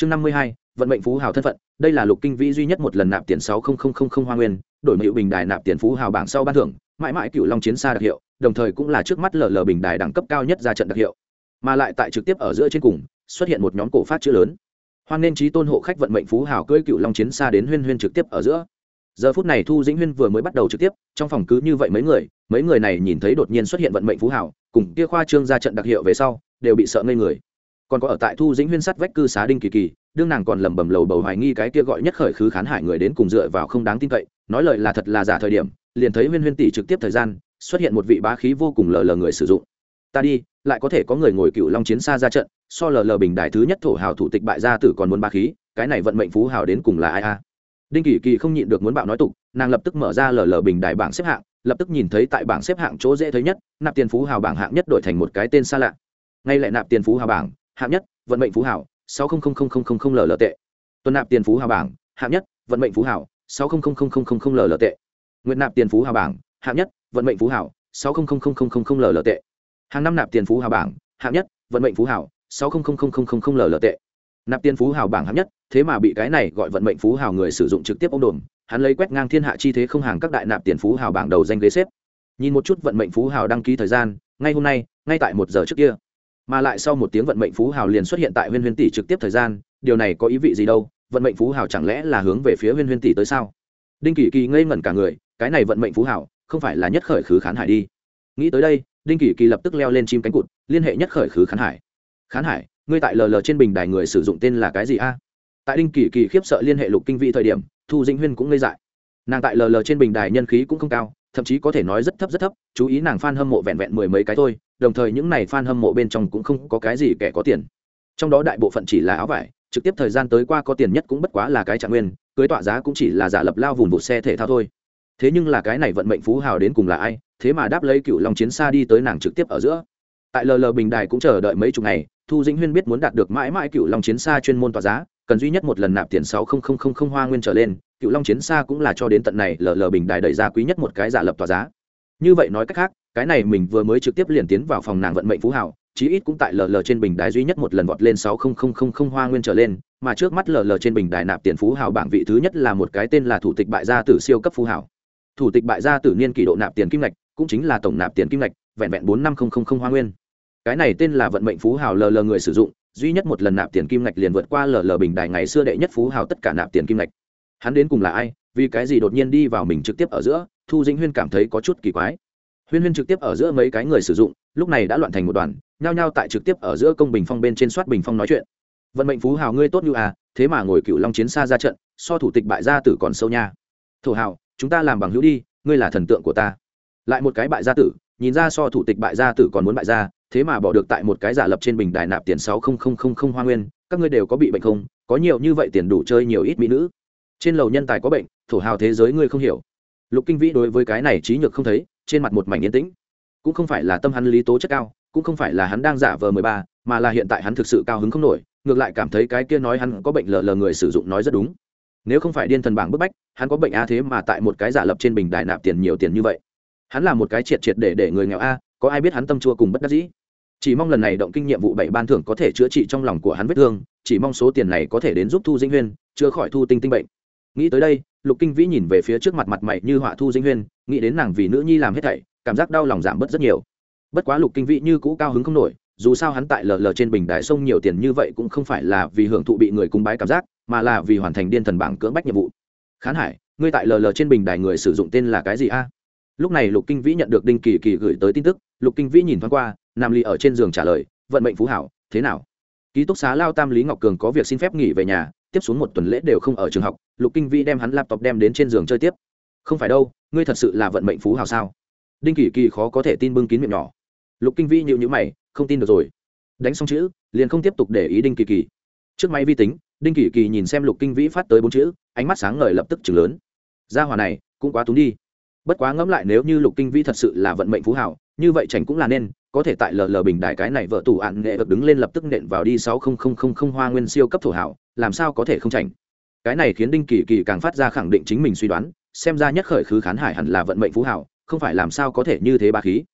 chương năm mươi hai, vận mệnh phú hào thân phận, đây là lục kinh vĩ duy nhất một lần nạp tiền sáu hoa nguyên, đổi mệnh bình đài nạp tiền phú hào bảng sau ban thưởng, mãi mãi cựu long chiến xa đặc hiệu, đồng thời cũng là trước mắt lờ lờ bình đài đẳng cấp cao nhất ra trận đặc hiệu. Mà lại tại trực tiếp ở giữa trên cùng, xuất hiện một nhóm cổ phát chữ lớn. Hoan nên trí tôn hộ khách vận mệnh phú hào cưỡi cựu long chiến xa đến huyên huyên trực tiếp ở giữa. Giờ phút này thu dĩnh huyên vừa mới bắt đầu trực tiếp, trong phòng cứ như vậy mấy người mấy người này nhìn thấy đột nhiên xuất hiện vận mệnh phú hào, cùng kia khoa trương ra trận đặc hiệu về sau, đều bị sợ ngây người còn có ở tại thu dĩnh huyên sắt vách cư xá đinh kỳ kỳ, đương nàng còn lẩm bẩm lầu bầu hoài nghi cái kia gọi nhất khởi khứ khán hải người đến cùng dựa vào không đáng tin cậy, nói lời là thật là giả thời điểm, liền thấy huyên huyên tỷ trực tiếp thời gian, xuất hiện một vị bá khí vô cùng lờ lờ người sử dụng. Ta đi, lại có thể có người ngồi cựu long chiến xa ra trận, so lờ lờ bình đại thứ nhất thổ hào thủ tịch bại gia tử còn muốn bá khí, cái này vận mệnh phú hào đến cùng là ai a? Đinh kỳ kỳ không nhịn được muốn bạo nói tục, nàng lập tức mở ra lờ lờ bình đại bảng xếp hạng, lập tức nhìn thấy tại bảng xếp hạng chỗ dễ thấy nhất, nạp tiền phú hào bảng hạng nhất đổi thành một cái tên xa lạ. Ngay lại nạp tiền phú hào bảng hạng nhất vận mệnh phú hảo, sáu lờ tệ tuần nạp tiền phú hào bảng hạng nhất vận mệnh phú hảo, sáu lờ tệ nguyện nạp tiền phú hào bảng hạng nhất vận mệnh phú hảo, sáu lờ tệ hàng năm nạp tiền phú hào bảng hạng nhất vận mệnh phú hảo, sáu lờ tệ nạp tiền phú hào bảng hạng nhất thế mà bị cái này gọi vận mệnh phú hào người sử dụng trực tiếp ông đồn hắn lấy quét ngang thiên hạ chi thế không hàng các đại nạp tiền phú hào bảng đầu danh ghế xếp nhìn một chút vận mệnh phú hào đăng ký thời gian ngay hôm nay ngay tại một giờ trước kia mà lại sau một tiếng vận mệnh phú hào liền xuất hiện tại huyên huyên tỷ trực tiếp thời gian, điều này có ý vị gì đâu? Vận mệnh phú hào chẳng lẽ là hướng về phía huyên huyên tỷ tới sao? Đinh kỳ kỳ ngây ngẩn cả người, cái này vận mệnh phú hào, không phải là nhất khởi khứ khán hải đi. Nghĩ tới đây, đinh kỳ kỳ lập tức leo lên chim cánh cụt, liên hệ nhất khởi khứ khán hải. Khán hải, ngươi tại lờ lờ trên bình đài người sử dụng tên là cái gì a? Tại đinh kỳ kỳ khiếp sợ liên hệ lục kinh vị thời điểm, thu dĩnh huyên cũng ngây dại. Nàng tại lờ lờ trên bình đài nhân khí cũng không cao, thậm chí có thể nói rất thấp rất thấp, chú ý nàng f a n hâm mộ vẹn vẹn mười mấy cái thôi đồng thời những này fan hâm mộ bên trong cũng không có cái gì kẻ có tiền. Trong đó đại bộ phận chỉ là áo vải, trực tiếp thời gian tới qua có tiền nhất cũng bất quá là cái trạng nguyên, cưới tọa giá cũng chỉ là giả lập lao vùng vụt xe thể thao thôi. Thế nhưng là cái này vận mệnh phú hào đến cùng là ai, thế mà đáp lấy cựu lòng chiến xa đi tới nàng trực tiếp ở giữa. Tại LL bình đài cũng chờ đợi mấy chục ngày, thu dĩnh huyên biết muốn đạt được mãi mãi cựu long chiến xa chuyên môn tỏa giá, cần duy nhất một lần nạp tiền sáu hoa nguyên trở lên, cựu long chiến xa cũng là cho đến tận này LL bình đài đẩy ra quý nhất một cái giả lập tỏa giá. Như vậy nói cách khác cái này mình vừa mới trực tiếp liền tiến vào phòng nàng vận mệnh phú hảo, chí ít cũng tại lờ lờ trên bình đài duy nhất một lần vọt lên sáu hoa nguyên trở lên, mà trước mắt lờ lờ trên bình đài nạp tiền phú hảo bảng vị thứ nhất là một cái tên là thủ tịch bại gia tử siêu cấp phú hảo. Thủ tịch bại gia tử niên kỷ độ nạp tiền kim ngạch, cũng chính là tổng nạp tiền kim ngạch, vẹn vẹn bốn năm hoa nguyên. Cái này tên là vận mệnh phú hào lờ lờ người sử dụng, duy nhất một lần nạp tiền kim ngạch liền vượt qua lờ lờ bình đài ngày xưa đệ nhất phú hào tất cả nạp tiền kim ngạch. Hắn đến cùng là ai, vì cái gì đột nhiên đi vào mình trực tiếp ở giữa, thu dĩnh huyên cảm thấy có chút kỳ quái huyên huyên trực tiếp ở giữa mấy cái người sử dụng, lúc này đã loạn thành một đoàn, nhao nhao tại trực tiếp ở giữa công bình phong bên trên soát bình phong nói chuyện. Vận mệnh phú hào ngươi tốt như à thế mà ngồi cựu long chiến xa ra trận, so thủ tịch bại gia tử còn sâu nha. Thổ hào, chúng ta làm bằng hữu đi, ngươi là thần tượng của ta. Lại một cái bại gia tử, nhìn ra so thủ tịch bại gia tử còn muốn bại gia, thế mà bỏ được tại một cái giả lập trên bình đài nạp tiền sáu không không không không hoa nguyên, các ngươi đều có bị bệnh không? Có nhiều như vậy tiền đủ chơi nhiều ít mỹ nữ. Trên lầu nhân tài có bệnh, thổ hào thế giới ngươi không hiểu lục kinh vĩ đối với cái này trí nhược không thấy, trên mặt một mảnh yên tĩnh. Cũng không phải là tâm hắn lý tố chất cao, cũng không phải là hắn đang giả vờ mười ba, mà là hiện tại hắn thực sự cao hứng không nổi, ngược lại cảm thấy cái kia nói hắn có bệnh lờ lờ người sử dụng nói rất đúng. Nếu không phải điên thần bảng bức bách, hắn có bệnh a thế mà tại một cái giả lập trên bình đài nạp tiền nhiều tiền như vậy. Hắn là một cái triệt triệt để để người nghèo a, có ai biết hắn tâm chua cùng bất đắc dĩ? Chỉ mong lần này động kinh nhiệm vụ bảy ban thưởng có thể chữa trị trong lòng của hắn vết thương, chỉ mong số tiền này có thể đến giúp thu dĩnh huyên chữa khỏi thu tinh tinh bệnh. Nghĩ tới đây lục kinh vĩ nhìn về phía trước mặt mặt mày như họa thu dinh huyên, nghĩ đến nàng vì nữ nhi làm hết thảy, cảm giác đau lòng giảm bớt rất nhiều. Bất quá lục kinh vĩ như cũ cao hứng không nổi, dù sao hắn tại lờ lờ trên bình đại sông nhiều tiền như vậy cũng không phải là vì hưởng thụ bị người cung bái cảm giác, mà là vì hoàn thành điên thần bảng cưỡng bách nhiệm vụ. Khán hải, ngươi tại lờ lờ trên bình đài người sử dụng tên là cái gì a? Lúc này lục kinh vĩ nhận được đinh kỳ kỳ gửi tới tin tức, lục kinh vĩ nhìn thoáng qua, nam ly ở trên giường trả lời, vận mệnh phú hảo, thế nào? Ký túc xá lao tam lý ngọc cường có việc xin phép nghỉ về nhà tiếp xuống một tuần lễ đều không ở trường học, lục kinh vĩ đem hắn laptop đem đến trên giường chơi tiếp. Không phải đâu, ngươi thật sự là vận mệnh phú hào sao? Đinh kỳ kỳ khó có thể tin bưng kín miệng nhỏ. Lục kinh vĩ nhịu nhữ mày, không tin được rồi. Đánh xong chữ, liền không tiếp tục để ý đinh kỳ kỳ. Trước máy vi tính, đinh kỳ kỳ nhìn xem lục kinh vĩ phát tới bốn chữ, ánh mắt sáng ngời lập tức chừng lớn. Gia hòa này, cũng quá túng đi. Bất quá ngẫm lại nếu như lục kinh vĩ thật sự là vận mệnh phú hảo như vậy chảnh cũng là nên, có thể tại lờ lờ bình đại cái này vợ tủ ạn nghệ được đứng lên lập tức nện vào đi sáu không không không không hoa nguyên siêu cấp thổ hảo làm sao có thể không tránh cái này khiến đinh kỳ kỳ càng phát ra khẳng định chính mình suy đoán, xem ra nhất khởi khứ khán hải hẳn là vận mệnh phú hảo, không phải làm sao có thể như thế ba khí.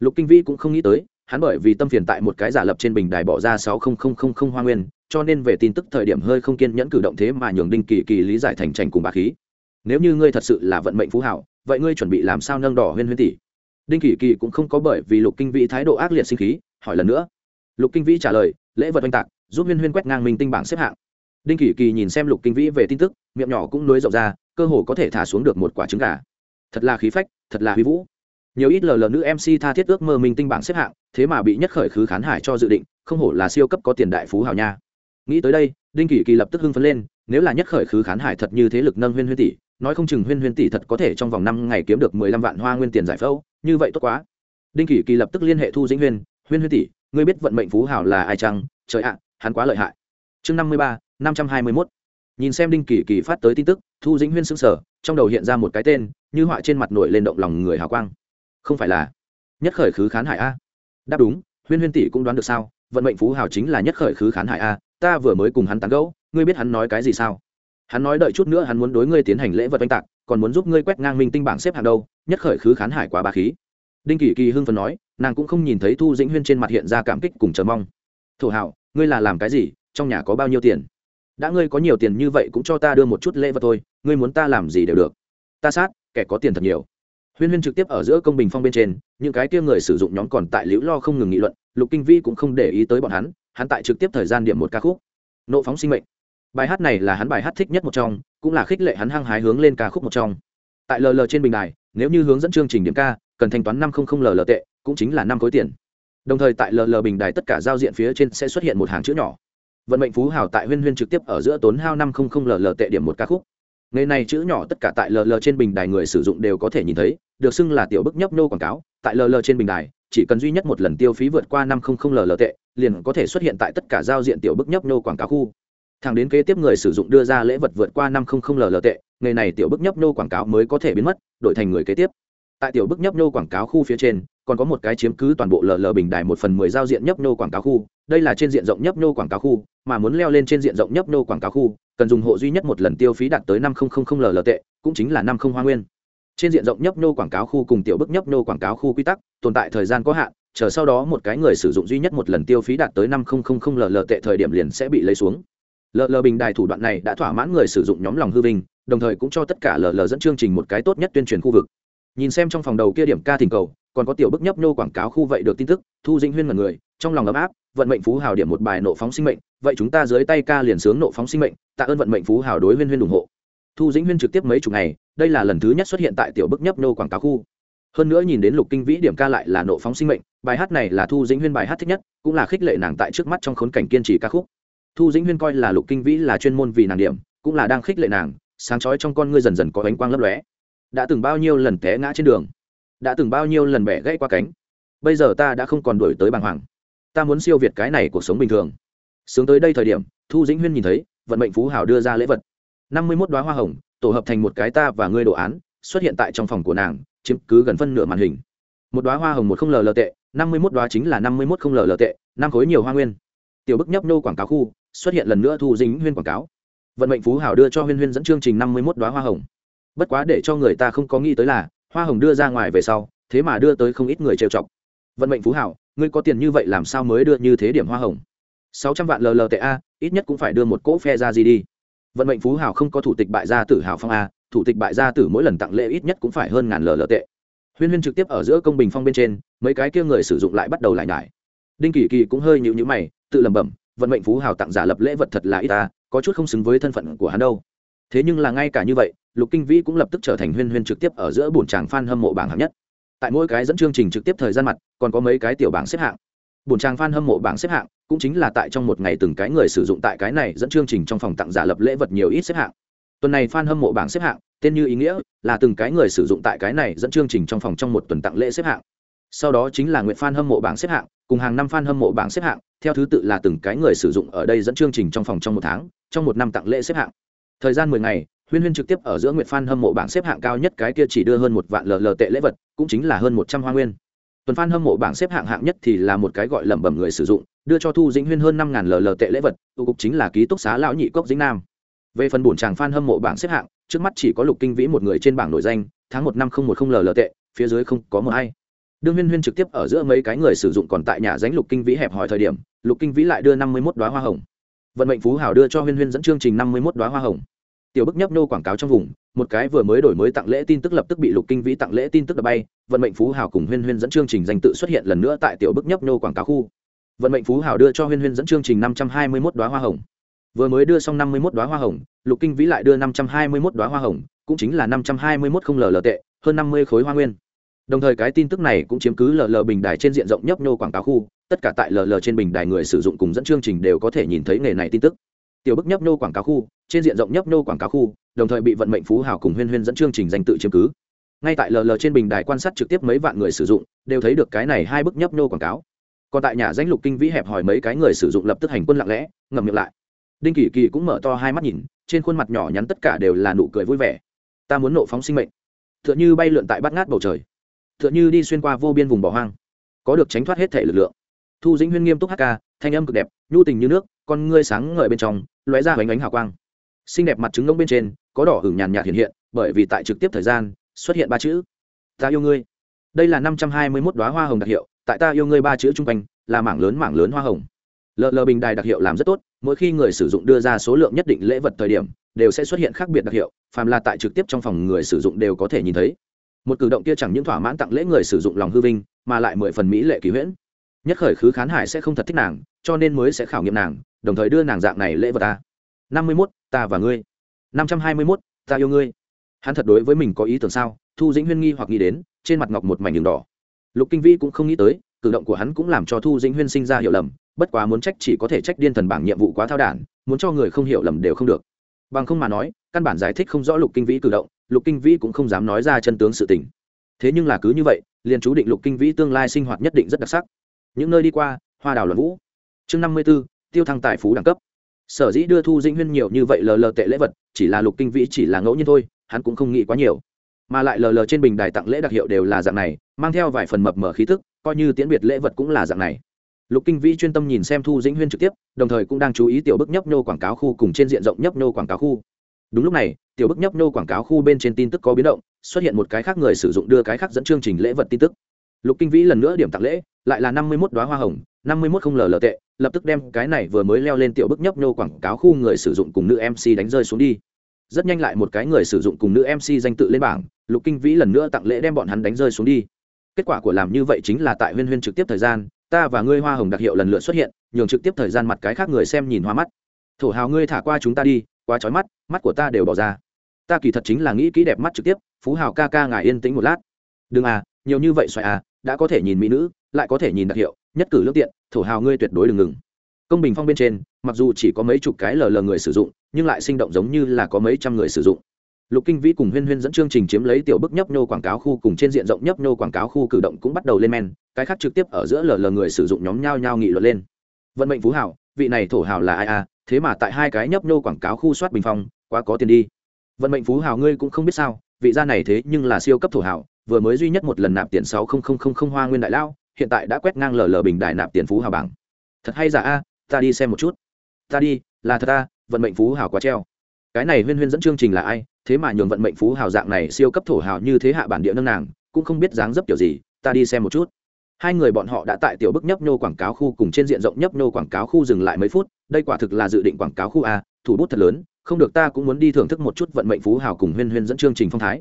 Lục kinh vĩ cũng không nghĩ tới, hắn bởi vì tâm phiền tại một cái giả lập trên bình đài bỏ ra sáu không không không không hoa nguyên, cho nên về tin tức thời điểm hơi không kiên nhẫn cử động thế mà nhường đinh kỳ kỳ lý giải thành trành cùng bà khí. Nếu như ngươi thật sự là vận mệnh phú hảo, vậy ngươi chuẩn bị làm sao nâng đỏ huyên huyên tỷ? Đinh kỳ kỳ cũng không có bởi vì lục kinh vĩ thái độ ác liệt sinh khí, hỏi lần nữa. Lục kinh vĩ trả lời, lễ vật oanh tạc, giúp huyên huyên quét ngang mình tinh bảng xếp hạng đinh kỳ kỳ nhìn xem lục kinh vĩ về tin tức, miệng nhỏ cũng nối rộng ra, cơ hồ có thể thả xuống được một quả trứng gà. Thật là khí phách, thật là huy vũ. Nhiều ít lờ lờ nữ mc tha thiết ước mơ minh tinh bảng xếp hạng, thế mà bị nhất khởi khứ khán hải cho dự định, không hổ là siêu cấp có tiền đại phú hào nha. Nghĩ tới đây, đinh kỳ kỳ lập tức hưng phấn lên, nếu là nhất khởi khứ khán hải thật như thế lực nâng huyên huyên tỷ, nói không chừng huyên huyên tỷ thật có thể trong vòng năm ngày kiếm được mười lăm vạn hoa nguyên tiền giải phẫu, như vậy tốt quá. Đinh kỳ kỳ lập tức liên hệ thu dĩnh huyên huyên huyên tỷ, ngươi biết vận mệnh phú hảo là ai chăng? Trời ạ, hắn quá lợi hại. Chương năm mươi ba năm trăm hai mươi mốt. Nhìn xem đinh kỳ kỳ phát tới tin tức, thu dĩnh huyên sững sờ, trong đầu hiện ra một cái tên, như họa trên mặt nổi lên động lòng người hào quang. Không phải là nhất khởi khứ khán hải a. Đáp đúng, huyên huyên tỷ cũng đoán được sao, vận mệnh phú hào chính là nhất khởi khứ khán hải a, ta vừa mới cùng hắn tán gẫu, ngươi biết hắn nói cái gì sao? Hắn nói đợi chút nữa hắn muốn đối ngươi tiến hành lễ vật oanh tạc, còn muốn giúp ngươi quét ngang minh tinh bảng xếp hàng đâu, nhất khởi khứ khán hải quá bà khí. Đinh kỳ kỳ hưng phần nói, nàng cũng không nhìn thấy thu dĩnh huyên trên mặt hiện ra cảm kích cùng chờ mong. Thổ hảo ngươi là làm cái gì, trong nhà có bao nhiêu tiền? Đã ngươi có nhiều tiền như vậy cũng cho ta đưa một chút lễ vật thôi, ngươi muốn ta làm gì đều được. Ta sát, kẻ có tiền thật nhiều. Huyên huyên trực tiếp ở giữa công bình phong bên trên, những cái kia người sử dụng nhóm còn tại liễu lo không ngừng nghị luận, lục kinh vi cũng không để ý tới bọn hắn hắn tại trực tiếp thời gian điểm một ca khúc. Nộ phóng sinh mệnh. Bài hát này là hắn bài hát thích nhất một trong, cũng là khích lệ hắn hăng hái hướng lên ca khúc một trong. Tại lờ lờ trên bình đài, nếu như hướng dẫn chương trình điểm ca, cần thanh toán năm không không ll tệ, cũng chính là năm khối tiền. Đồng thời tại lờ lờ bình đài tất cả giao diện phía trên sẽ xuất hiện một hàng chữ nhỏ vận mệnh phú hào tại huyên huyên trực tiếp ở giữa tốn hao năm không không lờ tệ điểm một ca khúc. Ngày này chữ nhỏ tất cả tại lờ trên bình đài người sử dụng đều có thể nhìn thấy, được xưng là tiểu bức nhấp nô quảng cáo. Tại lờ trên bình đài, chỉ cần duy nhất một lần tiêu phí vượt qua năm không không lờ tệ, liền có thể xuất hiện tại tất cả giao diện tiểu bức nhấp nô quảng cáo khu. Thẳng đến kế tiếp người sử dụng đưa ra lễ vật vượt qua năm không không lờ tệ ngày này tiểu bức nhấp nô quảng cáo mới có thể biến mất, đổi thành người kế tiếp. Tại tiểu bức nhấp nô quảng cáo khu phía trên, còn có một cái chiếm cứ toàn bộ lờ bình đài một phần mười giao diện nhấp nô quảng cáo khu đây là trên diện rộng nhấp nô quảng cáo khu, mà muốn leo lên trên diện rộng nhấp nô quảng cáo khu, cần dùng hộ duy nhất một lần tiêu phí đạt tới năm l tệ, cũng chính là năm không hoa nguyên. Trên diện rộng nhấp nô quảng cáo khu cùng tiểu bức nhấp nô quảng cáo khu quy tắc, tồn tại thời gian có hạn, chờ sau đó một cái người sử dụng duy nhất một lần tiêu phí đạt tới năm l tệ thời điểm liền sẽ bị lấy xuống. Lờ bình đài thủ đoạn này đã thỏa mãn người sử dụng nhóm lòng hư vinh, đồng thời cũng cho tất cả lờ dẫn chương trình một cái tốt nhất tuyên truyền khu vực. Nhìn xem trong phòng đầu kia điểm ca thỉnh cầu, còn có tiểu bức nhấp nô quảng cáo khu vậy được tin tức, thu dinh huyên mật người, trong lòng ấm áp vận mệnh phú hào điểm một bài nộ phóng sinh mệnh, vậy chúng ta dưới tay ca liền sướng nộ phóng sinh mệnh, tạ ơn vận mệnh phú hào đối huyên huyên ủng hộ. Thu dĩnh huyên trực tiếp mấy chục ngày, đây là lần thứ nhất xuất hiện tại tiểu bức nhấp nô quảng cáo khu. Hơn nữa nhìn đến lục kinh vĩ điểm ca lại là nộ phóng sinh mệnh, bài hát này là thu dĩnh huyên bài hát thích nhất, cũng là khích lệ nàng tại trước mắt trong khốn cảnh kiên trì ca khúc. Thu dĩnh huyên coi là lục kinh vĩ là chuyên môn vì nàng điểm, cũng là đang khích lệ nàng, sáng chói trong con ngươi dần dần có ánh quang lấp lóe. Đã từng bao nhiêu lần té ngã trên đường? Đã từng bao nhiêu lần bẻ gãy qua cánh? Bây giờ ta đã không còn đuổi tới bàng hoàng ta muốn siêu việt cái này cuộc sống bình thường. Sướng tới đây thời điểm, thu dĩnh huyên nhìn thấy, vận mệnh phú hào đưa ra lễ vật. Năm mươi mốt đoá hoa hồng, tổ hợp thành một cái ta và ngươi đồ án, xuất hiện tại trong phòng của nàng, chiếm cứ gần phân nửa màn hình. Một đoá hoa hồng một không lờ lờ tệ, năm mươi mốt đoá chính là năm mươi mốt không lờ lờ tệ, năm khối nhiều hoa nguyên. Tiểu bức nhấp nô quảng cáo khu, xuất hiện lần nữa thu dính huyên quảng cáo. Vận mệnh phú hào đưa cho huyên huyên dẫn chương trình năm mươi mốt đoá hoa hồng. Bất quá để cho người ta không có nghĩ tới là, hoa hồng đưa ra ngoài về sau, thế mà đưa tới không ít người trêu chọc. Vận mệnh phú hảo ngươi có tiền như vậy làm sao mới đưa như thế điểm hoa hồng? Sáu trăm vạn llta ít nhất cũng phải đưa một cỗ phe ra gì đi. Vận mệnh phú hảo không có thủ tịch bại gia tử hào phong a, thủ tịch bại gia tử mỗi lần tặng lễ ít nhất cũng phải hơn ngàn ll tệ. Huyên huyên trực tiếp ở giữa công bình phong bên trên, mấy cái kia người sử dụng lại bắt đầu lại nhải. Đinh kỳ kỳ cũng hơi nhịu nhữ mày, tự lẩm bẩm, vận mệnh phú hào tặng giả lập lễ vật thật là ít ta có chút không xứng với thân phận của hắn đâu. Thế nhưng là ngay cả như vậy, lục kinh vĩ cũng lập tức trở thành huyên huyên trực tiếp ở giữa bổn tràng f hâm mộ bảng hạng nhất tại mỗi cái dẫn chương trình trực tiếp thời gian mặt, còn có mấy cái tiểu bảng xếp hạng. Bổn trang f a n hâm mộ bảng xếp hạng cũng chính là tại trong một ngày từng cái người sử dụng tại cái này dẫn chương trình trong phòng tặng giả lập lễ vật nhiều ít xếp hạng. Tuần này f a n hâm mộ bảng xếp hạng, tên như ý nghĩa, là từng cái người sử dụng tại cái này dẫn chương trình trong phòng trong một tuần tặng lễ xếp hạng. Sau đó chính là nguyện f a n hâm mộ bảng xếp hạng, cùng hàng năm f a n hâm mộ bảng xếp hạng, theo thứ tự là từng cái người sử dụng ở đây dẫn chương trình trong phòng trong một tháng, trong một năm tặng lễ xếp hạng. Thời gian mười ngày huyên huyên trực tiếp ở giữa nguyệt phan hâm mộ bảng xếp hạng cao nhất, cái kia chỉ đưa hơn một vạn lờ lờ tệ lễ vật, cũng chính là hơn một trăm hoa nguyên. Tuần phan hâm mộ bảng xếp hạng hạng nhất thì là một cái gọi lẩm bẩm người sử dụng, đưa cho thu dĩnh huyên hơn năm ngàn lờ lờ tệ lễ vật, tụ cục chính là ký túc xá lão nhị cốc dĩnh nam. Về phần bổn tràng phan hâm mộ bảng xếp hạng, trước mắt chỉ có lục kinh vĩ một người trên bảng nổi danh, tháng một năm không một không lờ lờ tệ, phía dưới không có một ai. Đương huyên huyên trực tiếp ở giữa mấy cái người sử dụng còn tại nhà danh lục kinh vĩ hẹp hỏi thời điểm, lục kinh vĩ lại đưa năm mươi mốt đoá hoa hồng. Vận mệnh phú hảo đưa cho huyên huyên dẫn chương trình năm mươi mốt đoá hoa hồng tiểu bức nhấp nô quảng cáo trong vùng, một cái vừa mới đổi mới tặng lễ tin tức lập tức bị lục kinh vĩ tặng lễ tin tức đập bay, vận mệnh phú hào cùng huyên huyên dẫn chương trình danh tự xuất hiện lần nữa tại tiểu bức nhấp nô quảng cáo khu. Vận mệnh phú hào đưa cho huyên huyên dẫn chương trình năm trăm hai mươi mốt đoá hoa hồng. Vừa mới đưa xong năm mươi mốt đoá hoa hồng, lục kinh vĩ lại đưa năm trăm hai mươi mốt đoá hoa hồng, cũng chính là năm trăm hai mươi mốt không lờ lờ tệ, hơn năm mươi khối hoa nguyên. Đồng thời cái tin tức này cũng chiếm cứ lờ lờ bình đài trên diện rộng nhấp nô quảng cáo khu, tất cả tại lờ lờ trên bình đài người sử dụng cùng dẫn chương trình đều có thể nhìn thấy nghề này tin tức tiểu bức nhấp nô quảng cáo khu, trên diện rộng nhấp nô quảng cáo khu, đồng thời bị vận mệnh phú hào cùng huyên huyên dẫn chương trình danh tự chiếm cứ. Ngay tại lờ lờ trên bình đài quan sát trực tiếp mấy vạn người sử dụng, đều thấy được cái này hai bức nhấp nô quảng cáo. Còn tại nhà danh lục kinh vĩ hẹp hỏi mấy cái người sử dụng lập tức hành quân lặng lẽ, ngậm miệng lại. Đinh kỳ kỳ cũng mở to hai mắt nhìn, trên khuôn mặt nhỏ nhắn tất cả đều là nụ cười vui vẻ. Ta muốn nộ phóng sinh mệnh. T h ư ợ n h ư bay lượn tại bát ngát bầu trời. T h ư ợ n h ư đi xuyên qua vô biên vùng bỏ hoang. Có được tránh thoát hết thể lực lượng thu dĩnh huyên nghiêm túc hát ca, thanh âm cực đẹp, nhu tình như nước, con ngươi sáng ngời bên trong, lóe ra hoành ánh hào quang. Xinh đẹp mặt trứng ngông bên trên, có đỏ hửng nhàn nhạt hiện hiện, bởi vì tại trực tiếp thời gian, xuất hiện ba chữ. Ta yêu ngươi. Đây là năm trăm hai mươi mốt đoá hoa hồng đặc hiệu, tại ta yêu ngươi ba chữ trung quanh, là mảng lớn mảng lớn hoa hồng. Lờ lờ bình đài đặc hiệu làm rất tốt, mỗi khi người sử dụng đưa ra số lượng nhất định lễ vật thời điểm, đều sẽ xuất hiện khác biệt đặc hiệu, phàm là tại trực tiếp trong phòng người sử dụng đều có thể nhìn thấy. Một cử động kia chẳng những thỏa mãn tặng lễ người sử dụng lòng hư vinh, mà lại mười phần mỹ lệ kỳ huyễn nhất khởi khứ khán hải sẽ không thật thích nàng, cho nên mới sẽ khảo nghiệm nàng, đồng thời đưa nàng dạng này lễ vật ta năm mươi mốt, ta và ngươi. Năm trăm hai mươi mốt, ta yêu ngươi. Hắn thật đối với mình có ý tưởng sao? Thu dĩnh huyên nghi hoặc nghĩ đến, trên mặt ngọc một mảnh đường đỏ. Lục kinh Vĩ cũng không nghĩ tới, cử động của hắn cũng làm cho thu dĩnh huyên sinh ra hiểu lầm, bất quá muốn trách chỉ có thể trách điên thần bảng nhiệm vụ quá thao đản, muốn cho người không hiểu lầm đều không được. Bằng không mà nói, căn bản giải thích không rõ lục kinh vĩ cử động, lục kinh vĩ cũng không dám nói ra chân tướng sự tình. Thế nhưng là cứ như vậy, liền chú định lục kinh vĩ tương lai sinh hoạt nhất định rất đặc sắc những nơi đi qua, hoa đào luận vũ. Chương năm mươi b ố tiêu thăng tài phú đẳng cấp. Sở dĩ đưa thu dĩnh huyên nhiều như vậy lờ lờ tệ lễ vật, chỉ là lục kinh vĩ chỉ là ngẫu nhiên thôi, hắn cũng không nghĩ quá nhiều. Mà lại lờ lờ trên bình đài tặng lễ đặc hiệu đều là dạng này, mang theo vài phần mập mở khí thức coi như tiễn biệt lễ vật cũng là dạng này. Lục kinh vĩ chuyên tâm nhìn xem thu dĩnh huyên trực tiếp, đồng thời cũng đang chú ý tiểu bức nhấp nhô quảng cáo khu cùng trên diện rộng nhấp nhô quảng cáo khu. Đúng lúc này, tiểu bức nhấp nhô quảng cáo khu bên trên tin tức có biến động, xuất hiện một cái khác người sử dụng đưa cái khác dẫn chương trình lễ vật tin tức. Lục kinh vĩ lần nữa điểm tặng lễ lại là năm mươi mốt đóa hoa hồng, năm mươi mốt không lờ lờ tệ, lập tức đem cái này vừa mới leo lên tiểu bức nhấp nhô quảng cáo khu người sử dụng cùng nữ mc đánh rơi xuống đi. Rất nhanh lại một cái người sử dụng cùng nữ mc danh tự lên bảng, lục kinh vĩ lần nữa tặng lễ đem bọn hắn đánh rơi xuống đi. Kết quả của làm như vậy chính là tại huyên huyên trực tiếp thời gian, ta và ngươi hoa hồng đặc hiệu lần lượt xuất hiện, nhường trực tiếp thời gian mặt cái khác người xem nhìn hoa mắt. Thổ hào ngươi thả qua chúng ta đi, quá chói mắt mắt của ta đều bỏ ra. Ta kỳ thật chính là nghĩ kỹ đẹp mắt trực tiếp, phú hào ca ca ngài yên tĩnh một lát. Đừng à nhiều như vậy xoài à đã có thể nhìn mỹ nữ lại có thể nhìn đặc hiệu, nhất cử lương tiện, thổ hào ngươi tuyệt đối đừng ngừng. Công bình phong bên trên, mặc dù chỉ có mấy chục cái lờ lờ người sử dụng, nhưng lại sinh động giống như là có mấy trăm người sử dụng. Lục kinh vĩ cùng huyên huyên dẫn chương trình chiếm lấy tiểu bức nhấp nhô quảng cáo khu cùng trên diện rộng nhấp nhô quảng cáo khu cử động cũng bắt đầu lên men, cái khác trực tiếp ở giữa lờ lờ người sử dụng nhóm nhao nhao nghị luận lên. Vận mệnh phú hảo vị này thổ hảo là ai à thế mà tại hai cái nhấp nhô quảng cáo khu soát bình phong, quá có tiền đi. Vận mệnh phú hảo ngươi cũng không biết sao, vị gia này thế nhưng là siêu cấp thổ hảo vừa mới duy nhất một lần nạp tiền sáu không không không không hoa nguyên đại lao hiện tại đã quét ngang lờ lờ bình đại nạp tiền phú hảo bảng. Thật hay giả a, ta đi xem một chút. Ta đi, là thật ta, vận mệnh phú hảo quá treo. Cái này huyên huyên dẫn chương trình là ai, thế mà nhường vận mệnh phú hào dạng này siêu cấp thổ hào như thế hạ bản địa nâng nàng, cũng không biết dáng dấp kiểu gì, ta đi xem một chút. Hai người bọn họ đã tại tiểu bức nhấp nhô quảng cáo khu cùng trên diện rộng nhấp nhô quảng cáo khu dừng lại mấy phút, đây quả thực là dự định quảng cáo khu a, thủ bút thật lớn, không được ta cũng muốn đi thưởng thức một chút vận mệnh phú hào cùng huyên huyên dẫn chương trình phong thái.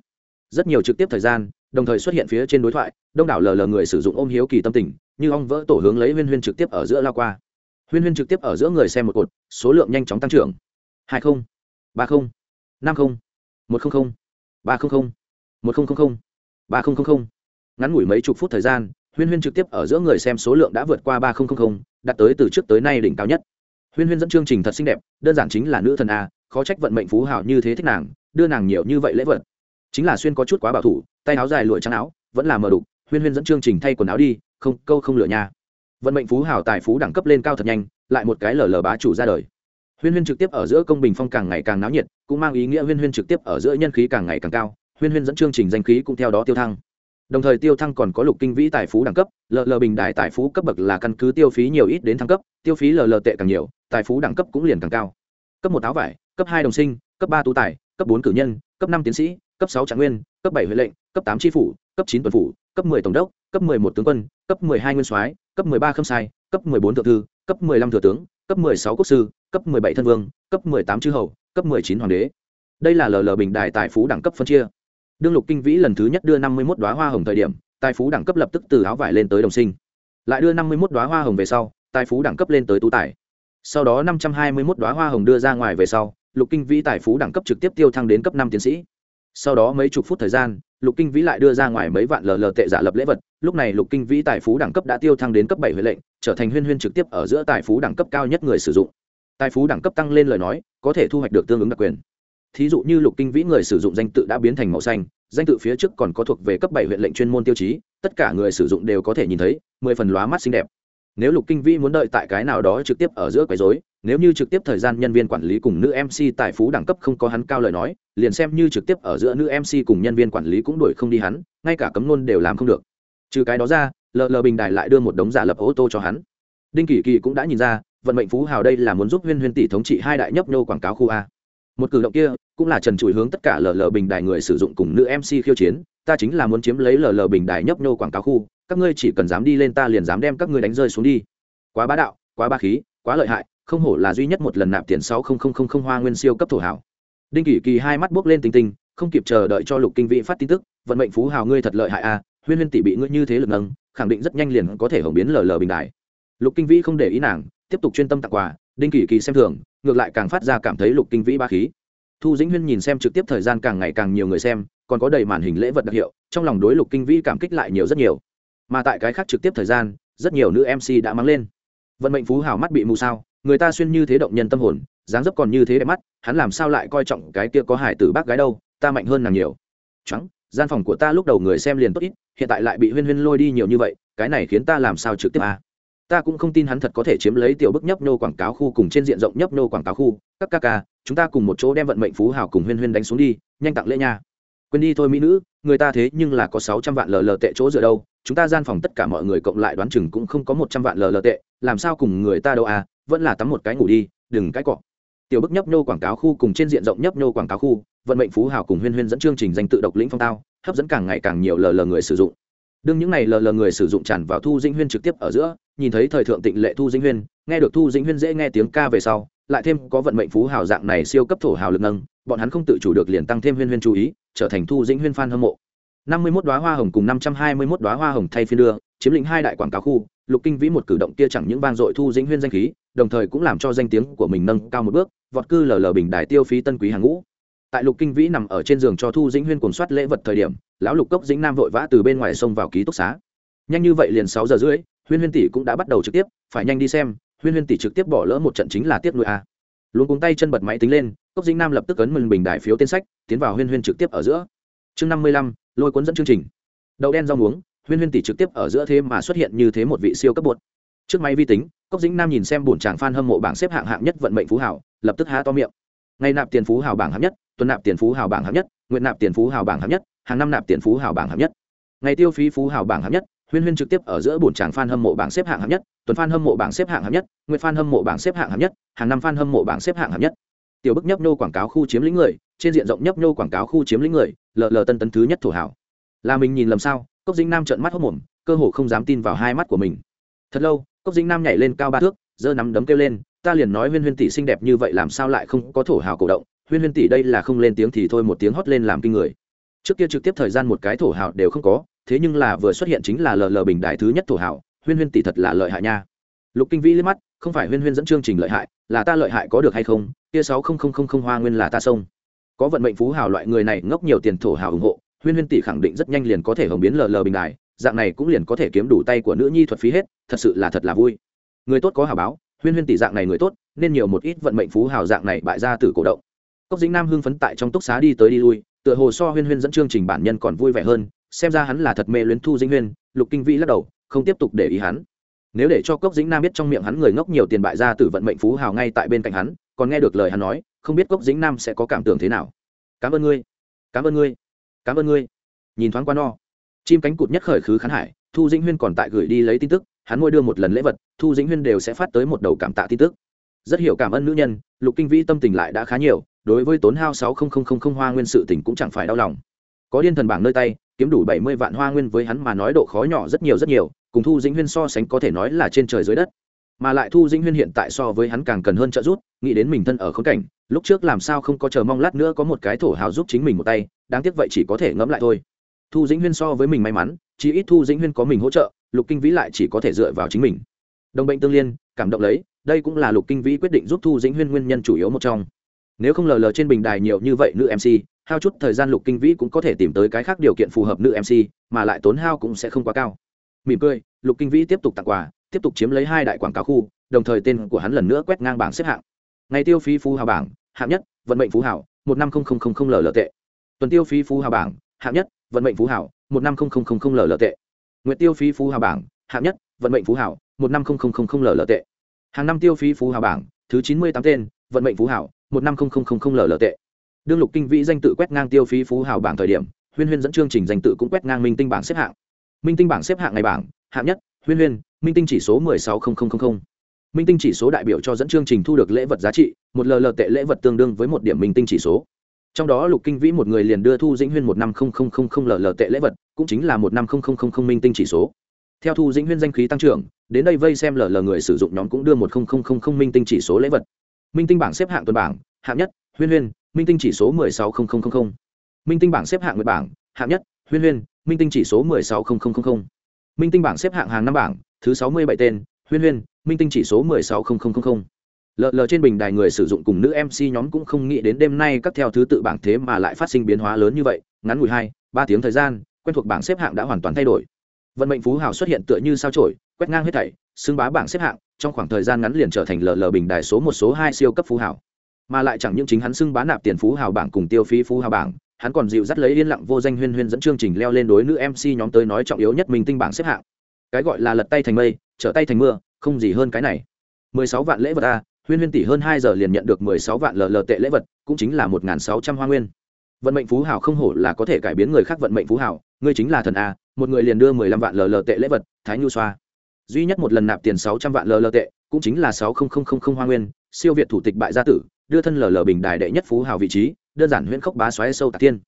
Rất nhiều trực tiếp thời gian đồng thời xuất hiện phía trên đối thoại, đông đảo lờ lờ người sử dụng ôm hiếu kỳ tâm tình, như ong vỡ tổ hướng lấy huyên huyên trực tiếp ở giữa lao qua. Huyên huyên trực tiếp ở giữa người xem một cột, số lượng nhanh chóng tăng trưởng. hai không, ba không, năm không, một trăm không, ba không không, một nghìn ba nghìn ngắn ngủi mấy chục phút thời gian, huyên huyên trực tiếp ở giữa người xem số lượng đã vượt qua ba nghìn đạt tới từ trước tới nay đỉnh cao nhất. Huyên huyên dẫn chương trình thật xinh đẹp, đơn giản chính là nữ thần a, khó trách vận mệnh phú hào như thế thích nàng, đưa nàng nhiều như vậy lễ vật. Chính là xuyên có chút quá bảo thủ tay áo dài lụa trắng áo, vẫn là mờ đục, huyên huyên dẫn chương trình thay quần áo đi, không, câu không lựa nhà. Vận mệnh phú hào tài phú đẳng cấp lên cao thật nhanh, lại một cái lờ lờ bá chủ ra đời. Huyên huyên trực tiếp ở giữa công bình phong càng ngày càng náo nhiệt, cũng mang ý nghĩa huyên huyên trực tiếp ở giữa nhân khí càng ngày càng cao, huyên huyên dẫn chương trình danh khí cũng theo đó tiêu thăng. Đồng thời tiêu thăng còn có lục kinh vĩ tài phú đẳng cấp, lờ lờ bình đại tài phú cấp bậc là căn cứ tiêu phí nhiều ít đến thăng cấp, tiêu phí lờ lờ tệ càng nhiều, tài phú đẳng cấp cũng liền càng cao. Cấp một áo vải, cấp hai đồng sinh, cấp ba tú tài, cấp bốn cử nhân, cấp năm tiến sĩ, cấp sáu trạng nguyên, cấp bảy huệ lệnh cấp tám tri phủ cấp chín tuần phủ cấp mười tổng đốc cấp mười một tướng quân cấp mười hai nguyên soái cấp mười ba khâm sai cấp mười bốn thượng thư cấp mười lăm thừa tướng cấp mười sáu quốc sư cấp 17 thân vương cấp 18 chư hầu cấp 19 hoàng đế đây là lờ lờ bình đài tài phú đẳng cấp phân chia đương lục kinh vĩ lần thứ nhất đưa 51 đóa hoa hồng thời điểm tài phú đẳng cấp lập tức từ áo vải lên tới đồng sinh lại đưa 51 đóa hoa hồng về sau tài phú đẳng cấp lên tới tú tài sau đó 521 đóa hoa hồng đưa ra ngoài về sau lục kinh vĩ tài phú đẳng cấp trực tiếp tiêu thăng đến cấp năm tiến sĩ sau đó mấy chục phút thời gian lục kinh vĩ lại đưa ra ngoài mấy vạn lờ lờ tệ giả lập lễ vật. Lúc này lục kinh vĩ tài phú đẳng cấp đã tiêu thăng đến cấp bảy huệ lệnh, trở thành huyên huyên trực tiếp ở giữa tài phú đẳng cấp cao nhất người sử dụng. Tài phú đẳng cấp tăng lên lời nói, có thể thu hoạch được tương ứng đặc quyền. Thí dụ như lục kinh vĩ người sử dụng danh tự đã biến thành màu xanh, danh tự phía trước còn có thuộc về cấp bảy huyện lệnh chuyên môn tiêu chí, tất cả người sử dụng đều có thể nhìn thấy, mười phần lóa mắt xinh đẹp nếu lục kinh vĩ muốn đợi tại cái nào đó trực tiếp ở giữa quấy rối, nếu như trực tiếp thời gian nhân viên quản lý cùng nữ mc tài phú đẳng cấp không có hắn cao lời nói, liền xem như trực tiếp ở giữa nữ mc cùng nhân viên quản lý cũng đuổi không đi hắn, ngay cả cấm nôn đều làm không được. Trừ cái đó ra, lờ lờ bình đài lại đưa một đống giả lập ô tô cho hắn. Đinh kỳ kỳ cũng đã nhìn ra, vận mệnh phú hào đây là muốn giúp huyên huyên tỷ thống trị hai đại nhấp nhô quảng cáo khu a. Một cử động kia cũng là trần trụi hướng tất cả lờ lờ bình đài người sử dụng cùng nữ mc khiêu chiến, ta chính là muốn chiếm lấy lờ lờ bình đài nhấp nhô quảng cáo khu các ngươi chỉ cần dám đi lên ta liền dám đem các ngươi đánh rơi xuống đi. Quá bá đạo, quá ba khí, quá lợi hại, không hổ là duy nhất một lần nạp tiền sáu không không không không hoa nguyên siêu cấp thổ hảo đinh kỳ kỳ hai mắt buốc lên tinh tinh, không kịp chờ đợi cho lục kinh vĩ phát tin tức, vận mệnh phú hào ngươi thật lợi hại a huyên huyên tỷ bị ngươi như thế lực nâng, khẳng định rất nhanh liền có thể hồng biến lờ lờ bình đại. Lục kinh vĩ không để ý nàng, tiếp tục chuyên tâm tặng quà, đinh kỳ kỳ xem thường, ngược lại càng phát ra cảm thấy lục kinh vĩ ba khí. Thu dĩnh huyên nhìn xem trực tiếp thời gian càng ngày càng nhiều người xem, còn có đầy màn hình lễ vật đặc hiệu, trong lòng đối lục kinh vĩ cảm kích lại nhiều rất nhiều mà tại cái khác trực tiếp thời gian, rất nhiều nữ mc đã mang lên. Vận mệnh phú hào mắt bị mù sao, người ta xuyên như thế động nhân tâm hồn, dáng dấp còn như thế đẹp mắt, hắn làm sao lại coi trọng cái kia có hải tử bác gái đâu, ta mạnh hơn nàng nhiều. Trắng gian phòng của ta lúc đầu người xem liền tốt ít, hiện tại lại bị huyên huyên lôi đi nhiều như vậy, cái này khiến ta làm sao trực tiếp à. ta cũng không tin hắn thật có thể chiếm lấy tiểu bức nhấp nô quảng cáo khu cùng trên diện rộng nhấp nô quảng cáo khu. Các ca ca, chúng ta cùng một chỗ đem vận mệnh phú hào cùng huyên huyên đánh xuống đi, nhanh tặng lễ nha quên đi thôi mỹ nữ, người ta thế nhưng là có sáu trăm vạn lờ lờ tệ chỗ dựa đâu, chúng ta gian phòng tất cả mọi người cộng lại đoán chừng cũng không có một trăm vạn lờ lờ tệ, làm sao cùng người ta đâu à vẫn là tắm một cái ngủ đi, đừng cái cọ. Tiểu bức nhấp nô quảng cáo khu cùng trên diện rộng nhấp nô quảng cáo khu, vận mệnh phú hào cùng huyên huyên dẫn chương trình danh tự độc lĩnh phong tao, hấp dẫn càng ngày càng nhiều lờ lờ người sử dụng. Đương những ngày lờ lờ người sử dụng tràn vào thu dĩnh huyên trực tiếp ở giữa, nhìn thấy thời thượng tịnh lệ thu dĩnh huyên, nghe được thu dĩnh huyên dễ nghe tiếng ca về sau lại thêm có vận mệnh phú hào dạng này siêu cấp thổ hào lực nâng, bọn hắn không tự chủ được liền tăng thêm huyên huyên chú ý, trở thành thu dĩnh huyên fan hâm mộ. năm mươi 51 đóa hoa hồng cùng năm trăm hai mươi 521 đóa hoa hồng thay phiên đưa, chiếm lĩnh hai đại quảng cáo khu, lục kinh vĩ một cử động kia chẳng những vang dội thu dĩnh huyên danh khí, đồng thời cũng làm cho danh tiếng của mình nâng cao một bước, vọt cư lờ lờ bình đài tiêu phí tân quý hàng ngũ. Tại lục kinh vĩ nằm ở trên giường cho thu dĩnh huyên cuốn soát lễ vật thời điểm, lão lục cốc dĩnh nam vội vã từ bên ngoài sông vào ký túc xá. Nhanh như vậy liền sáu giờ rưỡi, huyên huyên tỷ cũng đã bắt đầu trực tiếp, phải nhanh đi xem huyên huyên tỷ trực tiếp bỏ lỡ một trận chính là tiếp nuôi a. Luôn cuống tay chân bật máy tính lên, cốc dĩnh nam lập tức ấn mừng bình đại phiếu tên sách, tiến vào huyên huyên trực tiếp ở giữa. Chương năm mươi lăm, lôi cuốn dẫn chương trình. Đậu đen rau muống, huyên huyên tỷ trực tiếp ở giữa thế mà xuất hiện như thế một vị siêu cấp bột. Trước máy vi tính, cốc dĩnh nam nhìn xem bổn tràng f hâm mộ bảng xếp hạng hạng nhất vận mệnh phú hảo lập tức há to miệng. Ngày nạp tiền phú hảo bảng hạng nhất, tuần nạp tiền phú hảo bảng hạng nhất, nguyện nạp tiền phú hảo bảng hạng nhất, hàng năm nạp tiền phú hảo bảng hạng nhất. Ngày tiêu phí phú hảo bảng hạng nhất huyên huyên trực tiếp ở giữa bổn tràng fan hâm mộ bảng xếp hạng hạng nhất tuần fan hâm mộ bảng xếp hạng hạng nhất Nguyên fan hâm mộ bảng xếp hạng hạng nhất, hàng năm fan hâm mộ bảng xếp hạng hạng nhất. Tiểu bức nhấp nô quảng cáo khu chiếm lĩnh người, trên diện rộng nhấp nô quảng cáo khu chiếm lĩnh người, lờ lờ tân tấn thứ nhất thổ hảo. Là mình nhìn lầm sao, cốc dĩnh nam trợn mắt hốt mồm, cơ hồ không dám tin vào hai mắt của mình. Thật lâu, cốc dĩnh nam nhảy lên cao ba thước, giơ nắm đấm kêu lên, ta liền nói huyên huyên tỷ xinh đẹp như vậy làm sao lại không có thổ hào cổ động? Huyên huyên tỷ đây là không lên tiếng thì thôi một tiếng hót lên làm kinh người. Trước kia trực tiếp thời gian một cái thổ hào đều không có thế nhưng là vừa xuất hiện chính là lờ lờ bình đại thứ nhất thổ hảo, huyên huyên tỷ thật là lợi hại nha. Lục kinh vĩ liếc mắt, không phải huyên huyên dẫn chương trình lợi hại, là ta lợi hại có được hay không, kia sáu không không không không hoa nguyên là ta sông. Có vận mệnh phú hào loại người này ngốc nhiều tiền thổ hào ủng hộ, huyên huyên tỷ khẳng định rất nhanh liền có thể hồng biến lờ lờ bình đài dạng này cũng liền có thể kiếm đủ tay của nữ nhi thuật phí hết, thật sự là thật là vui. Người tốt có hào báo, huyên huyên tỷ dạng này người tốt, nên nhiều một ít vận mệnh phú hào dạng này bại ra từ cổ động. Cốc dính nam hưng phấn tại trong túc xá đi tới đi lui, tựa hồ so huyên huyên dẫn chương trình bản nhân còn vui vẻ hơn xem ra hắn là thật mê luyến thu dĩnh huyên, lục kinh vĩ lắc đầu, không tiếp tục để ý hắn. Nếu để cho cốc dĩnh nam biết trong miệng hắn người ngốc nhiều tiền bại ra từ vận mệnh phú hào ngay tại bên cạnh hắn, còn nghe được lời hắn nói, không biết cốc dĩnh nam sẽ có cảm tưởng thế nào. Cảm ơn ngươi, cảm ơn ngươi, cảm ơn ngươi. Nhìn thoáng qua no. Chim cánh cụt nhất khởi khứ khán hải, thu dĩnh huyên còn tại gửi đi lấy tin tức, hắn ngôi đưa một lần lễ vật, thu dĩnh huyên đều sẽ phát tới một đầu cảm tạ tin tức. Rất hiểu cảm ơn nữ nhân, lục kinh vĩ tâm tình lại đã khá nhiều, đối với tốn hao sáu hoa nguyên sự tỉnh cũng chẳng phải đau lòng. Có điên thần bảng nơi tay kiếm đủ bảy mươi vạn hoa nguyên với hắn mà nói độ khó nhỏ rất nhiều rất nhiều, cùng thu dĩnh huyên so sánh có thể nói là trên trời dưới đất. Mà lại thu dĩnh huyên hiện tại so với hắn càng cần hơn trợ giúp, nghĩ đến mình thân ở khốn cảnh, lúc trước làm sao không có chờ mong lát nữa có một cái thổ hào giúp chính mình một tay, đáng tiếc vậy chỉ có thể ngẫm lại thôi. Thu dĩnh huyên so với mình may mắn chỉ ít thu dĩnh huyên có mình hỗ trợ, lục kinh vĩ lại chỉ có thể dựa vào chính mình. Đồng bệnh tương liên, cảm động lấy, đây cũng là lục kinh vĩ quyết định giúp thu dĩnh huyên nguyên nhân chủ yếu một trong nếu không lờ lờ trên bình đài nhiều như vậy nữ mc hao chút thời gian lục kinh vĩ cũng có thể tìm tới cái khác điều kiện phù hợp nữ mc mà lại tốn hao cũng sẽ không quá cao. Mỉm cười, lục kinh vĩ tiếp tục tặng quà, tiếp tục chiếm lấy hai đại quảng cáo khu, đồng thời tên của hắn lần nữa quét ngang bảng xếp hạng. Ngày tiêu phí phú hào bảng, hạng nhất, vận mệnh phú hảo một năm không không không không lờ lờ tệ. Tuần tiêu phí phú hào bảng, hạng nhất, vận mệnh phú hảo một năm không không không không lờ lờ tệ. Nguyện tiêu phí phú hào bảng, hạng nhất, vận mệnh phú hảo một năm không không không không lờ lờ tệ. Hàng năm tiêu phí phú hào bảng, thứ chín mươi tám tên, vận mệnh phú hảo một năm không không không không lờ lờ tệ đương lục kinh vĩ danh tự quét ngang tiêu phí phú hào bảng thời điểm huyên huyên dẫn chương trình danh tự cũng quét ngang minh tinh bảng xếp hạng minh tinh bảng xếp hạng ngày bảng hạng nhất huyên huyên minh tinh chỉ số mười sáu không không không. minh tinh chỉ số đại biểu cho dẫn chương trình thu được lễ vật giá trị một lờ lờ tệ lễ vật tương đương với một điểm minh tinh chỉ số trong đó lục kinh vĩ một người liền đưa thu dĩnh huyên một năm không không không không lờ lờ tệ lễ vật cũng chính là một năm không không không không minh tinh chỉ số theo thu dĩnh huyên danh khí tăng trưởng đến đây vây xem lờ lờ người sử dụng nhóm cũng đưa một không không không không minh tinh chỉ số lễ vật minh tinh bảng xếp hạng tuần bảng, hạng nhất, huyên huyên, minh tinh chỉ số mười sáu không không không không. Minh tinh bảng xếp hạng nguyệt bảng, hạng nhất, huyên huyên, minh tinh chỉ số mười sáu không không không không. Minh tinh bảng xếp hạng hàng năm bảng, thứ sáu mươi bảy tên, huyên huyên, minh tinh chỉ số mười sáu không lờ lờ trên bình đài người sử dụng cùng nữ mc nhóm cũng không nghĩ đến đêm nay các theo thứ tự bảng thế mà lại phát sinh biến hóa lớn như vậy, ngắn ngủi hai, ba tiếng thời gian, quen thuộc bảng xếp hạng đã hoàn toàn thay đổi. Vận mệnh phú hào xuất hiện tựa như sao trổi quét ngang hết thảy, xưng bá bảng xếp hạng, trong khoảng thời gian ngắn liền trở thành lờ lờ bình đài số một, số hai siêu cấp phú hào. Mà lại chẳng những chính hắn xưng bá nạp tiền phú hào bảng cùng tiêu phí phú hào bảng, hắn còn dịu dắt lấy yên lặng vô danh huyên huyên dẫn chương trình leo lên đối nữ mc nhóm tới nói trọng yếu nhất mình tinh bảng xếp hạng. Cái gọi là lật tay thành mây, trở tay thành mưa, không gì hơn cái này. Mười sáu vạn lễ vật a, huyên huyên tỷ hơn hai giờ liền nhận được mười sáu vạn lờ lờ tệ lễ vật, cũng chính là một n g h n sáu trăm hoa nguyên. Vận mệnh phú hảo không hổ là có thể cải biến người khác vận mệnh phú hảo ngươi chính là thần a, một người liền đưa mười lăm vạn lờ lờ tệ lễ vật, thái nhu xoa duy nhất một lần nạp tiền sáu trăm vạn lờ lờ tệ, cũng chính là sáu không không không không hoa nguyên, siêu việt thủ tịch bại gia tử, đưa thân lờ lờ bình đài đệ nhất phú hào vị trí, đơn giản huyễn khốc bá xoáy sâu tạc tiên.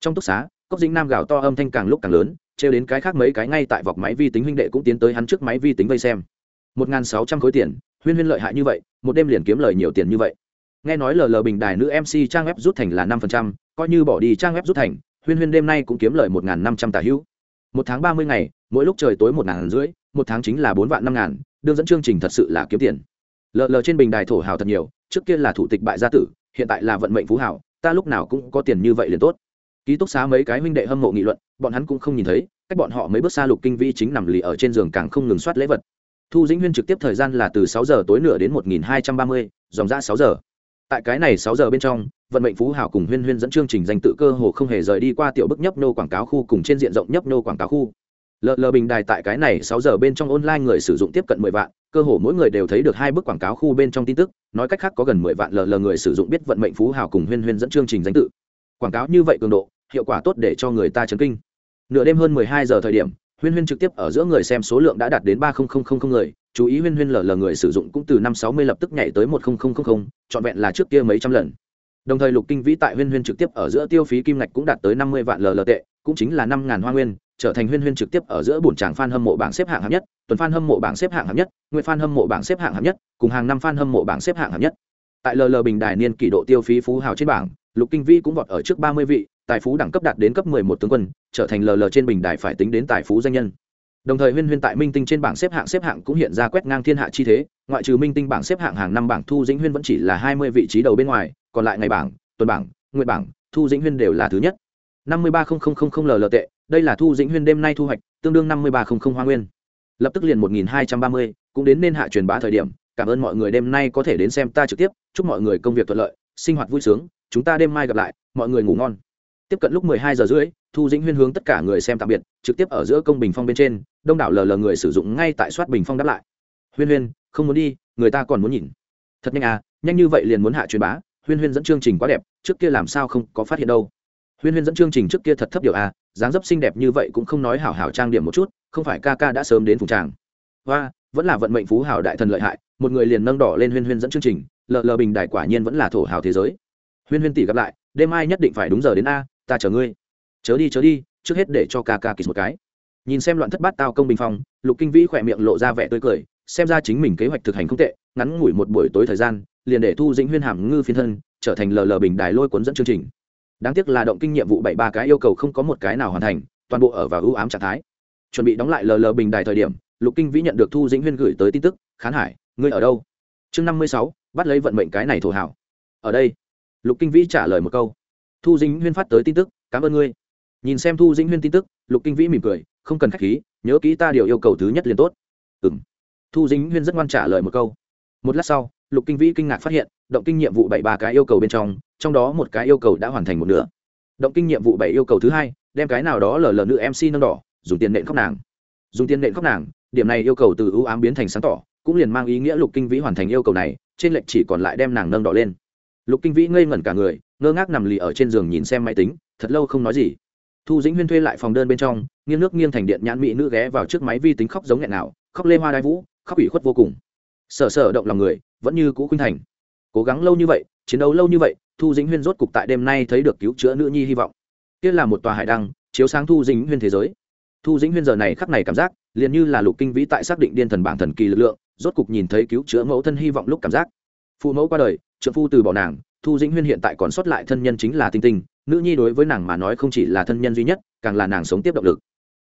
Trong túc xá, cốc dính nam gạo to âm thanh càng lúc càng lớn, trêu đến cái khác mấy cái ngay tại vọc máy vi tính huynh đệ cũng tiến tới hắn trước máy vi tính vây xem. Một n g h n sáu trăm khối tiền, huyên huyên lợi hại như vậy, một đêm liền kiếm lời nhiều tiền như vậy. Nghe nói lờ lờ bình đài nữ mc trang web rút thành là năm phần trăm, coi như bỏ đi trang web rút thành, huyên huyên đêm nay cũng kiếm lời một n năm trăm tả hữu. Một tháng ba mươi ngày, mỗi lúc trời tối một ngàn rưỡi một tháng chính là bốn vạn năm ngàn, đương dẫn chương trình thật sự là kiếm tiền. Lờ lờ trên bình đài thổ hào thật nhiều, trước kia là thủ tịch bại gia tử, hiện tại là vận mệnh phú hảo ta lúc nào cũng có tiền như vậy liền tốt. Ký túc xá mấy cái huynh đệ hâm mộ nghị luận, bọn hắn cũng không nhìn thấy, cách bọn họ mấy bước xa lục kinh vi chính nằm lì ở trên giường càng không ngừng soát lễ vật. Thu dĩnh huyên trực tiếp thời gian là từ sáu giờ tối nửa đến một nghìn hai trăm ba mươi, dòng ra sáu giờ. Tại cái này sáu giờ bên trong, vận mệnh phú hảo cùng huyên huyên dẫn chương trình danh tự cơ hồ không hề rời đi qua tiểu bức nhấp nô quảng cáo khu cùng trên diện rộng nhấp nô quảng cáo khu lờ lờ bình đài tại cái này sáu giờ bên trong online người sử dụng tiếp cận mười vạn, cơ hồ mỗi người đều thấy được hai bức quảng cáo khu bên trong tin tức, nói cách khác có gần mười vạn lờ lờ người sử dụng biết vận mệnh phú hào cùng huyên huyên dẫn chương trình danh tự. Quảng cáo như vậy cường độ, hiệu quả tốt để cho người ta chấn kinh. Nửa đêm hơn mười hai giờ thời điểm, huyên huyên trực tiếp ở giữa người xem số lượng đã đạt đến ba người, chú ý huyên huyên lờ lờ người sử dụng cũng từ năm sáu mươi lập tức nhảy tới một trọn vẹn là trước kia mấy trăm lần. Đồng thời lục kinh vĩ tại huyên huyên trực tiếp ở giữa tiêu phí kim ngạch cũng đạt tới năm mươi vạn lờ lờ tệ, cũng chính là năm ngàn hoa nguyên trở thành huyên huyên trực tiếp ở giữa bổn tràng fan hâm mộ bảng xếp hạng hạng nhất, tuần fan hâm mộ bảng xếp hạng hạng nhất, nguyện fan hâm mộ bảng xếp hạng hạng nhất, cùng hàng năm fan hâm mộ bảng xếp hạng hạng nhất. Tại LL bình đài niên kỷ độ tiêu phí phú hào trên bảng, Lục Kinh Vĩ cũng vọt ở trước 30 vị, tài phú đẳng cấp đạt đến cấp 11 tướng quân, trở thành LL trên bình đài phải tính đến tài phú danh nhân. Đồng thời Huyên Huyên tại Minh Tinh trên bảng xếp hạng xếp hạng cũng hiện ra quét ngang thiên hạ chi thế, ngoại trừ Minh Tinh bảng xếp hạng hàng năm bảng Thu Dĩnh Huyên vẫn chỉ là 20 vị trí đầu bên ngoài, còn lại ngày bảng, tuần bảng, nguyệt bảng, Thu Dĩnh Huyên đều là thứ nhất. 53000 LL tệ, đây là Thu Dĩnh Huyên đêm nay thu hoạch, tương đương 53000 hoa nguyên. Lập tức liền 1230, cũng đến nên hạ truyền bá thời điểm, cảm ơn mọi người đêm nay có thể đến xem ta trực tiếp, chúc mọi người công việc thuận lợi, sinh hoạt vui sướng, chúng ta đêm mai gặp lại, mọi người ngủ ngon. Tiếp cận lúc 12 giờ rưỡi, Thu Dĩnh Huyên hướng tất cả người xem tạm biệt, trực tiếp ở giữa công bình phong bên trên, đông đảo lờ lờ người sử dụng ngay tại soát bình phong đáp lại. Huyên Huyên, không muốn đi, người ta còn muốn nhìn. Thật nhanh à, nhanh như vậy liền muốn hạ truyền bá, Huyên Huyên dẫn chương trình quá đẹp, trước kia làm sao không có phát hiện đâu huyên huyên dẫn chương trình trước kia thật thấp điều a à, dáng dấp xinh đẹp như vậy cũng không nói hảo hảo trang điểm một chút, không phải ca ca đã sớm đến phùng tràng. Hoa, vẫn là vận mệnh phú hảo đại thần lợi hại, một người liền nâng đỏ lên huyên huyên dẫn chương trình, lờ lờ bình đại quả nhiên vẫn là thổ hào thế giới. Huyên huyên tỷ gặp lại, đêm mai nhất định phải đúng giờ đến a, ta chờ ngươi. Chớ đi chớ đi, trước hết để cho ca ca kịch một cái. Nhìn xem loạn thất bát tao công bình phong, lục kinh vĩ khỏe miệng lộ ra vẻ tươi cười, xem ra chính mình kế hoạch thực hành không tệ, ngắn ngủi một buổi tối thời gian, liền để thu dĩnh huyên hàm ngư phiên thân, trở thành lờ lờ bình đài lôi cuốn dẫn chương trình đáng tiếc là động kinh nhiệm vụ bảy ba cái yêu cầu không có một cái nào hoàn thành, toàn bộ ở vào ưu ám trạng thái. Chuẩn bị đóng lại lờ lờ bình đài thời điểm, lục kinh vĩ nhận được thu dĩnh huyên gửi tới tin tức, khán hải, ngươi ở đâu? Chương năm mươi sáu, bắt lấy vận mệnh cái này thổ hảo ở đây. Lục kinh vĩ trả lời một câu. Thu dĩnh huyên phát tới tin tức, cảm ơn ngươi. Nhìn xem thu dĩnh huyên tin tức, lục kinh vĩ mỉm cười, không cần k h á c h khí, nhớ kỹ ta điều yêu cầu thứ nhất liền tốt. Ừ m thu dĩnh huyên rất ngoan trả lời một câu. Một lát sau, lục kinh vĩ kinh ngạc phát hiện, động kinh nhiệm vụ bảy ba cái yêu cầu bên trong trong đó một cái yêu cầu đã hoàn thành một nửa. Động kinh nhiệm vụ bảy yêu cầu thứ hai, đem cái nào đó lờ lờ nữ mc nâng đỏ, dùng tiền nện khóc nàng. Dùng tiền nện khóc nàng, điểm này yêu cầu từ ưu ám biến thành sáng tỏ, cũng liền mang ý nghĩa lục kinh vĩ hoàn thành yêu cầu này, trên lệnh chỉ còn lại đem nàng nâng đỏ lên. Lục kinh vĩ ngây ngẩn cả người, ngơ ngác nằm lì ở trên giường nhìn xem máy tính, thật lâu không nói gì. Thu dĩnh huyên thuê lại phòng đơn bên trong, nghiêng nước nghiêng thành điện nhãn mỹ nữ ghé vào trước máy vi tính khóc giống nghẹn nào khóc lê hoa đai vũ, khóc ủy khuất vô cùng. Sở sở động lòng người, vẫn như cũ khuynh thành. Cố gắng lâu như vậy, chiến đấu lâu như vậy thu dĩnh huyên rốt cục tại đêm nay thấy được cứu chữa nữ nhi hy vọng. Kia là một tòa hải đăng, chiếu sáng thu dĩnh huyên thế giới. Thu dĩnh huyên giờ này khắc này cảm giác, liền như là lục kinh vĩ tại xác định điên thần bảng thần kỳ lực lượng, rốt cục nhìn thấy cứu chữa mẫu thân hy vọng lúc cảm giác. Phụ mẫu qua đời trợ phu từ bỏ nàng, thu dĩnh huyên hiện tại còn sót lại thân nhân chính là tinh tinh, nữ nhi đối với nàng mà nói không chỉ là thân nhân duy nhất, càng là nàng sống tiếp động lực.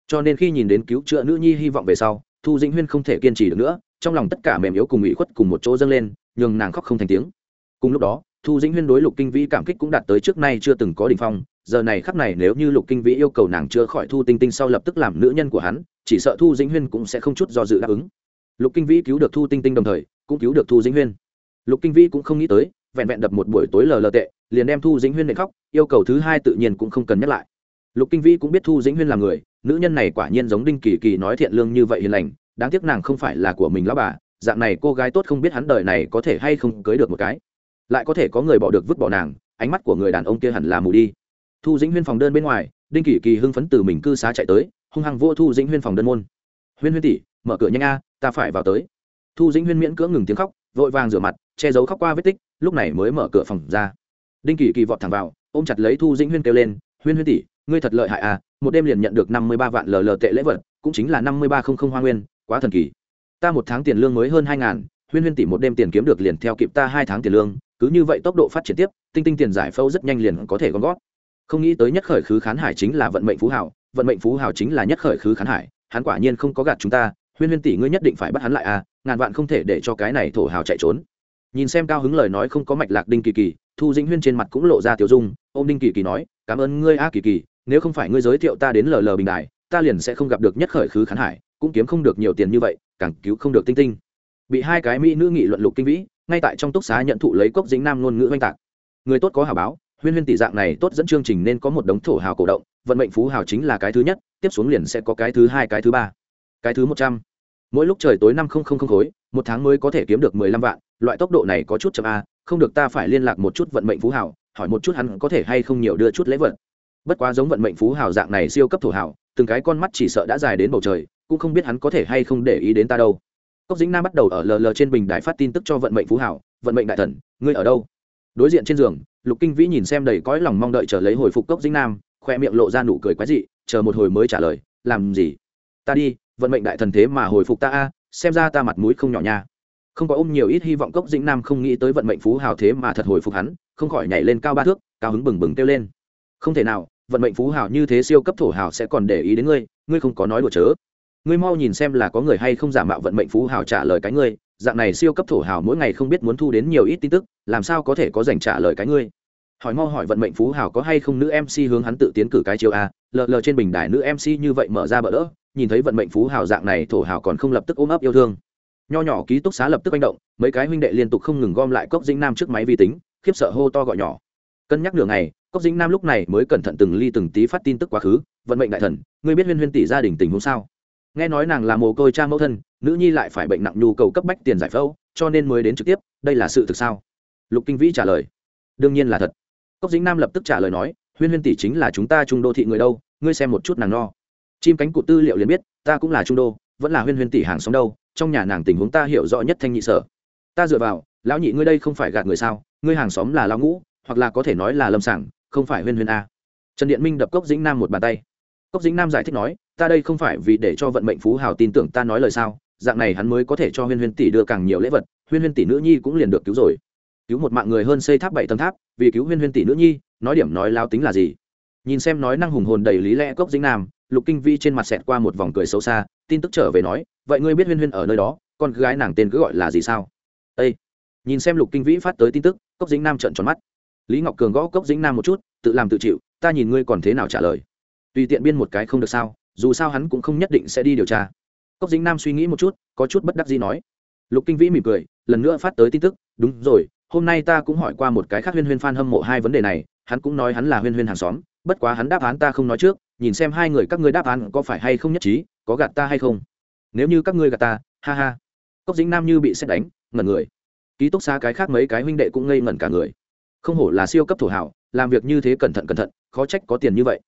Cho nên khi nhìn đến cứu chữa nữ nhi hy vọng về sau, thu dĩnh huyên không thể kiên trì được nữa, trong lòng tất cả mềm yếu cùng ủy khuất cùng một chỗ dâng lên, nhường nàng khóc không thành tiếng. Cùng lúc đó thu dĩnh huyên đối lục kinh vĩ cảm kích cũng đạt tới trước nay chưa từng có đ ỉ n h phong, giờ này khắc này nếu như lục kinh vĩ yêu cầu nàng chữa khỏi thu tinh tinh sau lập tức làm nữ nhân của hắn, chỉ sợ thu dĩnh huyên cũng sẽ không chút do dự đáp ứng. Lục kinh vĩ cứu được thu tinh tinh đồng thời, cũng cứu được thu dĩnh huyên. Lục kinh vĩ cũng không nghĩ tới, vẹn vẹn đập một buổi tối lờ lờ tệ, liền đem thu dĩnh huyên nệ khóc, yêu cầu thứ hai tự nhiên cũng không cần nhắc lại. Lục kinh vĩ cũng biết thu dĩnh huyên là người, nữ nhân này quả nhiên giống đinh kỳ kỳ nói thiện lương như vậy hiền lành, đáng tiếc nàng không phải là của mình lão bà, dạng này cô gái tốt không biết hắn đời này có thể hay không cưới được một cái lại có thể có người bỏ được vứt bỏ nàng, ánh mắt của người đàn ông kia hẳn là mù đi. Thu dĩnh huyên phòng đơn bên ngoài, đinh Kỷ kỳ hưng phấn từ mình cư xá chạy tới, hung hăng vô thu dĩnh huyên phòng đơn môn. Huyên huyên tỷ, mở cửa nhanh a, ta phải vào tới. Thu dĩnh huyên miễn cưỡng ngừng tiếng khóc, vội vàng rửa mặt, che giấu khóc qua vết tích, lúc này mới mở cửa phòng ra. Đinh kỳ kỳ vọt thẳng vào, ôm chặt lấy thu dĩnh huyên kêu lên, huyên huyên tỷ, ngươi thật lợi hại à một đêm liền nhận được năm mươi ba vạn lờ lờ tệ lễ vật, cũng chính là năm mươi ba không không hoa nguyên, quá thần kỳ. Ta một tháng tiền lương mới hơn hai ngàn, huyên huyên tỷ một đêm tiền kiếm được liền theo kịp ta hai tháng tiền lương cứ như vậy tốc độ phát triển tiếp, tinh tinh tiền giải phẫu rất nhanh liền có thể gom gót. Không nghĩ tới nhất khởi khứ khán hải chính là vận mệnh phú hảo vận mệnh phú hảo chính là nhất khởi khứ khán hải, hắn quả nhiên không có gạt chúng ta, huyên huyên tỷ ngươi nhất định phải bắt hắn lại à ngàn vạn không thể để cho cái này thổ hào chạy trốn. Nhìn xem cao hứng lời nói không có mạch lạc đinh kỳ kỳ, thu dĩnh huyên trên mặt cũng lộ ra tiểu dung ô m đinh kỳ kỳ nói, cảm ơn ngươi a kỳ kỳ, nếu không phải ngươi giới thiệu ta đến lờ lờ bình đài, ta liền sẽ không gặp được nhất khởi khứ khán hải, cũng kiếm không được nhiều tiền như vậy, càng cứu không được tinh tinh. Bị hai cái mỹ nữ nghị luận lục kinh vĩ ngay tại trong túc xá nhận thụ lấy cốc dính nam ngôn ngữ oanh tạc. Người tốt có hào báo, huyên huyên tỷ dạng này tốt dẫn chương trình nên có một đống thổ hào cổ động, vận mệnh phú hào chính là cái thứ nhất, tiếp xuống liền sẽ có cái thứ hai, cái thứ ba, cái thứ một trăm. Mỗi lúc trời tối năm không không không khối, một tháng mới có thể kiếm được mười lăm vạn, loại tốc độ này có chút chậm a, không được ta phải liên lạc một chút vận mệnh phú hào, hỏi một chút hắn có thể hay không nhiều đưa chút lễ vật. Bất quá giống vận mệnh phú hào dạng này siêu cấp thổ hào, từng cái con mắt chỉ sợ đã dài đến bầu trời, cũng không biết hắn có thể hay không để ý đến ta đâu cốc dĩnh nam bắt đầu ở lờ lờ trên bình đài phát tin tức cho vận mệnh phú hảo. Vận mệnh đại thần, ngươi ở đâu? Đối diện trên giường, lục kinh vĩ nhìn xem đầy cõi lòng mong đợi chờ lấy hồi phục cốc dĩnh nam, khoe miệng lộ ra nụ cười quái dị, chờ một hồi mới trả lời, làm gì? Ta đi, vận mệnh đại thần thế mà hồi phục ta a, xem ra ta mặt mũi không nhỏ nha. Không có ôm nhiều ít hy vọng cốc dĩnh nam không nghĩ tới vận mệnh phú hào thế mà thật hồi phục hắn, không khỏi nhảy lên cao ba thước, cao hứng bừng bừng kêu lên. Không thể nào, vận mệnh phú hào như thế siêu cấp thổ hào sẽ còn để ý đến ngươi ngươi không có nói đùa chớ ngươi mau nhìn xem là có người hay không giả mạo vận mệnh phú hào trả lời cái ngươi, dạng này siêu cấp thổ hào mỗi ngày không biết muốn thu đến nhiều ít tin tức, làm sao có thể có dành trả lời cái ngươi? Hỏi mau hỏi vận mệnh phú hào có hay không nữ mc hướng hắn tự tiến cử cái chiều a, lờ lờ trên bình đài nữ mc như vậy mở ra bỡ đỡ nhìn thấy vận mệnh phú hào dạng này thổ hào còn không lập tức ôm ấp yêu thương. Nho nhỏ ký túc xá lập tức manh động, mấy cái huynh đệ liên tục không ngừng gom lại cốc dĩnh nam trước máy vi tính, khiếp sợ hô to gọi nhỏ. Cân nhắc đường ngày, cốc dĩnh nam lúc này mới cẩn thận từng ly từng tí phát tin tức quá khứ, vận mệnh đại thần, ngươi biết huyên huyên tỷ gia đình tình huống sao? Nghe nói nàng là mồ côi cha mẫu thân, nữ nhi lại phải bệnh nặng nhu cầu cấp bách tiền giải phẫu, cho nên mới đến trực tiếp, đây là sự thực sao? Lục kinh vĩ trả lời. Đương nhiên là thật. Cốc dính nam lập tức trả lời nói, huyên huyên tỷ chính là chúng ta trung đô thị người đâu, ngươi xem một chút nàng no. Chim cánh cụt tư liệu liền biết, ta cũng là trung đô, vẫn là huyên huyên tỷ hàng xóm đâu, trong nhà nàng tình huống ta hiểu rõ nhất thanh nhị sở. Ta dựa vào, lão nhị ngươi đây không phải gạt người sao, ngươi hàng xóm là lão ngũ, hoặc là có thể nói là lâm sản không phải huyên huyên a. Trần điện minh đập cốc dĩnh nam một bàn tay cốc dĩnh nam giải thích nói, ta đây không phải vì để cho vận mệnh phú hào tin tưởng ta nói lời sao, dạng này hắn mới có thể cho huyên huyên tỷ đưa càng nhiều lễ vật, huyên huyên tỷ nữ nhi cũng liền được cứu rồi. Cứu một mạng người hơn xây tháp bảy tầng tháp, vì cứu huyên huyên tỷ nữ nhi, nói điểm nói lao tính là gì? Nhìn xem nói năng hùng hồn đầy lý lẽ cốc dĩnh nam, lục kinh vi trên mặt xẹt qua một vòng cười xấu xa, tin tức trở về nói, vậy ngươi biết huyên huyên ở nơi đó, con gái nàng tên cứ gọi là gì sao? Ê! nhìn xem lục kinh vĩ phát tới tin tức, cốc dĩnh nam trợn tròn mắt. Lý ngọc cường gõ cốc dĩnh nam một chút, tự làm tự chịu, ta nhìn ngươi còn thế nào trả lời? Tùy tiện biên một cái không được sao, dù sao hắn cũng không nhất định sẽ đi điều tra. Cốc dĩnh nam suy nghĩ một chút, có chút bất đắc gì nói. Lục kinh vĩ mỉm cười, lần nữa phát tới tin tức, đúng rồi, hôm nay ta cũng hỏi qua một cái khác huyên huyên f hâm mộ hai vấn đề này, hắn cũng nói hắn là huyên huyên hàng xóm, bất quá hắn đáp án ta không nói trước, nhìn xem hai người các ngươi đáp án có phải hay không nhất trí, có gạt ta hay không? Nếu như các ngươi gạt ta, ha ha. Cốc dĩnh nam như bị xét đánh, ngẩn người. Ký túc xá cái khác mấy cái huynh đệ cũng ngây ngẩn cả người. Không hổ là siêu cấp thổ hảo, làm việc như thế cẩn thận cẩn thận, khó trách có tiền như vậy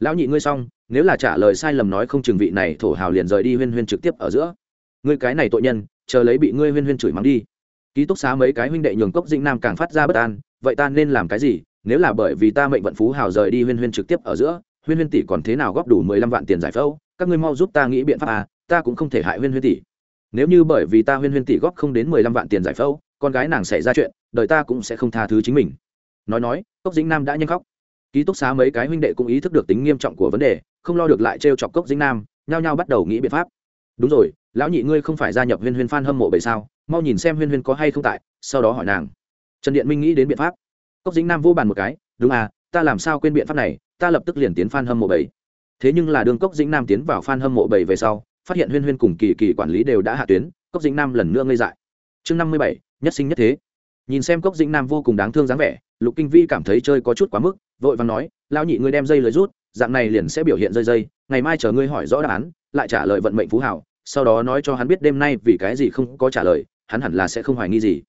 lão nhị ngươi xong, nếu là trả lời sai lầm nói không chừng vị này thổ hào liền rời đi huyên huyên trực tiếp ở giữa. Ngươi cái này tội nhân, chờ lấy bị ngươi huyên huyên chửi mắng đi. Ký túc xá mấy cái huynh đệ nhường cốc dĩnh nam càng phát ra bất an, vậy ta nên làm cái gì? Nếu là bởi vì ta mệnh vận phú hào rời đi huyên huyên trực tiếp ở giữa, huyên huyên tỷ còn thế nào góp đủ mười lăm vạn tiền giải phẫu? Các ngươi mau giúp ta nghĩ biện pháp à ta cũng không thể hại huyên huyên tỷ. Nếu như bởi vì ta huyên huyên tỷ góp không đến mười lăm vạn tiền giải phẫu, con gái nàng xảy ra chuyện, đời ta cũng sẽ không tha thứ chính mình. Nói nói, cốc dĩnh nam đã nhanh khóc ký túc xá mấy cái huynh đệ cũng ý thức được tính nghiêm trọng của vấn đề, không lo được lại t chọc cốc dĩnh nam, nhao nhao bắt đầu nghĩ biện pháp. Đúng rồi, lão nhị ngươi không phải gia nhập huyên huyên phan hâm mộ bởi sao? Mau nhìn xem huyên huyên có hay không tại, sau đó hỏi nàng. Trần điện minh nghĩ đến biện pháp. Cốc dĩnh nam vô bàn một cái, đúng à ta làm sao quên biện pháp này, ta lập tức liền tiến phan hâm mộ bảy thế nhưng là đường cốc dĩnh nam tiến vào phan hâm mộ bảy về sau, phát hiện huyên huyên cùng kỳ kỳ quản lý đều đã hạ tuyến, cốc dĩnh nam lần nữa ngây dại. Chương năm mươi bảy, nhất sinh nhất thế. Nhìn xem cốc dĩnh nam vô cùng đáng thương dáng vẻ, lục kinh vi cảm thấy chơi có chút quá mức vội vàng nói, lão nhị ngươi đem dây lưới rút, dạng này liền sẽ biểu hiện dây dây, ngày mai chờ ngươi hỏi rõ đáp án, lại trả lời vận mệnh phú hảo, sau đó nói cho hắn biết đêm nay vì cái gì không có trả lời, hắn hẳn là sẽ không hoài nghi gì.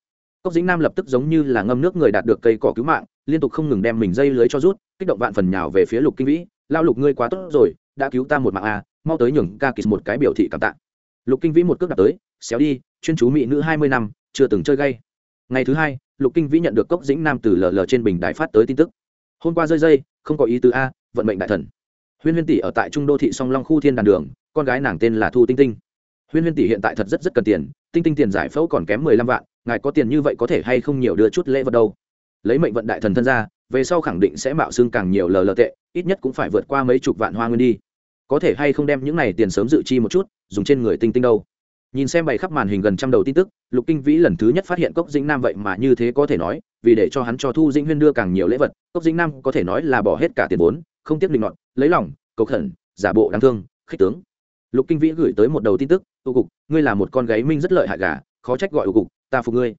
Cốc dĩnh nam lập tức giống như là ngâm nước người đạt được cây cỏ cứu mạng, liên tục không ngừng đem mình dây lưới cho rút, kích động vạn phần nhào về phía lục kinh vĩ lao lục ngươi quá tốt rồi, đã cứu ta một mạng à mau tới nhường ca kịch một cái biểu thị cảm tạ. Lục kinh vĩ một cước đặt tới, xéo đi, chuyên chú mỹ nữ hai mươi năm, chưa từng chơi gay. Ngày thứ hai, lục kinh vĩ nhận được cốc dĩnh nam từ lờ lờ trên bình đài phát tới tin tức hôm qua rơi dây, không có ý tứ a, vận mệnh đại thần. Huyên huyên tỷ ở tại trung đô thị song long khu thiên đàn đường, con gái nàng tên là thu tinh tinh. Huyên huyên tỷ hiện tại thật rất rất cần tiền, tinh tinh tiền giải phẫu còn kém mười lăm vạn, ngài có tiền như vậy có thể hay không nhiều đưa chút lễ vật đâu? Lấy mệnh vận đại thần thân ra, về sau khẳng định sẽ mạo xương càng nhiều lờ lờ tệ, ít nhất cũng phải vượt qua mấy chục vạn hoa nguyên đi. Có thể hay không đem những này tiền sớm dự chi một chút, dùng trên người tinh tinh đâu? Nhìn xem bày khắp màn hình gần trăm đầu tin tức, lục kinh vĩ lần thứ nhất phát hiện cốc dĩnh nam vậy mà như thế có thể nói vì để cho hắn cho thu dĩnh huyên đưa càng nhiều lễ vật, cốc dĩnh nam có thể nói là bỏ hết cả tiền vốn, không tiếp định luận lấy lòng, cầu khẩn, giả bộ đáng thương, khích tướng. Lục kinh vĩ gửi tới một đầu tin tức ưu cục, ngươi là một con gáy minh rất lợi hại gà, khó trách gọi ưu cục, ta phục ngươi.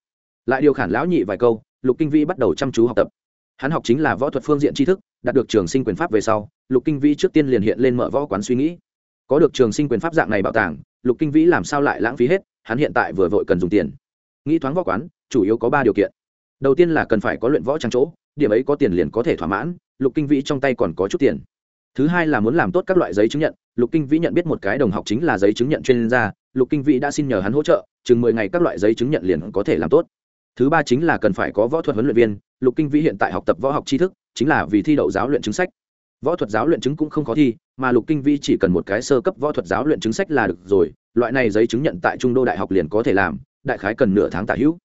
Lại điều khản lão nhị vài câu, lục kinh vĩ bắt đầu chăm chú học tập. Hắn học chính là võ thuật phương diện tri thức, đạt được trường sinh quyền pháp về sau, lục kinh vĩ trước tiên liền hiện lên mở võ quán suy nghĩ. Có được trường sinh quyền pháp dạng này bảo tàng, lục kinh vĩ làm sao lại lãng phí hết, hắn hiện tại vừa vội cần dùng tiền. Nghĩ thoáng võ quán, chủ yếu có ba điều kiện đầu tiên là cần phải có luyện võ trang chỗ, điểm ấy có tiền liền có thể thỏa mãn, lục kinh vĩ trong tay còn có chút tiền. Thứ hai là muốn làm tốt các loại giấy chứng nhận, lục kinh vĩ nhận biết một cái đồng học chính là giấy chứng nhận chuyên gia, lục kinh vĩ đã xin nhờ hắn hỗ trợ, chừng mười ngày các loại giấy chứng nhận liền có thể làm tốt. Thứ ba chính là cần phải có võ thuật huấn luyện viên, lục kinh vĩ hiện tại học tập võ học tri thức, chính là vì thi đậu giáo luyện chứng sách. Võ thuật giáo luyện chứng cũng không khó thi, mà lục kinh vĩ chỉ cần một cái sơ cấp võ thuật giáo luyện chứng sách là được rồi, loại này giấy chứng nhận tại trung đô đại học liền có thể làm, đại khái cần nửa tháng tả hữu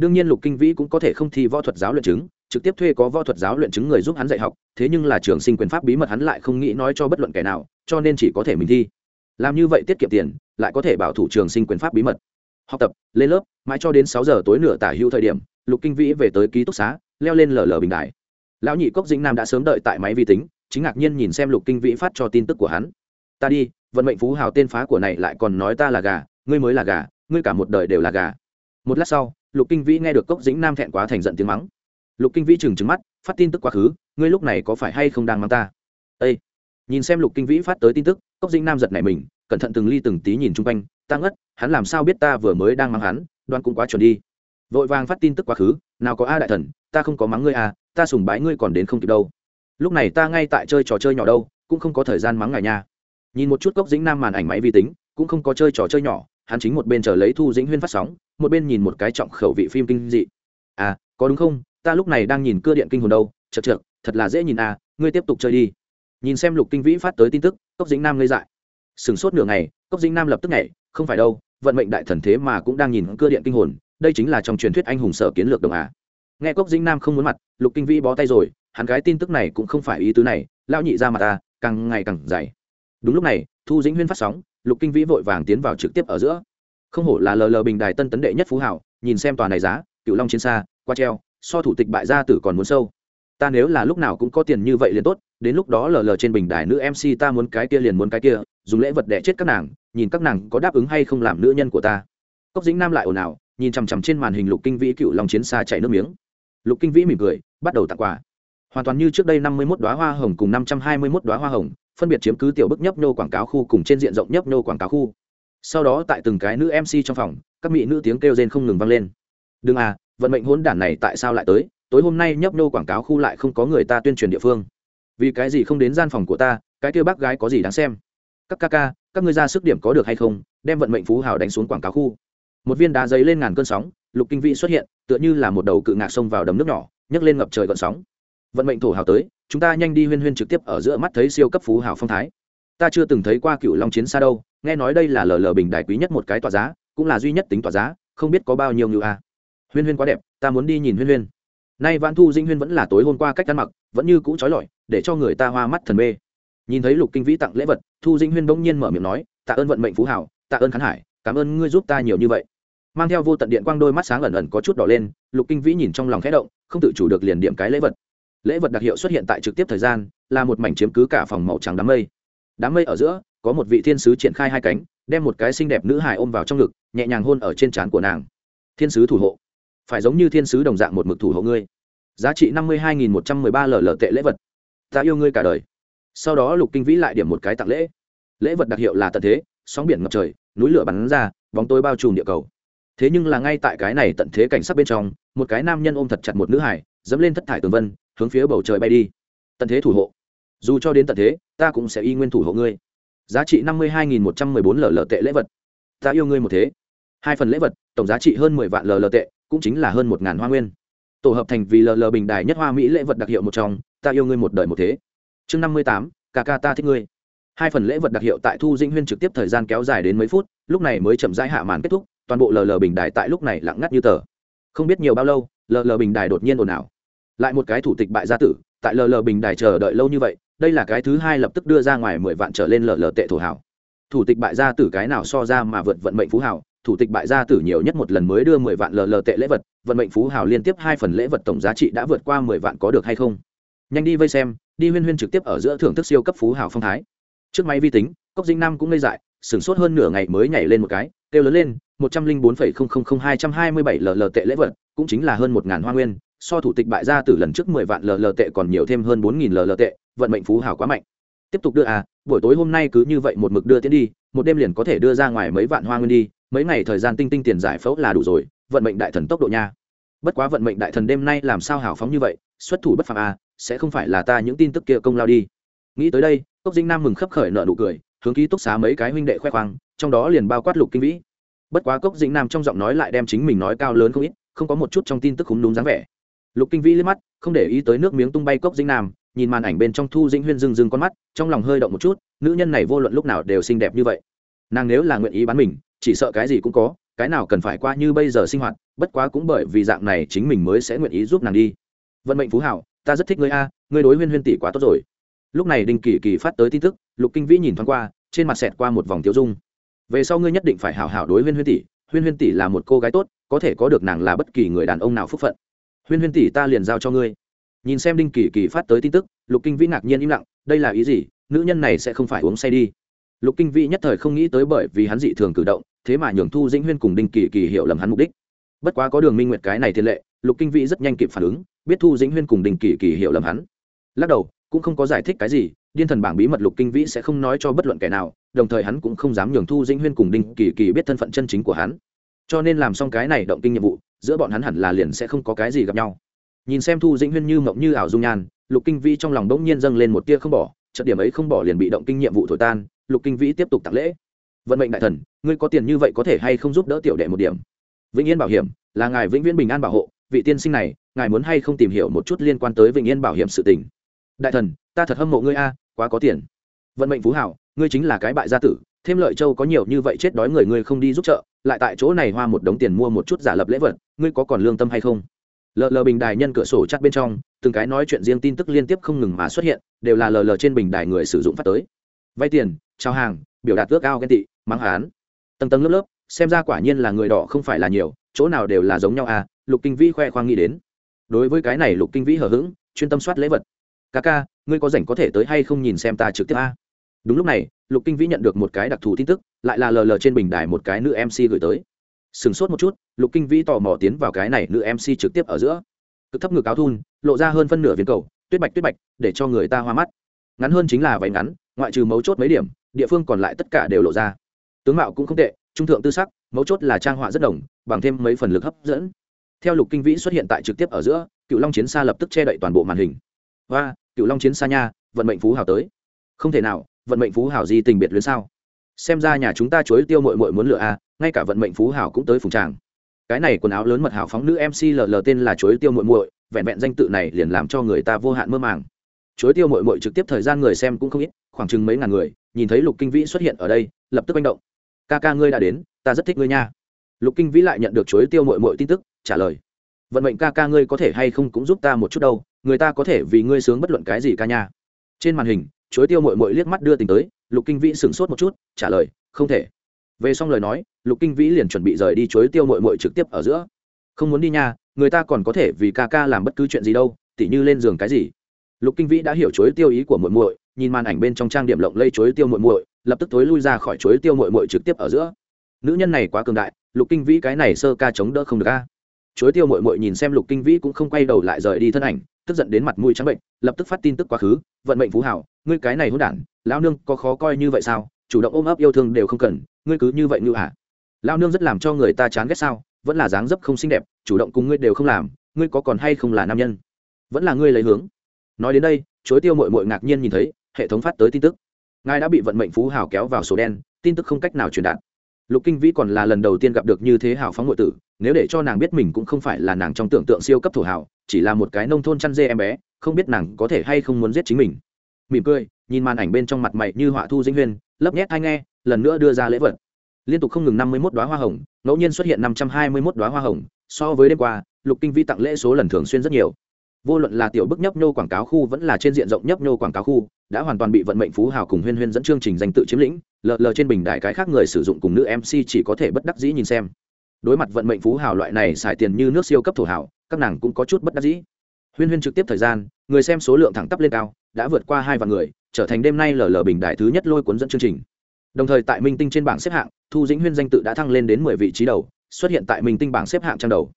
đương nhiên lục kinh vĩ cũng có thể không thi võ thuật giáo luyện chứng, trực tiếp thuê có võ thuật giáo luyện chứng người giúp hắn dạy học, thế nhưng là trường sinh quyền pháp bí mật hắn lại không nghĩ nói cho bất luận kẻ nào, cho nên chỉ có thể mình thi. Làm như vậy tiết kiệm tiền, lại có thể bảo thủ trường sinh quyền pháp bí mật. Học tập, lên lớp, mãi cho đến sáu giờ tối nửa tả hữu thời điểm, lục kinh vĩ về tới ký túc xá, leo lên lờ lờ bình đại lão nhị cốc dĩnh nam đã sớm đợi tại máy vi tính, chính ngạc nhiên nhìn xem lục kinh vĩ phát cho tin tức của hắn. Ta đi, vận mệnh phú hào tên phá của này lại còn nói ta là gà, ngươi mới là gà, ngươi cả một đời đều là gà. Một lát sau lục kinh vĩ nghe được cốc dĩnh nam thẹn quá thành giận tiếng mắng. Lục kinh vĩ trừng trừng mắt, phát tin tức quá khứ, ngươi lúc này có phải hay không đang mắng ta? Â nhìn xem lục kinh vĩ phát tới tin tức, cốc dĩnh nam giật này mình, cẩn thận từng ly từng tí nhìn chung quanh, ta ngất, hắn làm sao biết ta vừa mới đang mắng hắn đoan cũng quá chuẩn đi. Vội vàng phát tin tức quá khứ, nào có a đại thần, ta không có mắng ngươi à ta sùng bái ngươi còn đến không kịp đâu. Lúc này ta ngay tại chơi trò chơi nhỏ đâu, cũng không có thời gian mắng ngài nha. Nhìn một chút cốc dĩnh nam màn ảnh máy vi tính, cũng không có chơi trò chơi nhỏ hắn chính một bên chờ lấy thu dĩnh huyên phát sóng, một bên nhìn một cái trọng khẩu vị phim kinh dị. À có đúng không? Ta lúc này đang nhìn cưa điện kinh hồn đâu. Chật chật thật là dễ nhìn à. Ngươi tiếp tục chơi đi. Nhìn xem lục kinh vĩ phát tới tin tức, cốc dĩnh nam ngây dại. Sửng sốt nửa ngày, cốc dĩnh nam lập tức nhảy, không phải đâu, vận mệnh đại thần thế mà cũng đang nhìn cưa điện kinh hồn, đây chính là trong truyền thuyết anh hùng sở kiến lược đồng à. Nghe cốc dĩnh nam không muốn mặt, lục kinh vĩ bó tay rồi, hắn cái tin tức này cũng không phải ý tứ này, lão nhị ra mặt ta càng ngày càng dày. Đúng lúc này, thu dĩnh huyên phát sóng lục kinh vĩ vội vàng tiến vào trực tiếp ở giữa. Không hổ là lờ lờ bình đài tân tấn đệ nhất phú hảo nhìn xem tòa này giá cựu long chiến xa, qua treo, so thủ tịch bại gia tử còn muốn sâu. Ta nếu là lúc nào cũng có tiền như vậy liền tốt, đến lúc đó lờ lờ trên bình đài nữ mc ta muốn cái kia liền muốn cái kia, dùng lễ vật đẻ chết các nàng, nhìn các nàng có đáp ứng hay không làm nữ nhân của ta. Cốc dĩnh nam lại ồn ào, nhìn chằm chằm trên màn hình lục kinh vĩ cựu long chiến xa chạy nước miếng. Lục kinh vĩ mỉm cười, bắt đầu tặng quà. Hoàn toàn như trước đây năm mươi mốt đoá hoa hồng cùng năm trăm hai mươi mốt đoá hoa hồng phân biệt chiếm cứ tiểu bức nhấp nô quảng cáo khu cùng trên diện rộng nhấp nô quảng cáo khu. Sau đó tại từng cái nữ mc trong phòng, các mỹ nữ tiếng kêu rên không ngừng vang lên. Đừng à vận mệnh hỗn đản này tại sao lại tới? Tối hôm nay nhấp nô quảng cáo khu lại không có người ta tuyên truyền địa phương. Vì cái gì không đến gian phòng của ta, cái kêu bác gái có gì đáng xem? Các ca ca, các ngươi ra sức điểm có được hay không, đem vận mệnh phú hào đánh xuống quảng cáo khu. Một viên đá giấy lên ngàn cơn sóng, lục kinh vĩ xuất hiện, tựa như là một đầu cự ngạc xông vào đầm nước nhỏ, nhấc lên ngập trời gọn sóng. Vận mệnh thổ hào tới chúng ta nhanh đi huyên huyên trực tiếp ở giữa mắt thấy siêu cấp phú hào phong thái. Ta chưa từng thấy qua cựu long chiến xa đâu, nghe nói đây là lờ lờ bình đại quý nhất một cái tòa giá, cũng là duy nhất tính tòa giá, không biết có bao nhiêu ngựa a. Huyên huyên quá đẹp, ta muốn đi nhìn huyên huyên. Nay vãn thu dinh huyên vẫn là tối hôm qua cách ăn mặc, vẫn như cũ trói lọi, để cho người ta hoa mắt thần mê. Nhìn thấy lục kinh vĩ tặng lễ vật, thu dinh huyên bỗng nhiên mở miệng nói, tạ ơn vận mệnh phú hảo tạ ơn khán hải, cảm ơn ngươi giúp ta nhiều như vậy. Mang theo vô tận điện quang đôi mắt sáng ẩn ẩn có chút đỏ lên, lục kinh vĩ nhìn trong lòng khẽ động, không tự chủ được liền điểm cái lễ vật lễ vật đặc hiệu xuất hiện tại trực tiếp thời gian là một mảnh chiếm cứ cả phòng màu trắng đám mây. Đám mây ở giữa, có một vị thiên sứ triển khai hai cánh, đem một cái xinh đẹp nữ hài ôm vào trong ngực, nhẹ nhàng hôn ở trên trán của nàng. Thiên sứ thủ hộ. Phải giống như thiên sứ đồng dạng một mực thủ hộ ngươi. Giá trị năm mươi hai nghìn một trăm mười ba lờ tệ lễ vật. Ta yêu ngươi cả đời. Sau đó lục kinh vĩ lại điểm một cái tặng lễ. Lễ vật đặc hiệu là tận thế, sóng biển ngập trời, núi lửa bắn ra, bóng tối bao trùm địa cầu. Thế nhưng là ngay tại cái này tận thế cảnh sắc bên trong, một cái nam nhân ôm thật chặt một nữ hải dẫm lên thất thải tường vân hướng phía bầu trời bay đi. Tận thế thủ hộ. Dù cho đến tận thế, ta cũng sẽ y nguyên thủ hộ ngươi. Giá trị năm mươi hai nghìn một trăm mười bốn lờ tệ lễ vật. Ta yêu ngươi một thế. Hai phần lễ vật, tổng giá trị hơn mười vạn lờ tệ cũng chính là hơn một ngàn hoa nguyên. Tổ hợp thành vì lờ bình đài nhất hoa mỹ lễ vật đặc hiệu một trong, ta yêu ngươi một đời một thế. Chương năm mươi tám, ca ca ta thích ngươi. Hai phần lễ vật đặc hiệu tại thu dinh huyên trực tiếp thời gian kéo dài đến mấy phút, lúc này mới chậm rãi hạ màn kết thúc, toàn bộ lờ bình đài tại lúc này lặng ngắt như tờ. Không biết nhiều bao lâu lờ bình đài đột nhiên ồn ào lại một cái thủ tịch bại gia tử, tại lờ lờ bình đài chờ đợi lâu như vậy, đây là cái thứ hai lập tức đưa ra ngoài mười vạn trở lên lờ lờ tệ thổ hảo thủ tịch bại gia tử cái nào so ra mà vượt vận mệnh phú hảo thủ tịch bại gia tử nhiều nhất một lần mới đưa mười vạn lờ lờ tệ lễ vật, vận mệnh phú hảo liên tiếp hai phần lễ vật tổng giá trị đã vượt qua mười vạn có được hay không? Nhanh đi vây xem, đi huyên huyên trực tiếp ở giữa thưởng thức siêu cấp phú hảo phong thái. Trước máy vi tính, cốc dinh nam cũng ngây dại, sửng sốt hơn nửa ngày mới nhảy lên một cái, kêu lớn lên, một trăm linh bốn phẩy không không không hai trăm hai mươi bảy lờ tệ lễ vật, cũng chính là hơn một ngàn hoa nguyên so thủ tịch bại gia tử lần trước mười vạn lờ tệ còn nhiều thêm hơn bốn nghìn lờ tệ, vận mệnh phú hảo quá mạnh. Tiếp tục đưa à buổi tối hôm nay cứ như vậy một mực đưa tiến đi, một đêm liền có thể đưa ra ngoài mấy vạn hoa nguyên đi, mấy ngày thời gian tinh tinh tiền giải phẫu là đủ rồi, vận mệnh đại thần tốc độ nha. Bất quá vận mệnh đại thần đêm nay làm sao hào phóng như vậy, xuất thủ bất phạm à sẽ không phải là ta những tin tức kia công lao đi. Nghĩ tới đây, cốc dinh nam mừng khấp khởi nợ nụ cười, hướng ký túc xá mấy cái huynh đệ khoe khoang, trong đó liền bao quát lục kinh vĩ. Bất quá cốc dĩnh nam trong giọng nói lại đem chính mình nói cao lớn không ít, không có một chút trong tin tức khúng đúng dáng vẻ lục kinh vĩ liếc mắt, không để ý tới nước miếng tung bay cốc dĩnh nam, nhìn màn ảnh bên trong thu dĩnh huyên rừng rừng con mắt, trong lòng hơi động một chút, nữ nhân này vô luận lúc nào đều xinh đẹp như vậy. Nàng nếu là nguyện ý bán mình, chỉ sợ cái gì cũng có, cái nào cần phải qua như bây giờ sinh hoạt, bất quá cũng bởi vì dạng này chính mình mới sẽ nguyện ý giúp nàng đi. Vận mệnh phú hảo, ta rất thích ngươi a, ngươi đối huyên huyên tỷ quá tốt rồi. Lúc này đinh kỳ kỳ phát tới tin tức, lục kinh vĩ nhìn thoáng qua, trên mặt xẹt qua một vòng tiêu dung. Về sau ngươi nhất định phải hảo hảo đối huyên huyên tỷ, huyên huyên tỷ là một cô gái tốt, có thể có được nàng là bất kỳ người đàn ông nào phúc phận huyên huyên tỷ ta liền giao cho ngươi. Nhìn xem đinh kỳ kỳ phát tới tin tức, lục kinh vĩ ngạc nhiên im lặng, đây là ý gì? Nữ nhân này sẽ không phải uống say đi. Lục kinh vĩ nhất thời không nghĩ tới bởi vì hắn dị thường cử động, thế mà nhường thu dĩnh huyên cùng đinh kỳ kỳ hiểu lầm hắn mục đích. Bất quá có đường minh nguyệt cái này thiên lệ, lục kinh vĩ rất nhanh kịp phản ứng, biết thu dĩnh huyên cùng đinh kỳ kỳ hiểu lầm hắn. Lắc đầu, cũng không có giải thích cái gì, điên thần bảng bí mật lục kinh vĩ sẽ không nói cho bất luận kẻ nào, đồng thời hắn cũng không dám nhường thu dĩnh huyên cùng đinh kỳ kỳ biết thân phận chân chính của hắn cho nên làm xong cái này động kinh nhiệm vụ, giữa bọn hắn hẳn là liền sẽ không có cái gì gặp nhau. Nhìn xem thu dĩnh huyên như mộng như ảo dung nhan, lục kinh vĩ trong lòng bỗng nhiên dâng lên một tia không bỏ trận điểm ấy không bỏ liền bị động kinh nhiệm vụ thổi tan, lục kinh vĩ tiếp tục tặng lễ. Vận mệnh đại thần, ngươi có tiền như vậy có thể hay không giúp đỡ tiểu đệ một điểm? Vĩnh yên bảo hiểm, là ngài vĩnh viễn bình an bảo hộ, vị tiên sinh này, ngài muốn hay không tìm hiểu một chút liên quan tới vĩnh yên bảo hiểm sự tình? Đại thần, ta thật hâm mộ ngươi a, quá có tiền. Vận mệnh phú hảo, ngươi chính là cái bại gia tử thêm lợi châu có nhiều như vậy chết đói người ngươi không đi giúp trợ lại tại chỗ này hoa một đống tiền mua một chút giả lập lễ vật, ngươi có còn lương tâm hay không? Lờ lờ bình đài nhân cửa sổ chắc bên trong, từng cái nói chuyện riêng tin tức liên tiếp không ngừng mà xuất hiện, đều là lờ lờ trên bình đài người sử dụng phát tới. Vay tiền, trao hàng, biểu đạt ước ao ghen tị, mắng hán. Tầng tầng lớp lớp, xem ra quả nhiên là người đỏ không phải là nhiều, chỗ nào đều là giống nhau à lục kinh vĩ khoe khoang nghĩ đến. Đối với cái này lục kinh vĩ hờ hững, chuyên tâm soát lễ vật. Ca ca, ngươi có rảnh có thể tới hay không nhìn xem ta trực tiếp a? Đúng lúc này lục kinh vĩ nhận được một cái đặc thù tin tức, lại là lờ lờ trên bình đài một cái nữ mc gửi tới. Sửng sốt một chút, lục kinh vĩ tò mò tiến vào cái này nữ mc trực tiếp ở giữa. Cực thấp ngực áo thun, lộ ra hơn phân nửa viên cầu, tuyết bạch tuyết bạch, để cho người ta hoa mắt. Ngắn hơn chính là váy ngắn, ngoại trừ mấu chốt mấy điểm, địa phương còn lại tất cả đều lộ ra. Tướng mạo cũng không tệ, trung thượng tư sắc, mấu chốt là trang họa rất đồng, bằng thêm mấy phần lực hấp dẫn. Theo lục kinh vĩ xuất hiện tại trực tiếp ở giữa cựu long chiến xa lập tức che đậy toàn bộ màn hình. Và cựu long chiến xa nha, vận mệnh phú hào tới. Không thể nào vận mệnh phú hảo gì tình biệt luyến sao? Xem ra nhà chúng ta chối tiêu mội mội muốn lựa a, ngay cả vận mệnh phú hảo cũng tới phùng tràng. Cái này quần áo lớn mật hảo phóng nữ mc ll tên là chối tiêu mội mội vẹn vẹn danh tự này liền làm cho người ta vô hạn mơ màng. Chối tiêu mội mội trực tiếp thời gian người xem cũng không ít, khoảng chừng mấy ngàn người, nhìn thấy lục kinh vĩ xuất hiện ở đây, lập tức manh động. Ca ca ngươi đã đến, ta rất thích ngươi nha. Lục kinh vĩ lại nhận được chối tiêu mội mội tin tức, trả lời. Vận mệnh ca ca ngươi có thể hay không cũng giúp ta một chút đâu, người ta có thể vì ngươi sướng bất luận cái gì ca nha. Trên màn hình chối tiêu mội mội liếc mắt đưa tình tới, lục kinh vĩ sửng sốt một chút, trả lời, không thể. Về xong lời nói, lục kinh vĩ liền chuẩn bị rời đi chối tiêu mội mội trực tiếp ở giữa. Không muốn đi nha, người ta còn có thể vì ca ca làm bất cứ chuyện gì đâu, tỉ như lên giường cái gì. Lục kinh vĩ đã hiểu chối tiêu ý của muội muội, nhìn màn ảnh bên trong trang điểm lộng lây chối tiêu muội muội, lập tức tối lui ra khỏi chối tiêu muội muội trực tiếp ở giữa. Nữ nhân này quá cường đại, lục kinh vĩ cái này sơ ca chống đỡ không được a. Chối tiêu muội muội nhìn xem lục kinh vĩ cũng không quay đầu lại rời đi thân ảnh tức giận đến mặt mũi trắng bệnh, lập tức phát tin tức quá khứ, vận mệnh phú hảo, ngươi cái này hỗn đản, lão nương có khó coi như vậy sao? Chủ động ôm ấp yêu thương đều không cần, ngươi cứ như vậy như hả? Lão nương rất làm cho người ta chán ghét sao, vẫn là dáng dấp không xinh đẹp, chủ động cùng ngươi đều không làm, ngươi có còn hay không là nam nhân? Vẫn là ngươi lấy hướng. Nói đến đây chối tiêu mội mội ngạc nhiên nhìn thấy, hệ thống phát tới tin tức. Ngài đã bị vận mệnh phú hào kéo vào sổ đen, tin tức không cách nào truyền đạt. Lục kinh vĩ còn là lần đầu tiên gặp được như thế hào phóng muội tử, nếu để cho nàng biết mình cũng không phải là nàng trong tưởng tượng siêu cấp thổ hào chỉ là một cái nông thôn chăn dê em bé, không biết nàng có thể hay không muốn giết chính mình. Mỉm cười, nhìn màn ảnh bên trong mặt mày như họa thu dĩnh huyên, lấp nhét hay nghe, lần nữa đưa ra lễ vật. Liên tục không ngừng năm mươi mốt đoá hoa hồng, ngẫu nhiên xuất hiện năm trăm hai mươi mốt đoá hoa hồng, so với đêm qua, lục kinh vi tặng lễ số lần thường xuyên rất nhiều. Vô luận là tiểu bức nhấp nhô quảng cáo khu vẫn là trên diện rộng nhấp nhô quảng cáo khu, đã hoàn toàn bị vận mệnh phú hào cùng huyên huyên dẫn chương trình danh tự chiếm lĩnh, lờ lờ trên bình đại cái khác người sử dụng cùng nữ mc chỉ có thể bất đắc dĩ nhìn xem. Đối mặt vận mệnh phú hào loại này xài tiền như nước siêu cấp thổ hào các nàng cũng có chút bất đắc dĩ huyên huyên trực tiếp thời gian người xem số lượng thẳng tắp lên cao đã vượt qua hai vạn người trở thành đêm nay lờ lờ bình đại thứ nhất lôi cuốn dẫn chương trình đồng thời tại minh tinh trên bảng xếp hạng thu dĩnh huyên danh tự đã thăng lên đến mười vị trí đầu xuất hiện tại minh tinh bảng xếp hạng trang đầu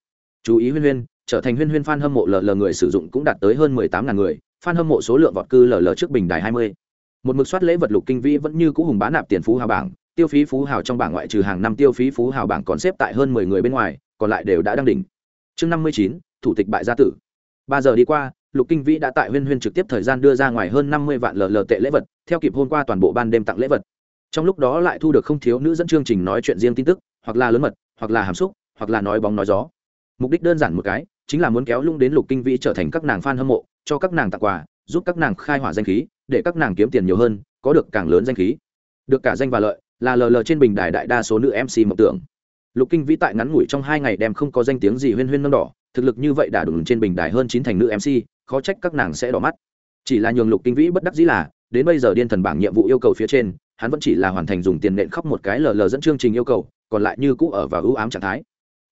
chú ý huyên huyên trở thành huyên huyên fan hâm mộ lờ lờ người sử dụng cũng đạt tới hơn 18.000 người, fan hâm mộ số lượng vọt cư lờ trước bình đài 20. Một mực soát lễ vật lục kinh vĩ vẫn như cũ hùng bá nạp tiền phú hào bảng, tiêu phí phú hào trong bảng ngoại trừ hàng năm tiêu phí phú hào bảng còn xếp tại hơn 10 người bên ngoài, còn lại đều đã đăng đỉnh. Chương 59, thủ tịch bại gia tử. Ba giờ đi qua, Lục Kinh Vĩ đã tại Huyên Huyên trực tiếp thời gian đưa ra ngoài hơn 50 vạn lờ tệ lễ vật, theo kịp hôm qua toàn bộ ban đêm tặng lễ vật. Trong lúc đó lại thu được không thiếu nữ dẫn chương trình nói chuyện riêng tin tức, hoặc là lớn mật, hoặc là hàm xúc, hoặc là nói bóng nói gió. Mục đích đơn giản một cái, chính là muốn kéo lung đến lục kinh vĩ trở thành các nàng f a n hâm mộ cho các nàng tặng quà giúp các nàng khai hỏa danh khí để các nàng kiếm tiền nhiều hơn có được càng lớn danh khí được cả danh và lợi là lờ lờ trên bình đài đại đa số nữ mc mộng tưởng lục kinh vĩ tại ngắn ngủi trong hai ngày đem không có danh tiếng gì huyên huyên nâng đỏ, thực lực như vậy đã đủng trên bình đài hơn chín thành nữ mc khó trách các nàng sẽ đỏ mắt. Chỉ là nhường lục kinh vĩ bất đắc dĩ là, đến bây giờ điên thần bảng nhiệm vụ yêu cầu phía trên, hắn vẫn chỉ là hoàn thành dùng tiền nện khóc một cái lờ lờ dẫn chương trình yêu cầu, còn lại như cũ ở và ưu ám trạng thái.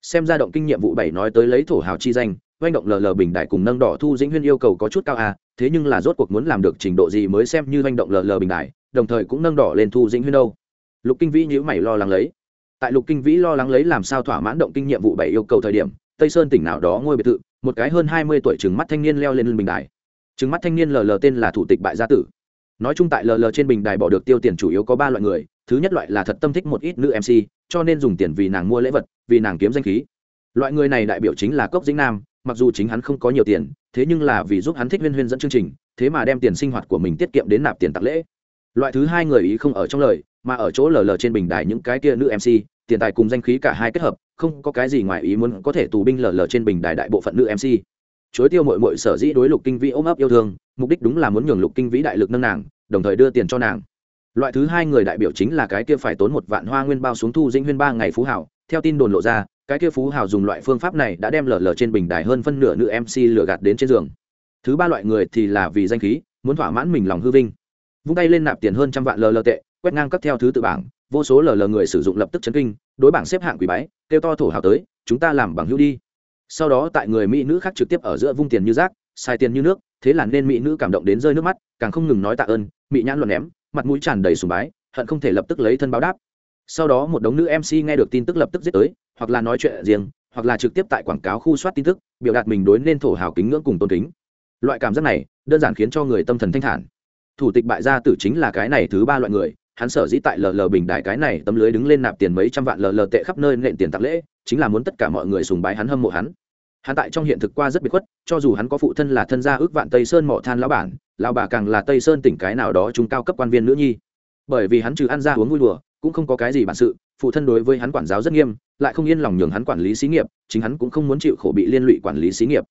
Xem ra động kinh nhiệm vụ bảy nói tới lấy thổ hào chi danh oanh động lờ lờ bình đại cùng nâng đỏ thu dĩnh huyên yêu cầu có chút cao à thế nhưng là rốt cuộc muốn làm được trình độ gì mới xem như oanh động lờ lờ bình đại đồng thời cũng nâng đỏ lên thu dĩnh huyên đâu. Lục kinh vĩ nhữ mày lo lắng lấy tại lục kinh vĩ lo lắng lấy làm sao thỏa mãn động kinh nghiệm vụ bảy yêu cầu thời điểm, tây sơn tỉnh nào đó ngôi biệt thự, một cái hơn hai mươi tuổi trừng mắt thanh niên leo lên bình đài. Trừng mắt thanh niên lờ lờ tên là thủ tịch bại gia tử. Nói chung tại lờ lờ trên bình đài bỏ được tiêu tiền chủ yếu có ba loại người, thứ nhất loại là thật tâm thích một ít nữ mc cho nên dùng tiền vì nàng mua lễ vật, vì nàng kiếm danh khí. Loại người này đại biểu chính là cốc dĩnh nam, mặc dù chính hắn không có nhiều tiền, thế nhưng là vì giúp hắn thích huyên huyên dẫn chương trình, thế mà đem tiền sinh hoạt của mình tiết kiệm đến nạp tiền tặng lễ. Loại thứ hai người ý không ở trong lời, mà ở chỗ lờ lờ trên bình đài những cái kia nữ mc tiền tài cùng danh khí cả hai kết hợp, không có cái gì ngoài ý muốn có thể tù binh lờ lờ trên bình đài đại bộ phận nữ mc chối tiêu mội mội sở dĩ đối lục kinh vĩ ôm ấp yêu thương, mục đích đúng là muốn nhường lục kinh vĩ đại lực nâng nàng, đồng thời đưa tiền cho nàng. Loại thứ hai người đại biểu chính là cái kia phải tốn một vạn hoa nguyên bao xuống thu dinh huyên ba ngày phú hảo, theo tin đồn lộ ra, cái kia phú hảo dùng loại phương pháp này đã đem lở lở trên bình đài hơn phân nửa nữ mc lừa gạt đến trên giường. Thứ ba loại người thì là vì danh khí, muốn thỏa mãn mình lòng hư vinh. Vung tay lên nạp tiền hơn trăm vạn lờ lờ tệ, quét ngang cấp theo thứ tự bảng vô số lờ lờ người sử dụng lập tức chấn kinh, đối bảng xếp hạng quỷ bái, kêu to thổ hào tới, chúng ta làm bằng hữu đi. Sau đó tại người mỹ nữ khác trực tiếp ở giữa vung tiền như rác sai tiền như nước, thế là nên mỹ nữ cảm động đến rơi nước mắt, càng không ngừng nói tạ ơn, mỹ nhãn luận ném, mặt mũi tràn đầy sùng bái, hận không thể lập tức lấy thân báo đáp. Sau đó một đống nữ mc nghe được tin tức lập tức giết tới, hoặc là nói chuyện riêng, hoặc là trực tiếp tại quảng cáo khu soát tin tức, biểu đạt mình đối nên thổ hào kính ngưỡng cùng tôn kính. Loại cảm giác này, đơn giản khiến cho người tâm thần thanh thản. Thủ tịch bại gia tử chính là cái này thứ ba loại người hắn sở dĩ tại lờ lờ bình đại cái này tấm lưới đứng lên nạp tiền mấy trăm vạn lờ lờ tệ khắp nơi nện tiền tặng lễ, chính là muốn tất cả mọi người sùng bái hắn hâm mộ hắn. Hắn tại trong hiện thực qua rất biệt khuất, cho dù hắn có phụ thân là thân gia ước vạn tây sơn mỏ than lão bản, lão bà càng là tây sơn tỉnh cái nào đó trung cao cấp quan viên nữ nhi. Bởi vì hắn trừ ăn ra uống vui đùa, cũng không có cái gì bản sự, phụ thân đối với hắn quản giáo rất nghiêm, lại không yên lòng nhường hắn quản lý xí nghiệp, chính hắn cũng không muốn chịu khổ bị liên lụy quản lý xí nghiệp.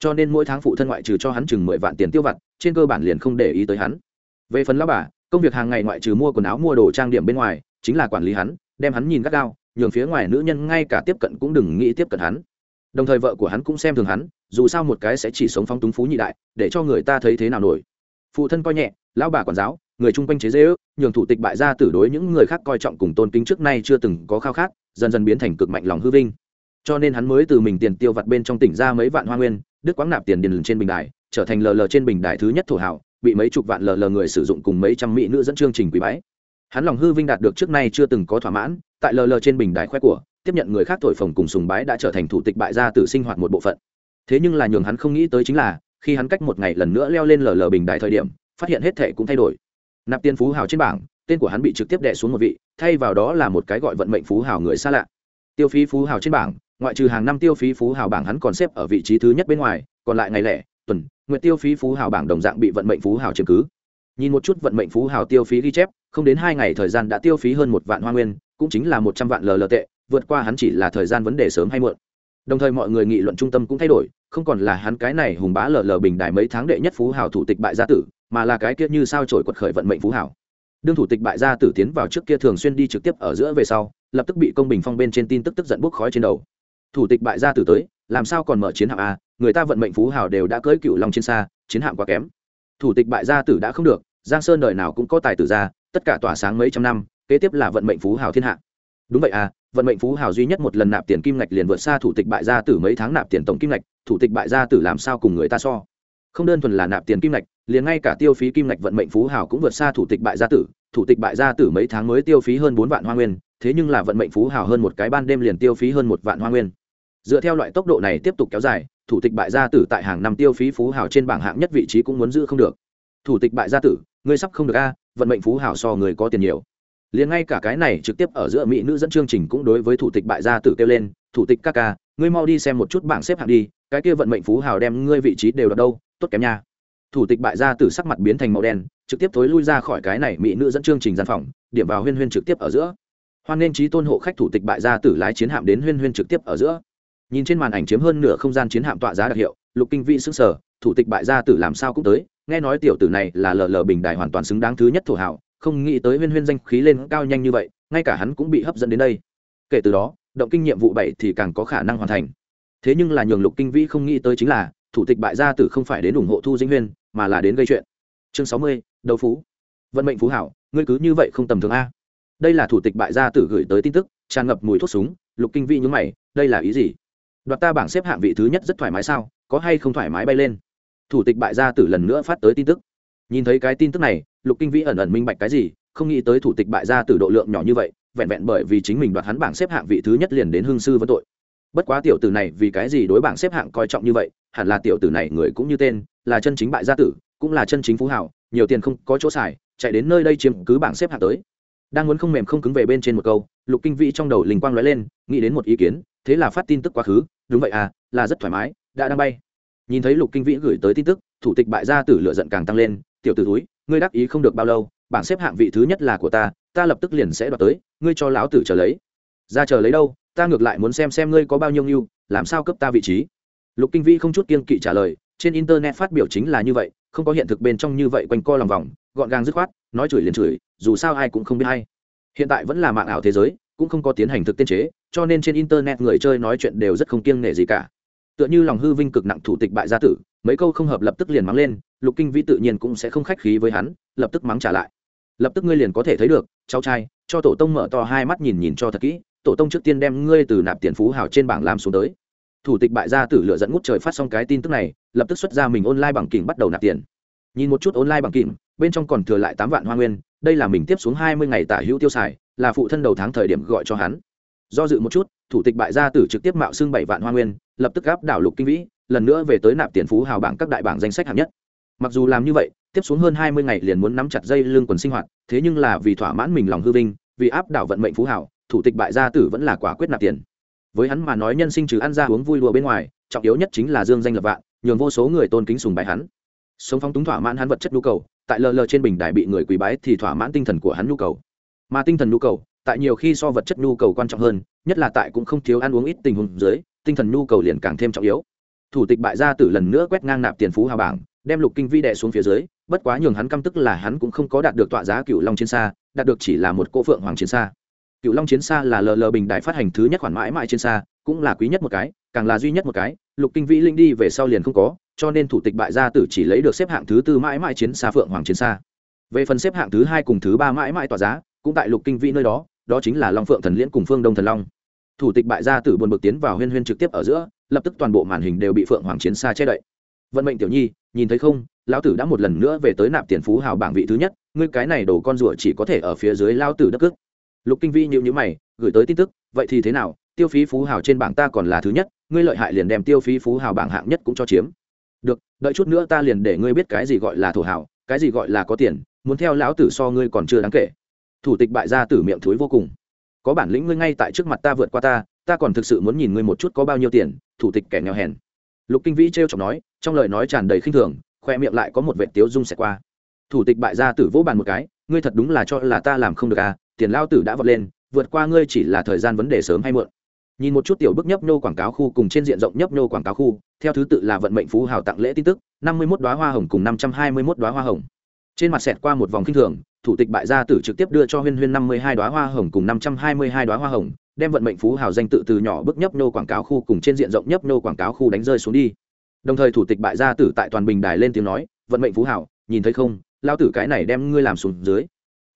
Cho nên mỗi tháng phụ thân ngoại trừ cho hắn chừng mười vạn tiền tiêu vặt, trên cơ bản liền không để ý tới hắn. Về phần lão bà công việc hàng ngày ngoại trừ mua quần áo, mua đồ trang điểm bên ngoài, chính là quản lý hắn, đem hắn nhìn gắt gao, nhường phía ngoài nữ nhân ngay cả tiếp cận cũng đừng nghĩ tiếp cận hắn. Đồng thời vợ của hắn cũng xem thường hắn, dù sao một cái sẽ chỉ sống phong túng phú nhị đại, để cho người ta thấy thế nào nổi. Phụ thân coi nhẹ, lão bà quản giáo, người chung quanh chế dễ ước nhường thủ tịch bại gia tử đối những người khác coi trọng cùng tôn kính trước nay chưa từng có khao khát, dần dần biến thành cực mạnh lòng hư vinh. Cho nên hắn mới từ mình tiền tiêu vặt bên trong tỉnh ra mấy vạn hoa nguyên, đức quáng nạp tiền điền trên bình đài, trở thành lờ lờ trên bình đài thứ nhất thổ hảo bị mấy chục vạn lờ lờ người sử dụng cùng mấy trăm mỹ nữ dẫn chương trình quý bái. Hắn lòng hư vinh đạt được trước nay chưa từng có thỏa mãn, tại lờ lờ trên bình đài khoe của, tiếp nhận người khác thổi phồng cùng sùng bái đã trở thành thủ tịch bại gia tử sinh hoạt một bộ phận. Thế nhưng là nhường hắn không nghĩ tới chính là, khi hắn cách một ngày lần nữa leo lên lờ lờ bình đài thời điểm, phát hiện hết thệ cũng thay đổi. Nạp tiền phú hào trên bảng, tên của hắn bị trực tiếp đè xuống một vị, thay vào đó là một cái gọi vận mệnh phú hào người xa lạ. Tiêu phí phú hào trên bảng, ngoại trừ hàng năm tiêu phí phú hào bảng hắn còn xếp ở vị trí thứ nhất bên ngoài, còn lại ngày lẻ tuần, nguyện tiêu phí phú hào bảng đồng dạng bị vận mệnh phú hào chiếm cứ. Nhìn một chút vận mệnh phú hào tiêu phí ghi chép, không đến hai ngày thời gian đã tiêu phí hơn một vạn hoa nguyên, cũng chính là một trăm vạn lờ tệ, vượt qua hắn chỉ là thời gian vấn đề sớm hay muộn. Đồng thời mọi người nghị luận trung tâm cũng thay đổi, không còn là hắn cái này hùng bá lờ lờ bình đại mấy tháng đệ nhất phú hào thủ tịch bại gia tử, mà là cái kia như sao trổi quật khởi vận mệnh phú hào. Đương thủ tịch bại gia tử tiến vào trước kia thường xuyên đi trực tiếp ở giữa về sau, lập tức bị công bình phong bên trên tin tức tức giận bốc khói trên đầu. Thủ tịch bại gia tử tới, làm sao còn mở chiến hạm a người ta vận mệnh phú hào đều đã cưỡi cựu long trên xa, chiến hạm quá kém. Thủ tịch bại gia tử đã không được, giang sơn đời nào cũng có tài tử ra, tất cả tỏa sáng mấy trăm năm, kế tiếp là vận mệnh phú hào thiên hạ. Đúng vậy à vận mệnh phú hào duy nhất một lần nạp tiền kim ngạch liền vượt xa thủ tịch bại gia tử mấy tháng nạp tiền tổng kim ngạch, thủ tịch bại gia tử làm sao cùng người ta so? Không đơn thuần là nạp tiền kim ngạch, liền ngay cả tiêu phí kim ngạch vận mệnh phú hào cũng vượt xa thủ tịch bại gia tử, thủ tịch bại gia tử mấy tháng mới tiêu phí hơn bốn vạn hoa nguyên, thế nhưng là vận mệnh phú hào hơn một cái ban đêm liền tiêu phí hơn một vạn hoa nguyên. Dựa theo loại tốc độ này tiếp tục kéo dài thủ tịch bại gia tử tại hàng năm tiêu phí phú hào trên bảng hạng nhất vị trí cũng muốn giữ không được. Thủ tịch bại gia tử, ngươi sắp không được a, vận mệnh phú hào so người có tiền nhiều. Liền ngay cả cái này trực tiếp ở giữa mỹ nữ dẫn chương trình cũng đối với thủ tịch bại gia tử kêu lên, thủ tịch ca ca, ngươi mau đi xem một chút bảng xếp hạng đi, cái kia vận mệnh phú hào đem ngươi vị trí đều ở đâu, tốt kém nha. Thủ tịch bại gia tử sắc mặt biến thành màu đen, trực tiếp thối lui ra khỏi cái này mỹ nữ dẫn chương trình gian phòng, điểm vào huyên huyên trực tiếp ở giữa. Hoan nên trí tôn hộ khách thủ tịch bại gia tử lái chiến hạm đến huyên huyên trực tiếp ở giữa nhìn trên màn ảnh chiếm hơn nửa không gian chiến hạm tọa giá đặc hiệu, lục kinh vĩ xứng sở thủ tịch bại gia tử làm sao cũng tới, nghe nói tiểu tử này là lờ lờ bình đài hoàn toàn xứng đáng thứ nhất thổ hảo, không nghĩ tới huyên huyên danh khí lên cao nhanh như vậy, ngay cả hắn cũng bị hấp dẫn đến đây. Kể từ đó, động kinh nhiệm vụ bảy thì càng có khả năng hoàn thành. Thế nhưng là nhường lục kinh vĩ không nghĩ tới chính là, thủ tịch bại gia tử không phải đến ủng hộ thu dinh huyên, mà là đến gây chuyện. Chương sáu mươi đầu phú. Vận mệnh phú hảo, ngươi cứ như vậy không tầm thường a. Đây là thủ tịch bại gia tử gửi tới tin tức, tràn ngập mùi thuốc súng, lục kinh vĩ nhúng mày, đây là ý gì? Đoạt ta bảng xếp hạng vị thứ nhất rất thoải mái sao, có hay không thoải mái bay lên? Thủ tịch bại gia tử lần nữa phát tới tin tức. Nhìn thấy cái tin tức này, lục kinh vĩ ẩn ẩn minh bạch cái gì, không nghĩ tới thủ tịch bại gia tử độ lượng nhỏ như vậy, vẹn vẹn bởi vì chính mình đoạt hắn bảng xếp hạng vị thứ nhất liền đến hương sư vấn tội. Bất quá tiểu tử này vì cái gì đối bảng xếp hạng coi trọng như vậy, hẳn là tiểu tử này người cũng như tên, là chân chính bại gia tử, cũng là chân chính phú hảo nhiều tiền không có chỗ xài, chạy đến nơi đây chiếm cứ bảng xếp hạng tới. Đang muốn không mềm không cứng về bên trên một câu, lục kinh vĩ trong đầu linh quang lóe lên, nghĩ đến một ý kiến thế là phát tin tức quá khứ, đúng vậy à là rất thoải mái, đã đang bay. Nhìn thấy lục kinh vĩ gửi tới tin tức, thủ tịch bại gia tử lựa giận càng tăng lên, tiểu tử túi ngươi đắc ý không được bao lâu, bảng xếp hạng vị thứ nhất là của ta ta lập tức liền sẽ đoạt tới, ngươi cho lão tử chờ lấy. Ra chờ lấy đâu, ta ngược lại muốn xem xem ngươi có bao nhiêu nhiêu làm sao cấp ta vị trí. Lục kinh vĩ không chút kiên kỵ trả lời, trên internet phát biểu chính là như vậy, không có hiện thực bên trong như vậy quanh co lòng vòng, gọn gàng dứt khoát, nói chửi liền chửi, dù sao ai cũng không biết hay. Hiện tại vẫn là mạng ảo thế giới cũng không có tiến hành thực tiên chế, cho nên trên internet người chơi nói chuyện đều rất không kiêng nể gì cả. Tựa như lòng hư vinh cực nặng thủ tịch bại gia tử, mấy câu không hợp lập tức liền mắng lên, lục kinh vĩ tự nhiên cũng sẽ không khách khí với hắn, lập tức mắng trả lại. Lập tức ngươi liền có thể thấy được, cháu trai, cho tổ tông mở to hai mắt nhìn nhìn cho thật kỹ, tổ tông trước tiên đem ngươi từ nạp tiền phú hào trên bảng làm xuống tới. Thủ tịch bại gia tử lựa dẫn ngút trời phát xong cái tin tức này, lập tức xuất ra mình online bằng kỉnh bắt đầu nạp tiền. Nhìn một chút online bằng kỉnh, bên trong còn thừa lại tám vạn hoa nguyên, đây là mình tiếp xuống hai mươi ngày tả hữu tiêu xài là phụ thân đầu tháng thời điểm gọi cho hắn. Do dự một chút, thủ tịch bại gia tử trực tiếp mạo xưng bảy vạn hoa nguyên, lập tức gáp đảo lục kinh vĩ, lần nữa về tới nạp tiền phú hào bảng các đại bảng danh sách hạng nhất. Mặc dù làm như vậy, tiếp xuống hơn hai mươi ngày liền muốn nắm chặt dây lương quần sinh hoạt, thế nhưng là vì thỏa mãn mình lòng hư vinh, vì áp đảo vận mệnh phú hào, thủ tịch bại gia tử vẫn là quả quyết nạp tiền. Với hắn mà nói nhân sinh trừ ăn ra uống vui lùa bên ngoài, trọng yếu nhất chính là dương danh lập vạn, nhường vô số người tôn kính sùng bài hắn. Sống phong túng thỏa mãn hắn vật chất nhu cầu, tại lờ lờ trên bình đài bị người quý bái thì thỏa mãn tinh thần của hắn nhu cầu mà tinh thần nhu cầu, tại nhiều khi so vật chất nhu cầu quan trọng hơn, nhất là tại cũng không thiếu ăn uống ít tình huống dưới, tinh thần nhu cầu liền càng thêm trọng yếu. Thủ tịch bại gia tử lần nữa quét ngang nạp tiền phú hào bảng, đem lục kinh vi đệ xuống phía dưới, bất quá nhường hắn căm tức là hắn cũng không có đạt được tọa giá cựu long chiến xa, đạt được chỉ là một cô phượng hoàng chiến xa. Cựu long chiến xa là lờ lờ bình đại phát hành thứ nhất khoản mãi mãi chiến xa, cũng là quý nhất một cái, càng là duy nhất một cái, lục kinh vĩ linh đi về sau liền không có, cho nên thủ tịch bại gia tử chỉ lấy được xếp hạng thứ tư mãi mãi chiến xa phượng hoàng chiến xa. Về phần xếp hạng thứ hai cùng thứ ba mãi mãi tỏa giá cũng tại lục kinh vĩ nơi đó đó chính là long phượng thần liễn cùng phương đông thần long. Thủ tịch bại gia tử buồn bực tiến vào huyên huyên trực tiếp ở giữa, lập tức toàn bộ màn hình đều bị phượng hoàng chiến xa che đậy. Vận mệnh tiểu nhi, nhìn thấy không, lão tử đã một lần nữa về tới nạp tiền phú hào bảng vị thứ nhất, ngươi cái này đổ con rủa chỉ có thể ở phía dưới lao tử đất cước. Lục kinh vi nhịu nhữ mày, gửi tới tin tức, vậy thì thế nào, tiêu phí phú hào trên bảng ta còn là thứ nhất, ngươi lợi hại liền đem tiêu phí phú hào bảng hạng nhất cũng cho chiếm. Được, đợi chút nữa ta liền để ngươi biết cái gì gọi là thổ hào, cái gì gọi là có tiền, muốn theo lão tử so ngươi còn chưa đáng kể thủ tịch bại gia tử miệng thối vô cùng. Có bản lĩnh ngươi ngay tại trước mặt ta vượt qua ta ta còn thực sự muốn nhìn ngươi một chút có bao nhiêu tiền, thủ tịch kẻ nghèo hèn. Lục kinh vĩ t r chọc nói, trong lời nói tràn đầy khinh thường, khoe miệng lại có một vệ tiếu dung xẹt qua. Thủ tịch bại gia tử vỗ bàn một cái, ngươi thật đúng là cho là ta làm không được à tiền lao tử đã vọt lên, vượt qua ngươi chỉ là thời gian vấn đề sớm hay muộn. Nhìn một chút tiểu bức nhấp nhô quảng cáo khu cùng trên diện rộng nhấp nhô quảng cáo khu, theo thứ tự là vận mệnh phú hào tặng lễ tin tức, năm mươi mốt đoá hoa hồng cùng năm trăm hai mươi mốt đoá hoa hồng trên mặt xẹt qua một vòng kinh thường, thủ tịch bại gia tử trực tiếp đưa cho huyên huyên năm mươi hai đoá hoa hồng cùng năm trăm hai mươi hai đoá hoa hồng, đem vận mệnh phú hào danh tự từ nhỏ bức nhấp nô quảng cáo khu cùng trên diện rộng nhấp nô quảng cáo khu đánh rơi xuống đi. Đồng thời thủ tịch bại gia tử tại toàn bình đài lên tiếng nói, vận mệnh phú hào, nhìn thấy không, lao tử cái này đem ngươi làm xuống dưới.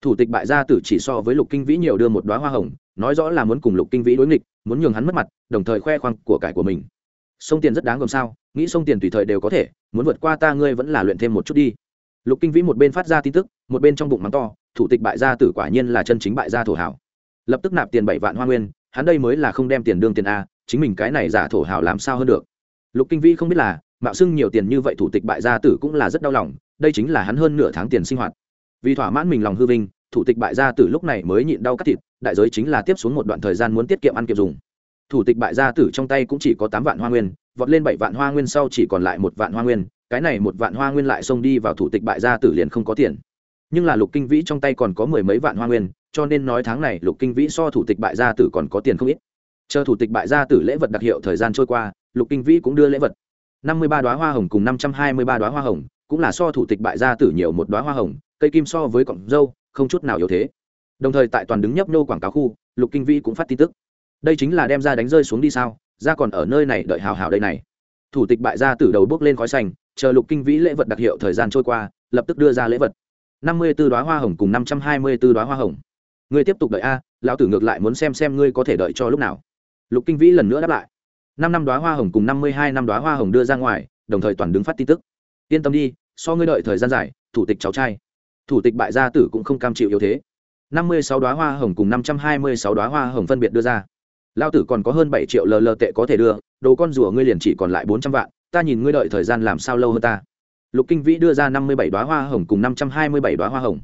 Thủ tịch bại gia tử chỉ so với lục kinh vĩ nhiều đưa một đoá hoa hồng, nói rõ là muốn cùng lục kinh vĩ đối nghịch, muốn nhường hắn mất mặt, đồng thời khoe khoang của cải của mình. Sông tiền rất đáng gồm sao, nghĩ sông tiền tùy thời đều có thể, muốn vượt qua ta ngươi vẫn là luyện thêm một chút đi lục kinh vĩ một bên phát ra tin tức, một bên trong bụng mắng to, thủ tịch bại gia tử quả nhiên là chân chính bại gia thổ hảo. Lập tức nạp tiền bảy vạn hoa nguyên, hắn đây mới là không đem tiền đương tiền a, chính mình cái này giả thổ hảo làm sao hơn được. Lục kinh vĩ không biết là, mạo xưng nhiều tiền như vậy thủ tịch bại gia tử cũng là rất đau lòng, đây chính là hắn hơn nửa tháng tiền sinh hoạt. Vì thỏa mãn mình lòng hư vinh, thủ tịch bại gia tử lúc này mới nhịn đau cắt thịt, đại giới chính là tiếp xuống một đoạn thời gian muốn tiết kiệm ăn kiệm dùng. Thủ tịch bại gia tử trong tay cũng chỉ có tám vạn hoa nguyên, vọt lên bảy vạn hoa nguyên sau chỉ còn lại một vạn hoa nguyên cái này một vạn hoa nguyên lại xông đi vào thủ tịch bại gia tử liền không có tiền. Nhưng là lục kinh vĩ trong tay còn có mười mấy vạn hoa nguyên, cho nên nói tháng này lục kinh vĩ so thủ tịch bại gia tử còn có tiền không ít. Chờ thủ tịch bại gia tử lễ vật đặc hiệu thời gian trôi qua, lục kinh vĩ cũng đưa lễ vật. Năm mươi ba đoá hoa hồng cùng năm trăm hai mươi ba đoá hoa hồng, cũng là so thủ tịch bại gia tử nhiều một đoá hoa hồng, cây kim so với cọng dâu, không chút nào yếu thế. Đồng thời tại toàn đứng nhấp nô quảng cáo khu, lục kinh vĩ cũng phát tin tức. Đây chính là đem ra đánh rơi xuống đi sao? Ra còn ở nơi này đợi hào hào đây này. Thủ tịch bại gia tử đầu bước lên khói xanh chờ lục kinh vĩ lễ vật đặc hiệu thời gian trôi qua, lập tức đưa ra lễ vật. Năm mươi b ố đoá hoa hồng cùng năm trăm hai mươi b ố đoá hoa hồng. Ngươi tiếp tục đợi a, lão tử ngược lại muốn xem xem ngươi có thể đợi cho lúc nào. Lục kinh vĩ lần nữa đáp lại. Năm năm đoá hoa hồng cùng năm mươi hai năm đoá hoa hồng đưa ra ngoài, đồng thời toàn đứng phát tin tức. Yên tâm đi, so ngươi đợi thời gian dài, thủ tịch cháu trai. Thủ tịch bại gia tử cũng không cam chịu yếu thế. Năm mươi sáu đoá hoa hồng cùng năm trăm hai mươi sáu đoá hoa hồng phân biệt đưa ra. Lao tử còn có hơn bảy triệu lờ lờ tệ có thể đưa, đồ con rùa ngươi liền chỉ còn lại bốn trăm vạn ta nhìn ngươi đợi thời gian làm sao lâu hơn ta. Lục kinh vĩ đưa ra năm mươi bảy đoá hoa hồng cùng năm trăm hai mươi bảy đoá hoa hồng.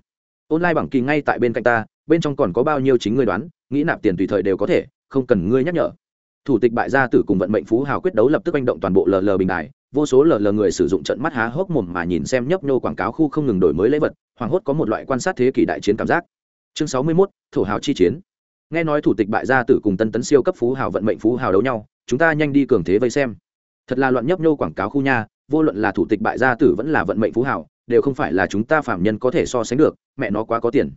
Online bảng kỳ ngay tại bên cạnh ta bên trong còn có bao nhiêu chính ngươi đoán nghĩ nạp tiền tùy thời đều có thể không cần ngươi nhắc nhở. Thủ tịch bại gia tử cùng vận mệnh phú hào quyết đấu lập tức manh động toàn bộ lờ lờ bình đài vô số lờ lờ người sử dụng trận mắt há hốc mồm mà nhìn xem nhấp nhô quảng cáo khu không ngừng đổi mới lễ vật hoàng hốt có một loại quan sát thế kỷ đại chiến cảm giác. Chương sáu mươi 61, thổ hào chi chiến. Nghe nói thủ tịch bại gia tử cùng tân tấn siêu cấp phú hào vận mệnh phú hào đấu nhau chúng ta nhanh đi cường thế vây xem thật là loạn nhấp nhô quảng cáo khu nhà, vô luận là thủ tịch bại gia tử vẫn là vận mệnh phú hảo đều không phải là chúng ta phạm nhân có thể so sánh được mẹ nó quá có tiền.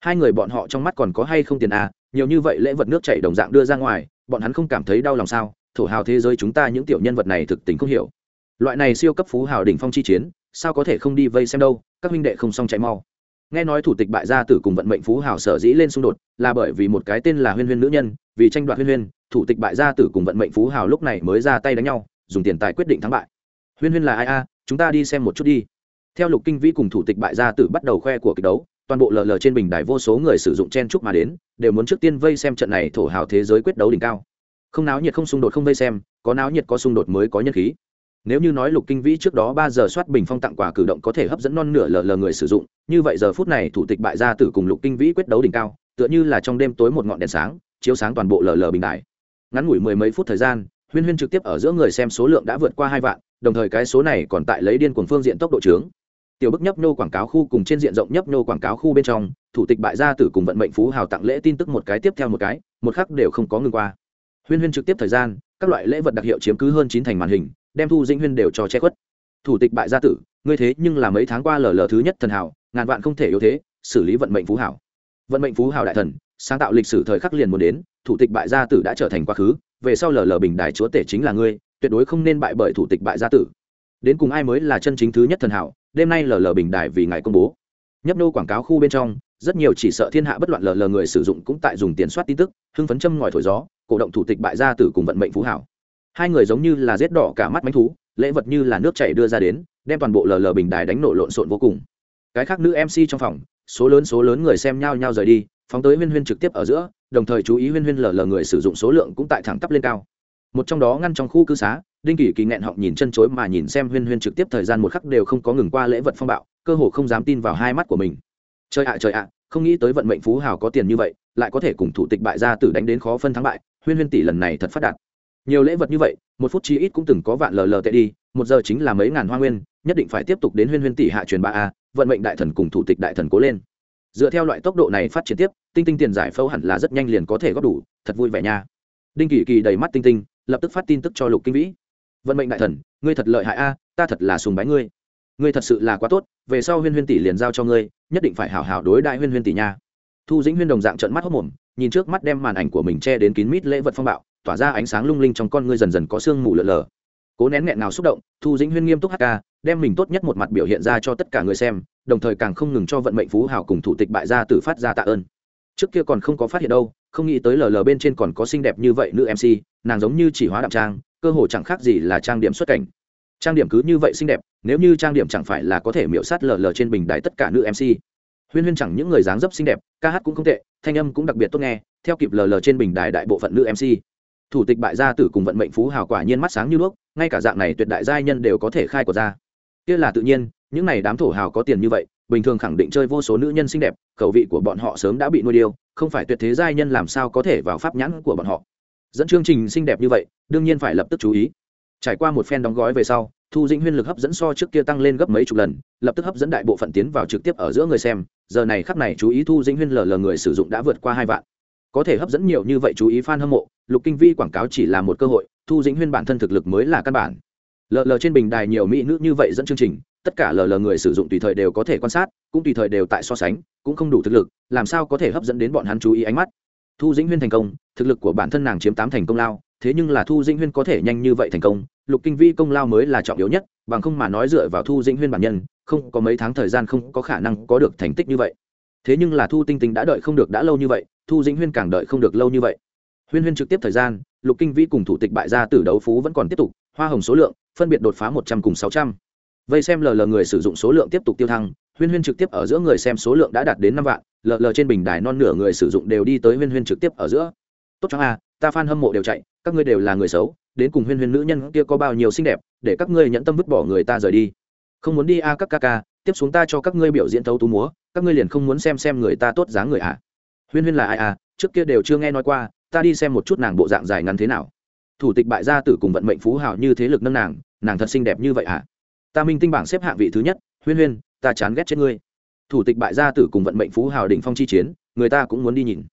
Hai người bọn họ trong mắt còn có hay không tiền à nhiều như vậy lễ vật nước chảy đồng dạng đưa ra ngoài bọn hắn không cảm thấy đau lòng sao thổ hào thế giới chúng ta những tiểu nhân vật này thực tình không hiểu. Loại này siêu cấp phú hào đỉnh phong chi chiến sao có thể không đi vây xem đâu các huynh đệ không xong chạy mau. Nghe nói thủ tịch bại gia tử cùng vận mệnh phú hào sở dĩ lên xung đột là bởi vì một cái tên là huyên huyên nữ nhân vì tranh đoạt huyên huyên thủ tịch bại gia tử cùng vận mệnh phú hào lúc này mới ra tay đánh nhau dùng tiền tài quyết định thắng bại. Huyên huyên là ai a? Chúng ta đi xem một chút đi. Theo lục kinh vĩ cùng thủ tịch bại gia tử bắt đầu khoe của kịch đấu, toàn bộ lờ lờ trên bình đài vô số người sử dụng chen chúc mà đến, đều muốn trước tiên vây xem trận này thổ hào thế giới quyết đấu đỉnh cao. Không náo nhiệt không xung đột không vây xem, có náo nhiệt có xung đột mới có nhân khí. Nếu như nói lục kinh vĩ trước đó ba giờ soát bình phong tặng quà cử động có thể hấp dẫn non nửa lờ lờ người sử dụng, như vậy giờ phút này thủ tịch bại gia tử cùng lục kinh vĩ quyết đấu đỉnh cao, tựa như là trong đêm tối một ngọn đèn sáng, chiếu sáng toàn bộ lờ lờ bình đài. Ngắn ngủi mười mấy phút thời gian huyên huyên trực tiếp ở giữa người xem số lượng đã vượt qua hai vạn, đồng thời cái số này còn tại lấy điên cuồng phương diện tốc độ trướng. Tiểu bức nhấp nhô quảng cáo khu cùng trên diện rộng nhấp nhô quảng cáo khu bên trong, thủ tịch bại gia tử cùng vận mệnh phú hào tặng lễ tin tức một cái tiếp theo một cái, một khắc đều không có ngừng qua. Huyên huyên trực tiếp thời gian, các loại lễ vật đặc hiệu chiếm cứ hơn chín thành màn hình, đem thu Dinh huyên đều cho che khuất. Thủ tịch bại gia tử, ngươi thế nhưng là mấy tháng qua lờ lờ thứ nhất thần hảo, ngàn vạn không thể yếu thế, xử lý vận mệnh phú hảo vận mệnh phú hảo đại thần, sáng tạo lịch sử thời khắc liền muốn đến, thủ tịch bại gia tử đã trở thành quá khứ về sau lờ lờ bình đại chúa tể chính là ngươi, tuyệt đối không nên bại bởi thủ tịch bại gia tử. Đến cùng ai mới là chân chính thứ nhất thần hảo, đêm nay lờ lờ bình đại vì ngài công bố. Nhấp nô quảng cáo khu bên trong, rất nhiều chỉ sợ thiên hạ bất loạn lờ lờ người sử dụng cũng tại dùng tiền soát tin tức, hưng phấn châm ngòi thổi gió, cổ động thủ tịch bại gia tử cùng vận mệnh phú hảo. Hai người giống như là rết đỏ cả mắt mánh thú, lễ vật như là nước chảy đưa ra đến, đem toàn bộ lờ lờ bình đài đánh nổ lộn xộn vô cùng. Cái khác nữ mc trong phòng, số lớn số lớn người xem nhau nhau rời đi phóng tới huyên huyên trực tiếp ở giữa, đồng thời chú ý huyên huyên lờ lờ người sử dụng số lượng cũng tại thẳng tắp lên cao. Một trong đó ngăn trong khu cư xá, đinh kỷ kỳ nghẹn họng nhìn chân chối mà nhìn xem huyên huyên trực tiếp thời gian một khắc đều không có ngừng qua lễ vật phong bạo, cơ hồ không dám tin vào hai mắt của mình. Trời ạ trời ạ, không nghĩ tới vận mệnh phú hào có tiền như vậy, lại có thể cùng thủ tịch bại gia tử đánh đến khó phân thắng bại, huyên huyên tỷ lần này thật phát đạt. Nhiều lễ vật như vậy, một phút chi ít cũng từng có vạn lờ lờ tệ đi, một giờ chính là mấy ngàn hoa nguyên, nhất định phải tiếp tục đến huyên huyên tỷ hạ truyền ba a, vận mệnh đại thần cùng thủ tịch đại thần cố lên dựa theo loại tốc độ này phát triển tiếp, tinh tinh tiền giải phẫu hẳn là rất nhanh liền có thể góp đủ, thật vui vẻ nha. Đinh kỳ kỳ đầy mắt tinh tinh, lập tức phát tin tức cho lục kinh vĩ. Vận mệnh đại thần, ngươi thật lợi hại a, ta thật là sùng bái ngươi. Ngươi thật sự là quá tốt, về sau huyên huyên tỷ liền giao cho ngươi, nhất định phải hảo hảo đối đại huyên huyên tỷ nha. Thu dĩnh huyên đồng dạng trận mắt hốc mồm, nhìn trước mắt đem màn ảnh của mình che đến kín mít lễ vật phong bạo, tỏa ra ánh sáng lung linh trong con ngươi dần dần có sương mù lợn lờ cố nén nghẹn nào xúc động, thu dĩnh huyên nghiêm túc hk đem mình tốt nhất một mặt biểu hiện ra cho tất cả người xem, đồng thời càng không ngừng cho vận mệnh phú hảo cùng thủ tịch bại gia tử phát ra tạ ơn. Trước kia còn không có phát hiện đâu, không nghĩ tới lờ lờ bên trên còn có xinh đẹp như vậy nữ mc nàng giống như chỉ hóa đạm trang, cơ hồ chẳng khác gì là trang điểm xuất cảnh. Trang điểm cứ như vậy xinh đẹp, nếu như trang điểm chẳng phải là có thể miễu sát lờ lờ trên bình đài tất cả nữ mc huyên huyên chẳng những người dáng dấp xinh đẹp, ca hát cũng không tệ, thanh âm cũng đặc biệt tốt nghe, theo kịp lờ lờ trên bình đài đại bộ phận nữ mc thủ tịch bại gia tử cùng vận mệnh phú hào quả nhiên mắt sáng như đuốc ngay cả dạng này tuyệt đại giai nhân đều có thể khai của ra. Kia là tự nhiên, những này đám thổ hào có tiền như vậy, bình thường khẳng định chơi vô số nữ nhân xinh đẹp, khẩu vị của bọn họ sớm đã bị nuôi điêu, không phải tuyệt thế giai nhân làm sao có thể vào pháp nhãn của bọn họ. Dẫn chương trình xinh đẹp như vậy, đương nhiên phải lập tức chú ý. Trải qua một phen đóng gói về sau, thu dĩnh huyên lực hấp dẫn so trước kia tăng lên gấp mấy chục lần, lập tức hấp dẫn đại bộ phận tiến vào trực tiếp ở giữa người xem. Giờ này khắp này chú ý thu dĩnh huyên lờ lờ người sử dụng đã vượt qua hai vạn. Có thể hấp dẫn nhiều như vậy chú ý f a n hâm mộ, lục kinh vi quảng cáo chỉ là một cơ hội thu dĩnh huyên bản thân thực lực mới là căn bản. Lờ lờ trên bình đài nhiều mỹ nữ như vậy dẫn chương trình, tất cả lờ lờ người sử dụng tùy thời đều có thể quan sát, cũng tùy thời đều tại so sánh, cũng không đủ thực lực, làm sao có thể hấp dẫn đến bọn hắn chú ý ánh mắt. Thu dĩnh huyên thành công, thực lực của bản thân nàng chiếm tám thành công lao, thế nhưng là thu dĩnh huyên có thể nhanh như vậy thành công, lục kinh vi công lao mới là trọng yếu nhất, bằng không mà nói dựa vào thu dĩnh huyên bản nhân, không có mấy tháng thời gian không có khả năng có được thành tích như vậy. Thế nhưng là thu tinh tinh đã đợi không được đã lâu như vậy, thu dĩnh huyên càng đợi không được lâu như vậy. Huyên huyên trực tiếp thời gian lục kinh vĩ cùng thủ tịch bại gia tử đấu phú vẫn còn tiếp tục, hoa hồng số lượng, phân biệt đột phá một trăm cùng sáu trăm. Vây xem lờ lờ người sử dụng số lượng tiếp tục tiêu thăng, huyên huyên trực tiếp ở giữa người xem số lượng đã đạt đến năm vạn, lờ lờ trên bình đài non nửa người sử dụng đều đi tới huyên huyên trực tiếp ở giữa. Tốt cho a, ta f a n hâm mộ đều chạy, các ngươi đều là người xấu, đến cùng huyên huyên nữ nhân kia có bao nhiêu xinh đẹp, để các ngươi nhẫn tâm vứt bỏ người ta rời đi. Không muốn đi a, các ca ca, tiếp xuống ta cho các ngươi biểu diễn thấu tú múa, các ngươi liền không muốn xem xem người ta tốt dáng người à. Huyên huyên là ai à trước kia đều chưa nghe nói qua ta đi xem một chút nàng bộ dạng dài ngắn thế nào. Thủ tịch bại gia tử cùng vận mệnh phú hào như thế lực nâng nàng nàng thật xinh đẹp như vậy à ta minh tinh bảng xếp hạng vị thứ nhất, huyên huyên, ta chán ghét chết ngươi. Thủ tịch bại gia tử cùng vận mệnh phú hào đỉnh phong chi chiến, người ta cũng muốn đi nhìn.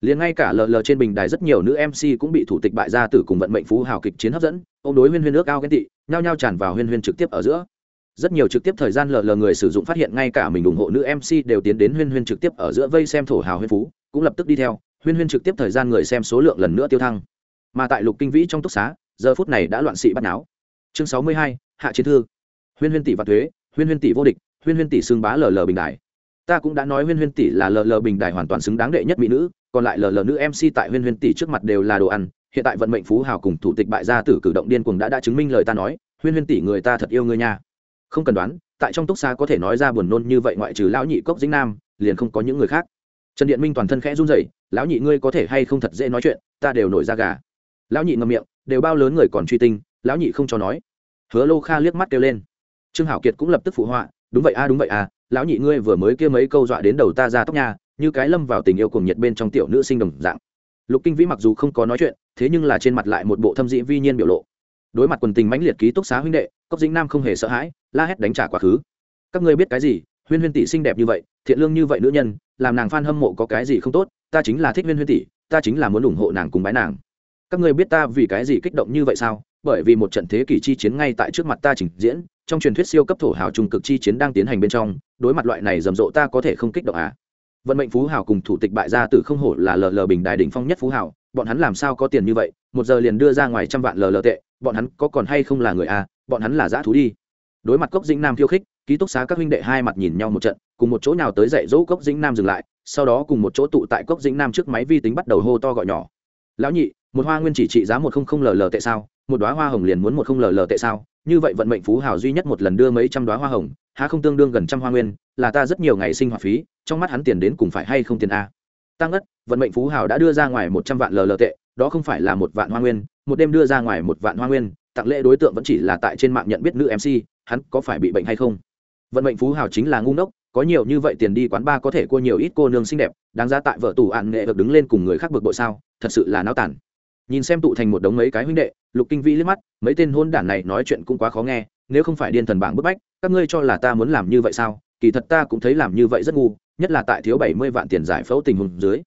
Liền ngay cả lờ lờ trên bình đài rất nhiều nữ mc cũng bị thủ tịch bại gia tử cùng vận mệnh phú hào kịch chiến hấp dẫn ô m đối huyên huyên nước ao ghen tị, nhao nhao tràn vào huyên huyên trực tiếp ở giữa. Rất nhiều trực tiếp thời gian lờ lờ người sử dụng phát hiện ngay cả mình ủng hộ nữ mc đều tiến đến huyên huyên trực tiếp ở giữa vây xem thổ hào huyên phú, cũng lập tức đi theo huyên huyên trực tiếp thời gian người xem số lượng lần nữa tiêu thăng. Mà tại lục kinh vĩ trong túc xá, giờ phút này đã loạn sĩ bắt náo. Chương sáu mươi hai, hạ chiến thư. Huyên huyên tỷ và thuế, huyên huyên tỷ vô địch, huyên huyên tỷ xưng bá lờ lờ bình đài. Ta cũng đã nói huyên huyên tỷ là lờ lờ bình đài hoàn toàn xứng đáng đệ nhất mỹ nữ, còn lại lờ lờ nữ mc tại huyên huyên tỷ trước mặt đều là đồ ăn. Hiện tại vận mệnh phú hào cùng thủ tịch bại gia tử cử động điên cuồng đã đã chứng minh lời ta nói, huyên huyên tỷ người ta thật yêu ngươi nha. Không cần đoán, tại trong túc xá có thể nói ra buồn nôn như vậy ngoại trừ lão nhị cốc dĩnh nam, liền không có những người khác trần điện minh toàn thân khẽ run rẩy, lão nhị ngươi có thể hay không thật dễ nói chuyện, ta đều nổi ra gà. Lão nhị ngậm miệng, đều bao lớn người còn truy tinh, lão nhị không cho nói. Hứa lô kha liếc mắt kêu lên. Trương hảo kiệt cũng lập tức phụ họa, đúng vậy a, đúng vậy a, lão nhị ngươi vừa mới kia mấy câu dọa đến đầu ta ra tóc nha, như cái lâm vào tình yêu cùng nhiệt bên trong tiểu nữ sinh đồng dạng. Lục kinh vĩ mặc dù không có nói chuyện, thế nhưng là trên mặt lại một bộ thâm dị vi nhiên biểu lộ. Đối mặt quần tình mãnh liệt ký túc xá huynh đệ, cốc dĩnh nam không hề sợ hãi, la hét đánh trả quá khứ. Các ngươi biết cái gì? Huyên huyên tỷ xinh đẹp như vậy, thiện lương như vậy nữ nhân, làm nàng f hâm mộ có cái gì không tốt, ta chính là thích huyên huyên tỷ, ta chính là muốn ủng hộ nàng cùng bái nàng. Các ngươi biết ta vì cái gì kích động như vậy sao? Bởi vì một trận thế kỷ chi chiến ngay tại trước mặt ta trình diễn, trong truyền thuyết siêu cấp thổ hào trung cực chi chiến đang tiến hành bên trong, đối mặt loại này rầm rộ ta có thể không kích động à? Vận mệnh phú hào cùng thủ tịch bại gia tử không hổ là lờ lờ bình đài đỉnh phong nhất phú hào, bọn hắn làm sao có tiền như vậy, một giờ liền đưa ra ngoài trăm vạn lờ lờ tệ, bọn hắn có còn hay không là người à? Bọn hắn là dã thú đi. Đối mặt cốc dĩnh nam khiêu khích ký túc xá các huynh đệ hai mặt nhìn nhau một trận, cùng một chỗ nào tới dạy dỗ cốc dĩnh nam dừng lại, sau đó cùng một chỗ tụ tại cốc dĩnh nam trước máy vi tính bắt đầu hô to gọi nhỏ. Lão nhị, một hoa nguyên chỉ trị giá một không không lờ lờ tệ sao? Một đoá hoa hồng liền muốn một không lờ lờ tệ sao? Như vậy vận mệnh phú hào duy nhất một lần đưa mấy trăm đoá hoa hồng, há không tương đương gần trăm hoa nguyên, là ta rất nhiều ngày sinh hoạt phí, trong mắt hắn tiền đến cùng phải hay không tiền a? Tăng ất vận mệnh phú hào đã đưa ra ngoài một trăm vạn lờ lờ tệ, đó không phải là một vạn hoa nguyên, một đêm đưa ra ngoài một vạn hoa nguyên, tặng lễ đối tượng vẫn chỉ là tại trên mạng nhận biết nữ mc hắn có phải bị bệnh hay không? Vận mệnh phú hào chính là ngu ngốc, có nhiều như vậy tiền đi quán ba có thể cua nhiều ít cô nương xinh đẹp, đáng ra tại vợ tủ ạn nghệ được đứng lên cùng người khác bực bội sao, thật sự là náo tản. Nhìn xem tụ thành một đống mấy cái huynh đệ, lục kinh vĩ liếc mắt, mấy tên hôn đản này nói chuyện cũng quá khó nghe, nếu không phải điên thần bảng bức bách, các ngươi cho là ta muốn làm như vậy sao? Kỳ thật ta cũng thấy làm như vậy rất ngu, nhất là tại thiếu bảy mươi vạn tiền giải phẫu tình huống dưới.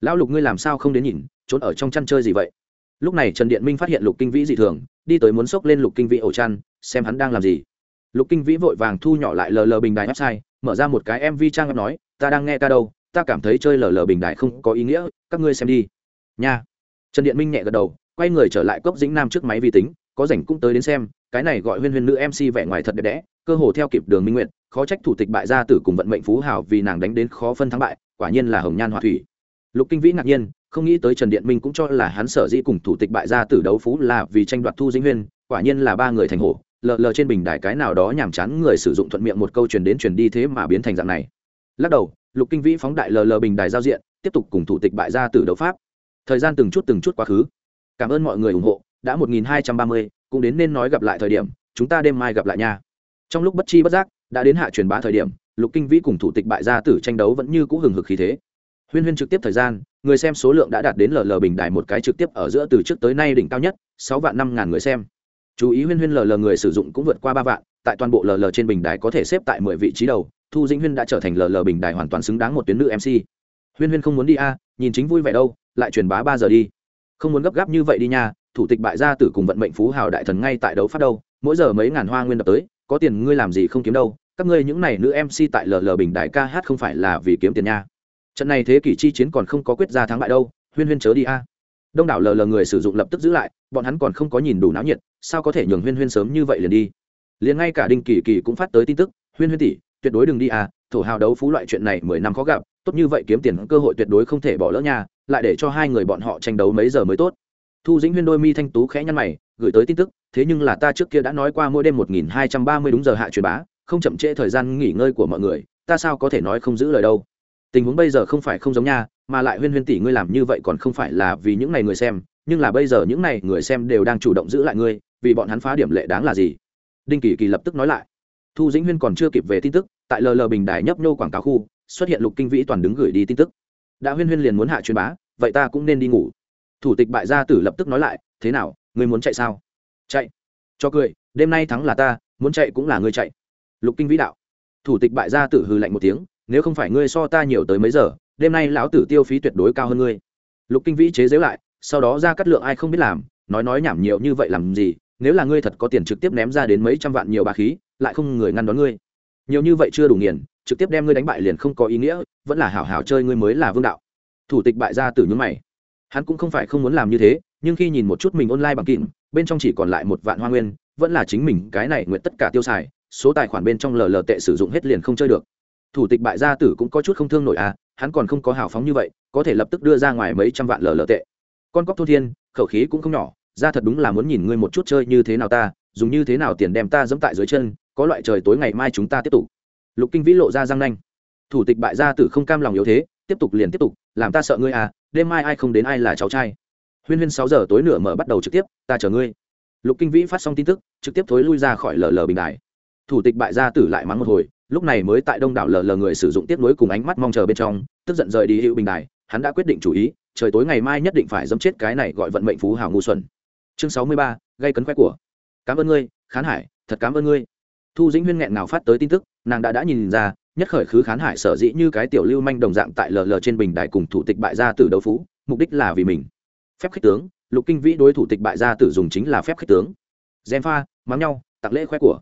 Lão lục ngươi làm sao không đến nhìn, trốn ở trong chăn chơi gì vậy? Lúc này trần điện minh phát hiện lục kinh vĩ dị thường, đi tới muốn xốc lên lục kinh vĩ ổ chăn, xem hắn đang làm gì lục kinh vĩ vội vàng thu nhỏ lại lờ lờ bình đài website, mở ra một cái mv trang web nói, ta đang nghe ca đâu, ta cảm thấy chơi lờ lờ bình đài không có ý nghĩa, các ngươi xem đi. Nha. Trần điện minh nhẹ gật đầu, quay người trở lại cốc dĩnh nam trước máy vi tính, có rảnh cũng tới đến xem, cái này gọi huyên huyên nữ mc vẻ ngoài thật đẹp đẽ, cơ hồ theo kịp đường minh nguyện khó trách thủ tịch bại gia tử cùng vận mệnh phú hào vì nàng đánh đến khó phân thắng bại, quả nhiên là hồng nhan hòa thủy. Lục kinh vĩ ngạc nhiên, không nghĩ tới trần điện minh cũng cho là hắn sở dĩ cùng thủ tịch bại gia tử đấu phú là vì tranh đoạt thu dĩnh huyên, quả nhiên là ba người thành hổ lờ lờ trên bình đài cái nào đó nhàm chán người sử dụng thuận miệng một câu truyền đến truyền đi thế mà biến thành dạng này. Lắc đầu, lục kinh vĩ phóng đại lờ lờ bình đài giao diện, tiếp tục cùng thủ tịch bại gia tử đấu pháp. Thời gian từng chút từng chút quá khứ. Cảm ơn mọi người ủng hộ, đã một nghìn hai trăm ba mươi, cũng đến nên nói gặp lại thời điểm, chúng ta đêm mai gặp lại nha. Trong lúc bất chi bất giác, đã đến hạ truyền bá thời điểm, lục kinh vĩ cùng thủ tịch bại gia tử tranh đấu vẫn như cũ hừng hực khí thế. Huyên huyên trực tiếp thời gian, người xem số lượng đã đạt đến lờ bình đài một cái trực tiếp ở giữa từ trước tới nay đỉnh cao nhất, sáu vạn năm ngàn người xem chú ý huyên huyên lờ lờ người sử dụng cũng vượt qua ba vạn, tại toàn bộ lờ lờ trên bình đài có thể xếp tại mười vị trí đầu, thu dĩnh huyên đã trở thành lờ lờ bình đài hoàn toàn xứng đáng một tuyến nữ mc huyên huyên không muốn đi a, nhìn chính vui vẻ đâu, lại truyền bá ba giờ đi. Không muốn gấp gáp như vậy đi nha, thủ tịch bại gia tử cùng vận mệnh phú hào đại thần ngay tại đấu phát đâu, mỗi giờ mấy ngàn hoa nguyên đập tới, có tiền ngươi làm gì không kiếm đâu, các ngươi những này nữ mc tại lờ lờ bình đại ca hát không phải là vì kiếm tiền nha. Trận này thế kỷ chi chiến còn không có quyết ra thắng bại đâu, huyên huyên chớ đi a đông đảo lờ lờ người sử dụng lập tức giữ lại, bọn hắn còn không có nhìn đủ náo nhiệt, sao có thể nhường huyên huyên sớm như vậy liền đi? Liền ngay cả đinh kỳ kỳ cũng phát tới tin tức, huyên huyên tỷ, tuyệt đối đừng đi à thổ hào đấu phú loại chuyện này mười năm khó gặp, tốt như vậy kiếm tiền cơ hội tuyệt đối không thể bỏ lỡ nha, lại để cho hai người bọn họ tranh đấu mấy giờ mới tốt. Thu dĩnh huyên đôi mi thanh tú khẽ nhăn mày, gửi tới tin tức, thế nhưng là ta trước kia đã nói qua mỗi đêm một nghìn hai trăm ba mươi đúng giờ hạ truyền bá, không chậm trễ thời gian nghỉ ngơi của mọi người, ta sao có thể nói không giữ lời đâu? Tình huống bây giờ không phải không giống nha mà lại huyên huyên tỷ ngươi làm như vậy còn không phải là vì những n à y người xem, nhưng là bây giờ những n à y người xem đều đang chủ động giữ lại ngươi, vì bọn hắn phá điểm lệ đáng là gì? Đinh kỳ kỳ lập tức nói lại. Thu dĩnh huyên còn chưa kịp về tin tức, tại lờ bình đài nhấp nhô quảng cáo khu, xuất hiện lục kinh vĩ toàn đứng gửi đi tin tức. Đã huyên huyên liền muốn hạ truyền bá, vậy ta cũng nên đi ngủ. Thủ tịch bại gia tử lập tức nói lại, thế nào, ngươi muốn chạy sao? Chạy. Cho cười, đêm nay thắng là ta, muốn chạy cũng là ngươi chạy. Lục kinh vĩ đạo. Thủ tịch bại gia tử hư lạnh một tiếng, nếu không phải ngươi so ta nhiều tới mấy giờ đêm nay lão tử tiêu phí tuyệt đối cao hơn ngươi. Lục kinh vĩ chế giễu lại, sau đó ra cắt lượng ai không biết làm, nói nói nhảm nhiều như vậy làm gì, nếu là ngươi thật có tiền trực tiếp ném ra đến mấy trăm vạn nhiều bà khí, lại không người ngăn đón ngươi. Nhiều như vậy chưa đủ nghiền, trực tiếp đem ngươi đánh bại liền không có ý nghĩa, vẫn là hảo hảo chơi ngươi mới là vương đạo. Thủ tịch bại gia tử nhún mày. Hắn cũng không phải không muốn làm như thế, nhưng khi nhìn một chút mình online bằng kịn bên trong chỉ còn lại một vạn hoa nguyên, vẫn là chính mình, cái này nguyện tất cả tiêu xài, số tài khoản bên trong lờ lờ tệ sử dụng hết liền không chơi được thủ tịch bại gia tử cũng có chút không thương nổi à hắn còn không có hào phóng như vậy, có thể lập tức đưa ra ngoài mấy trăm vạn lờ lờ tệ. Con cóc thô thiên, khẩu khí cũng không nhỏ, ra thật đúng là muốn nhìn ngươi một chút chơi như thế nào ta, dùng như thế nào tiền đem ta dẫm tại dưới chân, có loại trời tối ngày mai chúng ta tiếp tục. Lục kinh vĩ lộ ra răng nanh. Thủ tịch bại gia tử không cam lòng yếu thế, tiếp tục liền tiếp tục, làm ta sợ ngươi à đêm mai ai không đến ai là cháu trai. Huyên huyên sáu giờ tối nửa mở bắt đầu trực tiếp, ta chờ ngươi. Lục kinh vĩ phát xong tin tức, trực tiếp thối lui ra khỏi lờ lờ bình đài thủ tịch bại gia tử lại mắng một hồi, lúc này mới tại đông đảo lờ lờ người sử dụng tiếp nối cùng ánh mắt mong chờ bên trong, tức giận rời đi hữu bình đài, hắn đã quyết định chủ ý, trời tối ngày mai nhất định phải dâm chết cái này gọi vận mệnh phú hào ngu xuẩn. Chương sáu mươi ba, gây cấn khoe của. Cảm ơn ngươi, khán hải, thật cảm ơn ngươi. Thu dĩnh huyên nghẹn nào phát tới tin tức, nàng đã đã nhìn ra, nhất khởi khứ khán hải sở dĩ như cái tiểu lưu manh đồng dạng tại lờ lờ trên bình đài cùng thủ tịch bại gia tử đấu phú, mục đích là vì mình. Phép khích tướng, lục kinh vĩ đối thủ tịch bại gia tử dùng chính là phép khích tướng. Gen pha, mắng nhau, tặng lễ khoe của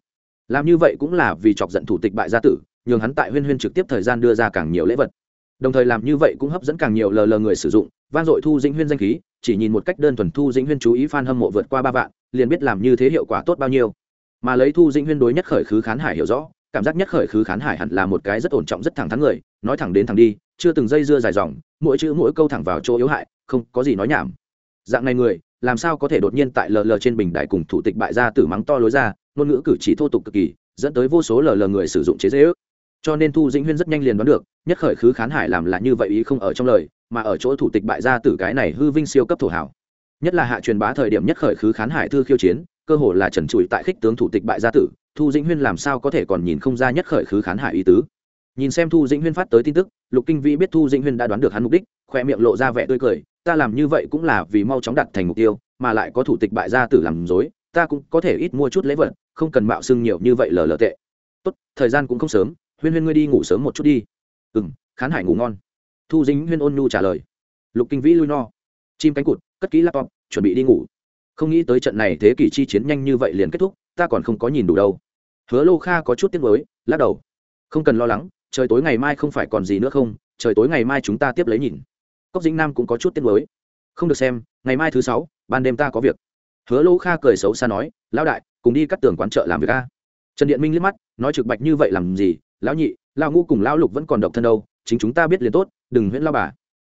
làm như vậy cũng là vì chọc giận thủ tịch bại gia tử, nhường hắn tại huyên huyên trực tiếp thời gian đưa ra càng nhiều lễ vật. Đồng thời làm như vậy cũng hấp dẫn càng nhiều lờ lờ người sử dụng van dội thu dĩnh huyên danh khí, chỉ nhìn một cách đơn thuần thu dĩnh huyên chú ý f a n hâm mộ vượt qua ba vạn, liền biết làm như thế hiệu quả tốt bao nhiêu. Mà lấy thu dĩnh huyên đối nhất khởi khứ khán hải hiểu rõ, cảm giác nhất khởi khứ khán hải hẳn là một cái rất ổn trọng rất thẳng thắn người, nói thẳng đến thẳng đi, chưa từng dây dưa dài dòng, mỗi chữ mỗi câu thẳng vào chỗ yếu hại, không có gì nói nhảm. Dạng này người, làm sao có thể đột nhiên tại lờ lờ trên bình đại cùng thủ tịch bại gia tử mắng to lối ra ngôn ngữ cử chỉ thô tục cực kỳ, dẫn tới vô số lờ lờ người sử dụng chế dễ ước. Cho nên thu dĩnh huyên rất nhanh liền đoán được, nhất khởi khứ khán hải làm là như vậy ý không ở trong lời, mà ở chỗ thủ tịch bại gia tử cái này hư vinh siêu cấp thổ hảo. Nhất là hạ truyền bá thời điểm nhất khởi khứ khán hải thư khiêu chiến, cơ hồ là trần trụi tại khích tướng thủ tịch bại gia tử, thu dĩnh huyên làm sao có thể còn nhìn không ra nhất khởi khứ khán hải ý tứ. Nhìn xem thu dĩnh huyên phát tới tin tức, lục kinh vĩ biết thu dĩnh huyên đã đoán được hắn mục đích, khoe miệng lộ ra vẻ tươi cười, ta làm như vậy cũng là vì mau chóng đặt thành mục tiêu, mà lại có thủ tịch bại gia tử làm dối ta cũng có thể ít mua chút lễ vật không cần mạo xưng nhiều như vậy lờ lờ tệ. Tốt, thời gian cũng không sớm, huyên huyên ngươi đi ngủ sớm một chút đi. Ừ m khán hải ngủ ngon. Thu dính huyên ôn nhu trả lời. Lục kinh vĩ lui no. Chim cánh cụt, cất kỹ laptop, chuẩn bị đi ngủ. Không nghĩ tới trận này thế kỷ chi chiến nhanh như vậy liền kết thúc, ta còn không có nhìn đủ đâu. Hứa lô kha có chút tiếc mới lắc đầu. Không cần lo lắng, trời tối ngày mai không phải còn gì nữa không, trời tối ngày mai chúng ta tiếp lấy nhìn. Cốc dĩnh nam cũng có chút tiếc mới không được xem, ngày mai thứ sáu, ban đêm ta có việc hứa lô kha cười xấu xa nói lão đại cùng đi cắt tường quán chợ làm việc a. Trần điện minh liếc mắt nói trực bạch như vậy làm gì? Lão nhị lão ngũ cùng lão lục vẫn còn độc thân đâu chính chúng ta biết liền tốt đừng huyễn lao bà.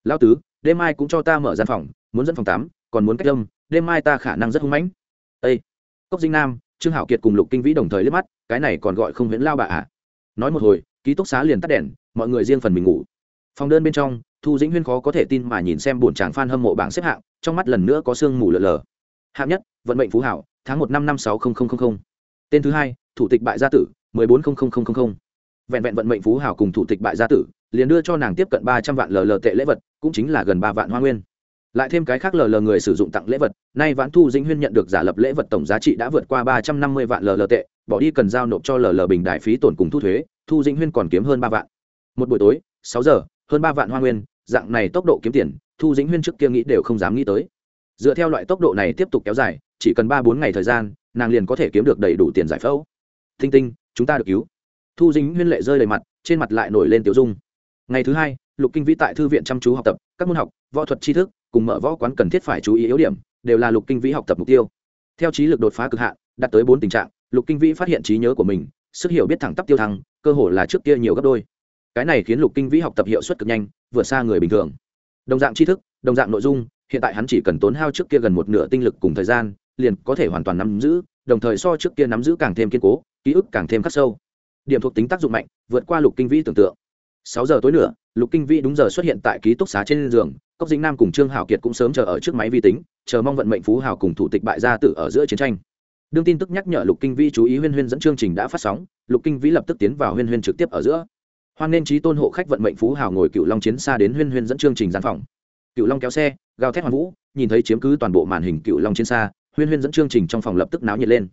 Lão tứ đêm mai cũng cho ta mở gian phòng muốn dẫn phòng tám, còn muốn cách lâm đêm mai ta khả năng rất hung mãnh. Ây cốc dinh nam trương hảo kiệt cùng lục kinh vĩ đồng thời liếc mắt cái này còn gọi không huyễn lao bà à? Nói một hồi ký túc xá liền tắt đèn mọi người riêng phần mình ngủ. Phòng đơn bên trong thu dĩnh huyên khó có thể tin mà nhìn xem bổn chàng f hâm mộ bảng xếp hạng trong mắt lần nữa có sương mù lờ lờ hạng nhất, vận mệnh phú hảo, tháng một năm năm sáu tên thứ hai, thủ tịch bại gia tử, mười bốn vẹn vẹn vận mệnh phú hảo cùng thủ tịch bại gia tử, liền đưa cho nàng tiếp cận ba trăm vạn lờ lờ tệ lễ vật, cũng chính là gần ba vạn hoa nguyên. Lại thêm cái khác lờ lờ người sử dụng tặng lễ vật, nay vãn thu dĩnh huyên nhận được giả lập lễ vật tổng giá trị đã vượt qua ba trăm năm mươi vạn lờ lờ tệ, bỏ đi cần giao nộp cho lờ lờ bình đại phí tổn cùng thu thuế, thu dĩnh huyên còn kiếm hơn ba vạn. Một buổi tối, sáu giờ, hơn ba vạn hoa nguyên, dạng này tốc độ kiếm tiền, thu dĩnh huyên trước kia nghĩ đều không dám nghĩ tới dựa theo loại tốc độ này tiếp tục kéo dài, chỉ cần ba bốn ngày thời gian, nàng liền có thể kiếm được đầy đủ tiền giải phẫu. Thinh tinh, chúng ta được cứu. Thu dính huyên lệ rơi đầy mặt, trên mặt lại nổi lên tiểu dung. Ngày thứ hai, lục kinh vĩ tại thư viện chăm chú học tập, các môn học, võ thuật tri thức, cùng mở võ quán cần thiết phải chú ý yếu điểm, đều là lục kinh vĩ học tập mục tiêu. Theo trí lực đột phá cực hạn, đạt tới bốn tình trạng, lục kinh vĩ phát hiện trí nhớ của mình, sức hiểu biết thẳng tắp tiêu thăng, cơ hồ là trước kia nhiều gấp đôi. Cái này khiến lục kinh vĩ học tập hiệu suất cực nhanh, vượt xa người bình thường. Đồng dạng tri thức, đồng dạng nội dung hiện tại hắn chỉ cần tốn hao trước kia gần một nửa tinh lực cùng thời gian, liền có thể hoàn toàn nắm giữ, đồng thời so trước kia nắm giữ càng thêm kiên cố, ký ức càng thêm khắc sâu. Điểm thuộc tính tác dụng mạnh, vượt qua lục kinh vĩ tưởng tượng. Sáu giờ tối nữa lục kinh vĩ đúng giờ xuất hiện tại ký túc xá trên giường, cốc dĩnh nam cùng trương hảo kiệt cũng sớm chờ ở trước máy vi tính, chờ mong vận mệnh phú hào cùng thủ tịch bại gia tử ở giữa chiến tranh. Đương tin tức nhắc nhở lục kinh vĩ chú ý huyên huyên dẫn chương trình đã phát sóng, lục kinh vĩ lập tức tiến vào huyên huyên trực tiếp ở giữa. Hoan nên trí tôn hộ khách vận mệnh phú hào ngồi cựu long chiến xa đến huyên huyên dẫn chương trình gian phòng. Cựu long kéo xe gào thét hoàn vũ, nhìn thấy chiếm cứ toàn bộ màn hình cựu long chiến xa, huyên huyên dẫn chương trình trong phòng lập tức náo nhiệt lên.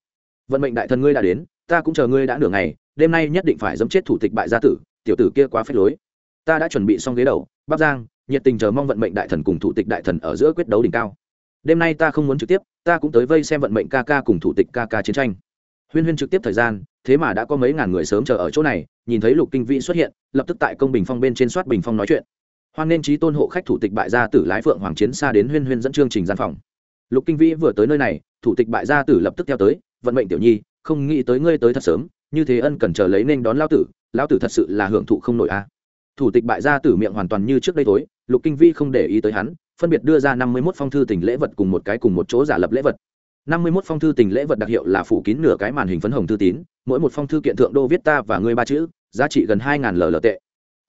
Vận mệnh đại thần ngươi đã đến, ta cũng chờ ngươi đã nửa ngày, đêm nay nhất định phải dẫm chết thủ tịch bại gia tử, tiểu tử kia quá phết lối. Ta đã chuẩn bị xong ghế đầu bắc giang, nhiệt tình chờ mong vận mệnh đại thần cùng thủ tịch đại thần ở giữa quyết đấu đỉnh cao. Đêm nay ta không muốn trực tiếp, ta cũng tới vây xem vận mệnh ca ca cùng thủ tịch ca ca chiến tranh. Huyên huyên trực tiếp thời gian, thế mà đã có mấy ngàn người sớm chờ ở chỗ này, nhìn thấy lục kinh vĩ xuất hiện, lập tức tại công bình phong bên trên soát bình phong nói chuyện hoan nên trí tôn hộ khách thủ tịch bại gia tử lái phượng hoàng chiến xa đến huyên huyên dẫn chương trình gian phòng. Lục kinh vĩ vừa tới nơi này, thủ tịch bại gia tử lập tức theo tới, vận mệnh tiểu nhi, không nghĩ tới ngươi tới thật sớm, như thế ân cần chờ lấy nên đón lao tử lao tử thật sự là hưởng thụ không nổi a. Thủ tịch bại gia tử miệng hoàn toàn như trước đây tối, lục kinh vĩ không để ý tới hắn, phân biệt đưa ra năm mươi mốt phong thư tình lễ vật cùng một cái cùng một chỗ giả lập lễ vật. năm mươi mốt phong thư tình lễ vật đặc hiệu là phủ kín nửa cái màn hình phấn hồng thư tín, mỗi một phong thư kiện thượng đô viết ta và ngươi ba chữ, giá trị gần hai ngàn lờ tệ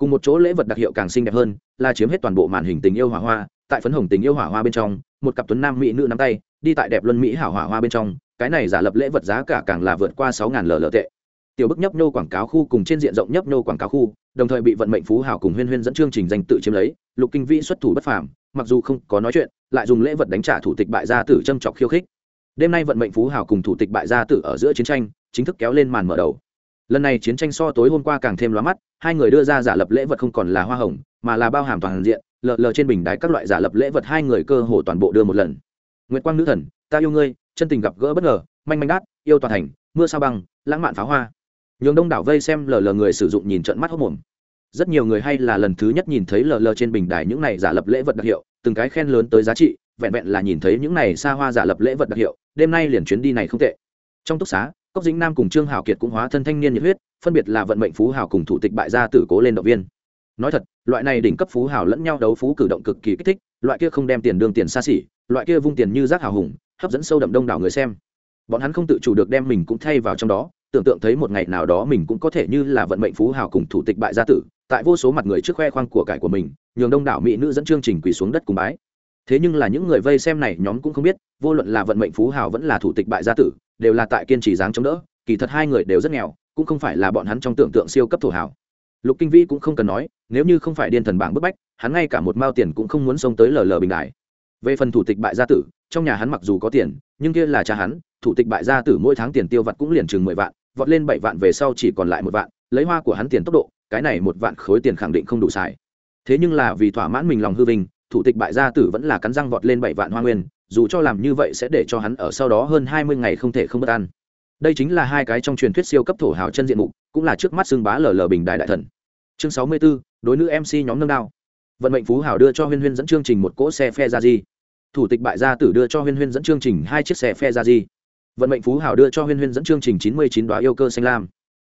cùng một chỗ lễ vật đặc hiệu càng xinh đẹp hơn, là chiếm hết toàn bộ màn hình tình yêu hỏa hoa. Tại phấn hồng tình yêu hỏa hoa bên trong, một cặp tuấn nam mỹ nữ nắm tay, đi tại đẹp luân mỹ hảo hỏa hoa bên trong, cái này giả lập lễ vật giá cả càng là vượt qua sáu ngàn lờ tệ. Tiểu bức nhấp nhô quảng cáo khu cùng trên diện rộng nhấp nhô quảng cáo khu, đồng thời bị vận mệnh phú hào cùng huyên huyên dẫn chương trình danh tự chiếm lấy, lục kinh vĩ xuất thủ bất phàm, mặc dù không có nói chuyện, lại dùng lễ vật đánh trả thủ tịch bại gia tử châm chọc khiêu khích. Đêm nay vận mệnh phú hào cùng thủ tịch bại gia tử ở giữa chiến tranh, chính thức kéo lên màn mở đầu lần này chiến tranh so tối hôm qua càng thêm lóa mắt, hai người đưa ra giả lập lễ vật không còn là hoa hồng, mà là bao hàm toàn diện, lờ lờ trên bình đài các loại giả lập lễ vật hai người cơ hồ toàn bộ đưa một lần. Nguyệt quang nữ thần, ta yêu ngươi, chân tình gặp gỡ bất ngờ, manh manh đát, yêu toàn thành, mưa sao băng, lãng mạn pháo hoa. Nhường đông đảo vây xem lờ lờ người sử dụng nhìn trận mắt hốc mồm. Rất nhiều người hay là lần thứ nhất nhìn thấy lờ lờ trên bình đài những này giả lập lễ vật đặc hiệu, từng cái khen lớn tới giá trị, vẹn vẹn là nhìn thấy những này xa hoa giả lập lễ vật đặc hiệu, đêm nay liền chuyến đi này không tệ. Trong túc xá cốc dĩnh nam cùng trương hào kiệt cũng hóa thân thanh niên nhiệt huyết, phân biệt là vận mệnh phú hào cùng thủ tịch bại gia tử cố lên động viên. Nói thật, loại này đỉnh cấp phú hào lẫn nhau đấu phú cử động cực kỳ kích thích, loại kia không đem tiền đương tiền xa xỉ, loại kia vung tiền như rác hào hùng, hấp dẫn sâu đậm đông đảo người xem. Bọn hắn không tự chủ được đem mình cũng thay vào trong đó, tưởng tượng thấy một ngày nào đó mình cũng có thể như là vận mệnh phú hào cùng thủ tịch bại gia tử, tại vô số mặt người trước khoe khoang của cải của mình, nhường đông đảo mỹ nữ dẫn chương trình quỳ xuống đất cùng bái. Thế nhưng là những người vây xem này nhóm cũng không biết, vô luận là vận mệnh phú hào vẫn là thủ tịch bại gia tử đều là tại kiên trì dáng chống đỡ, kỳ thật hai người đều rất nghèo, cũng không phải là bọn hắn trong tưởng tượng siêu cấp thổ hảo lục kinh vĩ cũng không cần nói, nếu như không phải điên thần bảng bức bách, hắn ngay cả một mao tiền cũng không muốn xông tới lờ lờ bình đại. Về phần thủ tịch bại gia tử, trong nhà hắn mặc dù có tiền, nhưng kia là cha hắn, thủ tịch bại gia tử mỗi tháng tiền tiêu vặt cũng liền chừng mười vạn, vọt lên bảy vạn về sau chỉ còn lại một vạn, lấy hoa của hắn tiền tốc độ, cái này một vạn khối tiền khẳng định không đủ xài. Thế nhưng là vì thỏa mãn mình lòng hư vinh, thủ tịch bại gia tử vẫn là cắn răng vọt lên bảy vạn hoa nguyên dù cho làm như vậy sẽ để cho hắn ở sau đó hơn hai mươi ngày không thể không bất ăn đây chính là hai cái trong truyền thuyết siêu cấp thổ hào chân diện mục cũng là trước mắt xương bá lờ lờ bình đại đại thần. Chương sáu mươi 64, đối nữ mc nhóm nâng đao. Vận mệnh phú hào đưa cho huyên huyên dẫn chương trình một cỗ xe phe ra di thủ tịch bại gia tử đưa cho huyên huyên dẫn chương trình hai chiếc xe phe ra di vận mệnh phú hào đưa cho huyên huyên dẫn chương trình chín mươi chín đoá yêu cơ xanh lam.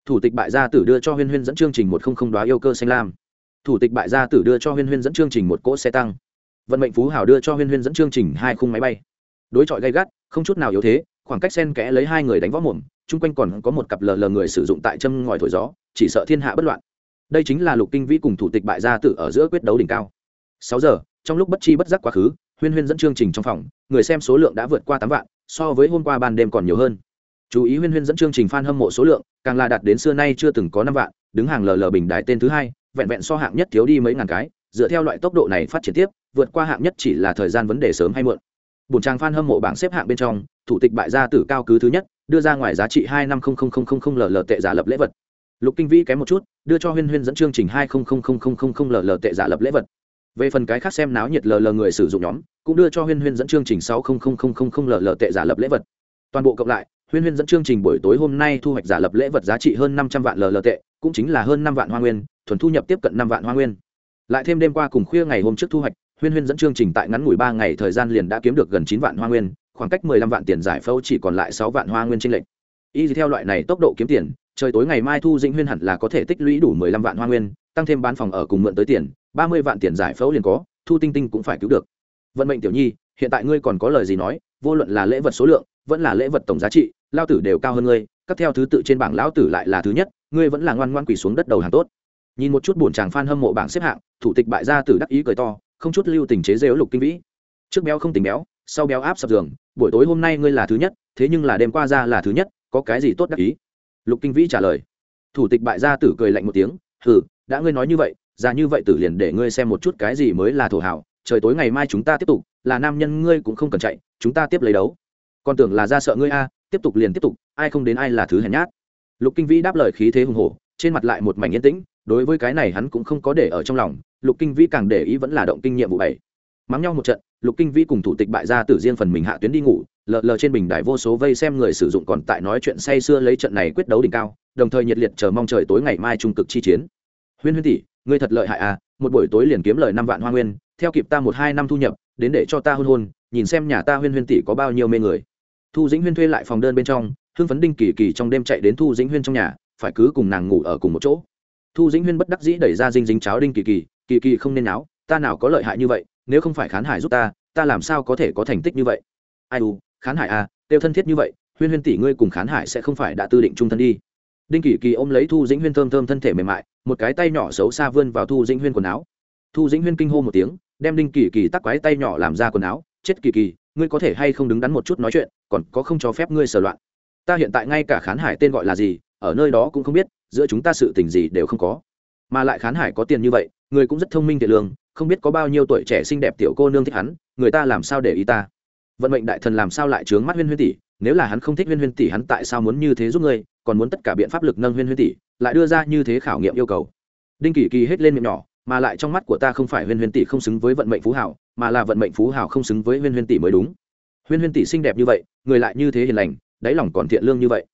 Thủ tịch bại gia tử đưa cho huyên huyên dẫn chương trình một không không đoá yêu cơ xanh lam. Thủ tịch bại gia tử đưa cho huyên huyên dẫn chương trình một cỗ xe tăng vận mệnh phú hào đưa cho huyên huyên dẫn chương trình hai khung máy bay. Đối chọi gay gắt, không chút nào yếu thế, khoảng cách sen kẽ lấy hai người đánh võ mồm, chung quanh còn có một cặp lờ lờ người sử dụng tại châm ngòi thổi gió, chỉ sợ thiên hạ bất loạn. Đây chính là lục kinh vĩ cùng thủ tịch bại gia tử ở giữa quyết đấu đỉnh cao. Sáu giờ, trong lúc bất chi bất giác quá khứ, huyên huyên dẫn chương trình trong phòng, người xem số lượng đã vượt qua tám vạn, so với hôm qua ban đêm còn nhiều hơn. Chú ý huyên huyên dẫn chương trình f a n hâm mộ số lượng, càng là đạt đến xưa nay chưa từng có năm vạn, đứng hàng lờ lờ bình đại tên thứ hai, vẹn vẹn so hạng nhất thiếu đi mấy ngàn cái, dựa theo loại tốc độ này phát triển tiếp vượt qua hạng nhất chỉ là thời gian vấn đề sớm hay muộn bùn trang fan hâm mộ bảng xếp hạng bên trong thủ tịch bại gia tử cao cứ thứ nhất đưa ra ngoài giá trị hai năm không không không không không lờ tệ giả lập lễ vật lục kinh vĩ kém một chút đưa cho huyên huyên dẫn chương trình hai không không không không không lờ tệ giả lập lễ vật về phần cái khác xem náo nhiệt lờ lờ người sử dụng nhóm cũng đưa cho huyên huyên dẫn chương trình sáu không không không không không lờ tệ giả lập lễ vật toàn bộ cộng lại huyên huyên dẫn chương trình buổi tối hôm nay thu hoạch giả lập lễ vật giá trị hơn năm trăm vạn lờ tệ cũng chính là hơn năm vạn hoa nguyên thuần thu nhập tiếp cận năm vạn hoa nguyên lại thêm đêm qua cùng khuya ngày hôm trước thu hoạch huyên huyên dẫn chương trình tại ngắn ngủi ba ngày, thời gian liền đã kiếm được gần chín vạn hoa nguyên, khoảng cách mười lăm vạn tiền giải phẫu chỉ còn lại sáu vạn hoa nguyên tranh lệch. Y theo loại này tốc độ kiếm tiền, trời tối ngày mai thu dĩnh huyên hẳn là có thể tích lũy đủ mười lăm vạn hoa nguyên, tăng thêm bán phòng ở cùng mượn tới tiền, ba mươi vạn tiền giải phẫu liền có, thu tinh tinh cũng phải cứu được. Vận mệnh tiểu nhi, hiện tại ngươi còn có lời gì nói, vô luận là lễ vật số lượng, vẫn là lễ vật tổng giá trị, lao tử đều cao hơn ngươi, các theo thứ tự trên bảng lão tử lại là thứ nhất, ngươi vẫn là ngoan ngoan quỳ xuống đất đầu hàng tốt. Nhìn một chút buồn chàng phan hâm mộ bảng xếp hạng, thủ tịch bại gia tử đắc ý cười to không chút lưu tình chế dễu lục kinh vĩ. Trước béo không tỉnh béo, sau béo áp sập giường, buổi tối hôm nay ngươi là thứ nhất, thế nhưng là đêm qua ra là thứ nhất, có cái gì tốt đắc ý? Lục kinh vĩ trả lời. Thủ tịch bại gia tử cười lạnh một tiếng, hừ, đã ngươi nói như vậy, ra như vậy tử liền để ngươi xem một chút cái gì mới là thổ hảo, trời tối ngày mai chúng ta tiếp tục, là nam nhân ngươi cũng không cần chạy, chúng ta tiếp lấy đấu. Còn tưởng là ra sợ ngươi a, tiếp tục liền tiếp tục, ai không đến ai là thứ hèn nhát. Lục kinh vĩ đáp lời khí thế hùng hổ trên mặt lại một mảnh yên tĩnh, đối với cái này hắn cũng không có để ở trong lòng, lục kinh vĩ càng để ý vẫn là động kinh nhiệm vụ bảy. Mắng nhau một trận, lục kinh vĩ cùng thủ tịch bại gia tử riêng phần mình hạ tuyến đi ngủ, lờ lờ trên bình đài vô số vây xem người sử dụng còn tại nói chuyện say sưa lấy trận này quyết đấu đỉnh cao, đồng thời nhiệt liệt chờ mong trời tối ngày mai trung cực chi chiến. Huyên huyên tỷ, ngươi thật lợi hại à một buổi tối liền kiếm lời năm vạn hoa nguyên, theo kịp ta một hai năm thu nhập, đến để cho ta hôn hôn, nhìn xem nhà ta huyên huyên tỷ có bao nhiêu mê người. Thu dĩnh huyên thuê lại phòng đơn bên trong hương phấn đinh kỳ kỳ trong đêm chạy đến thu dĩnh huyên trong nhà phải cứ cùng nàng ngủ ở cùng một chỗ. Thu dĩnh huyên bất đắc dĩ đẩy ra dinh dính cháo đinh kỳ kỳ kỳ kỳ không nên náo, ta nào có lợi hại như vậy, nếu không phải khán hải giúp ta ta làm sao có thể có thành tích như vậy? Ai u, khán hải à tiêu thân thiết như vậy, huyên huyên tỷ ngươi cùng khán hải sẽ không phải đã tư định trung thân đi. Đinh kỳ kỳ ôm lấy thu dĩnh huyên thơm thơm thân thể mềm mại, một cái tay nhỏ xấu xa vươn vào thu dĩnh huyên quần áo. Thu dĩnh huyên kinh hô một tiếng, đem đinh kỳ kỳ tắc quái tay nhỏ làm ra quần áo, chết kỳ kỳ, ngươi có thể hay không đứng đắn một chút nói chuyện, còn có không cho phép ngươi sờ loạn. Ta hiện tại ngay cả khán hải tên gọi là gì ở nơi đó cũng không biết, giữa chúng ta sự tình gì đều không có. Mà lại khán hải có tiền như vậy, người cũng rất thông minh thiện lương, không biết có bao nhiêu tuổi trẻ xinh đẹp tiểu cô nương thích hắn, người ta làm sao để ý ta? Vận mệnh đại thần làm sao lại trướng mắt huyên huyên tỷ? Nếu là hắn không thích huyên huyên tỷ, hắn tại sao muốn như thế giúp ngươi? Còn muốn tất cả biện pháp lực nâng huyên huyên tỷ, lại đưa ra như thế khảo nghiệm yêu cầu. Đinh kỳ kỳ hết lên miệng nhỏ, mà lại trong mắt của ta không phải huyên huyên tỷ không xứng với vận mệnh phú hảo, mà là vận mệnh phú hảo không xứng với huyên huyên tỷ mới đúng. Huyên huyên tỷ xinh đẹp như vậy, người lại như thế hiền lành, đáy lòng còn thiện lương như vậy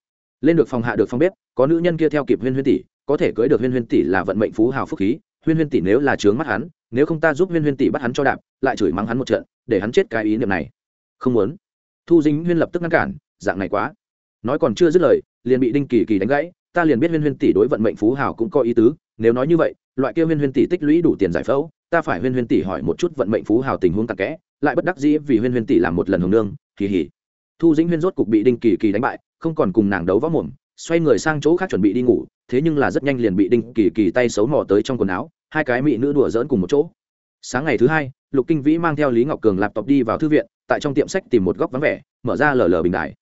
lên được phòng hạ được phòng bếp, có nữ nhân kia theo kịp huyên huyên tỷ, có thể cưới được huyên huyên tỷ là vận mệnh phú hào phúc khí. Huyên huyên tỷ nếu là trướng mắt hắn, nếu không ta giúp huyên huyên tỷ bắt hắn cho đạp, lại chửi mắng hắn một trận, để hắn chết cái ý niệm này. Không muốn. Thu dính huyên lập tức ngăn cản, dạng này quá. Nói còn chưa dứt lời, liền bị đinh kỳ kỳ đánh gãy, ta liền biết huyên huyên tỷ đối vận mệnh phú hào cũng có ý tứ, nếu nói như vậy, loại kia huyên huyên tỷ tích lũy đủ tiền giải phẫu, ta phải huyên huyên tỷ hỏi một chút vận mệnh phú hào tình huống tặc kẽ, lại bất đắc dĩ vì huyên huyên tỷ làm một lần hồng nương kỳ hỉ thu dĩnh huyên rốt cục bị đinh kỳ kỳ đánh bại không còn cùng nàng đấu võ mồm, xoay người sang chỗ khác chuẩn bị đi ngủ, thế nhưng là rất nhanh liền bị đinh kỳ kỳ tay xấu mò tới trong quần áo, hai cái mỹ nữ đùa dỡn cùng một chỗ. Sáng ngày thứ hai, lục kinh vĩ mang theo lý ngọc cường laptop đi vào thư viện, tại trong tiệm sách tìm một góc vắng vẻ, mở ra lờ lờ bình đại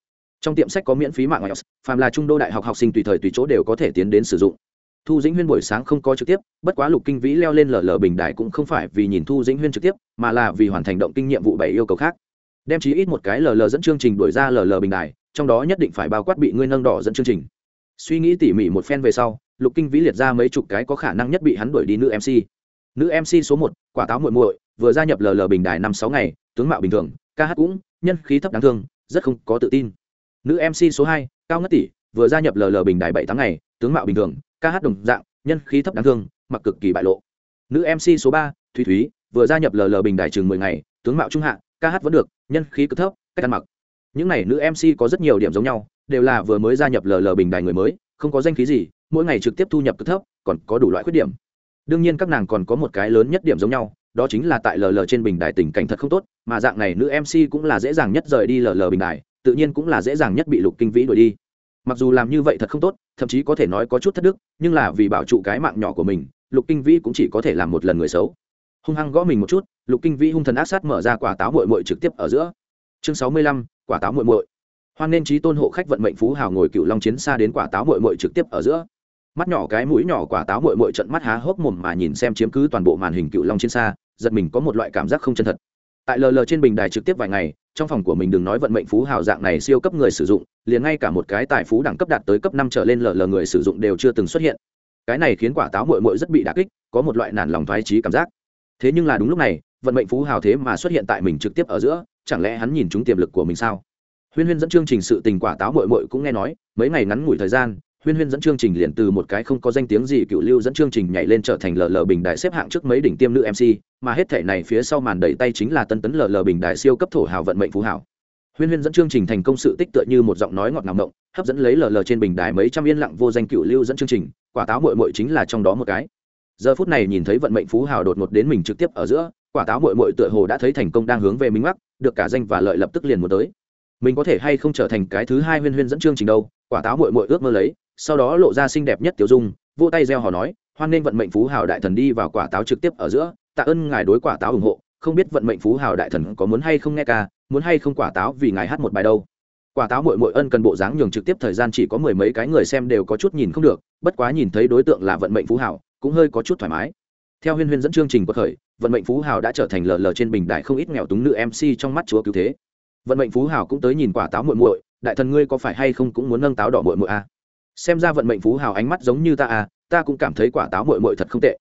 trong tiệm sách có miễn phí mạng ngoại phàm là trung đô đại học học sinh tùy thời tùy chỗ đều có thể tiến đến sử dụng. Thu dĩnh huyên buổi sáng không có trực tiếp, bất quá lục kinh vĩ leo lên lờ lờ bình đại cũng không phải vì nhìn thu dĩnh huyên trực tiếp, mà là vì hoàn thành động kinh nhiệm vụ bảy yêu cầu khác. Đem chí ít một cái lờ lờ dẫn chương trình đổi ra lờ lờ bình đại trong đó nhất định phải bao quát bị ngươi nâng đỏ dẫn chương trình. Suy nghĩ tỉ mỉ một phen về sau, lục kinh vĩ liệt ra mấy chục cái có khả năng nhất bị hắn đuổi đi nữ mc nữ mc số một, quả táo muội muội, vừa gia nhập lờ lờ bình đài năm sáu ngày, tướng mạo bình thường, ca hát cũng, nhân khí thấp đáng thương, rất không có tự tin. Nữ mc số hai, cao ngất tỷ, vừa gia nhập lờ lờ bình đài bảy tháng ngày, tướng mạo bình thường, ca hát đồng dạng, nhân khí thấp đáng thương, mặc cực kỳ bại lộ. Nữ mc số ba, thúy thúy, vừa gia nhập lờ lờ bình đài chừng mười ngày, tướng mạo trung hạ, ca hát vẫn được, nhân khí cực thấp, cách ăn mặc những n à y nữ mc có rất nhiều điểm giống nhau, đều là vừa mới gia nhập lờ lờ bình đài người mới, không có danh khí gì, mỗi ngày trực tiếp thu nhập cực thấp, còn có đủ loại khuyết điểm. Đương nhiên các nàng còn có một cái lớn nhất điểm giống nhau, đó chính là tại lờ lờ trên bình đài tình cảnh thật không tốt, mà dạng này nữ mc cũng là dễ dàng nhất rời đi lờ lờ bình đài, tự nhiên cũng là dễ dàng nhất bị lục kinh vĩ đuổi đi. Mặc dù làm như vậy thật không tốt, thậm chí có thể nói có chút thất đức, nhưng là vì bảo trụ cái mạng nhỏ của mình, lục kinh vĩ cũng chỉ có thể làm một lần người xấu. Hung hăng gõ mình một chút, lục kinh vĩ hung thần ác sát mở ra quả táo mội mội trực tiếp ở giữa. Chương sáu mươi lăm quả táo muội muội. Hoan nên trí tôn hộ khách vận mệnh phú hào ngồi cựu long chiến xa đến quả táo muội muội trực tiếp ở giữa. Mắt nhỏ cái mũi nhỏ quả táo muội muội trận mắt há hốc mồm mà nhìn xem chiếm cứ toàn bộ màn hình cựu long chiến xa, giật mình có một loại cảm giác không chân thật. Tại lờ lờ trên bình đài trực tiếp vài ngày, trong phòng của mình đừng nói vận mệnh phú hào dạng này siêu cấp người sử dụng, liền ngay cả một cái tài phú đẳng cấp đạt tới cấp năm trở lên lờ lờ người sử dụng đều chưa từng xuất hiện. Cái này khiến quả táo muội muội rất bị đả kích, có một loại nản lòng thoái trí cảm giác. Thế nhưng là đúng lúc này, vận mệnh phú hào thế mà xuất hiện tại mình trực tiếp ở giữa chẳng lẽ hắn nhìn chúng tiềm lực của mình sao? Huyên huyên dẫn chương trình sự tình quả táo mội mội cũng nghe nói, mấy ngày ngắn ngủi thời gian, huyên huyên dẫn chương trình liền từ một cái không có danh tiếng gì cựu lưu dẫn chương trình nhảy lên trở thành lờ lờ bình đại xếp hạng trước mấy đỉnh tiêm nữ mc mà hết thể này phía sau màn đẩy tay chính là tân tấn lờ lờ bình đại siêu cấp thổ hào vận mệnh phú hảo. Huyên huyên dẫn chương trình thành công sự tích tựa như một giọng nói ngọt ngào mộng hấp dẫn lấy lờ lờ trên bình đài mấy trăm yên lặng vô danh cựu lưu dẫn chương trình, quả táo mội mội chính là trong đó một cái. Giờ phút này nhìn thấy vận mệnh phú hào đột ngột đến mình trực tiếp ở giữa, quả táo mội mội tựa hồ đã thấy thành công đang hướng về minh mắc được cả danh và lợi lập tức liền một tới. Mình có thể hay không trở thành cái thứ hai huyên huyên dẫn chương trình đâu? Quả táo mội mội ước mơ lấy, sau đó lộ ra xinh đẹp nhất tiểu dung vô tay gieo hò nói, hoan nên vận mệnh phú hào đại thần đi vào quả táo trực tiếp ở giữa. Tạ ơn ngài đối quả táo ủng hộ. Không biết vận mệnh phú hào đại thần có muốn hay không nghe ca, muốn hay không quả táo vì ngài hát một bài đâu? Quả táo mội mội ân cần bộ dáng nhường trực tiếp thời gian chỉ có mười mấy cái người xem đều có chút nhìn không được, bất quá nhìn thấy đối tượng là vận mệnh phú hào, cũng hơi có chút thoải mái theo huyên huyên dẫn chương trình quật khởi, vận mệnh phú hào đã trở thành lờ lờ trên bình đại không ít nghèo túng nữ mc trong mắt chúa cứu thế. Vận mệnh phú hào cũng tới nhìn quả táo muội muội, đại thần ngươi có phải hay không cũng muốn nâng táo đỏ muội muội a à? xem ra vận mệnh phú hào ánh mắt giống như ta à ta cũng cảm thấy quả táo muội muội thật không tệ.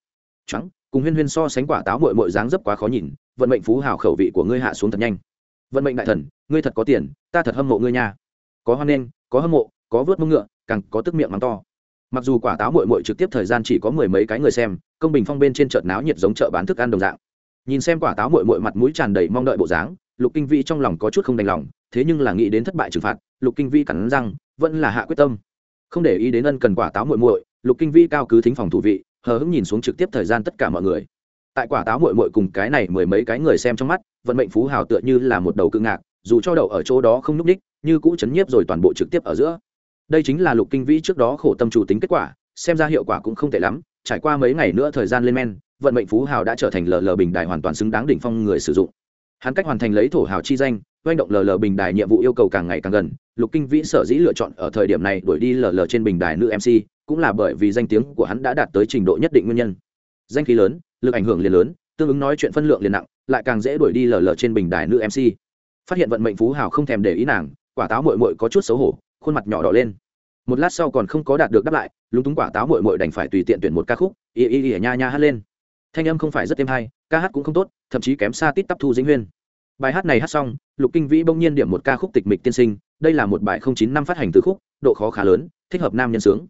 Trắng cùng huyên huyên so sánh quả táo muội muội dáng dấp quá khó nhìn, vận mệnh phú hào khẩu vị của ngươi hạ xuống thật nhanh. Vận mệnh đại thần, ngươi thật có tiền, ta thật hâm mộ ngươi nha. Có hoan nghênh, có hâm mộ, có vớt mông ngựa, càng có tức miệng mắng to. Mặc dù quả táo mội mội trực tiếp thời gian chỉ có mười mấy cái người xem công bình phong bên trên chợ náo nhiệt giống chợ bán thức ăn đồng dạng. Nhìn xem quả táo mội mội mặt mũi tràn đầy mong đợi bộ dáng, lục kinh vĩ trong lòng có chút không đành lòng, thế nhưng là nghĩ đến thất bại trừng phạt, lục kinh vĩ cắn răng, vẫn là hạ quyết tâm. Không để ý đến ân cần quả táo mội mội lục kinh vĩ cao cứ thính phòng thủ vị, hờ hững nhìn xuống trực tiếp thời gian tất cả mọi người. Tại quả táo mội mội cùng cái này mười mấy cái người xem trong mắt, vận mệnh phú hào tựa như là một đầu cự ngạc, dù cho đậu ở chỗ đó không núp ních, như cũ chấn nhiếp rồi toàn bộ trực tiếp ở giữa. Đây chính là lục kinh vĩ trước đó khổ tâm chủ tính kết quả, xem ra hiệu quả cũng không tệ lắm trải qua mấy ngày nữa thời gian lên men, vận mệnh phú hào đã trở thành lờ lờ bình đài hoàn toàn xứng đáng đỉnh phong người sử dụng. Hắn cách hoàn thành lấy thổ hào chi danh doanh động lờ lờ bình đài nhiệm vụ yêu cầu càng ngày càng gần, lục kinh vĩ sở dĩ lựa chọn ở thời điểm này đuổi đi lờ lờ trên bình đài nữ mc cũng là bởi vì danh tiếng của hắn đã đạt tới trình độ nhất định nguyên nhân. Danh khí lớn, lực ảnh hưởng liền lớn, tương ứng nói chuyện phân lượng liền nặng, lại càng dễ đuổi đi lờ lờ trên bình đài nữ mc phát hiện vận mệnh phú hào không thèm để ý nàng, quả táo mội mội có chút xấu hổ, khuôn mặt nhỏ đỏ lên một lát sau còn không có đạt được đáp lại, lúng túng quả táo mội mội đành phải tùy tiện tuyển một ca khúc, y y y nha nha hát lên. Thanh âm không phải rất êm hay, ca hát cũng không tốt, thậm chí kém xa tít tắp thu dĩnh huyên. Bài hát này hát xong, lục kinh vĩ bỗng nhiên điểm một ca khúc tịch mịch tiên sinh, đây là một bài không chín năm phát hành từ khúc, độ khó khá lớn, thích hợp nam nhân sướng.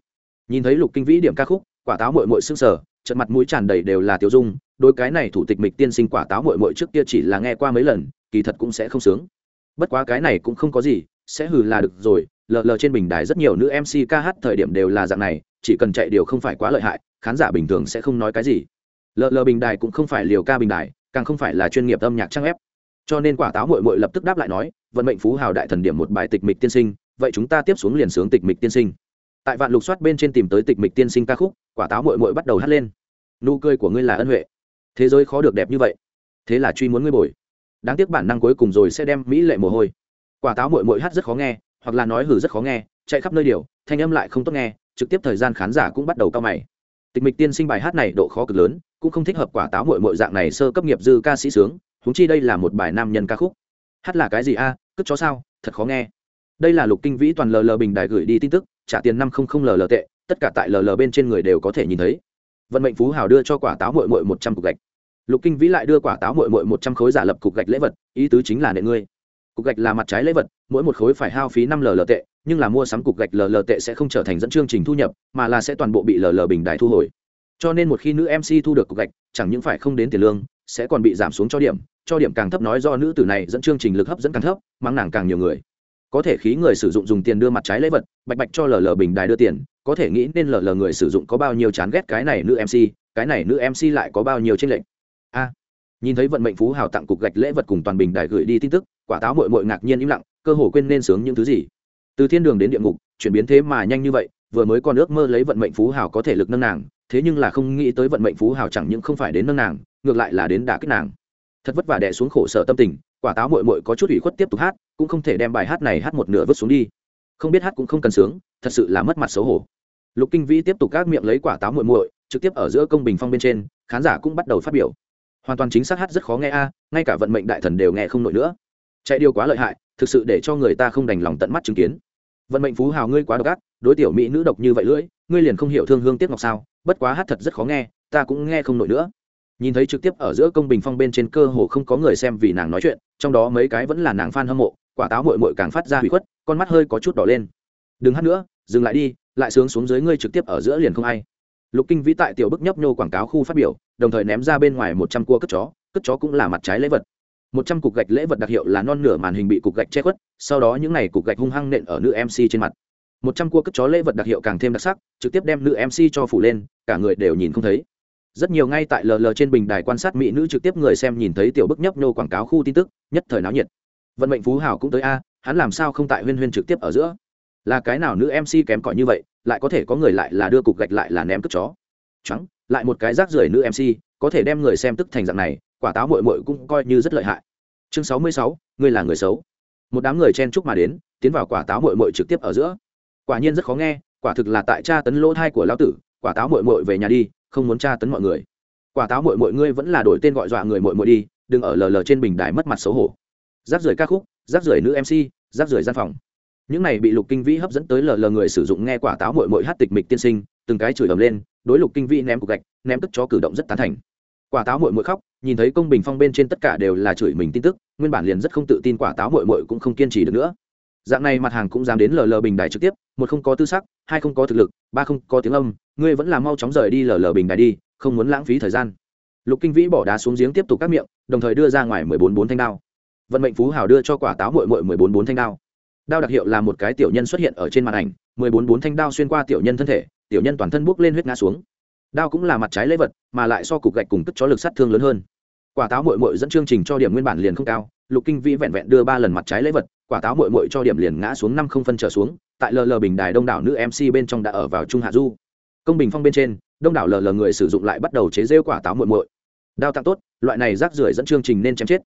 Nhìn thấy lục kinh vĩ điểm ca khúc, quả táo mội mội xương sở trận mặt mũi tràn đầy đều là tiêu dung, đôi cái này thủ tịch mịch tiên sinh quả táo mội mội trước kia chỉ là nghe qua mấy lần, kỳ thật cũng sẽ không sướng. Bất quá cái này cũng không có gì, sẽ hừ là được rồi lờ lờ trên bình đài rất nhiều nữ mc ca hát thời điểm đều là dạng này, chỉ cần chạy điều không phải quá lợi hại, khán giả bình thường sẽ không nói cái gì. Lờ lờ bình đài cũng không phải liều ca bình đài, càng không phải là chuyên nghiệp âm nhạc trang ép cho nên quả táo mội mội lập tức đáp lại nói, vận mệnh phú hào đại thần điểm một bài tịch mịch tiên sinh, vậy chúng ta tiếp xuống liền sướng tịch mịch tiên sinh. Tại vạn lục soát bên trên tìm tới tịch mịch tiên sinh ca khúc, quả táo mội mội bắt đầu hát lên. Nụ cười của ngươi là ân huệ. Thế giới khó được đẹp như vậy. Thế là truy muốn ngươi bồi. Đáng tiếc bản năng cuối cùng rồi sẽ đem mỹ lệ mồ hôi. Quả táo mội mội hát rất khó nghe hoặc là nói hử rất khó nghe chạy khắp nơi điều thanh âm lại không tốt nghe trực tiếp thời gian khán giả cũng bắt đầu cao mày. Tịch mịch tiên sinh bài hát này độ khó cực lớn cũng không thích hợp quả táo mội mội dạng này sơ cấp nghiệp dư ca sĩ sướng húng chi đây là một bài nam nhân ca khúc. Hát là cái gì a à, cất chó sao thật khó nghe. Đây là lục kinh vĩ toàn lờ lờ bình đài gửi đi tin tức trả tiền năm không không lờ lờ tệ tất cả tại lờ lờ bên trên người đều có thể nhìn thấy. Vận mệnh phú hào đưa cho quả táo mội mội một trăm cục gạch. Lục kinh vĩ lại đưa quả táo mội mội một trăm khối giả lập cục gạch lễ vật ý tứ chính là nệ ngươi cục gạch là mặt trái lễ vật, mỗi một khối phải hao phí năm lờ lờ tệ nhưng là mua sắm cục gạch lờ lờ tệ sẽ không trở thành dẫn chương trình thu nhập, mà là sẽ toàn bộ bị lờ lờ bình đài thu hồi. Cho nên một khi nữ mc thu được cục gạch, chẳng những phải không đến tiền lương, sẽ còn bị giảm xuống cho điểm cho điểm càng thấp nói do nữ tử này dẫn chương trình lực hấp dẫn càng thấp, mang nàng càng nhiều người. Có thể khí người sử dụng dùng tiền đưa mặt trái lễ vật, bạch bạch cho lờ lờ bình đài đưa tiền, có thể nghĩ nên lờ lờ người sử dụng có bao nhiêu chán ghét cái này nữ mc cái này nữ mc lại có bao nhiêu trên lệnh a, nhìn thấy vận mệnh phú hào tặng cục gạch lễ vật cùng toàn bình đài gửi đi tin tức quả táo mội mội ngạc nhiên im lặng, cơ hồ quên nên sướng những thứ gì. Từ thiên đường đến địa ngục, chuyển biến thế mà nhanh như vậy, vừa mới còn ước mơ lấy vận mệnh phú hào có thể lực nâng nàng, thế nhưng là không nghĩ tới vận mệnh phú hào chẳng những không phải đến nâng nàng, ngược lại là đến đả kích nàng. Thật vất vả đẻ xuống khổ sở tâm tình, quả táo mội mội có chút ủy khuất tiếp tục hát, cũng không thể đem bài hát này hát một nửa vứt xuống đi. Không biết hát cũng không cần sướng, thật sự là mất mặt xấu hổ. Lục kinh vĩ tiếp tục các miệng lấy quả táo mội mội trực tiếp ở giữa công bình phong bên trên, khán giả cũng bắt đầu phát biểu. Hoàn toàn chính xác hát rất khó nghe a, ngay cả vận mệnh đại thần đều nghe không nổi nữa chạy điều quá lợi hại, thực sự để cho người ta không đành lòng tận mắt chứng kiến. Vận mệnh phú hào ngươi quá độc ác, đối tiểu mỹ nữ độc như vậy lưỡi, ngươi liền không hiểu thương hương tiếc ngọc sao, bất quá hát thật rất khó nghe, ta cũng nghe không nổi nữa. Nhìn thấy trực tiếp ở giữa công bình phong bên trên cơ hồ không có người xem vì nàng nói chuyện, trong đó mấy cái vẫn là nàng f a n hâm mộ, quả táo mội mội càng phát ra hủy khuất, con mắt hơi có chút đỏ lên. Đừng hát nữa, dừng lại đi, lại sướng xuống dưới ngươi trực tiếp ở giữa liền không ai. Lục kinh vĩ tại tiểu bức nhấp nhô quảng cáo khu phát biểu, đồng thời ném ra bên ngoài một trăm cua cất chó cất chó cũng là mặt trái lễ vật một trăm cục gạch lễ vật đặc hiệu là non nửa màn hình bị cục gạch che khuất, sau đó những n à y cục gạch hung hăng nện ở nữ mc trên mặt. Một trăm cua cất chó lễ vật đặc hiệu càng thêm đặc sắc, trực tiếp đem nữ mc cho phủ lên, cả người đều nhìn không thấy. Rất nhiều ngay tại lờ lờ trên bình đài quan sát mỹ nữ trực tiếp người xem nhìn thấy tiểu bức nhấp nhô quảng cáo khu tin tức, nhất thời náo nhiệt. Vận mệnh phú hảo cũng tới a, hắn làm sao không tại huyên huyên trực tiếp ở giữa? Là cái nào nữ mc kém cỏi như vậy, lại có thể có người lại là đưa cục gạch lại là ném cất chó? Trắng, lại một cái rác rưởi nữ mc có thể đem người xem tức thành dạng này quả táo mội mội cũng coi như rất lợi hại. Chương sáu mươi sáu, ngươi là người xấu. Một đám người chen chúc mà đến, tiến vào quả táo mội mội trực tiếp ở giữa. Quả nhiên rất khó nghe, quả thực là tại tra tấn lỗ thai của lão tử, quả táo mội mội về nhà đi, không muốn tra tấn mọi người. Quả táo mội mội ngươi vẫn là đổi tên gọi dọa người mội mội đi, đừng ở lờ lờ trên bình đài mất mặt xấu hổ. Giáp rưởi ca khúc giáp rưởi nữ mc giáp rưởi gian phòng. Những này bị lục kinh vĩ hấp dẫn tới lờ lờ người sử dụng nghe quả táo mội mội hát tịch mịch tiên sinh, từng cái chửi ầm lên, đối lục kinh vĩ ném cục gạch, ném tức cho cử động rất tán thành quả táo mội mội khóc, nhìn thấy công bình phong bên trên tất cả đều là chửi mình tin tức, nguyên bản liền rất không tự tin quả táo mội mội cũng không kiên trì được nữa. Dạng này mặt hàng cũng dám đến lờ lờ bình đài trực tiếp, một không có tư sắc, hai không có thực lực, ba không có tiếng âm, ngươi vẫn là mau chóng rời đi lờ lờ bình đài đi, không muốn lãng phí thời gian. Lục kinh vĩ bỏ đá xuống giếng tiếp tục các miệng, đồng thời đưa ra ngoài mười bốn bốn thanh đao. Vận mệnh phú hào đưa cho quả táo mội mội mười bốn bốn thanh đao. Đao đặc hiệu là một cái tiểu nhân xuất hiện ở trên màn ảnh, mười bốn bốn thanh đao xuyên qua tiểu nhân thân thể, tiểu nhân toàn thân bước lên huyết ngã xuống đao cũng là mặt trái lễ vật, mà lại so cục gạch cùng tức chó lực sát thương lớn hơn. Quả táo mội mội dẫn chương trình cho điểm nguyên bản liền không cao, lục kinh vĩ vẹn vẹn đưa ba lần mặt trái lễ vật, quả táo mội mội cho điểm liền ngã xuống năm không phân trở xuống, tại lờ lờ bình đài đông đảo nữ mc bên trong đã ở vào trung hạ du. Công bình phong bên trên, đông đảo lờ người sử dụng lại bắt đầu chế rêu quả táo mội mội đao tặng tốt, loại này rác rưởi dẫn chương trình nên chém chết.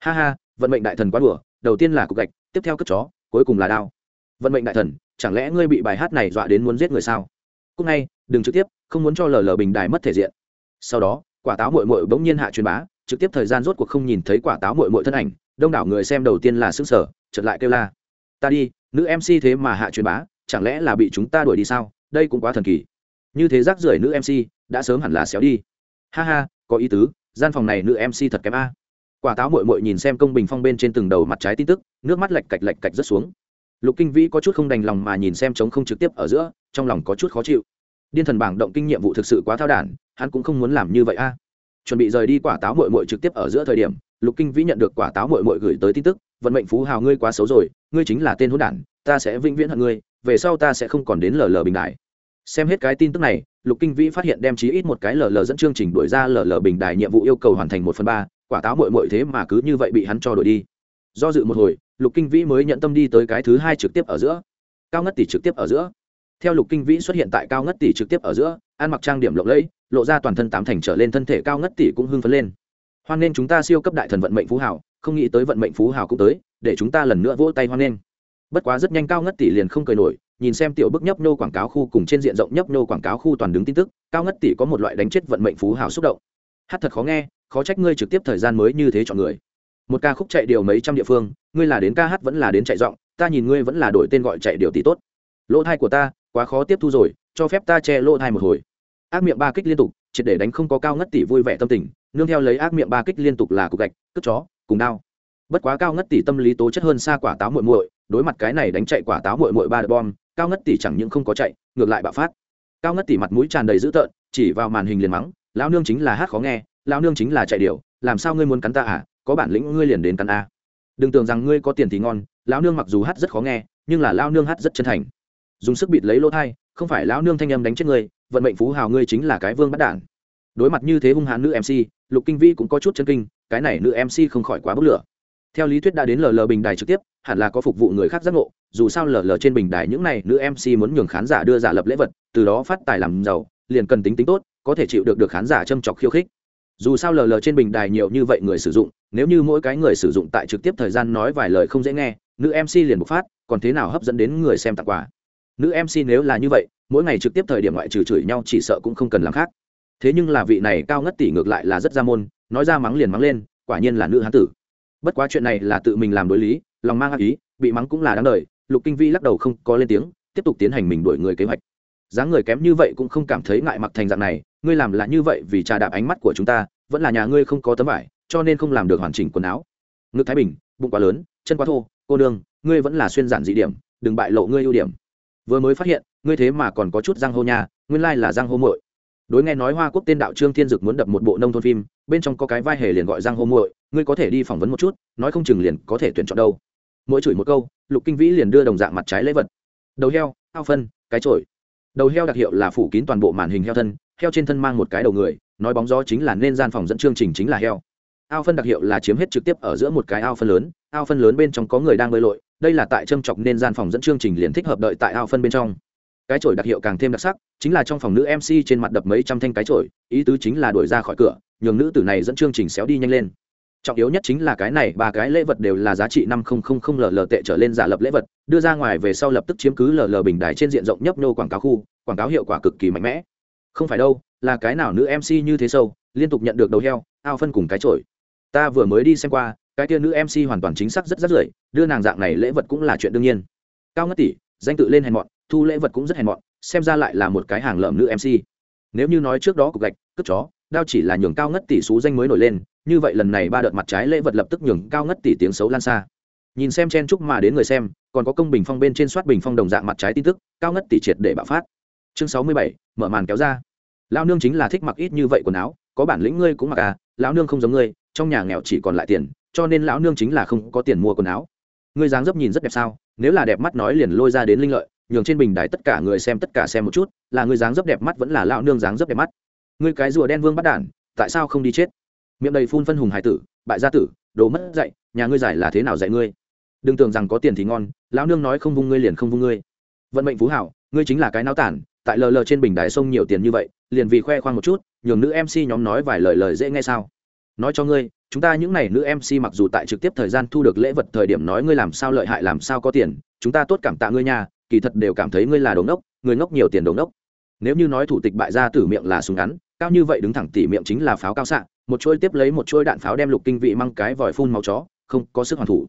Ha ha, vận mệnh đại thần quá đùa, đầu tiên là cục gạch, tiếp theo cất chó, cuối cùng là đao. Vận mệnh đại thần, chẳng lẽ ngươi bị bài hát này dọa đến muốn giết người sao? Cúc ngay, đừng trực tiếp không muốn cho lờ lờ bình đài mất thể diện. Sau đó, quả táo mội mội bỗng nhiên hạ truyền bá, trực tiếp thời gian rốt cuộc không nhìn thấy quả táo mội mội thân ảnh, đông đảo người xem đầu tiên là xứng sở chật lại kêu la. Ta đi, nữ mc thế mà hạ truyền bá, chẳng lẽ là bị chúng ta đuổi đi sao? Đây cũng quá thần kỳ. Như thế rác rưởi nữ mc đã sớm hẳn là xéo đi. Ha ha, có ý tứ, gian phòng này nữ mc thật kém a. Quả táo mội mội nhìn xem công bình phong bên trên từng đầu mặt trái tin tức, nước mắt lạch cạch lạch cạch rất xuống. Lục kinh vĩ có chút không đành lòng mà nhìn xem chống không trực tiếp ở giữa, trong lòng có chút khó chịu điên thần bảng động kinh nhiệm vụ thực sự quá thao đản, hắn cũng không muốn làm như vậy a. Chuẩn bị rời đi quả táo mội mội trực tiếp ở giữa thời điểm, lục kinh vĩ nhận được quả táo mội mội gửi tới tin tức, vận mệnh phú hào ngươi quá xấu rồi, ngươi chính là tên hôn đản, ta sẽ vĩnh viễn hận ngươi, về sau ta sẽ không còn đến lờ lờ bình đại xem hết cái tin tức này, lục kinh vĩ phát hiện đem chí ít một cái lờ lờ dẫn chương trình đổi ra lờ lờ bình đài nhiệm vụ yêu cầu hoàn thành một phần ba, quả táo mội mội thế mà cứ như vậy bị hắn cho đổi đi. Do dự một hồi, lục kinh vĩ mới nhận tâm đi tới cái thứ hai trực tiếp ở giữa. Cao ngất tỷ trực tiếp ở giữa theo lục kinh vĩ xuất hiện tại cao ngất tỷ trực tiếp ở giữa, ăn mặc trang điểm lộng lẫy, lộ ra toàn thân tám thành trở lên thân thể cao ngất tỷ cũng hưng phấn lên. Hoan nên chúng ta siêu cấp đại thần vận mệnh phú hảo không nghĩ tới vận mệnh phú hảo cũng tới, để chúng ta lần nữa vỗ tay hoan nên bất quá rất nhanh cao ngất tỷ liền không cười nổi, nhìn xem tiểu bức nhấp nô quảng cáo khu cùng trên diện rộng nhấp nô quảng cáo khu toàn đứng tin tức, cao ngất tỷ có một loại đánh chết vận mệnh phú hảo xúc động. Hát thật khó nghe, khó trách ngươi trực tiếp thời gian mới như thế chọn người. Một ca khúc chạy điều mấy trăm địa phương, ngươi là đến ca hát vẫn là đến chạy giọng, ta nhìn ngươi vẫn là đổi tên gọi chạy điều tỷ tốt. Lỗ thai của ta quá khó tiếp thu rồi, cho phép ta che lỗ thai một hồi. Ác miệng ba kích liên tục, triệt để đánh không có cao ngất tỷ vui vẻ tâm tình, nương theo lấy ác miệng ba kích liên tục là cục gạch cất chó, cùng đao. Bất quá cao ngất tỷ tâm lý tố chất hơn xa quả táo muội muội, đối mặt cái này đánh chạy quả táo muội muội ba đợt bom, cao ngất tỷ chẳng những không có chạy, ngược lại bạo phát. Cao ngất tỷ mặt mũi tràn đầy dữ tợn, chỉ vào màn hình liền mắng, lão nương chính là hát khó nghe, lão nương chính là chạy điều làm sao ngươi muốn cắn ta à? Có bản lĩnh ngươi liền đến cắn a. Đừng tưởng rằng ngươi có tiền thì ngon, lão nương mặc dù hát rất khó nghe, nhưng là lão nương hát rất chân thành dùng sức bịt lấy lỗ thai, không phải lão nương thanh âm đánh chết ngươi, vận mệnh phú hào ngươi chính là cái vương bắt đản. Đối mặt như thế hung hãn nữ mc lục kinh vĩ cũng có chút chân kinh, cái này nữ mc không khỏi quá bức lửa. Theo lý thuyết đã đến lờ lờ bình đài trực tiếp, hẳn là có phục vụ người khác giác ngộ, dù sao lờ lờ trên bình đài những này nữ mc muốn nhường khán giả đưa giả lập lễ vật, từ đó phát tài làm giàu, liền cần tính tính tốt, có thể chịu được được khán giả châm chọc khiêu khích. Dù sao lờ lờ trên bình đài nhiều như vậy người sử dụng, nếu như mỗi cái người sử dụng tại trực tiếp thời gian nói vài lời không dễ nghe, nữ mc liền bộc phát, còn thế nào hấp dẫn đến người xem tặng quà? Nữ mc nếu là như vậy, mỗi ngày trực tiếp thời điểm ngoại trừ chửi nhau chỉ sợ cũng không cần làm khác. Thế nhưng là vị này cao ngất tỷ ngược lại là rất ra môn, nói ra mắng liền mắng lên, quả nhiên là nữ hán tử. Bất quá chuyện này là tự mình làm đối lý, lòng mang ác ý, bị mắng cũng là đáng đời, lục kinh vi lắc đầu không có lên tiếng, tiếp tục tiến hành mình đuổi người kế hoạch. Dáng người kém như vậy cũng không cảm thấy ngại mặc thành dạng này, ngươi làm là như vậy vì trà đạp ánh mắt của chúng ta, vẫn là nhà ngươi không có tấm vải, cho nên không làm được hoàn chỉnh quần áo. Ngực thái bình, bụng quá lớn, chân quá thô, cô đương ngươi vẫn là xuyên giản dị điểm, đừng bại lộ ngươi ưu điểm vừa mới phát hiện, ngươi thế mà còn có chút giang hô nhà nguyên lai là giang hô muội. Đối nghe nói hoa quốc tên đạo trương thiên dực muốn đập một bộ nông thôn phim, bên trong có cái vai hề liền gọi giang hô muội, ngươi có thể đi phỏng vấn một chút, nói không chừng liền có thể tuyển chọn đâu. Mỗi chửi một câu, lục kinh vĩ liền đưa đồng dạng mặt trái lễ vật. Đầu heo, ao phân, cái chổi. Đầu heo đặc hiệu là phủ kín toàn bộ màn hình heo thân, heo trên thân mang một cái đầu người, nói bóng gió chính là nên gian phòng dẫn chương trình chính là heo. Ao phân đặc hiệu là chiếm hết trực tiếp ở giữa một cái ao phân lớn, ao phân lớn bên trong có người đang bơi lội đây là tại châm chọc nên gian phòng dẫn chương trình liền thích hợp đợi tại ao phân bên trong. Cái chổi đặc hiệu càng thêm đặc sắc, chính là trong phòng nữ mc trên mặt đập mấy trăm thanh cái chổi, ý tứ chính là đuổi ra khỏi cửa, nhường nữ tử này dẫn chương trình xéo đi nhanh lên. Trọng yếu nhất chính là cái này, ba cái lễ vật đều là giá trị năm không không không ll tệ trở lên giả lập lễ vật, đưa ra ngoài về sau lập tức chiếm cứ ll bình đài trên diện rộng nhấp nô quảng cáo khu, quảng cáo hiệu quả cực kỳ mạnh mẽ. Không phải đâu, là cái nào nữ mc như thế sâu, liên tục nhận được đầu heo, ao phân cùng cái chổi. Ta vừa mới đi xem qua cái tia nữ mc hoàn toàn chính xác rất rất rưởi, đưa nàng dạng này lễ vật cũng là chuyện đương nhiên. Cao ngất tỷ, danh tự lên hèn mọn, thu lễ vật cũng rất hèn mọn, xem ra lại là một cái hàng lợm nữ mc nếu như nói trước đó cục gạch cất chó, đao chỉ là nhường cao ngất tỷ số danh mới nổi lên, như vậy lần này ba đợt mặt trái lễ vật lập tức nhường cao ngất tỷ tiếng xấu lan xa. Nhìn xem chen chúc mà đến người xem, còn có công bình phong bên trên soát bình phong đồng dạng mặt trái tin tức, cao ngất tỷ triệt để bạo phát. Chương sáu mươi bảy, mở màn kéo ra. Lao nương chính là thích mặc ít như vậy quần áo, có bản lĩnh ngươi cũng mặc à lão nương không giống ngươi, trong nhà nghèo chỉ còn lại tiền cho nên lão nương chính là không có tiền mua quần áo. Ngươi dáng dấp nhìn rất đẹp sao? Nếu là đẹp mắt nói liền lôi ra đến linh lợi, nhường trên bình đài tất cả người xem tất cả xem một chút, là ngươi dáng dấp đẹp mắt vẫn là lão nương dáng dấp đẹp mắt. Ngươi cái rùa đen vương bắt đản, tại sao không đi chết? Miệng đầy phun phân hùng hải tử, bại gia tử, đồ mất dạy, nhà ngươi giải là thế nào dạy ngươi? Đừng tưởng rằng có tiền thì ngon, lão nương nói không vung ngươi liền không vung ngươi. Vận mệnh phú hảo, ngươi chính là cái náo tản, tại lờ lờ trên bình đài sông nhiều tiền như vậy, liền vì khoe khoang một chút, nhường nữ mc nhóm nói vài lời lời dễ nghe sao? Nói cho ngươi, chúng ta những n à y nữ mc mặc dù tại trực tiếp thời gian thu được lễ vật thời điểm nói ngươi làm sao lợi hại, làm sao có tiền, chúng ta tốt cảm tạ ngươi nha, kỳ thật đều cảm thấy ngươi là đồ ngốc người ngốc nhiều tiền đồ ngốc. Nếu như nói thủ tịch bại gia tử miệng là súng ngắn, cao như vậy đứng thẳng tỉ miệng chính là pháo cao xạ, một chuôi tiếp lấy một chuôi đạn pháo đem lục kinh vị mang cái vòi phun máu chó, không có sức hoàn thủ.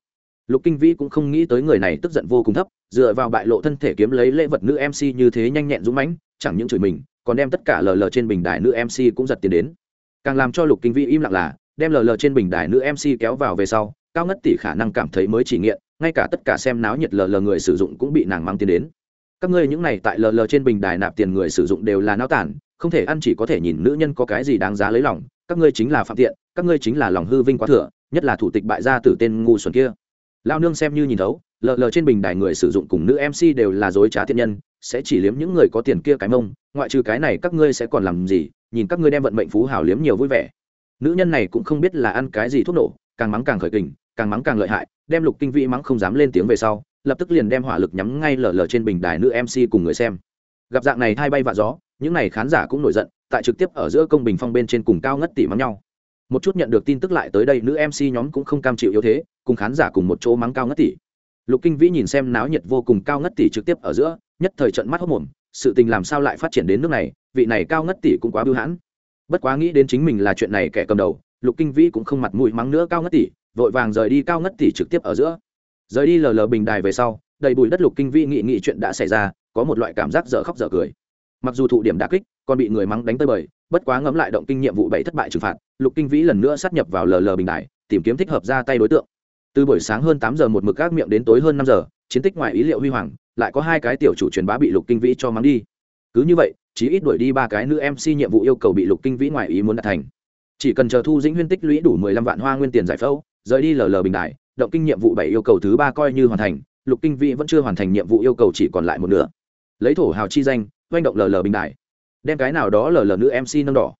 Lục kinh vĩ cũng không nghĩ tới người này tức giận vô cùng thấp, dựa vào bại lộ thân thể kiếm lấy lễ vật nữ mc như thế nhanh nhẹn dũng mãnh, chẳng những chửi mình, còn đem tất cả lờ lờ trên bình đài nữ mc cũng giật tiền đến. Càng làm cho lục kinh vĩ im lặng là đem lờ lờ trên bình đài nữ mc kéo vào về sau, cao ngất tỷ khả năng cảm thấy mới chỉ nghiện, ngay cả tất cả xem náo nhiệt lờ lờ người sử dụng cũng bị nàng mang tiền đến. Các ngươi những này tại lờ lờ trên bình đài nạp tiền người sử dụng đều là náo tản, không thể ăn chỉ có thể nhìn nữ nhân có cái gì đáng giá lấy lòng, các ngươi chính là phạm tiện, các ngươi chính là lòng hư vinh quá thừa, nhất là thủ tịch bại gia tử tên ngu xuẩn kia. Lao nương xem như nhìn thấu, lờ lờ trên bình đài người sử dụng cùng nữ mc đều là dối trá thiện nhân, sẽ chỉ liếm những người có tiền kia cái mông, ngoại trừ cái này các ngươi sẽ còn làm gì, nhìn các ngươi đem vận mệnh phú hào liếm nhiều vui vẻ nữ nhân này cũng không biết là ăn cái gì thuốc nổ, càng mắng càng khởi kình, càng mắng càng lợi hại, đem lục kinh vĩ mắng không dám lên tiếng về sau, lập tức liền đem hỏa lực nhắm ngay lờ lờ trên bình đài nữ mc cùng người xem. Gặp dạng này thay bay vạ gió, những n à y khán giả cũng nổi giận, tại trực tiếp ở giữa công bình phong bên trên cùng cao ngất tỉ mắng nhau. Một chút nhận được tin tức lại tới đây, nữ mc nhóm cũng không cam chịu yếu thế, cùng khán giả cùng một chỗ mắng cao ngất tỷ lục kinh vĩ nhìn xem náo nhiệt vô cùng cao ngất tỷ trực tiếp ở giữa, nhất thời trận mắt hốc mồm, sự tình làm sao lại phát triển đến nước này, vị này cao ngất tỷ cũng quá bưu hãn bất quá nghĩ đến chính mình là chuyện này kẻ cầm đầu, lục kinh vĩ cũng không mặt mũi mắng nữa cao ngất tỷ, vội vàng rời đi cao ngất tỷ trực tiếp ở giữa. Rời đi lờ lờ bình đài về sau, đầy bụi đất lục kinh vĩ nghị nghị chuyện đã xảy ra, có một loại cảm giác dở khóc dở cười. Mặc dù thụ điểm đà kích, còn bị người mắng đánh tơi bời, bất quá ngẫm lại động kinh nhiệm vụ bảy thất bại trừng phạt, lục kinh vĩ lần nữa sát nhập vào lờ lờ bình đài, tìm kiếm thích hợp ra tay đối tượng. Từ buổi sáng hơn tám giờ một mực các miệng đến tối hơn năm giờ, chiến tích ngoài ý liệu huy hoàng, lại có hai cái tiểu chủ truyền bá bị lục kinh vĩ cho mắng đi. Cứ như vậy chỉ ít đuổi đi ba cái nữ mc nhiệm vụ yêu cầu bị lục kinh vĩ ngoài ý muốn đạt thành. Chỉ cần chờ thu dĩnh huyên tích lũy đủ mười lăm vạn hoa nguyên tiền giải phẫu, rời đi lờ lờ bình đại, động kinh nhiệm vụ bảy yêu cầu thứ ba coi như hoàn thành, lục kinh vĩ vẫn chưa hoàn thành nhiệm vụ yêu cầu chỉ còn lại một nửa. Lấy thổ hào chi danh oanh động lờ lờ bình đại. Đem cái nào đó lờ lờ nữ mc nâng đỏ.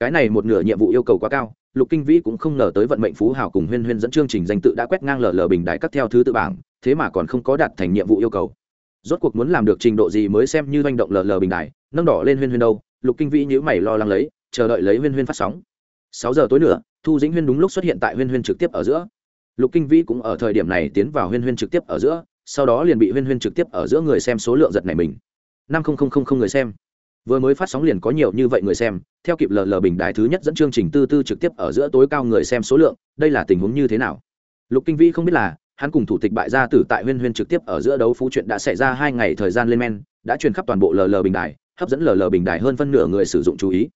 Cái này một nửa nhiệm vụ yêu cầu quá cao, lục kinh vĩ cũng không ngờ tới vận mệnh phú hào cùng huyên huyên dẫn chương trình danh tự đã quét ngang lờ lờ bình đại cắt theo thứ tự bảng, thế mà còn không có đạt thành nhiệm vụ yêu cầu. Rốt cuộc muốn làm được trình độ gì mới xem như doanh động lờ lờ bình đại nâng đỏ lên huyên huyên đâu, lục kinh vĩ nhữ mày lo lắng lấy, chờ đợi lấy huyên huyên phát sóng. Sáu giờ tối nữa thu dĩnh huyên đúng lúc xuất hiện tại huyên huyên trực tiếp ở giữa. Lục kinh vĩ cũng ở thời điểm này tiến vào huyên huyên trực tiếp ở giữa, sau đó liền bị huyên huyên trực tiếp ở giữa người xem số lượng giật này mình. Năm người xem. Vừa mới phát sóng liền có nhiều như vậy người xem, theo kịp lờ lờ bình đài thứ nhất dẫn chương trình tư tư trực tiếp ở giữa tối cao người xem số lượng, đây là tình huống như thế nào? Lục kinh vĩ không biết là, hắn cùng thủ tịch bại gia tử tại huyên huyên trực tiếp ở giữa đấu phú chuyện đã xảy ra hai ngày thời gian lên men, đã truyền khắp toàn bộ lờ lờ bình đài hấp dẫn lờ lờ bình đài hơn phân nửa người sử dụng chú ý.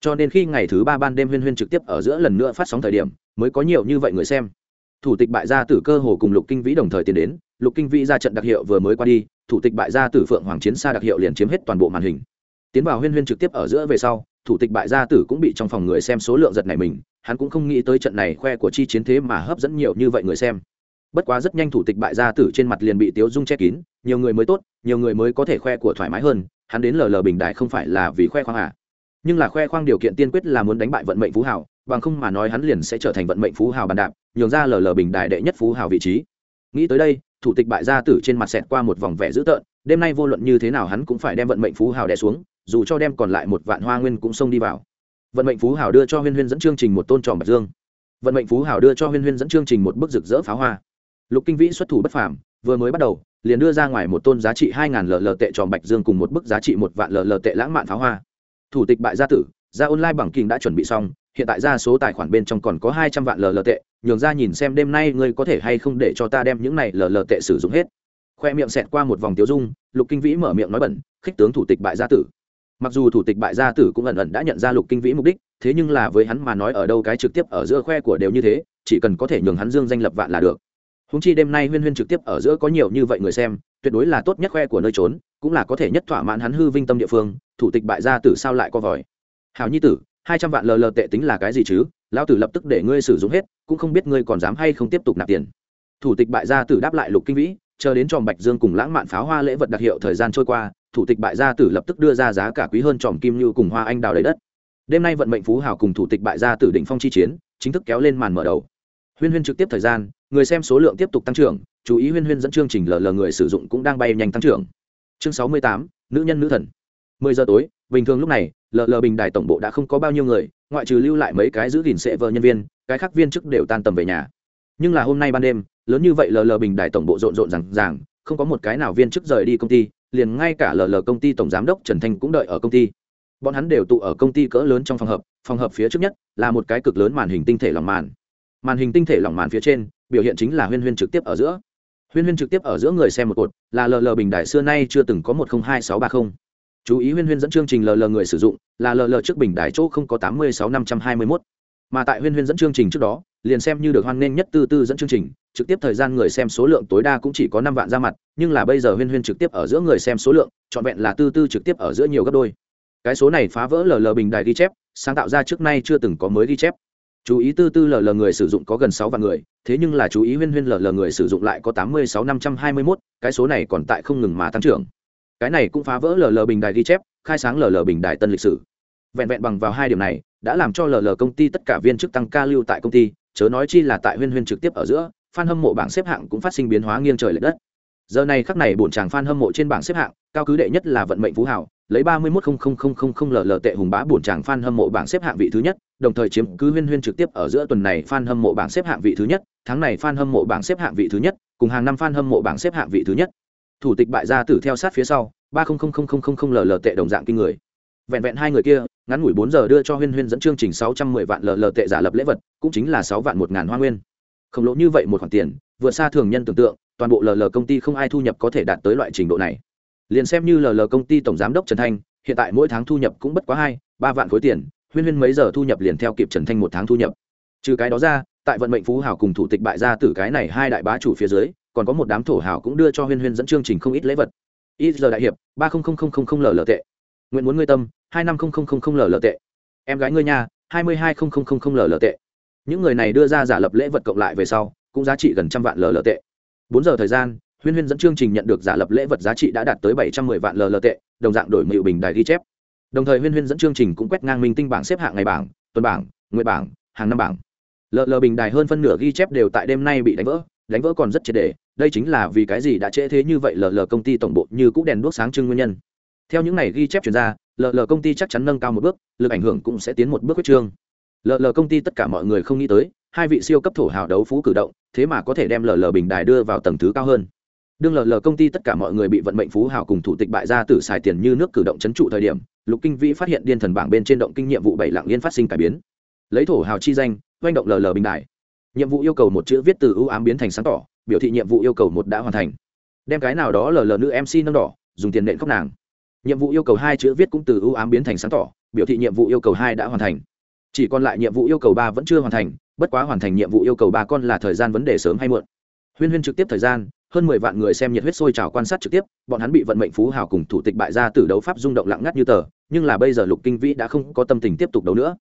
Cho nên khi ngày thứ ba ban đêm huyên huyên trực tiếp ở giữa lần nữa phát sóng thời điểm, mới có nhiều như vậy người xem. Thủ tịch bại gia tử cơ hồ cùng lục kinh vĩ đồng thời tiến đến, lục kinh vĩ ra trận đặc hiệu vừa mới qua đi, thủ tịch bại gia tử phượng hoàng chiến xa đặc hiệu liền chiếm hết toàn bộ màn hình. Tiến vào huyên huyên trực tiếp ở giữa về sau, thủ tịch bại gia tử cũng bị trong phòng người xem số lượng giật này mình, hắn cũng không nghĩ tới trận này khoe của chi chiến thế mà hấp dẫn nhiều như vậy người xem. Bất quá rất nhanh thủ tịch bại gia tử trên mặt liền bị tiếu dung che kín, nhiều người mới tốt, nhiều người mới có thể khoe của thoải mái hơn hắn đến lờ lờ bình đại không phải là vì khoe khoang à. Nhưng là khoe khoang điều kiện tiên quyết là muốn đánh bại vận mệnh phú hào, bằng không mà nói hắn liền sẽ trở thành vận mệnh phú hào bàn đạp, nhường ra lờ lờ bình đại đệ nhất phú hào vị trí. Nghĩ tới đây, thủ tịch bại gia tử trên mặt xẹt qua một vòng vẻ dữ tợn, đêm nay vô luận như thế nào hắn cũng phải đem vận mệnh phú hào đẻ xuống, dù cho đem còn lại một vạn hoa nguyên cũng xông đi vào. Vận mệnh phú hào đưa cho huyên huyên dẫn chương trình một tôn tròn bạch dương. Vận mệnh phú hào đưa cho huyên huyên dẫn chương trình một bức rực rỡ pháo hoa. Lục kinh vĩ xuất thủ bất phàm, vừa mới bắt đầu liền đưa ra ngoài một tôn giá trị hai ngàn lờ tệ tròn bạch dương cùng một bức giá trị một vạn lờ tệ lãng mạn pháo hoa. Thủ tịch bại gia tử, gia online bằng kinh đã chuẩn bị xong, hiện tại ra số tài khoản bên trong còn có hai trăm vạn lờ tệ, nhường ra nhìn xem đêm nay ngươi có thể hay không để cho ta đem những này lờ tệ sử dụng hết. Khoe miệng xẹt qua một vòng tiêu dung, lục kinh vĩ mở miệng nói bẩn, khích tướng thủ tịch bại gia tử. Mặc dù thủ tịch bại gia tử cũng ẩn ẩn đã nhận ra lục kinh vĩ mục đích, thế nhưng là với hắn mà nói ở đâu cái trực tiếp ở giữa khoe của đều như thế, chỉ cần có thể nhường hắn dương danh lập vạn là được húng chi đêm nay huyên huyên trực tiếp ở giữa có nhiều như vậy người xem, tuyệt đối là tốt nhất khoe của nơi trốn, cũng là có thể nhất thỏa mãn hắn hư vinh tâm địa phương, thủ tịch bại gia tử sao lại co vòi. Hảo nhi tử, hai trăm vạn lờ lờ tệ tính là cái gì chứ? Lão tử lập tức để ngươi sử dụng hết, cũng không biết ngươi còn dám hay không tiếp tục nạp tiền. Thủ tịch bại gia tử đáp lại lục kinh vĩ, chờ đến tròm bạch dương cùng lãng mạn pháo hoa lễ vật đặc hiệu thời gian trôi qua, thủ tịch bại gia tử lập tức đưa ra giá cả quý hơn tròm kim như cùng hoa anh đào lấy đất. Đêm nay vận mệnh phú hào cùng thủ tịch bại gia tử định phong chi chiến, chính thức kéo lên màn mở đầu. Huyên huyên trực tiếp thời gian người xem số lượng tiếp tục tăng trưởng, chú ý huyên huyên dẫn chương trình lờ lờ người sử dụng cũng đang bay nhanh tăng trưởng. Chương sáu mươi tám, nữ nhân nữ thần. mười giờ tối, bình thường lúc này lờ lờ bình đài tổng bộ đã không có bao nhiêu người, ngoại trừ lưu lại mấy cái giữ gìn sệ vợ nhân viên, cái khác viên chức đều tan tầm về nhà. Nhưng là hôm nay ban đêm, lớn như vậy lờ lờ bình đài tổng bộ rộn rộn rằng ràng, không có một cái nào viên chức rời đi công ty, liền ngay cả lờ lờ công ty tổng giám đốc trần thanh cũng đợi ở công ty. Bọn hắn đều tụ ở công ty cỡ lớn trong phòng hợp phòng hợp phía trước nhất là một cái cực lớn màn hình tinh thể lòng màn màn hình tinh thể lỏng màn phía trên, biểu hiện chính là huyên huyên trực tiếp ở giữa. Huyên huyên trực tiếp ở giữa người xem một cột, là lờ lờ bình đại xưa nay chưa từng có một không hai sáu ba không. Chú ý huyên huyên dẫn chương trình lờ lờ người sử dụng, là lờ lờ trước bình đại chỗ không có tám mươi sáu năm trăm hai mươi mốt. Mà tại huyên huyên dẫn chương trình trước đó, liền xem như được hoan nghênh nhất tư tư dẫn chương trình, trực tiếp thời gian người xem số lượng tối đa cũng chỉ có năm vạn ra mặt, nhưng là bây giờ huyên huyên trực tiếp ở giữa người xem số lượng, trọn vẹn là tư tư trực tiếp ở giữa nhiều gấp đôi. Cái số này phá vỡ lờ lờ bình đài ghi chép, sáng tạo ra trước nay chưa từng có mới ghi chép chú ý tư tư lờ lờ người sử dụng có gần sáu vạn người, thế nhưng là chú ý huyên huyên lờ lờ người sử dụng lại có tám mươi sáu năm trăm hai mươi mốt, cái số này còn tại không ngừng mà tăng trưởng. Cái này cũng phá vỡ lờ lờ bình đài ghi chép, khai sáng lờ lờ bình đài tân lịch sử. Vẹn vẹn bằng vào hai điểm này, đã làm cho lờ lờ công ty tất cả viên chức tăng ca lưu tại công ty, chớ nói chi là tại huyên huyên trực tiếp ở giữa f a n hâm mộ bảng xếp hạng cũng phát sinh biến hóa nghiêng trời l ệ đất. Giờ này khắc này bổn chàng f a n hâm mộ trên bảng xếp hạng, cao cứ đệ nhất là vận mệnh phú hảo lấy ba mươi một lờ tệ hùng bá bổn chàng fan hâm mộ bảng xếp hạng vị thứ nhất, đồng thời chiếm cứ huyên huyên trực tiếp ở giữa tuần này fan hâm mộ bảng xếp hạng vị thứ nhất, tháng này fan hâm mộ bảng xếp hạng vị thứ nhất, cùng hàng năm fan hâm mộ bảng xếp hạng vị thứ nhất. Thủ tịch bại gia tử theo sát phía sau, ba lờ tệ đồng dạng kinh người. Vẹn vẹn hai người kia, ngắn ngủi bốn giờ đưa cho huyên huyên dẫn chương trình sáu trăm mười vạn lờ tệ giả lập lễ vật, cũng chính là sáu vạn một ngàn hoa nguyên. Khổng lồ như vậy một khoản tiền, vượt xa thường nhân tưởng tượng, toàn bộ lờ công ty không ai thu nhập có thể đạt tới loại trình độ này liền xem như lờ công ty tổng giám đốc trần thanh hiện tại mỗi tháng thu nhập cũng bất quá hai ba vạn khối tiền huyên huyên mấy giờ thu nhập liền theo kịp trần thanh một tháng thu nhập trừ cái đó ra tại vận mệnh phú hảo cùng thủ tịch bại gia tử cái này hai đại bá chủ phía dưới còn có một đám thổ hảo cũng đưa cho huyên huyên dẫn chương trình không ít lễ vật ít giờ đại hiệp ba lờ tệ nguyện muốn ngươi tâm hai năm lờ tệ em gái ngươi nhà hai mươi hai lờ tệ những người này đưa ra giả lập lễ vật cộng lại về sau cũng giá trị gần trăm vạn lờ tệ bốn giờ thời gian huyên huyên dẫn chương trình nhận được giả lập lễ vật giá trị đã đạt tới bảy trăm mười vạn lờ tệ, đồng dạng đổi mịu bình đài ghi chép. Đồng thời huyên huyên dẫn chương trình cũng quét ngang minh tinh bảng xếp hạng ngày bảng, tuần bảng nguyện bảng, hàng năm bảng. Lờ lờ bình đài hơn phân nửa ghi chép đều tại đêm nay bị đánh vỡ đánh vỡ còn rất triệt đề đây chính là vì cái gì đã trễ thế như vậy lờ lờ công ty tổng bộ như cũ đèn đuốc sáng trưng nguyên nhân. Theo những này ghi chép chuyển ra, lờ lờ công ty chắc chắn nâng cao một bước, lực ảnh hưởng cũng sẽ tiến một bước quyết trương. Lờ lờ công ty tất cả mọi người không nghĩ tới, hai vị siêu cấp thổ hào đấu phú cử động, thế mà có thể đem lờ lờ bình đài đưa vào tầng thứ cao hơn đương lờ lờ công ty tất cả mọi người bị vận mệnh phú hào cùng thủ tịch bại gia tử xài tiền như nước cử động c h ấ n trụ thời điểm, lục kinh vĩ phát hiện điên thần bảng bên trên động kinh nhiệm vụ bảy lạng yên phát sinh cải biến. Lấy thổ hào chi danh oanh động lờ lờ bình đại. Nhiệm vụ yêu cầu một chữ viết từ ưu ám biến thành sáng tỏ, biểu thị nhiệm vụ yêu cầu một đã hoàn thành. Đem cái nào đó lờ lờ nữ mc nâng đỏ, dùng tiền nện khóc nàng. Nhiệm vụ yêu cầu hai chữ viết cũng từ ưu ám biến thành sáng tỏ, biểu thị nhiệm vụ yêu cầu hai đã hoàn thành. Chỉ còn lại nhiệm vụ yêu cầu ba vẫn chưa hoàn thành, bất quá hoàn thành nhiệm vụ yêu cầu ba con là thời gian vấn đề sớm hay muộn. Huyên huyên trực tiếp thời gian hơn mười vạn người xem nhiệt huyết sôi trào quan sát trực tiếp, bọn hắn bị vận mệnh phú hào cùng thủ tịch bại gia tử đấu pháp rung động lặng ngắt như tờ, nhưng là bây giờ lục kinh vĩ đã không có tâm tình tiếp tục đấu nữa.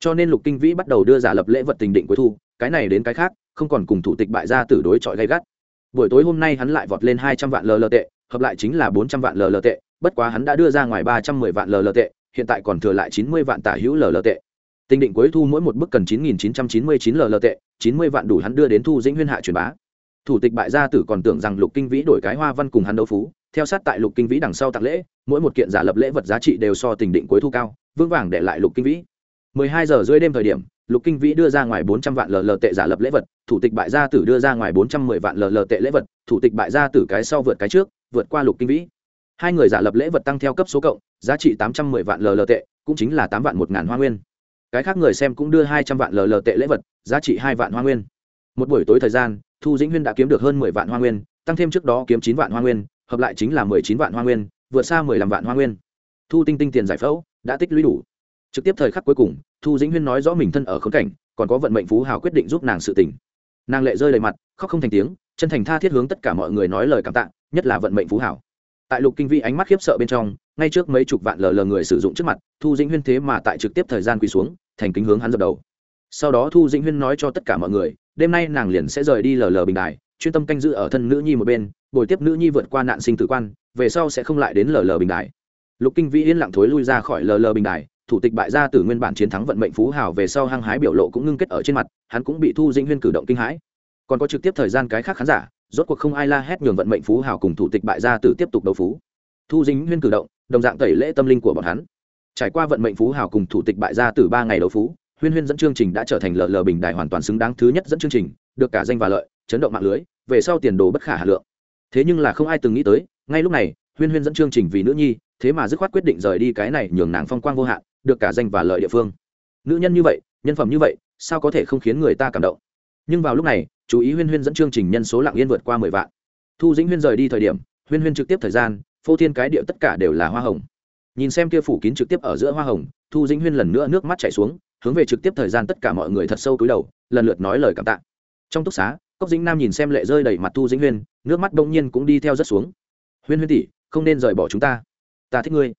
Cho nên lục kinh vĩ bắt đầu đưa giả lập lễ vật tình định cuối thu, cái này đến cái khác, không còn cùng thủ tịch bại gia tử đối chọi gay gắt. Buổi tối hôm nay hắn lại vọt lên hai trăm vạn LL tệ, hợp lại chính là bốn trăm vạn LL tệ, bất quá hắn đã đưa ra ngoài ba trăm mười vạn LL tệ, hiện tại còn thừa lại chín mươi vạn tả hữu LL tệ. Tình định cuối thu mỗi một bức cần chín nghìn chín trăm chín mươi chín lờ tệ, chín mươi vạn đủ hắn đưa đến thu dĩnh huyên hạ truyền bá thủ tịch bại gia tử còn tưởng rằng lục kinh vĩ đổi cái hoa văn cùng hắn đấu phú, theo sát tại lục kinh vĩ đằng sau tặng lễ, mỗi một kiện giả lập lễ vật giá trị đều so tình định cuối thu cao, vững vàng để lại lục kinh vĩ. 12 giờ rưỡi đêm thời điểm, lục kinh vĩ đưa ra ngoài 400 vạn lờ tệ giả lập lễ vật, thủ tịch bại gia tử đưa ra ngoài 410 vạn lờ tệ lễ vật, thủ tịch bại gia tử cái sau vượt cái trước, vượt qua lục kinh vĩ. Hai người giả lập lễ vật tăng theo cấp số cộng, giá trị 810 vạn lờ tệ, cũng chính là 8 vạn một ngàn hoa nguyên. Cái khác người xem cũng đưa 200 vạn lờ tệ lễ vật, giá trị hai vạn hoa nguyên. Một buổi tối thời gian thu dĩnh huyên đã kiếm được hơn mười vạn hoa nguyên, tăng thêm trước đó kiếm chín vạn hoa nguyên, hợp lại chính là mười chín vạn hoa nguyên, vượt xa mười lăm vạn hoa nguyên. Thu tinh tinh tiền giải phẫu, đã tích lũy đủ. Trực tiếp thời khắc cuối cùng, thu dĩnh huyên nói rõ mình thân ở khốn cảnh, còn có vận mệnh phú hào quyết định giúp nàng sự tình. Nàng lệ rơi đầy mặt, khóc không thành tiếng, chân thành tha thiết hướng tất cả mọi người nói lời cảm tạ, nhất là vận mệnh phú hảo tại lục kinh vi ánh mắt khiếp sợ bên trong, ngay trước mấy chục vạn lờ lờ người sử dụng trước mặt, thu dĩnh huyên thế mà tại trực tiếp thời gian quỳ xuống, thành kính hướng hắn dập đầu sau đó thu dĩnh huyên nói cho tất cả mọi người, đêm nay nàng liền sẽ rời đi lờ lờ bình đài, chuyên tâm canh giữ ở thân nữ nhi một bên bồi tiếp nữ nhi vượt qua nạn sinh tử quan, về sau sẽ không lại đến lờ lờ bình đài. Lục kinh vĩ yên lặng thối lui ra khỏi lờ lờ bình đài, thủ tịch bại gia tử nguyên bản chiến thắng vận mệnh phú hào về sau hăng hái biểu lộ cũng ngưng kết ở trên mặt, hắn cũng bị thu dĩnh huyên cử động kinh hãi. Còn có trực tiếp thời gian cái khác khán giả, rốt cuộc không ai la hét nhường vận mệnh phú hào cùng thủ tịch bại gia tử tiếp tục đấu phú. Thu dĩnh huyên cử động, đồng dạng tẩy lễ tâm linh của bọn hắn. Trải qua vận mệnh phú hào cùng thủ tịch bại gia tử ba ngày đấu phú huyên huyên dẫn chương trình đã trở thành lờ lờ bình đài hoàn toàn xứng đáng thứ nhất dẫn chương trình, được cả danh và lợi, chấn động mạng lưới, về sau tiền đồ bất khả hà lượng. Thế nhưng là không ai từng nghĩ tới, ngay lúc này, huyên huyên dẫn chương trình vì nữ nhi, thế mà dứt khoát quyết định rời đi cái này nhường nàng phong quang vô hạn, được cả danh và lợi địa phương. Nữ nhân như vậy, nhân phẩm như vậy, sao có thể không khiến người ta cảm động? Nhưng vào lúc này, chú ý huyên huyên dẫn chương trình nhân số lặng yên vượt qua mười vạn. Thu dĩnh huyên rời đi thời điểm, huyên huyên trực tiếp thời gian, phô thiên cái địa tất cả đều là hoa hồng nhìn xem kia phủ kín trực tiếp ở giữa hoa hồng, thu dĩnh huyên lần nữa nước mắt chảy xuống, hướng về trực tiếp thời gian tất cả mọi người thật sâu cúi đầu, lần lượt nói lời cảm tạ. Trong túc xá, cốc dĩnh nam nhìn xem lệ rơi đầy mặt thu dĩnh huyên, nước mắt bỗng nhiên cũng đi theo rất xuống. Huyên huyên tỷ, không nên rời bỏ chúng ta. Ta thích ngươi.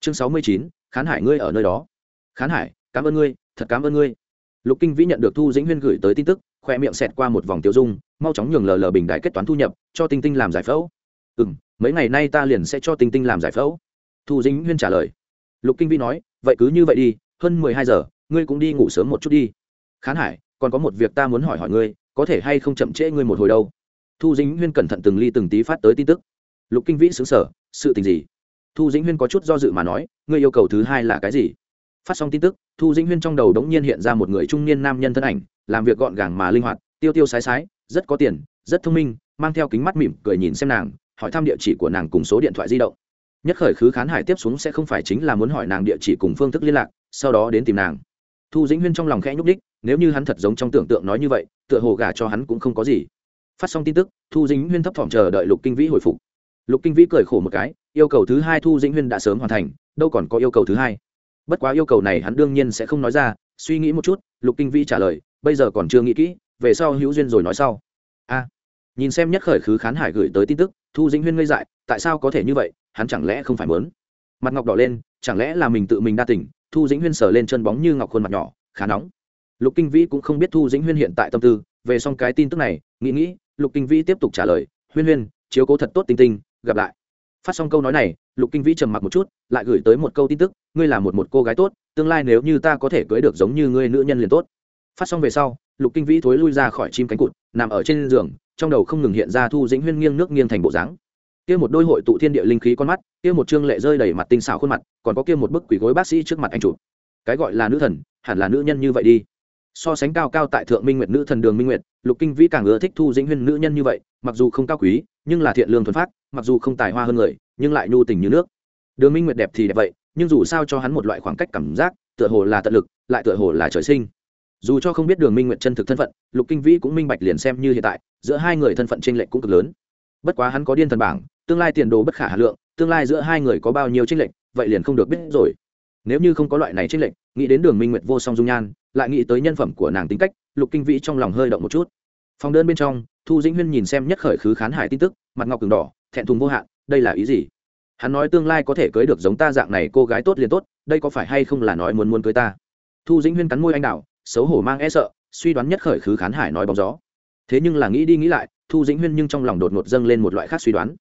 Chương sáu mươi chín, khán hải ngươi ở nơi đó. Khán hải, cảm ơn ngươi, thật cảm ơn ngươi. Lục kinh vĩ nhận được thu dĩnh huyên gửi tới tin tức, khoe miệng xẹt qua một vòng tiêu dung, mau chóng nhường lờ lờ bình đại kết toán thu nhập, cho tinh tinh làm giải phẫu. Ừ m mấy ngày nay ta liền sẽ cho tinh tinh làm giải phẫu thu dĩnh huyên trả lời. Lục kinh vĩ nói, vậy cứ như vậy đi, hơn mười hai giờ, ngươi cũng đi ngủ sớm một chút đi. Khán hải, còn có một việc ta muốn hỏi hỏi ngươi, có thể hay không chậm trễ ngươi một hồi đâu? Thu dĩnh huyên cẩn thận từng ly từng tí phát tới tin tức. Lục kinh vĩ xứng sở sự tình gì? Thu dĩnh huyên có chút do dự mà nói, ngươi yêu cầu thứ hai là cái gì? Phát xong tin tức, thu dĩnh huyên trong đầu đống nhiên hiện ra một người trung niên nam nhân thân ảnh, làm việc gọn gàng mà linh hoạt, tiêu tiêu sái sái, rất có tiền, rất thông minh, mang theo kính mắt mỉm cười nhìn xem nàng, hỏi thăm địa chỉ của nàng cùng số điện thoại di động nhất khởi khứ khán hải tiếp xuống sẽ không phải chính là muốn hỏi nàng địa chỉ cùng phương thức liên lạc, sau đó đến tìm nàng. Thu dĩnh huyên trong lòng khẽ nhúc đích nếu như hắn thật giống trong tưởng tượng nói như vậy, tựa hồ gả cho hắn cũng không có gì. Phát xong tin tức, thu dĩnh huyên thấp thỏm chờ đợi lục kinh vĩ hồi phục. Lục kinh vĩ cười khổ một cái, yêu cầu thứ hai thu dĩnh huyên đã sớm hoàn thành, đâu còn có yêu cầu thứ hai. Bất quá yêu cầu này hắn đương nhiên sẽ không nói ra, suy nghĩ một chút, lục kinh vĩ trả lời, bây giờ còn chưa nghĩ kỹ, về sau hữu duyên rồi nói sau. A. Nhìn xem nhất khởi khứ khán hải gửi tới tin tức, thu dĩnh huyên ngây dại, tại sao có thể như vậy? Hắn chẳng lẽ không phải mớn? Mặt ngọc đỏ lên, chẳng lẽ là mình tự mình đa tỉnh thu dĩnh huyên sờ lên chân bóng như ngọc khuôn mặt nhỏ, khá nóng. Lục kinh vĩ cũng không biết thu dĩnh huyên hiện tại tâm tư, về xong cái tin tức này, nghĩ nghĩ, lục kinh vĩ tiếp tục trả lời, huyên huyên, chiếu cố thật tốt tinh tinh, gặp lại. Phát xong câu nói này, lục kinh vĩ trầm mặc một chút, lại gửi tới một câu tin tức, ngươi là một một cô gái tốt, tương lai nếu như ta có thể cưới được giống như ngươi nữ nhân liền tốt. Phát xong về sau, lục kinh vĩ thối lui ra khỏi chim cánh cụt, nằm ở trên giường, trong đầu không ngừng hiện ra thu dĩnh huyên nghiêng nước nghiêng thành bộ dáng kia một đôi hội tụ thiên địa linh khí con mắt, kia một trương lệ rơi đầy mặt tinh xảo khuôn mặt, còn có kia một bức quỷ gối bác sĩ trước mặt anh chụp. Cái gọi là nữ thần, hẳn là nữ nhân như vậy đi. So sánh cao cao tại thượng minh nguyệt nữ thần đường minh nguyệt, lục kinh vĩ càng ưa thích thu dĩnh huyên nữ nhân như vậy, mặc dù không cao quý, nhưng là thiện lương thuần phát mặc dù không tài hoa hơn người, nhưng lại nhu tình như nước. Đường minh nguyệt đẹp thì đẹp vậy, nhưng dù sao cho hắn một loại khoảng cách cảm giác, tựa hồ là tận lực, lại tựa hồ là trời sinh. Dù cho không biết đường minh nguyệt chân thực thân phận, lục kinh vĩ cũng minh bạch liền xem như hiện tại, giữa hai người thân phận t r ê n lệch cũng cực lớn bất quá hắn có điên thần bảng, tương lai tiền đồ bất khả hà lượng, tương lai giữa hai người có bao nhiêu tranh lệch, vậy liền không được biết rồi. Nếu như không có loại này tranh lệch, nghĩ đến đường minh nguyệt vô song dung nhan, lại nghĩ tới nhân phẩm của nàng tính cách, lục kinh vĩ trong lòng hơi động một chút. Phòng đơn bên trong, thu dĩnh huyên nhìn xem nhất khởi khứ khán hải tin tức, mặt ngọc cường đỏ, thẹn thùng vô hạn, đây là ý gì? Hắn nói tương lai có thể cưới được giống ta dạng này cô gái tốt liền tốt, đây có phải hay không là nói muốn muốn cưới ta? Thu dĩnh huyên cắn môi anh đào xấu hổ mang e sợ, suy đoán nhất khởi khứ khán hải nói bóng gió. Thế nhưng là nghĩ đi nghĩ lại thu dĩnh huyên nhưng trong lòng đột ngột dâng lên một loại khác suy đoán.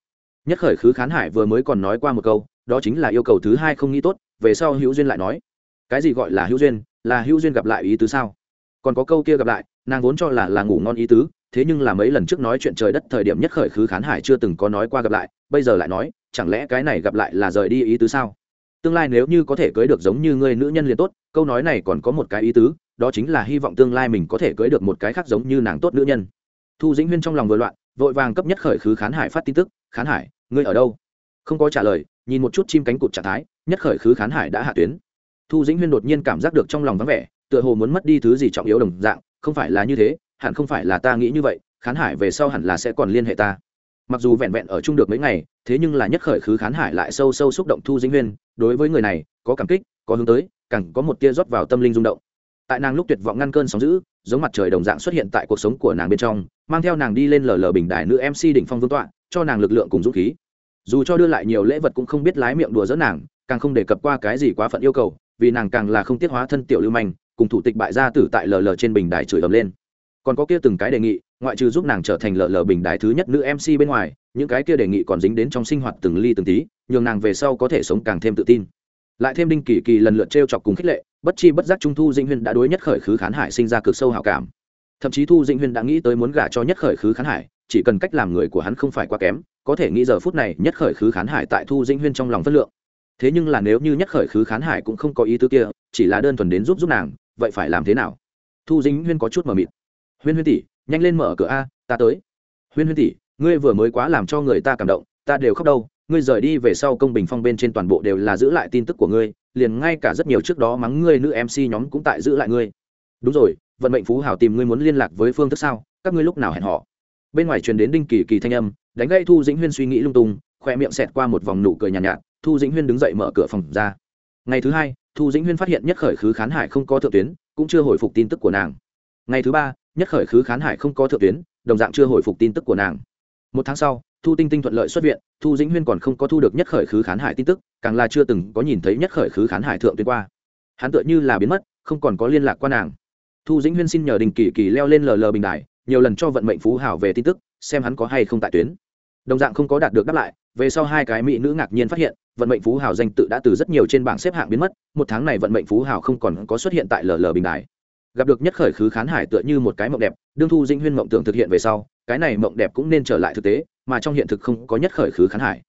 Nhất khởi khứ khán hải vừa mới còn nói qua một câu, đó chính là yêu cầu thứ hai không nghĩ tốt, về sau hữu duyên lại nói. Cái gì gọi là hữu duyên? Là hữu duyên gặp lại ý tứ sao? Còn có câu kia gặp lại, nàng vốn cho là là ngủ ngon ý tứ, thế nhưng là mấy lần trước nói chuyện trời đất thời điểm nhất khởi khứ khán hải chưa từng có nói qua gặp lại, bây giờ lại nói, chẳng lẽ cái này gặp lại là rời đi ý tứ sao? Tương lai nếu như có thể cưới được giống như người nữ nhân liền tốt, câu nói này còn có một cái ý tứ, đó chính là hy vọng tương lai mình có thể cưới được một cái khác giống như nàng tốt nữ nhân thu dĩnh huyên trong lòng vừa loạn, vội vàng cấp nhất khởi khứ khán hải phát tin tức, khán hải, ngươi ở đâu? Không có trả lời, nhìn một chút chim cánh cụt trạng thái, nhất khởi khứ khán hải đã hạ tuyến. Thu dĩnh huyên đột nhiên cảm giác được trong lòng vắng vẻ, tựa hồ muốn mất đi thứ gì trọng yếu đồng dạng, không phải là như thế, hẳn không phải là ta nghĩ như vậy, khán hải về sau hẳn là sẽ còn liên hệ ta. Mặc dù vẹn vẹn ở chung được mấy ngày, thế nhưng là nhất khởi khứ khán hải lại sâu sâu xúc động thu dĩnh huyên, đối với người này, có cảm kích, có hướng tới, càng có một tia rót vào tâm linh rung động. Tại nàng lúc tuyệt vọng ngăn cơn sóng giữ giống mặt trời đồng dạng xuất hiện tại cuộc sống của nàng bên trong mang theo nàng đi lên lờ lờ bình đài nữ mc đỉnh phong vương tọa, cho nàng lực lượng cùng dũng khí. Dù cho đưa lại nhiều lễ vật cũng không biết lái miệng đùa dỡ nàng, càng không đề cập qua cái gì quá phận yêu cầu, vì nàng càng là không tiết hóa thân tiểu lưu manh, cùng thủ tịch bại gia tử tại lờ lờ trên bình đài chửi ầm lên. Còn có kia từng cái đề nghị, ngoại trừ giúp nàng trở thành lờ lờ bình đài thứ nhất nữ mc bên ngoài, những cái kia đề nghị còn dính đến trong sinh hoạt từng ly từng tí, nhường nàng về sau có thể sống càng thêm tự tin. Lại thêm đinh kỳ kỳ lần lượt t chọc cùng khích lệ, bất chi bất giác trung thu dinh huyên đã đối nhất khởi khứ khán hải sinh ra cực sâu hảo cảm thậm chí thu dĩnh huyên đã nghĩ tới muốn gả cho nhất khởi khứ khán hải, chỉ cần cách làm người của hắn không phải quá kém, có thể nghĩ giờ phút này nhất khởi khứ khán hải tại thu dĩnh huyên trong lòng phất lượng. Thế nhưng là nếu như nhất khởi khứ khán hải cũng không có ý tứ kia, chỉ là đơn thuần đến giúp giúp nàng, vậy phải làm thế nào? Thu dĩnh huyên có chút mờ mịt. Huyên huyên tỷ, nhanh lên mở cửa a, ta tới. Huyên huyên tỷ, ngươi vừa mới quá làm cho người ta cảm động, ta đều khóc đâu, ngươi rời đi về sau công bình phong bên trên toàn bộ đều là giữ lại tin tức của ngươi, liền ngay cả rất nhiều trước đó mắng ngươi nữ mc nhóm cũng tại giữ lại ngươi. Đúng rồi vận mệnh phú hảo tìm ngươi muốn liên lạc với phương thức sao? Các ngươi lúc nào hẹn họ? Bên ngoài truyền đến đinh kỳ kỳ thanh âm đánh gây thu dĩnh huyên suy nghĩ lung tung khoe miệng xẹt qua một vòng nụ cười nhàn nhạt, nhạt thu dĩnh huyên đứng dậy mở cửa phòng ra. Ngày thứ hai thu dĩnh huyên phát hiện nhất khởi khứ khán hải không có thượng tuyến cũng chưa hồi phục tin tức của nàng. Ngày thứ ba nhất khởi khứ khán hải không có thượng tuyến đồng dạng chưa hồi phục tin tức của nàng. Một tháng sau thu tinh tinh thuận lợi xuất viện thu dĩnh huyên còn không có thu được nhất khởi khứ khán hải tin tức càng là chưa từng có nhìn thấy nhất khởi khứ khán hải thượng tuyến qua. Hắn tựa như là biến mất không còn có liên lạc qua nàng thu dĩnh huyên xin nhờ đình kỳ kỳ leo lên lờ lờ bình đại nhiều lần cho vận mệnh phú hảo về tin tức, xem hắn có hay không tại tuyến. Đồng dạng không có đạt được đáp lại, về sau hai cái mỹ nữ ngạc nhiên phát hiện, vận mệnh phú Hảo danh tự đã từ rất nhiều trên bảng xếp hạng biến mất, một tháng này vận mệnh phú Hảo không còn có xuất hiện tại lờ lờ bình đài. Gặp được nhất khởi khứ khán hải tựa như một cái mộng đẹp, đương thu dĩnh huyên mộng tưởng thực hiện về sau, cái này mộng đẹp cũng nên trở lại thực tế, mà trong hiện thực không có nhất khởi khứ khán hải.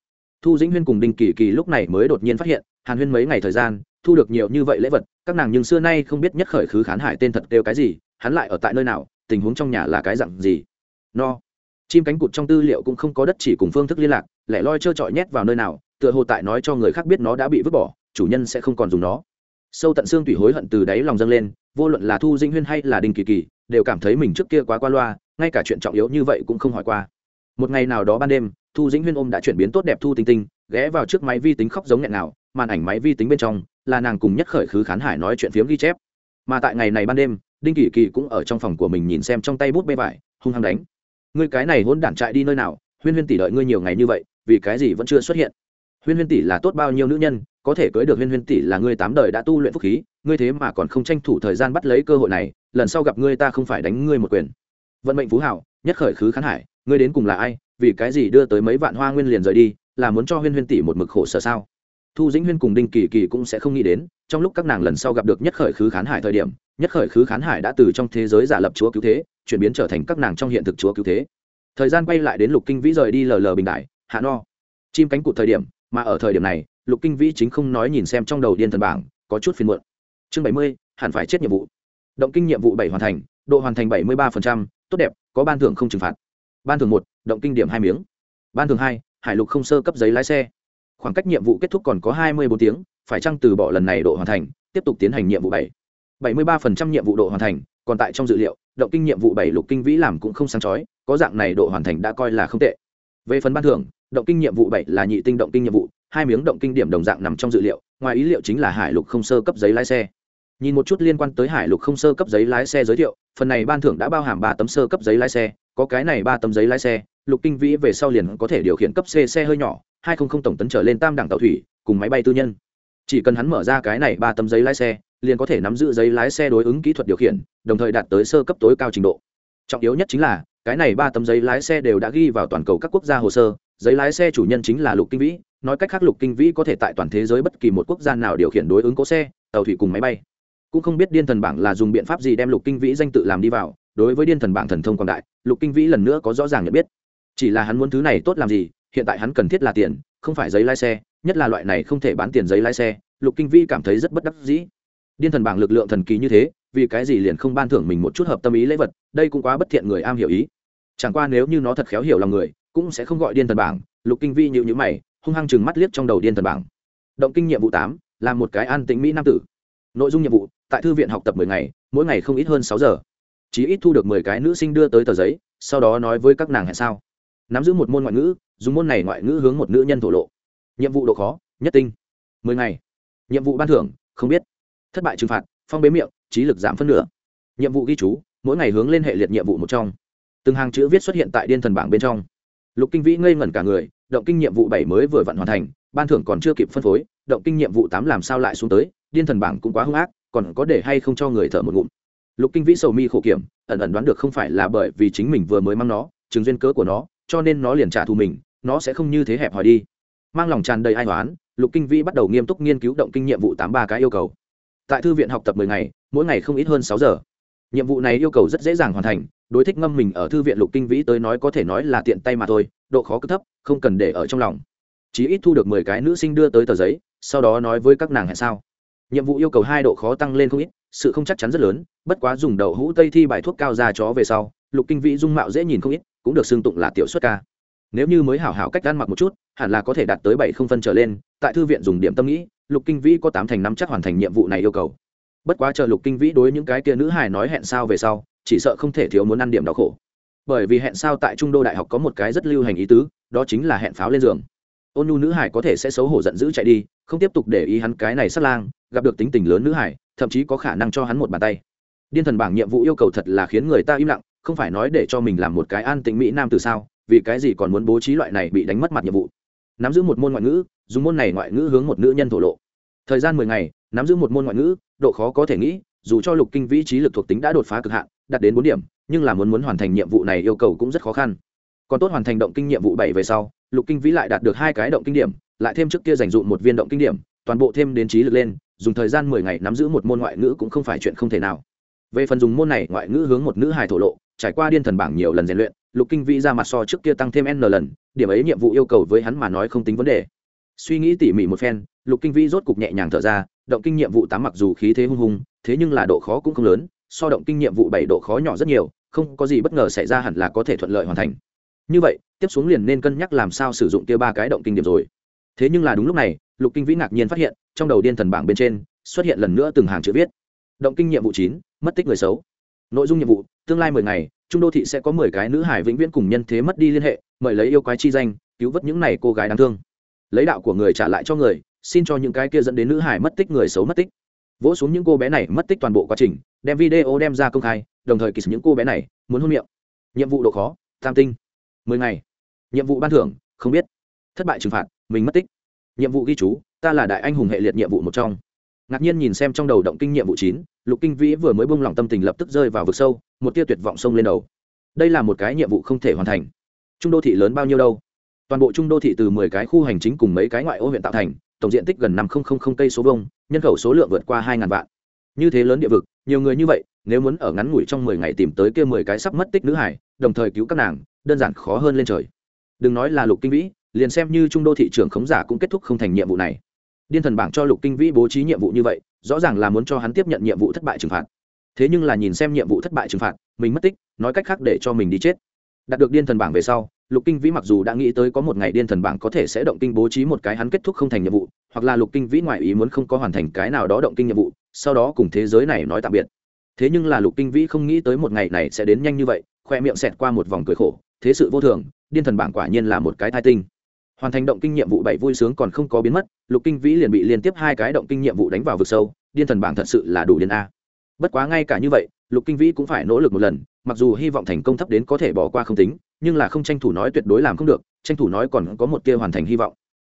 Thu dĩnh huyên cùng đinh kỳ kỳ lúc này mới đột nhiên phát hiện, hàn huyên mấy ngày thời gian thu được nhiều như vậy lễ vật, các nàng nhưng xưa nay không biết nhất khởi khứ khán hải tên thật kêu cái gì, hắn lại ở tại nơi nào, tình huống trong nhà là cái dặn gì. No. Chim cánh cụt trong tư liệu cũng không có đất chỉ cùng phương thức liên lạc, lẻ loi trơ trọi nhét vào nơi nào, tựa hồ tại nói cho người khác biết nó đã bị vứt bỏ, chủ nhân sẽ không còn dùng nó. Sâu tận xương tủy hối hận từ đáy lòng dâng lên, vô luận là thu dinh huyên hay là đinh kỳ kỳ, đều cảm thấy mình trước kia quá qua loa, ngay cả chuyện trọng yếu như vậy cũng không hỏi qua. Một ngày nào đó ban đêm, thu dĩnh huyên ôm đã chuyển biến tốt đẹp thu tinh tinh, ghé vào trước máy vi tính khóc giống nghẹn nào màn ảnh máy vi tính bên trong, là nàng cùng nhất khởi khứ khán hải nói chuyện phiếm ghi chép. Mà tại ngày này ban đêm, đinh kỳ kỳ cũng ở trong phòng của mình nhìn xem trong tay bút bê vải, hung hăng đánh. Ngươi cái này hôn đản trại đi nơi nào, huyên huyên tỷ đợi ngươi nhiều ngày như vậy, vì cái gì vẫn chưa xuất hiện? Huyên huyên tỷ là tốt bao nhiêu nữ nhân, có thể cưới được huyên huyên tỷ là ngươi tám đời đã tu luyện phúc khí, ngươi thế mà còn không tranh thủ thời gian bắt lấy cơ hội này, lần sau gặp ngươi ta không phải đánh ngươi một quyền. Vận mệnh phú hảo, nhất khởi khứ khán hải, ngươi đến cùng là ai, vì cái gì đưa tới mấy vạn hoa nguyên liền rời đi, là muốn cho huyên huyên tỷ một mực khổ sở sao? Thu dĩnh huyên cùng đinh kỳ kỳ cũng sẽ không nghĩ đến, trong lúc các nàng lần sau gặp được nhất khởi khứ khán hải thời điểm, nhất khởi khứ khán hải đã từ trong thế giới giả lập chúa cứu thế, chuyển biến trở thành các nàng trong hiện thực chúa cứu thế. Thời gian quay lại đến lục kinh vĩ rời đi lờ lờ bình đại, hạ no. Chim cánh cụt thời điểm, mà ở thời điểm này, lục kinh vĩ chính không nói nhìn xem trong đầu điên thần bảng, có chút phiền muộn. Chương bảy mươi, hẳn phải chết nhiệm vụ. Động kinh nhiệm vụ bảy hoàn thành, độ hoàn thành bảy mươi ba tốt đẹp, có ban thưởng không trừng phạt. Ban thưởng một, động kinh điểm hai miếng. Ban thưởng hai, hải lục không sơ cấp giấy lái xe khoảng cách nhiệm vụ kết thúc còn có hai mươi bốn tiếng, phải chăng từ bỏ lần này độ hoàn thành, tiếp tục tiến hành nhiệm vụ bảy? bảy mươi ba nhiệm vụ độ hoàn thành, còn tại trong dự liệu, động kinh nhiệm vụ bảy lục kinh vĩ làm cũng không sáng chói, có dạng này độ hoàn thành đã coi là không tệ. Về phần ban thưởng, động kinh nhiệm vụ bảy là nhị tinh động kinh nhiệm vụ, hai miếng động kinh điểm đồng dạng nằm trong dự liệu, ngoài ý liệu chính là hải lục không sơ cấp giấy lái xe. Nhìn một chút liên quan tới hải lục không sơ cấp giấy lái xe giới thiệu, phần này ban thưởng đã bao hàm ba tấm sơ cấp giấy lái xe, có cái này ba tấm giấy lái xe lục kinh vĩ về sau liền có thể điều khiển cấp c xe hơi nhỏ, hai không không tổng tấn trở lên tam đẳng tàu thủy, cùng máy bay tư nhân. Chỉ cần hắn mở ra cái này ba tấm giấy lái xe, liền có thể nắm giữ giấy lái xe đối ứng kỹ thuật điều khiển, đồng thời đạt tới sơ cấp tối cao trình độ. Trọng yếu nhất chính là, cái này ba tấm giấy lái xe đều đã ghi vào toàn cầu các quốc gia hồ sơ, giấy lái xe chủ nhân chính là lục kinh vĩ, nói cách khác lục kinh vĩ có thể tại toàn thế giới bất kỳ một quốc gia nào điều khiển đối ứng cỗ xe, tàu thủy cùng máy bay. Cũng không biết điên thần bảng là dùng biện pháp gì đem lục kinh vĩ danh tự làm đi vào, đối với điên thần bảng thần thông quảng đại, lục kinh vĩ lần nữa có rõ ràng nhận biết chỉ là hắn muốn thứ này tốt làm gì, hiện tại hắn cần thiết là tiền, không phải giấy lái xe, nhất là loại này không thể bán tiền giấy lái xe, lục kinh vi cảm thấy rất bất đắc dĩ. Điên thần bảng lực lượng thần kỳ như thế, vì cái gì liền không ban thưởng mình một chút hợp tâm ý lễ vật, đây cũng quá bất thiện người am hiểu ý. Chẳng qua nếu như nó thật khéo hiểu lòng người, cũng sẽ không gọi điên thần bảng, lục kinh vi nhịu nhữ mày, hung hăng chừng mắt liếc trong đầu điên thần bảng. Động kinh nhiệm vụ tám, là một cái an tĩnh mỹ nam tử. Nội dung nhiệm vụ, tại thư viện học tập mười ngày, mỗi ngày không ít hơn sáu giờ. Chí ít thu được mười cái nữ sinh đưa tới tờ giấy, sau đó nói với các nàng hẹn sao nắm giữ một môn ngoại ngữ, dùng môn này ngoại ngữ hướng một nữ nhân thổ lộ. Nhiệm vụ độ khó, nhất tinh. Mười ngày. Nhiệm vụ ban thưởng, không biết. Thất bại trừng phạt, phong bế miệng, trí lực giảm phân nửa. Nhiệm vụ ghi chú, mỗi ngày hướng lên hệ liệt nhiệm vụ một trong. Từng hàng chữ viết xuất hiện tại điên thần bảng bên trong. Lục kinh vĩ ngây ngẩn cả người, động kinh nhiệm vụ bảy mới vừa vặn hoàn thành, ban thưởng còn chưa kịp phân phối, động kinh nhiệm vụ tám làm sao lại xuống tới, điên thần bảng cũng quá hung ác, còn có để hay không cho người thở một ngụm. Lục kinh vĩ sầu mi khổ kiểm, ẩn ẩn đoán được không phải là bởi vì chính mình vừa mới mang nó, chứng duyên cớ của nó cho nên nó liền trả thù mình, nó sẽ không như thế hẹp hòi đi. Mang lòng tràn đầy ai toán lục kinh vĩ bắt đầu nghiêm túc nghiên cứu động kinh nhiệm vụ tám ba cái yêu cầu. Tại thư viện học tập mười ngày, mỗi ngày không ít hơn sáu giờ. Nhiệm vụ này yêu cầu rất dễ dàng hoàn thành, đối thích ngâm mình ở thư viện lục kinh vĩ tới nói có thể nói là tiện tay mà thôi, độ khó cứ thấp, không cần để ở trong lòng. Chí ít thu được mười cái nữ sinh đưa tới tờ giấy, sau đó nói với các nàng hẹn sao. Nhiệm vụ yêu cầu hai độ khó tăng lên không ít, sự không chắc chắn rất lớn, bất quá dùng đậu hũ tây thi bài thuốc cao ra chó về sau, lục kinh vĩ dung mạo dễ nhìn không ít cũng được xưng tụng là tiểu xuất ca. Nếu như mới hảo hảo cách ăn mặc một chút, hẳn là có thể đạt tới bảy không phân trở lên, tại thư viện dùng điểm tâm nghĩ, lục kinh vĩ có tám thành năm chắc hoàn thành nhiệm vụ này yêu cầu. Bất quá chờ lục kinh vĩ đối những cái kia nữ hài nói hẹn sao về sau, chỉ sợ không thể thiếu muốn ăn điểm đau khổ. Bởi vì hẹn sao tại trung đô đại học có một cái rất lưu hành ý tứ, đó chính là hẹn pháo lên giường. Ôn nhu nữ hải có thể sẽ xấu hổ giận dữ chạy đi, không tiếp tục để ý hắn cái này sát lang, gặp được tính tình lớn nữ hải thậm chí có khả năng cho hắn một bàn tay. Điên thần bảng nhiệm vụ yêu cầu thật là khiến người ta im lặng không phải nói để cho mình làm một cái an tĩnh mỹ nam từ sao, vì cái gì còn muốn bố trí loại này bị đánh mất mặt nhiệm vụ? Nắm giữ một môn ngoại ngữ, dùng môn này ngoại ngữ hướng một nữ nhân thổ lộ. Thời gian mười ngày, nắm giữ một môn ngoại ngữ, độ khó có thể nghĩ, dù cho lục kinh vĩ trí lực thuộc tính đã đột phá cực hạn, đạt đến bốn điểm, nhưng là muốn muốn hoàn thành nhiệm vụ này yêu cầu cũng rất khó khăn. Còn tốt hoàn thành động kinh nhiệm vụ bảy về sau, lục kinh vĩ lại đạt được hai cái động kinh điểm, lại thêm trước kia dành dụ một viên động kinh điểm, toàn bộ thêm đến trí lực lên, dùng thời gian mười ngày nắm giữ một môn ngoại ngữ cũng không phải chuyện không thể nào. Về phần dùng môn này ngoại ngữ hướng một nữ hài thổ lộ trải qua điên thần bảng nhiều lần rèn luyện, lục kinh vĩ ra mặt so trước kia tăng thêm n lần, điểm ấy nhiệm vụ yêu cầu với hắn mà nói không tính vấn đề. Suy nghĩ tỉ mỉ một phen, lục kinh vĩ rốt cục nhẹ nhàng thở ra, động kinh nhiệm vụ tám mặc dù khí thế hung hùng, thế nhưng là độ khó cũng không lớn, so động kinh nhiệm vụ bảy độ khó nhỏ rất nhiều, không có gì bất ngờ xảy ra hẳn là có thể thuận lợi hoàn thành. Như vậy, tiếp xuống liền nên cân nhắc làm sao sử dụng kia ba cái động kinh điểm rồi. Thế nhưng là đúng lúc này, lục kinh vĩ ngạc nhiên phát hiện, trong đầu điên thần bảng bên trên xuất hiện lần nữa từng hàng chữ viết. Động kinh nhiệm vụ chín, mất tích người xấu. Nội dung nhiệm vụ tương lai mười ngày, trung đô thị sẽ có mười cái nữ hải vĩnh viễn cùng nhân thế mất đi liên hệ, mời lấy yêu quái chi danh, cứu vớt những này cô gái đáng thương. Lấy đạo của người trả lại cho người, xin cho những cái kia dẫn đến nữ hải mất tích người xấu mất tích. Vỗ xuống những cô bé này mất tích toàn bộ quá trình, đem video đem ra công khai, đồng thời kỳ những cô bé này muốn hôn miệng. Nhiệm vụ độ khó, tam tinh. Mười ngày. Nhiệm vụ ban thưởng, không biết. Thất bại trừng phạt, mình mất tích. Nhiệm vụ ghi chú, ta là đại anh hùng hệ liệt nhiệm vụ một trong. Ngạc nhiên nhìn xem trong đầu động kinh nhiệm vụ chín lục kinh vĩ vừa mới bông lòng tâm tình lập tức rơi vào vực sâu, một tia tuyệt vọng sông lên đầu. Đây là một cái nhiệm vụ không thể hoàn thành. Trung đô thị lớn bao nhiêu đâu? Toàn bộ trung đô thị từ mười cái khu hành chính cùng mấy cái ngoại ô huyện tạo thành, tổng diện tích gần năm cây số vông nhân khẩu số lượng vượt qua hai ngàn vạn. Như thế lớn địa vực, nhiều người như vậy, nếu muốn ở ngắn ngủi trong mười ngày tìm tới kia mười cái sắp mất tích nữ hải, đồng thời cứu các nàng, đơn giản khó hơn lên trời. Đừng nói là lục kinh vĩ, liền xem như trung đô thị trưởng khống giả cũng kết thúc không thành nhiệm vụ này điên thần bảng cho lục kinh vĩ bố trí nhiệm vụ như vậy, rõ ràng là muốn cho hắn tiếp nhận nhiệm vụ thất bại trừng phạt. Thế nhưng là nhìn xem nhiệm vụ thất bại trừng phạt, mình mất tích, nói cách khác để cho mình đi chết. Đạt được điên thần bảng về sau, lục kinh vĩ mặc dù đã nghĩ tới có một ngày điên thần bảng có thể sẽ động kinh bố trí một cái hắn kết thúc không thành nhiệm vụ, hoặc là lục kinh vĩ ngoại ý muốn không có hoàn thành cái nào đó động kinh nhiệm vụ, sau đó cùng thế giới này nói tạm biệt. Thế nhưng là lục kinh vĩ không nghĩ tới một ngày này sẽ đến nhanh như vậy, khoe miệng xẹt qua một vòng cười khổ, thế sự vô thường, điên thần bảng quả nhiên là một cái thai tinh hoàn thành động kinh nhiệm vụ bảy vui sướng còn không có biến mất, lục kinh vĩ liền bị liên tiếp hai cái động kinh nhiệm vụ đánh vào vực sâu, điên thần bảng thật sự là đủ điên a. Bất quá ngay cả như vậy, lục kinh vĩ cũng phải nỗ lực một lần, mặc dù hy vọng thành công thấp đến có thể bỏ qua không tính, nhưng là không tranh thủ nói tuyệt đối làm không được, tranh thủ nói còn có một tia hoàn thành hy vọng.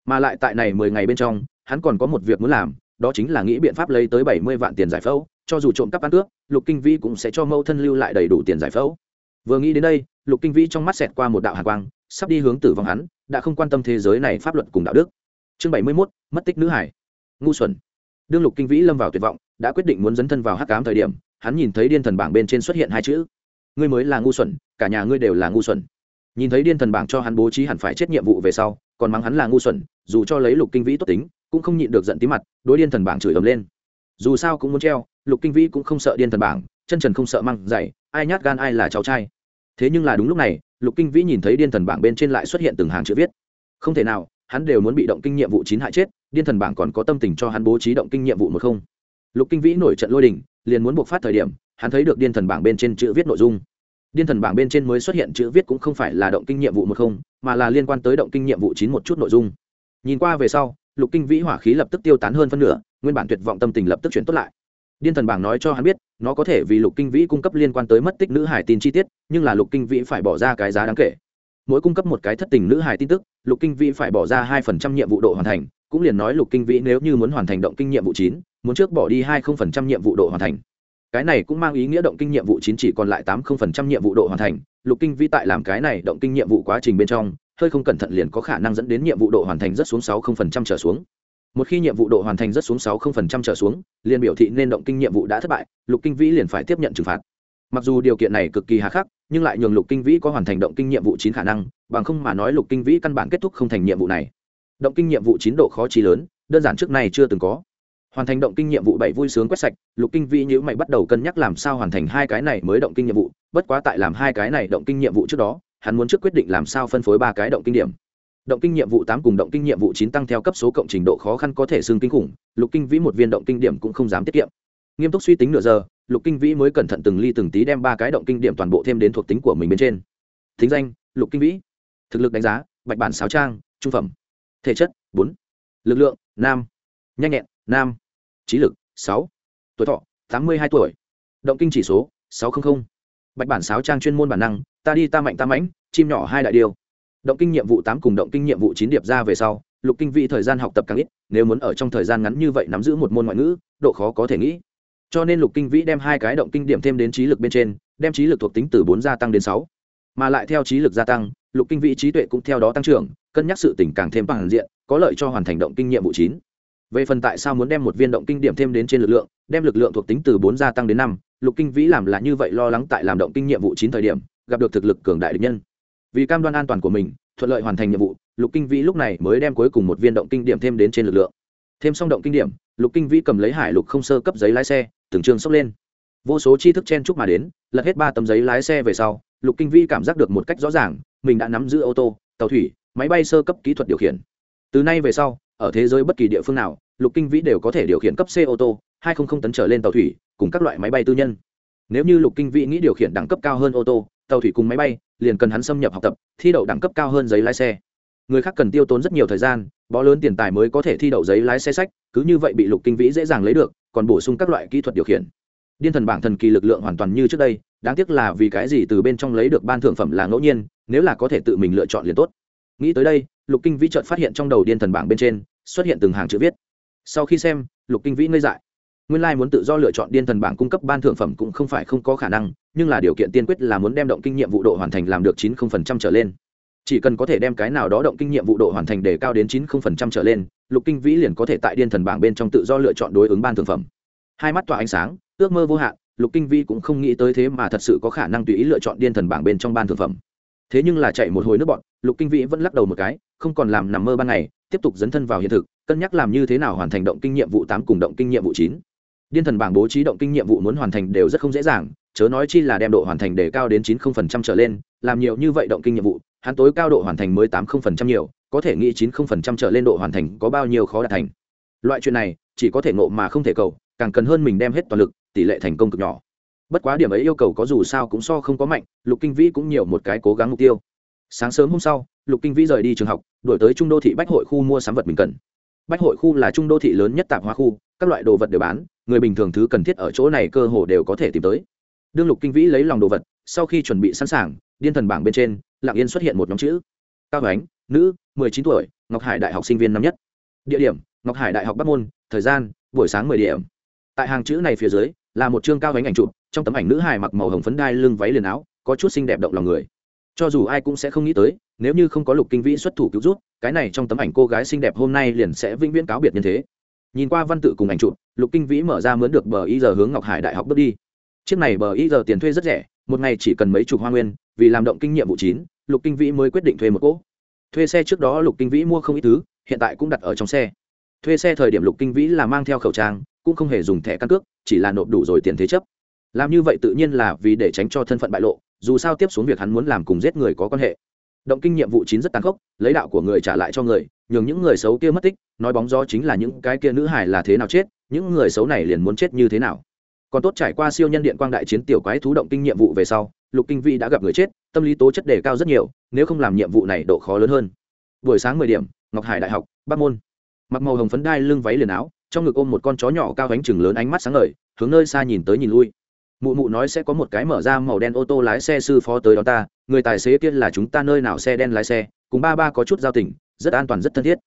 Mà lại tại này mười ngày bên trong, hắn còn có một việc muốn làm, đó chính là nghĩ biện pháp lấy tới bảy mươi vạn tiền giải phẫu, cho dù trộm cắp ăn cướp, lục kinh vĩ cũng sẽ cho mâu thân lưu lại đầy đủ tiền giải phẫu. Vừa nghĩ đến đây, lục kinh vĩ trong mắt xẹt qua một đạo hạ quang, sắp đi hướng tử vong hắn đã không quan tâm thế giới này pháp luật cùng đạo đức. Chương bảy mươi mốt, mất tích nữ hải. Ngu xuẩn. Đương lục kinh vĩ lâm vào tuyệt vọng, đã quyết định muốn dấn thân vào hắc cám thời điểm, hắn nhìn thấy điên thần bảng bên trên xuất hiện hai chữ. Ngươi mới là ngu xuẩn, cả nhà ngươi đều là ngu xuẩn. Nhìn thấy điên thần bảng cho hắn bố trí hẳn phải chết nhiệm vụ về sau, còn mắng hắn là ngu xuẩn, dù cho lấy lục kinh vĩ tốt tính, cũng không nhịn được giận tí mặt, đối điên thần bảng chửi ầm lên. Dù sao cũng muốn treo, lục kinh vĩ cũng không sợ điên thần bảng, chân trần không sợ măng dày, ai nhát gan ai là cháu trai. Thế nhưng là đúng lúc này lục kinh vĩ nhìn thấy điên thần bảng bên trên lại xuất hiện từng hàng chữ viết. Không thể nào, hắn đều muốn bị động kinh nhiệm vụ chín hại chết, điên thần bảng còn có tâm tình cho hắn bố trí động kinh nhiệm vụ một không. Lục kinh vĩ nổi trận lôi đình, liền muốn buộc phát thời điểm, hắn thấy được điên thần bảng bên trên chữ viết nội dung. Điên thần bảng bên trên mới xuất hiện chữ viết cũng không phải là động kinh nhiệm vụ một không, mà là liên quan tới động kinh nhiệm vụ chín một chút nội dung. Nhìn qua về sau, lục kinh vĩ hỏa khí lập tức tiêu tán hơn phân nửa, nguyên bản tuyệt vọng tâm tình lập tức chuyển tốt lại điên thần bảng nói cho hắn biết, nó có thể vì lục kinh vĩ cung cấp liên quan tới mất tích nữ hải tin chi tiết, nhưng là lục kinh vĩ phải bỏ ra cái giá đáng kể. Mỗi cung cấp một cái thất tình nữ hải tin tức, lục kinh vĩ phải bỏ ra hai phần trăm nhiệm vụ độ hoàn thành, cũng liền nói lục kinh vĩ nếu như muốn hoàn thành động kinh nhiệm vụ chín, muốn trước bỏ đi hai không phần trăm nhiệm vụ độ hoàn thành. Cái này cũng mang ý nghĩa động kinh nhiệm vụ chín chỉ còn lại tám không phần trăm nhiệm vụ độ hoàn thành, lục kinh vĩ tại làm cái này động kinh nhiệm vụ quá trình bên trong, hơi không cẩn thận liền có khả năng dẫn đến nhiệm vụ độ hoàn thành rất xuống sáu không phần trăm trở xuống một khi nhiệm vụ độ hoàn thành rất xuống sáu không phần trăm trở xuống, liền biểu thị nên động kinh nhiệm vụ đã thất bại, lục kinh vĩ liền phải tiếp nhận trừng phạt. Mặc dù điều kiện này cực kỳ hà khắc, nhưng lại nhường lục kinh vĩ có hoàn thành động kinh nhiệm vụ chín khả năng, bằng không mà nói lục kinh vĩ căn bản kết thúc không thành nhiệm vụ này. Động kinh nhiệm vụ chín độ khó trí lớn, đơn giản trước này chưa từng có. Hoàn thành động kinh nhiệm vụ bảy vui sướng quét sạch, lục kinh vĩ nhữ mày bắt đầu cân nhắc làm sao hoàn thành hai cái này mới động kinh nhiệm vụ, bất quá tại làm hai cái này động kinh nhiệm vụ trước đó, hắn muốn trước quyết định làm sao phân phối ba cái động kinh điểm động kinh nhiệm vụ tám cùng động kinh nhiệm vụ chín tăng theo cấp số cộng trình độ khó khăn có thể xương kinh khủng, lục kinh vĩ một viên động kinh điểm cũng không dám tiết kiệm. Nghiêm túc suy tính nửa giờ, lục kinh vĩ mới cẩn thận từng ly từng tí đem ba cái động kinh điểm toàn bộ thêm đến thuộc tính của mình bên trên. Thính danh, lục kinh vĩ. Thực lực đánh giá, bạch bản sáo trang, trung phẩm. Thể chất, bốn. Lực lượng, nam. Nhanh nhẹn, nam. Trí lực, sáu. Tuổi thọ, tám mươi hai tuổi. Động kinh chỉ số, sáu trăm linh bạch bản sáo trang chuyên môn bản năng, ta đi ta mạnh ta mãnh, chim nhỏ hai đại điều động kinh nhiệm vụ tám cùng động kinh nhiệm vụ chín điệp ra về sau, lục kinh vĩ thời gian học tập càng ít, nếu muốn ở trong thời gian ngắn như vậy nắm giữ một môn ngoại ngữ, độ khó có thể nghĩ. Cho nên lục kinh vĩ đem hai cái động kinh điểm thêm đến trí lực bên trên, đem trí lực thuộc tính từ bốn gia tăng đến sáu. Mà lại theo trí lực gia tăng, lục kinh vĩ trí tuệ cũng theo đó tăng trưởng, cân nhắc sự tỉnh càng thêm bằng diện, có lợi cho hoàn thành động kinh nhiệm vụ chín. Về phần tại sao muốn đem một viên động kinh điểm thêm đến trên lực lượng, đem lực lượng thuộc tính từ bốn gia tăng đến năm, lục kinh vĩ làm là như vậy lo lắng tại làm động kinh nhiệm vụ chín thời điểm, gặp được thực lực cường đại địch nhân vì cam đoan an toàn của mình, thuận lợi hoàn thành nhiệm vụ, lục kinh vĩ lúc này mới đem cuối cùng một viên động kinh điểm thêm đến trên lực lượng. Thêm xong động kinh điểm, lục kinh vĩ cầm lấy hải lục không sơ cấp giấy lái xe, từng trường sốc lên. Vô số tri thức chen chúc mà đến, lật hết ba tấm giấy lái xe về sau, lục kinh vĩ cảm giác được một cách rõ ràng, mình đã nắm giữ ô tô, tàu thủy, máy bay sơ cấp kỹ thuật điều khiển. Từ nay về sau, ở thế giới bất kỳ địa phương nào, lục kinh vĩ đều có thể điều khiển cấp c ô tô, hai không không tấn trở lên tàu thủy, cùng các loại máy bay tư nhân. Nếu như lục kinh vĩ nghĩ điều khiển đẳng cấp cao hơn ô tô tàu thủy cùng máy bay, liền cần hắn xâm nhập học tập, thi đậu đẳng cấp cao hơn giấy lái xe. Người khác cần tiêu tốn rất nhiều thời gian, bó lớn tiền tài mới có thể thi đậu giấy lái xe sách, cứ như vậy bị lục kinh vĩ dễ dàng lấy được, còn bổ sung các loại kỹ thuật điều khiển. Điên thần bảng thần kỳ lực lượng hoàn toàn như trước đây, đáng tiếc là vì cái gì từ bên trong lấy được ban thượng phẩm là ngẫu nhiên, nếu là có thể tự mình lựa chọn liền tốt. Nghĩ tới đây, lục kinh vĩ chợt phát hiện trong đầu điên thần bảng bên trên xuất hiện từng hàng chữ viết. Sau khi xem, lục kinh vĩ ngây dại nguyên lai muốn tự do lựa chọn điên thần bảng cung cấp ban thượng phẩm cũng không phải không có khả năng, nhưng là điều kiện tiên quyết là muốn đem động kinh nghiệm vụ độ hoàn thành làm được chín không phần trăm trở lên. Chỉ cần có thể đem cái nào đó động kinh nghiệm vụ độ hoàn thành để cao đến chín không phần trăm trở lên, lục kinh vĩ liền có thể tại điên thần bảng bên trong tự do lựa chọn đối ứng ban thượng phẩm. Hai mắt tỏa ánh sáng, ước mơ vô hạn, lục kinh vĩ cũng không nghĩ tới thế mà thật sự có khả năng tùy ý lựa chọn điên thần bảng bên trong ban thượng phẩm. Thế nhưng là chạy một hồi nước bọn, lục kinh vĩ vẫn lắc đầu một cái, không còn làm nằm mơ ban ngày, tiếp tục dấn thân vào hiện thực, cân nhắc làm như thế nào hoàn thành động kinh nghiệm vụ tám cùng động kinh nghiệm vụ chín điên thần bảng bố trí động kinh nhiệm vụ muốn hoàn thành đều rất không dễ dàng, chớ nói chi là đem độ hoàn thành để cao đến chín không phần trăm trở lên, làm nhiều như vậy động kinh nhiệm vụ, hắn tối cao độ hoàn thành mới tám không phần trăm nhiều, có thể nghĩ chín không phần trăm trở lên độ hoàn thành có bao nhiêu khó đạt thành. Loại chuyện này, chỉ có thể ngộ mà không thể cầu, càng cần hơn mình đem hết toàn lực, tỷ lệ thành công cực nhỏ. Bất quá điểm ấy yêu cầu có dù sao cũng so không có mạnh, lục kinh vĩ cũng nhiều một cái cố gắng mục tiêu. Sáng sớm hôm sau, lục kinh vĩ rời đi trường học đổi tới trung đô thị bách hội khu mua sắm vật mình cần. Bách hội khu là trung đô thị lớn nhất tạp hóa khu các loại đồ vật đều bán, người bình thường thứ cần thiết ở chỗ này cơ hồ đều có thể tìm tới. Đương lục kinh vĩ lấy lòng đồ vật, sau khi chuẩn bị sẵn sàng, điên thần bảng bên trên lạng yên xuất hiện một nhóm chữ. Cao ánh, nữ, mười chín tuổi, ngọc hải đại học sinh viên năm nhất. Địa điểm, ngọc hải đại học bắc môn, thời gian, buổi sáng mười điểm. Tại hàng chữ này phía dưới, là một chương cao ánh ảnh chụp, trong tấm ảnh nữ hài mặc màu hồng phấn đai lưng váy liền áo, có chút xinh đẹp động lòng người. Cho dù ai cũng sẽ không nghĩ tới, nếu như không có lục kinh vĩ xuất thủ cứu rút cái này trong tấm ảnh cô gái xinh đẹp hôm nay liền sẽ vĩnh viễn cáo biệt như thế nhìn qua văn tự cùng ảnh chụp, lục kinh vĩ mở ra mướn được bờ y giờ hướng ngọc hải đại học bước đi. Chiếc này bờ y giờ tiền thuê rất rẻ, một ngày chỉ cần mấy chục hoa nguyên, vì làm động kinh nghiệm vụ chín, lục kinh vĩ mới quyết định thuê một cỗ. Thuê xe trước đó lục kinh vĩ mua không ít thứ, hiện tại cũng đặt ở trong xe. Thuê xe thời điểm lục kinh vĩ là mang theo khẩu trang, cũng không hề dùng thẻ căn cước, chỉ là nộp đủ rồi tiền thế chấp. Làm như vậy tự nhiên là vì để tránh cho thân phận bại lộ, dù sao tiếp xuống việc hắn muốn làm cùng giết người có quan hệ. Động kinh nhiệm vụ chín rất tàn khốc, lấy đạo của người trả lại cho người nhường những người xấu kia mất tích, nói bóng gió chính là những cái kia nữ hải là thế nào chết, những người xấu này liền muốn chết như thế nào. Còn tốt trải qua siêu nhân điện quang đại chiến tiểu quái thú động kinh nhiệm vụ về sau, lục kinh vi đã gặp người chết, tâm lý tố chất đề cao rất nhiều, nếu không làm nhiệm vụ này độ khó lớn hơn. Buổi sáng mười điểm, ngọc hải đại học, bắc môn. Mặc màu hồng phấn đai lưng váy liền áo, trong ngực ôm một con chó nhỏ cao bánh chừng lớn ánh mắt sáng ngời, hướng nơi xa nhìn tới nhìn lui. Mụ mụ nói sẽ có một cái mở ra màu đen ô tô lái xe sư phó tới đó ta, người tài xế kia là chúng ta nơi nào xe đen lái xe, cùng ba ba có chút giao tình rất an toàn, rất thân thiết.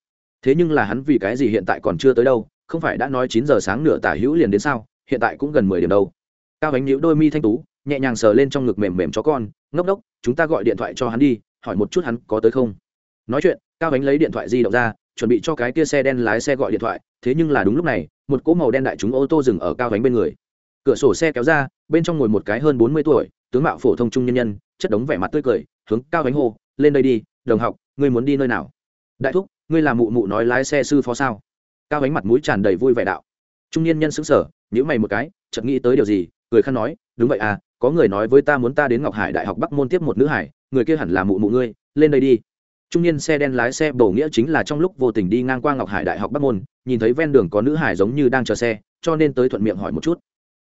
Thế nhưng là hắn vì cái gì hiện tại còn chưa tới đâu, không phải đã nói chín giờ sáng nửa tả hữu liền đến sao, hiện tại cũng gần mười điểm đâu. Cao ánh nhíu đôi mi thanh tú, nhẹ nhàng sờ lên trong ngực mềm mềm chó con, ngốc đốc, chúng ta gọi điện thoại cho hắn đi, hỏi một chút hắn có tới không. Nói chuyện, cao ánh lấy điện thoại di động ra, chuẩn bị cho cái kia xe đen lái xe gọi điện thoại, thế nhưng là đúng lúc này, một cỗ màu đen đại chúng ô tô dừng ở cao ánh bên người. Cửa sổ xe kéo ra, bên trong ngồi một cái hơn bốn mươi tuổi, tướng mạo phổ thông trung nhân nhân, chất đống vẻ mặt tươi cười, hướng cao ánh hô, lên đây đi, đồng học, ngươi muốn đi nơi nào? Đại thúc, ngươi là mụ mụ nói lái xe sư phó sao? Cao ánh mặt mũi tràn đầy vui vẻ đạo. Trung niên nhân xứng sở nhữ mày một cái, chợt nghĩ tới điều gì, cười khăn nói, đúng vậy à có người nói với ta muốn ta đến ngọc hải đại học bắc môn tiếp một nữ hải, người kia hẳn là mụ mụ ngươi, lên đây đi. Trung niên xe đen lái xe bổ nghĩa chính là trong lúc vô tình đi ngang qua ngọc hải đại học bắc môn, nhìn thấy ven đường có nữ hải giống như đang chờ xe, cho nên tới thuận miệng hỏi một chút.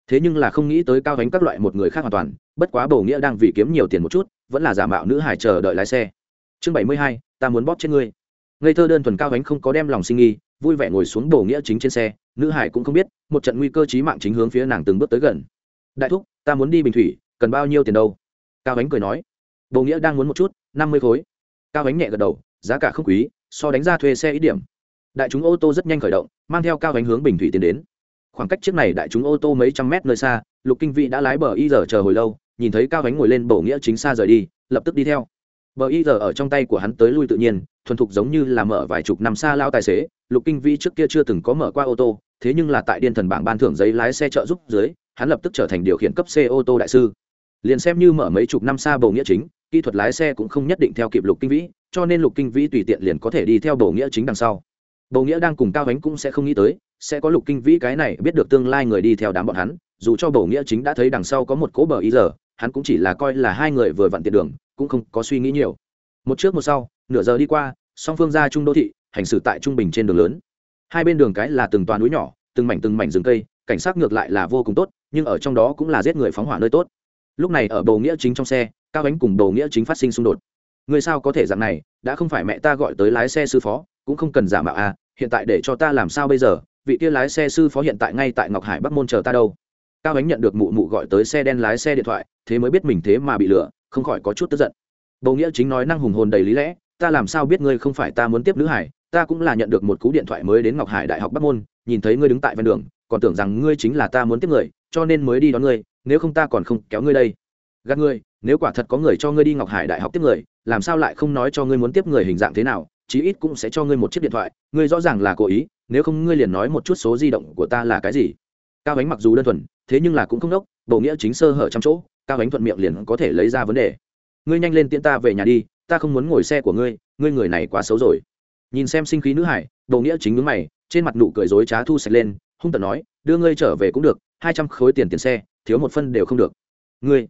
Thế nhưng là không nghĩ tới cao gánh các loại một người khác hoàn toàn, bất quá bổ nghĩa đang vì kiếm nhiều tiền một chút, vẫn là giả mạo nữ hải chờ đợi lái xe. Chương bảy mươi hai, ta muốn bóp trên ngươi ngây thơ đơn thuần cao gánh không có đem lòng sinh nghi, vui vẻ ngồi xuống bổ nghĩa chính trên xe, nữ hải cũng không biết, một trận nguy cơ chí mạng chính hướng phía nàng từng bước tới gần. Đại thúc, ta muốn đi bình thủy, cần bao nhiêu tiền đâu? Cao gánh cười nói. Bổ nghĩa đang muốn một chút, năm mươi khối. Cao gánh nhẹ gật đầu, giá cả không quý, so đánh ra thuê xe ít điểm. Đại chúng ô tô rất nhanh khởi động, mang theo cao gánh hướng bình thủy tiến đến. Khoảng cách trước này đại chúng ô tô mấy trăm mét nơi xa, lục kinh vị đã lái bờ y giờ chờ hồi lâu, nhìn thấy cao gánh ngồi lên bổ nghĩa chính xa rời đi, lập tức đi theo bờ y giờ ở trong tay của hắn tới lui tự nhiên, thuần thục giống như là mở vài chục năm xa lao tài xế, lục kinh vĩ trước kia chưa từng có mở qua ô tô, thế nhưng là tại điên thần bảng ban thưởng giấy lái xe trợ giúp dưới, hắn lập tức trở thành điều khiển cấp xe ô tô đại sư. Liền xem như mở mấy chục năm xa bầu nghĩa chính, kỹ thuật lái xe cũng không nhất định theo kịp lục kinh vĩ, cho nên lục kinh vĩ tùy tiện liền có thể đi theo bầu nghĩa chính đằng sau. Bầu nghĩa đang cùng cao Ánh cũng sẽ không nghĩ tới, sẽ có lục kinh vĩ cái này biết được tương lai người đi theo đám bọn hắn, dù cho bầu nghĩa chính đã thấy đằng sau có một cố bờ ý giờ, hắn cũng chỉ là coi là hai người vừa vặn tiện đường cũng không có suy nghĩ nhiều. Một trước một sau, nửa giờ đi qua, song phương ra trung đô thị, hành xử tại trung bình trên đường lớn. Hai bên đường cái là từng toàn núi nhỏ, từng mảnh từng mảnh rừng cây, cảnh sát ngược lại là vô cùng tốt, nhưng ở trong đó cũng là giết người phóng hỏa nơi tốt. Lúc này ở bầu nghĩa chính trong xe, cao ánh cùng bầu nghĩa chính phát sinh xung đột. Người sao có thể dạng này, đã không phải mẹ ta gọi tới lái xe sư phó, cũng không cần giả mạo à hiện tại để cho ta làm sao bây giờ, vị kia lái xe sư phó hiện tại ngay tại ngọc hải bắc môn chờ ta đâu. Cao ánh nhận được mụ mụ gọi tới xe đen lái xe điện thoại, thế mới biết mình thế mà bị lừa không khỏi có chút tức giận. Bầu nghĩa chính nói năng hùng hồn đầy lý lẽ, ta làm sao biết ngươi không phải ta muốn tiếp nữ hải, ta cũng là nhận được một cú điện thoại mới đến ngọc hải đại học bắc môn, nhìn thấy ngươi đứng tại ven đường, còn tưởng rằng ngươi chính là ta muốn tiếp người, cho nên mới đi đón ngươi, nếu không ta còn không kéo ngươi đây. Gạt ngươi, nếu quả thật có người cho ngươi đi ngọc hải đại học tiếp người, làm sao lại không nói cho ngươi muốn tiếp người hình dạng thế nào, chí ít cũng sẽ cho ngươi một chiếc điện thoại, ngươi rõ ràng là cố ý, nếu không ngươi liền nói một chút số di động của ta là cái gì. Cao ánh mặc dù đơn thuần, thế nhưng là cũng không đốc bổ nghĩa chính sơ hở trong chỗ cao ánh thuận miệng liền có thể lấy ra vấn đề. Ngươi nhanh lên tiễn ta về nhà đi, ta không muốn ngồi xe của ngươi ngươi người này quá xấu rồi. Nhìn xem sinh khí nữ hải bổ nghĩa chính ngứng mày, trên mặt nụ cười dối trá thu sạch lên, hung tận nói, đưa ngươi trở về cũng được, hai trăm khối tiền tiền xe, thiếu một phân đều không được. Ngươi,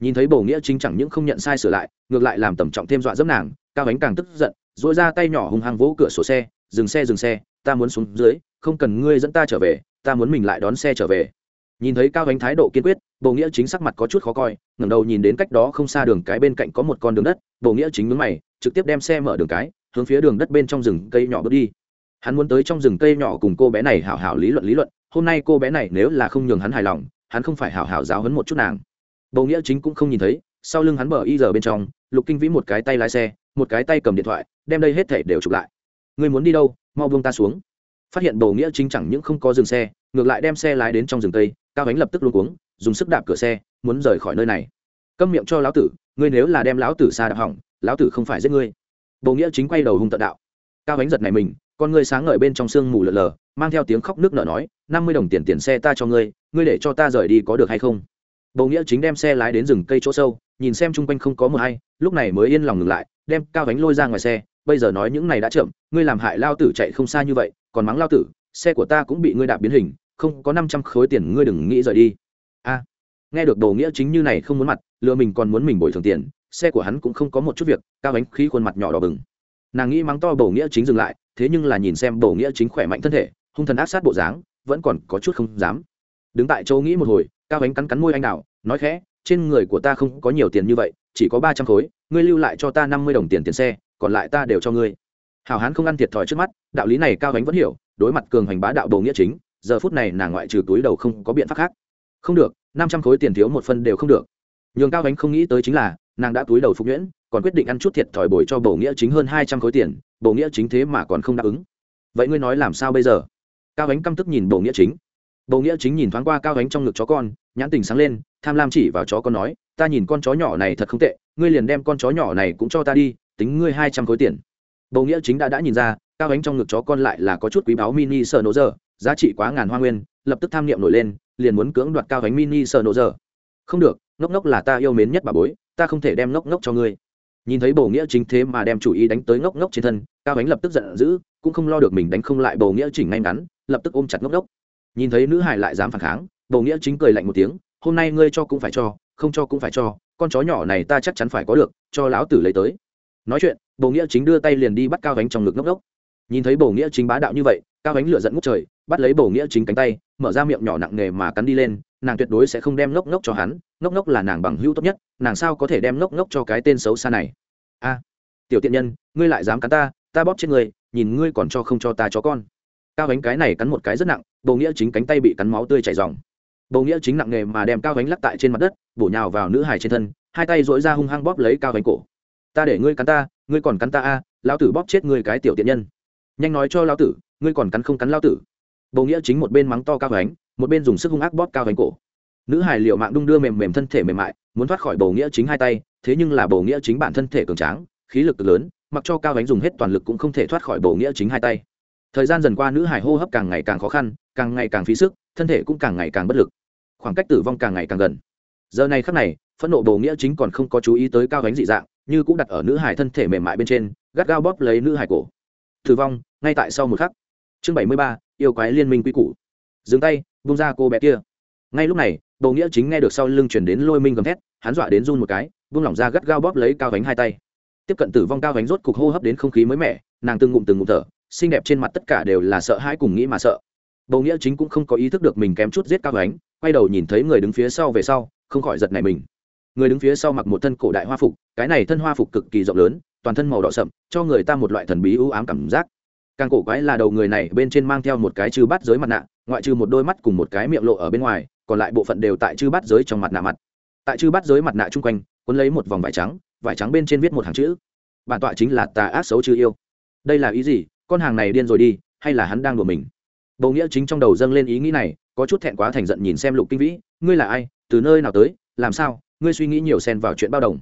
nhìn thấy bổ nghĩa chính chẳng những không nhận sai sửa lại, ngược lại làm tầm trọng thêm dọa dẫm nàng, cao ánh càng tức giận dỗi ra tay nhỏ hung hăng vỗ cửa sổ xe, dừng xe dừng xe, ta muốn xuống dưới, không cần ngươi dẫn ta trở về, ta muốn mình lại đón xe trở về nhìn thấy cao ánh thái độ kiên quyết bộ nghĩa chính sắc mặt có chút khó coi, ngẩng đầu nhìn đến cách đó không xa đường cái bên cạnh có một con đường đất. Bộ nghĩa chính mướn mày, trực tiếp đem xe mở đường cái, hướng phía đường đất bên trong rừng cây nhỏ bước đi. Hắn muốn tới trong rừng cây nhỏ cùng cô bé này hảo hảo lý luận lý luận, hôm nay cô bé này nếu là không nhường hắn hài lòng, hắn không phải hảo hảo giáo hấn một chút nàng. Bộ nghĩa chính cũng không nhìn thấy, sau lưng hắn mở y giờ bên trong, lục kinh vĩ một cái tay lái xe, một cái tay cầm điện thoại, đem đây hết thể đều chụp lại. Ngươi muốn đi đâu? Mau buông ta xuống. Phát hiện bộ nghĩa chính chẳng những không có dừng xe, ngược lại đem xe lái đến trong rừng cây cao ánh lập tức luôn cuống, dùng sức đạp cửa xe, muốn rời khỏi nơi này. Câm miệng cho lão tử, ngươi nếu là đem lão tử xa đạp hỏng, lão tử không phải giết ngươi. Bầu nghĩa chính quay đầu hung tận đạo. Cao ánh giật này mình, con ngươi sáng ngời bên trong sương mù lờ lờ, mang theo tiếng khóc nước nở nói, năm mươi đồng tiền tiền xe ta cho ngươi ngươi để cho ta rời đi có được hay không? Bầu nghĩa chính đem xe lái đến rừng cây chỗ sâu, nhìn xem chung quanh không có mờ hay, lúc này mới yên lòng ngừng lại, đem cao ánh lôi ra ngoài xe, bây giờ nói những này đã chậm, ngươi làm hại lao tử chạy không xa như vậy, còn mắng lao tử, xe của ta cũng bị ngươi đạp biến hình không có năm trăm khối tiền, ngươi đừng nghĩ rời đi. A, nghe được đồ nghĩa chính như này không muốn mặt, lừa mình còn muốn mình bồi thường tiền, xe của hắn cũng không có một chút việc, cao ánh khí khuôn mặt nhỏ đỏ bừng. Nàng nghĩ mắng to bổ nghĩa chính dừng lại, thế nhưng là nhìn xem bổ nghĩa chính khỏe mạnh thân thể, hung thần ác sát bộ dáng, vẫn còn có chút không dám. Đứng tại chỗ nghĩ một hồi, cao ánh cắn cắn môi anh đào nói khẽ, trên người của ta không có nhiều tiền như vậy, chỉ có ba trăm khối, ngươi lưu lại cho ta năm mươi đồng tiền tiền xe, còn lại ta đều cho ngươi. Hào hán không ăn thiệt thòi trước mắt, đạo lý này cao ánh vẫn hiểu, đối mặt cường hành bá đạo đồ nghĩa chính giờ phút này nàng ngoại trừ túi đầu không có biện pháp khác. Không được, năm trăm khối tiền thiếu một phân đều không được. Nhường cao ánh không nghĩ tới chính là, nàng đã túi đầu phục nhuyễn, còn quyết định ăn chút thiệt thòi bồi cho bổ nghĩa chính hơn hai trăm khối tiền bổ nghĩa chính thế mà còn không đáp ứng. Vậy ngươi nói làm sao bây giờ? Cao ánh căm tức nhìn bổ nghĩa chính. Bổ nghĩa chính nhìn thoáng qua cao ánh trong ngực chó con, nhãn tình sáng lên, tham lam chỉ vào chó con nói, ta nhìn con chó nhỏ này thật không tệ, ngươi liền đem con chó nhỏ này cũng cho ta đi, tính ngươi hai trăm khối tiền. Bổ nghĩa chính đã đã nhìn ra, cao ánh trong ngực chó con lại là có chút quý báu mini sợ nổ giờ giá trị quá ngàn hoa nguyên, lập tức tham niệm nổi lên, liền muốn cưỡng đoạt cao bánh mini sợ nổ giờ không được, ngốc ngốc là ta yêu mến nhất bà bối, ta không thể đem ngốc ngốc cho ngươi. Nhìn thấy bổ nghĩa chính thế mà đem chủ ý đánh tới ngốc ngốc trên thân, cao bánh lập tức giận dữ, cũng không lo được mình đánh không lại bổ nghĩa chỉnh ngay ngắn, lập tức ôm chặt ngốc ngốc. Nhìn thấy nữ hải lại dám phản kháng bổ nghĩa chính cười lạnh một tiếng, hôm nay ngươi cho cũng phải cho, không cho cũng phải cho, con chó nhỏ này ta chắc chắn phải có được, cho lão tử lấy tới. Nói chuyện bổ nghĩa chính đưa tay liền đi bắt cao bánh trong ngực ngốc ngốc. Nhìn thấy bổ nghĩa chính bá đạo như vậy cao ánh lửa dẫn ngút trời, bắt lấy bổ nghĩa chính cánh tay, mở ra miệng nhỏ nặng nề mà cắn đi lên, nàng tuyệt đối sẽ không đem ngốc ngốc cho hắn, ngốc ngốc là nàng bằng hữu tốt nhất, nàng sao có thể đem ngốc ngốc cho cái tên xấu xa này? A à, tiểu tiện nhân, ngươi lại dám cắn ta ta bóp trên người nhìn ngươi còn cho không cho ta chó con. Cao bánh cái này cắn một cái rất nặng, bầu nghĩa chính cánh tay bị cắn máu tươi chảy dòng bầu nghĩa chính nặng nề mà đem cao bánh lắc tại trên mặt đất, bổ nhào vào nữ hài trên thân, hai tay dỗi ra hung hăng bóp lấy cao bánh cổ. Ta để ngươi cắn ta, ngươi còn cắn ta a, lão tử bóp chết ngươi cái tiểu tiện nhân. Nhanh nói cho lão tử ngươi còn cắn không cắn lao tử. Bầu nghĩa chính một bên mắng to cao gánh, một bên dùng sức hung ác bóp cao gánh cổ. Nữ hài liệu mạng đung đưa mềm mềm thân thể mềm mại, muốn thoát khỏi bầu nghĩa chính hai tay, thế nhưng là bầu nghĩa chính bản thân thể cường tráng, khí lực lớn, mặc cho cao gánh dùng hết toàn lực cũng không thể thoát khỏi bầu nghĩa chính hai tay. Thời gian dần qua nữ hải hô hấp càng ngày càng khó khăn, càng ngày càng phí sức, thân thể cũng càng ngày càng bất lực. Khoảng cách tử vong càng ngày càng gần. Giờ này khắc này, phẫn nộ bầu nghĩa chính còn không có chú ý tới cao gánh dị dạng, như cũng đặt ở nữ hải thân thể mềm mại bên trên, gắt gao bóp lấy nữ hải cổ. Tử vong, ngay tại sau một khắc chương bảy mươi ba, yêu quái liên minh quy củ. Dừng tay bung ra cô bé kia. Ngay lúc này bầu nghĩa chính nghe được sau lưng chuyển đến lôi minh gầm thét, hắn dọa đến run một cái vung lỏng ra gắt gao bóp lấy cao gánh hai tay. Tiếp cận tử vong cao gánh rốt cục hô hấp đến không khí mới mẻ, nàng từng ngụm từng ngụm thở, xinh đẹp trên mặt tất cả đều là sợ hãi cùng nghĩ mà sợ. Bầu nghĩa chính cũng không có ý thức được mình kém chút giết cao gánh, quay đầu nhìn thấy người đứng phía sau về sau, không khỏi giật này mình. Người đứng phía sau mặc một thân cổ đại hoa phục, cái này thân hoa phục cực kỳ rộng lớn, toàn thân màu đỏ sậm, cho người ta một loại thần bí ưu ám cảm giác càng cổ quái là đầu người này bên trên mang theo một cái chư bát giới mặt nạ, ngoại trừ một đôi mắt cùng một cái miệng lộ ở bên ngoài, còn lại bộ phận đều tại chư bát giới trong mặt nạ mặt. Tại chư bát giới mặt nạ chung quanh, cuốn lấy một vòng vải trắng vải trắng bên trên viết một hàng chữ. Bản tọa chính là tà ác xấu chư yêu. Đây là ý gì? Con hàng này điên rồi đi, hay là hắn đang đùa mình? Bầu nghĩa chính trong đầu dâng lên ý nghĩ này, có chút thẹn quá thành giận nhìn xem lục kinh vĩ, ngươi là ai? Từ nơi nào tới? Làm sao? Ngươi suy nghĩ nhiều xen vào chuyện bao đồng.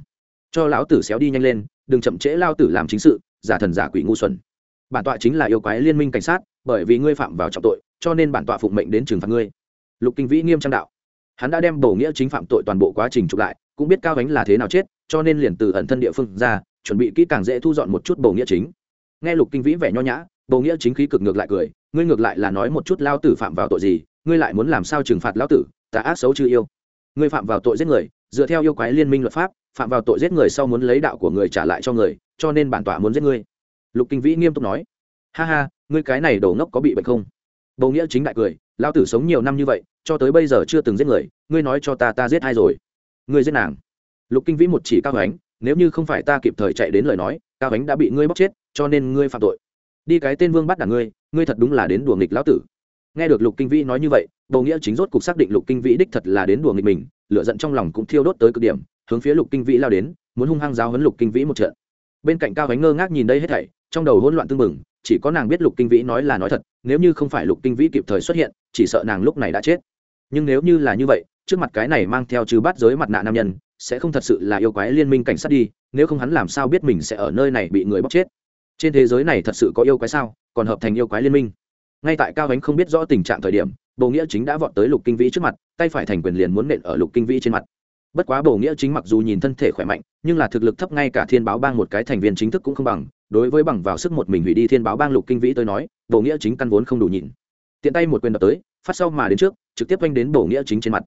Cho lão tử xéo đi nhanh lên, đừng chậm trễ lao tử làm chính sự, giả thần giả quỷ ngu xuẩn bản tọa chính là yêu quái liên minh cảnh sát, bởi vì ngươi phạm vào trọng tội, cho nên bản tọa phụng mệnh đến trừng phạt ngươi. Lục kinh vĩ nghiêm trang đạo. Hắn đã đem bổ nghĩa chính phạm tội toàn bộ quá trình chụp lại, cũng biết cao ánh là thế nào chết, cho nên liền từ ẩn thân địa phương ra, chuẩn bị kỹ càng dễ thu dọn một chút bổ nghĩa chính. Nghe lục kinh vĩ vẻ nho nhã, bổ nghĩa chính khí cực ngược lại cười, ngươi ngược lại là nói một chút lao tử phạm vào tội gì, ngươi lại muốn làm sao trừng phạt lao tử, ta ác xấu chưa yêu. Ngươi phạm vào tội giết người, dựa theo yêu quái liên minh luật pháp, phạm vào tội giết người sau muốn lấy đạo của người trả lại cho người, cho nên bản tọa muốn giết ngươi lục kinh vĩ nghiêm túc nói, ha ha, ngươi cái này đổ ngốc có bị bệnh không? Bầu nghĩa chính đại cười lao tử sống nhiều năm như vậy, cho tới bây giờ chưa từng giết người, ngươi nói cho ta ta giết ai rồi? Ngươi giết nàng. Lục kinh vĩ một chỉ cao ánh, nếu như không phải ta kịp thời chạy đến lời nói, cao ánh đã bị ngươi bóc chết, cho nên ngươi phạm tội. Đi cái tên vương bắt đảng ngươi ngươi thật đúng là đến đùa nghịch lão tử. Nghe được lục kinh vĩ nói như vậy, bầu nghĩa chính rốt cuộc xác định lục kinh vĩ đích thật là đến đùa nghịch mình, lửa giận trong lòng cũng thiêu đốt tới cực điểm, hướng phía lục kinh vĩ lao đến, muốn hung hăng giáo hấn lục kinh vĩ một trận. Bên cạnh cao ánh ngơ ngác nhìn đây hết thảy trong đầu hỗn loạn tương mừng chỉ có nàng biết lục kinh vĩ nói là nói thật, nếu như không phải lục kinh vĩ kịp thời xuất hiện, chỉ sợ nàng lúc này đã chết. Nhưng nếu như là như vậy, trước mặt cái này mang theo chứ bát giới mặt nạ nam nhân, sẽ không thật sự là yêu quái liên minh cảnh sát đi, nếu không hắn làm sao biết mình sẽ ở nơi này bị người bóc chết? Trên thế giới này thật sự có yêu quái sao, còn hợp thành yêu quái liên minh? Ngay tại cao ánh không biết rõ tình trạng thời điểm, bồ nghĩa chính đã vọt tới lục kinh vĩ trước mặt, tay phải thành quyền liền muốn nện ở lục kinh vĩ trên mặt. Bất quá bồ nghĩa chính mặc dù nhìn thân thể khỏe mạnh, nhưng là thực lực thấp ngay cả thiên báo bang một cái thành viên chính thức cũng không bằng đối với bằng vào sức một mình hủy đi thiên báo bang lục kinh vĩ tới nói, bổ nghĩa chính căn vốn không đủ nhìn tiện tay một quyền đập tới, phát sau mà đến trước, trực tiếp quanh đến bổ nghĩa chính trên mặt.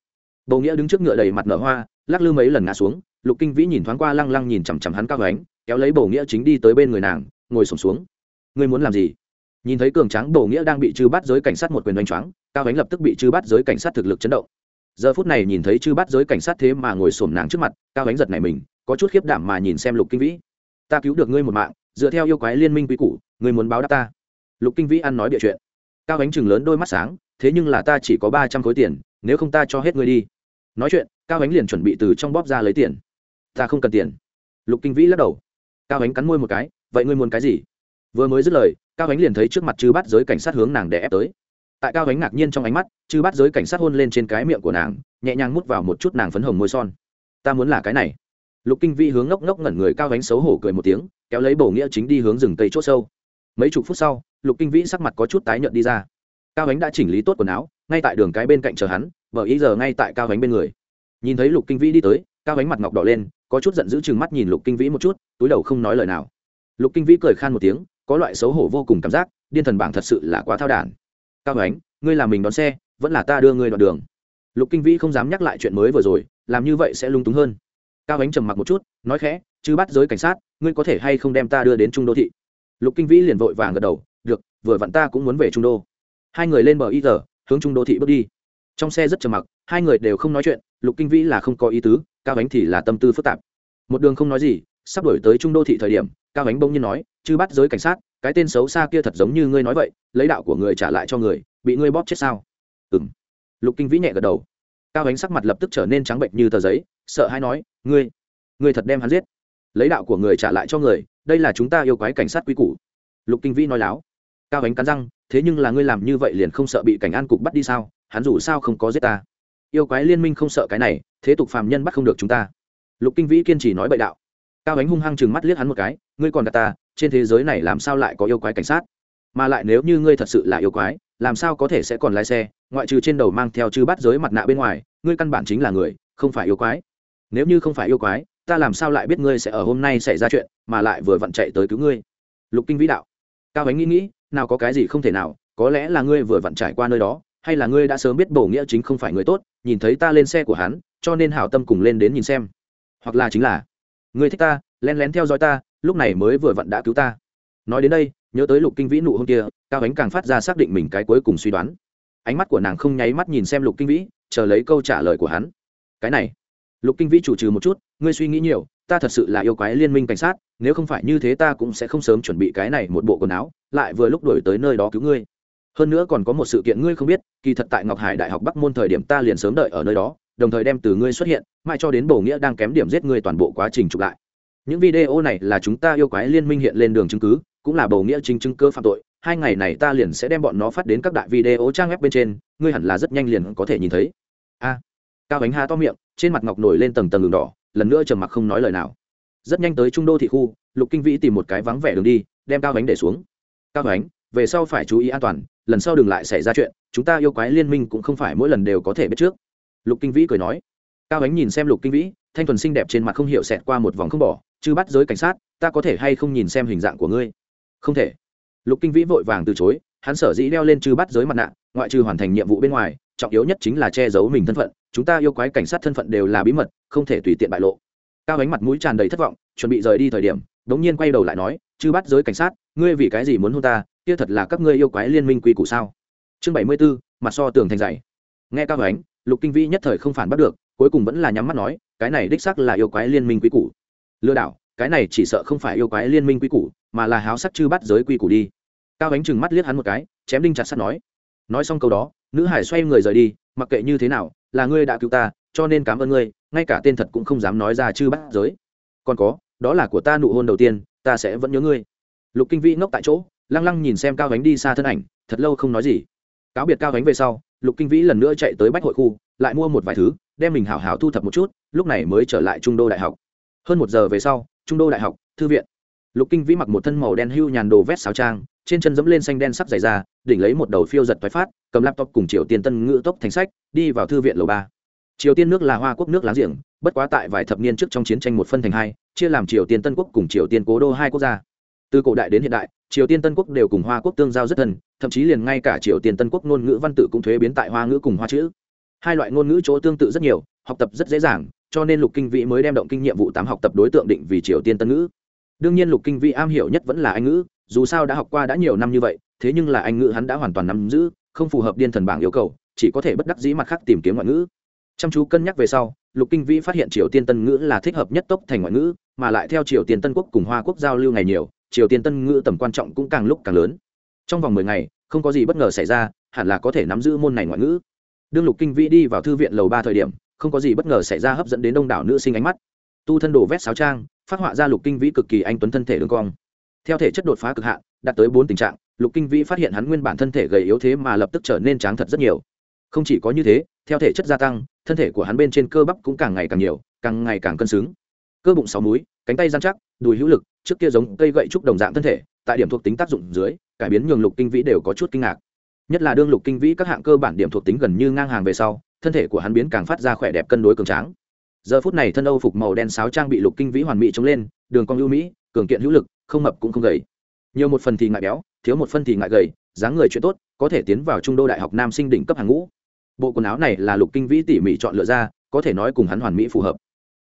Bổ nghĩa đứng trước ngựa đầy mặt nở hoa, lắc lư mấy lần ngã xuống, lục kinh vĩ nhìn thoáng qua lăng lăng nhìn chằm chằm hắn cao ánh kéo lấy bổ nghĩa chính đi tới bên người nàng, ngồi sổm xuống. Ngươi muốn làm gì? Nhìn thấy cường tráng bổ nghĩa đang bị chư bắt giới cảnh sát một quyền đánh choáng, cao ánh lập tức bị chư bắt giới cảnh sát thực lực chấn động. Giờ phút này nhìn thấy chư bắt giới cảnh sát thế mà ngồi sổm nàng trước mặt, cao ánh giật này mình, có chút khiếp đảm mà nhìn xem lục kinh vĩ. Ta cứu được ngươi một mạng dựa theo yêu quái liên minh quý củ người muốn báo đáp ta. Lục kinh vĩ ăn nói địa chuyện. Cao ánh chừng lớn đôi mắt sáng, thế nhưng là ta chỉ có ba trăm khối tiền, nếu không ta cho hết người đi. Nói chuyện, cao ánh liền chuẩn bị từ trong bóp ra lấy tiền. Ta không cần tiền. Lục kinh vĩ lắc đầu. Cao ánh cắn môi một cái, vậy ngươi muốn cái gì? Vừa mới dứt lời, cao ánh liền thấy trước mặt chư bắt giới cảnh sát hướng nàng để ép tới. Tại cao ánh ngạc nhiên trong ánh mắt, chư bắt giới cảnh sát hôn lên trên cái miệng của nàng, nhẹ nhàng mút vào một chút nàng phấn hồng môi son. Ta muốn là cái này. Lục kinh vĩ hướng ngốc ngốc ngẩn người, cao ánh xấu hổ cười một tiếng kéo lấy bổ nghĩa chính đi hướng rừng cây chốt sâu. Mấy chục phút sau, lục kinh vĩ sắc mặt có chút tái nhợt đi ra. Cao ánh đã chỉnh lý tốt quần áo, ngay tại đường cái bên cạnh chờ hắn, vợ ý giờ ngay tại cao ánh bên người. Nhìn thấy lục kinh vĩ đi tới, cao ánh mặt ngọc đỏ lên, có chút giận dữ chừng mắt nhìn lục kinh vĩ một chút, túi đầu không nói lời nào. Lục kinh vĩ cười khan một tiếng, có loại xấu hổ vô cùng cảm giác, điên thần bảng thật sự là quá thao đản. Cao ánh, ngươi làm mình đón xe, vẫn là ta đưa ngươi đoạn đường. Lục kinh vĩ không dám nhắc lại chuyện mới vừa rồi, làm như vậy sẽ lung túng hơn. Cao ánh trầm mặc một chút, nói khẽ chứ bắt giới cảnh sát, ngươi có thể hay không đem ta đưa đến trung đô thị? Lục kinh vĩ liền vội vàng gật đầu, được, vừa vặn ta cũng muốn về trung đô. Hai người lên bờ y giờ hướng trung đô thị bước đi. Trong xe rất trầm mặc, hai người đều không nói chuyện, lục kinh vĩ là không có ý tứ, cao ánh thì là tâm tư phức tạp. Một đường không nói gì, sắp đổi tới trung đô thị thời điểm, cao ánh bỗng nhiên nói chứ bắt giới cảnh sát, cái tên xấu xa kia thật giống như ngươi nói vậy, lấy đạo của người trả lại cho người, bị ngươi bóp chết sao? Ừ m lục kinh vĩ nhẹ gật đầu. Cao ánh sắc mặt lập tức trở nên trắng bệnh như tờ giấy, sợ hay nói, ngươi ngươi thật đem hắn giết lấy đạo của người trả lại cho người, đây là chúng ta yêu quái cảnh sát quy củ. Lục kinh vĩ nói láo. Cao ánh cắn răng, thế nhưng là ngươi làm như vậy liền không sợ bị cảnh an cục bắt đi sao? Hắn dù sao không có giết ta. Yêu quái liên minh không sợ cái này, thế tục phàm nhân bắt không được chúng ta. Lục kinh vĩ kiên trì nói bậy đạo. Cao ánh hung hăng chừng mắt liếc hắn một cái, ngươi còn gạt ta, trên thế giới này làm sao lại có yêu quái cảnh sát? Mà lại nếu như ngươi thật sự là yêu quái, làm sao có thể sẽ còn lái xe, ngoại trừ trên đầu mang theo chư bắt giới mặt nạ bên ngoài, ngươi căn bản chính là người, không phải yêu quái. Nếu như không phải yêu quái ta làm sao lại biết ngươi sẽ ở hôm nay xảy ra chuyện, mà lại vừa vặn chạy tới cứu ngươi? Lục kinh vĩ đạo. Cao ánh nghĩ nghĩ, nào có cái gì không thể nào, có lẽ là ngươi vừa vặn trải qua nơi đó, hay là ngươi đã sớm biết bổ nghĩa chính không phải người tốt, nhìn thấy ta lên xe của hắn, cho nên hảo tâm cùng lên đến nhìn xem. Hoặc là chính là, ngươi thích ta len lén theo dõi ta, lúc này mới vừa vặn đã cứu ta. Nói đến đây, nhớ tới lục kinh vĩ nụ hôm kia, cao ánh càng phát ra xác định mình cái cuối cùng suy đoán. Ánh mắt của nàng không nháy mắt nhìn xem lục kinh vĩ, chờ lấy câu trả lời của hắn. Cái này lục kinh vĩ chủ trừ một chút, ngươi suy nghĩ nhiều, ta thật sự là yêu quái liên minh cảnh sát, nếu không phải như thế ta cũng sẽ không sớm chuẩn bị cái này một bộ quần áo, lại vừa lúc đổi tới nơi đó cứu ngươi. Hơn nữa còn có một sự kiện ngươi không biết, kỳ thật tại ngọc hải đại học bắc môn thời điểm ta liền sớm đợi ở nơi đó, đồng thời đem từ ngươi xuất hiện, mãi cho đến bổ nghĩa đang kém điểm giết ngươi toàn bộ quá trình chụp lại. Những video này là chúng ta yêu quái liên minh hiện lên đường chứng cứ, cũng là bổ nghĩa chính chứng cơ phạm tội, hai ngày này ta liền sẽ đem bọn nó phát đến các đại video trang web bên trên, ngươi hẳn là rất nhanh liền có thể nhìn thấy. A, cao bánh ha to miệng trên mặt ngọc nổi lên tầng tầng đường đỏ, lần nữa trầm mặc không nói lời nào. Rất nhanh tới trung đô thị khu, lục kinh vĩ tìm một cái vắng vẻ đường đi, đem cao bánh để xuống. Cao bánh về sau phải chú ý an toàn, lần sau đừng lại xảy ra chuyện, chúng ta yêu quái liên minh cũng không phải mỗi lần đều có thể biết trước. Lục kinh vĩ cười nói. Cao bánh nhìn xem lục kinh vĩ, thanh thuần xinh đẹp trên mặt không hiểu xẹt qua một vòng không bỏ chứ bắt giới cảnh sát, ta có thể hay không nhìn xem hình dạng của ngươi? Không thể. Lục kinh vĩ vội vàng từ chối, hắn sở dĩ đeo lên chư bắt giới mặt nạ, ngoại trừ hoàn thành nhiệm vụ bên ngoài trọng yếu nhất chính là che giấu mình thân phận, chúng ta yêu quái cảnh sát thân phận đều là bí mật, không thể tùy tiện bại lộ. Cao ánh mặt mũi tràn đầy thất vọng, chuẩn bị rời đi thời điểm đ ỗ n g nhiên quay đầu lại nói chứ bắt giới cảnh sát, ngươi vì cái gì muốn hôn ta? Kia thật là các ngươi yêu quái liên minh quy củ sao? Chương bảy mươi b ố mặt so tường thành dày. Nghe cao ánh, lục kinh vĩ nhất thời không phản bắt được, cuối cùng vẫn là nhắm mắt nói, cái này đích sắc là yêu quái liên minh quy củ. Lừa đảo, cái này chỉ sợ không phải yêu quái liên minh quy củ, mà là háo sắc chư bắt giới quy củ đi. Cao ánh chừng mắt liếc hắn một cái, chém đinh chặt sắt nói. Nói xong câu đó nữ hải xoay người rời đi, mặc kệ như thế nào, là ngươi đã cứu ta, cho nên cảm ơn ngươi, ngay cả tên thật cũng không dám nói ra chư bắt giới. Còn có, đó là của ta nụ hôn đầu tiên, ta sẽ vẫn nhớ ngươi. Lục kinh vĩ ngốc tại chỗ, lăng lăng nhìn xem cao gánh đi xa thân ảnh, thật lâu không nói gì. Cáo biệt cao gánh về sau, lục kinh vĩ lần nữa chạy tới bách hội khu, lại mua một vài thứ, đem mình hảo hảo thu thập một chút, lúc này mới trở lại trung đô đại học. Hơn một giờ về sau, trung đô đại học, thư viện lục kinh vĩ mặc một thân màu đen hưu nhàn đồ vét sáo trang, trên chân dẫm lên xanh đen sắp dày ra đỉnh lấy một đầu phiêu giật thoái phát, cầm laptop cùng triều tiên tân ngữ tốc thành sách, đi vào thư viện lầu ba. Triều tiên nước là hoa quốc nước láng giềng, bất quá tại vài thập niên trước trong chiến tranh một phân thành hai, chia làm triều tiên tân quốc cùng triều tiên cố đô hai quốc gia. Từ cổ đại đến hiện đại, triều tiên tân quốc đều cùng hoa quốc tương giao rất thân, thậm chí liền ngay cả triều tiên tân quốc ngôn ngữ văn tự cũng thuế biến tại hoa ngữ cùng hoa chữ. Hai loại ngôn ngữ chỗ tương tự rất nhiều, học tập rất dễ dàng, cho nên lục kinh vĩ mới đem động kinh nhiệm vụ tám học tập đối tượng định vì triều tiên tân ngữ đương nhiên lục kinh vĩ am hiểu nhất vẫn là anh ngữ, dù sao đã học qua đã nhiều năm như vậy, thế nhưng là anh ngữ hắn đã hoàn toàn nắm giữ, không phù hợp điên thần bảng yêu cầu, chỉ có thể bất đắc dĩ mặt khác tìm kiếm ngoại ngữ. Chăm chú cân nhắc về sau, lục kinh vĩ phát hiện triều tiên tân ngữ là thích hợp nhất tốc thành ngoại ngữ, mà lại theo triều tiên tân quốc cùng hoa quốc giao lưu ngày nhiều, triều tiên tân ngữ tầm quan trọng cũng càng lúc càng lớn. Trong vòng mười ngày, không có gì bất ngờ xảy ra, hẳn là có thể nắm giữ môn này ngoại ngữ. Đương lục kinh vĩ đi vào thư viện lầu ba thời điểm, không có gì bất ngờ xảy ra hấp dẫn đến đông đảo nữ sinh ánh mắt tu thân đồ vét sáo trang, phát họa ra lục kinh vĩ cực kỳ anh tuấn thân thể đường cong. Theo thể chất đột phá cực hạn, đạt tới bốn tình trạng, lục kinh vĩ phát hiện hắn nguyên bản thân thể gầy yếu thế mà lập tức trở nên tráng thật rất nhiều. Không chỉ có như thế, theo thể chất gia tăng, thân thể của hắn bên trên cơ bắp cũng càng ngày càng nhiều, càng ngày càng cân xứng. Cơ bụng sáu múi, cánh tay giang chắc, đùi hữu lực, trước kia giống cây gậy trúc đồng dạng thân thể, tại điểm thuộc tính tác dụng dưới, cải biến nhường lục kinh vĩ đều có chút kinh ngạc. Nhất là đương lục kinh vĩ các hạng cơ bản điểm thuộc tính gần như ngang hàng về sau, thân thể của hắn biến càng phát ra khỏe đẹp cân đối cường tráng giờ phút này thân âu phục màu đen sáo trang bị lục kinh vĩ hoàn mỹ chống lên đường cong lưu mỹ cường kiện hữu lực không mập cũng không gầy. Nhiều một phần thì ngại béo thiếu một phân thì ngại gầy dáng người chuyện tốt có thể tiến vào trung đô đại học nam sinh đỉnh cấp hàng ngũ. Bộ quần áo này là lục kinh vĩ tỉ mỉ chọn lựa ra có thể nói cùng hắn hoàn mỹ phù hợp.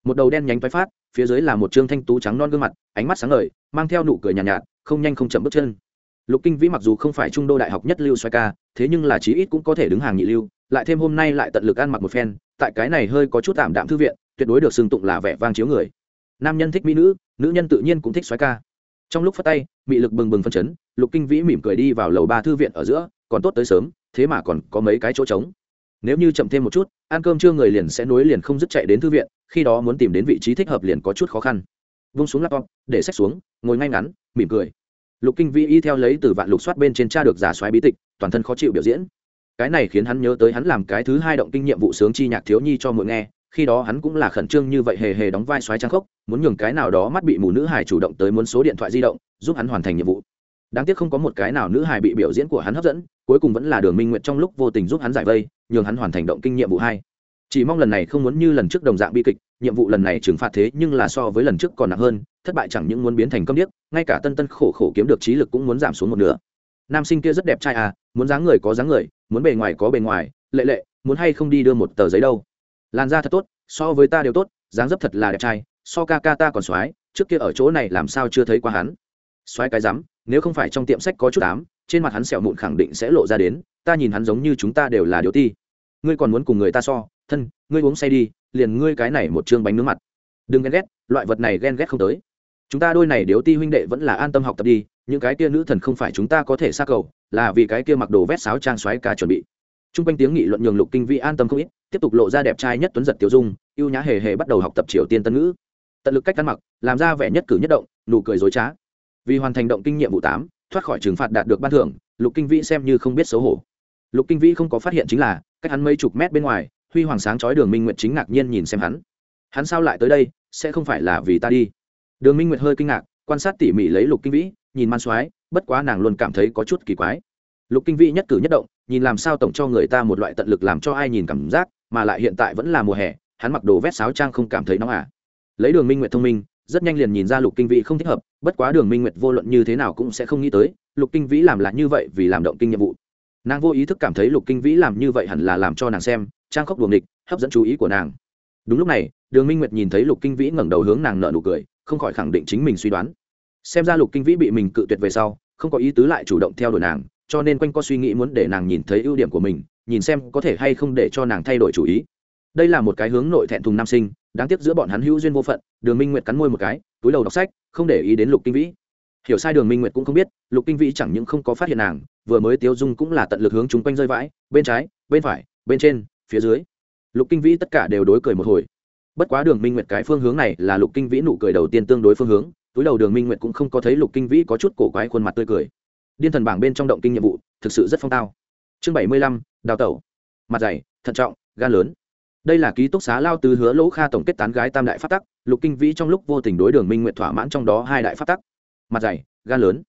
Một đầu đen nhánh tái phát phía dưới là một trương thanh tú trắng non gương mặt ánh mắt sáng ngời mang theo nụ cười nhàn nhạt, nhạt không nhanh không chậm bước chân. Lục kinh vĩ mặc dù không phải trung đô đại học nhất lưu xoay ca thế nhưng là chí ít cũng có thể đứng hàng nhị lưu lại thêm hôm nay lại tận lực ăn mặc một phen tại cái này hơi có chút tạm đạm thư viện tuyệt đối được xưng tụng là vẻ vang chiếu người. Nam nhân thích mỹ nữ nữ nhân tự nhiên cũng thích xoáy ca. Trong lúc phát tay bị lực bừng bừng phân chấn, lục kinh vĩ mỉm cười đi vào lầu ba thư viện ở giữa, còn tốt tới sớm, thế mà còn có mấy cái chỗ trống. Nếu như chậm thêm một chút, ăn cơm trưa người liền sẽ nối liền không dứt chạy đến thư viện, khi đó muốn tìm đến vị trí thích hợp liền có chút khó khăn. Vung xuống laptop, để sách xuống, ngồi ngay ngắn, mỉm cười. Lục kinh vĩ y theo lấy từ vạn lục soát bên trên tra được giả xoáy bí tịch, toàn thân khó chịu biểu diễn. Cái này khiến hắn nhớ tới hắn làm cái thứ hai động kinh nhiệm vụ sướng chi nhạc thiếu nhi cho mỗi nghe khi đó hắn cũng là khẩn trương như vậy, hề hề đóng vai xoáy trang khốc, muốn nhường cái nào đó mắt bị mù nữ hải chủ động tới muốn số điện thoại di động, giúp hắn hoàn thành nhiệm vụ. Đáng tiếc không có một cái nào nữ hải bị biểu diễn của hắn hấp dẫn, cuối cùng vẫn là đường minh nguyện trong lúc vô tình giúp hắn giải vây, nhường hắn hoàn thành động kinh nhiệm vụ hai. Chỉ mong lần này không muốn như lần trước đồng dạng bi kịch, nhiệm vụ lần này trừng phạt thế nhưng là so với lần trước còn nặng hơn, thất bại chẳng những muốn biến thành câm điếc, ngay cả tân tân khổ khổ kiếm được trí lực cũng muốn giảm xuống một nửa. Nam sinh kia rất đẹp trai à muốn dáng người có dáng người, muốn bề ngoài có bề ngoài, lệ lệ, muốn hay không đi đưa một tờ giấy đâu làn da thật tốt, so với ta đều tốt, dáng dấp thật là đẹp trai, so ca ca ta còn soái trước kia ở chỗ này làm sao chưa thấy qua hắn. Soái cái rắm, nếu không phải trong tiệm sách có chút ám, trên mặt hắn sẹo mụn khẳng định sẽ lộ ra đến, ta nhìn hắn giống như chúng ta đều là điếu ti. Ngươi còn muốn cùng người ta so, thân, ngươi uống say đi, liền ngươi cái này một chương bánh nướng mặt. Đừng ghen ghét, loại vật này ghen ghét không tới. Chúng ta đôi này điếu ti huynh đệ vẫn là an tâm học tập đi, những cái kia nữ thần không phải chúng ta có thể xa cầu, là vì cái kia mặc đồ vét sáo trang xoáy ca chuẩn bị t r u n g quanh tiếng nghị luận nhường lục kinh vĩ an tâm không ít, tiếp tục lộ ra đẹp trai nhất tuấn giật Tiểu dung, ưu nhã hề hề bắt đầu học tập triều tiên tân ngữ. Tận lực cách ăn mặc, làm ra vẻ nhất cử nhất động, nụ cười dối trá. Vì hoàn thành động kinh nghiệm vụ tám, thoát khỏi trừng phạt đạt được ban thưởng, lục kinh vĩ xem như không biết xấu hổ. Lục kinh vĩ không có phát hiện chính là, cách hắn mấy chục mét bên ngoài, huy hoàng sáng chói đường minh nguyệt chính ngạc nhiên nhìn xem hắn. Hắn sao lại tới đây, sẽ không phải là vì ta đi. Đường minh nguyệt hơi kinh ngạc, quan sát tỉ mỉ lấy lục kinh vĩ, nhìn man soái, bất quá nàng luôn cảm thấy có chút kỳ quái lục kinh vĩ nhất cử nhất động, nhìn làm sao tổng cho người ta một loại tận lực làm cho ai nhìn cảm giác, mà lại hiện tại vẫn là mùa hè, hắn mặc đồ vét sáo trang không cảm thấy nóng à. Lấy đường minh nguyệt thông minh, rất nhanh liền nhìn ra lục kinh vĩ không thích hợp, bất quá đường minh nguyệt vô luận như thế nào cũng sẽ không nghĩ tới, lục kinh vĩ làm là như vậy vì làm động kinh nhiệm vụ. Nàng vô ý thức cảm thấy lục kinh vĩ làm như vậy hẳn là làm cho nàng xem, trang khóc đuồng địch hấp dẫn chú ý của nàng. Đúng lúc này, đường minh nguyệt nhìn thấy lục kinh vĩ ngẩng đầu hướng nàng nợ nụ cười, không khỏi khẳng định chính mình suy đoán. Xem ra lục kinh vĩ bị mình cự tuyệt về sau, không có ý tứ lại chủ động theo đuổi nàng cho nên quanh co suy nghĩ muốn để nàng nhìn thấy ưu điểm của mình, nhìn xem có thể hay không để cho nàng thay đổi chủ ý. Đây là một cái hướng nội thẹn thùng nam sinh, đáng tiếc giữa bọn hắn hữu duyên vô phận, đường minh nguyệt cắn môi một cái, túi đầu đọc sách, không để ý đến lục kinh vĩ. Hiểu sai đường minh nguyệt cũng không biết, lục kinh vĩ chẳng những không có phát hiện nàng, vừa mới tiêu dung cũng là tận lực hướng chúng quanh rơi vãi, bên trái, bên phải, bên trên, phía dưới. Lục kinh vĩ tất cả đều đối cười một hồi. Bất quá đường minh nguyệt cái phương hướng này là lục kinh vĩ nụ cười đầu tiên tương đối phương hướng, túi đầu đường minh nguyệt cũng không có thấy lục kinh vĩ có chút cổ quái khuôn mặt tươi cười điên thần bảng bên trong động kinh nhiệm vụ, thực sự rất phong tao. Chương bảy mươi lăm, đào tẩu. Mặt dày, thận trọng, gan lớn. Đây là ký túc xá lao từ hứa lỗ kha tổng kết tán gái tam đại phát tắc, lục kinh vĩ trong lúc vô tình đối đường minh nguyện thỏa mãn trong đó hai đại phát tắc. Mặt dày, gan lớn.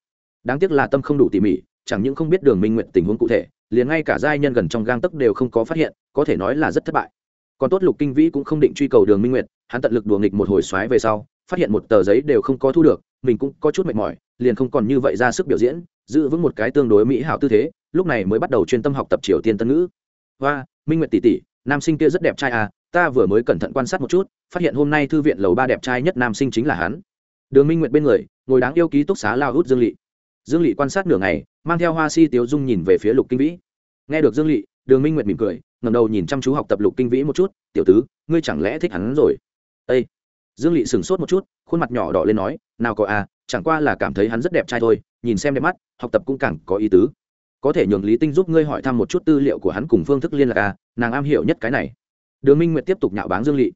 Đáng tiếc là tâm không đủ tỉ mỉ, chẳng những không biết đường minh nguyện tình huống cụ thể, liền ngay cả giai nhân gần trong gang tấc đều không có phát hiện, có thể nói là rất thất bại. Còn tốt lục kinh vĩ cũng không định truy cầu đường minh nguyệt, hắn tận lực đùa nghịch một hồi xoáy về sau phát hiện một tờ giấy đều không có thu được, mình cũng có chút mệt mỏi, liền không còn như vậy ra sức biểu diễn, giữ vững một cái tương đối mỹ hảo tư thế, lúc này mới bắt đầu chuyên tâm học tập triều tiên tân ngữ. Và minh nguyệt tỷ tỷ, nam sinh kia rất đẹp trai à ta vừa mới cẩn thận quan sát một chút, phát hiện hôm nay thư viện lầu ba đẹp trai nhất nam sinh chính là hắn. Đường minh nguyệt bên người, ngồi đáng yêu ký túc xá lao hút dương lị. Dương lị quan sát nửa ngày, mang theo hoa si tiếu dung nhìn về phía lục kinh vĩ. Nghe được dương lị, đường minh nguyệt mỉm cười ngầm đầu nhìn chăm chú học tập lục kinh vĩ một chút, tiểu tứ, ngươi chẳng lẽ thích hắn rồi? Ây dương lị sửng sốt một chút, khuôn mặt nhỏ đỏ lên nói, nào có à chẳng qua là cảm thấy hắn rất đẹp trai thôi, nhìn xem đẹp mắt, học tập cũng càng có ý tứ. Có thể nhường lý tinh giúp ngươi hỏi thăm một chút tư liệu của hắn cùng phương thức liên lạc à nàng am hiểu nhất cái này. Đường minh nguyệt tiếp tục nhạo báng dương lị.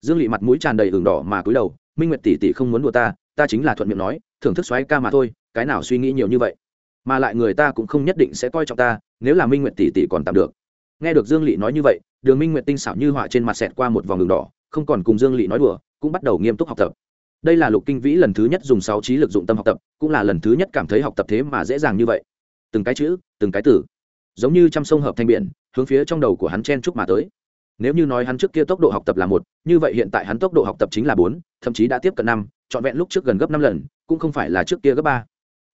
Dương lị mặt mũi tràn đầy ửng đỏ mà cúi đầu, minh nguyệt tỷ tỷ không muốn đùa ta ta chính là thuận miệng nói, thưởng thức xoáy ca mà thôi, cái nào suy nghĩ nhiều như vậy? Mà lại người ta cũng không nhất định sẽ coi trọng ta, nếu là minh nguyệt tỷ tỷ còn tạm được. Nghe được dương lị nói như vậy, đường minh nguyệt tinh xảo như họa trên mặt xẹt qua một vòng đường đỏ, không còn cùng dương lị nói đùa cũng bắt đầu nghiêm túc học tập. Đây là lục kinh vĩ lần thứ nhất dùng sáu trí lực dụng tâm học tập, cũng là lần thứ nhất cảm thấy học tập thế mà dễ dàng như vậy. Từng cái chữ, từng cái từ, giống như trăm sông hợp thanh biển, hướng phía trong đầu của hắn chen chúc mà tới. Nếu như nói hắn trước kia tốc độ học tập là một, như vậy hiện tại hắn tốc độ học tập chính là bốn, thậm chí đã tiếp cận năm, trọn vẹn lúc trước gần gấp năm lần, cũng không phải là trước kia gấp ba.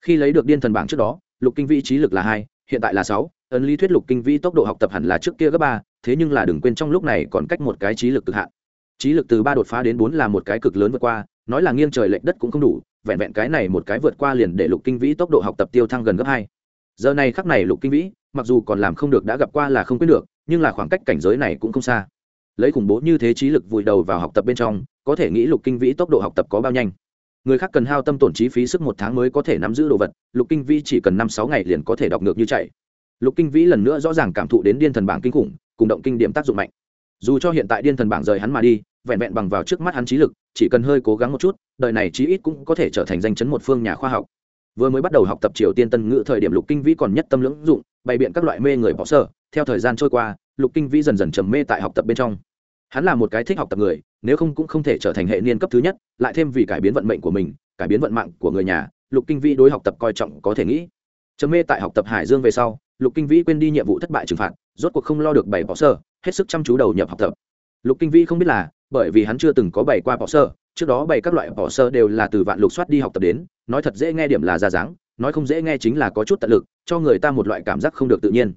Khi lấy được điên thần bảng trước đó, lục kinh vĩ trí lực là hai, hiện tại là sáu, ấn lý thuyết lục kinh vĩ tốc độ học tập hẳn là trước kia gấp ba, thế nhưng là đừng quên trong lúc này còn cách một cái trí lực cực hạn trí lực từ ba đột phá đến bốn là một cái cực lớn vượt qua, nói là nghiêng trời lệch đất cũng không đủ, vẹn vẹn cái này một cái vượt qua liền để lục kinh vĩ tốc độ học tập tiêu thăng gần gấp hai. Giờ này khắc này lục kinh vĩ, mặc dù còn làm không được đã gặp qua là không quyết được, nhưng là khoảng cách cảnh giới này cũng không xa. Lấy khủng bố như thế trí lực vùi đầu vào học tập bên trong, có thể nghĩ lục kinh vĩ tốc độ học tập có bao nhanh. Người khác cần hao tâm tổn chi phí sức một tháng mới có thể nắm giữ đồ vật, lục kinh vĩ chỉ cần năm sáu ngày liền có thể đọc ngược như chạy. Lục kinh vĩ lần nữa rõ ràng cảm thụ đến điên thần bảng kinh khủng, cùng động kinh điểm tác dụng mạnh dù cho hiện tại điên thần bảng rời hắn mà đi, vẹn vẹn bằng vào trước mắt hắn trí lực, chỉ cần hơi cố gắng một chút, đời này chí ít cũng có thể trở thành danh chấn một phương nhà khoa học. Vừa mới bắt đầu học tập triều tiên tân ngữ thời điểm lục kinh vĩ còn nhất tâm lưỡng dụng, bày biện các loại mê người bỏ sở theo thời gian trôi qua, lục kinh vĩ dần dần trầm mê tại học tập bên trong. Hắn là một cái thích học tập người, nếu không cũng không thể trở thành hệ niên cấp thứ nhất, lại thêm vì cải biến vận mệnh của mình, cải biến vận mạng của người nhà, lục kinh vĩ đối học tập coi trọng có thể nghĩ. Trầm mê tại học tập hải dương về sau, lục kinh vĩ quên đi nhiệm vụ thất bại trừng phạt, rốt cuộc không lo được bảy bỏ sở hết sức chăm chú đầu nhập học tập. Lục kinh vĩ không biết là, bởi vì hắn chưa từng có bày qua bỏ sơ, trước đó bày các loại bỏ sơ đều là từ vạn lục soát đi học tập đến, nói thật dễ nghe điểm là ra dáng, nói không dễ nghe chính là có chút tận lực, cho người ta một loại cảm giác không được tự nhiên.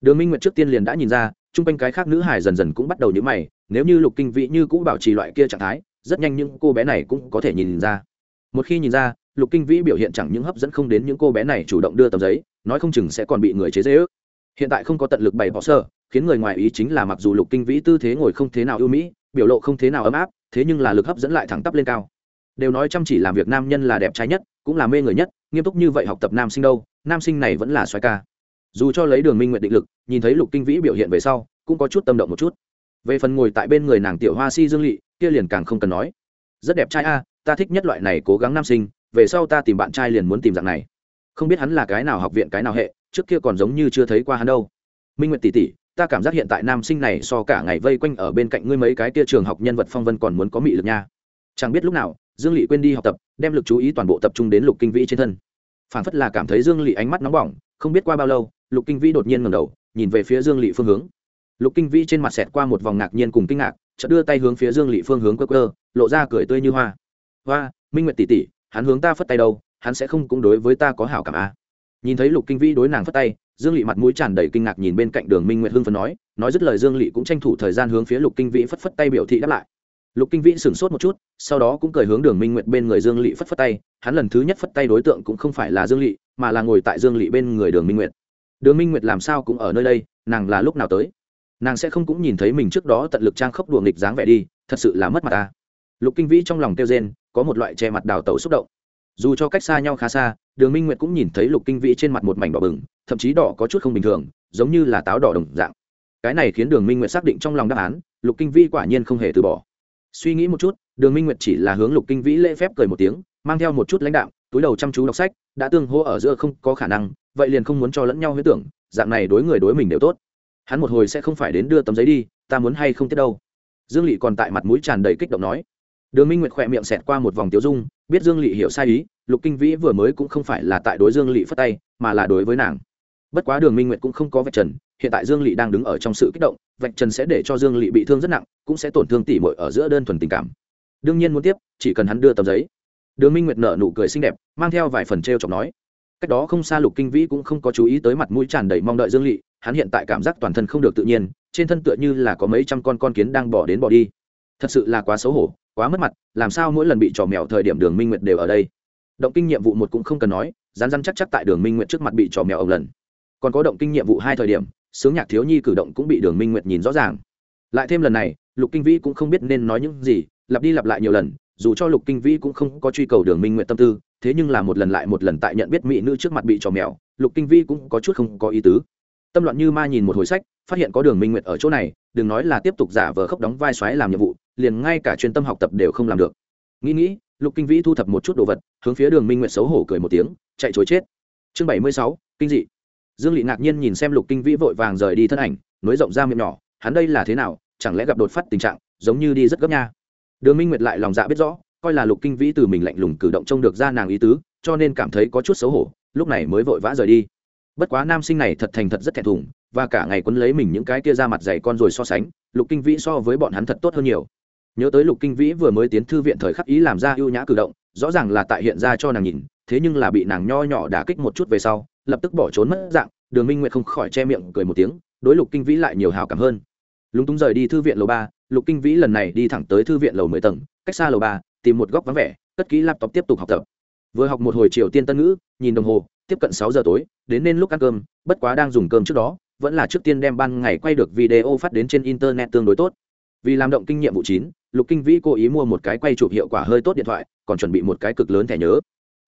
Đường minh nguyệt trước tiên liền đã nhìn ra, chung quanh cái khác nữ hải dần dần cũng bắt đầu nhữ mày, nếu như lục kinh vĩ như cũ bảo trì loại kia trạng thái, rất nhanh những cô bé này cũng có thể nhìn ra. Một khi nhìn ra, lục kinh vĩ biểu hiện chẳng những hấp dẫn không đến những cô bé này chủ động đưa tờ giấy, nói không chừng sẽ còn bị người chế dễ ước hiện tại không có tận lực bày bỏ sơ khiến người ngoài ý chính là mặc dù lục kinh vĩ tư thế ngồi không thế nào ưu mỹ, biểu lộ không thế nào ấm áp, thế nhưng là lực hấp dẫn lại thẳng tắp lên cao. Đều nói chăm chỉ làm việc nam nhân là đẹp trai nhất, cũng là mê người nhất, nghiêm túc như vậy học tập nam sinh đâu, nam sinh này vẫn là xoái ca. Dù cho lấy đường minh nguyện định lực, nhìn thấy lục kinh vĩ biểu hiện về sau, cũng có chút tâm động một chút. Về phần ngồi tại bên người nàng tiểu hoa si dương lị, kia liền càng không cần nói. Rất đẹp trai a, ta thích nhất loại này cố gắng nam sinh, về sau ta tìm bạn trai liền muốn tìm dạng này. Không biết hắn là cái nào học viện cái nào hệ, trước kia còn giống như chưa thấy qua hắn đâu. Minh nguyện tỷ tỷ ta cảm giác hiện tại nam sinh này so cả ngày vây quanh ở bên cạnh ngươi mấy cái kia trường học nhân vật phong vân còn muốn có mị lực nha. Chẳng biết lúc nào, dương lị quên đi học tập, đem lực chú ý toàn bộ tập trung đến lục kinh vĩ trên thân. Phản phất là cảm thấy dương lị ánh mắt nóng bỏng, không biết qua bao lâu, lục kinh vĩ đột nhiên ngầm đầu, nhìn về phía dương lị phương hướng. Lục kinh vĩ trên mặt xẹt qua một vòng ngạc nhiên cùng kinh ngạc, chợt đưa tay hướng phía dương lị phương hướng cơ cơ lộ ra cười tươi như hoa. Hoa, minh nguyệt tỷ tỷ, hắn hướng ta phất tay đâu, hắn sẽ không cũng đối với ta có hảo cảm à. nhìn thấy lục kinh vĩ đối nàng phất tay dương lị mặt mũi tràn đầy kinh ngạc nhìn bên cạnh đường minh nguyệt hưng phấn nói nói dứt lời dương lị cũng tranh thủ thời gian hướng phía lục kinh vĩ phất phất tay biểu thị đáp lại. Lục kinh vĩ sửng sốt một chút, sau đó cũng cười hướng đường minh nguyệt bên người dương lị phất phất tay, hắn lần thứ nhất phất tay đối tượng cũng không phải là dương lị, mà là ngồi tại dương lị bên người đường minh nguyệt. Đường minh nguyệt làm sao cũng ở nơi đây, nàng là lúc nào tới? Nàng sẽ không cũng nhìn thấy mình trước đó tận lực trang khốc đùa nghịch dáng vẻ đi, thật sự là mất mặt ta. Lục kinh vĩ trong lòng kêu rên, có một loại che mặt đào tẩu xúc động. Dù cho cách xa nhau khá xa, đường minh nguyệt cũng nhìn thấy lục kinh vĩ trên mặt một mảnh đỏ bừng thậm chí đỏ có chút không bình thường, giống như là táo đỏ đồng dạng. Cái này khiến đường minh nguyệt xác định trong lòng đáp án, lục kinh vĩ quả nhiên không hề từ bỏ. Suy nghĩ một chút, đường minh nguyệt chỉ là hướng lục kinh vĩ lễ phép cười một tiếng, mang theo một chút lãnh đạo túi đầu chăm chú đọc sách, đã tương hô ở giữa không có khả năng, vậy liền không muốn cho lẫn nhau huyết tưởng, dạng này đối người đối mình đều tốt. Hắn một hồi sẽ không phải đến đưa tấm giấy đi, ta muốn hay không tiếp đâu. Dương lỵ còn tại mặt mũi tràn đầy kích động nói. Đường minh nguyệt khỏe miệng xẹt qua một vòng tiêu dung, biết dương lỵ hiểu sai ý, lục kinh vĩ vừa mới cũng không phải là tại đối dương lỵ phất tay, mà là đối với nàng bất quá đường minh nguyệt cũng không có vạch trần, hiện tại dương lỵ đang đứng ở trong sự kích động, vạch trần sẽ để cho dương lỵ bị thương rất nặng, cũng sẽ tổn thương tỉ mội ở giữa đơn thuần tình cảm. Đương nhiên muốn tiếp, chỉ cần hắn đưa tờ giấy. Đường minh nguyệt nở nụ cười xinh đẹp, mang theo vài phần t r e o chọc nói. Cách đó không xa lục kinh vĩ cũng không có chú ý tới mặt mũi tràn đầy mong đợi dương lỵ hắn hiện tại cảm giác toàn thân không được tự nhiên, trên thân tựa như là có mấy trăm con con kiến đang bỏ đến bỏ đi. Thật sự là quá xấu hổ, quá mất mặt, làm sao mỗi lần bị trò mèo thời điểm đường minh nguyệt đều ở đây. Động kinh nhiệm vụ một cũng không cần nói rán rán chắc chắc tại đường minh nguyệt trước mặt bị trò mèo ông lần còn có động kinh nhiệm vụ hai thời điểm, sướng nhạc thiếu nhi cử động cũng bị đường minh nguyệt nhìn rõ ràng. Lại thêm lần này, lục kinh vĩ cũng không biết nên nói những gì, lặp đi lặp lại nhiều lần, dù cho lục kinh vĩ cũng không có truy cầu đường minh nguyệt tâm tư, thế nhưng là một lần lại một lần tại nhận biết mỹ nữ trước mặt bị trò mèo, lục kinh vĩ cũng có chút không có ý tứ. Tâm loạn như ma nhìn một hồi sách, phát hiện có đường minh nguyệt ở chỗ này, đừng nói là tiếp tục giả vờ khóc đóng vai xoáy làm nhiệm vụ, liền ngay cả chuyên tâm học tập đều không làm được. Nghĩ nghĩ, lục kinh vĩ thu thập một chút đồ vật, hướng phía đường minh nguyệt xấu hổ cười một tiếng, chạy chối chết. Chương bảy mươi sáu, kinh dị dương lị ngạc nhiên nhìn xem lục kinh vĩ vội vàng rời đi thân ảnh nối rộng ra miệng nhỏ, hắn đây là thế nào, chẳng lẽ gặp đột phát tình trạng, giống như đi rất gấp nha. Đường minh nguyệt lại lòng dạ biết rõ, coi là lục kinh vĩ từ mình lạnh lùng cử động trông được ra nàng ý tứ, cho nên cảm thấy có chút xấu hổ, lúc này mới vội vã rời đi. Bất quá nam sinh này thật thành thật rất thẹn thùng, và cả ngày quấn lấy mình những cái kia ra mặt dày con rồi so sánh, lục kinh vĩ so với bọn hắn thật tốt hơn nhiều. Nhớ tới lục kinh vĩ vừa mới tiến thư viện thời khắc ý làm ra ưu nhã cử động, rõ ràng là tại hiện ra cho nàng nhìn thế nhưng là bị nàng nho nhỏ đả kích một chút về sau, lập tức bỏ trốn mất dạng, đường minh nguyệt không khỏi che miệng cười một tiếng, đối lục kinh vĩ lại nhiều hào cảm hơn. Lúng túng rời đi thư viện lầu ba, lục kinh vĩ lần này đi thẳng tới thư viện lầu mười tầng, cách xa lầu ba, tìm một góc vắng vẻ, cất kỹ laptop tiếp tục học tập. Vừa học một hồi triều tiên tân ngữ, nhìn đồng hồ, tiếp cận sáu giờ tối, đến nên lúc ăn cơm, bất quá đang dùng cơm trước đó, vẫn là trước tiên đem ban ngày quay được video phát đến trên internet tương đối tốt. Vì làm động kinh nghiệm vụ chín, lục kinh vĩ cố ý mua một cái quay chụp hiệu quả hơi tốt điện thoại, còn chuẩn bị một cái cực lớn thẻ nhớ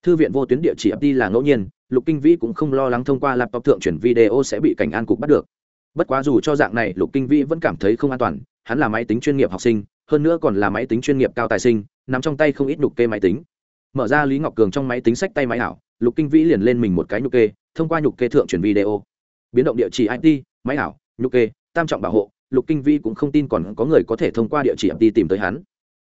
thư viện vô tuyến địa chỉ ập đi là ngẫu nhiên, lục kinh vĩ cũng không lo lắng thông qua laptop thượng chuyển video sẽ bị cảnh an cục bắt được. Bất quá dù cho dạng này, lục kinh vĩ vẫn cảm thấy không an toàn, hắn là máy tính chuyên nghiệp học sinh, hơn nữa còn là máy tính chuyên nghiệp cao tài sinh nằm trong tay không ít nhục kê máy tính. Mở ra lý ngọc cường trong máy tính sách tay máy ảo, lục kinh vĩ liền lên mình một cái nhục kê, thông qua nhục kê thượng chuyển video. Biến động địa chỉ it máy ảo, nhục kê, tam trọng bảo hộ, lục kinh vĩ cũng không tin còn có người có thể thông qua địa chỉ it tìm tới hắn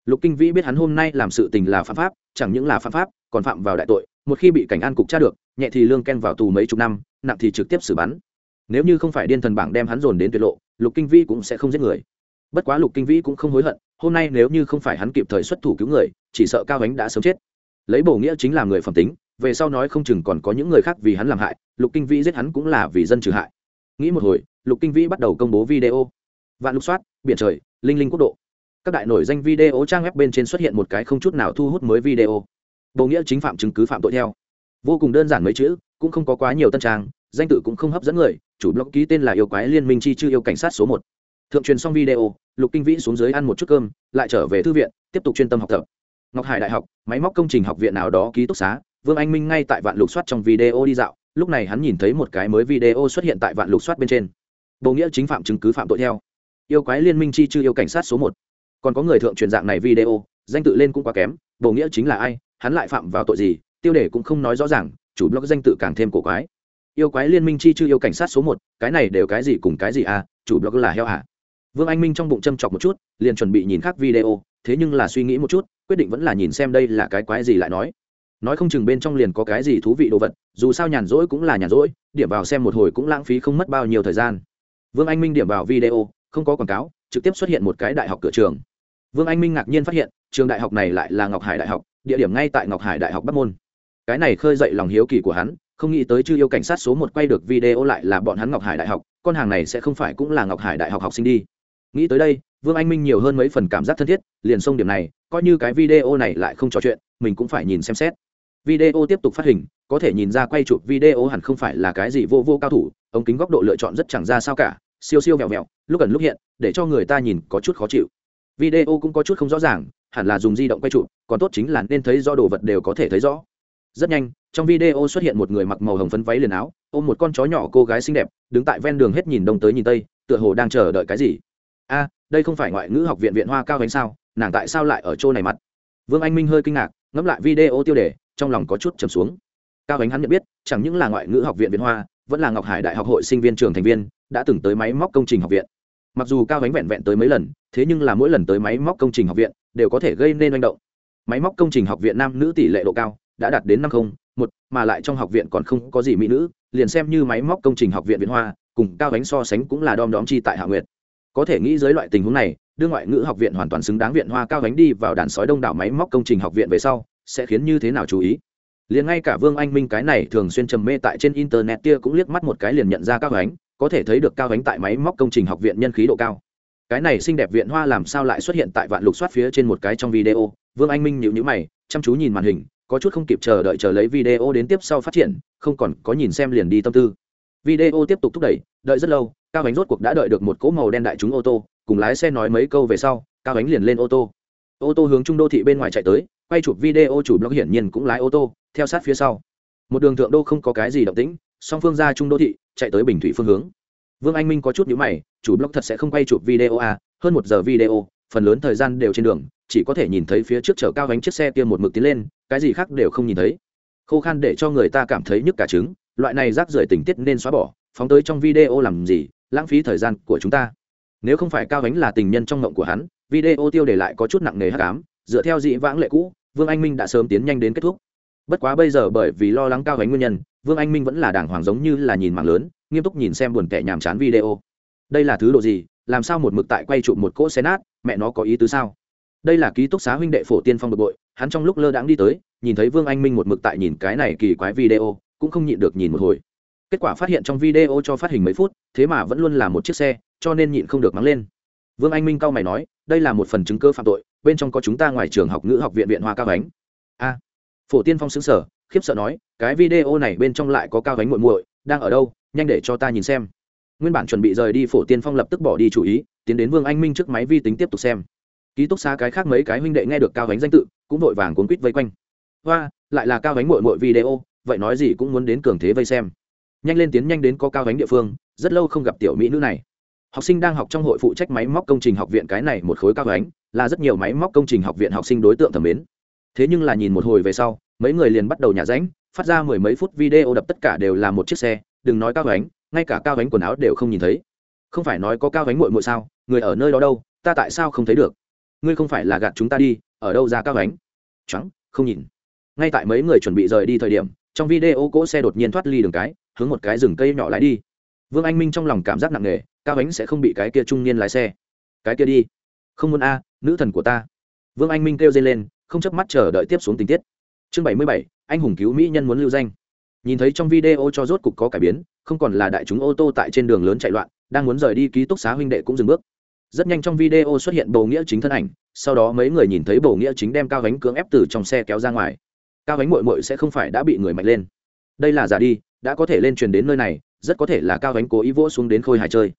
lục kinh vĩ biết hắn hôm nay làm sự tình là phạm pháp, chẳng những là phạm pháp, còn phạm vào đại tội, một khi bị cảnh an cục tra được, nhẹ thì lương ken vào tù mấy chục năm, nặng thì trực tiếp xử bắn. Nếu như không phải điên thần bảng đem hắn dồn đến tuyệt lộ, lục kinh vĩ cũng sẽ không giết người. Bất quá lục kinh vĩ cũng không hối hận, hôm nay nếu như không phải hắn kịp thời xuất thủ cứu người, chỉ sợ cao ánh đã sớm chết. Lấy bổ nghĩa chính là người phẩm tính, về sau nói không chừng còn có những người khác vì hắn làm hại, lục kinh vĩ giết hắn cũng là vì dân trừ hại. Nghĩ một hồi, lục kinh vĩ bắt đầu công bố video. Vạn lục soát, biển trời, linh linh quốc độ các đại nổi danh video trang web bên trên xuất hiện một cái không chút nào thu hút mới video. Bổ nghĩa chính phạm chứng cứ phạm tội theo. Vô cùng đơn giản mấy chữ, cũng không có quá nhiều tân trang, danh tự cũng không hấp dẫn người, chủ blog ký tên là yêu quái liên minh chi chư yêu cảnh sát số một. Thượng truyền xong video, lục kinh vĩ xuống dưới ăn một chút cơm, lại trở về thư viện, tiếp tục chuyên tâm học tập. Ngọc hải đại học, máy móc công trình học viện nào đó ký túc xá, vương anh minh ngay tại vạn lục soát trong video đi dạo, lúc này hắn nhìn thấy một cái mới video xuất hiện tại vạn lục soát bên trên. Bầu nghĩa chính phạm chứng cứ phạm tội theo. Yêu quái liên minh chi chư yêu cảnh sát số một còn có người thượng truyền dạng này video, danh tự lên cũng quá kém bầu nghĩa chính là ai, hắn lại phạm vào tội gì, tiêu đề cũng không nói rõ ràng, chủ blog danh tự càng thêm cổ quái. Yêu quái liên minh chi chư yêu cảnh sát số một, cái này đều cái gì cùng cái gì à chủ blog là heo hả? Vương anh minh trong bụng châm chọc một chút, liền chuẩn bị nhìn khác video, thế nhưng là suy nghĩ một chút, quyết định vẫn là nhìn xem đây là cái quái gì lại nói. Nói không chừng bên trong liền có cái gì thú vị đồ vật, dù sao nhàn rỗi cũng là nhàn rỗi, điểm vào xem một hồi cũng lãng phí không mất bao nhiêu thời gian. Vương anh minh điểm vào video, không có quảng cáo, trực tiếp xuất hiện một cái đại học cửa trường vương anh minh ngạc nhiên phát hiện, trường đại học này lại là ngọc hải đại học, địa điểm ngay tại ngọc hải đại học bắc môn. Cái này khơi dậy lòng hiếu kỳ của hắn, không nghĩ tới chư yêu cảnh sát số một quay được video lại là bọn hắn ngọc hải đại học, con hàng này sẽ không phải cũng là ngọc hải đại học học sinh đi. Nghĩ tới đây, vương anh minh nhiều hơn mấy phần cảm giác thân thiết, liền xông điểm này, coi như cái video này lại không trò chuyện, mình cũng phải nhìn xem xét. Video tiếp tục phát hình, có thể nhìn ra quay chụp video hẳn không phải là cái gì vô vô cao thủ, ống kính góc độ lựa chọn rất chẳng ra sao cả, siêu siêu vẹo vẹo, lúc gần lúc hiện, để cho người ta nhìn có chút khó chịu video cũng có chút không rõ ràng, hẳn là dùng di động quay chụp, còn tốt chính là nên thấy do đồ vật đều có thể thấy rõ. Rất nhanh, trong video xuất hiện một người mặc màu hồng phấn váy liền áo, ôm một con chó nhỏ cô gái xinh đẹp, đứng tại ven đường hết nhìn đông tới nhìn tây, tựa hồ đang chờ đợi cái gì. A, đây không phải ngoại ngữ học viện viện hoa cao gánh sao, nàng tại sao lại ở chỗ này mặt? Vương anh minh hơi kinh ngạc, ngẫm lại video tiêu đề, trong lòng có chút trầm xuống. Cao gánh hắn nhận biết, chẳng những là ngoại ngữ học viện viện hoa, vẫn là ngọc hải đại học hội sinh viên trường thành viên, đã từng tới máy móc công trình học viện mặc dù cao gánh vẹn vẹn tới mấy lần, thế nhưng là mỗi lần tới máy móc công trình học viện đều có thể gây nên manh động. Máy móc công trình học viện nam nữ tỷ lệ độ cao đã đạt đến năm không một, mà lại trong học viện còn không có gì mỹ nữ, liền xem như máy móc công trình học viện viện hoa, cùng cao gánh so sánh cũng là đom đóm chi tại hạ nguyệt. Có thể nghĩ dưới loại tình huống này, đưa ngoại ngữ học viện hoàn toàn xứng đáng viện hoa cao gánh đi vào đàn sói đông đảo máy móc công trình học viện về sau, sẽ khiến như thế nào chú ý? Liền ngay cả vương anh minh cái này thường xuyên trầm mê tại trên internet kia cũng liếc mắt một cái liền nhận ra cao gánh có thể thấy được cao gánh tại máy móc công trình học viện nhân khí độ cao. Cái này xinh đẹp viện hoa làm sao lại xuất hiện tại vạn lục soát phía trên một cái trong video? Vương anh minh nhịu nhữ mày, chăm chú nhìn màn hình, có chút không kịp chờ đợi chờ lấy video đến tiếp sau phát triển, không còn có nhìn xem liền đi tâm tư. Video tiếp tục thúc đẩy, đợi rất lâu, cao bánh rốt cuộc đã đợi được một cỗ màu đen đại chúng ô tô, cùng lái xe nói mấy câu về sau, cao bánh liền lên ô tô. Ô tô hướng trung đô thị bên ngoài chạy tới, quay chụp video chủ blog hiển nhiên cũng lái ô tô, theo sát phía sau. Một đường thượng đô không có cái gì động tĩnh, song phương ra trung đô thị chạy tới bình thủy phương hướng. Vương anh minh có chút nhữ mày, chủ blog thật sẽ không quay chụp video à hơn một giờ video, phần lớn thời gian đều trên đường, chỉ có thể nhìn thấy phía trước chở cao gánh chiếc xe kia một mực tiến lên, cái gì khác đều không nhìn thấy. Khô khan để cho người ta cảm thấy nhức cả trứng, loại này rác rưởi tình tiết nên xóa bỏ, phóng tới trong video làm gì, lãng phí thời gian của chúng ta. Nếu không phải cao gánh là tình nhân trong ngộng của hắn, video tiêu để lại có chút nặng nề hắc ám, dựa theo dị vãng lệ cũ, vương anh minh đã sớm tiến nhanh đến kết thúc bất quá bây giờ bởi vì lo lắng cao gánh nguyên nhân, vương anh minh vẫn là đàng hoàng giống như là nhìn mạng lớn, nghiêm túc nhìn xem buồn kẻ nhàm chán video. Đây là thứ độ gì, làm sao một mực tại quay chụp một cỗ xe nát, mẹ nó có ý tứ sao? Đây là ký túc xá huynh đệ phổ tiên phong bực bội, hắn trong lúc lơ đãng đi tới, nhìn thấy vương anh minh một mực tại nhìn cái này kỳ quái video, cũng không nhịn được nhìn một hồi. Kết quả phát hiện trong video cho phát hình mấy phút, thế mà vẫn luôn là một chiếc xe, cho nên nhịn không được mắng lên. Vương anh minh cau mày nói, đây là một phần chứng cơ phạm tội, bên trong có chúng ta ngoài trường học ngữ học viện viện hoa cao ánh a phổ tiên phong xứng sở khiếp sợ nói, cái video này bên trong lại có cao gánh muội muội, đang ở đâu? Nhanh để cho ta nhìn xem. Nguyên bản chuẩn bị rời đi, phổ tiên phong lập tức bỏ đi chủ ý, tiến đến vương anh minh trước máy vi tính tiếp tục xem. Ký túc xá cái khác mấy cái huynh đệ nghe được cao gánh danh tự, cũng vội vàng cuốn quýt vây quanh. Hoa, lại là cao gánh muội muội video, vậy nói gì cũng muốn đến cường thế vây xem. Nhanh lên tiến nhanh đến có cao gánh địa phương, rất lâu không gặp tiểu mỹ nữ này. Học sinh đang học trong hội phụ trách máy móc công trình học viện cái này một khối cao gánh, là rất nhiều máy móc công trình học viện học sinh đối tượng thẩm mến thế nhưng là nhìn một hồi về sau, mấy người liền bắt đầu nhả ránh, phát ra mười mấy phút video đập tất cả đều là một chiếc xe, đừng nói cao gánh, ngay cả cao gánh quần áo đều không nhìn thấy. Không phải nói có cao gánh muội muội sao? Người ở nơi đó đâu? Ta tại sao không thấy được? Ngươi không phải là gạt chúng ta đi, ở đâu ra cao gánh? Trắng không nhìn. Ngay tại mấy người chuẩn bị rời đi thời điểm, trong video cỗ xe đột nhiên thoát ly đường cái, hướng một cái rừng cây nhỏ lái đi. Vương anh minh trong lòng cảm giác nặng nề, cao ánh sẽ không bị cái kia trung niên lái xe. Cái kia đi. Không muốn a, nữ thần của ta. Vương anh minh kêu dây lên không chớp mắt chờ đợi tiếp xuống tình tiết. Chương bảy mươi bảy, anh hùng cứu mỹ nhân muốn lưu danh. Nhìn thấy trong video cho rốt cục có cải biến, không còn là đại chúng ô tô tại trên đường lớn chạy loạn, đang muốn rời đi ký túc xá huynh đệ cũng dừng bước. Rất nhanh trong video xuất hiện bầu nghĩa chính thân ảnh, sau đó mấy người nhìn thấy bầu nghĩa chính đem cao gánh cưỡng ép từ trong xe kéo ra ngoài. Cao gánh mội mội sẽ không phải đã bị người mạnh lên. Đây là giả đi, đã có thể lên truyền đến nơi này, rất có thể là cao gánh cố ý vỗ xuống đến khôi hài chơi.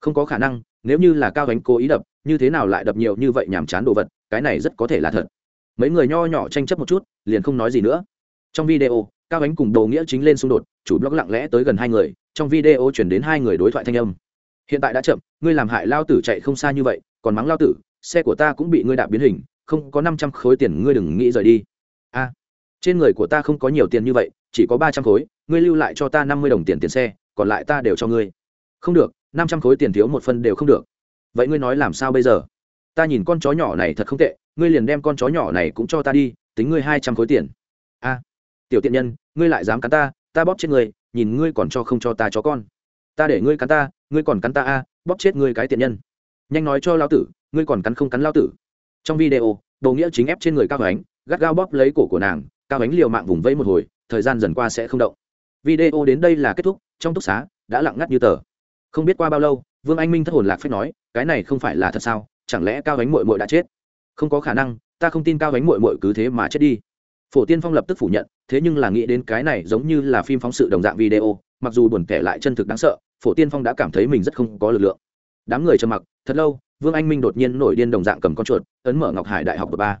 Không có khả năng, nếu như là cao gánh cố ý đập, như thế nào lại đập nhiều như vậy nhàm chán đồ vật, cái này rất có thể là thật mấy người nho nhỏ tranh chấp một chút, liền không nói gì nữa. Trong video, cao ánh cùng đồ nghĩa chính lên xung đột, chủ blog lặng lẽ tới gần hai người, trong video chuyển đến hai người đối thoại thanh âm. Hiện tại đã chậm, ngươi làm hại lao tử chạy không xa như vậy, còn mắng lao tử, xe của ta cũng bị ngươi đạp biến hình, không có năm trăm khối tiền ngươi đừng nghĩ rời đi. A, trên người của ta không có nhiều tiền như vậy, chỉ có ba trăm khối, ngươi lưu lại cho ta năm mươi đồng tiền tiền xe, còn lại ta đều cho ngươi. Không được, năm trăm khối tiền thiếu một phân đều không được. Vậy ngươi nói làm sao bây giờ? Ta nhìn con chó nhỏ này thật không tệ, ngươi liền đem con chó nhỏ này cũng cho ta đi, tính ngươi hai trăm khối tiền. A, tiểu tiện nhân, ngươi lại dám cắn ta ta bóp chết ngươi, nhìn ngươi còn cho không cho ta chó con. Ta để ngươi cắn ta, ngươi còn cắn ta a, bóp chết ngươi cái tiện nhân. Nhanh nói cho lao tử, ngươi còn cắn không cắn lao tử. Trong video, đồ nghĩa chính ép trên người cao ánh, gắt gao bóp lấy cổ của nàng, cao ánh liều mạng vùng vẫy một hồi, thời gian dần qua sẽ không động. Video đến đây là kết thúc, trong túc xá đã lặng ngắt như tờ. Không biết qua bao lâu, vương anh minh thất hồn lạc phép nói, cái này không phải là thật sao? Chẳng lẽ cao gánh mội mội đã chết? Không có khả năng, ta không tin cao gánh mội mội cứ thế mà chết đi. Phổ tiên phong lập tức phủ nhận, thế nhưng là nghĩ đến cái này giống như là phim phóng sự đồng dạng video, mặc dù buồn tẻ lại chân thực đáng sợ, phổ tiên phong đã cảm thấy mình rất không có lực lượng. Đám người trầm mặc, thật lâu, vương anh minh đột nhiên nổi điên đồng dạng cầm con chuột, ấn mở ngọc hải đại học ba.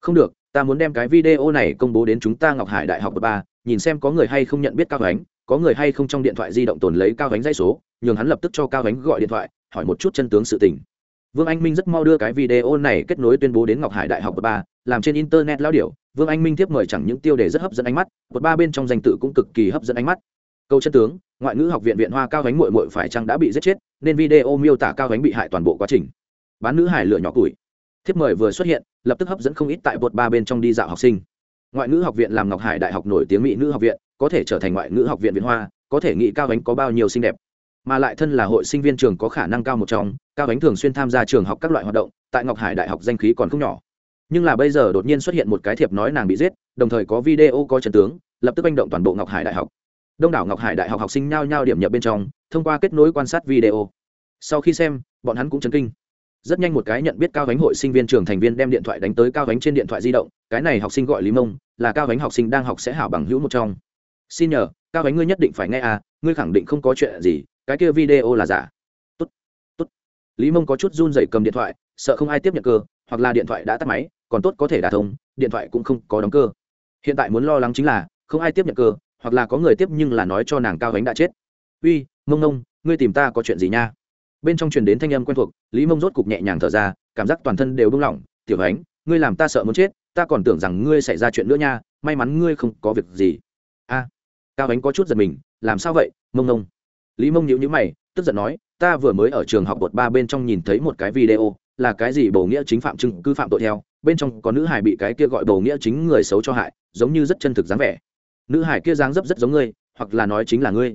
Không được, ta muốn đem cái video này công bố đến chúng ta ngọc hải đại học ba, nhìn xem có người hay không nhận biết cao ánh có người hay không trong điện thoại di động tồn lấy cao ánh dãy số, nhường hắn lập tức cho cao ánh gọi điện thoại, hỏi một chút chân tướng sự tình vương anh minh rất mau đưa cái video này kết nối tuyên bố đến ngọc hải đại học ba, làm trên internet lao điểu. Vương anh minh tiếp mời chẳng những tiêu đề rất hấp dẫn ánh mắt, quận ba bên trong danh tự cũng cực kỳ hấp dẫn ánh mắt. Câu chân tướng, ngoại ngữ học viện viện hoa cao gánh muội muội phải chăng đã bị giết chết, nên video miêu tả cao gánh bị hại toàn bộ quá trình. Bán nữ hải lựa nhỏ tuổi. Thiếp mời vừa xuất hiện, lập tức hấp dẫn không ít tại bột ba bên trong đi dạo học sinh. Ngoại ngữ học viện làm ngọc hải đại học nổi tiếng mỹ nữ học viện, có thể trở thành ngoại ngữ học viện viện hoa, có thể nghĩ cao gánh có bao nhiêu xinh đẹp mà lại thân là hội sinh viên trường có khả năng cao một trong, cao ánh thường xuyên tham gia trường học các loại hoạt động, tại ngọc hải đại học danh khí còn không nhỏ. Nhưng là bây giờ đột nhiên xuất hiện một cái thiệp nói nàng bị giết, đồng thời có video có trần tướng, lập tức manh động toàn bộ ngọc hải đại học. Đông đảo ngọc hải đại học học sinh nhao nhao điểm nhập bên trong, thông qua kết nối quan sát video. Sau khi xem, bọn hắn cũng chấn kinh. Rất nhanh một cái nhận biết cao gánh hội sinh viên trường thành viên đem điện thoại đánh tới cao gánh trên điện thoại di động, cái này học sinh gọi lý mông, là cao gánh học sinh đang học sẽ hảo bằng hữu một trong. Xin nhờ, cao gánh ngươi nhất định phải nghe à ngươi khẳng định không có chuyện gì cái kia video là giả. Tốt tốt. Lý mông có chút run rẩy cầm điện thoại, sợ không ai tiếp nhận cơ, hoặc là điện thoại đã tắt máy, còn tốt có thể đả thông, điện thoại cũng không có đóng cơ. Hiện tại muốn lo lắng chính là, không ai tiếp nhận cơ, hoặc là có người tiếp nhưng là nói cho nàng cao gánh đã chết. Uy, mông nông ngươi tìm ta có chuyện gì nha? Bên trong truyền đến thanh âm quen thuộc, lý mông rốt cục nhẹ nhàng thở ra, cảm giác toàn thân đều bung lỏng. Tiểu ánh ngươi làm ta sợ muốn chết, ta còn tưởng rằng ngươi xảy ra chuyện nữa nha, may mắn ngươi không có việc gì. A, cao ánh có chút giật mình, làm sao vậy, mông nông lý mông nhíu nhíu mày, tức giận nói, ta vừa mới ở trường học bột ba bên trong nhìn thấy một cái video, là cái gì bầu nghĩa chính phạm chứng cứ phạm tội theo, bên trong có nữ hải bị cái kia gọi bầu nghĩa chính người xấu cho hại, giống như rất chân thực dáng vẻ. Nữ hải kia dáng dấp rất giống ngươi, hoặc là nói chính là ngươi.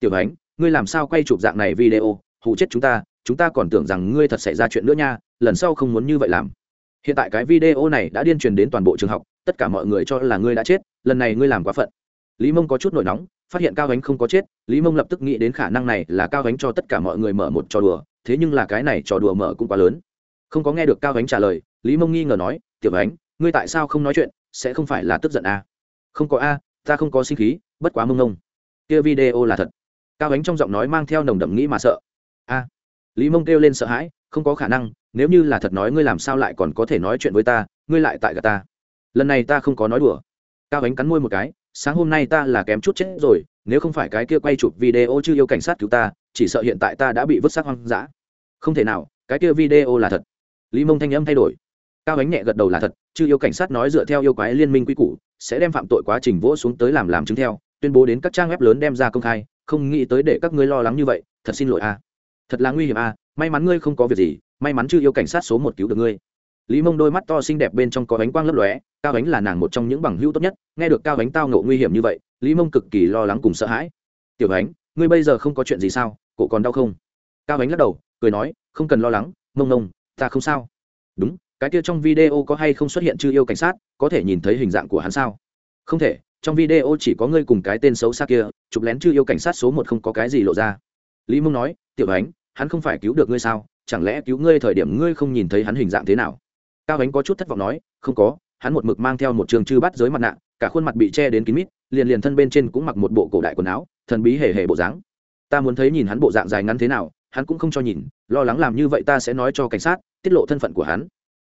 Tiểu ánh ngươi làm sao quay chụp dạng này video hụ chết chúng ta chúng ta còn tưởng rằng ngươi thật xảy ra chuyện nữa nha, lần sau không muốn như vậy làm. Hiện tại cái video này đã điên truyền đến toàn bộ trường học, tất cả mọi người cho là ngươi đã chết, lần này ngươi làm quá phận. Lý mông có chút nổi nóng phát hiện cao ánh không có chết, lý mông lập tức nghĩ đến khả năng này là cao ánh cho tất cả mọi người mở một trò đùa, thế nhưng là cái này trò đùa mở cũng quá lớn. Không có nghe được cao ánh trả lời, lý mông nghi ngờ nói, tiểu ánh ngươi tại sao không nói chuyện, sẽ không phải là tức giận à? không có a, ta không có sinh khí, bất quá mông ngông. Kia video là thật. Cao ánh trong giọng nói mang theo nồng đậm nghĩ mà sợ. A. Lý mông kêu lên sợ hãi, không có khả năng, nếu như là thật nói ngươi làm sao lại còn có thể nói chuyện với ta, ngươi lại tại gà ta. Lần này ta không có nói đùa. Cao ánh cắn môi một cái sáng hôm nay ta là kém chút chết rồi, nếu không phải cái kia quay chụp video chưa yêu cảnh sát cứu ta, chỉ sợ hiện tại ta đã bị vứt xác hoang dã. Không thể nào, cái kia video là thật. Lý mông thanh âm thay đổi. Cao ánh nhẹ gật đầu là thật, chưa yêu cảnh sát nói dựa theo yêu quái liên minh quy củ, sẽ đem phạm tội quá trình vỗ xuống tới làm làm chứng theo, tuyên bố đến các trang web lớn đem ra công khai, không nghĩ tới để các ngươi lo lắng như vậy, thật xin lỗi a. Thật là nguy hiểm a, may mắn ngươi không có việc gì, may mắn chưa yêu cảnh sát số một cứu được ngươi lý mông đôi mắt to xinh đẹp bên trong có bánh quang lấp lóe, cao ánh là nàng một trong những bằng hữu tốt nhất, nghe được cao ánh tao ngộ nguy hiểm như vậy, lý mông cực kỳ lo lắng cùng sợ hãi. Tiểu ánh, ngươi bây giờ không có chuyện gì sao? Cổ còn đau không? Cao ánh lắc đầu, cười nói, không cần lo lắng, mông mông, ta không sao. Đúng, cái kia trong video có hay không xuất hiện chư yêu cảnh sát, có thể nhìn thấy hình dạng của hắn sao? Không thể, trong video chỉ có ngươi cùng cái tên xấu xa kia, chụp lén chư yêu cảnh sát số một không có cái gì lộ ra. Lý mông nói, tiểu ánh, hắn không phải cứu được ngươi sao? Chẳng lẽ cứu ngươi thời điểm ngươi không nhìn thấy hắn hình dạng thế nào? Cao ánh có chút thất vọng nói, không có, hắn một mực mang theo một trường chư bắt giới mặt nạ, cả khuôn mặt bị che đến kín mít, liền liền thân bên trên cũng mặc một bộ cổ đại quần áo, thần bí hề hề bộ dáng. Ta muốn thấy nhìn hắn bộ dạng dài ngắn thế nào, hắn cũng không cho nhìn, lo lắng làm như vậy ta sẽ nói cho cảnh sát, tiết lộ thân phận của hắn.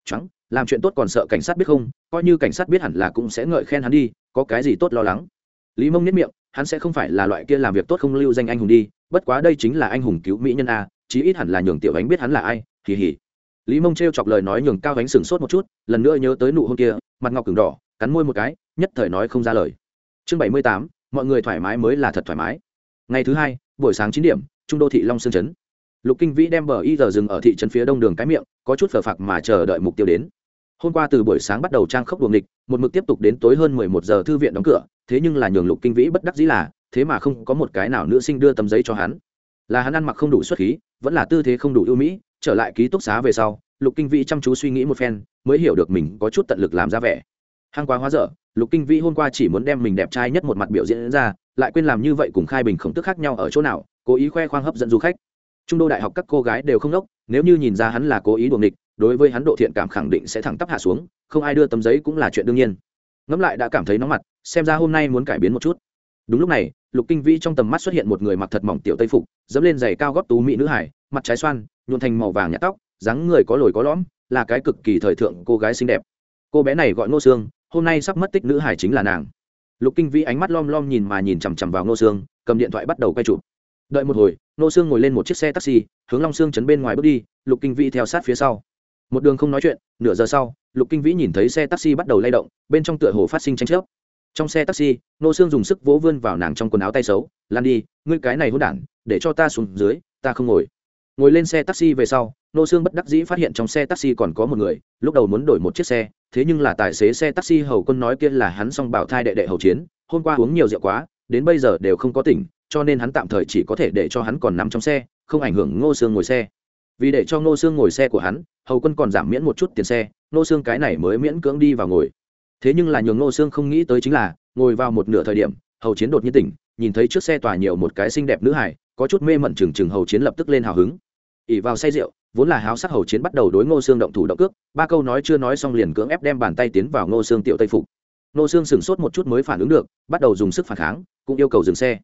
Trắng làm chuyện tốt còn sợ cảnh sát biết không, coi như cảnh sát biết hẳn là cũng sẽ ngợi khen hắn đi, có cái gì tốt lo lắng? Lý mông nhất miệng, hắn sẽ không phải là loại kia làm việc tốt không lưu danh anh hùng đi, bất quá đây chính là anh hùng cứu mỹ nhân a, chí ít hẳn là nhường tiểu ánh biết hắn là ai kỳ hỉ lý mông t chọc lời nói nhường cao gánh sừng sốt một chút, lần nữa nhớ tới nụ hôn kia, mặt ngọc cứng đỏ, cắn môi một cái, nhất thời nói không ra lời. Chương bảy mươi tám, mọi người thoải mái mới là thật thoải mái. Ngày thứ hai, buổi sáng chín điểm, trung đô thị long sơn chấn lục kinh vĩ đem bờ y giờ dừng ở thị trấn phía đông đường cái miệng, có chút phờ phạc mà chờ đợi mục tiêu đến. Hôm qua từ buổi sáng bắt đầu trang khốc đuồng địch một mực tiếp tục đến tối hơn mười một giờ thư viện đóng cửa, thế nhưng là nhường lục kinh vĩ bất đắc dĩ là, thế mà không có một cái nào nữ sinh đưa tấm giấy cho hắn. Là hắn ăn mặc không đủ xuất khí, vẫn là tư thế không đủ ưu mỹ trở lại ký túc xá về sau, lục kinh vĩ chăm chú suy nghĩ một phen, mới hiểu được mình có chút tận lực làm ra vẻ. Hăng quá hóa dở, lục kinh vĩ hôm qua chỉ muốn đem mình đẹp trai nhất một mặt biểu diễn ra, lại quên làm như vậy cùng khai bình khổng tức khác nhau ở chỗ nào, cố ý khoe khoang hấp dẫn du khách. Trung đô đại học các cô gái đều không đốc, nếu như nhìn ra hắn là cố ý đuồng địch đối với hắn độ thiện cảm khẳng định sẽ thẳng tắp hạ xuống, không ai đưa tấm giấy cũng là chuyện đương nhiên. Ngẫm lại đã cảm thấy nóng mặt, xem ra hôm nay muốn cải biến một chút. Đúng lúc này, lục kinh vĩ trong tầm mắt xuất hiện một người mặc thật mỏng tiểu tây phục, dẫm lên giày cao góp tú mỹ nữ hải mặt trái xoan nhuộn thành màu vàng nhạt tóc, dáng người có lồi có lõm, là cái cực kỳ thời thượng cô gái xinh đẹp. Cô bé này gọi ngô sương, hôm nay sắp mất tích nữ hải chính là nàng. Lục kinh vĩ ánh mắt lom lom nhìn mà nhìn chằm chằm vào ngô sương, cầm điện thoại bắt đầu quay chụp. Đợi một hồi, ngô sương ngồi lên một chiếc xe taxi, hướng long sương chấn bên ngoài bước đi, lục kinh vĩ theo sát phía sau. Một đường không nói chuyện, nửa giờ sau, lục kinh vĩ nhìn thấy xe taxi bắt đầu lay động, bên trong tựa hồ phát sinh tranh chấp. Trong xe taxi nô xương dùng sức vỗ vươn vào nàng trong quần áo tay xấu, lan đi, ngươi cái này hôn đản, để cho ta xuống dưới, ta không ngồi ngồi lên xe taxi về sau, nô xương bất đắc dĩ phát hiện trong xe taxi còn có một người, lúc đầu muốn đổi một chiếc xe, thế nhưng là tài xế xe taxi hầu quân nói kia là hắn xong bảo thai đệ đệ hầu chiến, hôm qua uống nhiều rượu quá, đến bây giờ đều không có tỉnh, cho nên hắn tạm thời chỉ có thể để cho hắn còn nằm trong xe, không ảnh hưởng ngô xương ngồi xe. Vì để cho ngô xương ngồi xe của hắn, hầu quân còn giảm miễn một chút tiền xe, ngô xương cái này mới miễn cưỡng đi vào ngồi. Thế nhưng là nhường ngô xương không nghĩ tới chính là, ngồi vào một nửa thời điểm, hầu chiến đột nhiên tỉnh, nhìn thấy trước xe tòa nhiều một cái xinh đẹp nữ hải, có chút mê mẩn chừng chừng hầu chiến lập tức lên hào hứng ỉ vào say rượu, vốn là háo sắc hầu chiến bắt đầu đối ngô xương động thủ động cước, ba câu nói chưa nói xong liền cưỡng ép đem bàn tay tiến vào ngô xương tiểu tây phục. Ngô xương sửng sốt một chút mới phản ứng được, bắt đầu dùng sức phản kháng, cũng yêu cầu dừng xe.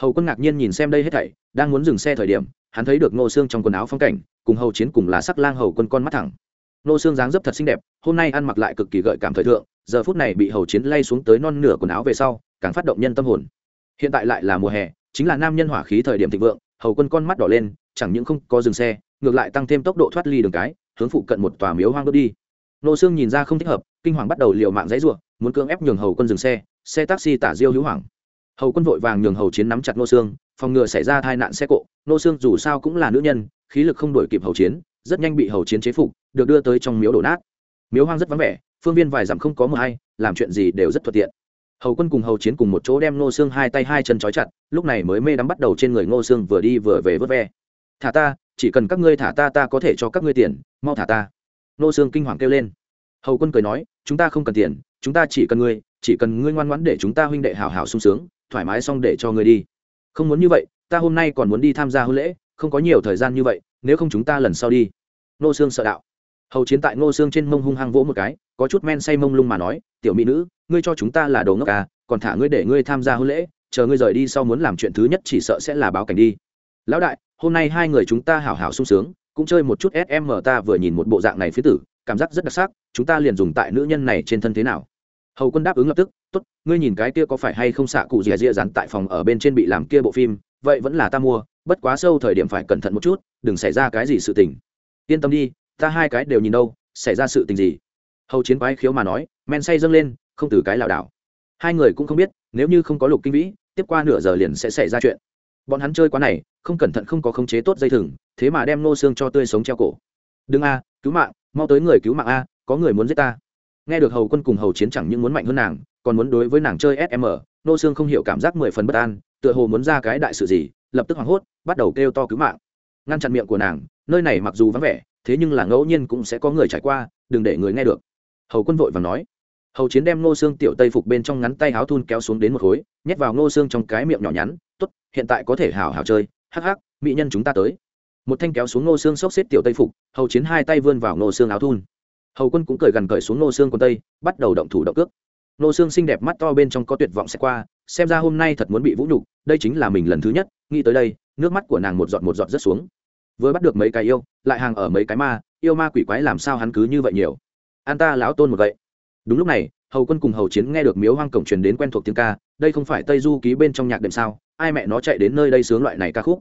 Hầu quân ngạc nhiên nhìn xem đây hết thảy, đang muốn dừng xe thời điểm, hắn thấy được ngô xương trong quần áo phong cảnh, cùng hầu chiến cùng là sắc lang hầu quân con mắt thẳng. Ngô xương dáng dấp thật xinh đẹp, hôm nay ăn mặc lại cực kỳ gợi cảm thời thượng, giờ phút này bị hầu chiến lay xuống tới non nửa quần áo về sau, càng phát động nhân tâm hồn. Hiện tại lại là mùa hè, chính là nam nhân hỏa khí thời điểm thịnh vượng, hầu quân con mắt đỏ lên chẳng những không có dừng xe, ngược lại tăng thêm tốc độ thoát ly đường cái, hướng phụ cận một tòa miếu hoang đốt đi. Nô xương nhìn ra không thích hợp, kinh hoàng bắt đầu liều mạng dãy ruộng muốn cưỡng ép nhường hầu quân dừng xe xe taxi tả diêu hữu hoàng hầu quân vội vàng nhường hầu chiến nắm chặt nô xương phòng ngừa xảy ra tai nạn xe cộ. Nô xương dù sao cũng là nữ nhân, khí lực không đổi kịp hầu chiến, rất nhanh bị hầu chiến chế phục, được đưa tới trong miếu đổ nát. Miếu hoang rất vắng vẻ, phương viên vài dặm không có mờ hay làm chuyện gì đều rất thuận tiện. Hầu quân cùng hầu chiến cùng một chỗ đem nô xương hai tay hai chân trói chặt, lúc này mới mê đắm bắt đầu trên người ngô xương vừa đi vừa về vớt ve thả ta, chỉ cần các ngươi thả ta ta có thể cho các ngươi tiền, mau thả ta. Nô sương kinh hoàng kêu lên. Hầu quân cười nói, chúng ta không cần tiền, chúng ta chỉ cần ngươi, chỉ cần ngươi ngoan ngoãn để chúng ta huynh đệ hào hào sung sướng, thoải mái xong để cho ngươi đi. Không muốn như vậy, ta hôm nay còn muốn đi tham gia hôn lễ, không có nhiều thời gian như vậy, nếu không chúng ta lần sau đi. Nô sương sợ đạo. Hầu chiến tại nô sương trên mông hung hăng vỗ một cái, có chút men say mông lung mà nói, tiểu mỹ nữ, ngươi cho chúng ta là đồ ngốc à còn thả ngươi để ngươi tham gia hôn lễ, chờ ngươi rời đi sau muốn làm chuyện thứ nhất chỉ sợ sẽ là báo cảnh đi lão đại, hôm nay hai người chúng ta hảo hảo sung sướng, cũng chơi một chút sm ta vừa nhìn một bộ dạng này phía tử, cảm giác rất đặc sắc, chúng ta liền dùng tại nữ nhân này trên thân thế nào? Hầu quân đáp ứng lập tức, tốt, ngươi nhìn cái kia có phải hay không xạ cụ rìa rìa rắn tại phòng ở bên trên bị làm kia bộ phim, vậy vẫn là ta mua, bất quá sâu thời điểm phải cẩn thận một chút, đừng xảy ra cái gì sự tình. Yên tâm đi, ta hai cái đều nhìn đâu, xảy ra sự tình gì? Hầu chiến quái khiếu mà nói, men say dâng lên, không từ cái lảo đảo. Hai người cũng không biết, nếu như không có lục kinh vĩ, tiếp qua nửa giờ liền sẽ xảy ra chuyện bọn hắn chơi quá này, không cẩn thận không có khống chế tốt dây thừng, thế mà đem nô xương cho tươi sống treo cổ. Đừng a, cứu mạng, mau tới người cứu mạng a, có người muốn giết ta. Nghe được hầu quân cùng hầu chiến chẳng những muốn mạnh hơn nàng, còn muốn đối với nàng chơi sm nô xương không hiểu cảm giác mười phần bất an, tựa hồ muốn ra cái đại sự gì, lập tức hoảng hốt, bắt đầu kêu to cứu mạng. Ngăn chặn miệng của nàng, nơi này mặc dù vắng vẻ, thế nhưng là ngẫu nhiên cũng sẽ có người trải qua, đừng để người nghe được. Hầu quân vội và nói. Hầu chiến đem ngô xương tiểu tây phục bên trong ngắn tay háo thun kéo xuống đến một khối, nhét vào ngô xương trong cái miệng nhỏ nhắn tốt, hiện tại có thể hào hào chơi, hắc hắc, mỹ nhân chúng ta tới. Một thanh kéo xuống ngô xương xốc xếp tiểu tây phục, hầu chiến hai tay vươn vào ngô xương áo thun. Hầu quân cũng cởi gần cởi xuống ngô xương quần tây, bắt đầu động thủ động cước. Ngô xương xinh đẹp mắt to bên trong có tuyệt vọng sẽ qua, xem ra hôm nay thật muốn bị vũ nhục, đây chính là mình lần thứ nhất, nghĩ tới đây, nước mắt của nàng một giọt một giọt rất xuống. Vừa bắt được mấy cái yêu, lại hàng ở mấy cái ma, yêu ma quỷ quái làm sao hắn cứ như vậy nhiều. An ta lão tôn một vậy. Đúng lúc này, hầu quân cùng hầu chiến nghe được miếu hoang cổng truyền đến quen thuộc tiếng ca, đây không phải tây du ký bên trong nhạc đệm sao? Ai mẹ nó chạy đến nơi đây sướng loại này ca khúc.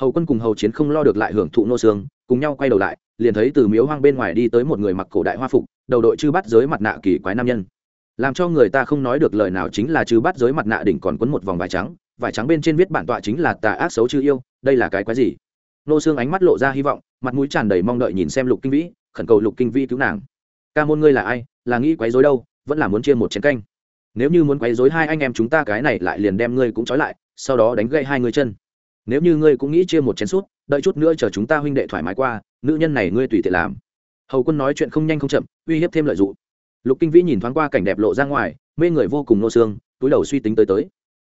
Hầu quân cùng hầu chiến không lo được lại hưởng thụ nô sướng, cùng nhau quay đầu lại, liền thấy từ miếu hoang bên ngoài đi tới một người mặc cổ đại hoa phục, đầu đội chư bắt giới mặt nạ kỳ quái nam nhân. Làm cho người ta không nói được lời nào chính là chư bắt giới mặt nạ đỉnh còn quấn một vòng vải trắng vải trắng bên trên viết bản tọa chính là tà ác xấu chư yêu, đây là cái quái gì? Nô xương ánh mắt lộ ra hy vọng, mặt mũi tràn đầy mong đợi nhìn xem lục kinh vĩ, khẩn cầu lục kinh vĩ cứu nàng. Ca môn ngươi là ai? Là nghĩ quấy rối đâu? Vẫn là muốn chia một chén canh. Nếu như muốn quấy rối hai anh em chúng ta cái này lại liền đem ngươi cũng trói lại sau đó đánh gãy hai người chân. Nếu như ngươi cũng nghĩ chia một chén suốt đợi chút nữa chờ chúng ta huynh đệ thoải mái qua, nữ nhân này ngươi tùy tiện làm. Hầu quân nói chuyện không nhanh không chậm, uy hiếp thêm lợi dụng lục kinh vĩ nhìn thoáng qua cảnh đẹp lộ ra ngoài, mê người vô cùng nô xương, túi đầu suy tính tới tới.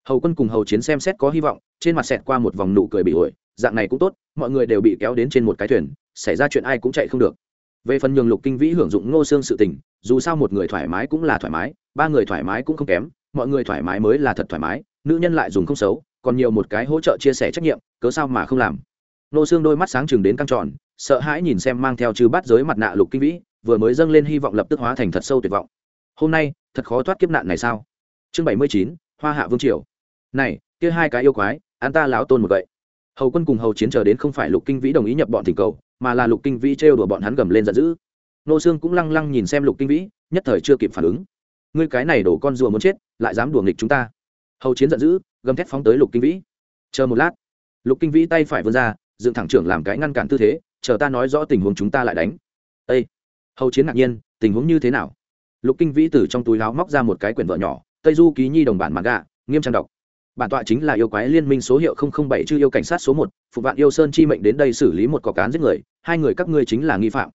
Hầu quân cùng hầu chiến xem xét có hy vọng, trên mặt xẹt qua một vòng nụ cười bị ổi, dạng này cũng tốt, mọi người đều bị kéo đến trên một cái thuyền, xảy ra chuyện ai cũng chạy không được. Về phần nhường lục kinh vĩ hưởng dụng ngô xương sự tình, dù sao một người thoải mái cũng là thoải mái, ba người thoải mái cũng không kém mọi người thoải mái mới là thật thoải mái, nữ nhân lại dùng không xấu, còn nhiều một cái hỗ trợ chia sẻ trách nhiệm, cớ sao mà không làm. Nô xương đôi mắt sáng chừng đến căng tròn, sợ hãi nhìn xem mang theo chư bát giới mặt nạ lục kinh vĩ, vừa mới dâng lên hy vọng lập tức hóa thành thật sâu tuyệt vọng. Hôm nay, thật khó thoát kiếp nạn này sao? Chương bảy mươi chín, hoa hạ vương triều. Này, kia hai cái yêu quái an ta lão tôn một vậy hầu quân cùng hầu chiến chờ đến không phải lục kinh vĩ đồng ý nhập bọn thỉnh cầu, mà là lục kinh vĩ trêu đùa bọn hắn gầm lên giận dữ. Nô xương cũng lăng lăng nhìn xem lục kinh vĩ, nhất thời chưa kịp phản ứng ngươi cái này đổ con rùa muốn chết, lại dám đùa nghịch chúng ta. Hầu chiến giận dữ, gầm thét phóng tới lục kinh vĩ. Chờ một lát, lục kinh vĩ tay phải vươn ra, dựng thẳng trưởng làm cái ngăn cản tư thế, chờ ta nói rõ tình huống chúng ta lại đánh. Ây hầu chiến ngạc nhiên, tình huống như thế nào? Lục kinh vĩ từ trong túi láo móc ra một cái quyển vợ nhỏ, tây du ký nhi đồng bản mặt gà nghiêm trang đọc. Bản tọa chính là yêu quái liên minh số hiệu bảy chư yêu cảnh sát số một, phụ vạn yêu sơn chi mệnh đến đây xử lý một cọc cán giết người, hai người các ngươi chính là nghi phạm.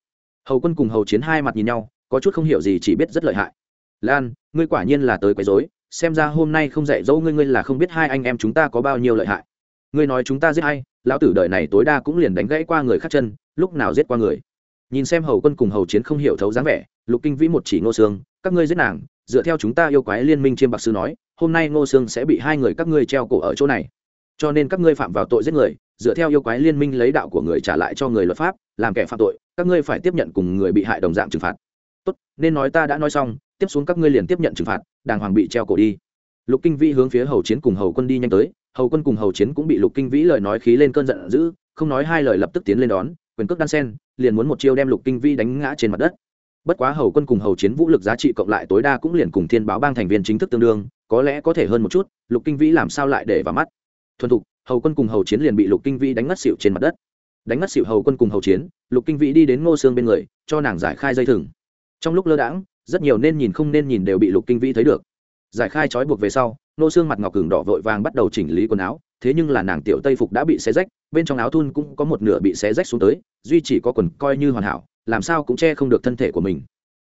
Hầu quân cùng hầu chiến hai mặt nhìn nhau, có chút không hiểu gì chỉ biết rất lợi hại lan, ngươi quả nhiên là tới quấy rối, xem ra hôm nay không dạy dỗ ngươi ngươi là không biết hai anh em chúng ta có bao nhiêu lợi hại. Ngươi nói chúng ta giết hay lão tử đời này tối đa cũng liền đánh gãy qua người khác chân, lúc nào giết qua người. Nhìn xem hầu quân cùng hầu chiến không hiểu thấu dáng vẻ, lục kinh vĩ một chỉ ngô sương, các ngươi giết nàng, dựa theo chúng ta yêu quái liên minh chiêm bạc sư nói, hôm nay ngô sương sẽ bị hai người các ngươi treo cổ ở chỗ này. Cho nên các ngươi phạm vào tội giết người, dựa theo yêu quái liên minh lấy đạo của người trả lại cho người luật pháp, làm kẻ phạm tội, các ngươi phải tiếp nhận cùng người bị hại đồng dạng trừng phạt. Tốt, nên nói ta đã nói xong tiếp xuống các ngươi liền tiếp nhận trừng phạt, đàng hoàng bị treo cổ đi. Lục kinh vĩ hướng phía hầu chiến cùng hầu quân đi nhanh tới, hầu quân cùng hầu chiến cũng bị lục kinh vĩ lời nói khí lên cơn giận dữ, không nói hai lời lập tức tiến lên đón, quyền cước đan sen, liền muốn một chiêu đem lục kinh vĩ đánh ngã trên mặt đất. Bất quá hầu quân cùng hầu chiến vũ lực giá trị cộng lại tối đa cũng liền cùng thiên báo bang thành viên chính thức tương đương, có lẽ có thể hơn một chút, lục kinh vĩ làm sao lại để vào mắt? Thuần thục, hầu quân cùng hầu chiến liền bị lục kinh vĩ đánh ngất xịu trên mặt đất. Đánh ngất xịu hầu quân cùng hầu chiến, lục kinh vĩ đi đến ngô xương bên người, cho nàng giải khai dây thừng. Trong lúc lơ đãng rất nhiều nên nhìn không nên nhìn đều bị lục kinh vĩ thấy được. Giải khai trói buộc về sau, nô xương mặt ngọc cường đỏ vội vàng bắt đầu chỉnh lý quần áo, thế nhưng là nàng tiểu tây phục đã bị xé rách, bên trong áo thun cũng có một nửa bị xé rách xuống tới, duy chỉ có quần coi như hoàn hảo, làm sao cũng che không được thân thể của mình.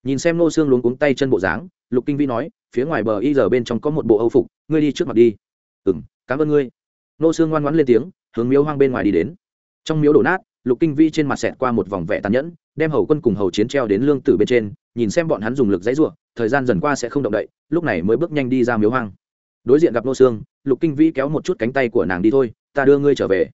Nhìn xem nô xương luống cuống tay chân bộ dáng, lục kinh vĩ nói, phía ngoài bờ y giờ bên trong có một bộ âu phục, ngươi đi trước mặt đi. Ừ m cảm ơn ngươi. Nô xương ngoan ngoãn lên tiếng, hướng miếu hoang bên ngoài đi đến. Trong miếu đổ nát, lục kinh vi trên mặt xẹt qua một vòng vẻ tàn nhẫn đem hầu quân cùng hầu chiến treo đến lương tử bên trên, nhìn xem bọn hắn dùng lực dãy ruộng thời gian dần qua sẽ không động đậy, lúc này mới bước nhanh đi ra miếu hoang. Đối diện gặp nô sương, lục kinh vĩ kéo một chút cánh tay của nàng đi thôi, ta đưa ngươi trở về.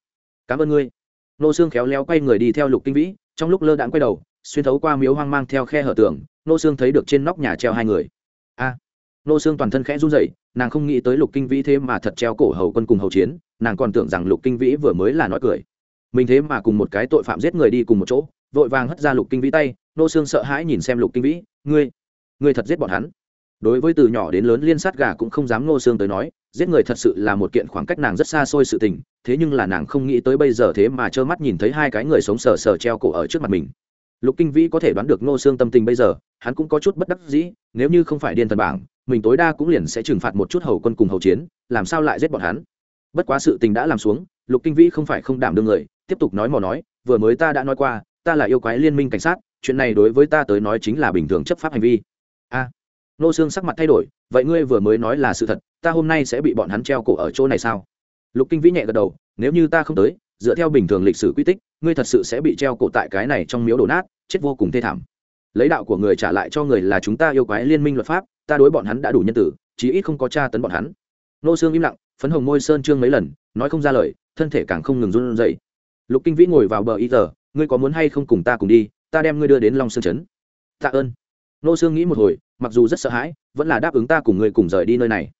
Cảm ơn ngươi. Nô sương khéo léo quay người đi theo lục kinh vĩ, trong lúc lơ đãng quay đầu, xuyên thấu qua miếu hoang mang theo khe hở tường, nô sương thấy được trên nóc nhà treo hai người. A! Nô sương toàn thân khẽ run rẩy, nàng không nghĩ tới lục kinh vĩ thế mà thật treo cổ hầu quân cùng hầu chiến, nàng còn tưởng rằng lục kinh vĩ vừa mới là nói cười. Mình thế mà cùng một cái tội phạm giết người đi cùng một chỗ vội vàng hất ra lục kinh vĩ tay, nô xương sợ hãi nhìn xem lục kinh vĩ, ngươi ngươi thật giết bọn hắn? Đối với từ nhỏ đến lớn liên sát gà cũng không dám nô xương tới nói, giết người thật sự là một kiện khoảng cách nàng rất xa xôi sự tình, thế nhưng là nàng không nghĩ tới bây giờ thế mà trơ mắt nhìn thấy hai cái người sống sờ sờ treo cổ ở trước mặt mình. Lục kinh vĩ có thể đoán được nô xương tâm tình bây giờ, hắn cũng có chút bất đắc dĩ, nếu như không phải điên thần bảng, mình tối đa cũng liền sẽ trừng phạt một chút hầu quân cùng hầu chiến, làm sao lại giết bọn hắn? Bất quá sự tình đã làm xuống, lục kinh vĩ không phải không đảm đương người, tiếp tục nói mò nói, vừa mới ta đã nói qua ta là yêu quái liên minh cảnh sát, chuyện này đối với ta tới nói chính là bình thường chấp pháp hành vi. A. Nô xương sắc mặt thay đổi, vậy ngươi vừa mới nói là sự thật, ta hôm nay sẽ bị bọn hắn treo cổ ở chỗ này sao? Lục kinh vĩ nhẹ gật đầu, nếu như ta không tới, dựa theo bình thường lịch sử quy tích, ngươi thật sự sẽ bị treo cổ tại cái này trong miếu đổ nát, chết vô cùng thê thảm. Lấy đạo của người trả lại cho người là chúng ta yêu quái liên minh luật pháp, ta đối bọn hắn đã đủ nhân tử, chí ít không có tra tấn bọn hắn. Nô xương im lặng, phấn hồng môi sơn trương mấy lần, nói không ra lời, thân thể càng không ngừng run rẩy. Lục kinh vĩ ngồi vào bờ y tờ ngươi có muốn hay không cùng ta cùng đi, ta đem ngươi đưa đến long sương trấn. Tạ ơn. Nô sương nghĩ một hồi, mặc dù rất sợ hãi, vẫn là đáp ứng ta cùng ngươi cùng rời đi nơi này.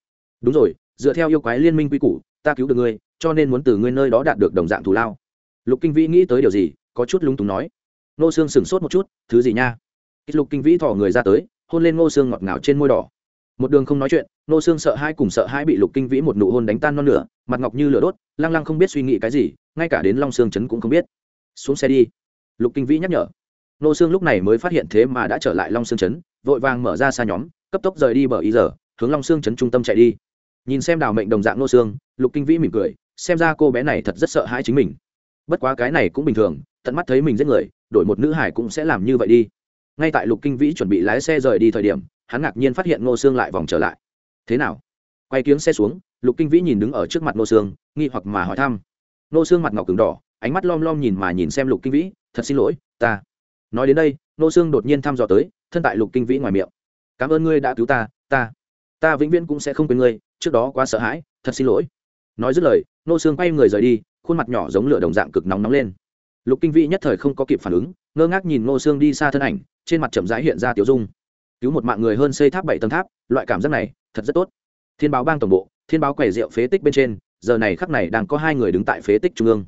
Đúng rồi, dựa theo yêu quái liên minh quy củ, ta cứu được ngươi, cho nên muốn từ ngươi nơi đó đạt được đồng dạng thù lao. Lục kinh vĩ nghĩ tới điều gì, có chút lúng túng nói. Nô sương sửng sốt một chút, thứ gì nha? Lục kinh vĩ thò người ra tới, hôn lên ngô sương ngọt ngào trên môi đỏ. Một đường không nói chuyện nô xương sợ hai cùng sợ hai bị lục kinh vĩ một nụ hôn đánh tan non lửa mặt ngọc như lửa đốt, lăng lăng không biết suy nghĩ cái gì, ngay cả đến long xương chấn cũng không biết xuống xe đi. Lục kinh vĩ nhắc nhở. Nô xương lúc này mới phát hiện thế mà đã trở lại long xương chấn vội vàng mở ra xa nhóm, cấp tốc rời đi bờ ý giờ, hướng long xương chấn trung tâm chạy đi. Nhìn xem đào mệnh đồng dạng nô xương lục kinh vĩ mỉm cười, xem ra cô bé này thật rất sợ hãi chính mình. Bất quá cái này cũng bình thường, tận mắt thấy mình giết người, đổi một nữ hải cũng sẽ làm như vậy đi. Ngay tại lục kinh vĩ chuẩn bị lái xe rời đi thời điểm, hắn ngạc nhiên phát hiện ngô sương lại vòng trở lại. Thế nào? Quay kiếng xe xuống, lục kinh vĩ nhìn đứng ở trước mặt ngô sương, nghi hoặc mà hỏi thăm. Ngô sương mặt ngọc cứng đỏ ánh mắt lom lom nhìn mà nhìn xem lục kinh vĩ, thật xin lỗi, ta. Nói đến đây, nô sương đột nhiên thăm dò tới, thân tại lục kinh vĩ ngoài miệng. Cảm ơn ngươi đã cứu ta ta ta vĩnh viễn cũng sẽ không quên ngươi, trước đó quá sợ hãi, thật xin lỗi. Nói dứt lời, nô sương quay người rời đi, khuôn mặt nhỏ giống lửa đồng dạng cực nóng nóng lên. Lục kinh vĩ nhất thời không có kịp phản ứng, ngơ ngác nhìn nô sương đi xa thân ảnh, trên mặt chậm rãi hiện ra tiểu dung. Cứu một mạng người hơn xây tháp bảy tầng tháp, loại cảm giác này, thật rất tốt. Thiên báo bang tổng bộ, thiên báo quẻ rượu phế tích bên trên, giờ này khắc này đang có hai người đứng tại phế tích trung ương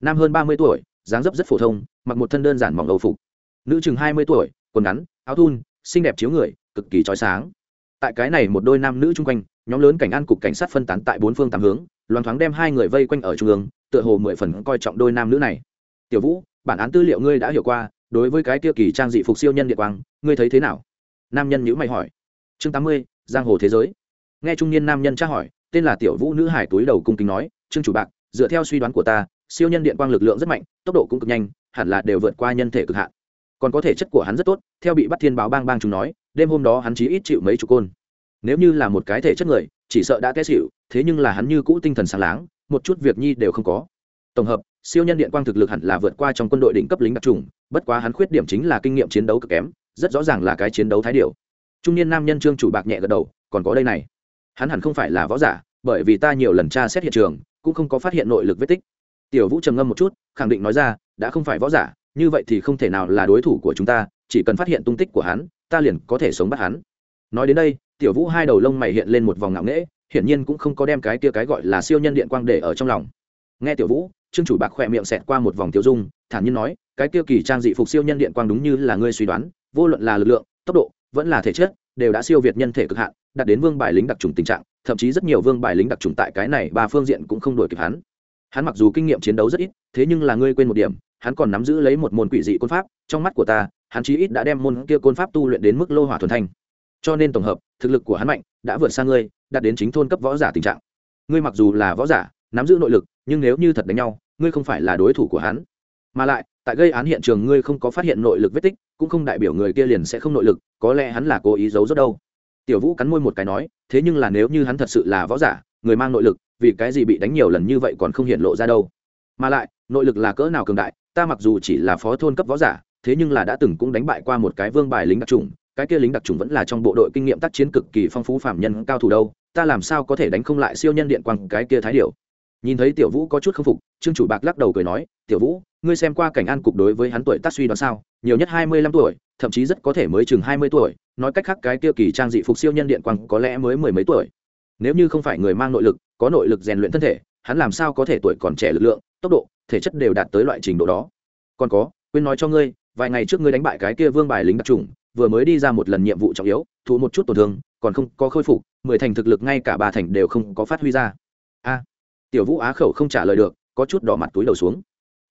nam hơn ba mươi tuổi, dáng dấp rất phổ thông, mặc một thân đơn giản mỏng âu phục. Nữ chừng hai mươi tuổi, quần ngắn, áo thun, xinh đẹp chiếu người, cực kỳ trói sáng. Tại cái này một đôi nam nữ chung quanh, nhóm lớn cảnh an cục cảnh sát phân tán tại bốn phương tám hướng, loan thoáng đem hai người vây quanh ở trung ương, tựa hồ mười phần coi trọng đôi nam nữ này. Tiểu vũ, bản án tư liệu ngươi đã hiểu qua, đối với cái tiêu kỳ trang dị phục siêu nhân địa quang, ngươi thấy thế nào? Nam nhân nhữ mày hỏi. Chương tám mươi, giang hồ thế giới. Nghe trung niên nam nhân tra hỏi, tên là tiểu vũ nữ hải túi đầu cung kính nói, trương chủ bạc, dựa theo suy đoán của ta siêu nhân điện quang lực lượng rất mạnh, tốc độ cũng cực nhanh, hẳn là đều vượt qua nhân thể cực hạn. Còn có thể chất của hắn rất tốt, theo bị bắt thiên báo bang bang chúng nói, đêm hôm đó hắn chí ít chịu mấy chục côn. Nếu như là một cái thể chất người, chỉ sợ đã té xịu thế nhưng là hắn như cũ tinh thần sáng láng, một chút việc nhi đều không có. Tổng hợp, siêu nhân điện quang thực lực hẳn là vượt qua trong quân đội đỉnh cấp lính đặc trùng, bất quá hắn khuyết điểm chính là kinh nghiệm chiến đấu cực kém, rất rõ ràng là cái chiến đấu thái điều trung niên nam nhân trương chủ bạc nhẹ gật đầu, còn có đây này. Hắn hẳn không phải là võ giả, bởi vì ta nhiều lần tra xét hiện trường, cũng không có phát hiện nội lực vết tích tiểu vũ trầm ngâm một chút, khẳng định nói ra, đã không phải võ giả, như vậy thì không thể nào là đối thủ của chúng ta, chỉ cần phát hiện tung tích của hắn, ta liền có thể sống bắt hắn. Nói đến đây, tiểu vũ hai đầu lông mày hiện lên một vòng ngạo nghễ, hiển nhiên cũng không có đem cái kia cái gọi là siêu nhân điện quang để ở trong lòng. Nghe tiểu vũ, trương chủ bạc khỏe miệng xẹt qua một vòng tiêu dung, thản nhiên nói, cái kia kỳ trang dị phục siêu nhân điện quang đúng như là ngươi suy đoán, vô luận là lực lượng, tốc độ, vẫn là thể chất, đều đã siêu việt nhân thể cực hạn, đạt đến vương bài lính đặc trùng tình trạng, thậm chí rất nhiều vương bài lính đặc trùng tại cái này ba phương diện cũng không đổi kịp hắn hắn mặc dù kinh nghiệm chiến đấu rất ít, thế nhưng là ngươi quên một điểm, hắn còn nắm giữ lấy một môn quỷ dị côn pháp, trong mắt của ta, hắn chí ít đã đem môn kia côn pháp tu luyện đến mức lô hỏa thuần thanh. Cho nên tổng hợp, thực lực của hắn mạnh, đã vượt xa ngươi, đạt đến chính thôn cấp võ giả tình trạng. Ngươi mặc dù là võ giả, nắm giữ nội lực, nhưng nếu như thật đánh nhau, ngươi không phải là đối thủ của hắn. Mà lại, tại gây án hiện trường ngươi không có phát hiện nội lực vết tích, cũng không đại biểu người kia liền sẽ không nội lực, có lẽ hắn là cố ý giấu rất đâu. Tiểu vũ cắn môi một cái nói, thế nhưng là nếu như hắn thật sự là võ giả, người mang nội lực vì cái gì bị đánh nhiều lần như vậy còn không hiện lộ ra đâu. Mà lại, nội lực là cỡ nào cường đại, ta mặc dù chỉ là phó thôn cấp võ giả, thế nhưng là đã từng cũng đánh bại qua một cái vương bài lính đặc trùng cái kia lính đặc trùng vẫn là trong bộ đội kinh nghiệm tác chiến cực kỳ phong phú phạm nhân cao thủ đâu, ta làm sao có thể đánh không lại siêu nhân điện quang cái kia thái điệu nhìn thấy tiểu vũ có chút k phục, trương chủ bạc lắc đầu cười nói, tiểu vũ, ngươi xem qua cảnh an cục đối với hắn tuổi tác suy đoán sao? Nhiều nhất hai mươi lăm tuổi, thậm chí rất có thể mới chừng hai mươi tuổi, nói cách khác cái kia kỳ trang dị phục siêu nhân điện quang có lẽ mới mười mấy tuổi nếu như không phải người mang nội lực, có nội lực rèn luyện thân thể, hắn làm sao có thể tuổi còn trẻ lực lượng, tốc độ, thể chất đều đạt tới loại trình độ đó. Còn có, quên nói cho ngươi, vài ngày trước ngươi đánh bại cái kia vương bài lính đặc trùng, vừa mới đi ra một lần nhiệm vụ trọng yếu, thụ một chút tổn thương, còn không có khôi phục, mười thành thực lực ngay cả ba thành đều không có phát huy ra. A, tiểu vũ á khẩu không trả lời được, có chút đỏ mặt túi đầu xuống.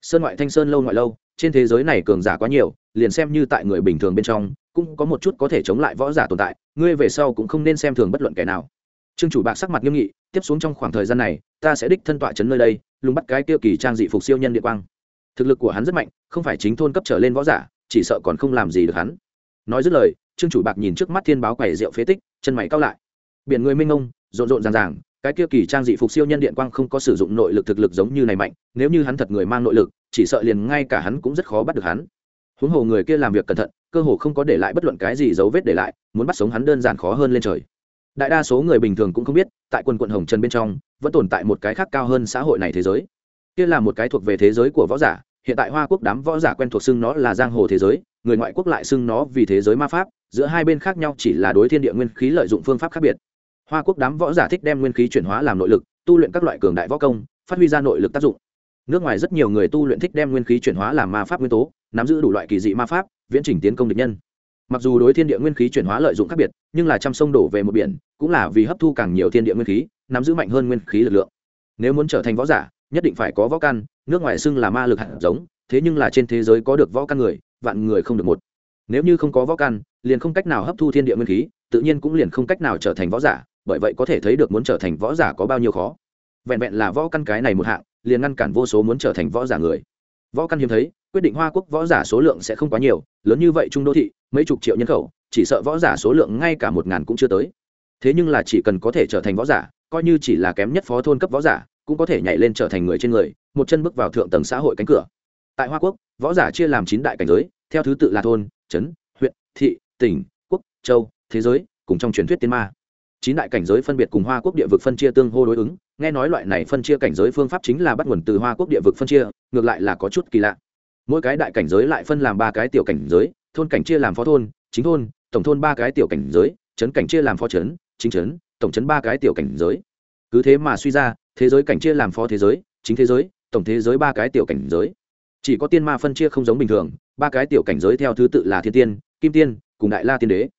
Sơn ngoại thanh sơn lâu ngoại lâu, trên thế giới này cường giả quá nhiều, liền xem như tại người bình thường bên trong, cũng có một chút có thể chống lại võ giả tồn tại, ngươi về sau cũng không nên xem thường bất luận kẻ nào trương chủ bạc sắc mặt nghiêm nghị, tiếp xuống trong khoảng thời gian này, ta sẽ đích thân tọa chấn nơi đây, lùng bắt cái tiêu kỳ trang dị phục siêu nhân địa quang. Thực lực của hắn rất mạnh, không phải chính thôn cấp trở lên võ giả, chỉ sợ còn không làm gì được hắn. Nói dứt lời, trương chủ bạc nhìn trước mắt thiên báo quầy rượu phế tích, chân mày cao lại. Biển người minh ông rộn rộn ràng ràng, cái kia kỳ trang dị phục siêu nhân điện quang không có sử dụng nội lực thực lực giống như này mạnh, nếu như hắn thật người mang nội lực, chỉ sợ liền ngay cả hắn cũng rất khó bắt được hắn. Huống hồ người kia làm việc cẩn thận, cơ hồ không có để lại bất luận cái gì dấu vết để lại, muốn bắt sống hắn đơn giản khó hơn lên trời đại đa số người bình thường cũng không biết, tại quần quận hồng trần bên trong, vẫn tồn tại một cái khác cao hơn xã hội này thế giới. Kia là một cái thuộc về thế giới của võ giả, hiện tại hoa quốc đám võ giả quen thuộc xưng nó là giang hồ thế giới, người ngoại quốc lại xưng nó vì thế giới ma pháp, giữa hai bên khác nhau chỉ là đối thiên địa nguyên khí lợi dụng phương pháp khác biệt. Hoa quốc đám võ giả thích đem nguyên khí chuyển hóa làm nội lực, tu luyện các loại cường đại võ công, phát huy ra nội lực tác dụng. Nước ngoài rất nhiều người tu luyện thích đem nguyên khí chuyển hóa làm ma pháp nguyên tố, nắm giữ đủ loại kỳ dị ma pháp, viễn trình tiến công địch nhân mặc dù đối thiên địa nguyên khí chuyển hóa lợi dụng khác biệt, nhưng là trăm sông đổ về một biển, cũng là vì hấp thu càng nhiều thiên địa nguyên khí, nắm giữ mạnh hơn nguyên khí lực lượng. Nếu muốn trở thành võ giả, nhất định phải có võ căn, nước ngoài xưng là ma lực hạt giống, thế nhưng là trên thế giới có được võ căn người, vạn người không được một. Nếu như không có võ căn, liền không cách nào hấp thu thiên địa nguyên khí, tự nhiên cũng liền không cách nào trở thành võ giả, bởi vậy có thể thấy được muốn trở thành võ giả có bao nhiêu khó. Vẹn vẹn là võ căn cái này một hạng, liền ngăn cản vô số muốn trở thành võ giả người. Võ căn hiếm thấy quyết định hoa quốc võ giả số lượng sẽ không quá nhiều, lớn như vậy trung đô thị, mấy chục triệu nhân khẩu, chỉ sợ võ giả số lượng ngay cả một ngàn cũng chưa tới. Thế nhưng là chỉ cần có thể trở thành võ giả, coi như chỉ là kém nhất phó thôn cấp võ giả, cũng có thể nhảy lên trở thành người trên người, một chân bước vào thượng tầng xã hội cánh cửa. Tại hoa quốc, võ giả chia làm chín đại cảnh giới, theo thứ tự là thôn, trấn, huyện, thị, tỉnh, quốc, châu, thế giới, cùng trong truyền thuyết tiên ma. Chín đại cảnh giới phân biệt cùng hoa quốc địa vực phân chia tương hô đối ứng, nghe nói loại này phân chia cảnh giới phương pháp chính là bắt nguồn từ hoa quốc địa vực phân chia, ngược lại là có chút kỳ lạ mỗi cái đại cảnh giới lại phân làm ba cái tiểu cảnh giới, thôn cảnh chia làm phó thôn, chính thôn, tổng thôn ba cái tiểu cảnh giới, trấn cảnh chia làm phó trấn, chính trấn, tổng trấn ba cái tiểu cảnh giới. Cứ thế mà suy ra, thế giới cảnh chia làm phó thế giới, chính thế giới, tổng thế giới ba cái tiểu cảnh giới. Chỉ có tiên ma phân chia không giống bình thường, ba cái tiểu cảnh giới theo thứ tự là thiên tiên, kim tiên, cùng đại la tiên đế.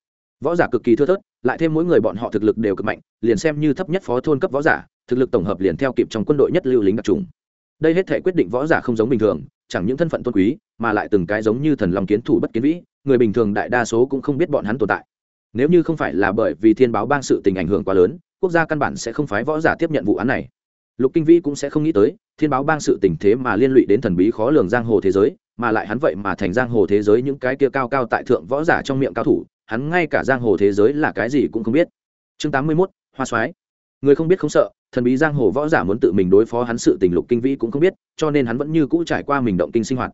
Võ giả cực kỳ thưa thớt, lại thêm mỗi người bọn họ thực lực đều cực mạnh, liền xem như thấp nhất phó thôn cấp võ giả, thực lực tổng hợp liền theo kịp trong quân đội nhất lưu lính đặc trùng. Đây hết thể quyết định võ giả không giống bình thường chẳng những thân phận tôn quý, mà lại từng cái giống như thần lòng kiến thủ bất kiến vĩ, người bình thường đại đa số cũng không biết bọn hắn tồn tại. Nếu như không phải là bởi vì thiên báo bang sự tình ảnh hưởng quá lớn, quốc gia căn bản sẽ không phái võ giả tiếp nhận vụ án này. Lục kinh vĩ cũng sẽ không nghĩ tới, thiên báo bang sự tình thế mà liên lụy đến thần bí khó lường giang hồ thế giới, mà lại hắn vậy mà thành giang hồ thế giới những cái kia cao cao tại thượng võ giả trong miệng cao thủ, hắn ngay cả giang hồ thế giới là cái gì cũng không biết. Chương tám mươi mốt, hoa soái người không biết không sợ, thần bí giang hồ võ giả muốn tự mình đối phó hắn sự tình lục kinh vĩ cũng không biết, cho nên hắn vẫn như cũ trải qua mình động kinh sinh hoạt.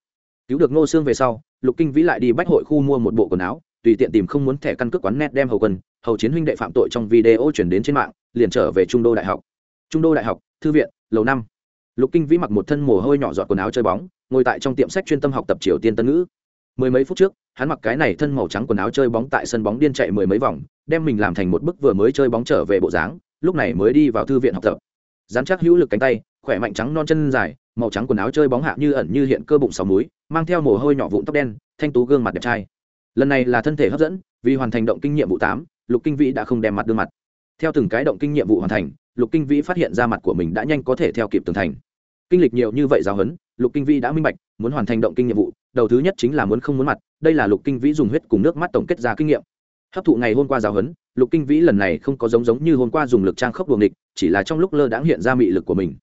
Cứu được ngô xương về sau, lục kinh vĩ lại đi bách hội khu mua một bộ quần áo, tùy tiện tìm không muốn thẻ căn cước quán net đem hầu quân hầu chiến huynh đệ phạm tội trong video chuyển đến trên mạng, liền trở về trung đô đại học. Trung đô đại học, thư viện, lầu năm. Lục kinh vĩ mặc một thân mồ hôi nhỏ giọt quần áo chơi bóng, ngồi tại trong tiệm sách chuyên tâm học tập triều tiên tân ngữ. Mười mấy phút trước, hắn mặc cái này thân màu trắng quần áo chơi bóng tại sân bóng điên chạy mười mấy vòng, đem mình làm thành một bức vừa mới chơi bóng trở về bộ dáng lúc này mới đi vào thư viện học tập. Dán chắc hữu lực cánh tay, khỏe mạnh trắng non chân dài, màu trắng quần áo chơi bóng hạ như ẩn như hiện cơ bụng sáu múi, mang theo mồ hôi nhỏ vụn tóc đen, thanh tú gương mặt đẹp trai. Lần này là thân thể hấp dẫn, vì hoàn thành động kinh nghiệm vụ tám, lục kinh vĩ đã không đem mặt đương mặt. Theo từng cái động kinh nghiệm vụ hoàn thành, lục kinh vĩ phát hiện ra mặt của mình đã nhanh có thể theo kịp tường thành. Kinh lịch nhiều như vậy giáo huấn, lục kinh vĩ đã minh bạch, muốn hoàn thành động kinh nhiệm vụ, đầu thứ nhất chính là muốn không muốn mặt, đây là lục kinh vĩ dùng huyết cùng nước mắt tổng kết ra kinh nghiệm hấp thụ ngày hôm qua giáo huấn, lục kinh vĩ lần này không có giống giống như hôm qua dùng lực trang khốc buồng địch, chỉ là trong lúc lơ đãng hiện ra mị lực của mình.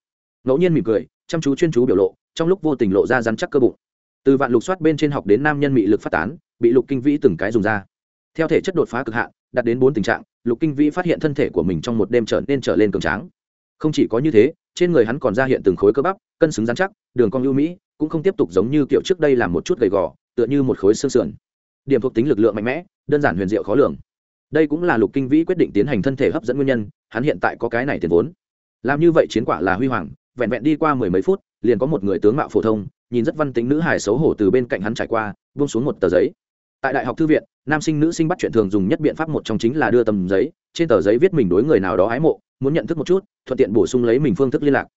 Ngẫu nhiên mỉm cười, chăm chú chuyên chú biểu lộ, trong lúc vô tình lộ ra rắn chắc cơ bụng. Từ vạn lục soát bên trên học đến nam nhân mị lực phát tán, bị lục kinh vĩ từng cái dùng ra. Theo thể chất đột phá cực hạn, đạt đến bốn tình trạng, lục kinh vĩ phát hiện thân thể của mình trong một đêm trở nên trở lên cường tráng. Không chỉ có như thế, trên người hắn còn ra hiện từng khối cơ bắp, cân xứng rắn chắc, đường cong ưu mỹ, cũng không tiếp tục giống như kiểu trước đây làm một chút gầy gò, tựa như một khối xương sườn. Điểm thuộc tính lực lượng mạnh mẽ đơn giản huyền diệu khó lường. Đây cũng là lục kinh vĩ quyết định tiến hành thân thể hấp dẫn nguyên nhân, hắn hiện tại có cái này tiền vốn. Làm như vậy chiến quả là huy hoàng, vẹn vẹn đi qua mười mấy phút, liền có một người tướng mạo phổ thông, nhìn rất văn tính nữ hài xấu hổ từ bên cạnh hắn trải qua, buông xuống một tờ giấy. Tại đại học thư viện, nam sinh nữ sinh bắt chuyện thường dùng nhất biện pháp một trong chính là đưa tầm giấy, trên tờ giấy viết mình đối người nào đó ái mộ, muốn nhận thức một chút, thuận tiện bổ sung lấy mình phương thức liên lạc.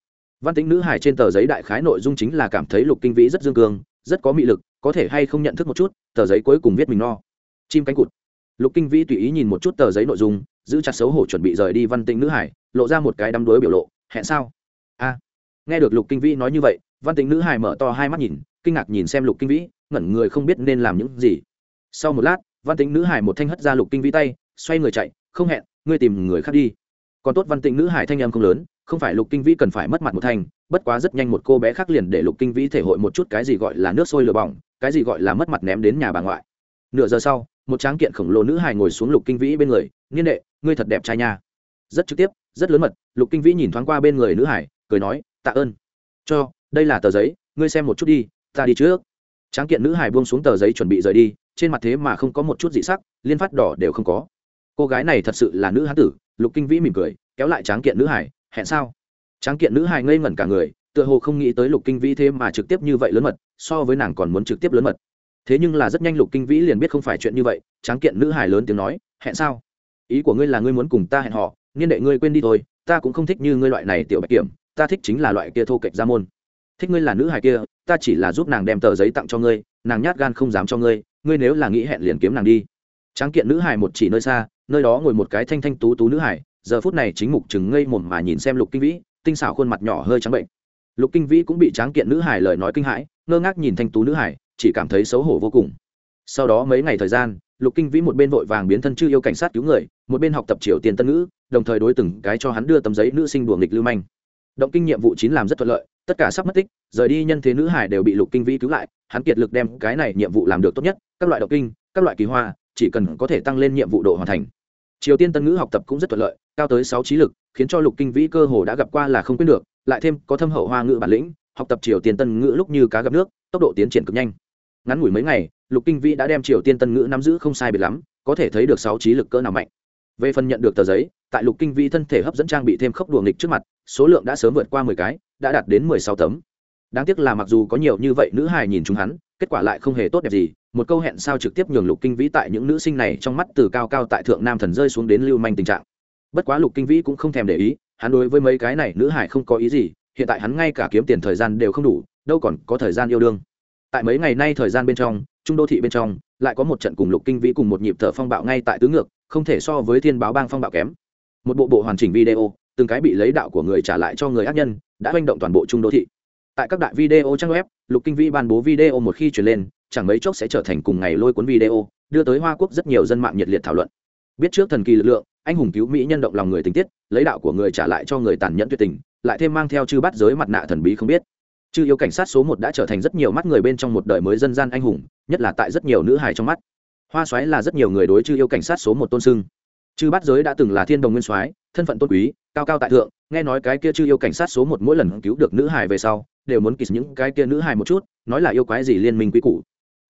Văn tính nữ hài trên tờ giấy đại khái nội dung chính là cảm thấy lục kinh vĩ rất dương cương, rất có mị lực, có thể hay không nhận thức một chút, tờ giấy cuối cùng viết mình no chim cánh cụt. Lục kinh vĩ tùy ý nhìn một chút tờ giấy nội dung, giữ chặt xấu hổ chuẩn bị rời đi văn Tĩnh nữ hải, lộ ra một cái đắm đuối biểu lộ, hẹn sao? A. Nghe được lục kinh vĩ nói như vậy, văn Tĩnh nữ hải mở to hai mắt nhìn, kinh ngạc nhìn xem lục kinh vĩ, ngẩn người không biết nên làm những gì. Sau một lát, văn Tĩnh nữ hải một thanh hất ra lục kinh vĩ tay, xoay người chạy, không hẹn, ngươi tìm người khác đi. Còn tốt văn Tĩnh nữ hải thanh em không lớn, không phải lục kinh vĩ cần phải mất mặt một thanh, bất quá rất nhanh một cô bé khác liền để lục kinh vĩ thể hội một chút cái gì gọi là nước sôi lửa bỏng, cái gì gọi là mất mặt ném đến nhà bà ngoại. Nửa giờ sau một tráng kiện khổng lồ nữ hải ngồi xuống lục kinh vĩ bên người, niên đệ, ngươi thật đẹp trai nha. Rất trực tiếp, rất lớn mật, lục kinh vĩ nhìn thoáng qua bên người nữ hải cười nói, tạ ơn. Cho, đây là tờ giấy, ngươi xem một chút đi, ta đi trước. Tráng kiện nữ hải buông xuống tờ giấy chuẩn bị rời đi, trên mặt thế mà không có một chút dị sắc, liên phát đỏ đều không có. Cô gái này thật sự là nữ hán tử, lục kinh vĩ mỉm cười, kéo lại tráng kiện nữ hải hẹn sao? Tráng kiện nữ hải ngây ngẩn cả người, tựa hồ không nghĩ tới lục kinh vĩ thế mà trực tiếp như vậy lớn mật, so với nàng còn muốn trực tiếp lớn mật thế nhưng là rất nhanh lục kinh vĩ liền biết không phải chuyện như vậy, tráng kiện nữ hải lớn tiếng nói, hẹn sao? Ý của ngươi là ngươi muốn cùng ta hẹn họ niên đệ ngươi quên đi thôi, ta cũng không thích như ngươi loại này tiểu bạch kiểm, ta thích chính là loại kia thô kệch ra môn. Thích ngươi là nữ hải kia, ta chỉ là giúp nàng đem tờ giấy tặng cho ngươi, nàng nhát gan không dám cho ngươi ngươi nếu là nghĩ hẹn liền kiếm nàng đi. Tráng kiện nữ hải một chỉ nơi xa, nơi đó ngồi một cái thanh thanh tú tú nữ hải giờ phút này chính mục chừng ngây mồm mà nhìn xem lục kinh vĩ, tinh xảo khuôn mặt nhỏ hơi trắng bệnh. Lục kinh vĩ cũng bị tráng kiện nữ hải lời nói kinh hãi, ngơ ngác nhìn thanh tú nữ hải chỉ cảm thấy xấu hổ vô cùng. Sau đó mấy ngày thời gian, lục kinh vĩ một bên vội vàng biến thân chư yêu cảnh sát cứu người, một bên học tập triều tiền tân ngữ, đồng thời đối từng cái cho hắn đưa tấm giấy nữ sinh đùa nghịch lưu manh. Động kinh nhiệm vụ chín làm rất thuận lợi, tất cả sắp mất tích, rời đi nhân thế nữ hải đều bị lục kinh vĩ cứu lại, hắn kiệt lực đem cái này nhiệm vụ làm được tốt nhất, các loại động kinh, các loại kỳ hoa, chỉ cần có thể tăng lên nhiệm vụ độ hoàn thành. Triều tiên tân ngữ học tập cũng rất thuận lợi, cao tới sáu trí lực, khiến cho lục kinh vĩ cơ hồ đã gặp qua là không quên được, lại thêm có thâm hậu hoa ngữ bản lĩnh, học tập triều tiên tân ngữ lúc như cá gặp nước, tốc độ tiến triển cực nhanh ngắn ngủi mấy ngày, lục kinh vĩ đã đem triều tiên tân ngữ nắm giữ không sai biệt lắm, có thể thấy được sáu trí lực cỡ nào mạnh. Về phần nhận được tờ giấy, tại lục kinh vĩ thân thể hấp dẫn trang bị thêm khốc đùa nghịch trước mặt, số lượng đã sớm vượt qua mười cái, đã đạt đến mười sáu tấm. Đáng tiếc là mặc dù có nhiều như vậy nữ hài nhìn chúng hắn, kết quả lại không hề tốt đẹp gì, một câu hẹn sao trực tiếp nhường lục kinh vĩ tại những nữ sinh này trong mắt từ cao cao tại thượng nam thần rơi xuống đến lưu manh tình trạng. Bất quá lục kinh vĩ cũng không thèm để ý, hắn đối với mấy cái này nữ hải không có ý gì, hiện tại hắn ngay cả kiếm tiền thời gian đều không đủ, đâu còn có thời gian yêu đương tại mấy ngày nay thời gian bên trong, trung đô thị bên trong, lại có một trận cùng lục kinh vĩ cùng một nhịp thở phong bạo ngay tại tứ ngược, không thể so với thiên báo bang phong bạo kém. Một bộ bộ hoàn chỉnh video, từng cái bị lấy đạo của người trả lại cho người ác nhân, đã manh động toàn bộ trung đô thị. Tại các đại video trang web, lục kinh vĩ ban bố video một khi truyền lên, chẳng mấy chốc sẽ trở thành cùng ngày lôi cuốn video, đưa tới hoa quốc rất nhiều dân mạng nhiệt liệt thảo luận. Biết trước thần kỳ lực lượng, anh hùng cứu mỹ nhân động lòng người tình tiết, lấy đạo của người trả lại cho người tàn nhẫn tuyệt tình, lại thêm mang theo chư bắt giới mặt nạ thần bí không biết chư yêu cảnh sát số một đã trở thành rất nhiều mắt người bên trong một đời mới dân gian anh hùng, nhất là tại rất nhiều nữ hài trong mắt. Hoa soái là rất nhiều người đối chư yêu cảnh sát số một tôn sưng. Chư bát giới đã từng là thiên đồng nguyên soái thân phận tôn quý, cao cao tại thượng, nghe nói cái kia chư yêu cảnh sát số một mỗi lần cứu được nữ hài về sau, đều muốn kịp những cái kia nữ hài một chút, nói là yêu quái gì liên minh quy củ.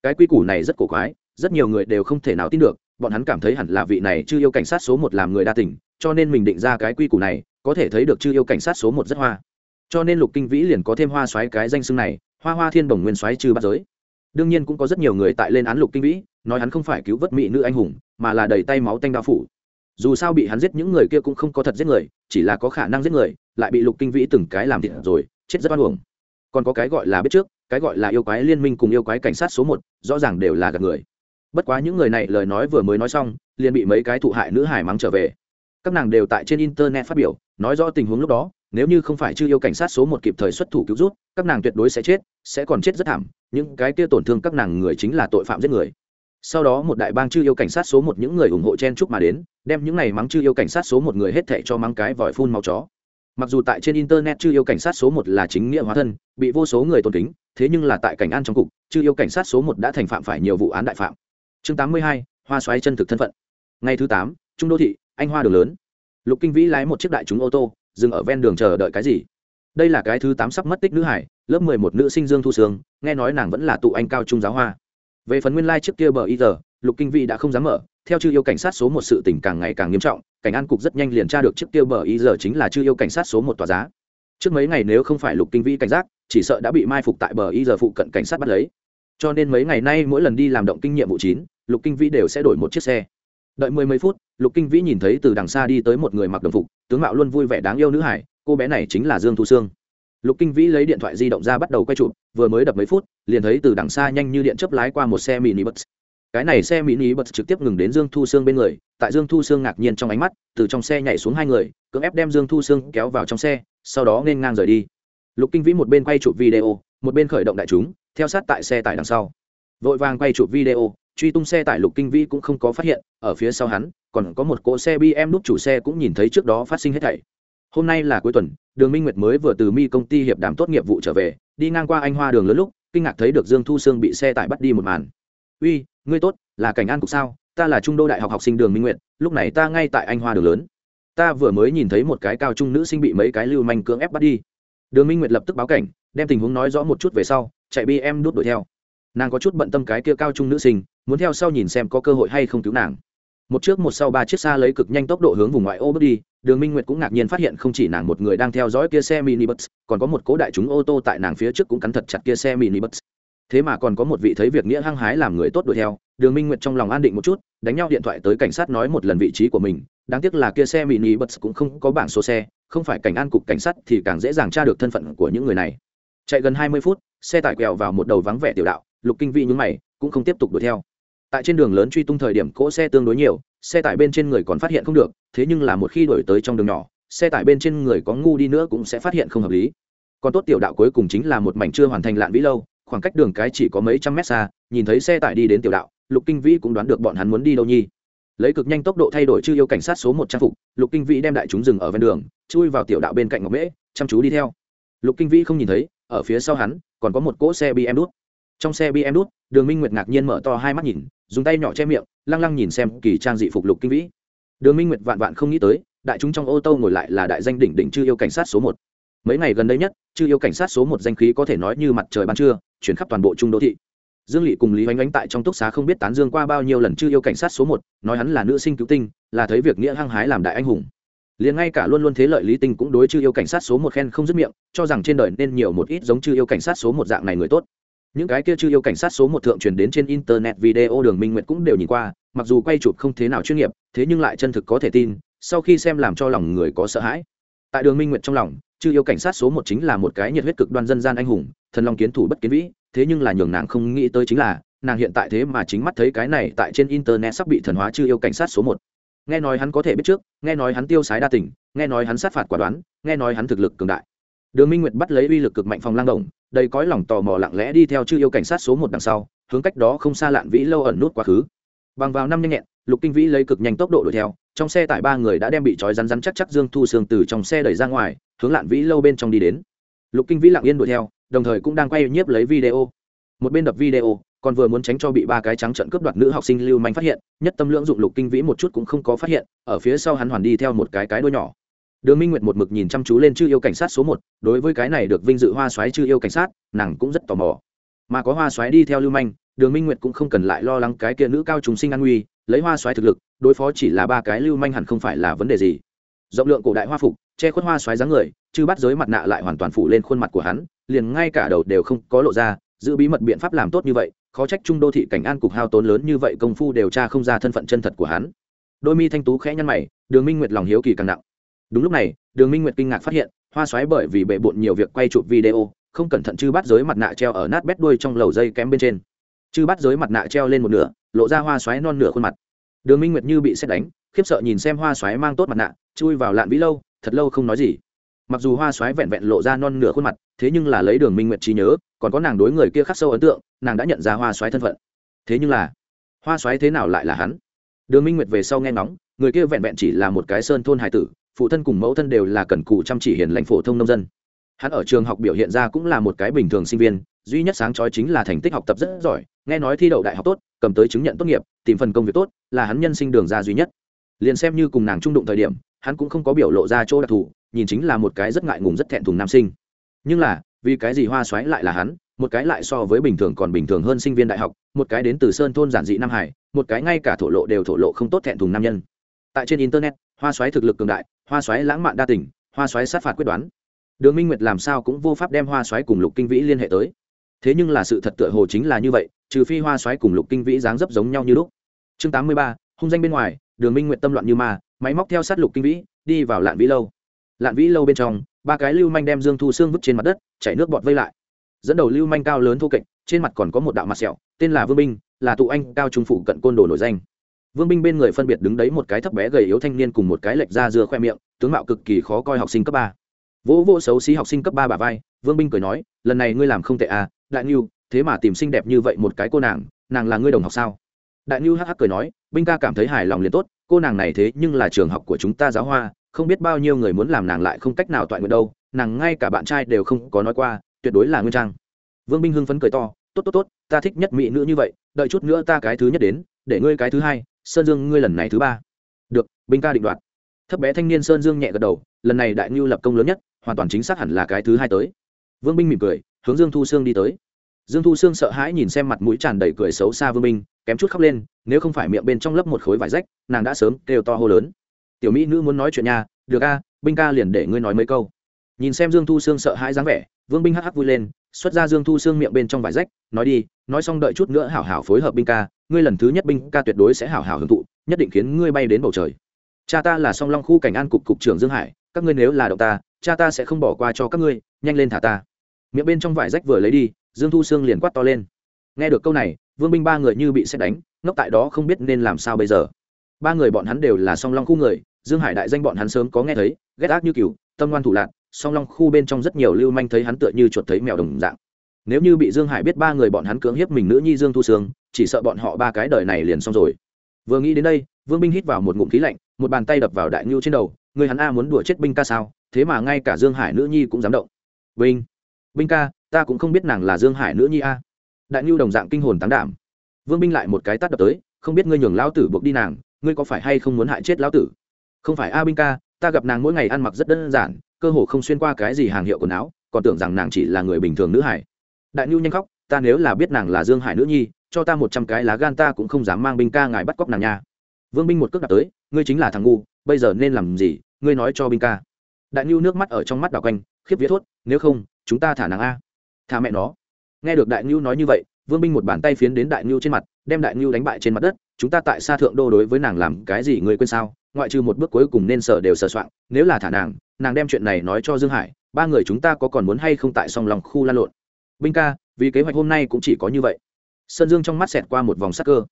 Cái quy củ này rất cổ quái, rất nhiều người đều không thể nào tin được, bọn hắn cảm thấy hẳn là vị này chư yêu cảnh sát số một làm người đa tình, cho nên mình định ra cái quy củ này, có thể thấy được chư yêu cảnh sát số một rất hoa cho nên lục kinh vĩ liền có thêm hoa xoáy cái danh xưng này, hoa hoa thiên bồng nguyên xoáy trừ bắt giới. Đương nhiên cũng có rất nhiều người tại lên án lục kinh vĩ, nói hắn không phải cứu vớt mỹ nữ anh hùng, mà là đầy tay máu tanh đao phủ. Dù sao bị hắn giết những người kia cũng không có thật giết người, chỉ là có khả năng giết người, lại bị lục kinh vĩ từng cái làm thịt rồi, chết rất oan uổng. Còn có cái gọi là biết trước, cái gọi là yêu quái liên minh cùng yêu quái cảnh sát số một, rõ ràng đều là gạt người. Bất quá những người này lời nói vừa mới nói xong, liền bị mấy cái thụ hại nữ hải mắng trở về. Các nàng đều tại trên internet phát biểu, nói rõ tình huống lúc đó nếu như không phải chư yêu cảnh sát số một kịp thời xuất thủ cứu rút, các nàng tuyệt đối sẽ chết, sẽ còn chết rất thảm, những cái kia tổn thương các nàng người chính là tội phạm giết người. Sau đó một đại bang chư yêu cảnh sát số một những người ủng hộ chen chúc mà đến, đem những này mắng chư yêu cảnh sát số một người hết thệ cho mắng cái vòi phun màu chó. Mặc dù tại trên internet chư yêu cảnh sát số một là chính nghĩa hóa thân, bị vô số người tôn kính, thế nhưng là tại cảnh an trong cục, chư yêu cảnh sát số một đã thành phạm phải nhiều vụ án đại phạm. Chương tám mươi hai, hoa xoáy chân thực thân phận. Ngày thứ tám, trung đô thị, anh hoa đường lớn. Lục kinh vĩ lái một chiếc đại chúng ô tô dừng ở ven đường chờ đợi cái gì? Đây là cái thứ tám sắp mất tích nữ hải, lớp mười một nữ sinh dương thu sương, nghe nói nàng vẫn là tụ anh cao trung giáo hoa. Về phần nguyên lai、like、trước kia bờ y giờ, lục kinh vĩ đã không dám mở, theo chư yêu cảnh sát số một sự tình càng ngày càng nghiêm trọng, cảnh an cục rất nhanh liền tra được trước kia bờ y giờ chính là chư yêu cảnh sát số một tòa giá. Trước mấy ngày nếu không phải lục kinh vĩ cảnh giác, chỉ sợ đã bị mai phục tại bờ y giờ phụ cận cảnh sát bắt lấy. Cho nên mấy ngày nay mỗi lần đi làm động kinh nghiệm vụ chín, lục kinh vĩ đều sẽ đổi một chiếc xe. Đợi mười mấy phút lục kinh vĩ nhìn thấy từ đằng xa đi tới một người mặc đồng phục, tướng mạo luôn vui vẻ đáng yêu nữ hải, cô bé này chính là dương thu sương. Lục kinh vĩ lấy điện thoại di động ra bắt đầu quay chụp, vừa mới đập mấy phút, liền thấy từ đằng xa nhanh như điện chấp lái qua một xe mini bus. Cái này xe mini bus trực tiếp ngừng đến dương thu sương bên người, tại dương thu sương ngạc nhiên trong ánh mắt, từ trong xe nhảy xuống hai người, cưỡng ép đem dương thu sương kéo vào trong xe, sau đó nên ngang rời đi. Lục kinh vĩ một bên quay chụp video, một bên khởi động đại chúng, theo sát tại xe tải đằng sau. Vội vàng quay chụp video, truy tung xe tải lục kinh vĩ cũng không có phát hiện, ở phía sau hắn còn có một cỗ xe bm đúc chủ xe cũng nhìn thấy trước đó phát sinh hết thảy. Hôm nay là cuối tuần, đường minh nguyệt mới vừa từ mi công ty hiệp đàm tốt nghiệp vụ trở về, đi ngang qua anh hoa đường lớn lúc, kinh ngạc thấy được dương thu sương bị xe tải bắt đi một màn. Uy, ngươi tốt, là cảnh an cục sao? Ta là trung đô đại học học sinh đường minh nguyệt, lúc này ta ngay tại anh hoa đường lớn. Ta vừa mới nhìn thấy một cái cao trung nữ sinh bị mấy cái lưu manh cưỡng ép bắt đi. Đường minh nguyệt lập tức báo cảnh, đem tình huống nói rõ một chút về sau, chạy bi em đút đuổi theo. Nàng có chút bận tâm cái kia cao trung nữ sinh, muốn theo sau nhìn xem có cơ hội hay không cứu nàng một trước một sau ba chiếc xa lấy cực nhanh tốc độ hướng vùng ngoại ô bước đi, đường minh nguyệt cũng ngạc nhiên phát hiện không chỉ nàng một người đang theo dõi kia xe mini bus còn có một cố đại chúng ô tô tại nàng phía trước cũng cắn thật chặt kia xe mini bus thế mà còn có một vị thấy việc nghĩa hăng hái làm người tốt đuổi theo, đường minh nguyệt trong lòng an định một chút, đánh nhau điện thoại tới cảnh sát nói một lần vị trí của mình, đáng tiếc là kia xe mini bus cũng không có bảng số xe, không phải cảnh an cục cảnh sát thì càng dễ dàng tra được thân phận của những người này. Chạy gần hai mươi phút, xe tải quẹo vào một đầu vắng vẻ tiểu đạo, lục kinh vị nhúng mày, cũng không tiếp tục đuổi theo tại trên đường lớn truy tung thời điểm cỗ xe tương đối nhiều, xe tải bên trên người còn phát hiện không được, thế nhưng là một khi đổi tới trong đường nhỏ, xe tải bên trên người có ngu đi nữa cũng sẽ phát hiện không hợp lý. Còn tốt tiểu đạo cuối cùng chính là một mảnh chưa hoàn thành lạn vĩ lâu, khoảng cách đường cái chỉ có mấy trăm mét xa, nhìn thấy xe tải đi đến tiểu đạo, lục kinh vĩ cũng đoán được bọn hắn muốn đi đâu nhi lấy cực nhanh tốc độ thay đổi chư yêu cảnh sát số một trang phục, lục kinh vĩ đem đại chúng dừng ở ven đường, chui vào tiểu đạo bên cạnh ngọc mễ, chăm chú đi theo. Lục kinh vĩ không nhìn thấy, ở phía sau hắn, còn có một cỗ xe bm đút trong xe bm đút đường minh nguyệt ngạc nhiên mở to hai mắt nhìn dùng tay nhỏ che miệng, lăng lăng nhìn xem kỳ trang dị phục lục kinh vĩ. Đường minh nguyệt vạn vạn không nghĩ tới, đại chúng trong ô tô ngồi lại là đại danh đỉnh đỉnh chư yêu cảnh sát số một. Mấy ngày gần đây nhất, chư yêu cảnh sát số một danh khí có thể nói như mặt trời ban trưa, chuyển khắp toàn bộ trung đô thị. Dương lỵ cùng lý oanh oánh tại trong túc xá không biết tán dương qua bao nhiêu lần chư yêu cảnh sát số một, nói hắn là nữ sinh cứu tinh, là thấy việc nghĩa hăng hái làm đại anh hùng. Liền ngay cả luôn luôn thế lợi lý tinh cũng đối chư yêu cảnh sát số một khen không dứt miệng, cho rằng trên đời nên nhiều một ít giống chư yêu cảnh sát số một dạng này người tốt những cái kia chư yêu cảnh sát số một thượng truyền đến trên internet video đường minh nguyệt cũng đều nhìn qua, mặc dù quay chụp không thế nào chuyên nghiệp, thế nhưng lại chân thực có thể tin, sau khi xem làm cho lòng người có sợ hãi. Tại đường minh nguyệt trong lòng, chư yêu cảnh sát số một chính là một cái nhiệt huyết cực đoan dân gian anh hùng, thần long kiến thủ bất kiến vĩ, thế nhưng là nhường nàng không nghĩ tới chính là, nàng hiện tại thế mà chính mắt thấy cái này tại trên internet sắp bị thần hóa chư yêu cảnh sát số một. Nghe nói hắn có thể biết trước, nghe nói hắn tiêu sái đa tình, nghe nói hắn sát phạt quả đoán, nghe nói hắn thực lực cường đại. Đường minh nguyệt bắt lấy uy lực cực mạnh phòng lang đồng đầy cõi lòng tò mò lặng lẽ đi theo chư yêu cảnh sát số một đằng sau, hướng cách đó không xa lạn vĩ lâu ẩn nút quá khứ. Bằng vào năm nhanh nhẹn, lục kinh vĩ lấy cực nhanh tốc độ đuổi theo, trong xe tải ba người đã đem bị trói rắn rắn chắc chắc dương thu sương từ trong xe đẩy ra ngoài, hướng lạn vĩ lâu bên trong đi đến. Lục kinh vĩ lặng yên đuổi theo, đồng thời cũng đang quay nhiếp lấy video. Một bên đập video, còn vừa muốn tránh cho bị ba cái trắng trận cướp đoạt nữ học sinh lưu manh phát hiện, nhất tâm lưỡng dụng lục kinh vĩ một chút cũng không có phát hiện, ở phía sau hắn hoàn đi theo một cái cái đuôi nhỏ đường minh nguyệt một mực nhìn chăm chú lên chư yêu cảnh sát số một, đối với cái này được vinh dự hoa xoáy chư yêu cảnh sát, nàng cũng rất tò mò. Mà có hoa xoáy đi theo lưu manh, đường minh nguyệt cũng không cần lại lo lắng cái kia nữ cao trùng sinh an nguy, lấy hoa xoáy thực lực, đối phó chỉ là ba cái lưu manh hẳn không phải là vấn đề gì. Rộng lượng cổ đại hoa phục, che khuất hoa xoáy dáng người chứ bắt giới mặt nạ lại hoàn toàn phủ lên khuôn mặt của hắn, liền ngay cả đầu đều không có lộ ra, giữ bí mật biện pháp làm tốt như vậy, khó trách trung đô thị cảnh an cục hao tốn lớn như vậy công phu điều tra không ra thân phận chân thật của hắn. Đôi mi thanh tú khẽ nhăn mày, đường minh nguyệt lòng hiếu kỳ càng nặng đúng lúc này, đường minh nguyệt kinh ngạc phát hiện, hoa xoáy bởi vì bệ bộn nhiều việc quay chụp video, không cẩn thận chư bắt giới mặt nạ treo ở nát bét đuôi trong lầu dây kém bên trên. Chư bắt giới mặt nạ treo lên một nửa, lộ ra hoa xoáy non nửa khuôn mặt. Đường minh nguyệt như bị xét đánh, khiếp sợ nhìn xem hoa xoáy mang tốt mặt nạ, chui vào lạn vĩ lâu, thật lâu không nói gì. Mặc dù hoa xoáy vẹn vẹn lộ ra non nửa khuôn mặt, thế nhưng là lấy đường minh nguyệt trí nhớ, còn có nàng đối người kia khắc sâu ấn tượng, nàng đã nhận ra hoa xoáy thân phận. Thế nhưng là, hoa xoáy thế nào lại là hắn? Đường minh nguyệt về sau nghe ngóng, người kia vẹn vẹn chỉ là một cái sơn thôn hải tử phụ thân cùng mẫu thân đều là cần cù chăm chỉ hiền lành phổ thông nông dân. Hắn ở trường học biểu hiện ra cũng là một cái bình thường sinh viên, duy nhất sáng trói chính là thành tích học tập rất giỏi, nghe nói thi đậu đại học tốt, cầm tới chứng nhận tốt nghiệp, tìm phần công việc tốt, là hắn nhân sinh đường ra duy nhất. Liền xem như cùng nàng trung đụng thời điểm, hắn cũng không có biểu lộ ra chỗ đặc thù, nhìn chính là một cái rất ngại ngùng rất thẹn thùng nam sinh. Nhưng là, vì cái gì hoa xoáy lại là hắn, một cái lại so với bình thường còn bình thường hơn sinh viên đại học, một cái đến từ sơn thôn giản dị nam hải, một cái ngay cả thổ lộ đều thổ lộ không tốt thẹn thùng nam nhân. Tại trên internet, hoa xoáy thực lực cường đại hoa xoáy lãng mạn đa tình hoa xoáy sát phạt quyết đoán. Đường minh nguyệt làm sao cũng vô pháp đem hoa xoáy cùng lục kinh vĩ liên hệ tới. Thế nhưng là sự thật tựa hồ chính là như vậy trừ phi hoa xoáy cùng lục kinh vĩ dáng dấp giống nhau như lúc. Chương tám mươi ba hung danh bên ngoài đường minh nguyệt tâm loạn như ma máy móc theo sát lục kinh vĩ đi vào lạn vĩ lâu. Lạn vĩ lâu bên trong ba cái lưu manh đem dương thu xương vứt trên mặt đất chảy nước bọt vây lại. Dẫn đầu lưu manh cao lớn thô kệch trên mặt còn có một đạo mặt sẹo tên là vương Minh, là tụ anh cao trung phụ cận côn đồ nổi danh vương binh bên người phân biệt đứng đấy một cái thấp bé gầy yếu thanh niên cùng một cái lệch da dưa khoe miệng, tướng mạo cực kỳ khó coi học sinh cấp ba. Vỗ vỗ xấu xí học sinh cấp ba bà vai, vương binh cười nói, lần này ngươi làm không tệ à đại Niu thế mà tìm xinh đẹp như vậy một cái cô nàng nàng là ngươi đồng học sao? Đại Niu hắc hắc cười nói, binh ca cảm thấy hài lòng liền tốt, cô nàng này thế nhưng là trường học của chúng ta giáo hoa, không biết bao nhiêu người muốn làm nàng lại không cách nào toại nguyện đâu, nàng ngay cả bạn trai đều không có nói qua, tuyệt đối là nguyên trang. Vương binh hưng phấn cười to tốt tốt tốt, ta thích nhất mỹ nữ như vậy, đợi chút nữa ta cái thứ nhất đến, để ngươi cái thứ hai, sơn dương, ngươi lần này thứ ba. Được binh ca định đoạt. Thấp bé thanh niên sơn dương nhẹ gật đầu, lần này đại ngưu lập công lớn nhất, hoàn toàn chính xác hẳn là cái thứ hai tới. Vương binh mỉm cười, hướng dương thu sương đi tới. Dương thu sương sợ hãi nhìn xem mặt mũi tràn đầy cười xấu xa vương binh, kém chút khóc lên, nếu không phải miệng bên trong lấp một khối vải rách, nàng đã sớm kêu to hô lớn. Tiểu mỹ nữ muốn nói chuyện nhà được a, binh ca liền để ngươi nói mấy câu. Nhìn xem dương thu sương sợ hãi dáng vẻ, vương binh hắc hắc vui lên xuất ra dương thu xương miệng bên trong vải rách, nói đi, nói xong đợi chút nữa hảo hảo phối hợp binh ca, ngươi lần thứ nhất binh ca tuyệt đối sẽ hảo hảo hưởng thụ, nhất định khiến ngươi bay đến bầu trời. Cha ta là song long khu cảnh an cục cục trưởng dương hải, các ngươi nếu là động ta, cha ta sẽ không bỏ qua cho các ngươi, nhanh lên thả ta. Miệng bên trong vải rách vừa lấy đi, dương thu sương liền quát to lên. Nghe được câu này, vương binh ba người như bị xét đánh, ngốc tại đó không biết nên làm sao bây giờ. Ba người bọn hắn đều là song long khu người, dương hải đại danh bọn hắn sớm có nghe thấy, ghét ác như cừu, tâm ngoan thủ lạc song long khu bên trong rất nhiều lưu manh thấy hắn tựa như chuột thấy mèo đồng dạng. Nếu như bị dương hải biết ba người bọn hắn cưỡng hiếp mình nữ nhi dương thu sương, chỉ sợ bọn họ ba cái đời này liền xong rồi. Vừa nghĩ đến đây, vương binh hít vào một ngụm khí lạnh, một bàn tay đập vào đại ngưu trên đầu người hắn a muốn đùa chết binh ca sao? Thế mà ngay cả dương hải nữ nhi cũng dám động. Binh binh ca, ta cũng không biết nàng là dương hải nữ nhi a. Đại ngưu đồng dạng kinh hồn tán đảm. Vương binh lại một cái tắt đập tới, không biết ngươi nhường lão tử buộc đi nàng, ngươi có phải hay không muốn hại chết lão tử? Không phải a binh ca, ta gặp nàng mỗi ngày ăn mặc rất đơn giản cơ hồ không xuyên qua cái gì hàng hiệu quần áo, còn tưởng rằng nàng chỉ là người bình thường nữ hải. Đại nhu nhanh khóc, ta nếu là biết nàng là dương hải nữ nhi, cho ta một trăm cái lá gan ta cũng không dám mang binh ca ngài bắt cóc nàng nha. Vương binh một cước đặt tới, ngươi chính là thằng ngu, bây giờ nên làm gì, ngươi nói cho binh ca. Đại nhu nước mắt ở trong mắt đảo quanh, khiếp viết thốt, nếu không, chúng ta thả nàng a. Thả mẹ nó. Nghe được đại nhu nói như vậy, vương binh một bàn tay phiến đến đại nhu trên mặt, đem đại nhu đánh bại trên mặt đất, chúng ta tại xa thượng đô đối với nàng làm cái gì ngươi quên sao, ngoại trừ một bước cuối cùng nên sở đều sờ soạn, nếu là thả nàng nàng đem chuyện này nói cho dương hải, ba người chúng ta có còn muốn hay không tại song lòng khu lan lộn? Binh ca, vì kế hoạch hôm nay cũng chỉ có như vậy. Sơn dương trong mắt xẹt qua một vòng sắc cơ.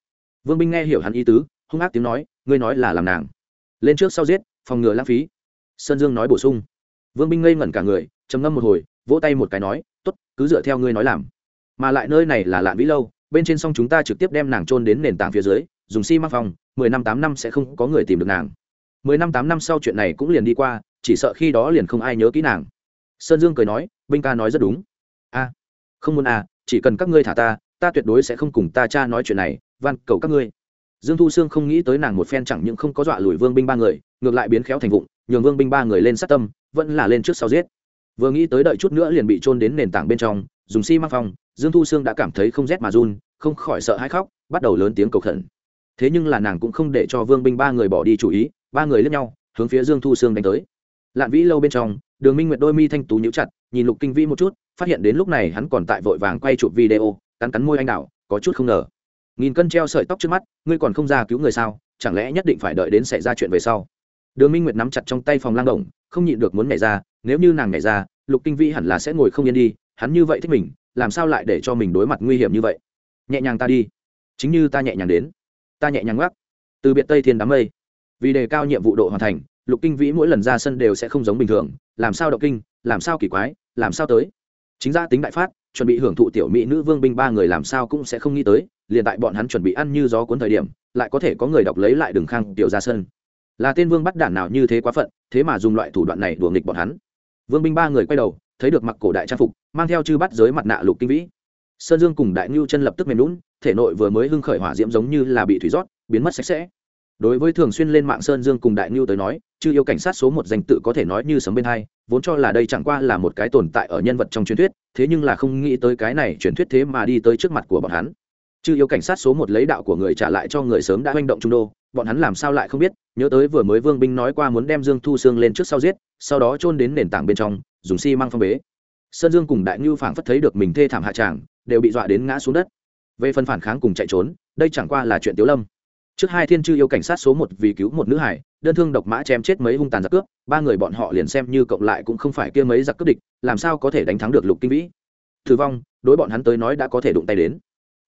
Vương binh nghe hiểu hắn ý tứ, hung ác tiếng nói, ngươi nói là làm nàng. Lên trước sau giết, phòng ngừa lãng phí. Sơn dương nói bổ sung. Vương binh ngây ngẩn cả người, trầm ngâm một hồi, vỗ tay một cái nói t ố t cứ dựa theo ngươi nói làm. Mà lại nơi này là lạn vĩ lâu, bên trên sông chúng ta trực tiếp đem nàng trôn đến nền tảng phía dưới, dùng xi、si、măng phòng, mười năm tám năm sẽ không có người tìm được nàng mười năm tám năm sau chuyện này cũng liền đi qua, chỉ sợ khi đó liền không ai nhớ kỹ nàng. Sơn dương cười nói, binh ca nói rất đúng. A, không muốn à chỉ cần các ngươi thả ta ta tuyệt đối sẽ không cùng ta cha nói chuyện này, van cầu các ngươi. Dương thu sương không nghĩ tới nàng một phen chẳng những không có dọa lùi vương binh ba người, ngược lại biến khéo thành vụng, nhường vương binh ba người lên sát tâm, vẫn là lên trước sau giết. Vừa nghĩ tới đợi chút nữa liền bị trôn đến nền tảng bên trong, dùng xi、si、măng phong, dương thu sương đã cảm thấy không rét mà run, không khỏi sợ hãi khóc, bắt đầu lớn tiếng cầu khẩn. Thế nhưng là nàng cũng không để cho vương binh ba người bỏ đi chủ ý ba người lướt nhau, hướng phía dương thu sương đánh tới. Lạn vĩ lâu bên trong, đường minh nguyệt đôi mi thanh tú nhíu chặt, nhìn lục kinh vĩ một chút, phát hiện đến lúc này hắn còn tại vội vàng quay chụp video, cắn cắn môi anh đào, có chút không ngờ. Nghìn cân treo sợi tóc trước mắt, ngươi còn không ra cứu người sao, chẳng lẽ nhất định phải đợi đến xảy ra chuyện về sau? Đường minh nguyệt nắm chặt trong tay phòng lang động, không nhịn được muốn nhảy ra, nếu như nàng nhảy ra, lục kinh vĩ hẳn là sẽ ngồi không yên đi, hắn như vậy thích mình, làm sao lại để cho mình đối mặt nguy hiểm như vậy? Nhẹ nhàng ta đi. Chính như ta nhẹ nhàng đến. Ta nhẹ nhàng gác từ biệt tây thiên đám mây vì đề cao nhiệm vụ độ hoàn thành, lục kinh vĩ mỗi lần ra sân đều sẽ không giống bình thường, làm sao động kinh, làm sao kỳ quái, làm sao tới. Chính ra tính đại phát, chuẩn bị hưởng thụ tiểu mỹ nữ vương binh ba người làm sao cũng sẽ không nghĩ tới, liền tại bọn hắn chuẩn bị ăn như gió cuốn thời điểm, lại có thể có người đọc lấy lại đường khang tiểu ra sân. Là tên vương bắt đản nào như thế quá phận, thế mà dùng loại thủ đoạn này đùa nghịch bọn hắn. Vương binh ba người quay đầu, thấy được mặc cổ đại trang phục, mang theo chư bắt giới mặt nạ lục kinh vĩ. Sơn dương cùng đại ngưu chân lập tức mềm lún thể nội vừa mới hưng khởi hỏa diễm giống như là bị thủy rót, biến mất sạch sẽ đối với thường xuyên lên mạng sơn dương cùng đại ngưu tới nói, chư yêu cảnh sát số một danh tự có thể nói như sấm bên hai, vốn cho là đây chẳng qua là một cái tồn tại ở nhân vật trong truyền thuyết, thế nhưng là không nghĩ tới cái này truyền thuyết thế mà đi tới trước mặt của bọn hắn. Chư yêu cảnh sát số một lấy đạo của người trả lại cho người sớm đã manh động trung đô, bọn hắn làm sao lại không biết, nhớ tới vừa mới vương binh nói qua muốn đem dương thu xương lên trước sau giết, sau đó chôn đến nền tảng bên trong, dùng xi phong bế. Sơn dương cùng đại ngưu phảng phất thấy được mình thê thảm hạ tràng, đều bị dọa đến ngã xuống đất. Về phần phản kháng cùng chạy trốn, đây chẳng qua là chuyện tiếu lâm trước hai thiên chư yêu cảnh sát số một vì cứu một nữ hải, đơn thương độc mã chém chết mấy hung tàn giặc cướp, ba người bọn họ liền xem như cộng lại cũng không phải kia mấy giặc cướp địch, làm sao có thể đánh thắng được lục kinh vĩ. Thử vong, đối bọn hắn tới nói đã có thể đụng tay đến.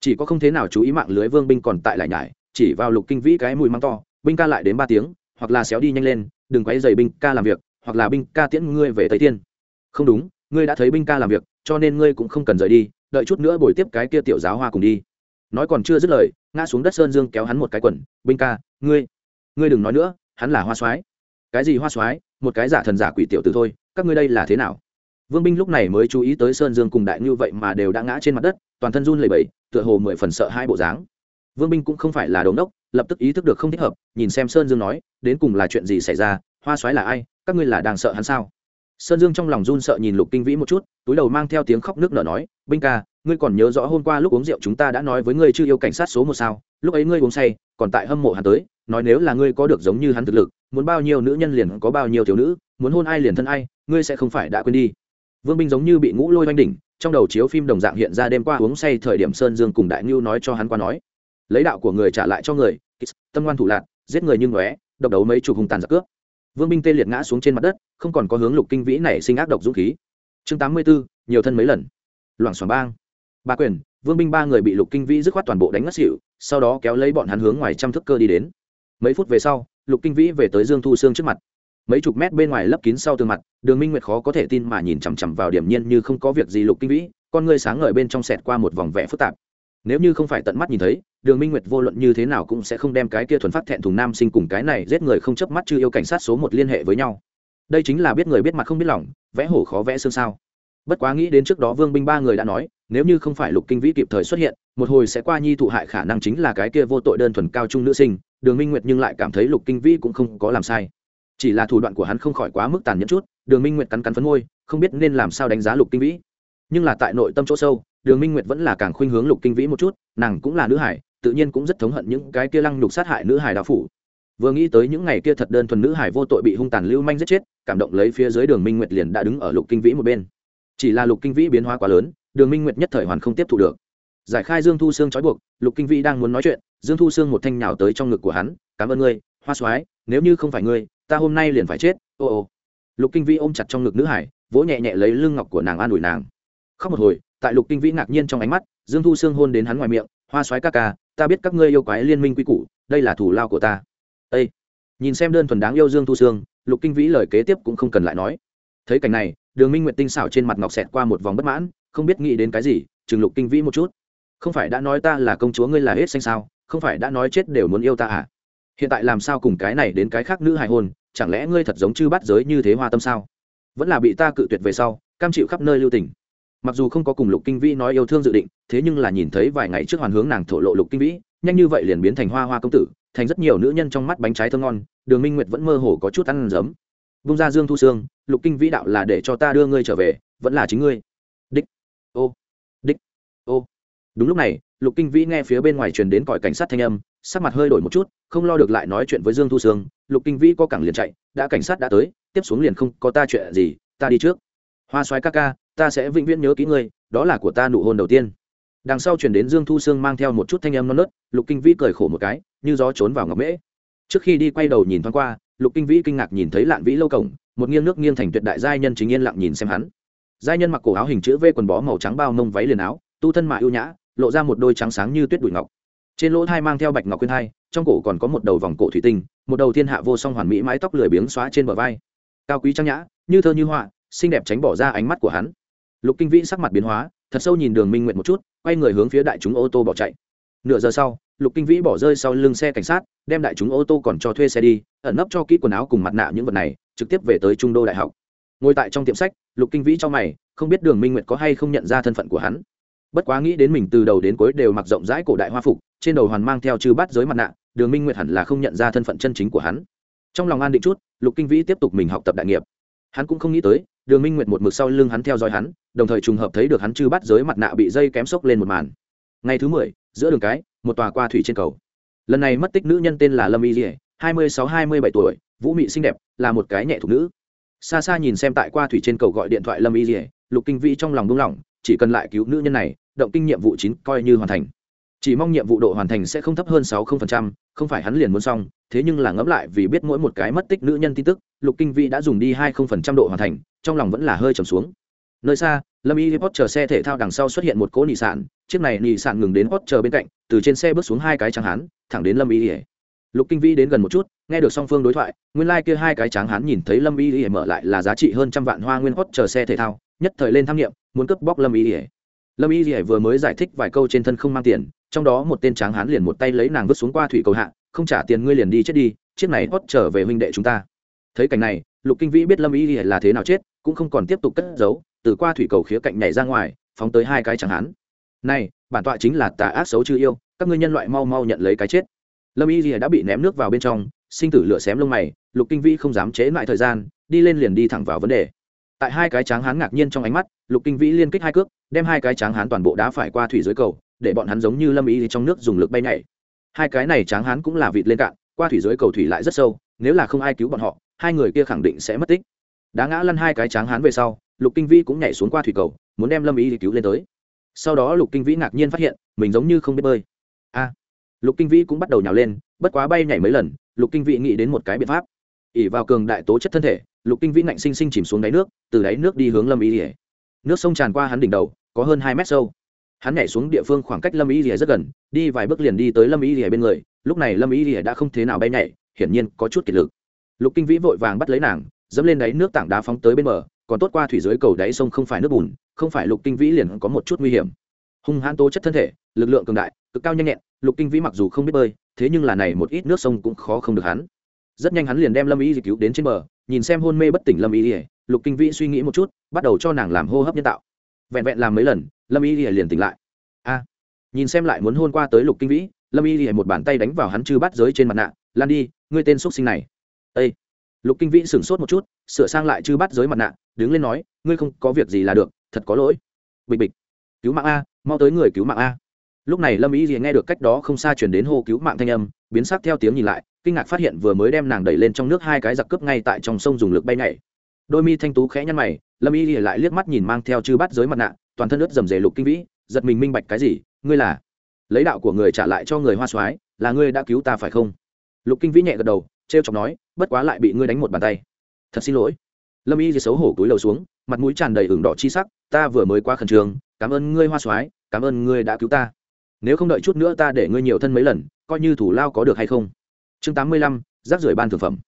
Chỉ có không thế nào chú ý mạng lưới vương binh còn tại lại nhải, chỉ vào lục kinh vĩ cái mùi măng to, binh ca lại đến ba tiếng, hoặc là xéo đi nhanh lên, đừng quấy dày binh ca làm việc, hoặc là binh ca tiễn ngươi về tây thiên không đúng, ngươi đã thấy binh ca làm việc, cho nên ngươi cũng không cần rời đi, đợi chút nữa buổi tiếp cái kia tiểu giáo hoa cùng đi nói còn chưa dứt lời, ngã xuống đất sơn dương kéo hắn một cái quần, binh ca, ngươi ngươi đừng nói nữa, hắn là hoa soái. Cái gì hoa soái? Một cái giả thần giả quỷ tiểu tử thôi, các ngươi đây là thế nào? Vương binh lúc này mới chú ý tới sơn dương cùng đại như vậy mà đều đã ngã trên mặt đất, toàn thân run lẩy bẩy, tựa hồ mười phần sợ hai bộ dáng. Vương binh cũng không phải là đống đốc lập tức ý thức được không thích hợp, nhìn xem sơn dương nói, đến cùng là chuyện gì xảy ra? Hoa soái là ai? Các ngươi là đang sợ hắn sao? Sơn dương trong lòng run sợ nhìn lục kinh vĩ một chút, túi đầu mang theo tiếng khóc nước nở nói, binh ca ngươi còn nhớ rõ hôm qua lúc uống rượu chúng ta đã nói với ngươi chưa yêu cảnh sát số một sao, lúc ấy ngươi uống say, còn tại hâm mộ hắn tới, nói nếu là ngươi có được giống như hắn thực lực, muốn bao nhiêu nữ nhân liền có bao nhiêu thiếu nữ, muốn hôn ai liền thân ai, ngươi sẽ không phải đã quên đi. Vương binh giống như bị ngũ lôi oanh đỉnh, trong đầu chiếu phim đồng dạng hiện ra đêm qua uống say thời điểm sơn dương cùng đại ngưu nói cho hắn qua nói. Lấy đạo của người trả lại cho người tâm ngoan thủ lạc giết người như ngóe, độc đấu mấy chục hùng tàn giặc cướp. Vương binh tê liệt ngã xuống trên mặt đất, không còn có hướng lục kinh vĩ này sinh ác độc dũng khí. Chương tám mươi bốn nhiều thân mấy lần. Loảng xoảng bang ba quyền, vương binh ba người bị lục kinh vĩ dứt khoát toàn bộ đánh ngất xỉu, sau đó kéo lấy bọn hắn hướng ngoài trăm thức cơ đi đến. Mấy phút về sau, lục kinh vĩ về tới dương thu sương trước mặt. Mấy chục mét bên ngoài lấp kín sau tường mặt, đường minh nguyệt khó có thể tin mà nhìn chằm chằm vào điểm nhiên như không có việc gì lục kinh vĩ, con ngươi sáng ngời bên trong sẹt qua một vòng vẽ phức tạp. Nếu như không phải tận mắt nhìn thấy, đường minh nguyệt vô luận như thế nào cũng sẽ không đem cái kia thuần phát thẹn thùng nam sinh cùng cái này giết người không chớp mắt chưa yêu cảnh sát số một liên hệ với nhau. Đây chính là biết người biết mặt không biết lòng, vẽ hổ khó vẽ xương sao bất quá nghĩ đến trước đó vương binh ba người đã nói, nếu như không phải lục kinh vĩ kịp thời xuất hiện, một hồi sẽ qua nhi thụ hại khả năng chính là cái kia vô tội đơn thuần cao trung nữ sinh, đường minh nguyệt nhưng lại cảm thấy lục kinh vĩ cũng không có làm sai. Chỉ là thủ đoạn của hắn không khỏi quá mức tàn nhẫn chút, đường minh nguyệt cắn cắn phấn môi, không biết nên làm sao đánh giá lục kinh vĩ. Nhưng là tại nội tâm chỗ sâu, đường minh nguyệt vẫn là càng khuynh hướng lục kinh vĩ một chút, nàng cũng là nữ hải, tự nhiên cũng rất thống hận những cái kia lăng nhục sát hại nữ hải đạo phủ. Vừa nghĩ tới những ngày kia thật đơn thuần nữ hải vô tội bị hung tàn lưu manh giết chết, cảm động lấy phía dưới đường minh nguyệt liền đã đứng ở lục kinh vĩ một bên chỉ là lục kinh vĩ biến hóa quá lớn, đường minh nguyệt nhất thời hoàn không tiếp thu được. Giải khai dương thu sương trói buộc, lục kinh vĩ đang muốn nói chuyện, dương thu sương một thanh nhào tới trong ngực của hắn, cảm ơn ngươi, hoa soái, nếu như không phải ngươi, ta hôm nay liền phải chết, ô ô. Lục kinh vĩ ôm chặt trong ngực nữ hải, vỗ nhẹ nhẹ lấy lưng ngọc của nàng an ủi nàng. Khóc một hồi, tại lục kinh vĩ ngạc nhiên trong ánh mắt, dương thu sương hôn đến hắn ngoài miệng, hoa soái ca ca, ta biết các ngươi yêu quái liên minh quy củ, đây là thủ lao của ta. Â nhìn xem đơn thuần đáng yêu dương thu sương, lục kinh vĩ lời kế tiếp cũng không cần lại nói. Thấy cảnh này đường minh nguyệt tinh xảo trên mặt ngọc xẹt qua một vòng bất mãn, không biết nghĩ đến cái gì chừng lục kinh vĩ một chút. Không phải đã nói ta là công chúa ngươi là hết xanh sao, không phải đã nói chết đều muốn yêu ta à? Hiện tại làm sao cùng cái này đến cái khác nữ hài hôn, chẳng lẽ ngươi thật giống chư bắt giới như thế hoa tâm sao? Vẫn là bị ta cự tuyệt về sau, cam chịu khắp nơi lưu tình. Mặc dù không có cùng lục kinh vĩ nói yêu thương dự định, thế nhưng là nhìn thấy vài ngày trước hoàn hướng nàng thổ lộ lục kinh vĩ, nhanh như vậy liền biến thành hoa hoa công tử, thành rất nhiều nữ nhân trong mắt bánh trái thơm ngon, đường minh nguyệt vẫn mơ hồ có chút ăn giấm vung ra dương thu sương, lục kinh vĩ đạo là để cho ta đưa ngươi trở về, vẫn là chính ngươi. Đích. Ô. Đích. Ô. Đúng lúc này, lục kinh vĩ nghe phía bên ngoài truyền đến còi cảnh sát thanh âm, sắc mặt hơi đổi một chút, không lo được lại nói chuyện với dương thu sương. Lục kinh vĩ có cẳng liền chạy, đã cảnh sát đã tới, tiếp xuống liền không có ta chuyện gì, ta đi trước. Hoa soái ca ca, ta sẽ vĩnh viễn nhớ kỹ ngươi, đó là của ta nụ hôn đầu tiên. Đằng sau chuyển đến dương thu sương mang theo một chút thanh âm non nớt, lục kinh vĩ cười khổ một cái, như gió trốn vào ngọc mễ. Trước khi đi quay đầu nhìn thoáng qua lục kinh vĩ kinh ngạc nhìn thấy lạn vĩ lâu cổng, một nghiêng nước nghiêng thành tuyệt đại giai nhân chính yên lặng nhìn xem hắn. Giai nhân mặc cổ áo hình chữ v quần bó màu trắng bao mông váy liền áo, tu thân mạ ưu nhã, lộ ra một đôi trắng sáng như tuyết đùi ngọc. Trên lỗ thai mang theo bạch ngọc khuyên thai trong cổ còn có một đầu vòng cổ thủy tinh, một đầu thiên hạ vô song hoàn mỹ mái tóc lười biếng xóa trên bờ vai. Cao quý trang nhã, như thơ như họa, xinh đẹp tránh bỏ ra ánh mắt của hắn. Lục kinh vĩ sắc mặt biến hóa, thật sâu nhìn đường minh nguyện một chút, quay người hướng phía đại chúng ô tô bỏ chạy. Nửa giờ sau, lục kinh vĩ bỏ rơi sau lưng xe cảnh sát đem đại chúng ô tô còn cho thuê xe đi, ẩn nấp cho kỹ quần áo cùng mặt nạ những vật này, trực tiếp về tới trung đô đại học. Ngồi tại trong tiệm sách, lục kinh vĩ cho mày, không biết đường minh nguyệt có hay không nhận ra thân phận của hắn. Bất quá nghĩ đến mình từ đầu đến cuối đều mặc rộng rãi cổ đại hoa phục, trên đầu hoàn mang theo chư bát giới mặt nạ, đường minh nguyệt hẳn là không nhận ra thân phận chân chính của hắn. Trong lòng an định chút, lục kinh vĩ tiếp tục mình học tập đại nghiệp. Hắn cũng không nghĩ tới, đường minh nguyệt một mực sau lưng hắn theo dõi hắn, đồng thời trùng hợp thấy được hắn chư bát giới mặt nạ bị dây kém sốc lên một màn. Ngày thứ mười, giữa đường cái, một tòa qua thủy trên cầu lần này mất tích nữ nhân tên là lâm y dỉa hai mươi sáu hai mươi bảy tuổi, vũ mị xinh đẹp, là một cái nhẹ thuộc nữ. Xa xa nhìn xem tại qua thủy trên cầu gọi điện thoại lâm y dỉa lục kinh vĩ trong lòng đông lòng chỉ cần lại cứu nữ nhân này, động kinh nhiệm vụ chín coi như hoàn thành. Chỉ mong nhiệm vụ độ hoàn thành sẽ không thấp hơn sáu không phải hắn liền muốn xong, thế nhưng là ngẫm lại vì biết mỗi một cái mất tích nữ nhân tin tức, lục kinh vĩ đã dùng đi hai độ hoàn thành, trong lòng vẫn là hơi trầm xuống. Nơi xa, lâm y hot chờ xe thể thao đằng sau xuất hiện một cỗ nị sản chiếc này nị sạn ngừng đến hot chờ bên cạnh, từ trên xe bước xuống hai cái tráng hán, thẳng đến lâm y lục kinh vĩ đến gần một chút, nghe được song phương đối thoại, nguyên lai、like、kia hai cái tráng hán nhìn thấy lâm y mở lại là giá trị hơn trăm vạn hoa nguyên hot chờ xe thể thao, nhất thời lên tham nghiệm, muốn cướp bóc lâm y lâm y vừa mới giải thích vài câu trên thân không mang tiền, trong đó một tên tráng hán liền một tay lấy nàng vứt xuống qua thủy cầu hạ, không trả tiền ngươi liền đi chết đi, chiếc này hot trở về huynh đệ chúng ta. Thấy cảnh này, lục kinh vĩ biết lâm y là thế nào chết, cũng không còn tiếp tục cất giấu, từ qua thủy cầu khía cạnh nhảy ra ngoài, phóng tới hai cái chẳng hán này, bản tọa chính là tà ác xấu chư yêu, các ngươi nhân loại mau mau nhận lấy cái chết. Lâm y rìa đã bị ném nước vào bên trong, sinh tử lửa xém lông mày, lục kinh vĩ không dám chế lại thời gian, đi lên liền đi thẳng vào vấn đề. Tại hai cái tráng hán ngạc nhiên trong ánh mắt, lục kinh vĩ liên kích hai cước, đem hai cái tráng hán toàn bộ đá phải qua thủy dưới cầu, để bọn hắn giống như lâm y trong nước dùng lực bay nhảy. Hai cái này tráng hán cũng là vịt lên cạn, qua thủy dưới cầu thủy lại rất sâu, nếu là không ai cứu bọn họ, hai người kia khẳng định sẽ mất tích. Đá ngã lăn hai cái tráng hán về sau, lục kinh vĩ cũng nhảy xuống qua thủy cầu, muốn đem lâm y cứu lên tới sau đó lục kinh vĩ ngạc nhiên phát hiện, mình giống như không biết bơi. A! Lục kinh vĩ cũng bắt đầu nhào lên, bất quá bay nhảy mấy lần, lục kinh vĩ nghĩ đến một cái biện pháp. Ỉ vào cường đại tố chất thân thể, lục kinh vĩ ngạnh sinh sinh chìm xuống đáy nước, từ đáy nước đi hướng lâm y rỉa nước sông tràn qua hắn đỉnh đầu, có hơn hai mét sâu. Hắn nhảy xuống địa phương khoảng cách lâm y rỉa rất gần, đi vài bước liền đi tới lâm y rỉa bên người, lúc này lâm y rỉa đã không thế nào bay nhảy, hiển nhiên có chút kiệt lực. Lục kinh vĩ vội vàng bắt lấy nàng, dẫm lên đáy nước tảng đá phóng tới bên bờ còn tốt qua thủy dưới cầu đáy sông không phải nước bùn, không phải lục kinh vĩ liền có một chút nguy hiểm. Hung hãn tố chất thân thể, lực lượng cường đại, cực cao nhanh nhẹn, lục kinh vĩ mặc dù không biết bơi, thế nhưng là này một ít nước sông cũng khó không được hắn. Rất nhanh hắn liền đem lâm y cứu đến trên bờ, nhìn xem hôn mê bất tỉnh lâm y lục kinh vĩ suy nghĩ một chút, bắt đầu cho nàng làm hô hấp nhân tạo. Vẹn vẹn làm mấy lần, lâm y liền tỉnh lại. A, nhìn xem lại muốn hôn qua tới lục kinh vĩ, lâm y một bàn tay đánh vào hắn chư bắt giới trên mặt nạ, lan đi, ngươi tên x sinh này. Ây lục kinh vĩ sửng sốt một chút, sửa sang lại chư bắt giới mặt nạ đứng lên nói, ngươi không có việc gì là được, thật có lỗi. Bịch bịch. Cứu mạng a, mau tới người cứu mạng a. Lúc này lâm ý gì nghe được cách đó không xa chuyển đến hô cứu mạng thanh âm, biến sắc theo tiếng nhìn lại, kinh ngạc phát hiện vừa mới đem nàng đẩy lên trong nước hai cái giặc cướp ngay tại trong sông dùng lực bay nhảy. Đôi mi thanh tú khẽ nhăn mày, lâm ý gì lại liếc mắt nhìn mang theo chư bắt giới mặt nạ, toàn thân ướt dầm dề lục kinh vĩ, giật mình minh bạch cái gì, ngươi là? Lấy đạo của người trả lại cho người hoa soái, là ngươi đã cứu ta phải không? Lục kinh vĩ nhẹ gật đầu, trêu chọc nói, bất quá lại bị ngươi đánh một bàn tay. Thật xin lỗi lâm y thì xấu hổ túi lầu xuống, mặt mũi tràn đầy ửng đỏ chi sắc, ta vừa mới qua khẩn trường cảm ơn ngươi hoa soái, cảm ơn ngươi đã cứu ta. Nếu không đợi chút nữa ta để ngươi nhiều thân mấy lần, coi như thủ lao có được hay không? Chương tám mươi lăm, rác rưởi ban thực phẩm.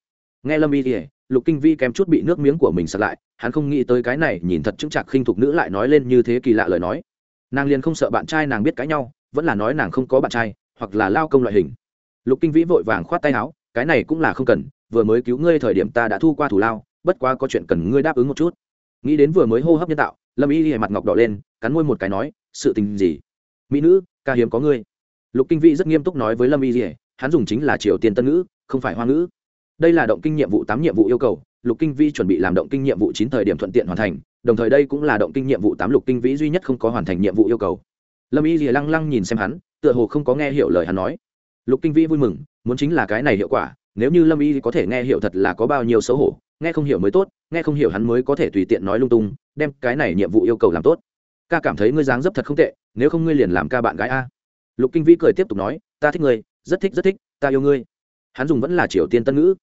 Nghe lâm y thì lục kinh vi kém chút bị nước miếng của mình sạt lại, hắn không nghĩ tới cái này, nhìn thật chững chạc khinh thục nữ lại nói lên như thế kỳ lạ lời nói. Nàng liền không sợ bạn trai nàng biết cãi nhau, vẫn là nói nàng không có bạn trai, hoặc là lao công loại hình. Lục kinh vĩ vội vàng khoát tay áo, cái này cũng là không cần, vừa mới cứu ngươi thời điểm ta đã thu qua thủ lao bất quá có chuyện cần ngươi đáp ứng một chút. Nghĩ đến vừa mới hô hấp nhân tạo, lâm y hề mặt ngọc đỏ lên, cắn môi một cái nói, sự tình gì? Mỹ nữ, ca hiếm có ngươi. Lục kinh vĩ rất nghiêm túc nói với lâm y hề hắn dùng chính là triều tiên tân ngữ, không phải hoa ngữ. Đây là động kinh nhiệm vụ tám nhiệm vụ yêu cầu, lục kinh vĩ chuẩn bị làm động kinh nhiệm vụ chín thời điểm thuận tiện hoàn thành, đồng thời đây cũng là động kinh nhiệm vụ tám lục kinh vĩ duy nhất không có hoàn thành nhiệm vụ yêu cầu. Lâm y rìa lăng lăng nhìn xem hắn, tựa hồ không có nghe hiểu lời hắn nói. Lục kinh vĩ vui mừng, muốn chính là cái này hiệu quả nếu như lâm y có thể nghe hiểu thật là có bao nhiêu xấu hổ, nghe không hiểu mới tốt, nghe không hiểu hắn mới có thể tùy tiện nói lung tung, đem cái này nhiệm vụ yêu cầu làm tốt. Ca cảm thấy ngươi dáng dấp thật không tệ, nếu không ngươi liền làm ca bạn gái a. Lục kinh vĩ cười tiếp tục nói, ta thích ngươi, rất thích rất thích, ta yêu ngươi. Hắn dùng vẫn là triều tiên tân ngữ.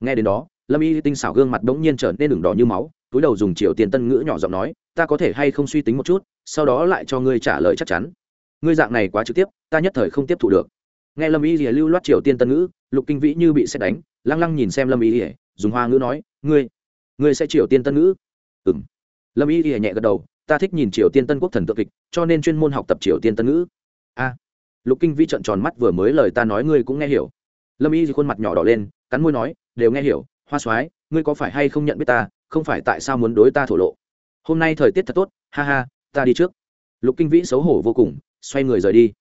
Nghe đến đó, lâm y tinh xảo gương mặt bỗng nhiên trở nên đường đỏ như máu, túi đầu dùng triều tiên tân ngữ nhỏ giọng nói, ta có thể hay không suy tính một chút, sau đó lại cho ngươi trả lời chắc chắn. Ngươi dạng này quá trực tiếp, ta nhất thời không tiếp thu được nghe lâm y lưu loát triều tiên tân ngữ, lục kinh vĩ như bị xét đánh, lăng lăng nhìn xem lâm y dùng hoa ngữ nói, ngươi ngươi sẽ triều tiên tân ngữ? Ừ m lâm y nhẹ gật đầu, ta thích nhìn triều tiên tân quốc thần tượng kịch, cho nên chuyên môn học tập triều tiên tân ngữ. A. Lục kinh vĩ trợn tròn mắt vừa mới lời ta nói ngươi cũng nghe hiểu. Lâm y khuôn mặt nhỏ đỏ lên, cắn môi nói, đều nghe hiểu, hoa soái, ngươi có phải hay không nhận biết ta, không phải tại sao muốn đối ta thổ lộ? Hôm nay thời tiết thật tốt, ha ha, ta đi trước. Lục kinh vĩ xấu hổ vô cùng, xoay người rời đi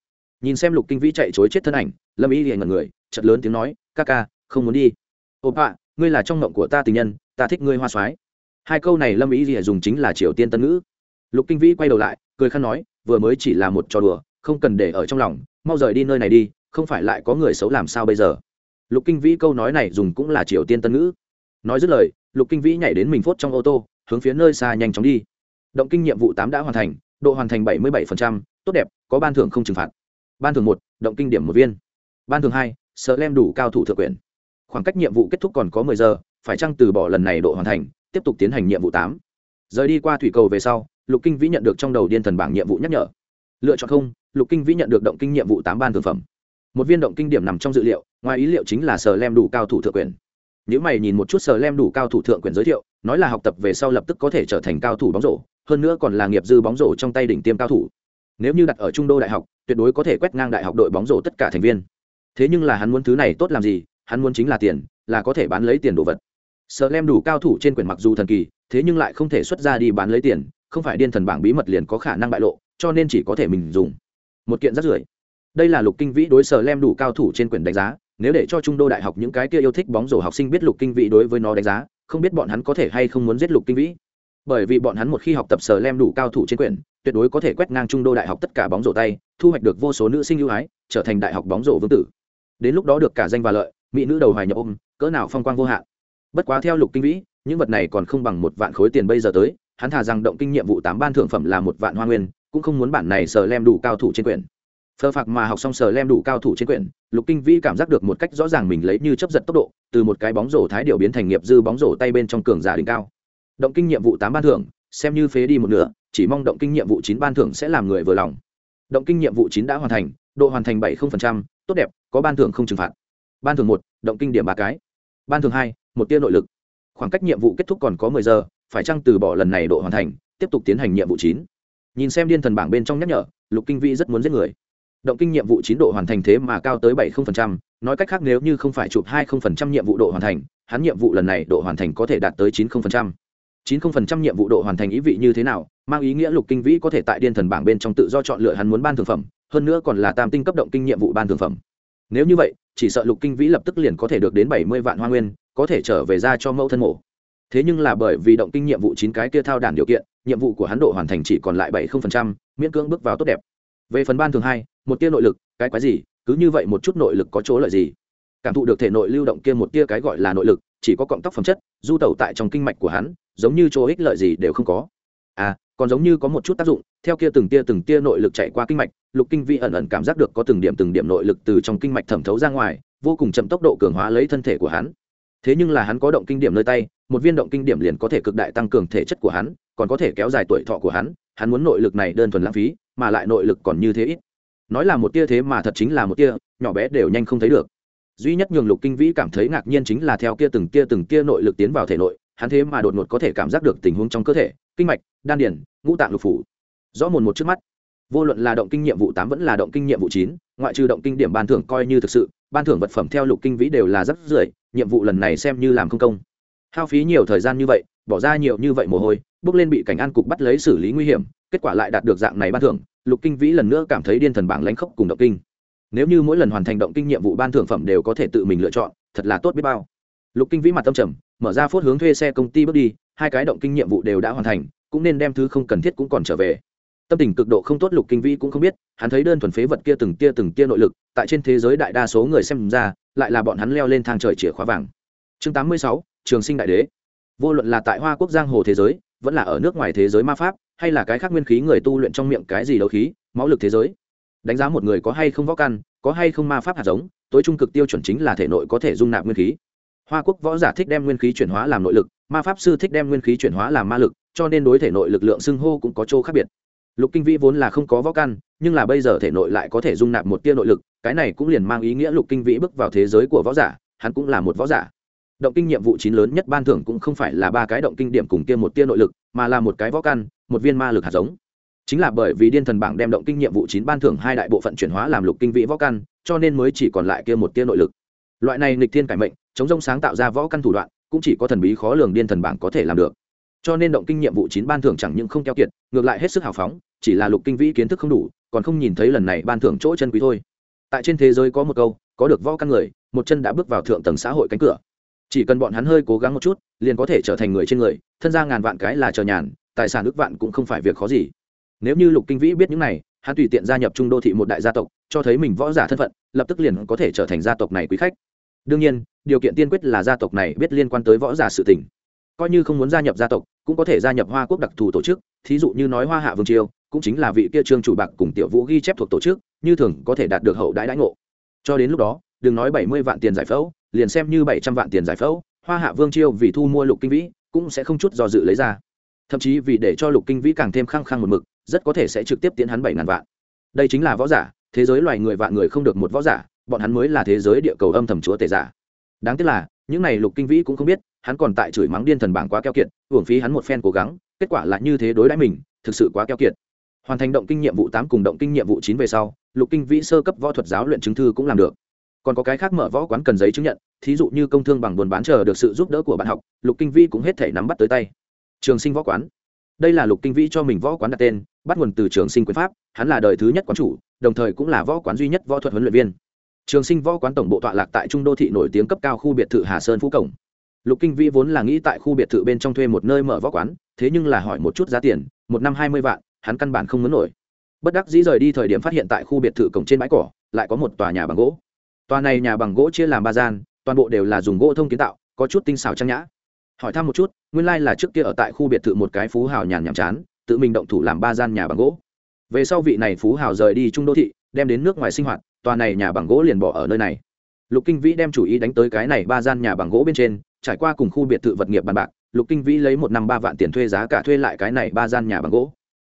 nhìn xem lục kinh vĩ chạy chối chết thân ảnh, lâm y liền ngần người chật lớn tiếng nói, ca ca, không muốn đi. Ồ ạ ngươi là trong mộng của ta tình nhân, ta thích ngươi hoa soái hai câu này lâm y liền dùng chính là triều tiên tân ngữ. Lục kinh vĩ quay đầu lại, cười khăn nói, vừa mới chỉ là một trò đùa, không cần để ở trong lòng, mau rời đi nơi này đi, không phải lại có người xấu làm sao bây giờ? Lục kinh vĩ câu nói này dùng cũng là triều tiên tân ngữ. Nói dứt lời, lục kinh vĩ nhảy đến mình phốt trong ô tô, hướng phía nơi xa nhanh chóng đi. Động kinh nhiệm vụ tám đã hoàn thành, độ hoàn thành bảy mươi bảy tốt đẹp, có ban thưởng không trừng phạt ban thường một, động kinh điểm một viên. Ban thường hai, sợ lem đủ cao thủ thượng quyền. Khoảng cách nhiệm vụ kết thúc còn có mười giờ, phải chăng từ bỏ lần này độ hoàn thành, tiếp tục tiến hành nhiệm vụ tám. Rời đi qua thủy cầu về sau, lục kinh vĩ nhận được trong đầu điên thần bảng nhiệm vụ nhắc nhở. Lựa chọn không, lục kinh vĩ nhận được động kinh nhiệm vụ tám ban thực phẩm. Một viên động kinh điểm nằm trong dự liệu, ngoài ý liệu chính là sở lem đủ cao thủ thượng quyền. Nếu mày nhìn một chút sở lem đủ cao thủ thượng quyền giới thiệu, nói là học tập về sau lập tức có thể trở thành cao thủ bóng rổ, hơn nữa còn là nghiệp dư bóng rổ trong tay đỉnh tiêm cao thủ nếu như đặt ở trung đô đại học, tuyệt đối có thể quét ngang đại học đội bóng rổ tất cả thành viên. Thế nhưng là hắn muốn thứ này tốt làm gì? Hắn muốn chính là tiền, là có thể bán lấy tiền đồ vật. Sợ lem đủ cao thủ trên quyển mặc dù thần kỳ, thế nhưng lại không thể xuất ra đi bán lấy tiền, không phải điên thần bảng bí mật liền có khả năng bại lộ, cho nên chỉ có thể mình dùng. Một kiện rất rưởi. Đây là lục kinh vĩ đối sở lem đủ cao thủ trên quyển đánh giá, nếu để cho trung đô đại học những cái kia yêu thích bóng rổ học sinh biết lục kinh vĩ đối với nó đánh giá, không biết bọn hắn có thể hay không muốn giết lục kinh vĩ. Bởi vì bọn hắn một khi học tập sở lem đủ cao thủ trên quyển tuyệt đối có thể quét ngang trung đô đại học tất cả bóng rổ tay, thu hoạch được vô số nữ sinh ưu ái, trở thành đại học bóng rổ vương tử. Đến lúc đó được cả danh và lợi, mỹ nữ đầu hoài nhập ôm, cỡ nào phong quang vô hạn. Bất quá theo lục kinh vĩ, những vật này còn không bằng một vạn khối tiền bây giờ tới, hắn thà rằng động kinh nhiệm vụ tám ban thượng phẩm là một vạn hoa nguyên, cũng không muốn bản này sờ lem đủ cao thủ trên quyển. Phơ phạc mà học xong sờ lem đủ cao thủ trên quyển, lục kinh vĩ cảm giác được một cách rõ ràng mình lấy như chấp giật tốc độ, từ một cái bóng rổ thái điều biến thành nghiệp dư bóng rổ tay bên trong cường giả đỉnh cao. Động kinh nhiệm vụ tám ban thưởng xem như phế đi một nửa, chỉ mong động kinh nhiệm vụ chín ban thưởng sẽ làm người vừa lòng. Động kinh nhiệm vụ chín đã hoàn thành, độ hoàn thành bảy tốt đẹp, có ban thưởng không trừng phạt. Ban thưởng một, động kinh điểm ba cái. Ban thưởng hai, một tia nội lực. Khoảng cách nhiệm vụ kết thúc còn có mười giờ, phải chăng từ bỏ lần này độ hoàn thành, tiếp tục tiến hành nhiệm vụ chín? Nhìn xem điên thần bảng bên trong nhắc nhở, lục kinh vĩ rất muốn giết người. Động kinh nhiệm vụ chín độ hoàn thành thế mà cao tới bảy nói cách khác nếu như không phải chụp hai nhiệm vụ độ hoàn thành, hắn nhiệm vụ lần này độ hoàn thành có thể đạt tới chín chín nhiệm vụ độ hoàn thành ý vị như thế nào mang ý nghĩa lục kinh vĩ có thể tại điên thần bảng bên trong tự do chọn lựa hắn muốn ban thường phẩm hơn nữa còn là tam tinh cấp động kinh nhiệm vụ ban thường phẩm. Nếu như vậy chỉ sợ lục kinh vĩ lập tức liền có thể được đến bảy mươi vạn hoa nguyên có thể trở về ra cho mẫu thân mổ. Thế nhưng là bởi vì động kinh nhiệm vụ chín cái kia thao đản điều kiện nhiệm vụ của hắn độ hoàn thành chỉ còn lại bảy không phần trăm, miễn cưỡng bước vào tốt đẹp. Về phần ban thường hai một tia nội lực cái quái gì cứ như vậy một chút nội lực có chỗ lợi gì? Cảm thụ được thể nội lưu động kia một tia cái gọi là nội lực chỉ có cọng tóc phẩm chất du tẩu tại trong kinh mạch của hắn giống như chỗ ích lợi gì đều không có. À còn giống như có một chút tác dụng, theo kia từng tia từng tia nội lực chạy qua kinh mạch, lục kinh vi ẩn ẩn cảm giác được có từng điểm từng điểm nội lực từ trong kinh mạch thẩm thấu ra ngoài, vô cùng chậm tốc độ cường hóa lấy thân thể của hắn. Thế nhưng là hắn có động kinh điểm nơi tay, một viên động kinh điểm liền có thể cực đại tăng cường thể chất của hắn, còn có thể kéo dài tuổi thọ của hắn hắn muốn nội lực này đơn thuần lãng phí, mà lại nội lực còn như thế ít. Nói là một tia thế mà thật chính là một tia, nhỏ bé đều nhanh không thấy được. Duy nhất nhường lục kinh vĩ cảm thấy ngạc nhiên chính là theo kia từng tia từng tia nội lực tiến vào thể nội hắn thế mà đột ngột có thể cảm giác được tình huống trong cơ thể, kinh mạch, đan điển ngũ tạng lục phủ. Rõ mồn một trước mắt. Vô luận là động kinh nhiệm vụ tám vẫn là động kinh nhiệm vụ chín, ngoại trừ động kinh điểm ban thưởng coi như thực sự, ban thưởng vật phẩm theo lục kinh vĩ đều là rất rưỡi. nhiệm vụ lần này xem như làm không công. Hao phí nhiều thời gian như vậy, bỏ ra nhiều như vậy mồ hôi, bước lên bị cảnh an cục bắt lấy xử lý nguy hiểm, kết quả lại đạt được dạng này ban thưởng, lục kinh vĩ lần nữa cảm thấy điên thần bảng lãnh khốc cùng động kinh. Nếu như mỗi lần hoàn thành động kinh nhiệm vụ ban thưởng phẩm đều có thể tự mình lựa chọn, thật là tốt biết bao lục kinh vĩ mặt tâm trầm mở ra phốt hướng thuê xe công ty bước đi hai cái động kinh nhiệm vụ đều đã hoàn thành cũng nên đem thứ không cần thiết cũng còn trở về. Tâm tình cực độ không tốt lục kinh vĩ cũng không biết hắn thấy đơn thuần phế vật kia từng tia từng tia nội lực tại trên thế giới đại đa số người xem ra lại là bọn hắn leo lên thang trời chìa khóa vàng. Chương 86, trường sinh đại đế. Vô luận là tại hoa quốc giang hồ thế giới vẫn là ở nước ngoài thế giới ma pháp hay là cái khác nguyên khí người tu luyện trong miệng cái gì đấu khí máu lực thế giới. Đánh giá một người có hay không võ căn có hay không ma pháp hạt giống tối trung cực tiêu chuẩn chính là thể nội có thể dung nạp nguyên khí hoa quốc võ giả thích đem nguyên khí chuyển hóa làm nội lực, ma pháp sư thích đem nguyên khí chuyển hóa làm ma lực, cho nên đối thể nội lực lượng xưng hô cũng có chỗ khác biệt. Lục kinh vĩ vốn là không có võ căn, nhưng là bây giờ thể nội lại có thể dung nạp một tia nội lực, cái này cũng liền mang ý nghĩa lục kinh vĩ bước vào thế giới của võ giả, hắn cũng là một võ giả. Động kinh nhiệm vụ chín lớn nhất ban thưởng cũng không phải là ba cái động kinh điểm cùng kia một tia nội lực, mà là một cái võ căn, một viên ma lực hạt giống. Chính là bởi vì điên thần bảng đem động kinh nhiệm vụ chín ban thưởng hai đại bộ phận chuyển hóa làm lục kinh vĩ võ căn, cho nên mới chỉ còn lại kia một tia nội lực. Loại này nghịch thiên cải mệnh chống rông sáng tạo ra võ căn thủ đoạn, cũng chỉ có thần bí khó lường điên thần bảng có thể làm được. Cho nên động kinh nhiệm vụ chín ban thưởng chẳng những không keo kiệt, ngược lại hết sức hào phóng, chỉ là lục kinh vĩ kiến thức không đủ, còn không nhìn thấy lần này ban thưởng chỗ chân quý thôi. Tại trên thế giới có một câu, có được võ căn người, một chân đã bước vào thượng tầng xã hội cánh cửa. Chỉ cần bọn hắn hơi cố gắng một chút, liền có thể trở thành người trên người, thân ra ngàn vạn cái là chờ nhàn, tài sản ước vạn cũng không phải việc khó gì. Nếu như lục kinh vĩ biết những này, hắn tùy tiện gia nhập trung đô thị một đại gia tộc, cho thấy mình võ giả thân phận, lập tức liền có thể trở thành gia tộc này quý khách. Đương nhiên điều kiện tiên quyết là gia tộc này biết liên quan tới võ giả sự tình. Coi như không muốn gia nhập gia tộc, cũng có thể gia nhập hoa quốc đặc thù tổ chức, thí dụ như nói hoa hạ vương triều, cũng chính là vị kia trương chủ bạc cùng tiểu vũ ghi chép thuộc tổ chức, như thường có thể đạt được hậu đãi đãi ngộ. Cho đến lúc đó, đừng nói bảy mươi vạn tiền giải phẫu, liền xem như bảy trăm vạn tiền giải phẫu, hoa hạ vương triều vì thu mua lục kinh vĩ, cũng sẽ không chút do dự lấy ra. Thậm chí vì để cho lục kinh vĩ càng thêm khăng khăng một mực, rất có thể sẽ trực tiếp tiến hắn bảy ngàn vạn. Đây chính là võ giả, thế giới loài người vạn người không được một võ giả, bọn hắn mới là thế giới địa cầu âm thầm chúa tể giả đáng tiếc là, những này lục kinh vĩ cũng không biết, hắn còn tại chửi mắng điên thần bảng quá keo kiệt hưởng phí hắn một phen cố gắng, kết quả là như thế đối đãi mình, thực sự quá keo kiệt. Hoàn thành động kinh nhiệm vụ tám cùng động kinh nhiệm vụ chín về sau, lục kinh vĩ sơ cấp võ thuật giáo luyện chứng thư cũng làm được. Còn có cái khác mở võ quán cần giấy chứng nhận, thí dụ như công thương bằng buôn bán chờ được sự giúp đỡ của bạn học, lục kinh vĩ cũng hết thể nắm bắt tới tay. Trường sinh võ quán. Đây là lục kinh vĩ cho mình võ quán đặt tên, bắt nguồn từ trường sinh quyền pháp, hắn là đời thứ nhất quán chủ, đồng thời cũng là võ quán duy nhất võ thuật huấn luyện viên trường sinh võ quán tổng bộ tọa lạc tại trung đô thị nổi tiếng cấp cao khu biệt thự hà sơn phú cổng. Lục kinh vĩ vốn là nghĩ tại khu biệt thự bên trong thuê một nơi mở võ quán, thế nhưng là hỏi một chút giá tiền, một năm hai mươi vạn, hắn căn bản không muốn nổi. Bất đắc dĩ rời đi thời điểm phát hiện tại khu biệt thự cổng trên bãi cỏ, lại có một tòa nhà bằng gỗ. Tòa này nhà bằng gỗ chia làm ba gian, toàn bộ đều là dùng gỗ thông kiến tạo, có chút tinh xảo trang nhã. Hỏi thăm một chút, nguyên lai、like、là trước kia ở tại khu biệt thự một cái phú hào nhàn nhàm chán, tự mình động thủ làm ba gian nhà bằng gỗ. Về sau vị này phú hào rời đi trung đô thị, đem đến nước ngoài sinh hoạt tòa này nhà bằng gỗ liền bỏ ở nơi này. Lục kinh vĩ đem chủ ý đánh tới cái này ba gian nhà bằng gỗ bên trên, trải qua cùng khu biệt thự vật nghiệp bàn bạc, lục kinh vĩ lấy một năm ba vạn tiền thuê giá cả thuê lại cái này ba gian nhà bằng gỗ.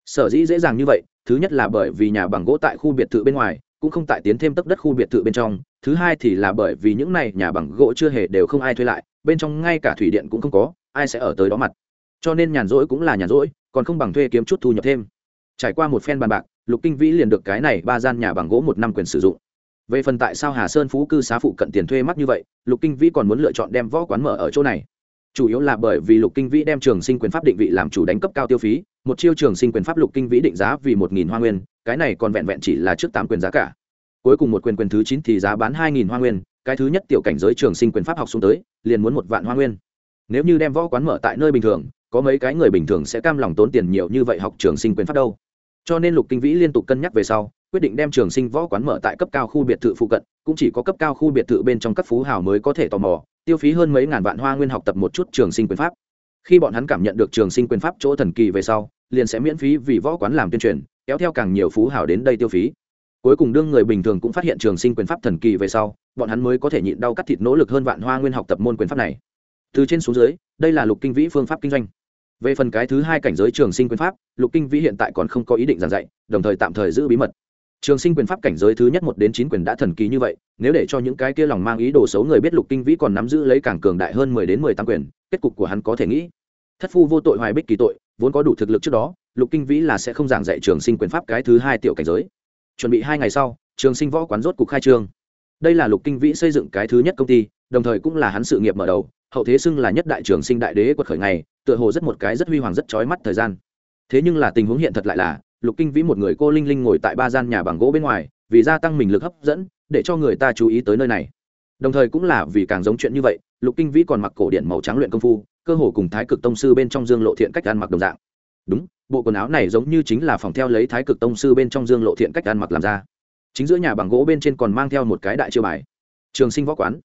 Sở dĩ dễ dàng như vậy, thứ nhất là bởi vì nhà bằng gỗ tại khu biệt thự bên ngoài, cũng không tại tiến thêm tấp đất khu biệt thự bên trong, thứ hai thì là bởi vì những này nhà bằng gỗ chưa hề đều không ai thuê lại, bên trong ngay cả thủy điện cũng không có, ai sẽ ở tới đó mặt. Cho nên nhàn rỗi cũng là nhàn rỗi, còn không bằng thuê kiếm chút thu nhập thêm. Trải qua một phen bàn bạc lục kinh vĩ liền được cái này ba gian nhà bằng gỗ một năm quyền sử dụng. Về phần tại sao hà sơn phú cư xá phụ cận tiền thuê mắc như vậy, lục kinh vĩ còn muốn lựa chọn đem võ quán mở ở chỗ này. Chủ yếu là bởi vì lục kinh vĩ đem trường sinh quyền pháp định vị làm chủ đánh cấp cao tiêu phí, một chiêu trường sinh quyền pháp lục kinh vĩ định giá vì một nghìn hoa nguyên, cái này còn vẹn vẹn chỉ là trước tám quyền giá cả. Cuối cùng một quyền quyền thứ chín thì giá bán hai nghìn hoa nguyên, cái thứ nhất tiểu cảnh giới trường sinh quyền pháp học xuống tới, liền muốn một vạn hoa nguyên. Nếu như đem võ quán mở tại nơi bình thường, có mấy cái người bình thường sẽ cam lòng tốn tiền nhiều như vậy học trường sinh quyền pháp đâu? Cho nên lục kinh vĩ liên tục cân nhắc về sau, quyết định đem trường sinh võ quán mở tại cấp cao khu biệt thự phụ cận, cũng chỉ có cấp cao khu biệt thự bên trong các phú hào mới có thể tò mò, tiêu phí hơn mấy ngàn vạn hoa nguyên học tập một chút trường sinh quyền pháp. Khi bọn hắn cảm nhận được trường sinh quyền pháp chỗ thần kỳ về sau, liền sẽ miễn phí vì võ quán làm tuyên truyền, kéo theo càng nhiều phú hào đến đây tiêu phí. Cuối cùng đương người bình thường cũng phát hiện trường sinh quyền pháp thần kỳ về sau, bọn hắn mới có thể nhịn đau cắt thịt nỗ lực hơn vạn hoa nguyên học tập môn quyền pháp này. Từ trên xuống dưới, đây là lục kinh vĩ phương pháp kinh doanh về phần cái thứ hai cảnh giới trường sinh quyền pháp, lục kinh vĩ hiện tại còn không có ý định giảng dạy, đồng thời tạm thời giữ bí mật. Trường sinh quyền pháp cảnh giới thứ nhất một đến chín quyền đã thần kỳ như vậy, nếu để cho những cái kia lòng mang ý đồ xấu người biết lục kinh vĩ còn nắm giữ lấy càng cường đại hơn mười đến mười tăng quyền, kết cục của hắn có thể nghĩ. Thất phu vô tội hoài bích kỳ tội, vốn có đủ thực lực trước đó, lục kinh vĩ là sẽ không giảng dạy trường sinh quyền pháp cái thứ hai tiểu cảnh giới. Chuẩn bị hai ngày sau, trường sinh võ quán rốt cục khai trương. Đây là lục kinh vĩ xây dựng cái thứ nhất công ty đồng thời cũng là hắn sự nghiệp mở đầu, hậu thế xưng là nhất đại trường sinh đại đế quật khởi ngày, tựa hồ rất một cái rất huy hoàng rất trói mắt thời gian. Thế nhưng là tình huống hiện thật lại là, lục kinh vĩ một người cô linh linh ngồi tại ba gian nhà bằng gỗ bên ngoài, vì gia tăng mình lực hấp dẫn, để cho người ta chú ý tới nơi này. Đồng thời cũng là vì càng giống chuyện như vậy, lục kinh vĩ còn mặc cổ điện màu trắng luyện công phu, cơ hồ cùng thái cực tông sư bên trong dương lộ thiện cách ăn mặc đồng dạng. Đúng, bộ quần áo này giống như chính là phòng theo lấy thái cực tông sư bên trong dương lộ thiện cách ăn mặc làm ra. Chính giữa nhà bằng gỗ bên trên còn mang theo một cái đại chiêu bài. Trường sinh võ quán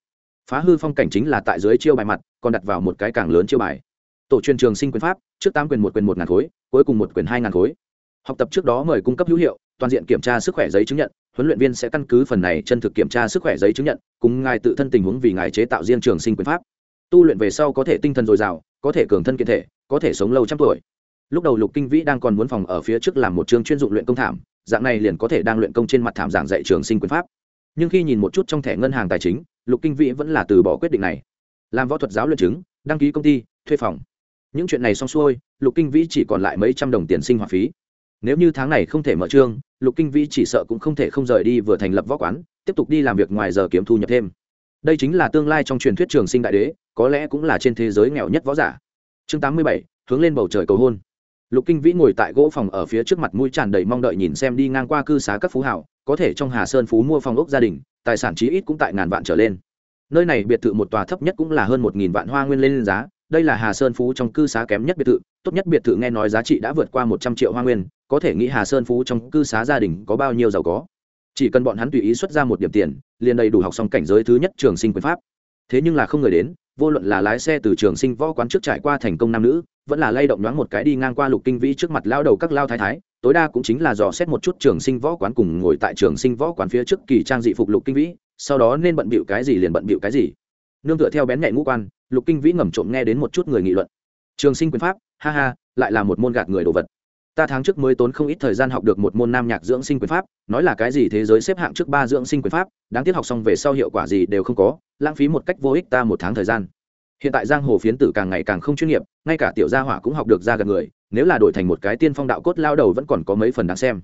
phá hư phong cảnh chính là tại dưới chiêu bài mặt, còn đặt vào một cái càng lớn chiêu bài. Tổ truyền trường sinh quyền pháp, trước tám quyền một quyền một ngàn khối, cuối cùng một quyền hai ngàn khối. Học tập trước đó mời cung cấp hữu hiệu, toàn diện kiểm tra sức khỏe giấy chứng nhận, huấn luyện viên sẽ căn cứ phần này chân thực kiểm tra sức khỏe giấy chứng nhận, cùng ngài tự thân tình huống vì ngài chế tạo riêng trường sinh quyền pháp. Tu luyện về sau có thể tinh thần dồi dào, có thể cường thân kiện thể, có thể sống lâu trăm tuổi. Lúc đầu lục kinh vĩ đang còn muốn phòng ở phía trước làm một chương chuyên dụng luyện công thảm, dạng này liền có thể đang luyện công trên mặt thảm giảng dạy trường sinh quyền pháp. Nhưng khi nhìn một chút trong thẻ ngân hàng tài chính lục kinh vĩ vẫn là từ bỏ quyết định này. Làm võ thuật giáo luận chứng, đăng ký công ty, thuê phòng. Những chuyện này xong xuôi, lục kinh vĩ chỉ còn lại mấy trăm đồng tiền sinh hoạt phí. Nếu như tháng này không thể mở trương, lục kinh vĩ chỉ sợ cũng không thể không rời đi vừa thành lập võ quán, tiếp tục đi làm việc ngoài giờ kiếm thu nhập thêm. Đây chính là tương lai trong truyền thuyết trường sinh đại đế, có lẽ cũng là trên thế giới nghèo nhất võ giả. Chương tám mươi bảy, hướng lên bầu trời cầu hôn. Lục kinh vĩ ngồi tại gỗ phòng ở phía trước mặt mũi tràn đầy mong đợi nhìn xem đi ngang qua cư xá các phú hảo có thể trong hà sơn phú mua phòng ốc gia đình tài sản chí ít cũng tại ngàn vạn trở lên. Nơi này biệt thự một tòa thấp nhất cũng là hơn một nghìn vạn hoa nguyên lên giá, đây là hà sơn phú trong cư xá kém nhất biệt thự, tốt nhất biệt thự nghe nói giá trị đã vượt qua một trăm triệu hoa nguyên, có thể nghĩ hà sơn phú trong cư xá gia đình có bao nhiêu giàu có. Chỉ cần bọn hắn tùy ý xuất ra một điểm tiền, liền đầy đủ học xong cảnh giới thứ nhất trường sinh quyền pháp. Thế nhưng là không người đến, vô luận là lái xe từ trường sinh võ quán trước trải qua thành công nam nữ, vẫn là lay động nhoáng một cái đi ngang qua lục kinh vĩ trước mặt lao đầu các lao thái thái tối đa cũng chính là dò xét một chút trường sinh võ quán cùng ngồi tại trường sinh võ quán phía trước kỳ trang dị phục lục kinh vĩ, sau đó nên bận bịu cái gì liền bận bịu cái gì. Nương tựa theo bén nhạy ngũ quan, lục kinh vĩ ngầm trộm nghe đến một chút người nghị luận. Trường sinh quyền pháp, ha ha, lại là một môn gạt người đồ vật. Ta tháng trước mới tốn không ít thời gian học được một môn nam nhạc dưỡng sinh quyền pháp, nói là cái gì thế giới xếp hạng trước ba dưỡng sinh quyền pháp, đáng tiếc học xong về sau hiệu quả gì đều không có, lãng phí một cách vô ích ta một tháng thời gian hiện tại giang hồ phiến tử càng ngày càng không chuyên nghiệp, ngay cả tiểu gia hỏa cũng học được ra gần người, nếu là đổi thành một cái tiên phong đạo cốt lao đầu vẫn còn có mấy phần đáng xem.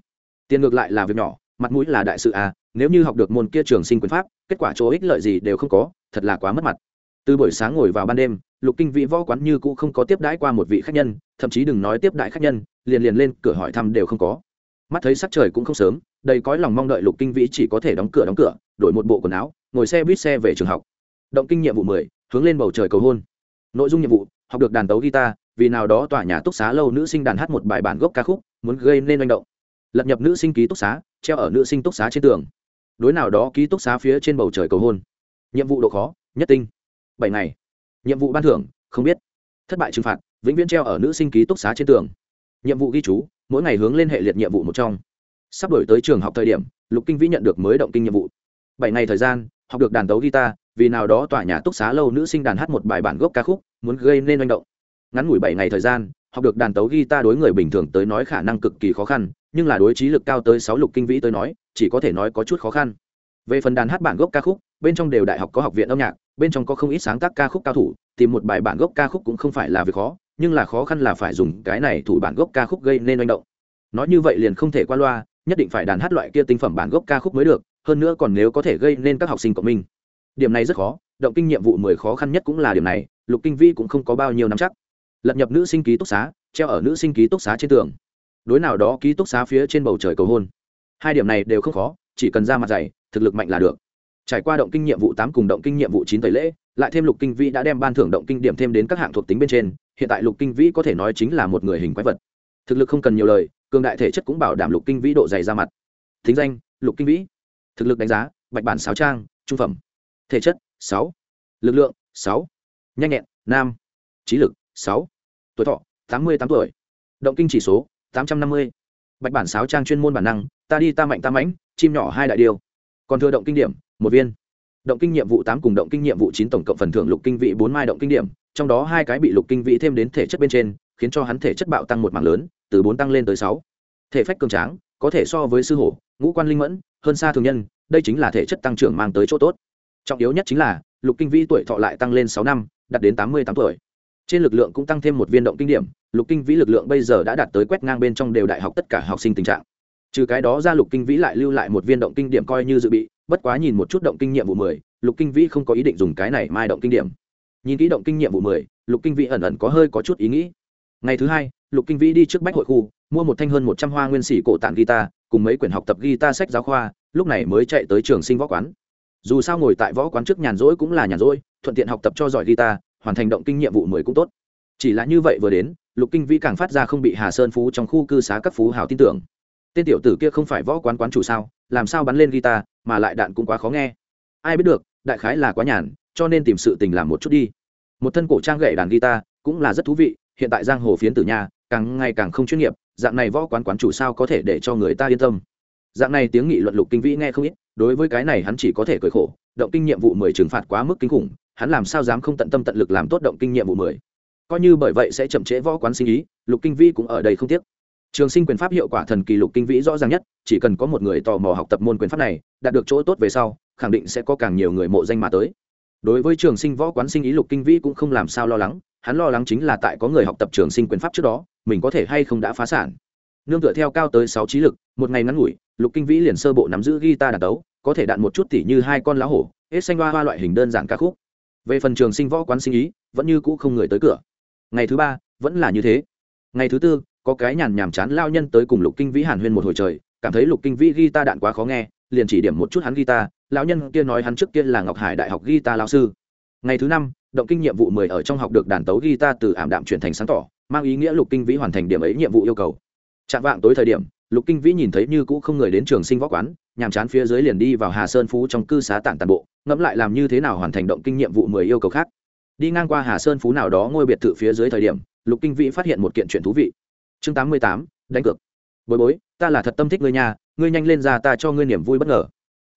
Tiền ngược lại là việc nhỏ, mặt mũi là đại sự à nếu như học được môn kia trường sinh quyền pháp, kết quả chỗ ích lợi gì đều không có, thật là quá mất mặt. Từ buổi sáng ngồi vào ban đêm, lục kinh vị võ quán như cũ không có tiếp đãi qua một vị khách nhân, thậm chí đừng nói tiếp đãi khách nhân, liền liền lên cửa hỏi thăm đều không có. Mắt thấy sắc trời cũng không sớm, đầy cõi lòng mong đợi lục kinh vĩ chỉ có thể đóng cửa đóng cửa, đổi một bộ quần áo, ngồi xe buýt xe về trường học. Động kinh nhiệm vụ mười hướng lên bầu trời cầu hôn. Nội dung nhiệm vụ, học được đàn tấu guitar, vì nào đó tòa nhà túc xá lâu nữ sinh đàn hát một bài bản gốc ca khúc, muốn gây nên manh động. Lập nhập nữ sinh ký túc xá, treo ở nữ sinh túc xá trên tường. Đối nào đó ký túc xá phía trên bầu trời cầu hôn. Nhiệm vụ độ khó, nhất tinh. Bảy ngày. Nhiệm vụ ban thưởng, không biết. Thất bại trừng phạt, vĩnh viễn treo ở nữ sinh ký túc xá trên tường. Nhiệm vụ ghi chú, mỗi ngày hướng lên hệ liệt nhiệm vụ một trong. Sắp đổi tới trường học thời điểm, lục kinh vĩ nhận được mới động kinh nhiệm vụ. Bảy ngày thời gian, học được đàn tấu guitar vì nào đó tòa nhà túc xá lâu nữ sinh đàn hát một bài bản gốc ca khúc, muốn gây nên manh động. Ngắn ngủi bảy ngày thời gian, học được đàn tấu guitar đối người bình thường tới nói khả năng cực kỳ khó khăn, nhưng là đối trí lực cao tới sáu lục kinh vĩ tới nói, chỉ có thể nói có chút khó khăn. Về phần đàn hát bản gốc ca khúc, bên trong đều đại học có học viện âm nhạc, bên trong có không ít sáng tác ca khúc cao thủ, tìm một bài bản gốc ca khúc cũng không phải là việc khó, nhưng là khó khăn là phải dùng cái này thủ bản gốc ca khúc gây nên manh động. Nói như vậy liền không thể qua loa, nhất định phải đàn hát loại kia tinh phẩm bản gốc ca khúc mới được, hơn nữa còn nếu có thể gây nên các học sinh của mình điểm này rất khó, động kinh nhiệm vụ mười khó khăn nhất cũng là điểm này, lục kinh vi cũng không có bao nhiêu năm chắc. Lật nhập nữ sinh ký túc xá, treo ở nữ sinh ký túc xá trên tường. Đối nào đó ký túc xá phía trên bầu trời cầu hôn. Hai điểm này đều không khó, chỉ cần ra mặt dày, thực lực mạnh là được. Trải qua động kinh nhiệm vụ tám cùng động kinh nhiệm vụ chín tẩy lễ, lại thêm lục kinh vĩ đã đem ban thưởng động kinh điểm thêm đến các hạng thuộc tính bên trên, hiện tại lục kinh vĩ có thể nói chính là một người hình quái vật. Thực lực không cần nhiều lời, cường đại thể chất cũng bảo đảm lục kinh vĩ độ dày ra mặt. Thính danh, lục kinh vĩ thực lực đánh giá, bạch bản sáo trang, trung phẩm thể chất, sáu. Lực lượng, sáu. Nhanh nhẹn, nam. Trí lực, sáu. Tuổi thọ, tám mươi tám tuổi. Động kinh chỉ số, tám trăm năm mươi. Bạch bản sáo trang chuyên môn bản năng, ta đi ta mạnh ta mãnh, chim nhỏ hai đại điều. Còn thừa động kinh điểm, một viên. Động kinh nhiệm vụ tám cùng động kinh nhiệm vụ chín tổng cộng phần thưởng lục kinh vị bốn mai động kinh điểm, trong đó hai cái bị lục kinh vị thêm đến thể chất bên trên, khiến cho hắn thể chất bạo tăng một mảng lớn, từ bốn tăng lên tới sáu. Thể phách cường tráng, có thể so với sư hổ, ngũ quan linh mẫn, hơn xa thường nhân, đây chính là thể chất tăng trưởng mang tới chỗ tốt trọng yếu nhất chính là, lục kinh vĩ tuổi thọ lại tăng lên sáu năm, đạt đến tám mươi tám tuổi. Trên lực lượng cũng tăng thêm một viên động kinh điểm, lục kinh vĩ lực lượng bây giờ đã đạt tới quét ngang bên trong đều đại học tất cả học sinh tình trạng. Trừ cái đó ra lục kinh vĩ lại lưu lại một viên động kinh điểm coi như dự bị, bất quá nhìn một chút động kinh nghiệm vụ mười, lục kinh vĩ không có ý định dùng cái này mai động kinh điểm. Nhìn kỹ động kinh nghiệm vụ mười, lục kinh vĩ ẩn ẩn có hơi có chút ý nghĩ. Ngày thứ hai, lục kinh vĩ đi trước bách hội khu, mua một thanh hơn một trăm hoa nguyên sĩ cổ tạng guitar, cùng mấy quyển học tập guitar sách giáo khoa, lúc này mới chạy tới trường sinh võ quán dù sao ngồi tại võ quán trước nhàn rỗi cũng là nhàn rỗi, thuận tiện học tập cho giỏi guitar, hoàn thành động kinh nhiệm vụ mười cũng tốt. Chỉ là như vậy vừa đến, lục kinh vĩ càng phát ra không bị hà sơn phú trong khu cư xá các phú hào tin tưởng. Tên tiểu tử kia không phải võ quán quán chủ sao, làm sao bắn lên guitar, mà lại đạn cũng quá khó nghe. Ai biết được, đại khái là quá nhàn, cho nên tìm sự tình làm một chút đi. Một thân cổ trang gậy đàn guitar cũng là rất thú vị, hiện tại giang hồ phiến tử nhà, càng ngày càng không chuyên nghiệp, dạng này võ quán quán chủ sao có thể để cho người ta yên tâm. Dạng này tiếng nghị luận lục kinh vĩ nghe không ít đối với cái này hắn chỉ có thể cười khổ, động kinh nhiệm vụ mười trừng phạt quá mức kinh khủng, hắn làm sao dám không tận tâm tận lực làm tốt động kinh nhiệm vụ mười. Coi như bởi vậy sẽ chậm trễ võ quán sinh ý, lục kinh vĩ cũng ở đây không tiếc. Trường sinh quyền pháp hiệu quả thần kỳ lục kinh vĩ rõ ràng nhất, chỉ cần có một người tò mò học tập môn quyền pháp này, đạt được chỗ tốt về sau, khẳng định sẽ có càng nhiều người mộ danh mà tới. Đối với trường sinh võ quán sinh ý lục kinh vĩ cũng không làm sao lo lắng, hắn lo lắng chính là tại có người học tập trường sinh quyền pháp trước đó, mình có thể hay không đã phá sản nương tựa theo cao tới sáu trí lực, một ngày ngắn ngủi, lục kinh vĩ liền sơ bộ nắm giữ guitar đàn tấu, có thể đạn một chút tỉ như hai con lá hổ, hết xanh hoa hoa loại hình đơn giản ca khúc. Về phần trường sinh võ quán sinh ý, vẫn như cũ không người tới cửa. Ngày thứ ba, vẫn là như thế. Ngày thứ tư, có cái nhàn nhàm chán lao nhân tới cùng lục kinh vĩ hàn huyên một hồi trời, cảm thấy lục kinh vĩ guitar đạn quá khó nghe, liền chỉ điểm một chút hắn guitar, lão nhân kia nói hắn trước kia là ngọc hải đại học guitar lao sư. Ngày thứ năm, động kinh nhiệm vụ mười ở trong học được đàn tấu guitar từ ảm đạm chuyển thành sáng tỏ, mang ý nghĩa lục kinh vĩ hoàn thành điểm ấy nhiệm vụ yêu cầu chạm vạng tối thời điểm, lục kinh vĩ nhìn thấy như cũ không người đến trường sinh võ quán, nhàm chán phía dưới liền đi vào hà sơn phú trong cư xá tản tàn bộ, ngẫm lại làm như thế nào hoàn thành động kinh nhiệm vụ mười yêu cầu khác. Đi ngang qua hà sơn phú nào đó ngôi biệt thự phía dưới thời điểm, lục kinh vĩ phát hiện một kiện chuyện thú vị. Chương tám mươi tám, đánh cược. Bối bối, ta là thật tâm thích ngươi nhà ngươi nhanh lên ra ta cho ngươi niềm vui bất ngờ.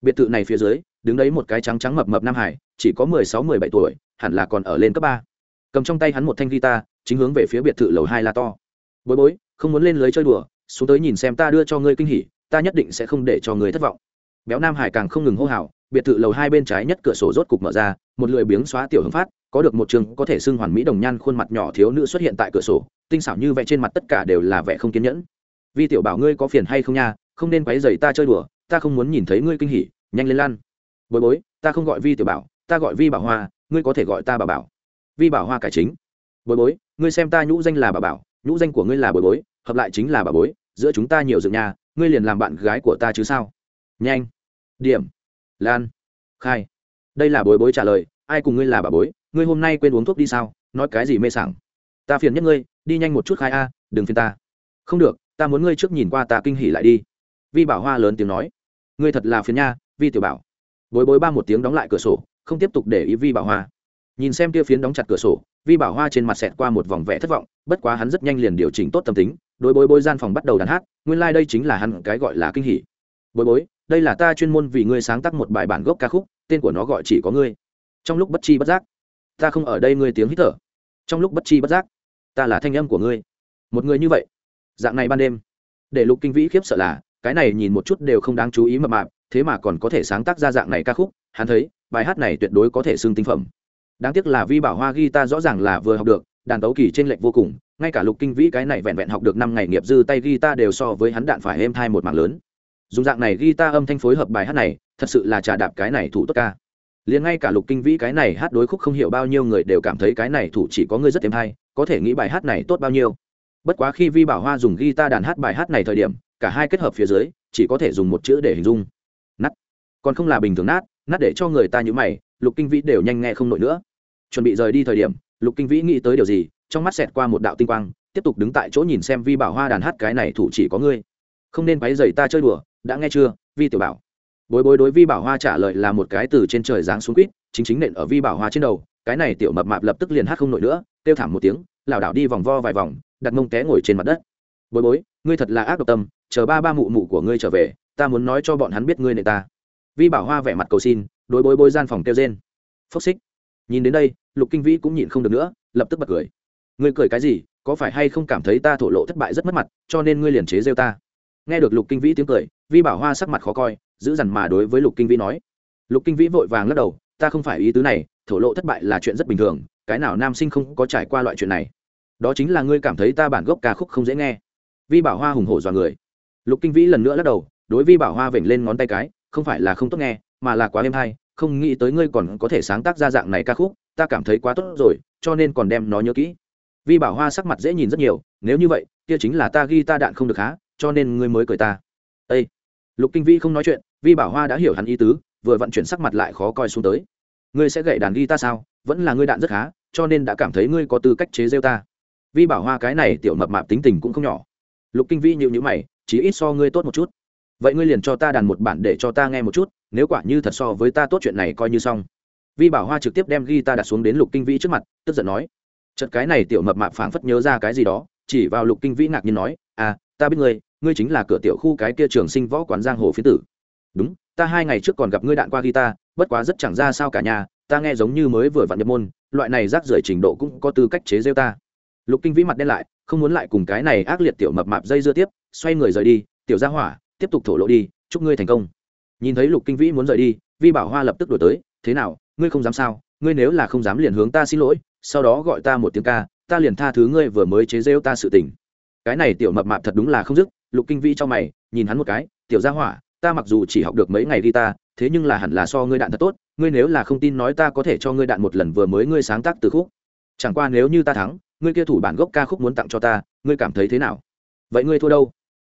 Biệt thự này phía dưới, đứng đấy một cái trắng trắng mập mập nam hải, chỉ có mười sáu, mười bảy tuổi, hẳn là còn ở lên cấp ba. Cầm trong tay hắn một thanh guitar, chính hướng về phía biệt thự lầu hai la to. Bối bối không muốn lên lưới chơi đùa, xuống tới nhìn xem ta đưa cho ngươi kinh hỉ, ta nhất định sẽ không để cho ngươi thất vọng. Béo nam hải càng không ngừng hô hào, biệt thự lầu hai bên trái nhất cửa sổ rốt cục mở ra, một lười biếng xóa tiểu hướng phát, có được một trường có thể xưng hoàn mỹ đồng nhan khuôn mặt nhỏ thiếu nữ xuất hiện tại cửa sổ, tinh xảo như vẽ trên mặt tất cả đều là vẻ không kiên nhẫn. Vi tiểu bảo ngươi có phiền hay không nha? Không nên quấy dày ta chơi đùa, ta không muốn nhìn thấy ngươi kinh hỉ, nhanh lên lan. Bối bối, ta không gọi vi tiểu bảo, ta gọi vi bảo hoa, ngươi có thể gọi ta bà bảo. Vi bảo hoa cải chính. Bối bối, ngươi xem ta nhũ danh là bà bảo nhũ danh của ngươi là bồi bối, hợp lại chính là bà bối, giữa chúng ta nhiều dựng nhà, ngươi liền làm bạn gái của ta chứ sao? Nhanh. Điểm. Lan. Khai. Đây là bồi bối trả lời, ai cùng ngươi là bà bối, ngươi hôm nay quên uống thuốc đi sao? Nói cái gì mê sảng? Ta phiền nhất ngươi, đi nhanh một chút khai a, đừng phiền ta. Không được, ta muốn ngươi trước nhìn qua ta kinh hỉ lại đi. Vi bảo hoa lớn tiếng nói. Ngươi thật là phiền nha, vi tiểu bảo. Bối bối ba một tiếng đóng lại cửa sổ, không tiếp tục để ý vi bảo hoa nhìn xem kia phiến đóng chặt cửa sổ, vi bảo hoa trên mặt xẹt qua một vòng vẻ thất vọng, bất quá hắn rất nhanh liền điều chỉnh tốt tâm tính, đối bối bối gian phòng bắt đầu đàn hát, nguyên lai、like、đây chính là hắn cái gọi là kinh hỉ. Bối bối, đây là ta chuyên môn vì ngươi sáng tác một bài bản gốc ca khúc, tên của nó gọi chỉ có ngươi. Trong lúc bất chi bất giác, ta không ở đây ngươi tiếng hít thở. Trong lúc bất chi bất giác, ta là thanh âm của ngươi. Một người như vậy, dạng này ban đêm, để lục kinh vĩ khiếp sợ là, cái này nhìn một chút đều không đáng chú ý mập mạp, thế mà còn có thể sáng tác ra dạng này ca khúc, hắn thấy, bài hát này tuyệt đối có thể xưng tinh phẩm đáng tiếc là vi bảo hoa ghi ta rõ ràng là vừa học được, đàn tấu kỳ trên lệch vô cùng, ngay cả lục kinh vĩ cái này vẹn vẹn học được năm ngày nghiệp dư tay ghi ta đều so với hắn đạn phải êm thai một mảng lớn. Dùng dạng này ghi ta âm thanh phối hợp bài hát này, thật sự là trà đạp cái này thủ tốt ca. Liền ngay cả lục kinh vĩ cái này hát đối khúc không hiểu bao nhiêu người đều cảm thấy cái này thủ chỉ có ngươi rất êm hay có thể nghĩ bài hát này tốt bao nhiêu. Bất quá khi vi bảo hoa dùng ghi ta đàn hát bài hát này thời điểm, cả hai kết hợp phía dưới, chỉ có thể dùng một chữ để hình dung. Nát. Còn không là bình thường nát nát để cho người ta nhữ mày lục kinh vĩ đều nhanh nghe không nổi nữa. Chuẩn bị rời đi thời điểm, lục kinh vĩ nghĩ tới điều gì, trong mắt xẹt qua một đạo tinh quang, tiếp tục đứng tại chỗ nhìn xem vi bảo hoa đàn hát cái này thủ chỉ có ngươi. Không nên quấy dày ta chơi đùa, đã nghe chưa, vi tiểu bảo? Bối bối đối vi bảo hoa trả lời là một cái từ trên trời giáng xuống quýt, chính chính nện ở vi bảo hoa trên đầu, cái này tiểu mập mạp lập tức liền hát không nổi nữa, kêu thảm một tiếng, lảo đảo đi vòng vo vài vòng, đặt mông té ngồi trên mặt đất. Bối bối, ngươi thật là ác độc tâm, chờ ba ba mụ mụ của ngươi trở về, ta muốn nói cho bọn hắn biết ngươi nệ ta. Vi bảo hoa vẻ mặt cầu xin đối bối bối gian phòng kêu rên. Phốc xích. Nhìn đến đây, lục kinh vĩ cũng nhịn không được nữa, lập tức bật cười. Ngươi cười cái gì, có phải hay không cảm thấy ta thổ lộ thất bại rất mất mặt, cho nên ngươi liền chế rêu ta? Nghe được lục kinh vĩ tiếng cười, vi bảo hoa sắc mặt khó coi, giữ dằn mà đối với lục kinh vĩ nói. Lục kinh vĩ vội vàng lắc đầu, ta không phải ý tứ này, thổ lộ thất bại là chuyện rất bình thường, cái nào nam sinh không có trải qua loại chuyện này. Đó chính là ngươi cảm thấy ta bản gốc ca khúc không dễ nghe. Vi bảo hoa hùng hổ dọa người. Lục kinh vĩ lần nữa lắc đầu, đối vi bảo hoa vểnh lên ngón tay cái, không phải là không tốt nghe mà là quá êm hay, không nghĩ tới ngươi còn có thể sáng tác ra dạng này ca khúc, ta cảm thấy quá tốt rồi, cho nên còn đem nó nhớ kỹ. Vi bảo hoa sắc mặt dễ nhìn rất nhiều, nếu như vậy, kia chính là ta ghi ta đạn không được há, cho nên ngươi mới cười ta. Ây lục kinh vi không nói chuyện, vi bảo hoa đã hiểu hắn ý tứ, vừa vận chuyển sắc mặt lại khó coi xuống tới. Ngươi sẽ gậy đàn ghi ta sao? Vẫn là ngươi đạn rất khá cho nên đã cảm thấy ngươi có tư cách chế rêu ta. Vi bảo hoa cái này tiểu mập mạp tính tình cũng không nhỏ. Lục kinh vi nhịu nhữ mày, chỉ ít so ngươi tốt một chút vậy ngươi liền cho ta đàn một bản để cho ta nghe một chút, nếu quả như thật so với ta tốt chuyện này coi như xong. Vi bảo hoa trực tiếp đem ghi ta đặt xuống đến lục kinh vĩ trước mặt, tức giận nói chật cái này tiểu mập mạp phảng phất nhớ ra cái gì đó, chỉ vào lục kinh vĩ ngạc nhiên nói à ta biết ngươi ngươi chính là cửa tiểu khu cái kia trường sinh võ quán giang hồ phiến tử. Đúng, ta hai ngày trước còn gặp ngươi đạn qua guitar bất quá rất chẳng ra sao cả nhà, ta nghe giống như mới vừa vặn nhập môn, loại này rác rưởi trình độ cũng có tư cách chế rêu ta. Lục kinh vĩ mặt đen lại, không muốn lại cùng cái này ác liệt tiểu mập mạp dây dưa tiếp, xoay người rời đi, tiểu gia hỏa tiếp tục thổ lộ đi, chúc ngươi thành công. Nhìn thấy lục kinh vĩ muốn rời đi, vi bảo hoa lập tức đổi tới, thế nào, ngươi không dám sao? Ngươi nếu là không dám liền hướng ta xin lỗi, sau đó gọi ta một tiếng ca, ta liền tha thứ ngươi vừa mới chế rêu ta sự tình. Cái này tiểu mập mạp thật đúng là không dứt, lục kinh vĩ cho mày, nhìn hắn một cái, tiểu gia hỏa, ta mặc dù chỉ học được mấy ngày đi ta, thế nhưng là hẳn là so ngươi đạn thật tốt, ngươi nếu là không tin nói ta có thể cho ngươi đạn một lần vừa mới ngươi sáng tác từ khúc. Chẳng qua nếu như ta thắng, ngươi kia thủ bản gốc ca khúc muốn tặng cho ta, ngươi cảm thấy thế nào? Vậy ngươi thua đâu?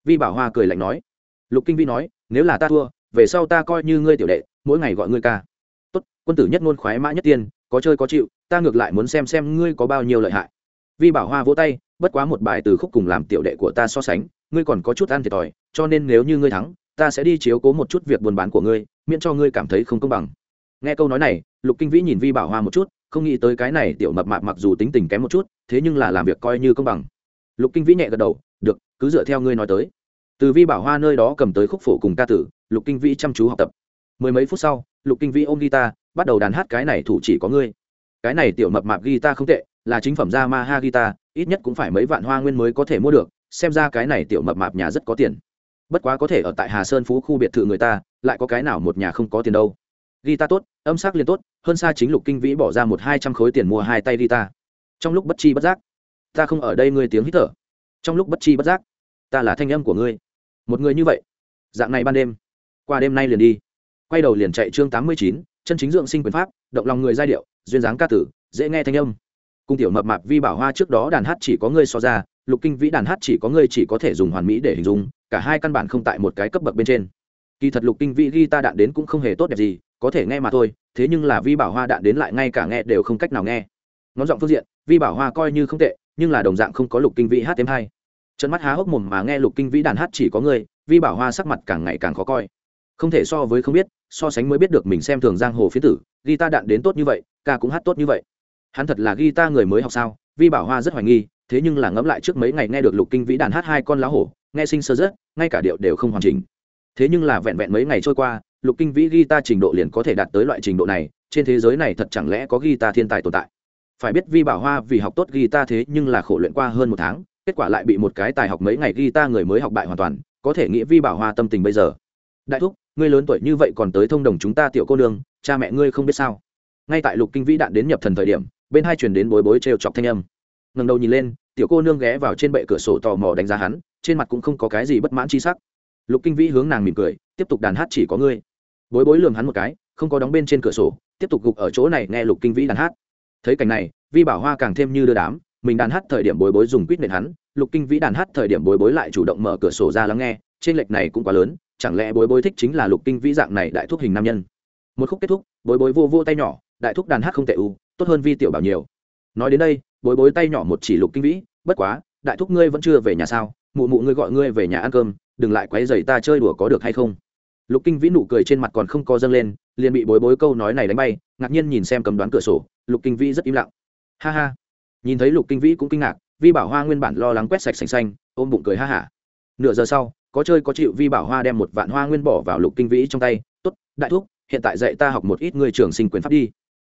Vi bảo hoa cười lạnh nói lục kinh Vĩ nói, nếu là ta thua, về sau ta coi như ngươi tiểu đệ, mỗi ngày gọi ngươi ca. Tốt, quân tử nhất ngôn khoái mã nhất tiên, có chơi có chịu, ta ngược lại muốn xem xem ngươi có bao nhiêu lợi hại. Vi bảo hoa vỗ tay, bất quá một bài từ khúc cùng làm tiểu đệ của ta so sánh, ngươi còn có chút ăn thiệt thòi, cho nên nếu như ngươi thắng, ta sẽ đi chiếu cố một chút việc buôn bán của ngươi, miễn cho ngươi cảm thấy không công bằng. Nghe câu nói này, lục kinh vĩ nhìn vi bảo hoa một chút, không nghĩ tới cái này tiểu mập mạp mặc dù tính tình kém một chút, thế nhưng là làm việc coi như công bằng. Lục kinh vĩ nhẹ gật đầu, được, cứ dựa theo ngươi nói tới từ vi bảo hoa nơi đó cầm tới khúc phổ cùng ca tử, lục kinh vĩ chăm chú học tập. Mười mấy phút sau, lục kinh vĩ ôm guitar, bắt đầu đàn hát cái này thủ chỉ có ngươi. Cái này tiểu mập mạp guitar không tệ, là chính phẩm ra ma ha guitar, ít nhất cũng phải mấy vạn hoa nguyên mới có thể mua được, xem ra cái này tiểu mập mạp nhà rất có tiền. Bất quá có thể ở tại hà sơn phú khu biệt thự người ta, lại có cái nào một nhà không có tiền đâu. Guitar tốt, âm sắc liền tốt, hơn xa chính lục kinh vĩ bỏ ra một hai trăm khối tiền mua hai tay guitar. Trong lúc bất chi bất giác, ta không ở đây ngươi tiếng hít thở. Trong lúc bất chi bất giác, ta là thanh âm của ngươi một người như vậy? Dạng này ban đêm. Qua đêm nay liền đi. Quay đầu liền chạy chương tám mươi chín, chân chính dưỡng sinh quyền pháp, động lòng người giai điệu, duyên dáng ca tử, dễ nghe thanh âm. Cung tiểu mập mạp vi bảo hoa trước đó đàn hát chỉ có ngươi so ra, lục kinh vĩ đàn hát chỉ có ngươi chỉ có thể dùng hoàn mỹ để hình dung, cả hai căn bản không tại một cái cấp bậc bên trên. Kỳ thật lục kinh vĩ ghi ta đạn đến cũng không hề tốt đẹp gì, có thể nghe mà thôi, thế nhưng là vi bảo hoa đạn đến lại ngay cả nghe đều không cách nào nghe. Ngón giọng phương diện, vi bảo hoa coi như không tệ, nhưng là đồng dạng không có lục kinh vĩ hát thêm hay trận mắt há hốc mồm mà nghe lục kinh vĩ đàn hát chỉ có người vi bảo hoa sắc mặt càng ngày càng khó coi. Không thể so với không biết, so sánh mới biết được mình xem thường giang hồ phía tử ghi ta đạn đến tốt như vậy, ca cũng hát tốt như vậy. Hắn thật là ghi ta người mới học sao, vi bảo hoa rất hoài nghi, thế nhưng là ngẫm lại trước mấy ngày nghe được lục kinh vĩ đàn hát hai con lá hổ, nghe sinh sơ rất, ngay cả điệu đều không hoàn chỉnh. Thế nhưng là vẹn vẹn mấy ngày trôi qua, lục kinh vĩ ghi ta trình độ liền có thể đạt tới loại trình độ này, trên thế giới này thật chẳng lẽ có ghi ta thiên tài tồn tại? Phải biết vi bảo hoa vì học tốt ghi ta thế nhưng là khổ luyện qua hơn một tháng kết quả lại bị một cái tài học mấy ngày ghi ta người mới học bại hoàn toàn, có thể nghĩ vi bảo hoa tâm tình bây giờ. Đại thúc, ngươi lớn tuổi như vậy còn tới thông đồng chúng ta tiểu cô nương, cha mẹ ngươi không biết sao? Ngay tại lục kinh vĩ đạn đến nhập thần thời điểm, bên hai truyền đến bối bối trêu chọc thanh âm. Ngần đầu nhìn lên, tiểu cô nương ghé vào trên bệ cửa sổ tò mò đánh giá hắn, trên mặt cũng không có cái gì bất mãn chi sắc. Lục kinh vĩ hướng nàng mỉm cười, tiếp tục đàn hát chỉ có ngươi. Bối bối lường hắn một cái, không có đóng bên trên cửa sổ, tiếp tục gục ở chỗ này nghe lục kinh vĩ đàn hát. Thấy cảnh này, vi bảo hoa càng thêm như đưa đám, mình đàn hát thời điểm bối bối dùng quýt nện hắn lục kinh vĩ đàn hát thời điểm bối bối lại chủ động mở cửa sổ ra lắng nghe, trên lệch này cũng quá lớn, chẳng lẽ bối bối thích chính là lục kinh vĩ dạng này đại thúc hình nam nhân? Một khúc kết thúc, bối bối vô vô tay nhỏ, đại thúc đàn hát không tệ u, tốt hơn vi tiểu bảo nhiều. Nói đến đây, bối bối tay nhỏ một chỉ lục kinh vĩ, bất quá, đại thúc ngươi vẫn chưa về nhà sao? Mụ mụ ngươi gọi ngươi về nhà ăn cơm, đừng lại quấy rầy ta chơi đùa có được hay không? Lục kinh vĩ nụ cười trên mặt còn không co dâng lên, liền bị bối bối câu nói này đánh bay, ngạc nhiên nhìn xem cầm đoán cửa sổ, lục kinh vĩ rất im lặng. Ha ha. Nhìn thấy lục kinh vĩ cũng kinh ngạc vi bảo hoa nguyên bản lo lắng quét sạch sành xanh, ôm bụng cười ha hả. Nửa giờ sau, có chơi có chịu vi bảo hoa đem một vạn hoa nguyên bỏ vào lục kinh vĩ trong tay. Tốt, đại thúc, hiện tại dạy ta học một ít người trường sinh quyền pháp đi.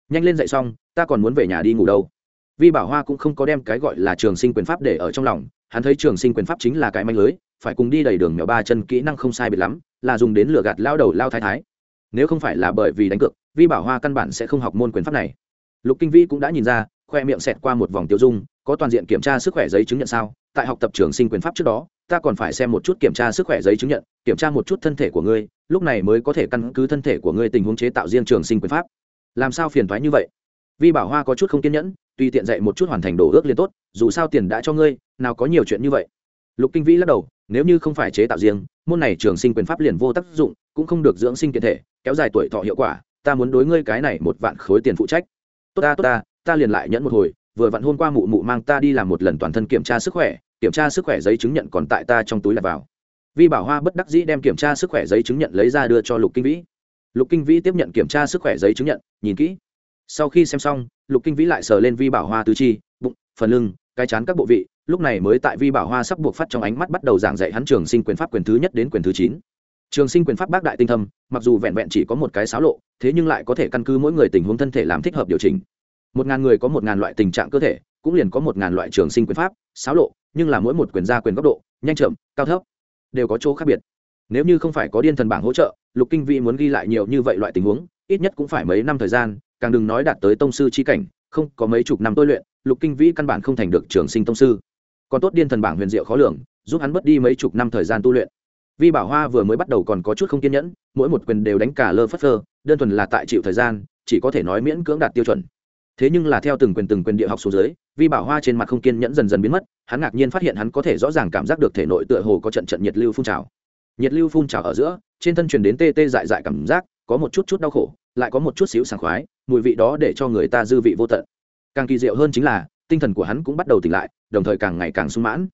Nhanh lên dạy xong, ta còn muốn về nhà đi ngủ đâu. Vi bảo hoa cũng không có đem cái gọi là trường sinh quyền pháp để ở trong lòng. Hắn thấy trường sinh quyền pháp chính là cái manh lưới, phải cùng đi đầy đường mèo ba chân kỹ năng không sai biệt lắm, là dùng đến lửa gạt lao đầu lao thái thái. Nếu không phải là bởi vì đánh cược, vi bảo hoa căn bản sẽ không học môn quyền pháp này. Lục kinh vĩ cũng đã nhìn ra, khoe miệng xẹt qua một vòng tiêu dung có toàn diện kiểm tra sức khỏe giấy chứng nhận sao? Tại học tập trường sinh quyền pháp trước đó, ta còn phải xem một chút kiểm tra sức khỏe giấy chứng nhận, kiểm tra một chút thân thể của ngươi, lúc này mới có thể căn cứ thân thể của ngươi tình huống chế tạo riêng trường sinh quyền pháp. Làm sao phiền thoái như vậy? Vi bảo hoa có chút không kiên nhẫn, tùy tiện dạy một chút hoàn thành đồ ước liền tốt, dù sao tiền đã cho ngươi, nào có nhiều chuyện như vậy. Lục kinh vĩ lắc đầu, nếu như không phải chế tạo riêng, môn này trường sinh quyền pháp liền vô tác dụng, cũng không được dưỡng sinh kiện thể, kéo dài tuổi thọ hiệu quả, ta muốn đối ngươi cái này một vạn khối tiền phụ trách. Tốt ta tốt ta ta liền lại nhẫn một hồi vừa vặn hôm qua mụ mụ mang ta đi làm một lần toàn thân kiểm tra sức khỏe, kiểm tra sức khỏe giấy chứng nhận còn tại ta trong túi là vào. Vi bảo hoa bất đắc dĩ đem kiểm tra sức khỏe giấy chứng nhận lấy ra đưa cho lục kinh vĩ. Lục kinh vĩ tiếp nhận kiểm tra sức khỏe giấy chứng nhận, nhìn kỹ. Sau khi xem xong, lục kinh vĩ lại sờ lên vi bảo hoa tứ chi, bụng, phần lưng, cái chán các bộ vị, lúc này mới tại vi bảo hoa sắp buộc phát trong ánh mắt bắt đầu giảng dạy hắn trường sinh quyền pháp quyền thứ nhất đến quyền thứ chín. Trường sinh quyền pháp bác đại tinh thâm, mặc dù vẹn vẹn chỉ có một cái xáo lộ, thế nhưng lại có thể căn cứ mỗi người tình huống thân thể làm thích hợp điều chỉnh một ngàn người có một ngàn loại tình trạng cơ thể, cũng liền có một ngàn loại trường sinh quyền pháp, xáo lộ, nhưng là mỗi một quyền gia quyền góc độ, nhanh chậm, cao thấp, đều có chỗ khác biệt. Nếu như không phải có điên thần bảng hỗ trợ, lục kinh vĩ muốn ghi lại nhiều như vậy loại tình huống, ít nhất cũng phải mấy năm thời gian, càng đừng nói đạt tới tông sư chi cảnh, không, có mấy chục năm tôi luyện, lục kinh vĩ căn bản không thành được trường sinh tông sư. Còn tốt điên thần bảng huyền diệu khó lường, giúp hắn mất đi mấy chục năm thời gian tu luyện. Vi bảo hoa vừa mới bắt đầu còn có chút không kiên nhẫn, mỗi một quyền đều đánh cả lơ phất phơ, đơn thuần là tại chịu thời gian, chỉ có thể nói miễn cưỡng đạt tiêu chuẩn thế nhưng là theo từng quyền từng quyền địa học xuống dưới vi bảo hoa trên mặt không kiên nhẫn dần dần biến mất, hắn ngạc nhiên phát hiện hắn có thể rõ ràng cảm giác được thể nội tựa hồ có trận trận nhiệt lưu phun trào. Nhiệt lưu phun trào ở giữa, trên thân truyền đến tê tê dại dại cảm giác, có một chút chút đau khổ, lại có một chút xíu sảng khoái, mùi vị đó để cho người ta dư vị vô tận. Càng kỳ diệu hơn chính là, tinh thần của hắn cũng bắt đầu tỉnh lại, đồng thời càng ngày càng sung mãn.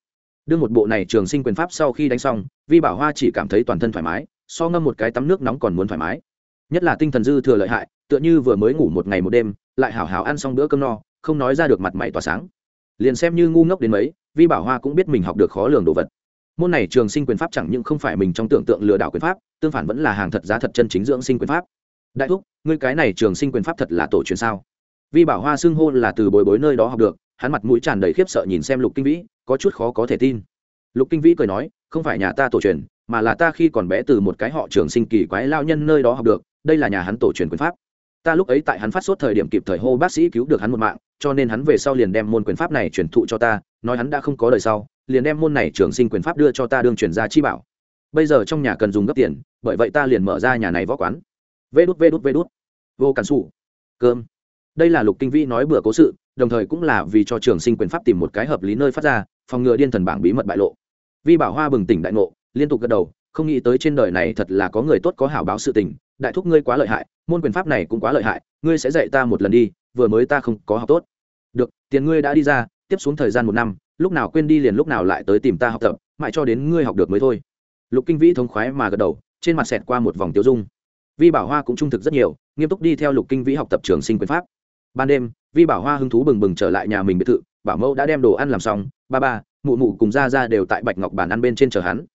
Đương một bộ này trường sinh quyền pháp sau khi đánh xong, vi bảo hoa chỉ cảm thấy toàn thân thoải mái, so ngâm một cái tắm nước nóng còn muốn thoải mái. Nhất là tinh thần dư thừa lợi hại, tựa như vừa mới ngủ một ngày một đêm lại hảo hảo ăn xong bữa cơm no, không nói ra được mặt mày tỏa sáng. Liền xem như ngu ngốc đến mấy, vi bảo hoa cũng biết mình học được khó lường đồ vật. Môn này trường sinh quyền pháp chẳng những không phải mình trong tưởng tượng lừa đảo quyền pháp, tương phản vẫn là hàng thật giá thật chân chính dưỡng sinh quyền pháp. Đại thúc, ngươi cái này trường sinh quyền pháp thật là tổ truyền sao? Vi bảo hoa xưng hô là từ bồi bối nơi đó học được, hắn mặt mũi tràn đầy khiếp sợ nhìn xem lục kinh vĩ, có chút khó có thể tin. Lục kinh vĩ cười nói, không phải nhà ta tổ truyền, mà là ta khi còn bé từ một cái họ trường sinh kỳ quái lao nhân nơi đó học được, đây là nhà hắn tổ truyền quyền pháp ta lúc ấy tại hắn phát sốt thời điểm kịp thời hô bác sĩ cứu được hắn một mạng, cho nên hắn về sau liền đem môn quyền pháp này truyền thụ cho ta, nói hắn đã không có đời sau, liền đem môn này trường sinh quyền pháp đưa cho ta đương truyền ra chi bảo. Bây giờ trong nhà cần dùng gấp tiền, bởi vậy ta liền mở ra nhà này võ quán. Vê đút vê đút vê đút. Vô cản xù cơm. Đây là lục kinh vĩ nói bữa cố sự, đồng thời cũng là vì cho trường sinh quyền pháp tìm một cái hợp lý nơi phát ra, phòng ngừa điên thần bảng bí mật bại lộ. Vi bảo hoa bừng tỉnh đại ngộ, liên tục gật đầu, không nghĩ tới trên đời này thật là có người tốt có hảo báo sự tình, đại thúc ngươi quá lợi hại môn quyền pháp này cũng quá lợi hại ngươi sẽ dạy ta một lần đi vừa mới ta không có học tốt. Được tiền ngươi đã đi ra tiếp xuống thời gian một năm lúc nào quên đi liền lúc nào lại tới tìm ta học tập mãi cho đến ngươi học được mới thôi. Lục kinh vĩ thống khoái mà gật đầu trên mặt xẹt qua một vòng tiêu dung. Vi bảo hoa cũng trung thực rất nhiều nghiêm túc đi theo lục kinh vĩ học tập trường sinh quyền pháp. Ban đêm vi bảo hoa hứng thú bừng bừng trở lại nhà mình biệt thự bảo mẫu đã đem đồ ăn làm xong ba ba mụ mụ cùng ra ra đều tại bạch ngọc bàn ăn bên trên chờ hắn.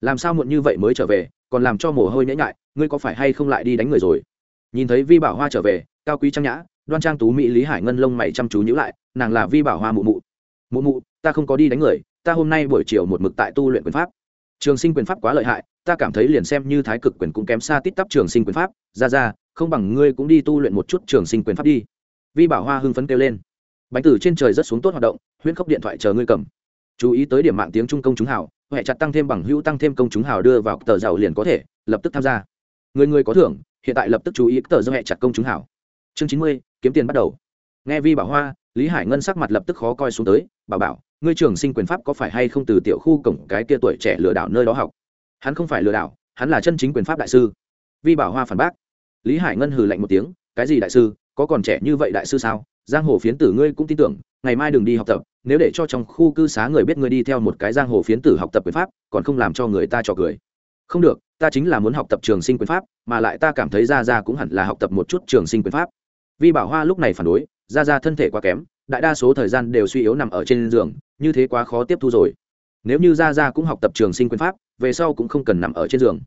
Làm sao muộn như vậy mới trở về còn làm cho mồ hôi nhễ ngại, ngươi có phải hay không lại đi đánh người rồi? Nhìn thấy vi bảo hoa trở về, cao quý trang nhã, đoan trang tú mỹ lý hải ngân lông mày chăm chú nhữ lại, nàng là vi bảo hoa mụ mụ. Mụ mụ, ta không có đi đánh người, ta hôm nay buổi chiều một mực tại tu luyện quyền pháp. Trường sinh quyền pháp quá lợi hại, ta cảm thấy liền xem như thái cực quyền cũng kém xa tít tắp trường sinh quyền pháp. Ra ra, không bằng ngươi cũng đi tu luyện một chút trường sinh quyền pháp đi. Vi bảo hoa hưng phấn kêu lên. Bánh tử trên trời rất xuống tốt hoạt động, huyễn khốc điện thoại chờ ngươi cầm. Chú ý tới điểm mạng tiếng trung công chúng hào huệ chặt tăng thêm bằng hữu tăng thêm công chúng hào đưa vào tờ giàu liền có thể, lập tức tham gia. Người người có thưởng hiện tại lập tức chú ý tờ do hệ chặt công chúng hảo. Chương chín mươi, kiếm tiền bắt đầu. Nghe vi bảo hoa, lý hải ngân sắc mặt lập tức khó coi xuống tới, bảo bảo, ngươi trường sinh quyền pháp có phải hay không từ tiểu khu cổng cái kia tuổi trẻ lừa đảo nơi đó học? Hắn không phải lừa đảo, hắn là chân chính quyền pháp đại sư. Vi bảo hoa phản bác. Lý hải ngân hừ lạnh một tiếng, cái gì đại sư, có còn trẻ như vậy đại sư sao? Giang hồ phiến tử ngươi cũng tin tưởng, ngày mai đừng đi học tập, nếu để cho trong khu cư xá người biết ngươi đi theo một cái giang hồ phiến tử học tập quyền pháp, còn không làm cho người ta trò cười không được, ta chính là muốn học tập trường sinh quyền pháp, mà lại ta cảm thấy ra ra cũng hẳn là học tập một chút trường sinh quyền pháp. Vi bảo hoa lúc này phản đối ra ra thân thể quá kém, đại đa số thời gian đều suy yếu nằm ở trên giường, như thế quá khó tiếp thu rồi. Nếu như ra ra cũng học tập trường sinh quyền pháp, về sau cũng không cần nằm ở trên giường.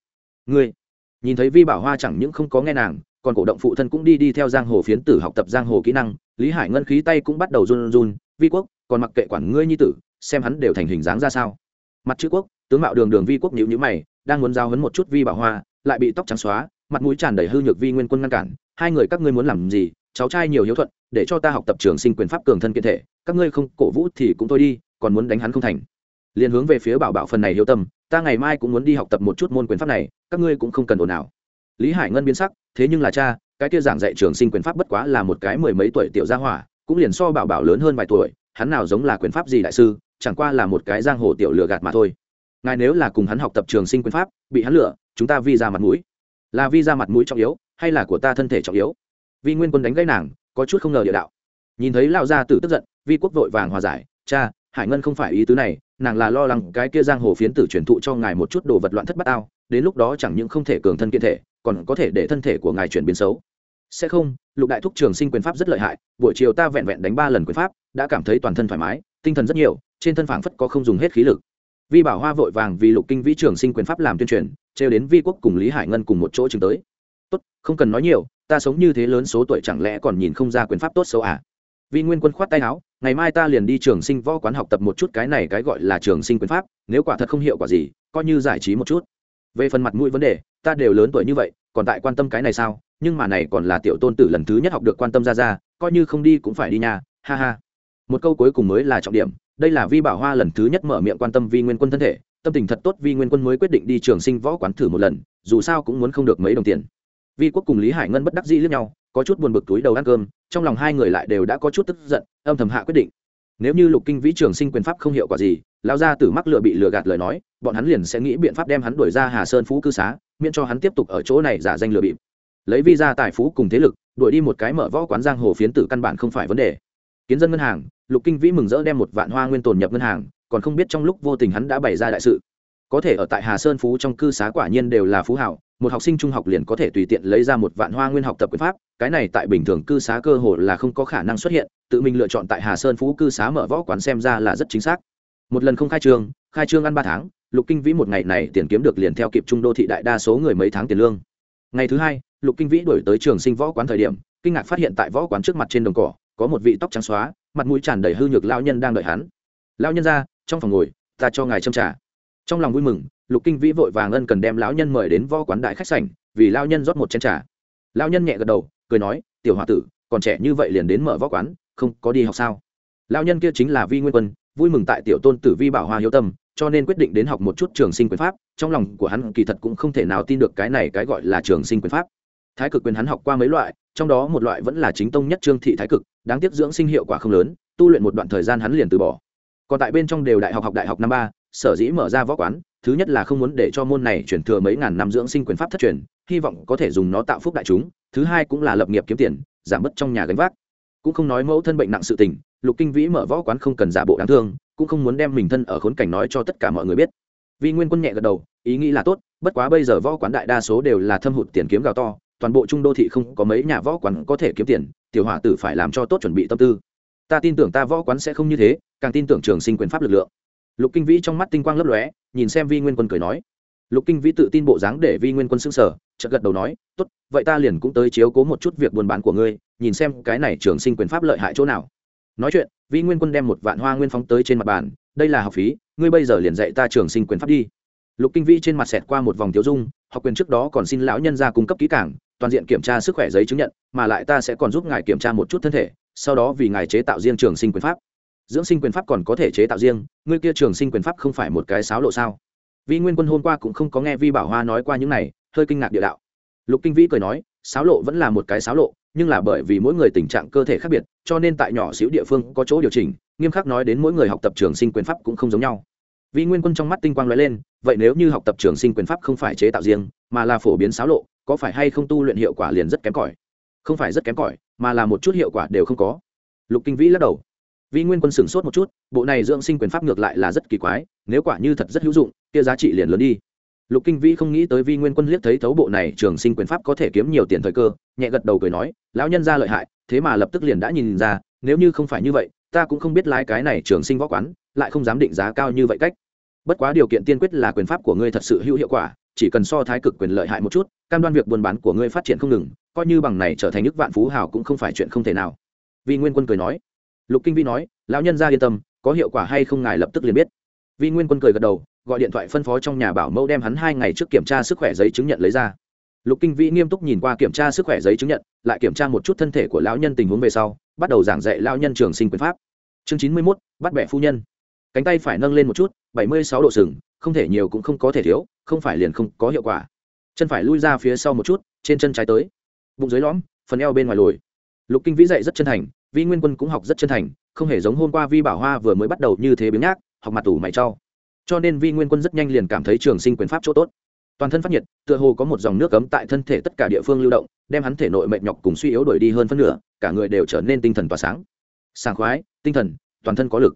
Ngươi, nhìn thấy vi bảo hoa chẳng những không có nghe nàng, còn cổ động phụ thân cũng đi đi theo giang hồ phiến tử học tập giang hồ kỹ năng, lý hải ngân khí tay cũng bắt đầu run run, vi quốc, còn mặc kệ quản ngươi nhi tử, xem hắn đều thành hình dáng ra sao. Mặt chữ quốc, tướng mạo đường đường vi quốc nhữ nhữ mày đang muốn giao hấn một chút vi bảo hoa, lại bị tóc trắng xóa, mặt mũi tràn đầy hư nhược vi nguyên quân ngăn cản. Hai người các ngươi muốn làm gì? Cháu trai nhiều hiếu thuận, để cho ta học tập trường sinh quyền pháp cường thân kiện thể. Các ngươi không, cổ vũ thì cũng thôi đi, còn muốn đánh hắn không thành. Liền hướng về phía bảo bảo phần này hiếu tâm, ta ngày mai cũng muốn đi học tập một chút môn quyền pháp này, các ngươi cũng không cần ồn ào. Lý hải ngân biến sắc, thế nhưng là cha, cái kia giảng dạy trường sinh quyền pháp bất quá là một cái mười mấy tuổi tiểu gia hỏa, cũng liền so bảo bảo lớn hơn vài tuổi, hắn nào giống là quyền pháp gì đại sư, chẳng qua là một cái giang hồ tiểu lừa gạt mà thôi ngài nếu là cùng hắn học tập trường sinh quyền pháp bị hắn lửa, chúng ta vi ra mặt mũi. Là vi ra mặt mũi trọng yếu hay là của ta thân thể trọng yếu? Vi nguyên quân đánh gãy nàng có chút không ngờ địa đạo. Nhìn thấy lão gia tử tức giận vi quốc vội vàng hòa giải. Cha hải ngân không phải ý tứ này nàng là lo lắng cái kia giang hồ phiến tử truyền thụ cho ngài một chút đồ vật loạn thất bát ao đến lúc đó chẳng những không thể cường thân kiện thể còn có thể để thân thể của ngài chuyển biến xấu. Sẽ không lục đại thúc trường sinh quyền pháp rất lợi hại buổi chiều ta vẹn vẹn đánh ba lần quyền pháp đã cảm thấy toàn thân thoải mái tinh thần rất nhiều trên thân phảng phất có không dùng hết khí lực vi bảo hoa vội vàng vì lục kinh vĩ trường sinh quyền pháp làm tuyên truyền, trêu đến vi quốc cùng lý hải ngân cùng một chỗ chừng tới. Tốt, không cần nói nhiều, ta sống như thế lớn số tuổi chẳng lẽ còn nhìn không ra quyền pháp tốt xấu à? Vi nguyên quân khoát tay áo, ngày mai ta liền đi trường sinh võ quán học tập một chút cái này cái gọi là trường sinh quyền pháp, nếu quả thật không hiệu quả gì, coi như giải trí một chút. Về phần mặt mũi vấn đề, ta đều lớn tuổi như vậy, còn tại quan tâm cái này sao? Nhưng mà này còn là tiểu tôn tử lần thứ nhất học được quan tâm ra ra, coi như không đi cũng phải đi nhà ha ha. Một câu cuối cùng mới là trọng điểm đây là vi bảo hoa lần thứ nhất mở miệng quan tâm vi nguyên quân thân thể, tâm tình thật tốt vi nguyên quân mới quyết định đi trường sinh võ quán thử một lần, dù sao cũng muốn không được mấy đồng tiền. Vi quốc cùng lý hải ngân bất đắc dĩ lướt nhau, có chút buồn bực túi đầu ăn cơm, trong lòng hai người lại đều đã có chút tức giận, âm thầm hạ quyết định. Nếu như lục kinh vĩ trường sinh quyền pháp không hiệu quả gì lao ra từ mắc lựa bị lừa gạt lời nói, bọn hắn liền sẽ nghĩ biện pháp đem hắn đuổi ra hà sơn phú cư xá, miễn cho hắn tiếp tục ở chỗ này giả danh lừa bịp. Lấy visa tài phú cùng thế lực, đuổi đi một cái mở võ quán giang hồ phiến tử căn bản không phải vấn đề. Kiến dân ngân hàng lục kinh vĩ mừng rỡ đem một vạn hoa nguyên tồn nhập ngân hàng, còn không biết trong lúc vô tình hắn đã bày ra đại sự. Có thể ở tại hà sơn phú trong cư xá quả nhiên đều là phú hảo, một học sinh trung học liền có thể tùy tiện lấy ra một vạn hoa nguyên học tập quyền pháp, cái này tại bình thường cư xá cơ hồ là không có khả năng xuất hiện, tự mình lựa chọn tại hà sơn phú cư xá mở võ quán xem ra là rất chính xác. Một lần không khai trương khai trương ăn ba tháng, lục kinh vĩ một ngày này tiền kiếm được liền theo kịp trung đô thị đại đa số người mấy tháng tiền lương. Ngày thứ hai, lục kinh vĩ đổi tới trường sinh võ quán thời điểm, kinh ngạc phát hiện tại võ quán trước mặt trên đồng cỏ, có một vị tóc trắng xóa mặt mũi tràn đầy hư nhược lao nhân đang đợi hắn. Lao nhân ra, trong phòng ngồi, ta cho ngài châm trả trong lòng vui mừng, lục kinh vĩ vội vàng ân cần đem lão nhân mời đến võ quán đại khách sảnh, vì lao nhân rót một chén trà. Lao nhân nhẹ gật đầu, cười nói, tiểu h tử, còn trẻ như vậy liền đến mở võ quán, không có đi học sao? Lao nhân kia chính là vi nguyên quân, vui mừng tại tiểu tôn tử vi bảo hoa hiếu tâm, cho nên quyết định đến học một chút trường sinh quyền pháp, trong lòng của hắn kỳ thật cũng không thể nào tin được cái này cái gọi là trường sinh quyền pháp. Thái cực quyền hắn học qua mấy loại trong đó một loại vẫn là chính tông nhất trương thị thái cực, đáng tiếc dưỡng sinh hiệu quả không lớn, tu luyện một đoạn thời gian hắn liền từ bỏ. Còn tại bên trong đều đại học học đại học năm ba, sở dĩ mở ra võ quán, thứ nhất là không muốn để cho môn này chuyển thừa mấy ngàn năm dưỡng sinh quyền pháp thất truyền, hy vọng có thể dùng nó tạo phúc đại chúng, thứ hai cũng là lập nghiệp kiếm tiền, giảm bớt trong nhà gánh vác. Cũng không nói mẫu thân bệnh nặng sự tình, lục kinh vĩ mở võ quán không cần giả bộ đáng thương, cũng không muốn đem mình thân ở khốn cảnh nói cho tất cả mọi người biết. Vì nguyên quân nhẹ gật đầu, ý nghĩ là tốt, bất quá bây giờ võ quán đại đa số đều là thâm hụt tiền kiếm gạo to toàn bộ trung đô thị không có mấy nhà võ quán có thể kiếm tiền, tiểu hỏa tử phải làm cho tốt chuẩn bị tâm tư. Ta tin tưởng ta võ quán sẽ không như thế, càng tin tưởng trường sinh quyền pháp lực lượng. Lục kinh vĩ trong mắt tinh quang lấp lóe, nhìn xem vi nguyên quân cười nói. Lục kinh vĩ tự tin bộ dáng để vi nguyên quân s ư n g sở chợt gật đầu nói, tốt, vậy ta liền cũng tới chiếu cố một chút việc buôn bán của ngươi, nhìn xem cái này trường sinh quyền pháp lợi hại chỗ nào. Nói chuyện, vi nguyên quân đem một vạn hoa nguyên phóng tới trên mặt bàn, đây là học phí, ngươi bây giờ liền dạy ta trường sinh quyền pháp đi. Lục kinh vĩ trên mặt xẹt qua một vòng thiếu dung, học quyền trước đó còn xin lão nhân ra cung cấp kỹ cảng toàn diện kiểm tra sức khỏe giấy chứng nhận, mà lại ta sẽ còn giúp ngài kiểm tra một chút thân thể, sau đó vì ngài chế tạo riêng trường sinh quyền pháp. Dưỡng sinh quyền pháp còn có thể chế tạo riêng, ngươi kia trường sinh quyền pháp không phải một cái sáo lộ sao? Vi nguyên quân hôm qua cũng không có nghe vi bảo hoa nói qua những này, hơi kinh ngạc địa đạo. Lục kinh vĩ cười nói, sáo lộ vẫn là một cái sáo lộ, nhưng là bởi vì mỗi người tình trạng cơ thể khác biệt, cho nên tại nhỏ xíu địa phương có chỗ điều chỉnh, nghiêm khắc nói đến mỗi người học tập trường sinh quyền pháp cũng không giống nhau. Vi nguyên quân trong mắt tinh quang lóe lên, vậy nếu như học tập trường sinh quyền pháp không phải chế tạo riêng, mà là phổ biến sáo lộ có phải hay không tu luyện hiệu quả liền rất kém cỏi? Không phải rất kém cỏi, mà là một chút hiệu quả đều không có. Lục kinh vĩ lắc đầu. Vi nguyên quân sửng sốt một chút, bộ này dưỡng sinh quyền pháp ngược lại là rất kỳ quái, nếu quả như thật rất hữu dụng, kia giá trị liền lớn đi. Lục kinh vĩ không nghĩ tới vi nguyên quân liếc thấy thấu bộ này trường sinh quyền pháp có thể kiếm nhiều tiền thời cơ, nhẹ gật đầu cười nói, lão nhân ra lợi hại, thế mà lập tức liền đã nhìn ra, nếu như không phải như vậy, ta cũng không biết lái cái này trường sinh võ quán, lại không dám định giá cao như vậy cách. Bất quá điều kiện tiên quyết là quyền pháp của ngươi thật sự hữu hiệu quả, chỉ cần so thái cực quyền lợi hại một chút cam đoan việc buôn bán của ngươi phát triển không ngừng, coi như bằng này trở thành nước vạn phú hào cũng không phải chuyện không thể nào. Vi nguyên quân cười nói. Lục kinh vi nói, lão nhân ra yên tâm, có hiệu quả hay không ngài lập tức liền biết. Vi nguyên quân cười gật đầu, gọi điện thoại phân phó trong nhà bảo mẫu đem hắn hai ngày trước kiểm tra sức khỏe giấy chứng nhận lấy ra. Lục kinh vĩ nghiêm túc nhìn qua kiểm tra sức khỏe giấy chứng nhận, lại kiểm tra một chút thân thể của lão nhân tình huống về sau, bắt đầu giảng dạy lão nhân trường sinh quyền pháp. Chương chín mươi mốt, bắt bẻ phu nhân. Cánh tay phải nâng lên một chút, bảy mươi sáu độ sừng, không thể nhiều cũng không có thể thiếu, không phải liền không có hiệu quả chân phải lui ra phía sau một chút, trên chân trái tới. Bụng dưới lõm, phần eo bên ngoài lồi. Lục kinh vĩ dạy rất chân thành, vi nguyên quân cũng học rất chân thành, không hề giống hôm qua vi bảo hoa vừa mới bắt đầu như thế biếng nhác, học mặt tủ mày trau cho nên vi nguyên quân rất nhanh liền cảm thấy trường sinh quyền pháp chỗ tốt. Toàn thân phát nhiệt, tựa hồ có một dòng nước cấm tại thân thể tất cả địa phương lưu động, đem hắn thể nội mệt nhọc cùng suy yếu đổi đi hơn phân nửa, cả người đều trở nên tinh thần tỏa sáng. Sảng khoái, tinh thần, toàn thân có lực.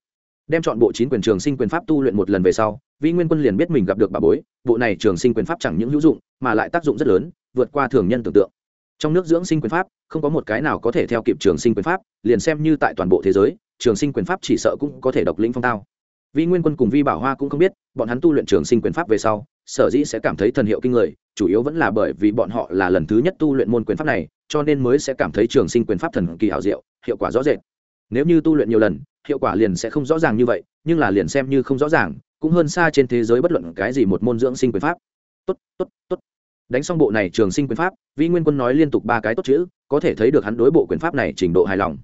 Đem chọn bộ chín quyền trường sinh quyền pháp tu luyện một lần về sau vi nguyên quân liền biết mình gặp được bà bối, bộ này trường sinh quyền pháp chẳng những hữu dụng, mà lại tác dụng rất lớn, vượt qua thường nhân tưởng tượng. Trong nước dưỡng sinh quyền pháp, không có một cái nào có thể theo kịp trường sinh quyền pháp, liền xem như tại toàn bộ thế giới, trường sinh quyền pháp chỉ sợ cũng có thể độc lĩnh phong tao. Vi nguyên quân cùng vi bảo hoa cũng không biết, bọn hắn tu luyện trường sinh quyền pháp về sau, sở dĩ sẽ cảm thấy thần hiệu kinh người, chủ yếu vẫn là bởi vì bọn họ là lần thứ nhất tu luyện môn quyền pháp này, cho nên mới sẽ cảm thấy trường sinh quyền pháp thần kỳ hảo diệu, hiệu quả rõ rệt. Nếu như tu luyện nhiều lần, hiệu quả liền sẽ không rõ ràng như vậy, nhưng là liền xem như không rõ ràng cũng hơn xa trên thế giới bất luận cái gì một môn dưỡng sinh quyền pháp. Tốt tốt tốt. Đánh xong bộ này trường sinh quyền pháp, vi nguyên quân nói liên tục ba cái tốt chữ, có thể thấy được hắn đối bộ quyền pháp này trình độ hài lòng.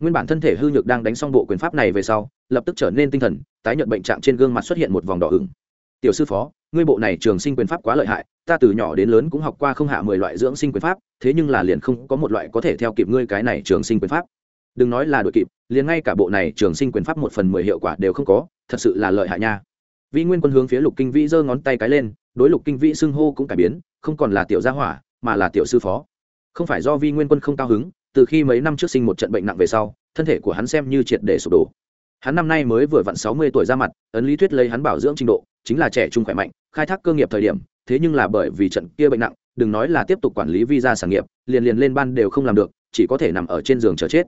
Nguyên bản thân thể hư nhược đang đánh xong bộ quyền pháp này về sau, lập tức trở nên tinh thần, tái nhận bệnh trạng trên gương mặt xuất hiện một vòng đỏ ửng. Tiểu sư phó, ngươi bộ này trường sinh quyền pháp quá lợi hại, ta từ nhỏ đến lớn cũng học qua không hạ mười loại dưỡng sinh quyền pháp, thế nhưng là liền không có một loại có thể theo kịp ngươi cái này trường sinh quyền pháp. Đừng nói là đội kịp, liền ngay cả bộ này trường sinh quyền pháp một phần mười hiệu quả đều không có, thật sự là lợi hại nha vi nguyên quân hướng phía lục kinh vĩ giơ ngón tay cái lên, đối lục kinh vĩ xưng hô cũng cải biến, không còn là tiểu gia hỏa, mà là tiểu sư phó. Không phải do vi nguyên quân không cao hứng, từ khi mấy năm trước sinh một trận bệnh nặng về sau, thân thể của hắn xem như triệt để sụp đổ. Hắn năm nay mới vừa vặn sáu mươi tuổi ra mặt, ấn lý thuyết lấy hắn bảo dưỡng trình độ, chính là trẻ trung khỏe mạnh, khai thác cơ nghiệp thời điểm, thế nhưng là bởi vì trận kia bệnh nặng, đừng nói là tiếp tục quản lý visa sản nghiệp, liền liền lên ban đều không làm được, chỉ có thể nằm ở trên giường chờ chết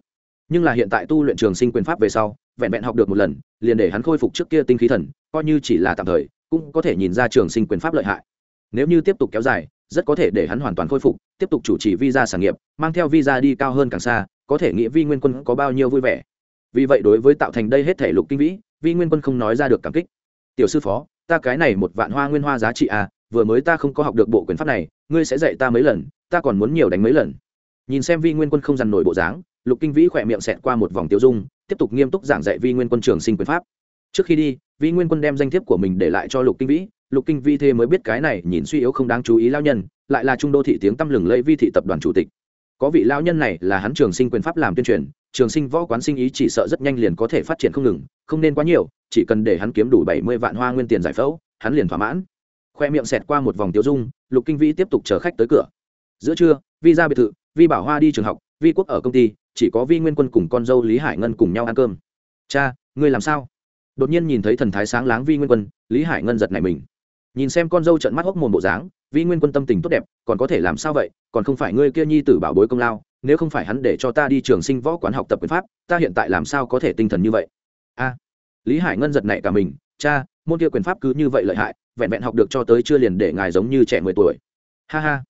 nhưng là hiện tại tu luyện trường sinh quyền pháp về sau, vẹn vẹn học được một lần, liền để hắn khôi phục trước kia tinh khí thần, coi như chỉ là tạm thời, cũng có thể nhìn ra trường sinh quyền pháp lợi hại. Nếu như tiếp tục kéo dài, rất có thể để hắn hoàn toàn khôi phục, tiếp tục chủ trì visa sản nghiệp, mang theo visa đi cao hơn càng xa, có thể nghĩa vi nguyên quân có bao nhiêu vui vẻ. Vì vậy đối với tạo thành đây hết thể lục kinh vĩ, vi nguyên quân không nói ra được cảm kích. Tiểu sư phó, ta cái này một vạn hoa nguyên hoa giá trị à vừa mới ta không có học được bộ quyền pháp này, ngươi sẽ dạy ta mấy lần, ta còn muốn nhiều đánh mấy lần. Nhìn xem vi nguyên quân không dằn nổi bộ dáng lục kinh vĩ khỏe miệng xẹt qua một vòng tiêu dung, tiếp tục nghiêm túc giảng dạy vi nguyên quân trường sinh quyền pháp. Trước khi đi, vi nguyên quân đem danh thiếp của mình để lại cho lục kinh vĩ. Lục kinh vi thế mới biết cái này nhìn suy yếu không đáng chú ý lao nhân, lại là trung đô thị tiếng tăm lừng lẫy vi thị tập đoàn chủ tịch. Có vị lao nhân này là hắn trường sinh quyền pháp làm tuyên truyền, trường sinh võ quán sinh ý chỉ sợ rất nhanh liền có thể phát triển không ngừng, không nên quá nhiều, chỉ cần để hắn kiếm đủ bảy mươi vạn hoa nguyên tiền giải phẫu, hắn liền thỏa mãn. Khoe miệng xẹt qua một vòng tiêu dung, lục kinh vĩ tiếp tục chờ khách tới cửa. Giữa trưa, vi ra biệt thự, vi bảo hoa đi trường học, vi quốc ở công ty chỉ có vi nguyên quân cùng con dâu lý hải ngân cùng nhau ăn cơm cha ngươi làm sao đột nhiên nhìn thấy thần thái sáng láng vi nguyên quân lý hải ngân giật này mình nhìn xem con dâu trận mắt hốc mồm bộ dáng vi nguyên quân tâm tình tốt đẹp còn có thể làm sao vậy còn không phải ngươi kia nhi tử bảo bối công lao nếu không phải hắn để cho ta đi trường sinh võ quán học tập quyền pháp ta hiện tại làm sao có thể tinh thần như vậy a lý hải ngân giật nảy cả mình cha môn kia quyền pháp cứ như vậy lợi hại vẹn vẹn học được cho tới chưa liền để ngài giống như trẻ mười tuổi ha ha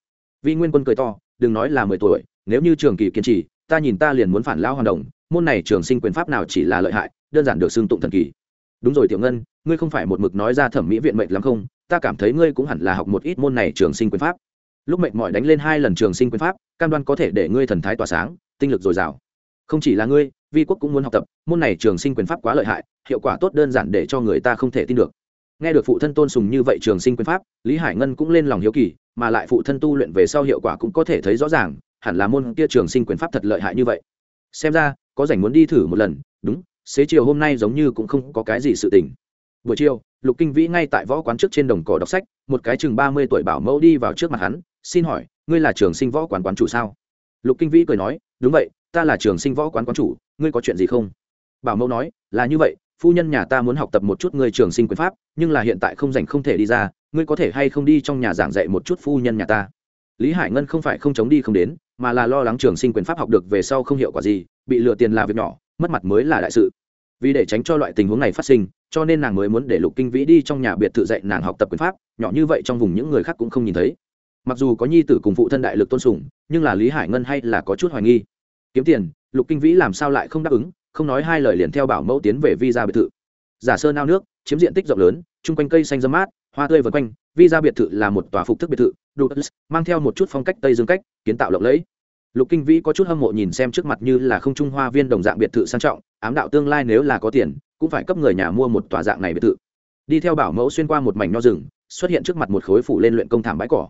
vi nguyên quân cười to đừng nói là mười tuổi nếu như trường kỳ kiên trì ta nhìn ta liền muốn phản lão hoàn đồng, môn này trường sinh quyền pháp nào chỉ là lợi hại, đơn giản được xưng tụng thần kỳ. Đúng rồi tiểu ngân, ngươi không phải một mực nói ra thẩm mỹ viện mệnh lắm không? Ta cảm thấy ngươi cũng hẳn là học một ít môn này trường sinh quyền pháp. Lúc mệnh mọi đánh lên hai lần trường sinh quyền pháp, cam đoan có thể để ngươi thần thái tỏa sáng, tinh lực dồi dào. Không chỉ là ngươi, vi quốc cũng muốn học tập, môn này trường sinh quyền pháp quá lợi hại, hiệu quả tốt đơn giản để cho người ta không thể tin được. Nghe được phụ thân tôn sùng như vậy trường sinh quyền pháp, lý hải ngân cũng lên lòng hiếu kỳ, mà lại phụ thân tu luyện về sau hiệu quả cũng có thể thấy rõ ràng hẳn là môn kia trường sinh quyền pháp thật lợi hại như vậy. Xem ra, có rảnh muốn đi thử một lần, đúng, xế chiều hôm nay giống như cũng không có cái gì sự tình. Buổi chiều, lục kinh vĩ ngay tại võ quán trước trên đồng cỏ đọc sách, một cái chừng ba mươi tuổi bảo mẫu đi vào trước mặt hắn, xin hỏi, ngươi là trường sinh võ quán quán chủ sao? Lục kinh vĩ cười nói, đúng vậy, ta là trường sinh võ quán quán chủ, ngươi có chuyện gì không? Bảo mẫu nói, là như vậy, phu nhân nhà ta muốn học tập một chút ngươi trường sinh quyền pháp, nhưng là hiện tại không rảnh không thể đi ra, ngươi có thể hay không đi trong nhà giảng dạy một chút phu nhân nhà ta? Lý hải ngân không phải không chống đi không đến, mà là lo lắng trường sinh quyền pháp học được về sau không hiệu quả gì, bị lừa tiền là việc nhỏ, mất mặt mới là đại sự. Vì để tránh cho loại tình huống này phát sinh, cho nên nàng mới muốn để lục kinh vĩ đi trong nhà biệt thự dạy nàng học tập quyền pháp, nhỏ như vậy trong vùng những người khác cũng không nhìn thấy. Mặc dù có nhi tử cùng phụ thân đại lực tôn sùng, nhưng là lý hải ngân hay là có chút hoài nghi. Kiếm tiền, lục kinh vĩ làm sao lại không đáp ứng, không nói hai lời liền theo bảo mẫu tiến về vi ra biệt thự giả sơn ao nước chiếm diện tích rộng lớn chung quanh cây xanh dâm mát hoa tươi vân quanh vi ra biệt thự là một tòa phục thức biệt thự Douglas, mang theo một chút phong cách tây dương cách kiến tạo lộng lẫy. Lục kinh vĩ có chút hâm mộ nhìn xem trước mặt như là không trung hoa viên đồng dạng biệt thự sang trọng ám đạo tương lai nếu là có tiền cũng phải cấp người nhà mua một tòa dạng này biệt thự. Đi theo bảo mẫu xuyên qua một mảnh nho rừng xuất hiện trước mặt một khối phủ lên luyện công thảm bãi cỏ.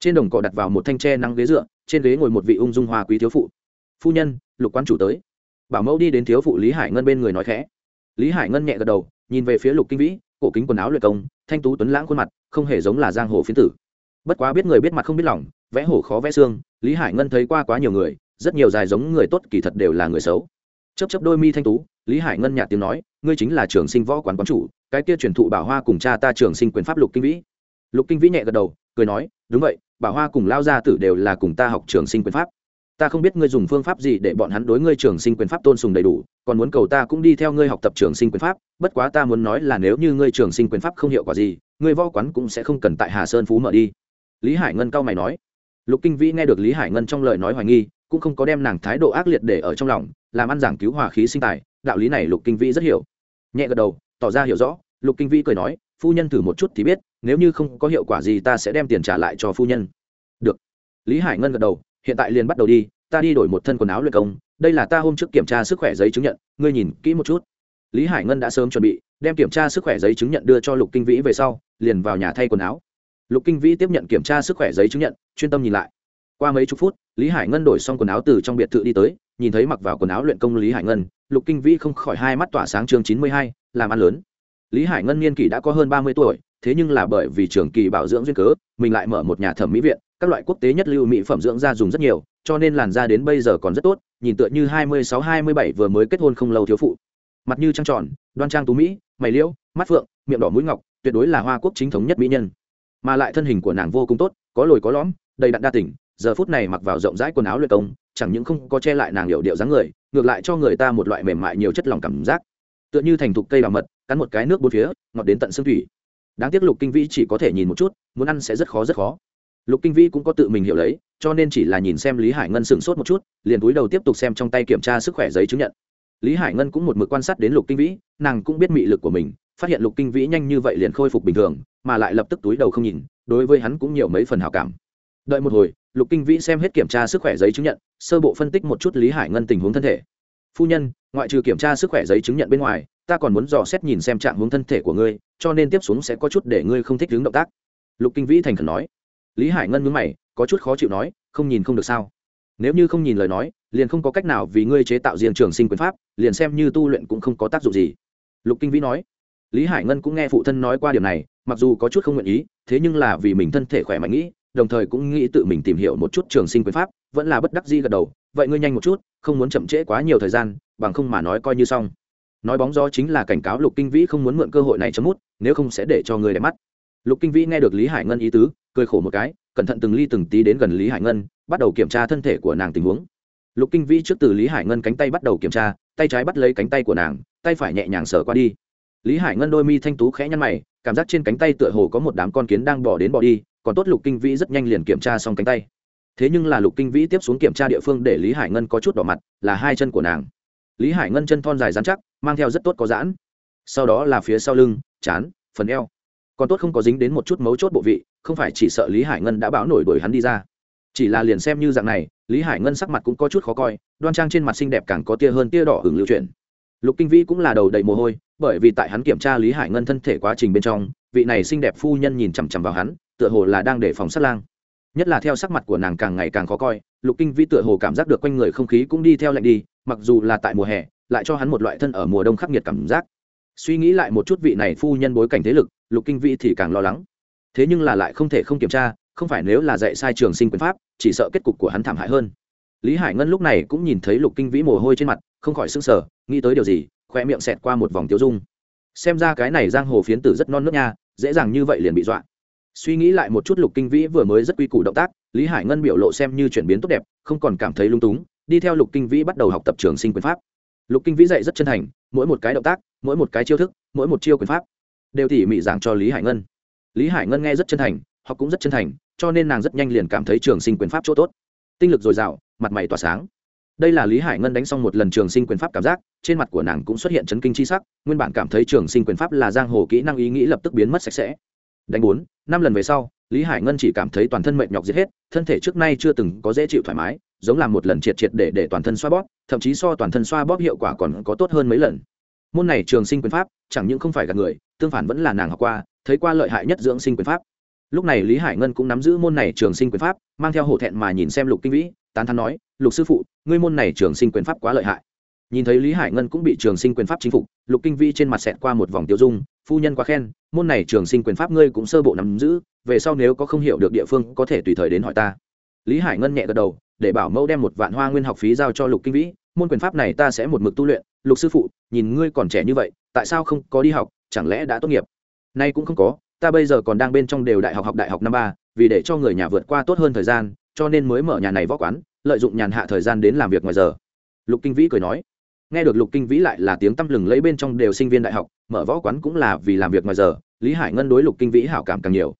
Trên đồng cỏ đặt vào một thanh tre nắng ghế dựa trên ghế ngồi một vị ung dung hoa quý thiếu phụ. Phu nhân lục quan chủ tới. Bảo mẫu đi đến thiếu phụ lý hải ngân bên người nói khẽ lý hải ngân nhẹ gật đầu, nhìn về phía lục kinh vĩ, cổ kính quần áo luyện công, thanh tú tuấn lãng khuôn mặt, không hề giống là giang hồ phiến tử. Bất quá biết người biết mặt không biết lòng, vẽ hổ khó vẽ xương, lý hải ngân thấy qua quá nhiều người, rất nhiều dài giống người tốt kỳ thật đều là người xấu. Chấp chấp đôi mi thanh tú, lý hải ngân nhạt tiếng nói, ngươi chính là trường sinh võ quán quán chủ, cái kia truyền thụ bảo hoa cùng cha ta trường sinh quyền pháp lục kinh vĩ. Lục kinh vĩ nhẹ gật đầu, cười nói, đúng vậy, bảo hoa cùng lao gia tử đều là cùng ta học trường sinh quyền pháp ta không biết ngươi dùng phương pháp gì để bọn hắn đối ngươi trường sinh quyền pháp tôn sùng đầy đủ, còn muốn cầu ta cũng đi theo ngươi học tập trường sinh quyền pháp, bất quá ta muốn nói là nếu như ngươi trường sinh quyền pháp không hiệu quả gì, ngươi võ quán cũng sẽ không cần tại hà sơn phú mở đi. Lý hải ngân cao mày nói. Lục kinh vĩ nghe được lý hải ngân trong lời nói hoài nghi, cũng không có đem nàng thái độ ác liệt để ở trong lòng, làm ăn giảng cứu hòa khí sinh tài, đạo lý này lục kinh vĩ rất hiểu. Nhẹ gật đầu, tỏ ra hiểu rõ, lục kinh vĩ cười nói, phu nhân thử một chút thì biết, nếu như không có hiệu quả gì ta sẽ đem tiền trả lại cho phu nhân. Được. Lý hải ngân gật đầu hiện tại liền bắt đầu đi, ta đi đổi một thân quần áo luyện công, đây là ta hôm trước kiểm tra sức khỏe giấy chứng nhận, ngươi nhìn kỹ một chút. Lý hải ngân đã sớm chuẩn bị, đem kiểm tra sức khỏe giấy chứng nhận đưa cho lục kinh vĩ về sau, liền vào nhà thay quần áo. Lục kinh vĩ tiếp nhận kiểm tra sức khỏe giấy chứng nhận, chuyên tâm nhìn lại. Qua mấy chục phút, lý hải ngân đổi xong quần áo từ trong biệt thự đi tới, nhìn thấy mặc vào quần áo luyện công lý hải ngân, lục kinh vĩ không khỏi hai mắt tỏa sáng chương chín mươi hai, làm ăn lớn. Lý hải ngân niên kỷ đã có hơn ba mươi tuổi, thế nhưng là bởi vì trường kỳ bảo dưỡng duyên cớ, mình lại mở một nhà thẩm mỹ viện các loại quốc tế nhất lưu mỹ phẩm dưỡng da dùng rất nhiều, cho nên làn da đến bây giờ còn rất tốt, nhìn tựa như hai mươi sáu hai mươi bảy vừa mới kết hôn không lâu thiếu phụ. Mặt như trăng tròn, đoan trang tú mỹ, mày liễu, mắt phượng, miệng đỏ mũi ngọc, tuyệt đối là hoa quốc chính thống nhất mỹ nhân. Mà lại thân hình của nàng vô cùng tốt, có lồi có lõm, đầy đặn đa tỉnh giờ phút này mặc vào rộng rãi quần áo luyện công, chẳng những không có che lại nàng hiệu điệu dáng người, ngược lại cho người ta một loại mềm mại nhiều chất lòng cảm giác. Tựa như thành thục cây đào mật, cắn một cái nước bốn phía, ngọt đến tận xương thủy. Đáng tiếc lục kinh vĩ chỉ có thể nhìn một chút, muốn ăn sẽ rất khó rất khó lục kinh vĩ cũng có tự mình hiểu lấy, cho nên chỉ là nhìn xem lý hải ngân sửng sốt một chút, liền túi đầu tiếp tục xem trong tay kiểm tra sức khỏe giấy chứng nhận. Lý hải ngân cũng một mực quan sát đến lục kinh vĩ, nàng cũng biết mị lực của mình, phát hiện lục kinh vĩ nhanh như vậy liền khôi phục bình thường, mà lại lập tức túi đầu không nhìn, đối với hắn cũng nhiều mấy phần hào cảm. Đợi một hồi, lục kinh vĩ xem hết kiểm tra sức khỏe giấy chứng nhận, sơ bộ phân tích một chút lý hải ngân tình huống thân thể. Phu nhân, ngoại trừ kiểm tra sức khỏe giấy chứng nhận bên ngoài, ta còn muốn dò xét nhìn xem trạng hướng thân thể của ngươi, cho nên tiếp xuống sẽ có chút để ngươi không thích hướng động tác. Lục kinh vĩ thành khẩn nói lý hải ngân mướn mày, có chút khó chịu nói, không nhìn không được sao? Nếu như không nhìn lời nói, liền không có cách nào vì ngươi chế tạo riêng trường sinh quyền pháp, liền xem như tu luyện cũng không có tác dụng gì. Lục kinh vĩ nói. Lý hải ngân cũng nghe phụ thân nói qua điểm này, mặc dù có chút không nguyện ý, thế nhưng là vì mình thân thể khỏe mạnh nghĩ, đồng thời cũng nghĩ tự mình tìm hiểu một chút trường sinh quyền pháp, vẫn là bất đắc di gật đầu, vậy ngươi nhanh một chút, không muốn chậm trễ quá nhiều thời gian, bằng không mà nói coi như xong. Nói bóng gió chính là cảnh cáo lục kinh vĩ không muốn mượn cơ hội này chấm mút, nếu không sẽ để cho người đẹp mắt. Lục kinh vĩ nghe được lý hải ngân ý tứ cười khổ một cái, cẩn thận từng ly từng tí đến gần lý hải ngân, bắt đầu kiểm tra thân thể của nàng tình huống. Lục kinh vĩ trước từ lý hải ngân cánh tay bắt đầu kiểm tra, tay trái bắt lấy cánh tay của nàng, tay phải nhẹ nhàng sờ qua đi. Lý hải ngân đôi mi thanh tú khẽ nhăn mày, cảm giác trên cánh tay tựa hồ có một đám con kiến đang bỏ đến bỏ đi, còn tốt lục kinh vĩ rất nhanh liền kiểm tra xong cánh tay. Thế nhưng là lục kinh vĩ tiếp xuống kiểm tra địa phương để lý hải ngân có chút đỏ mặt, là hai chân của nàng. Lý hải ngân chân thon dài dán chắc, mang theo rất tốt có giãn. Sau đó là phía sau lưng, chán, phần eo còn tốt không có dính đến một chút mấu chốt bộ vị, không phải chỉ sợ lý hải ngân đã báo nổi đuổi hắn đi ra. Chỉ là liền xem như dạng này, lý hải ngân sắc mặt cũng có chút khó coi, đoan trang trên mặt xinh đẹp càng có tia hơn tia đỏ hưởng lưu chuyển. Lục kinh vĩ cũng là đầu đầy mồ hôi, bởi vì tại hắn kiểm tra lý hải ngân thân thể quá trình bên trong, vị này xinh đẹp phu nhân nhìn chằm chằm vào hắn, tựa hồ là đang để phòng sát lang. Nhất là theo sắc mặt của nàng càng ngày càng khó coi, lục kinh vĩ tựa hồ cảm giác được quanh người không khí cũng đi theo lạnh đi, mặc dù là tại mùa hè, lại cho hắn một loại thân ở mùa đông khắc nghiệt cảm giác suy nghĩ lại một chút vị này phu nhân bối cảnh thế lực, lục kinh vĩ thì càng lo lắng. Thế nhưng là lại không thể không kiểm tra, không phải nếu là dạy sai trường sinh quyền pháp, chỉ sợ kết cục của hắn thảm hại hơn. Lý hải ngân lúc này cũng nhìn thấy lục kinh vĩ mồ hôi trên mặt, không khỏi sưng sờ, nghĩ tới điều gì khoe miệng xẹt qua một vòng tiêu dung. Xem ra cái này giang hồ phiến tử rất non nước nha, dễ dàng như vậy liền bị dọa. Suy nghĩ lại một chút lục kinh vĩ vừa mới rất quy củ động tác, lý hải ngân biểu lộ xem như chuyển biến tốt đẹp, không còn cảm thấy lung túng, đi theo lục kinh vĩ bắt đầu học tập trường sinh quyền pháp. Lục kinh vĩ dạy rất chân thành, mỗi một cái động tác mỗi một cái chiêu thức, mỗi một chiêu quyền pháp đều tỉ mỉ giảng cho lý hải ngân. Lý hải ngân nghe rất chân thành, học cũng rất chân thành, cho nên nàng rất nhanh liền cảm thấy trường sinh quyền pháp chỗ tốt. Tinh lực dồi dào, mặt mày tỏa sáng. Đây là lý hải ngân đánh xong một lần trường sinh quyền pháp cảm giác, trên mặt của nàng cũng xuất hiện chấn kinh c h i sắc, nguyên bản cảm thấy trường sinh quyền pháp là giang hồ kỹ năng ý nghĩ lập tức biến mất sạch sẽ. Đánh bốn, năm lần về sau, lý hải ngân chỉ cảm thấy toàn thân mệt nhọc giết hết, thân thể trước nay chưa từng có dễ chịu thoải mái, giống là một lần triệt triệt để để toàn thân xoa bóp, thậm chí so toàn thân xoa bóp hiệu quả còn có tốt hơn mấy lần môn này trường sinh quyền pháp, chẳng những không phải gạt người, tương phản vẫn là nàng học qua, thấy qua lợi hại nhất dưỡng sinh quyền pháp. Lúc này lý hải ngân cũng nắm giữ môn này trường sinh quyền pháp, mang theo hổ thẹn mà nhìn xem lục kinh vĩ, tán thắn nói, lục sư phụ, ngươi môn này trường sinh quyền pháp quá lợi hại. Nhìn thấy lý hải ngân cũng bị trường sinh quyền pháp chinh phục, lục kinh vĩ trên mặt xẹt qua một vòng tiêu dung, phu nhân quá khen, môn này trường sinh quyền pháp ngươi cũng sơ bộ nắm giữ, về sau nếu có không hiểu được địa phương có thể tùy thời đến hỏi ta. Lý hải ngân nhẹ gật đầu, để bảo mẫu đem một vạn hoa nguyên học phí giao cho lục kinh vĩ môn quyền pháp này ta sẽ một mực tu luyện, lục sư phụ, nhìn ngươi còn trẻ như vậy, tại sao không có đi học, chẳng lẽ đã tốt nghiệp? Nay cũng không có, ta bây giờ còn đang bên trong đều đại học học đại học năm ba, vì để cho người nhà vượt qua tốt hơn thời gian, cho nên mới mở nhà này võ quán, lợi dụng nhàn hạ thời gian đến làm việc ngoài giờ. Lục kinh vĩ cười nói. Nghe được lục kinh vĩ lại là tiếng tăm lừng lấy bên trong đều sinh viên đại học, mở võ quán cũng là vì làm việc ngoài giờ, lý hải ngân đối lục kinh vĩ hảo cảm càng nhiều.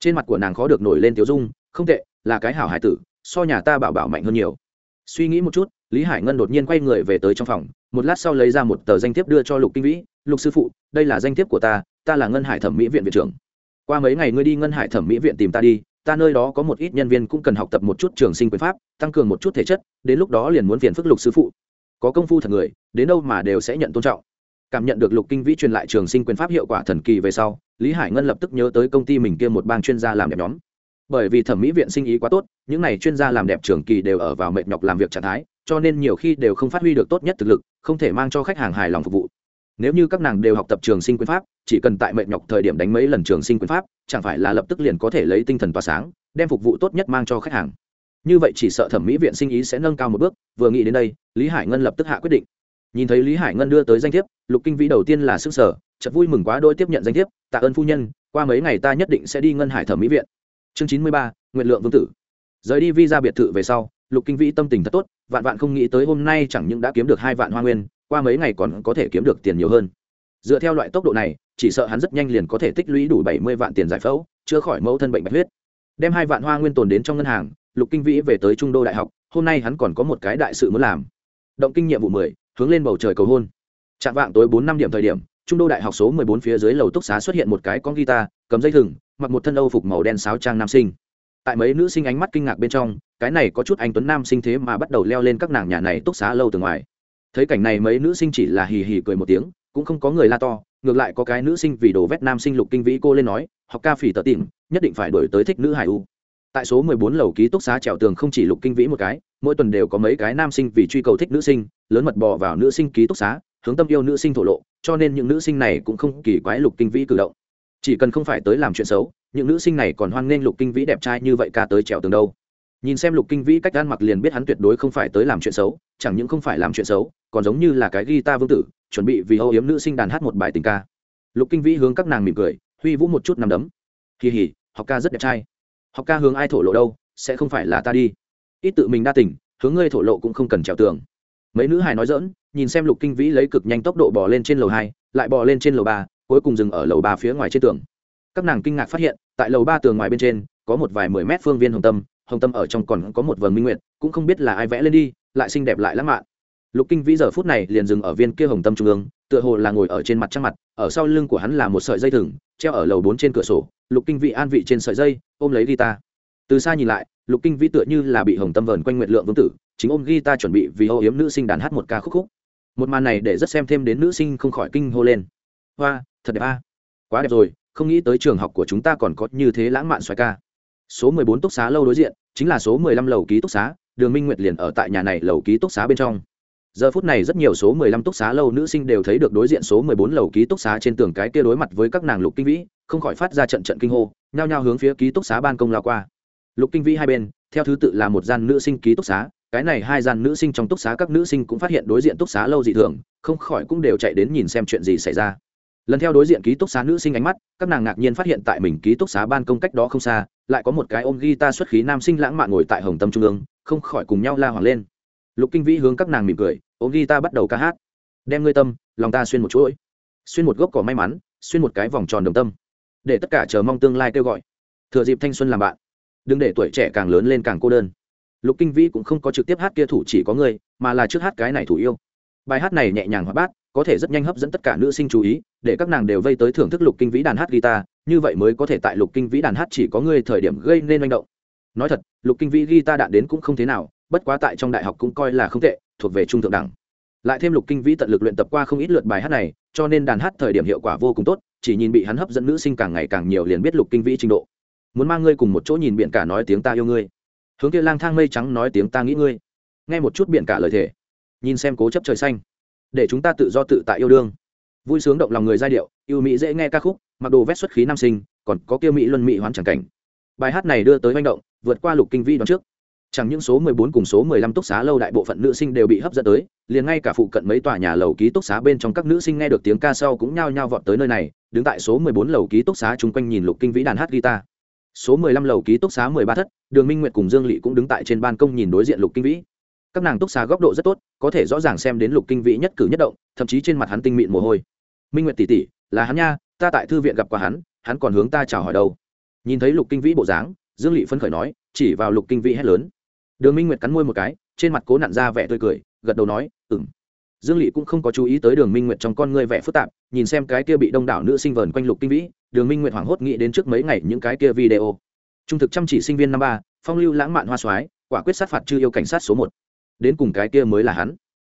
Trên mặt của nàng khó được nổi lên tiểu dung, không tệ, là cái hảo hải tử, so nhà ta bảo bảo mạnh hơn nhiều. Suy nghĩ một chút lý hải ngân đột nhiên quay người về tới trong phòng, một lát sau lấy ra một tờ danh thiếp đưa cho lục kinh vĩ, lục sư phụ, đây là danh thiếp của ta ta là ngân hải thẩm mỹ viện viện trưởng. Qua mấy ngày ngươi đi ngân hải thẩm mỹ viện tìm ta đi, ta nơi đó có một ít nhân viên cũng cần học tập một chút trường sinh quyền pháp, tăng cường một chút thể chất, đến lúc đó liền muốn phiền phức lục sư phụ. Có công phu thật người, đến đâu mà đều sẽ nhận tôn trọng. Cảm nhận được lục kinh vĩ truyền lại trường sinh quyền pháp hiệu quả thần kỳ về sau, lý hải ngân lập tức nhớ tới công ty mình kia một bang chuyên gia làm đẹp nhóm. Bởi vì thẩm mỹ viện sinh ý quá tốt, những n à y chuyên gia làm đẹp trường kỳ đều ở vào mệt nhọc làm việc trạng thái cho nên nhiều khi đều không phát huy được tốt nhất thực lực, không thể mang cho khách hàng hài lòng phục vụ. Nếu như các nàng đều học tập trường sinh quyền pháp, chỉ cần tại mệt nhọc thời điểm đánh mấy lần trường sinh quyền pháp, chẳng phải là lập tức liền có thể lấy tinh thần tỏa sáng, đem phục vụ tốt nhất mang cho khách hàng. Như vậy chỉ sợ thẩm mỹ viện sinh ý sẽ nâng cao một bước, vừa nghĩ đến đây, lý hải ngân lập tức hạ quyết định. Nhìn thấy lý hải ngân đưa tới danh thiếp, lục kinh vĩ đầu tiên là s ư n g sở chật vui mừng quá đôi tiếp nhận danh thiếp, tạ ơn phu nhân, qua mấy ngày ta nhất định sẽ đi ngân hải thẩm mỹ viện. Chương chín mươi ba nguyện lượng vương tử. Rời đi vi ra biệt thự về sau, lục kinh vĩ tâm tình thật tốt vạn vạn không nghĩ tới hôm nay chẳng những đã kiếm được hai vạn hoa nguyên, qua mấy ngày còn có thể kiếm được tiền nhiều hơn. Dựa theo loại tốc độ này, chỉ sợ hắn rất nhanh liền có thể tích lũy đủ bảy mươi vạn tiền giải phẫu, chữa khỏi mẫu thân bệnh bạch huyết. Đem hai vạn hoa nguyên tồn đến trong ngân hàng, lục kinh vĩ về tới trung đô đại học, hôm nay hắn còn có một cái đại sự muốn làm. Động kinh nhiệm vụ mười, hướng lên bầu trời cầu hôn. Chạm vạng tối bốn năm điểm thời điểm, trung đô đại học số mười bốn phía dưới lầu túc xá xuất hiện một cái con guitar, cầm dây thừng, mặc một thân âu phục màu đen sáo trang nam sinh tại mấy nữ sinh ánh mắt kinh ngạc bên trong, cái này có chút anh tuấn nam sinh thế mà bắt đầu leo lên các nàng nhà này túc xá lâu từ ngoài. Thấy cảnh này mấy nữ sinh chỉ là hì hì cười một tiếng, cũng không có người la to, ngược lại có cái nữ sinh vì đồ vét nam sinh lục kinh vĩ cô lên nói, học ca phỉ tờ tìm nhất định phải đổi tới thích nữ hải u. Tại số mười bốn lầu ký túc xá trèo tường không chỉ lục kinh vĩ một cái, mỗi tuần đều có mấy cái nam sinh vì truy cầu thích nữ sinh, lớn mật bò vào nữ sinh ký túc xá, hướng tâm yêu nữ sinh thổ lộ, cho nên những nữ sinh này cũng không kỳ quái lục kinh vĩ cử động chỉ cần không phải tới làm chuyện xấu, những nữ sinh này còn hoan nghênh lục kinh vĩ đẹp trai như vậy ca tới trèo tường đâu. Nhìn xem lục kinh vĩ cách ăn mặc liền biết hắn tuyệt đối không phải tới làm chuyện xấu, chẳng những không phải làm chuyện xấu, còn giống như là cái guitar vương tử, chuẩn bị vì âu yếm nữ sinh đàn hát một bài tình ca. Lục kinh vĩ hướng các nàng mỉm cười, huy vũ một chút nằm đấm. Kỳ hỉ, học ca rất đẹp trai. Học ca hướng ai thổ lộ đâu, sẽ không phải là ta đi. Ít tự mình đa tình, hướng ngươi thổ lộ cũng không cần trèo tường. Mấy nữ hài nói dỡn nhìn xem lục kinh vĩ lấy cực nhanh tốc độ bò lên trên lầu hai, lại bò lên trên lầu ba cuối cùng dừng ở lầu ba phía ngoài trên tường. Các nàng kinh ngạc phát hiện, tại lầu ba tường ngoài bên trên, có một vài mười mét phương viên hồng tâm hồng tâm ở trong còn có một vầng minh nguyện cũng không biết là ai vẽ lên đi, lại xinh đẹp lại lãng mạn. Lục kinh vĩ giờ phút này liền dừng ở viên kia hồng tâm trung ương, tựa hồ là ngồi ở trên mặt trăng mặt, ở sau lưng của hắn là một sợi dây thừng, treo ở lầu bốn trên cửa sổ, lục kinh vĩ an vị trên sợi dây, ôm lấy guitar. Từ xa nhìn lại, lục kinh vĩ tựa như là bị hồng tâm vờn quanh nguyệt lượng vương tử, chính ôm guitar chuẩn bị vì âu yếm nữ sinh đàn hát một ca khúc khúc. Một màn này để rất xem thêm đến nữ sinh không khỏi kinh hô lên. Hoa thật đẹp a. Quá đẹp rồi, không nghĩ tới trường học của chúng ta còn có như thế lãng mạn xoài ca. Số mười bốn túc xá lâu đối diện, chính là số mười lăm lầu ký túc xá, đường minh nguyệt liền ở tại nhà này lầu ký túc xá bên trong. Giờ phút này rất nhiều số mười lăm túc xá lâu nữ sinh đều thấy được đối diện số mười bốn lầu ký túc xá trên tường cái kia đối mặt với các nàng lục kinh vĩ, không khỏi phát ra trận trận kinh hô, nhao nhao hướng phía ký túc xá ban công lao qua. Lục kinh vĩ hai bên, theo thứ tự là một gian nữ sinh ký túc xá, cái này hai gian nữ sinh trong túc xá các nữ sinh cũng phát hiện đối diện túc xá lâu dị thường, không khỏi cũng đều chạy đến nhìn xem chuyện gì xảy ra lần theo đối diện ký túc xá nữ sinh ánh mắt, các nàng ngạc nhiên phát hiện tại mình ký túc xá ban công cách đó không xa, lại có một cái ôm guitar xuất khí nam sinh lãng mạn ngồi tại hồng tâm trung ương, không khỏi cùng nhau la hoảng lên. Lục kinh vĩ hướng các nàng mỉm cười, ôm guitar bắt đầu ca hát. Đem ngươi tâm, lòng ta xuyên một chuỗi. Xuyên một gốc cỏ may mắn, xuyên một cái vòng tròn đồng tâm. Để tất cả chờ mong tương lai kêu gọi. Thừa dịp thanh xuân làm bạn, đừng để tuổi trẻ càng lớn lên càng cô đơn. Lục kinh vĩ cũng không có trực tiếp hát kia thủ chỉ có ngươi, mà là trước hát cái này thủ yêu. Bài hát này nhẹ nhàng hoạt bát, có thể rất nhanh hấp dẫn tất cả nữ sinh chú ý để các nàng đều vây tới thưởng thức lục kinh vĩ đàn hát guitar, như vậy mới có thể tại lục kinh vĩ đàn hát chỉ có ngươi thời điểm gây nên manh động. Nói thật, lục kinh vĩ guitar đạn đến cũng không thế nào, bất quá tại trong đại học cũng coi là không tệ, thuộc về trung thượng đẳng. Lại thêm lục kinh vĩ tận lực luyện tập qua không ít lượt bài hát này, cho nên đàn hát thời điểm hiệu quả vô cùng tốt, chỉ nhìn bị hắn hấp dẫn nữ sinh càng ngày càng nhiều liền biết lục kinh vĩ trình độ. Muốn mang ngươi cùng một chỗ nhìn biển cả nói tiếng ta yêu ngươi. Hướng kia lang thang mây trắng nói tiếng ta nghĩ ngươi. Nghe một chút biển cả lời thề. Nhìn xem cố chấp trời xanh. Để chúng ta tự do tự tại yêu đương vui sướng động lòng người giai điệu, yêu mỹ dễ nghe ca khúc, mặc đồ vét xuất khí nam sinh, còn có kia mỹ luân mỹ hoán chẳng cảnh. Bài hát này đưa tới manh động, vượt qua lục kinh vi đón trước. Chẳng những số 14 cùng số 15 túc xá lâu đại bộ phận nữ sinh đều bị hấp dẫn tới, liền ngay cả phụ cận mấy tòa nhà lầu ký túc xá bên trong các nữ sinh nghe được tiếng ca sau cũng nhao nhao vọt tới nơi này, đứng tại số 14 lầu ký túc xá chung quanh nhìn lục kinh vĩ đàn hát guitar. Số mười lăm lầu ký túc xá mười ba thất, đường minh nguyệt cùng dương lỵ cũng đứng tại trên ban công nhìn đối diện lục kinh vĩ. Các nàng túc xá góc độ rất tốt, có thể rõ ràng xem đến lục kinh vĩ nhất cử nhất động, thậm chí trên mặt hắn tinh mịn mồ hôi minh nguyệt tỷ tỷ, là hắn nha, ta tại thư viện gặp qua hắn hắn còn hướng ta chào hỏi đâu. Nhìn thấy lục kinh vĩ bộ dáng, dương lỵ phấn khởi nói, chỉ vào lục kinh vĩ hét lớn. Đường minh nguyệt cắn môi một cái, trên mặt cố nặn ra vẻ tươi cười, gật đầu nói ừng dương lỵ cũng không có chú ý tới đường minh nguyệt trong con ngươi vẻ phức tạp, nhìn xem cái kia bị đông đảo nữ sinh vờn quanh lục kinh vĩ, đường minh nguyệt hoảng hốt nghĩ đến trước mấy ngày những cái kia video. Trung thực chăm chỉ sinh viên năm ba, phong lưu lãng mạn hoa soái quả quyết sát phạt chư yêu cảnh sát số một. Đến cùng cái kia mới là hắn.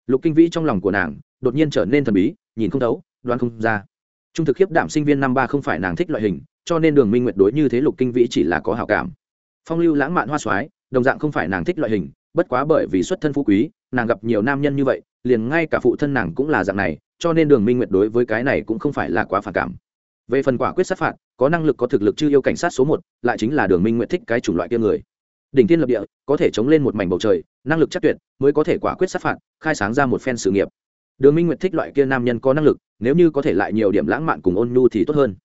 Lục kinh vĩ trong lòng của nàng, đột nhiên trở nên thần bí, nhìn không thấu đoán không ra. Trung thực khiếp đảm sinh viên năm ba không phải nàng thích loại hình, cho nên đường minh nguyệt đối như thế lục kinh vĩ chỉ là có hào cảm. Phong lưu lãng mạn hoa soái đồng dạng không phải nàng thích loại hình, bất quá bởi vì xuất thân phú quý, nàng gặp nhiều nam nhân như vậy, liền ngay cả phụ thân nàng cũng là dạng này, cho nên đường minh nguyệt đối với cái này cũng không phải là quá phản cảm. Về phần quả quyết sát phạt, có năng lực có thực lực chưa yêu cảnh sát số một, lại chính là đường minh nguyệt thích cái chủng loại kia người. Đỉnh thiên lập địa, có thể chống lên một mảnh bầu trời, năng lực chắc tuyệt, mới có thể quả quyết sát phạt, khai sáng ra một phen sự nghiệp đường minh nguyệt thích loại kia nam nhân có năng lực, nếu như có thể lại nhiều điểm lãng mạn cùng ôn nhu thì tốt hơn.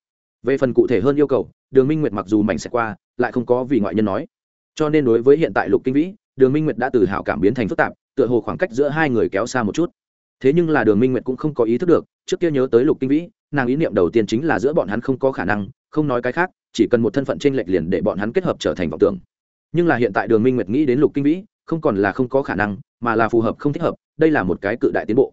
Về phần cụ thể hơn yêu cầu, đường minh nguyệt mặc dù mảnh sẽ qua, lại không có vì ngoại nhân nói. Cho nên đối với hiện tại lục kinh vĩ, đường minh nguyệt đã từ hảo cảm biến thành phức tạp, tựa hồ khoảng cách giữa hai người kéo xa một chút. Thế nhưng là đường minh nguyệt cũng không có ý thức được, trước kia nhớ tới lục kinh vĩ, nàng ý niệm đầu tiên chính là giữa bọn hắn không có khả năng, không nói cái khác, chỉ cần một thân phận t r ê n lệch liền để bọn hắn kết hợp trở thành vọng tưởng. Nhưng là hiện tại đường minh nguyệt nghĩ đến lục kinh vĩ, không còn là không có khả năng, mà là phù hợp không thích hợp, đây là một cái cự đại tiến bộ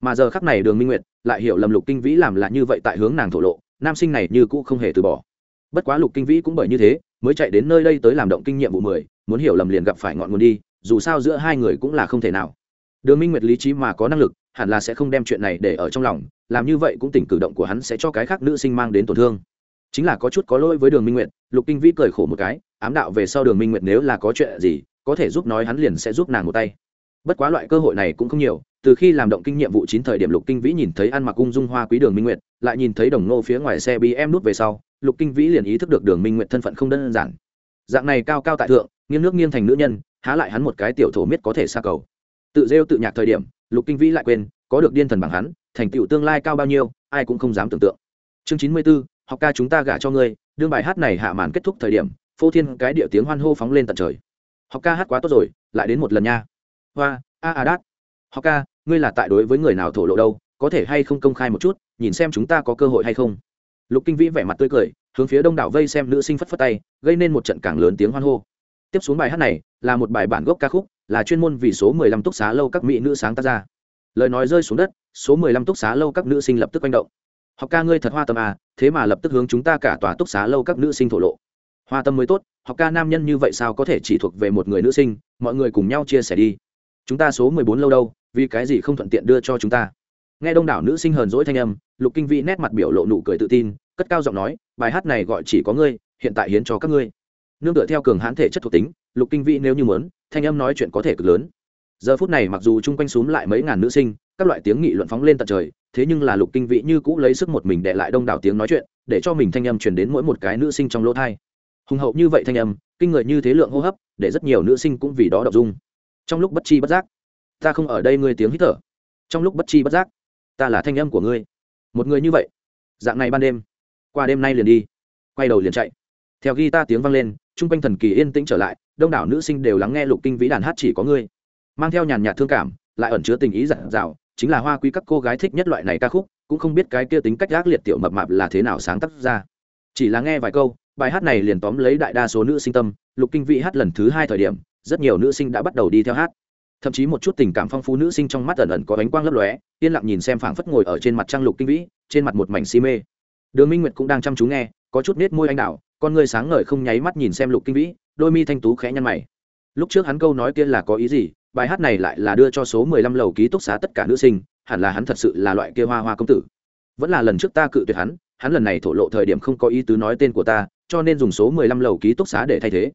mà giờ khắc này đường minh nguyệt lại hiểu lầm lục kinh vĩ làm là như vậy tại hướng nàng thổ lộ, nam sinh này như cũ không hề từ bỏ. Bất quá lục kinh vĩ cũng bởi như thế, mới chạy đến nơi đây tới làm động kinh nghiệm vụ mười, muốn hiểu lầm liền gặp phải ngọn nguồn đi, dù sao giữa hai người cũng là không thể nào. Đường minh nguyệt lý trí mà có năng lực, hẳn là sẽ không đem chuyện này để ở trong lòng, làm như vậy cũng tỉnh cử động của hắn sẽ cho cái khác nữ sinh mang đến tổn thương. Chính là có chút có lỗi với đường minh nguyệt, lục kinh vĩ cười khổ một cái, ám đạo về sau đường minh nguyệt nếu là có chuyện gì, có thể giúp nói hắn liền sẽ giúp nàng một tay bất quá loại cơ hội này cũng không nhiều, từ khi làm động kinh nhiệm vụ chín thời điểm lục kinh vĩ nhìn thấy ăn mặc cung dung hoa quý đường minh nguyệt, lại nhìn thấy đồng nô phía ngoài xe bị em nút về sau, lục kinh vĩ liền ý thức được đường minh nguyệt thân phận không đơn giản. Dạng này cao cao tại thượng, nghiêng nước nghiêng thành nữ nhân, há lại hắn một cái tiểu thổ miết có thể xa cầu. Tự rêu tự nhạc thời điểm, lục kinh vĩ lại quên, có được điên thần bằng hắn, thành tựu tương lai cao bao nhiêu, ai cũng không dám tưởng tượng. Chương chín mươi b ố học ca chúng ta gả cho ngươi, đương bài hát này hạ màn kết thúc thời điểm, phô thiên cái địa tiếng hoan hô phóng lên tận trời. Học ca hát quá tốt rồi, lại đến một lần nha hoa, a a đát. Học ca, ngươi là tại đối với người nào thổ lộ đâu, có thể hay không công khai một chút, nhìn xem chúng ta có cơ hội hay không. Lục kinh vĩ vẻ mặt tươi cười, hướng phía đông đảo vây xem nữ sinh phất phất tay, gây nên một trận càng lớn tiếng hoan hô. Tiếp xuống bài hát này, là một bài bản gốc ca khúc, là chuyên môn vì số 15 túc xá lâu các mỹ nữ sáng tác ra. Lời nói rơi xuống đất, số 15 túc xá lâu các nữ sinh lập tức quanh động. Học ca ngươi thật hoa tâm à thế mà lập tức hướng chúng ta cả tòa túc xá lâu các nữ sinh thổ lộ. Hoa tâm mới tốt, học ca nam nhân như vậy sao có thể chỉ thuộc về một người nữ sinh, mọi người cùng nhau chia sẻ đi chúng ta số 14 lâu đâu, vì cái gì không thuận tiện đưa cho chúng ta? Nghe đông đảo nữ sinh hờn dỗi thanh âm, lục kinh vĩ nét mặt biểu lộ nụ cười tự tin, cất cao giọng nói, bài hát này gọi chỉ có ngươi, hiện tại hiến cho các ngươi. Nương tựa theo cường hãn thể chất thuộc tính, lục kinh vĩ nếu như muốn, thanh âm nói chuyện có thể cực lớn. Giờ phút này mặc dù chung quanh xúm lại mấy ngàn nữ sinh, các loại tiếng nghị luận phóng lên tận trời, thế nhưng là lục kinh vĩ như cũ lấy sức một mình đè lại đông đảo tiếng nói chuyện, để cho mình thanh âm truyền đến mỗi một cái nữ sinh trong lỗ thai hùng hậu như vậy thanh âm, kinh người như thế lượng hô hấp, để rất nhiều nữ sinh cũng vì đó đọc dung trong lúc bất chi bất giác. Ta không ở đây ngươi tiếng hít thở. Trong lúc bất chi bất giác, ta là thanh âm của ngươi. Một người như vậy, dạng này ban đêm, qua đêm nay liền đi. Quay đầu liền chạy. Theo ghi ta tiếng vang lên t r u n g quanh thần kỳ yên tĩnh trở lại, đông đảo nữ sinh đều lắng nghe lục kinh vĩ đàn hát chỉ có ngươi. Mang theo nhàn nhạt thương cảm, lại ẩn chứa tình ý giản dạo chính là hoa quý các cô gái thích nhất loại này ca khúc, cũng không biết cái kia tính cách gác liệt tiểu mập mạp là thế nào sáng tác ra. Chỉ là nghe vài câu, bài hát này liền tóm lấy đại đa số nữ sinh tâm, lục kinh vĩ hát lần thứ hai thời điểm rất nhiều nữ sinh đã bắt đầu đi theo hát. Thậm chí một chút tình cảm phong phú nữ sinh trong mắt ẩn ẩn có ánh quang lấp lóe, yên lặng nhìn xem phảng phất ngồi ở trên mặt trang lục kinh vĩ, trên mặt một mảnh si mê. Đường minh nguyệt cũng đang chăm chú nghe, có chút nết môi anh đạo con người sáng ngời không nháy mắt nhìn xem lục kinh vĩ, đôi mi thanh tú khẽ nhăn mày. Lúc trước hắn câu nói kia là có ý gì, bài hát này lại là đưa cho số mười lăm lầu ký túc xá tất cả nữ sinh, hẳn là hắn thật sự là loại kia hoa hoa công tử. Vẫn là lần trước ta cự tuyệt hắn hắn lần này thổ lộ thời điểm không có ý tứ nói tên của ta, cho nên dùng số mười lăm lầu ký túc xá để thay thế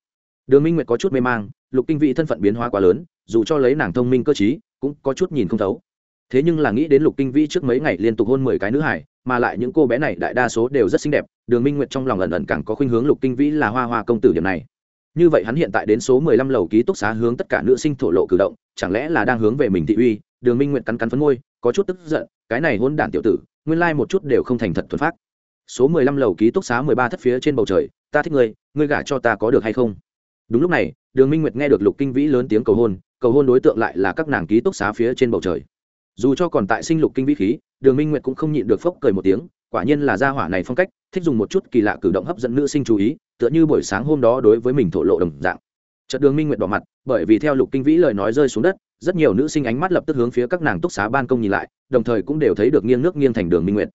đường minh nguyệt có chút mê mang, lục kinh vĩ thân phận biến hóa quá lớn, dù cho lấy nàng thông minh cơ t cũng có chút nhìn không thấu. Thế nhưng là nghĩ đến lục kinh vĩ trước mấy ngày liên tục hôn mười cái nữ hải, mà lại những cô bé này đại đa số đều rất xinh đẹp, đường minh nguyệt trong lòng ẩn ẩn càng có khuynh hướng lục kinh vĩ là hoa hoa công tử điểm này. Như vậy hắn hiện tại đến số mười lăm lầu ký túc xá hướng tất cả nữ sinh thổ lộ cử động, chẳng lẽ là đang hướng về mình thị uy? Đường minh nguyệt cắn cắn phấn môi, có chút tức giận, cái này hôn đản tiểu tử, nguyên lai một chút đều không thành thật thuần phát số mười lăm lầu ký túc xá mười ba thất phía trên bầu trời, ta thích ngươi ngươi gả cho ta có được hay không? Đúng lúc này đường minh nguyệt nghe được lục kinh vĩ lớn tiếng cầu hôn cầu hôn đối tượng lại là các nàng ký túc xá phía trên bầu trời dù cho còn tại sinh lục kinh vĩ khí đường minh nguyệt cũng không nhịn được phốc cười một tiếng quả nhiên là gia hỏa này phong cách thích dùng một chút kỳ lạ cử động hấp dẫn nữ sinh chú ý tựa như buổi sáng hôm đó đối với mình thổ lộ đồng dạng Chợt Đường Minh Nguyệt đỏ mặt, bởi vì theo Lục Kinh Vĩ lời nói rơi xuống đất, rất nhiều nữ sinh ánh mắt lập tức hướng phía các nàng túc xá ban công nhìn lại, đồng thời cũng đều thấy được nghiêng nước nghiêng thành Đường Minh Nguyệt.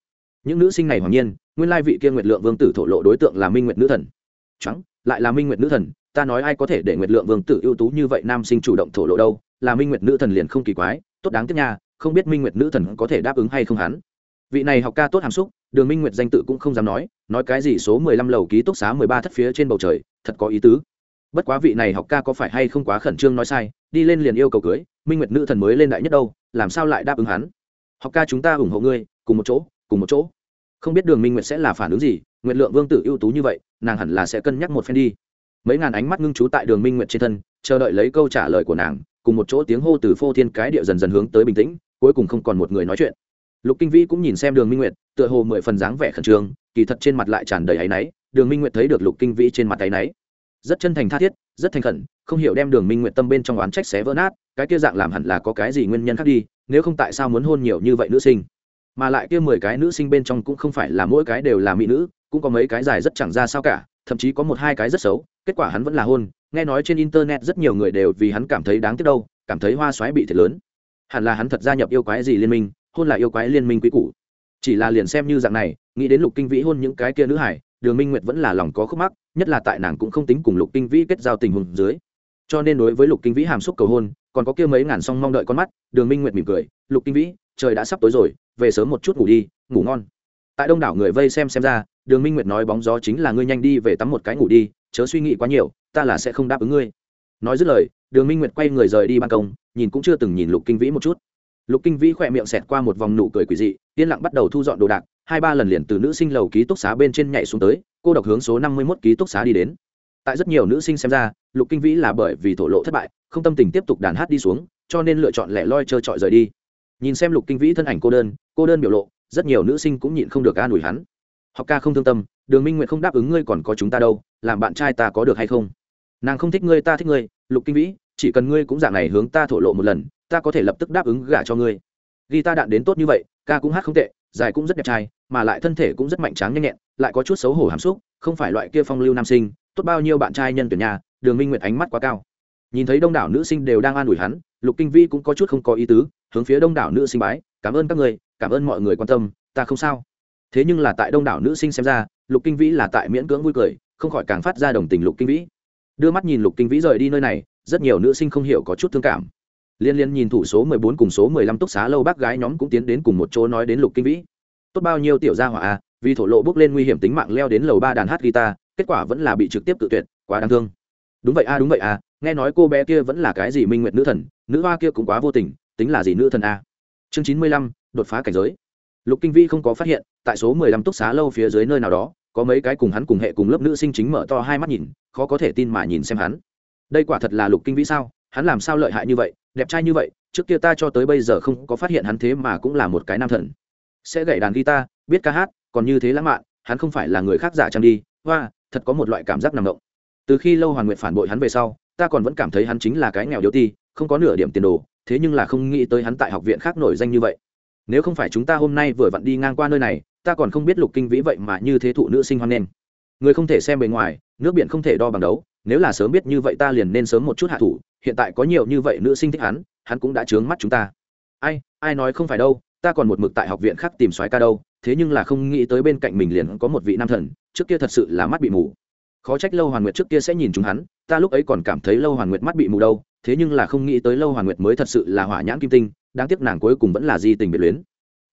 Những nữ sinh này hoàng nhiên, nguyên lai vị kia Nguyệt Lượng Vương tử thổ lộ đối tượng là Minh Nguyệt nữ thần. Trắng, lại là Minh Nguyệt nữ thần, ta nói ai có thể để Nguyệt Lượng Vương tử ưu tú như vậy nam sinh chủ động thổ lộ đâu, là Minh Nguyệt nữ thần liền không kỳ quái, tốt đáng tiếc nha, không biết Minh Nguyệt nữ thần có thể đáp ứng hay không hắn. Vị này học ca tốt hàm xúc, Đường Minh Nguyệt danh tự cũng không dám nói, nói cái gì số mười lăm lầu ký túc xá mười ba thất phía trên bầu trời, thật có ý tứ. Bất quá vị này học ca có phải hay không quá khẩn trương nói sai đi lên liền yêu cầu cưới minh nguyệt nữ thần mới lên đại nhất đâu làm sao lại đáp ứng hắn? Học ca chúng ta ủng hộ ngươi cùng một chỗ cùng một chỗ. Không biết đường minh nguyệt sẽ là phản ứng gì nguyệt lượng vương tử ưu tú như vậy nàng hẳn là sẽ cân nhắc một phen đi mấy ngàn ánh mắt ngưng trú tại đường minh nguyệt trên thân, chờ đợi lấy câu trả lời của nàng, cùng một chỗ tiếng hô từ phô thiên cái địa dần dần hướng tới bình tĩnh, cuối cùng không còn một người nói chuyện. Lục kinh vĩ cũng nhìn xem đường minh nguyệt, tựa hồ mười phần dáng vẻ khẩn trương, kỳ thật trên mặt lại tràn đầy áy náy, đường minh nguyệt thấy được lục kinh vĩ trên mặt áy náy. Rất chân thành tha thiết, rất thành khẩn, không hiểu đem đường minh nguyện tâm bên trong oán trách xé vỡ nát, cái kia dạng làm hẳn là có cái gì nguyên nhân khác đi, nếu không tại sao muốn hôn nhiều như vậy nữ sinh? Mà lại kia mười cái nữ sinh bên trong cũng không phải là mỗi cái đều là mỹ nữ, cũng có mấy cái dài rất chẳng ra sao cả thậm chí có một hai cái rất xấu, kết quả hắn vẫn là hôn. Nghe nói trên internet rất nhiều người đều vì hắn cảm thấy đáng tiếc đâu, cảm thấy hoa xoáy bị thiệt lớn. Hẳn là hắn thật gia nhập yêu quái gì liên minh, hôn là yêu quái liên minh quý cũ chỉ là liền xem như dạng này, nghĩ đến lục kinh vĩ hôn những cái kia nữ hải, đường minh nguyệt vẫn là lòng có khúc mắc, nhất là tại nàng cũng không tính cùng lục kinh vĩ kết giao tình hùng dưới. Cho nên đối với lục kinh vĩ hàm xúc cầu hôn, còn có kia mấy ngàn song mong đợi con mắt, đường minh nguyệt mỉm cười, lục kinh vĩ, trời đã sắp tối rồi, về sớm một chút ngủ đi, ngủ ngon. Tại đông đảo người vây xem xem ra đường minh nguyệt nói bóng gió chính là ngươi nhanh đi về tắm một cái ngủ đi, chớ suy nghĩ quá nhiều, ta là sẽ không đáp ứng ngươi. Nói dứt lời, đường minh nguyệt quay người rời đi ban công, nhìn cũng chưa từng nhìn lục kinh vĩ một chút. Lục kinh vĩ khỏe miệng xẹt qua một vòng nụ cười quỷ dị, yên lặng bắt đầu thu dọn đồ đạc, hai ba lần liền từ nữ sinh lầu ký túc xá bên trên nhảy xuống tới, cô độc hướng số năm mươi mốt ký túc xá đi đến. Tại rất nhiều nữ sinh xem ra, lục kinh vĩ là bởi vì thổ lộ thất bại, không tâm tình tiếp tục đàn hát đi xuống, cho nên lựa chọn lẻ loi trơ trọi rời đi. Nhìn xem lục kinh vĩ thân ảnh cô đơn cô đơn biểu lộ, rất nhiều nữ sinh cũng nhịn không được an ủi hắn học ca không thương tâm, đường minh nguyện không đáp ứng ngươi còn có chúng ta đâu, làm bạn trai ta có được hay không? Nàng không thích ngươi, ta thích ngươi, lục kinh vĩ, chỉ cần ngươi cũng dạng này hướng ta thổ lộ một lần, ta có thể lập tức đáp ứng gả cho ngươi. Ghi ta đạn đến tốt như vậy, ca cũng hát không tệ, dài cũng rất đẹp trai, mà lại thân thể cũng rất mạnh tráng nhanh nhẹn, lại có chút xấu hổ hàm xúc, không phải loại kia phong lưu nam sinh, tốt bao nhiêu bạn trai nhân tuyển nhà, đường minh nguyệt ánh mắt quá cao. Nhìn thấy đông đảo nữ sinh đều đang an ủi hắn, lục kinh vi cũng có chút không có ý tứ, hướng phía đông đảo nữ sinh bái, cảm ơn các người, cảm ơn mọi người quan tâm, ta không sao thế nhưng là tại đông đảo nữ sinh xem ra, lục kinh vĩ là tại miễn cưỡng vui cười, không khỏi càng phát ra đồng tình lục kinh vĩ. Đưa mắt nhìn lục kinh vĩ rời đi nơi này, rất nhiều nữ sinh không hiểu có chút thương cảm. Liên liên nhìn thủ số mười bốn cùng số mười lăm túc xá lâu bác gái nhóm cũng tiến đến cùng một chỗ nói đến lục kinh vĩ. Tốt bao nhiêu tiểu gia hỏa a vì thổ lộ bước lên nguy hiểm tính mạng leo đến lầu ba đàn hát guitar, kết quả vẫn là bị trực tiếp tự tuyệt, quá đáng thương. Đúng vậy a đúng vậy a nghe nói cô bé kia vẫn là cái gì minh nguyện nữ thần, nữ hoa kia cũng quá vô tình, tính là gì nữ thần a chương chín mươi lăm, đột phá cảnh giới lục kinh vi không có phát hiện, tại số mười lăm túc xá lâu phía dưới nơi nào đó, có mấy cái cùng hắn cùng hệ cùng lớp nữ sinh chính mở to hai mắt nhìn, khó có thể tin mà nhìn xem hắn. Đây quả thật là lục kinh vĩ sao? Hắn làm sao lợi hại như vậy, đẹp trai như vậy, trước kia ta cho tới bây giờ không có phát hiện hắn thế mà cũng là một cái nam thần. Sẽ gậy đàn guitar, biết ca hát, còn như thế lãng mạn, hắn không phải là người khác giả trang đi, hoa, thật có một loại cảm giác nằm động. Từ khi lâu hoàn nguyện phản bội hắn về sau, ta còn vẫn cảm thấy hắn chính là cái nghèo điếu ti, không có nửa điểm tiền đồ, thế nhưng là không nghĩ tới hắn tại học viện khác nổi danh như vậy nếu không phải chúng ta hôm nay vừa vặn đi ngang qua nơi này, ta còn không biết lục kinh vĩ vậy mà như thế thụ nữ sinh hoan nghênh. Người không thể xem bề ngoài, nước biển không thể đo bằng đấu, nếu là sớm biết như vậy ta liền nên sớm một chút hạ thủ, hiện tại có nhiều như vậy nữ sinh thích hắn hắn cũng đã trướng mắt chúng ta. Ai ai nói không phải đâu, ta còn một mực tại học viện khác tìm soái ca đâu, thế nhưng là không nghĩ tới bên cạnh mình liền có một vị nam thần, trước kia thật sự là mắt bị mù. Khó trách lâu hoàn nguyệt trước kia sẽ nhìn chúng hắn, ta lúc ấy còn cảm thấy lâu hoàn nguyệt mắt bị mù đâu, thế nhưng là không nghĩ tới lâu hoàn nguyệt mới thật sự là hỏa nhãn kim tinh đáng tiếc nàng cuối cùng vẫn là di tình biệt luyến.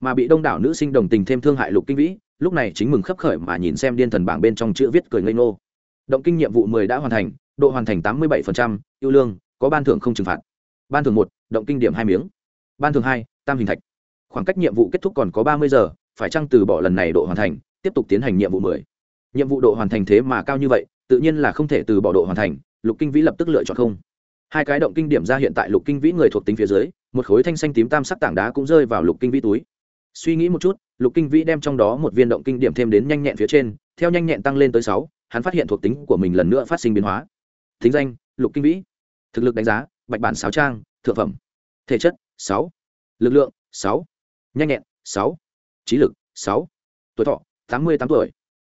Mà bị đông đảo nữ sinh đồng tình thêm thương hại lục kinh vĩ, lúc này chính mừng khấp khởi mà nhìn xem điên thần bảng bên trong chữ viết cười ngây ngô. Động kinh nhiệm vụ mười đã hoàn thành, độ hoàn thành tám mươi bảy ưu lương, có ban thưởng không trừng phạt. Ban thưởng một, động kinh điểm hai miếng. Ban thưởng hai, tam hình thạch. Khoảng cách nhiệm vụ kết thúc còn có ba mươi giờ, phải chăng từ bỏ lần này độ hoàn thành, tiếp tục tiến hành nhiệm vụ mười. Nhiệm vụ độ hoàn thành thế mà cao như vậy, tự nhiên là không thể từ bỏ độ hoàn thành, lục kinh vĩ lập tức lựa chọn không. Hai cái động kinh điểm ra hiện tại lục kinh vĩ người thuộc tính phía dưới một khối thanh xanh tím tam sắc tảng đá cũng rơi vào lục kinh vĩ túi. Suy nghĩ một chút, lục kinh vĩ đem trong đó một viên động kinh điểm thêm đến nhanh nhẹn phía trên, theo nhanh nhẹn tăng lên tới sáu, hắn phát hiện thuộc tính của mình lần nữa phát sinh biến hóa. Thính danh, lục kinh vĩ. Thực lực đánh giá, bạch bản sáu trang, thượng phẩm. Thể chất, sáu. Lực lượng, sáu. Nhanh nhẹn, sáu. Trí lực, sáu. Tuổi thọ, tám mươi tám tuổi.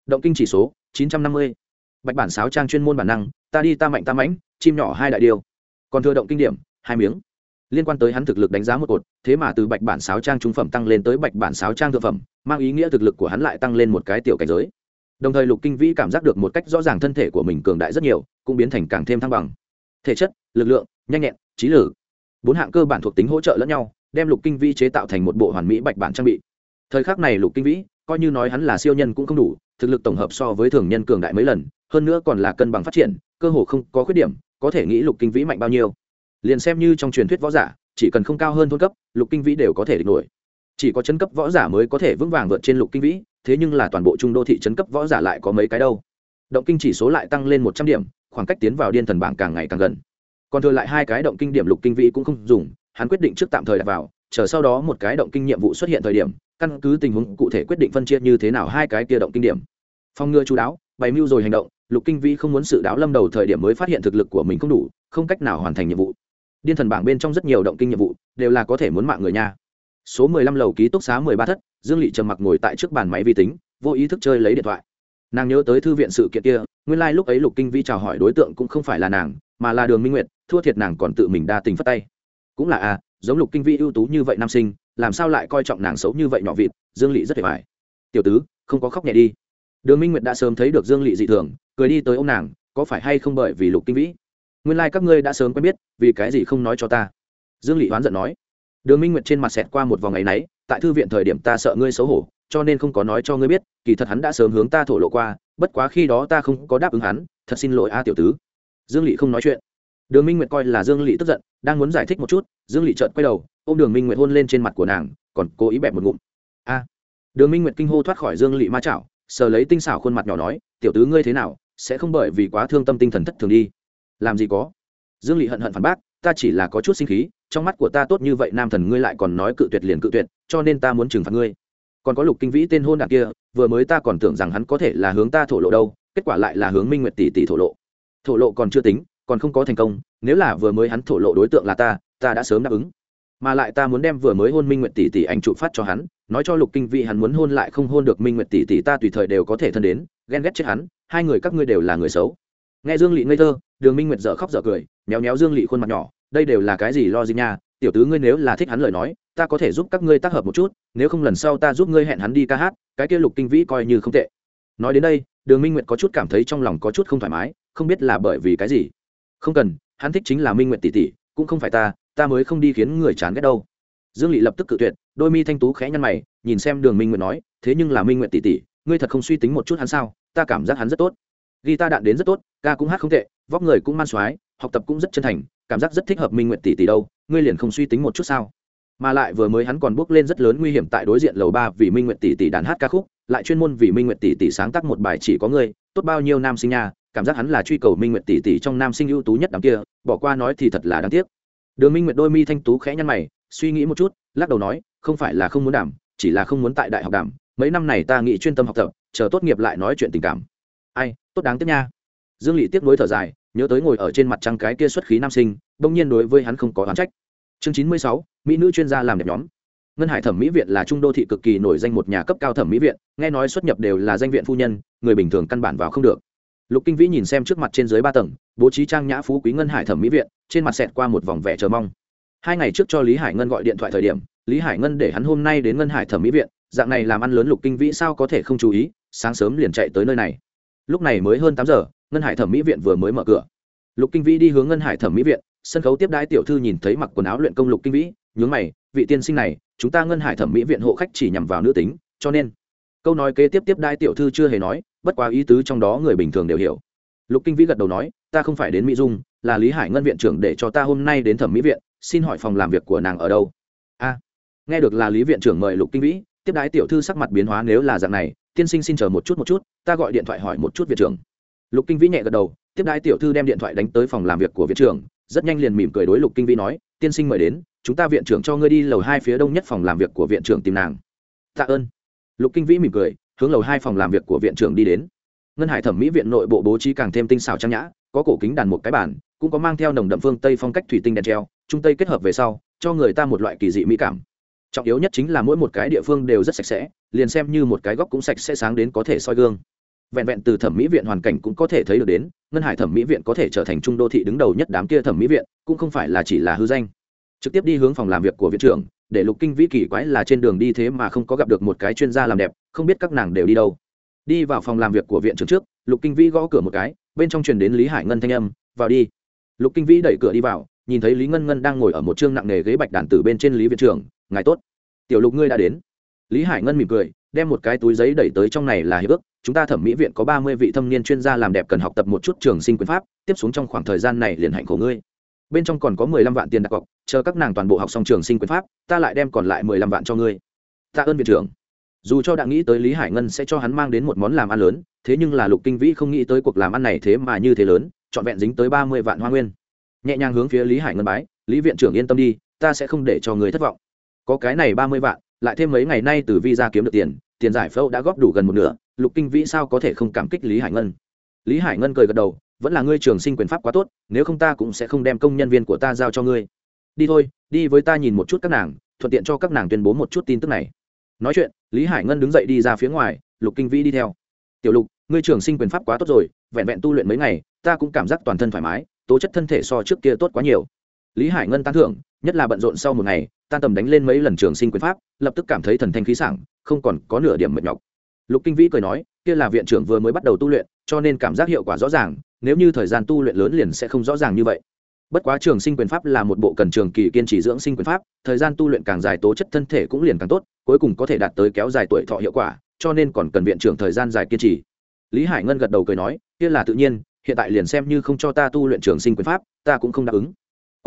Động kinh chỉ số, chín trăm năm mươi. Bạch bản sáu trang chuyên môn bản năng, ta đi ta mạnh ta mãnh, chim nhỏ hai đại điều. Còn thừa động kinh điểm, hai miếng liên quan tới hắn thực lực đánh giá một cột, thế mà từ bạch bản sáu trang trung phẩm tăng lên tới bạch bản sáu trang thượng phẩm, mang ý nghĩa thực lực của hắn lại tăng lên một cái tiểu cảnh giới. Đồng thời lục kinh vĩ cảm giác được một cách rõ ràng thân thể của mình cường đại rất nhiều, cũng biến thành càng thêm thăng bằng. Thể chất, lực lượng, nhanh nhẹn, trí lử bốn hạng cơ bản thuộc tính hỗ trợ lẫn nhau, đem lục kinh vĩ chế tạo thành một bộ hoàn mỹ bạch bản trang bị. Thời khắc này lục kinh vĩ, coi như nói hắn là siêu nhân cũng không đủ, thực lực tổng hợp so với thường nhân cường đại mấy lần, hơn nữa còn là cân bằng phát triển, cơ hồ không có khuyết điểm, có thể nghĩ lục kinh vĩ mạnh bao nhiêu liền xem như trong truyền thuyết võ giả, chỉ cần không cao hơn thôn cấp, lục kinh vĩ đều có thể địch nổi. Chỉ có chân cấp võ giả mới có thể vững vàng vượt trên lục kinh vĩ, thế nhưng là toàn bộ trung đô thị chân cấp võ giả lại có mấy cái đâu. Động kinh chỉ số lại tăng lên một trăm điểm, khoảng cách tiến vào điên thần bảng càng ngày càng gần. Còn thừa lại hai cái động kinh điểm lục kinh vĩ cũng không dùng, hắn quyết định trước tạm thời đặt vào, chờ sau đó một cái động kinh nhiệm vụ xuất hiện thời điểm, căn cứ tình huống cụ thể quyết định phân chia như thế nào hai cái kia động kinh điểm. Phòng ngừa chú đáo, bày mưu rồi hành động, lục kinh vĩ không muốn sự đáo lâm đầu thời điểm mới phát hiện thực lực của mình không đủ, không cách nào hoàn thành nhiệm vụ điên thần bảng bên trong rất nhiều động kinh nhiệm vụ đều là có thể muốn mạng người nha. Số mười lăm lầu ký túc xá mười ba thất dương lị trầm mặc ngồi tại trước bàn máy vi tính vô ý thức chơi lấy điện thoại. Nàng nhớ tới thư viện sự kiện kia nguyên lai、like、lúc ấy lục kinh vĩ chào hỏi đối tượng cũng không phải là nàng mà là đường minh nguyệt thua thiệt nàng còn tự mình đa tình phất tay. Cũng là a à, giống lục kinh vĩ ưu tú như vậy nam sinh làm sao lại coi trọng nàng xấu như vậy nhỏ vịt dương lị rất hề hại. tiểu tứ không có khóc nhẹ đi. Đường minh nguyệt đã sớm thấy được dương lị dị thường cười đi tới ô m nàng có phải hay không bởi vì lục kinh vĩ? Nguyên lai、like、các ngươi đã sớm quen biết, vì cái gì không nói cho ta? Dương lị oán giận nói. Đường minh nguyệt trên mặt xẹt qua một vòng ngày náy, tại thư viện thời điểm ta sợ ngươi xấu hổ, cho nên không có nói cho ngươi biết, kỳ thật hắn đã sớm hướng ta thổ lộ qua, bất quá khi đó ta không có đáp ứng hắn, thật xin lỗi a tiểu tứ. Dương lị không nói chuyện. Đường minh nguyệt coi là dương lị tức giận, đang muốn giải thích một chút, dương lị trợt quay đầu ô m đường minh nguyệt hôn lên trên mặt của nàng, còn cố ý bẹp một ngụm. A. Đường minh nguyệt kinh hô thoát khỏi dương lị ma chảo, sờ lấy tinh xảo khuôn mặt nhỏ nói, tiểu tứ ngươi thế nào, sẽ không bởi vì quá thương tâm tinh thần thất thường đi làm gì có. Dương lị hận hận phản bác, ta chỉ là có chút sinh khí, trong mắt của ta tốt như vậy nam thần ngươi lại còn nói cự tuyệt liền cự tuyệt, cho nên ta muốn trừng phạt ngươi. Còn có lục kinh vĩ tên hôn đạn kia, vừa mới ta còn tưởng rằng hắn có thể là hướng ta thổ lộ đâu, kết quả lại là hướng minh nguyệt tỷ tỷ thổ lộ. Thổ lộ còn chưa tính, còn không có thành công, nếu là vừa mới hắn thổ lộ đối tượng là ta ta đã sớm đáp ứng. Mà lại ta muốn đem vừa mới hôn minh nguyệt tỷ tỷ ảnh trụ phát cho hắn, nói cho lục kinh vĩ hắn muốn hôn lại không hôn được minh nguyệt tỷ tỷ ta tùy thời đều có thể thân đến, ghen ghét chết hắn, hai người các ngươi đều là người xấu. Nghe dương lị ngây thơ đường minh nguyệt dở khóc dở cười, méo méo dương lị khuôn mặt nhỏ, đây đều là cái gì lo gì nha? Tiểu tứ ngươi nếu là thích hắn lời nói, ta có thể giúp các ngươi tác hợp một chút, nếu không lần sau ta giúp ngươi hẹn hắn đi ca hát, cái kia lục kinh vĩ coi như không tệ. Nói đến đây, đường minh nguyệt có chút cảm thấy trong lòng có chút không thoải mái, không biết là bởi vì cái gì. Không cần, hắn thích chính là minh nguyệt tỷ tỷ, cũng không phải ta ta mới không đi khiến người chán ghét đâu. Dương lị lập tức cự tuyệt, đôi mi thanh tú khẽ nhăn mày, nhìn xem đường minh nguyệt nói, thế nhưng là minh nguyệt tỷ tỷ, ngươi thật không suy tính một chút hắn sao, ta cảm giác hắn rất tốt ghi ta đạn đến rất tốt, ca cũng hát không tệ, vóc người cũng man soái học tập cũng rất chân thành, cảm giác rất thích hợp minh nguyệt tỷ tỷ đâu, ngươi liền không suy tính một chút sao? Mà lại vừa mới hắn còn bước lên rất lớn nguy hiểm tại đối diện lầu ba vì minh nguyệt tỷ tỷ đàn hát ca khúc, lại chuyên môn vì minh nguyệt tỷ tỷ sáng tác một bài chỉ có ngươi, tốt bao nhiêu nam sinh nha, cảm giác hắn là truy cầu minh nguyệt tỷ tỷ trong nam sinh ưu tú nhất đám kia, bỏ qua nói thì thật là đáng tiếc. Đường minh nguyệt đôi mi thanh tú khẽ nhăn mày, suy nghĩ một chút, lắc đầu nói, không phải là không muốn đảm, chỉ là không muốn tại đại học đảm, mấy năm này ta nghĩ chuyên tâm học tập, chờ tốt nghiệp lại nói chuyện tình cảm ai, tốt đáng tiếc nha. Dương lỵ tiếc nuối thở dài, nhớ tới ngồi ở trên mặt trăng cái kia xuất khí nam sinh, bỗng nhiên đối với hắn không có oán trách. Chương chín mươi sáu, mỹ nữ chuyên gia làm đẹp nhóm. Ngân hải thẩm mỹ viện là trung đô thị cực kỳ nổi danh một nhà cấp cao thẩm mỹ viện, nghe nói xuất nhập đều là danh viện phu nhân, người bình thường căn bản vào không được. Lục kinh vĩ nhìn xem trước mặt trên dưới ba tầng, bố trí trang nhã phú quý ngân hải thẩm mỹ viện, trên mặt xẹt qua một vòng vẻ chờ mong. Hai ngày trước cho lý hải ngân gọi điện thoại thời điểm, lý hải ngân để hắn hôm nay đến ngân hải thẩm mỹ viện, dạng này làm ăn lớn lục kinh vĩ sao có thể không chú ý, sáng sớm liền chạy tới nơi này lúc này mới hơn tám giờ, ngân hải thẩm mỹ viện vừa mới mở cửa. Lục kinh vĩ đi hướng ngân hải thẩm mỹ viện, sân khấu tiếp đái tiểu thư nhìn thấy mặc quần áo luyện công lục kinh vĩ, nhướng mày, vị tiên sinh này, chúng ta ngân hải thẩm mỹ viện hộ khách chỉ nhằm vào nữ tính, cho nên câu nói kế tiếp tiếp đai tiểu thư chưa hề nói, bất quá ý tứ trong đó người bình thường đều hiểu. Lục kinh vĩ gật đầu nói, ta không phải đến mỹ dung, là lý hải ngân viện trưởng để cho ta hôm nay đến thẩm mỹ viện, xin hỏi phòng làm việc của nàng ở đâu? A. Nghe được là lý viện trưởng mời lục kinh vĩ, tiếp đái tiểu thư sắc mặt biến hóa nếu là dạng này tiên sinh xin chờ một chút một chút, ta gọi điện thoại hỏi một chút viện trưởng lục kinh vĩ nhẹ gật đầu, tiếp đai tiểu thư đem điện thoại đánh tới phòng làm việc của viện trưởng rất nhanh liền mỉm cười đối lục kinh vĩ nói, tiên sinh mời đến, chúng ta viện trưởng cho ngươi đi lầu hai phía đông nhất phòng làm việc của viện trưởng tìm nàng. Tạ ơn. Lục kinh vĩ mỉm cười, hướng lầu hai phòng làm việc của viện trưởng đi đến. Ngân hải thẩm mỹ viện nội bộ bố trí càng thêm tinh xảo trang nhã, có cổ kính đàn một cái bản cũng có mang theo nồng đậm phương tây phong cách thủy tinh đèn treo, trung tây kết hợp về sau, cho người ta một loại kỳ dị mỹ cảm trọng yếu nhất chính là mỗi một cái địa phương đều rất sạch sẽ, liền xem như một cái góc cũng sạch sẽ sáng đến có thể soi gương. Vẹn vẹn từ thẩm mỹ viện hoàn cảnh cũng có thể thấy được đến, ngân hải thẩm mỹ viện có thể trở thành trung đô thị đứng đầu nhất đám kia thẩm mỹ viện, cũng không phải là chỉ là hư danh. Trực tiếp đi hướng phòng làm việc của viện trưởng, để lục kinh vĩ kỳ quái là trên đường đi thế mà không có gặp được một cái chuyên gia làm đẹp, không biết các nàng đều đi đâu. Đi vào phòng làm việc của viện trưởng trước, lục kinh vĩ gõ cửa một cái, bên trong truyền đến lý hải ngân thanh âm, vào đi. Lục kinh vĩ đẩy cửa đi vào, nhìn thấy lý ngân ngân đang ngồi ở một chương nặng nề ghế bạch đàn tử bên trên lý viện trưởng ngài tốt, tiểu lục ngươi đã đến. Lý hải ngân mỉm cười, đem một cái túi giấy đẩy tới trong này là hiệp ước. Chúng ta thẩm mỹ viện có ba mươi vị thâm niên chuyên gia làm đẹp cần học tập một chút trường sinh quyền pháp, tiếp xuống trong khoảng thời gian này liền hạnh khổ ngươi. Bên trong còn có mười lăm vạn tiền đặt cọc, chờ các nàng toàn bộ học xong trường sinh quyền pháp, ta lại đem còn lại mười lăm vạn cho ngươi. Tạ ơn viện trưởng. Dù cho đã nghĩ tới lý hải ngân sẽ cho hắn mang đến một món làm ăn lớn, thế nhưng là lục kinh vĩ không nghĩ tới cuộc làm ăn này thế mà như thế lớn, trọn vẹn dính tới ba mươi vạn hoa nguyên. Nhẹ nhàng hướng phía lý hải ngân bái, lý viện trưởng yên tâm đi, ta sẽ không để cho người thất vọng có cái này ba mươi vạn, lại thêm mấy ngày nay từ visa kiếm được tiền tiền giải phẫu đã góp đủ gần một nửa, lục kinh vĩ sao có thể không cảm kích lý hải ngân? Lý hải ngân cười gật đầu, vẫn là ngươi trường sinh quyền pháp quá tốt, nếu không ta cũng sẽ không đem công nhân viên của ta giao cho ngươi. Đi thôi, đi với ta nhìn một chút các nàng, thuận tiện cho các nàng tuyên bố một chút tin tức này. Nói chuyện, lý hải ngân đứng dậy đi ra phía ngoài, lục kinh vĩ đi theo. Tiểu lục, ngươi trường sinh quyền pháp quá tốt rồi, vẹn vẹn tu luyện mấy ngày, ta cũng cảm giác toàn thân thoải mái, tố chất thân thể so trước kia tốt quá nhiều. Lý hải ngân tán thưởng, nhất là bận rộn sau một ngày tan tầm đánh lên mấy lần trường sinh quyền pháp, lập tức cảm thấy thần thanh khí sảng, không còn có nửa điểm mệt nhọc. Lục kinh vĩ cười nói, kia là viện trưởng vừa mới bắt đầu tu luyện, cho nên cảm giác hiệu quả rõ ràng, nếu như thời gian tu luyện lớn liền sẽ không rõ ràng như vậy. Bất quá trường sinh quyền pháp là một bộ cần trường kỳ kiên trì dưỡng sinh quyền pháp, thời gian tu luyện càng dài tố chất thân thể cũng liền càng tốt, cuối cùng có thể đạt tới kéo dài tuổi thọ hiệu quả, cho nên còn cần viện trưởng thời gian dài kiên trì. Lý hải ngân gật đầu cười nói, kia là tự nhiên, hiện tại liền xem như không cho ta tu luyện trường sinh quyền pháp, ta cũng không đáp ứng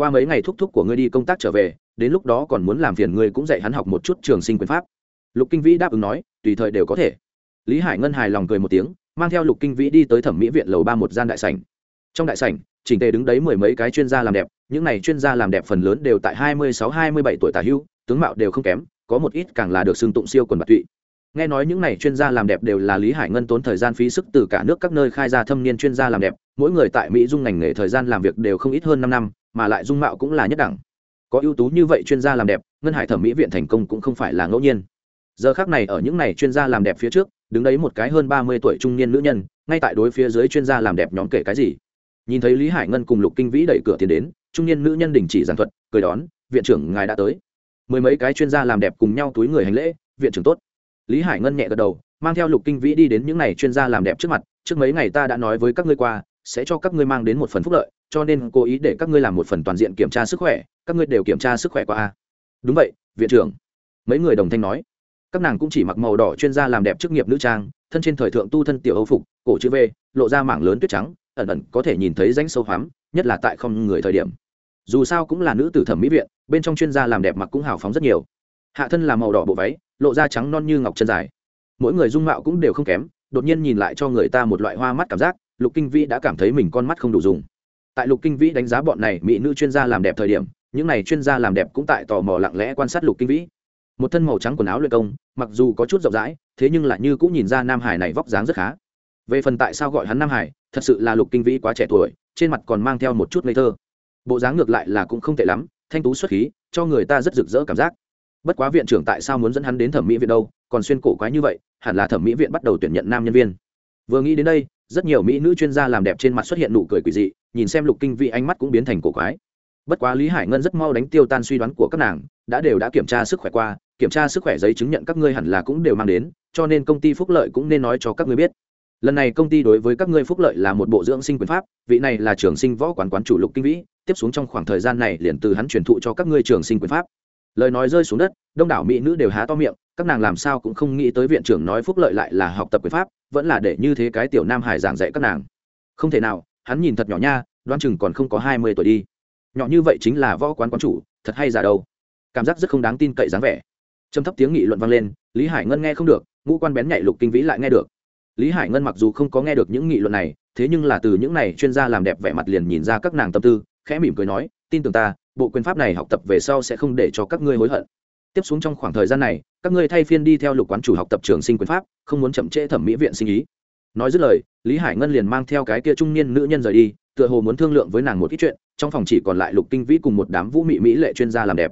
qua mấy ngày thúc thúc của ngươi đi công tác trở về, đến lúc đó còn muốn làm phiền ngươi cũng dạy hắn học một chút trường sinh quyền pháp. Lục kinh vĩ đáp ứng nói, tùy thời đều có thể. Lý hải ngân hài lòng cười một tiếng, mang theo lục kinh vĩ đi tới thẩm mỹ viện lầu ba một gian đại sảnh. Trong đại sảnh, chỉnh tề đứng đấy mười mấy cái chuyên gia làm đẹp, những này chuyên gia làm đẹp phần lớn đều tại hai mươi sáu, hai mươi bảy tuổi tả hưu, tướng mạo đều không kém, có một ít càng là được xưng tụng siêu quần bạc tụy. Nghe nói những này chuyên gia làm đẹp đều là lý hải ngân tốn thời gian phí sức từ cả nước các nơi khai ra thâm niên chuyên gia làm đẹp, mỗi người tại mỹ dung ngành nghề thời gian làm việc đều không ít hơn năm năm mà lại dung mạo cũng là nhất đẳng. Có ưu tú như vậy chuyên gia làm đẹp, ngân hải thẩm mỹ viện thành công cũng không phải là ngẫu nhiên. Giờ khác này ở những này chuyên gia làm đẹp phía trước, đứng đấy một cái hơn ba mươi tuổi trung niên nữ nhân, ngay tại đối phía dưới chuyên gia làm đẹp nhóm kể cái gì? Nhìn thấy lý hải ngân cùng lục kinh vĩ đẩy cửa tiến đến, trung niên nữ nhân đình chỉ giàn thuật, cười đón, viện trưởng, ngài đã tới. Mười mấy cái chuyên gia làm đẹp cùng nhau túi người hành lễ, viện trưởng tốt. Lý hải ngân nhẹ gật đầu, mang theo lục kinh vĩ đi đến những n à y chuyên gia làm đẹp trước mặt, trước mấy ngày ta đã nói với các ngươi qua sẽ cho các ngươi mang đến một phần phúc lợi, cho nên cố ý để các ngươi làm một phần toàn diện kiểm tra sức khỏe, các ngươi đều kiểm tra sức khỏe qua a. Đúng vậy, viện trưởng. Mấy người đồng thanh nói. Các nàng cũng chỉ mặc màu đỏ chuyên gia làm đẹp chức nghiệp nữ trang, thân trên thời thượng tu thân tiểu âu phục, cổ chữ v, lộ ra mảng lớn tuyết trắng, ẩn ẩn có thể nhìn thấy rãnh sâu hoắm, nhất là tại không người thời điểm. Dù sao cũng là nữ tử thẩm mỹ viện, bên trong chuyên gia làm đẹp mặc cũng hào phóng rất nhiều. Hạ thân là màu đỏ bộ váy, lộ ra trắng non như ngọc chân dài. Mỗi người dung mạo cũng đều không kém, đột nhiên nhìn lại cho người ta một loại hoa mắt cảm giác lục kinh vĩ đã cảm thấy mình con mắt không đủ dùng. Tại lục kinh vĩ đánh giá bọn này mỹ nữ chuyên gia làm đẹp thời điểm, những này chuyên gia làm đẹp cũng tại tò mò lặng lẽ quan sát lục kinh vĩ. Một thân màu trắng quần áo luyện công, mặc dù có chút rộng rãi, thế nhưng lại như cũng nhìn ra nam hải này vóc dáng rất khá. Về phần tại sao gọi hắn nam hải, thật sự là lục kinh vĩ quá trẻ tuổi, trên mặt còn mang theo một chút ngây thơ. Bộ dáng ngược lại là cũng không tệ lắm, thanh tú xuất khí, cho người ta rất rực rỡ cảm giác. Bất quá viện trưởng tại sao muốn dẫn hắn đến thẩm mỹ viện đâu, còn xuyên cổ quái như vậy, hẳn là thẩm mỹ viện bắt đầu tuyển nhận nam nhân viên. Vừa nghĩ đến đây rất nhiều mỹ nữ chuyên gia làm đẹp trên mặt xuất hiện nụ cười quỷ dị, nhìn xem lục kinh vĩ ánh mắt cũng biến thành cổ quái. Bất quá lý hải ngân rất mau đánh tiêu tan suy đoán của các nàng, đã đều đã kiểm tra sức khỏe qua, kiểm tra sức khỏe giấy chứng nhận các ngươi hẳn là cũng đều mang đến, cho nên công ty phúc lợi cũng nên nói cho các ngươi biết. Lần này công ty đối với các ngươi phúc lợi là một bộ dưỡng sinh quyền pháp, vị này là trường sinh võ quán quán chủ lục kinh vĩ, tiếp xuống trong khoảng thời gian này liền từ hắn truyền thụ cho các ngươi trường sinh quyền pháp. Lời nói rơi xuống đất, đông đảo mỹ nữ đều há to miệng, các nàng làm sao cũng không nghĩ tới viện trưởng nói phúc lợi lại là học tập quyền pháp vẫn là để như thế cái tiểu nam hải giảng dạy các nàng. Không thể nào, hắn nhìn thật nhỏ nha đoan chừng còn không có hai mươi tuổi đi. Nhỏ như vậy chính là võ quán quán chủ, thật hay giả đâu? Cảm giác rất không đáng tin cậy dáng vẻ. Trầm thấp tiếng nghị luận vang lên, lý hải ngân nghe không được, ngũ quan bén nhạy lục kinh vĩ lại nghe được. Lý hải ngân mặc dù không có nghe được những nghị luận này, thế nhưng là từ những này chuyên gia làm đẹp vẻ mặt liền nhìn ra các nàng tâm tư, khẽ mỉm cười nói, tin tưởng ta, bộ quyền pháp này học tập về sau sẽ không để cho các ngươi hối hận. Tiếp xuống trong khoảng thời gian này các ngươi thay phiên đi theo lục quán chủ học tập trường sinh quyền pháp, không muốn chậm trễ thẩm mỹ viện sinh ý. Nói dứt lời, lý hải ngân liền mang theo cái kia trung niên nữ nhân rời đi, tựa hồ muốn thương lượng với nàng một ít chuyện, trong phòng chỉ còn lại lục kinh vĩ cùng một đám vũ mị mỹ lệ chuyên gia làm đẹp.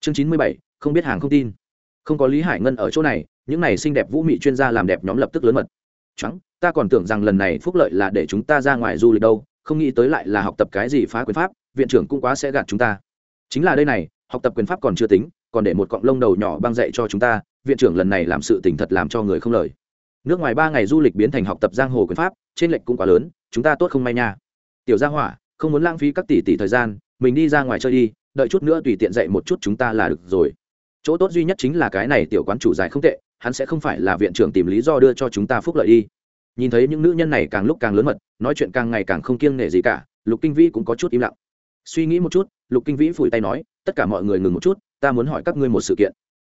Chương chín mươi bảy, không biết hàng không tin. Không có lý hải ngân ở chỗ này, những này xinh đẹp vũ mị chuyên gia làm đẹp nhóm lập tức lớn mật. Trắng ta còn tưởng rằng lần này phúc lợi là để chúng ta ra ngoài du lịch đâu, không nghĩ tới lại là học tập cái gì phá quyền pháp, viện trưởng cũng quá sẽ gạt chúng ta. Chính là đây này, học tập quyền pháp còn chưa tính còn để một cọng lông đầu nhỏ băng dạy cho chúng ta, viện trưởng lần này làm sự tình thật làm cho người không lời. Nước ngoài ba ngày du lịch biến thành học tập giang hồ quyền pháp, trên lệnh cũng quá lớn, chúng ta tốt không may nha. Tiểu gia hỏa, không muốn lãng phí các tỷ tỷ thời gian, mình đi ra ngoài chơi đi, đợi chút nữa tùy tiện dạy một chút chúng ta là được rồi. Chỗ tốt duy nhất chính là cái này tiểu quán chủ dài không tệ, hắn sẽ không phải là viện trưởng tìm lý do đưa cho chúng ta phúc lợi đi. Nhìn thấy những nữ nhân này càng lúc càng lớn mật, nói chuyện càng ngày càng không kiêng nể gì cả, lục kinh vĩ cũng có chút im lặng. Suy nghĩ một chút, lục kinh vĩ phủi tay nói, tất cả mọi người ngừng một chút ta muốn hỏi các ngươi một sự kiện.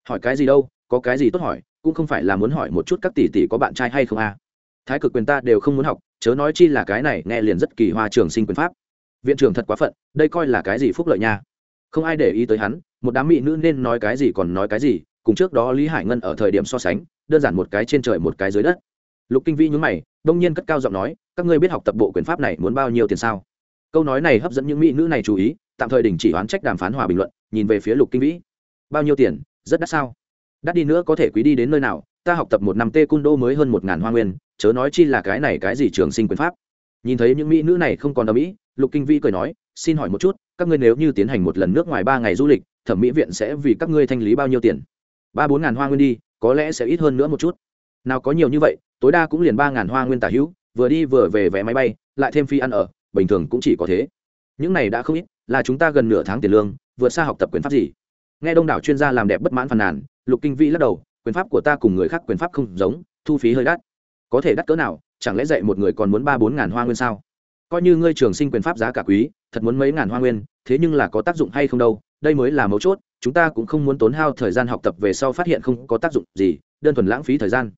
Hỏi cái gì đâu, có cái gì tốt hỏi, cũng không phải là muốn hỏi một chút các tỷ tỷ có bạn trai hay không à. thái cực quyền ta đều không muốn học, chớ nói chi là cái này nghe liền rất kỳ hoa trường sinh quyền pháp. Viện trưởng thật quá phận, đây coi là cái gì phúc lợi nha. Không ai để ý tới hắn, một đám mỹ nữ nên nói cái gì còn nói cái gì, cùng trước đó lý hải ngân ở thời điểm so sánh, đơn giản một cái trên trời một cái dưới đất. Lục kinh vĩ nhúng mày, đông nhiên cất cao giọng nói, các ngươi biết học tập bộ quyền pháp này muốn bao nhiêu tiền sao? Câu nói này hấp dẫn những mỹ nữ này chú ý, tạm thời đình chỉ oán trách đàm phán hòa bình luận nhìn về phía lục kinh vĩ. Bao nhiêu tiền? Rất đắt sao? Đắt đi nữa có thể quý đi đến nơi nào? Ta học tập một năm tê cung đô mới hơn một ngàn hoa nguyên, chớ nói chi là cái này cái gì trường sinh quyền pháp. Nhìn thấy những mỹ nữ này không còn ở mỹ, lục kinh vĩ cười nói, xin hỏi một chút, các ngươi nếu như tiến hành một lần nước ngoài ba ngày du lịch, thẩm mỹ viện sẽ vì các ngươi thanh lý bao nhiêu tiền? Ba bốn ngàn hoa nguyên đi, có lẽ sẽ ít hơn nữa một chút. Nào có nhiều như vậy, tối đa cũng liền ba ngàn hoa nguyên tả hữu, vừa đi vừa về vé máy bay, lại thêm phi ăn ở, bình thường cũng chỉ có thế. Những này đã không ít, là chúng ta gần nửa tháng tiền lương vượt xa học tập quyền pháp gì? Nghe đông đảo chuyên gia làm đẹp bất mãn phàn nàn, lục kinh vĩ lắc đầu, quyền pháp của ta cùng người khác quyền pháp không giống, thu phí hơi đắt. Có thể đắt cỡ nào, chẳng lẽ dạy một người còn muốn ba bốn ngàn hoa nguyên sao? Coi như ngươi trường sinh quyền pháp giá cả quý, thật muốn mấy ngàn hoa nguyên, thế nhưng là có tác dụng hay không đâu, đây mới là mấu chốt, chúng ta cũng không muốn tốn hao thời gian học tập về sau phát hiện không có tác dụng gì, đơn thuần lãng phí thời gian.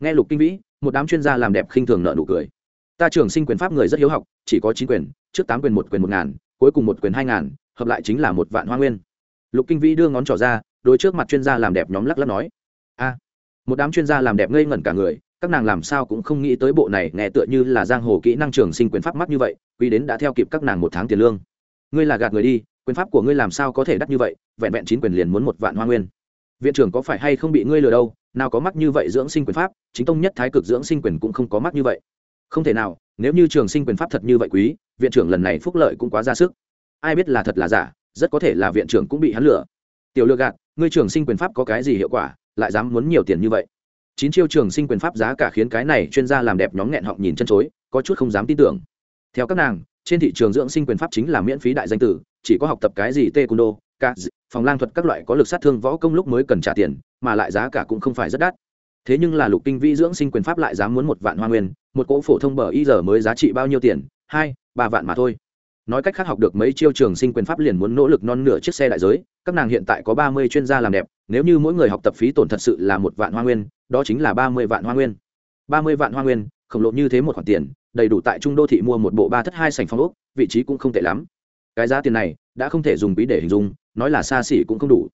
Nghe lục kinh vĩ, một đám chuyên gia làm đẹp khinh thường nợ nụ cười. Ta trường sinh quyền pháp người rất hiếu học, chỉ có chín quyền, trước tám quyền một quyền một ngàn, cuối cùng một quyền hai ngàn hợp lại chính là một vạn hoa nguyên. Lục kinh vĩ đưa ngón trỏ ra đôi trước mặt chuyên gia làm đẹp nhóm lắc lắc nói, a, một đám chuyên gia làm đẹp ngây ngẩn cả người, các nàng làm sao cũng không nghĩ tới bộ này nghe tựa như là giang hồ kỹ năng trường sinh quyền pháp mắt như vậy, quý đến đã theo kịp các nàng một tháng tiền lương. Ngươi là gạt người đi, quyền pháp của ngươi làm sao có thể đắt như vậy, vẹn vẹn chín quyền liền muốn một vạn hoa nguyên. Viện trưởng có phải hay không bị ngươi lừa đâu, nào có mắc như vậy dưỡng sinh quyền pháp, chính tông nhất thái cực dưỡng sinh quyền cũng không có mắc như vậy. Không thể nào, nếu như trường sinh quyền pháp thật như vậy quý, viện trưởng lần này phúc lợi cũng quá ra sức ai biết là thật là giả, rất có thể là viện trưởng cũng bị hắn lừa. Tiểu lừa gạt, ngươi trường sinh quyền pháp có cái gì hiệu quả, lại dám muốn nhiều tiền như vậy? Chín chiêu trường sinh quyền pháp giá cả khiến cái này chuyên gia làm đẹp nhóm nghẹn họng nhìn chân chối, có chút không dám tin tưởng. Theo các nàng, trên thị trường dưỡng sinh quyền pháp chính là miễn phí đại danh tử, chỉ có học tập cái gì tê cung đô ca phòng lang thuật các loại có lực sát thương võ công lúc mới cần trả tiền, mà lại giá cả cũng không phải rất đắt. Thế nhưng là lục kinh vi dưỡng sinh quyền pháp lại dám muốn một vạn hoa nguyên, một cỗ phổ thông bờ y giờ mới giá trị bao nhiêu tiền? Hai, ba vạn mà thôi nói cách khác học được mấy chiêu trường sinh quyền pháp liền muốn nỗ lực non nửa chiếc xe đại giới, các nàng hiện tại có ba mươi chuyên gia làm đẹp, nếu như mỗi người học tập phí tổn thật sự là một vạn hoa nguyên, đó chính là ba mươi vạn hoa nguyên. Ba mươi vạn hoa nguyên, khổng lồ như thế một khoản tiền, đầy đủ tại trung đô thị mua một bộ ba thất hai sành phong ốc, vị trí cũng không tệ lắm. Cái giá tiền này, đã không thể dùng bí để hình dung, nói là xa xỉ cũng không đủ.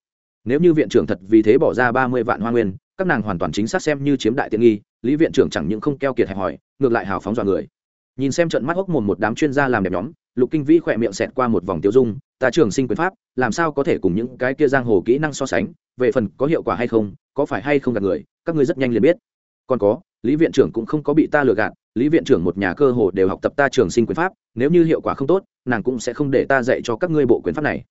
Nếu như viện trưởng thật vì thế bỏ ra ba mươi vạn hoa nguyên, các nàng hoàn toàn chính xác xem như chiếm đại tiện nghi, lý viện trưởng chẳng những không keo kiệt hẹp hòi, ngược lại hào phóng dọa người. Nhìn xem trận mắt hốc mồm một đám chuyên gia làm đẹp nhóm lục kinh vĩ khỏe miệng xẹt qua một vòng tiêu dung, ta trường sinh quyền pháp, làm sao có thể cùng những cái kia giang hồ kỹ năng so sánh? Về phần có hiệu quả hay không, có phải hay không gạt người, các ngươi rất nhanh liền biết. Còn có, lý viện trưởng cũng không có bị ta lừa gạt, lý viện trưởng một nhà cơ hồ đều học tập ta trường sinh quyền pháp, nếu như hiệu quả không tốt, nàng cũng sẽ không để ta dạy cho các ngươi bộ quyền pháp này.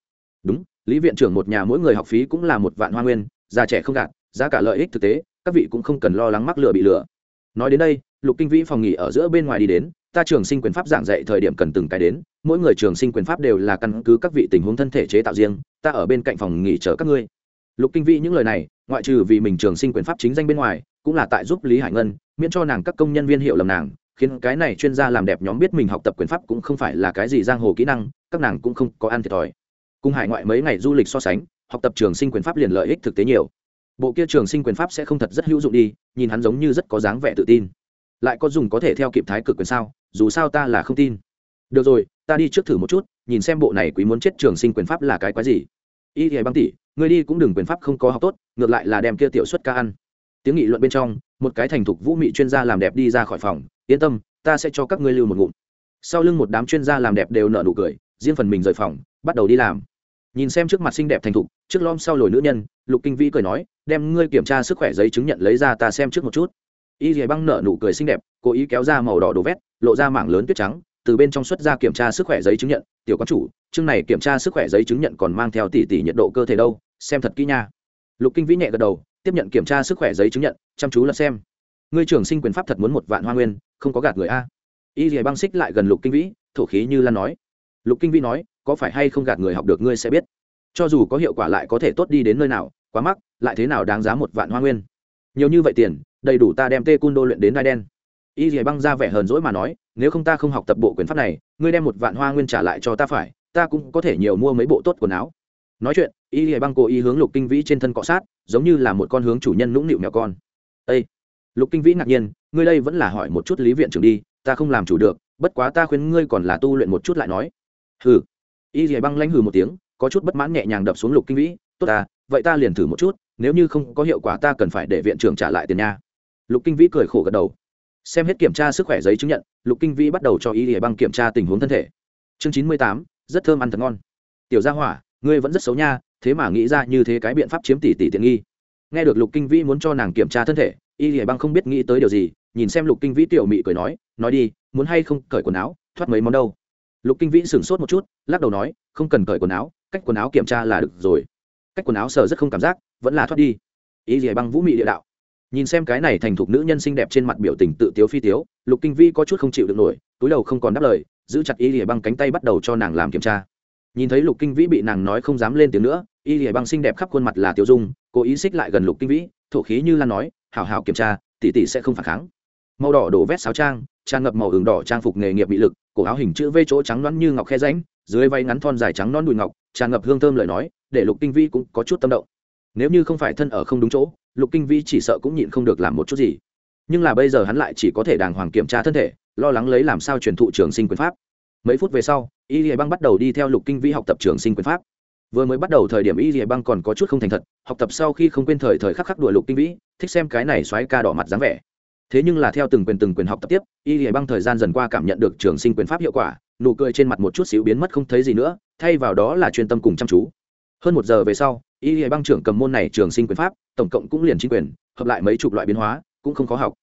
Đúng, lý viện trưởng một nhà mỗi người học phí cũng là một vạn hoa nguyên, già trẻ không gạt, giá cả lợi ích thực tế, các vị cũng không cần lo lắng mắc lừa bị lừa. Nói đến đây, lục kinh vĩ phòng nghỉ ở giữa bên ngoài đi đến ta trường sinh quyền pháp giảng dạy thời điểm cần từng cái đến, mỗi người trường sinh quyền pháp đều là căn cứ các vị tình huống thân thể chế tạo riêng, ta ở bên cạnh phòng nghỉ chờ các ngươi. Lục kinh vĩ những lời này, ngoại trừ vì mình trường sinh quyền pháp chính danh bên ngoài, cũng là tại giúp lý hải ngân, miễn cho nàng các công nhân viên hiệu lầm nàng, khiến cái này chuyên gia làm đẹp nhóm biết mình học tập quyền pháp cũng không phải là cái gì giang hồ kỹ năng, các nàng cũng không có ăn thiệt thòi. Cùng hải ngoại mấy ngày du lịch so sánh, học tập trường sinh quyền pháp liền lợi ích thực tế nhiều. Bộ kia trường sinh quyền pháp sẽ không thật rất hữu dụng đi, nhìn hắn giống như rất có dáng vẻ tự tin lại có dùng có thể theo kịp thái cực quyền sao? Dù sao ta là không tin. Được rồi, ta đi trước thử một chút, nhìn xem bộ này quý muốn chết trường sinh quyền pháp là cái quái gì. Y thì băng tỷ, người đi cũng đừng quyền pháp không có học tốt, ngược lại là đem kia tiểu xuất ca ăn. Tiếng nghị luận bên trong, một cái thành thục vũ mị chuyên gia làm đẹp đi ra khỏi phòng, yên tâm, ta sẽ cho các ngươi lưu một ngụm. Sau lưng một đám chuyên gia làm đẹp đều nở nụ cười, riêng phần mình rời phòng, bắt đầu đi làm. Nhìn xem trước mặt xinh đẹp thành thục, trước lom sau lồi nữ nhân, lục kinh vĩ cười nói, đem ngươi kiểm tra sức khỏe giấy chứng nhận lấy ra ta xem trước một chút y dì băng nở nụ cười xinh đẹp, cố ý kéo ra màu đỏ đồ vét, lộ ra mảng lớn tuyết trắng, từ bên trong xuất ra kiểm tra sức khỏe giấy chứng nhận, tiểu quán chủ, chương này kiểm tra sức khỏe giấy chứng nhận còn mang theo tỷ tỷ nhiệt độ cơ thể đâu, xem thật kỹ nha. Lục kinh vĩ nhẹ gật đầu, tiếp nhận kiểm tra sức khỏe giấy chứng nhận, chăm chú là xem. Ngươi trưởng sinh quyền pháp thật muốn một vạn hoa nguyên, không có gạt người a? Y dì băng xích lại gần lục kinh vĩ, thổ khí như lan nói. Lục kinh vĩ nói, có phải hay không gạt người học được ngươi sẽ biết. Cho dù có hiệu quả lại có thể tốt đi đến nơi nào, quá mắc, lại thế nào đáng giá một vạn hoa nguyên? Nhiều như vậy tiền đầy đủ ta đem tê cun đô luyện đến đai đen. Y dì băng ra vẻ hờn dỗi mà nói, nếu không ta không học tập bộ quyền pháp này, ngươi đem một vạn hoa nguyên trả lại cho ta phải, ta cũng có thể nhiều mua mấy bộ tốt quần áo. Nói chuyện, y dì băng cố ý hướng lục kinh vĩ trên thân cọ sát, giống như là một con hướng chủ nhân nũng nịu mèo con. Ây lục kinh vĩ ngạc nhiên, ngươi đây vẫn là hỏi một chút lý viện trưởng đi, ta không làm chủ được, bất quá ta khuyên ngươi còn là tu luyện một chút lại nói. Hừ! Y dì băng lanh hừ một tiếng, có chút bất mãn nhẹ nhàng đập xuống lục kinh vĩ, tốt ta, vậy ta liền thử một chút, nếu như không có hiệu quả ta cần phải để viện trưởng trả lại tiền nha lục kinh vĩ cười khổ gật đầu. Xem hết kiểm tra sức khỏe giấy chứng nhận, lục kinh vĩ bắt đầu cho y dì băng kiểm tra tình huống thân thể. Chương chín mươi tám, rất thơm ăn thật ngon. Tiểu gia hỏa, ngươi vẫn rất xấu nha, thế mà nghĩ ra như thế cái biện pháp chiếm tỷ tỷ tiện nghi. Nghe được lục kinh vĩ muốn cho nàng kiểm tra thân thể, y dì băng không biết nghĩ tới điều gì, nhìn xem lục kinh vĩ tiểu mị cười nói nói đi, muốn hay không cởi quần áo, thoát mấy món đâu? Lục kinh vĩ sửng sốt một chút, lắc đầu nói, không cần cởi quần áo, cách quần áo kiểm tra là được rồi. Cách quần áo sờ rất không cảm giác, vẫn là thoát đi. Y gì băng vũ mị địa đạo nhìn xem cái này thành thục nữ nhân xinh đẹp trên mặt biểu tình tự tiếu phi tiếu, lục kinh vi có chút không chịu được nổi, túi đầu không còn đáp lời, giữ chặt y lìa băng cánh tay bắt đầu cho nàng làm kiểm tra. Nhìn thấy lục kinh vĩ bị nàng nói không dám lên tiếng nữa, y lìa băng xinh đẹp khắp khuôn mặt là tiêu dung, cố ý xích lại gần lục kinh vĩ thổ khí như lan nói hào hào kiểm tra, tỷ tỷ sẽ không phản kháng. Màu đỏ đổ vét sáo trang tràn ngập màu hừng đỏ trang phục nghề nghiệp bị lực, cổ áo hình chữ v chỗ trắng loãng như ngọc khe ránh dưới váy ngắn thon dài trắng non đùi ngọc tràn ngập hương thơm lời nói, để lục kinh vĩ cũng có chút tâm động nếu như không phải thân ở không đúng chỗ, lục kinh vi chỉ sợ cũng nhịn không được làm một chút gì. Nhưng là bây giờ hắn lại chỉ có thể đàng hoàng kiểm tra thân thể, lo lắng lấy làm sao truyền thụ trường sinh quyền pháp. Mấy phút về sau, y lìa băng bắt đầu đi theo lục kinh vi học tập trường sinh quyền pháp. Vừa mới bắt đầu thời điểm y lìa băng còn có chút không thành thật, học tập sau khi không quên thời thời khắc khắc đuổi lục kinh vĩ, thích xem cái này xoáy ca đỏ mặt dáng vẻ. Thế nhưng là theo từng quyền từng quyền học tập tiếp, y lìa băng thời gian dần qua cảm nhận được trường sinh quyền pháp hiệu quả, nụ cười trên mặt một chút xíu biến mất không thấy gì nữa, thay vào đó là chuyên tâm cùng chăm chú. Hơn một giờ về sau y lìa băng trưởng cầm môn này trường sinh quyền pháp, tổng cộng cũng liền chính quyền, hợp lại mấy chục loại biến hóa, cũng không khó học.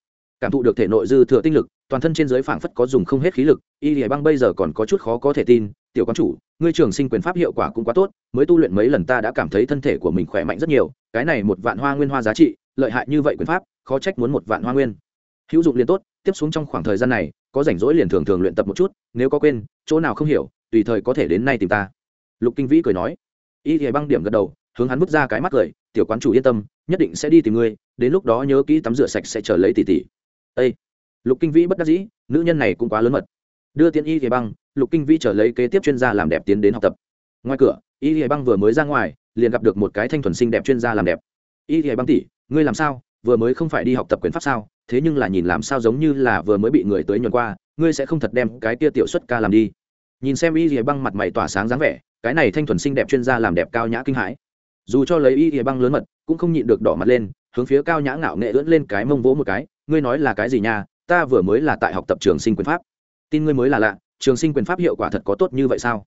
Cảm thụ được thể nội dư thừa tinh lực, toàn thân trên giới phảng phất có dùng không hết khí lực, y lìa băng bây giờ còn có chút khó có thể tin, tiểu quan chủ, ngươi trường sinh quyền pháp hiệu quả cũng quá tốt, mới tu luyện mấy lần ta đã cảm thấy thân thể của mình khỏe mạnh rất nhiều, cái này một vạn hoa nguyên hoa giá trị, lợi hại như vậy quyền pháp, khó trách muốn một vạn hoa nguyên. Hữu dụng liền tốt, tiếp xuống trong khoảng thời gian này, có rảnh rỗi liền thường thường luyện tập một chút, nếu có quên, chỗ nào không hiểu, tùy thời có thể đến nay tìm ta. Lục kinh vĩ cười nói. Y thì băng điểm gật đầu hướng hắn vứt ra cái mắt cười, tiểu quán chủ yên tâm, nhất định sẽ đi tìm ngươi, đến lúc đó nhớ kỹ tắm rửa sạch sẽ trở lấy tỷ tỷ. Ây lục kinh vĩ bất đắc dĩ, nữ nhân này cũng quá lớn mật. Đưa tiến y thì băng, lục kinh vĩ trở lấy kế tiếp chuyên gia làm đẹp tiến đến học tập. Ngoài cửa, y thì băng vừa mới ra ngoài, liền gặp được một cái thanh thuần sinh đẹp chuyên gia làm đẹp. Y thì băng tỷ, ngươi làm sao? Vừa mới không phải đi học tập quyền pháp sao? Thế nhưng là nhìn làm sao giống như là vừa mới bị người tới nhuần qua, ngươi sẽ không thật đem cái tia tiểu xuất ca làm đi. Nhìn xem y thì băng mặt mày tỏa sáng dáng vẻ, cái này thanh thuần xinh đẹp chuyên gia làm đẹp cao nhã kinh hãi dù cho lấy y ỉa băng lớn mật, cũng không nhịn được đỏ mặt lên, hướng phía cao nhã ngạo nghệ ưỡn lên cái mông vỗ một cái, ngươi nói là cái gì nha? Ta vừa mới là tại học tập trường sinh quyền pháp. Tin ngươi mới là lạ, trường sinh quyền pháp hiệu quả thật có tốt như vậy sao?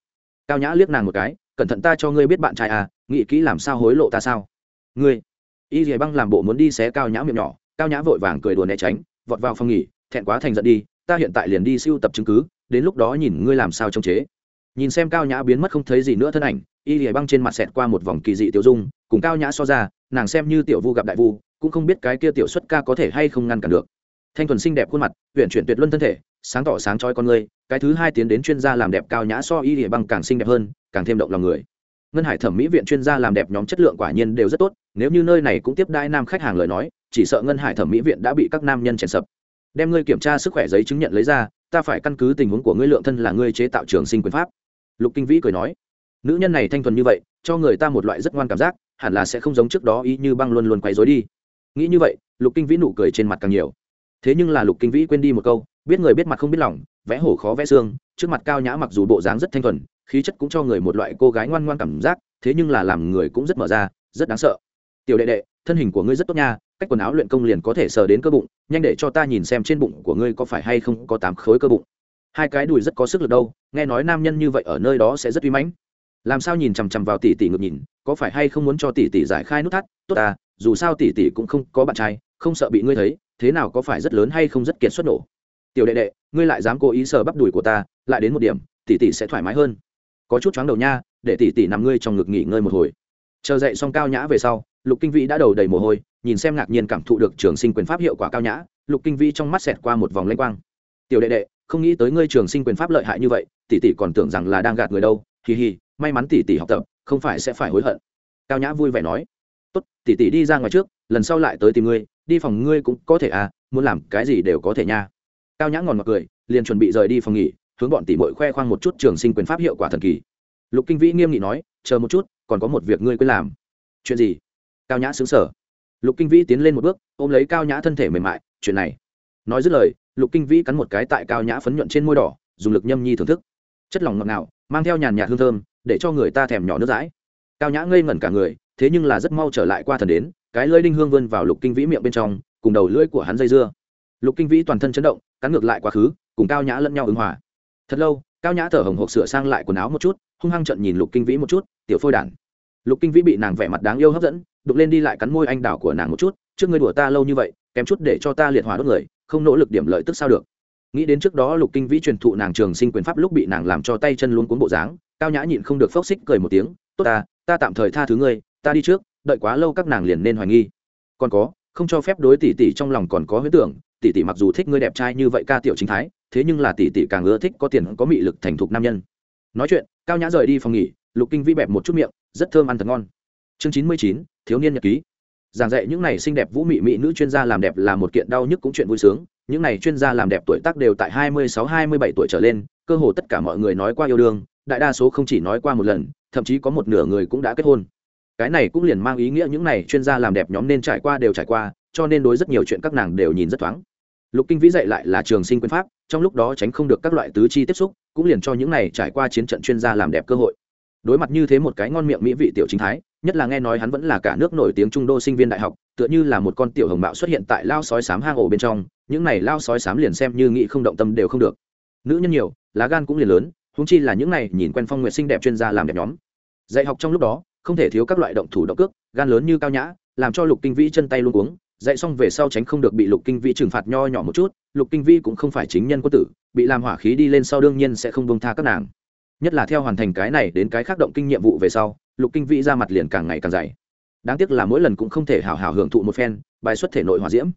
Cao nhã liếc nàng một cái, cẩn thận ta cho ngươi biết bạn trai à nghĩ kỹ làm sao hối lộ ta sao? Ngươi? Y dìa băng làm bộ muốn đi xé cao nhã miệng nhỏ, cao nhã vội vàng cười đùa né tránh, vọt vào phòng nghỉ, thẹn quá thành giận đi, ta hiện tại liền đi siêu tập chứng cứ, đến lúc đó nhìn ngươi làm sao chống chế. Nhìn xem cao nhã biến mất không thấy gì nữa thân ảnh y lìa băng trên mặt xẹt qua một vòng kỳ dị tiểu dung, cùng cao nhã so ra, nàng xem như tiểu vu gặp đại vu, cũng không biết cái kia tiểu xuất ca có thể hay không ngăn cản được. Thanh thuần xinh đẹp khuôn mặt huyện chuyển tuyệt luân thân thể, sáng tỏ sáng trói con người, cái thứ hai tiến đến chuyên gia làm đẹp cao nhã so y lìa băng càng xinh đẹp hơn, càng thêm động lòng người. Ngân hải thẩm mỹ viện chuyên gia làm đẹp nhóm chất lượng quả nhiên đều rất tốt, nếu như nơi này cũng tiếp đai nam khách hàng lời nói, chỉ sợ ngân hải thẩm mỹ viện đã bị các nam nhân chèn sập. Đem ngươi kiểm tra sức khỏe giấy chứng nhận lấy ra, ta phải căn cứ tình huống của ngươi lượng thân là ngươi chế tạo trường sinh quyền pháp. Lục kinh vĩ cười nói nữ nhân này thanh thuần như vậy, cho người ta một loại rất ngoan cảm giác, hẳn là sẽ không giống trước đó ý như băng luôn luôn quấy dối đi. Nghĩ như vậy, lục kinh vĩ nụ cười trên mặt càng nhiều. Thế nhưng là lục kinh vĩ quên đi một câu, biết người biết mặt không biết lòng, vẽ hổ khó vẽ xương, trước mặt cao nhã mặc dù bộ dáng rất thanh thuần, khí chất cũng cho người một loại cô gái ngoan ngoan cảm giác, thế nhưng là làm người cũng rất mở ra, rất đáng sợ. Tiểu đệ đệ, thân hình của ngươi rất tốt nha, cách quần áo luyện công liền có thể sờ đến cơ bụng, nhanh để cho ta nhìn xem trên bụng của ngươi có phải hay không có tám khối cơ bụng. Hai cái đùi rất có sức lực đâu, nghe nói nam nhân như vậy ở nơi đó sẽ rất uy mãnh làm sao nhìn chằm chằm vào tỷ tỷ ngược nhìn, có phải hay không muốn cho tỷ tỷ giải khai nút thắt? Tốt à dù sao tỷ tỷ cũng không có bạn trai, không sợ bị ngươi thấy, thế nào có phải rất lớn hay không rất kiệt xuất nổ? Tiểu đệ đệ, ngươi lại dám cố ý sờ bắp đùi của ta, lại đến một điểm, tỷ tỷ sẽ thoải mái hơn. Có chút chóng đầu nha, để tỷ tỷ nằm ngươi trong ngực nghỉ ngơi một hồi. Chờ dậy xong cao nhã về sau, lục kinh vĩ đã đầu đầy mồ hôi, nhìn xem ngạc nhiên cảm thụ được trường sinh quyền pháp hiệu quả cao nhã, lục kinh vĩ trong mắt xẹt qua một vòng lanh quang. Tiểu đệ đệ, không nghĩ tới ngươi trường sinh quyền pháp lợi hại như vậy, tỷ tỷ còn tưởng rằng là đang gạt người đâu, hì hì may mắn tỷ tỷ học tập, không phải sẽ phải hối hận. Cao nhã vui vẻ nói. Tốt tỷ tỷ đi ra ngoài trước, lần sau lại tới tìm ngươi, đi phòng ngươi cũng có thể à muốn làm cái gì đều có thể nha. Cao nhã ngòn mặc cười, liền chuẩn bị rời đi phòng nghỉ, hướng bọn tỷ bội khoe khoang một chút trường sinh quyền pháp hiệu quả thần kỳ. Lục kinh vĩ nghiêm nghị nói, chờ một chút, còn có một việc ngươi quên làm. Chuyện gì? Cao nhã xứng sở lục kinh vĩ tiến lên một bước, ôm lấy cao nhã thân thể mềm mại, chuyện này. Nói dứt lời, lục kinh vĩ cắn một cái tại cao nhã phấn nhuận trên môi đỏ, dùng lực nhâm nhi thưởng thức. Chất lỏng ngọt ngào, mang theo nhàn nhạt hương thơm để cho người ta thèm nhỏ nước dãi. Cao nhã ngây ngẩn cả người, thế nhưng là rất mau trở lại qua thần đến, cái lưỡi đinh hương vươn vào lục kinh vĩ miệng bên trong, cùng đầu lưỡi của hắn dây dưa. Lục kinh vĩ toàn thân chấn động, cắn ngược lại quá khứ, cùng cao nhã lẫn nhau ứng hòa. Thật lâu, cao nhã thở hồng hộc sửa sang lại quần áo một chút, hung hăng trận nhìn lục kinh vĩ một chút, tiểu phôi đản. Lục kinh vĩ bị nàng vẻ mặt đáng yêu hấp dẫn, đục lên đi lại cắn môi anh đào của nàng một chút, trước ngươi đùa ta lâu như vậy, kém chút để cho ta liệt hỏa đốt người, không nỗ lực điểm lợi tức sao được. Nghĩ đến trước đó lục kinh vĩ truyền thụ nàng trường sinh quyền pháp lúc bị nàng làm cho tay chân luôn cuốn bộ dáng cao nhã nhịn không được phốc xích cười một tiếng, tốt ta ta tạm thời tha thứ ngươi, ta đi trước, đợi quá lâu các nàng liền nên hoài nghi. Còn có, không cho phép đối tỷ tỷ trong lòng còn có huyết tưởng, tỷ tỷ mặc dù thích ngươi đẹp trai như vậy ca tiểu chính thái, thế nhưng là tỷ tỷ càng ưa thích có tiền, có mị lực thành thục nam nhân. Nói chuyện, cao nhã rời đi phòng nghỉ, lục kinh vĩ bẹp một chút miệng, rất thơm ăn thật ngon. Chương chín mươi chín, thiếu niên nhật ký. Giảng dạy những này xinh đẹp vũ mị mỹ nữ chuyên gia làm đẹp là một kiện đau nhức cũng chuyện vui sướng, những này chuyên gia làm đẹp tuổi tác đều tại hai mươi sáu, hai mươi bảy tuổi trở lên, cơ hồ tất cả mọi người nói qua yêu đương đại đa số không chỉ nói qua một lần, thậm chí có một nửa người cũng đã kết hôn. Cái này cũng liền mang ý nghĩa những này chuyên gia làm đẹp nhóm nên trải qua đều trải qua, cho nên đối rất nhiều chuyện các nàng đều nhìn rất thoáng. Lục kinh vĩ dạy lại là trường sinh quyền pháp, trong lúc đó tránh không được các loại tứ chi tiếp xúc, cũng liền cho những này trải qua chiến trận chuyên gia làm đẹp cơ hội. Đối mặt như thế một cái ngon miệng mỹ vị tiểu chính thái, nhất là nghe nói hắn vẫn là cả nước nổi tiếng trung đô sinh viên đại học, tựa như là một con tiểu hồng mạo xuất hiện tại lao sói sám hang ổ bên trong, những này lao sói sám liền xem như nghĩ không động tâm đều không được. Nữ nhân nhiều, lá gan cũng liền lớn húng chi là những này, nhìn quen phong nguyện xinh đẹp chuyên gia làm đẹp nhóm. Dạy học trong lúc đó, không thể thiếu các loại động thủ động cước, gan lớn như cao nhã, làm cho lục kinh vĩ chân tay luôn uống dạy xong về sau tránh không được bị lục kinh vĩ trừng phạt nho nhỏ một chút, lục kinh vĩ cũng không phải chính nhân quân tử, bị làm hỏa khí đi lên sau đương nhiên sẽ không bông tha các nàng. Nhất là theo hoàn thành cái này đến cái khác động kinh nhiệm vụ về sau, lục kinh vĩ ra mặt liền càng ngày càng dày. Đáng tiếc là mỗi lần cũng không thể hào hào hưởng thụ một phen, bài xuất thể nội hòa diễm.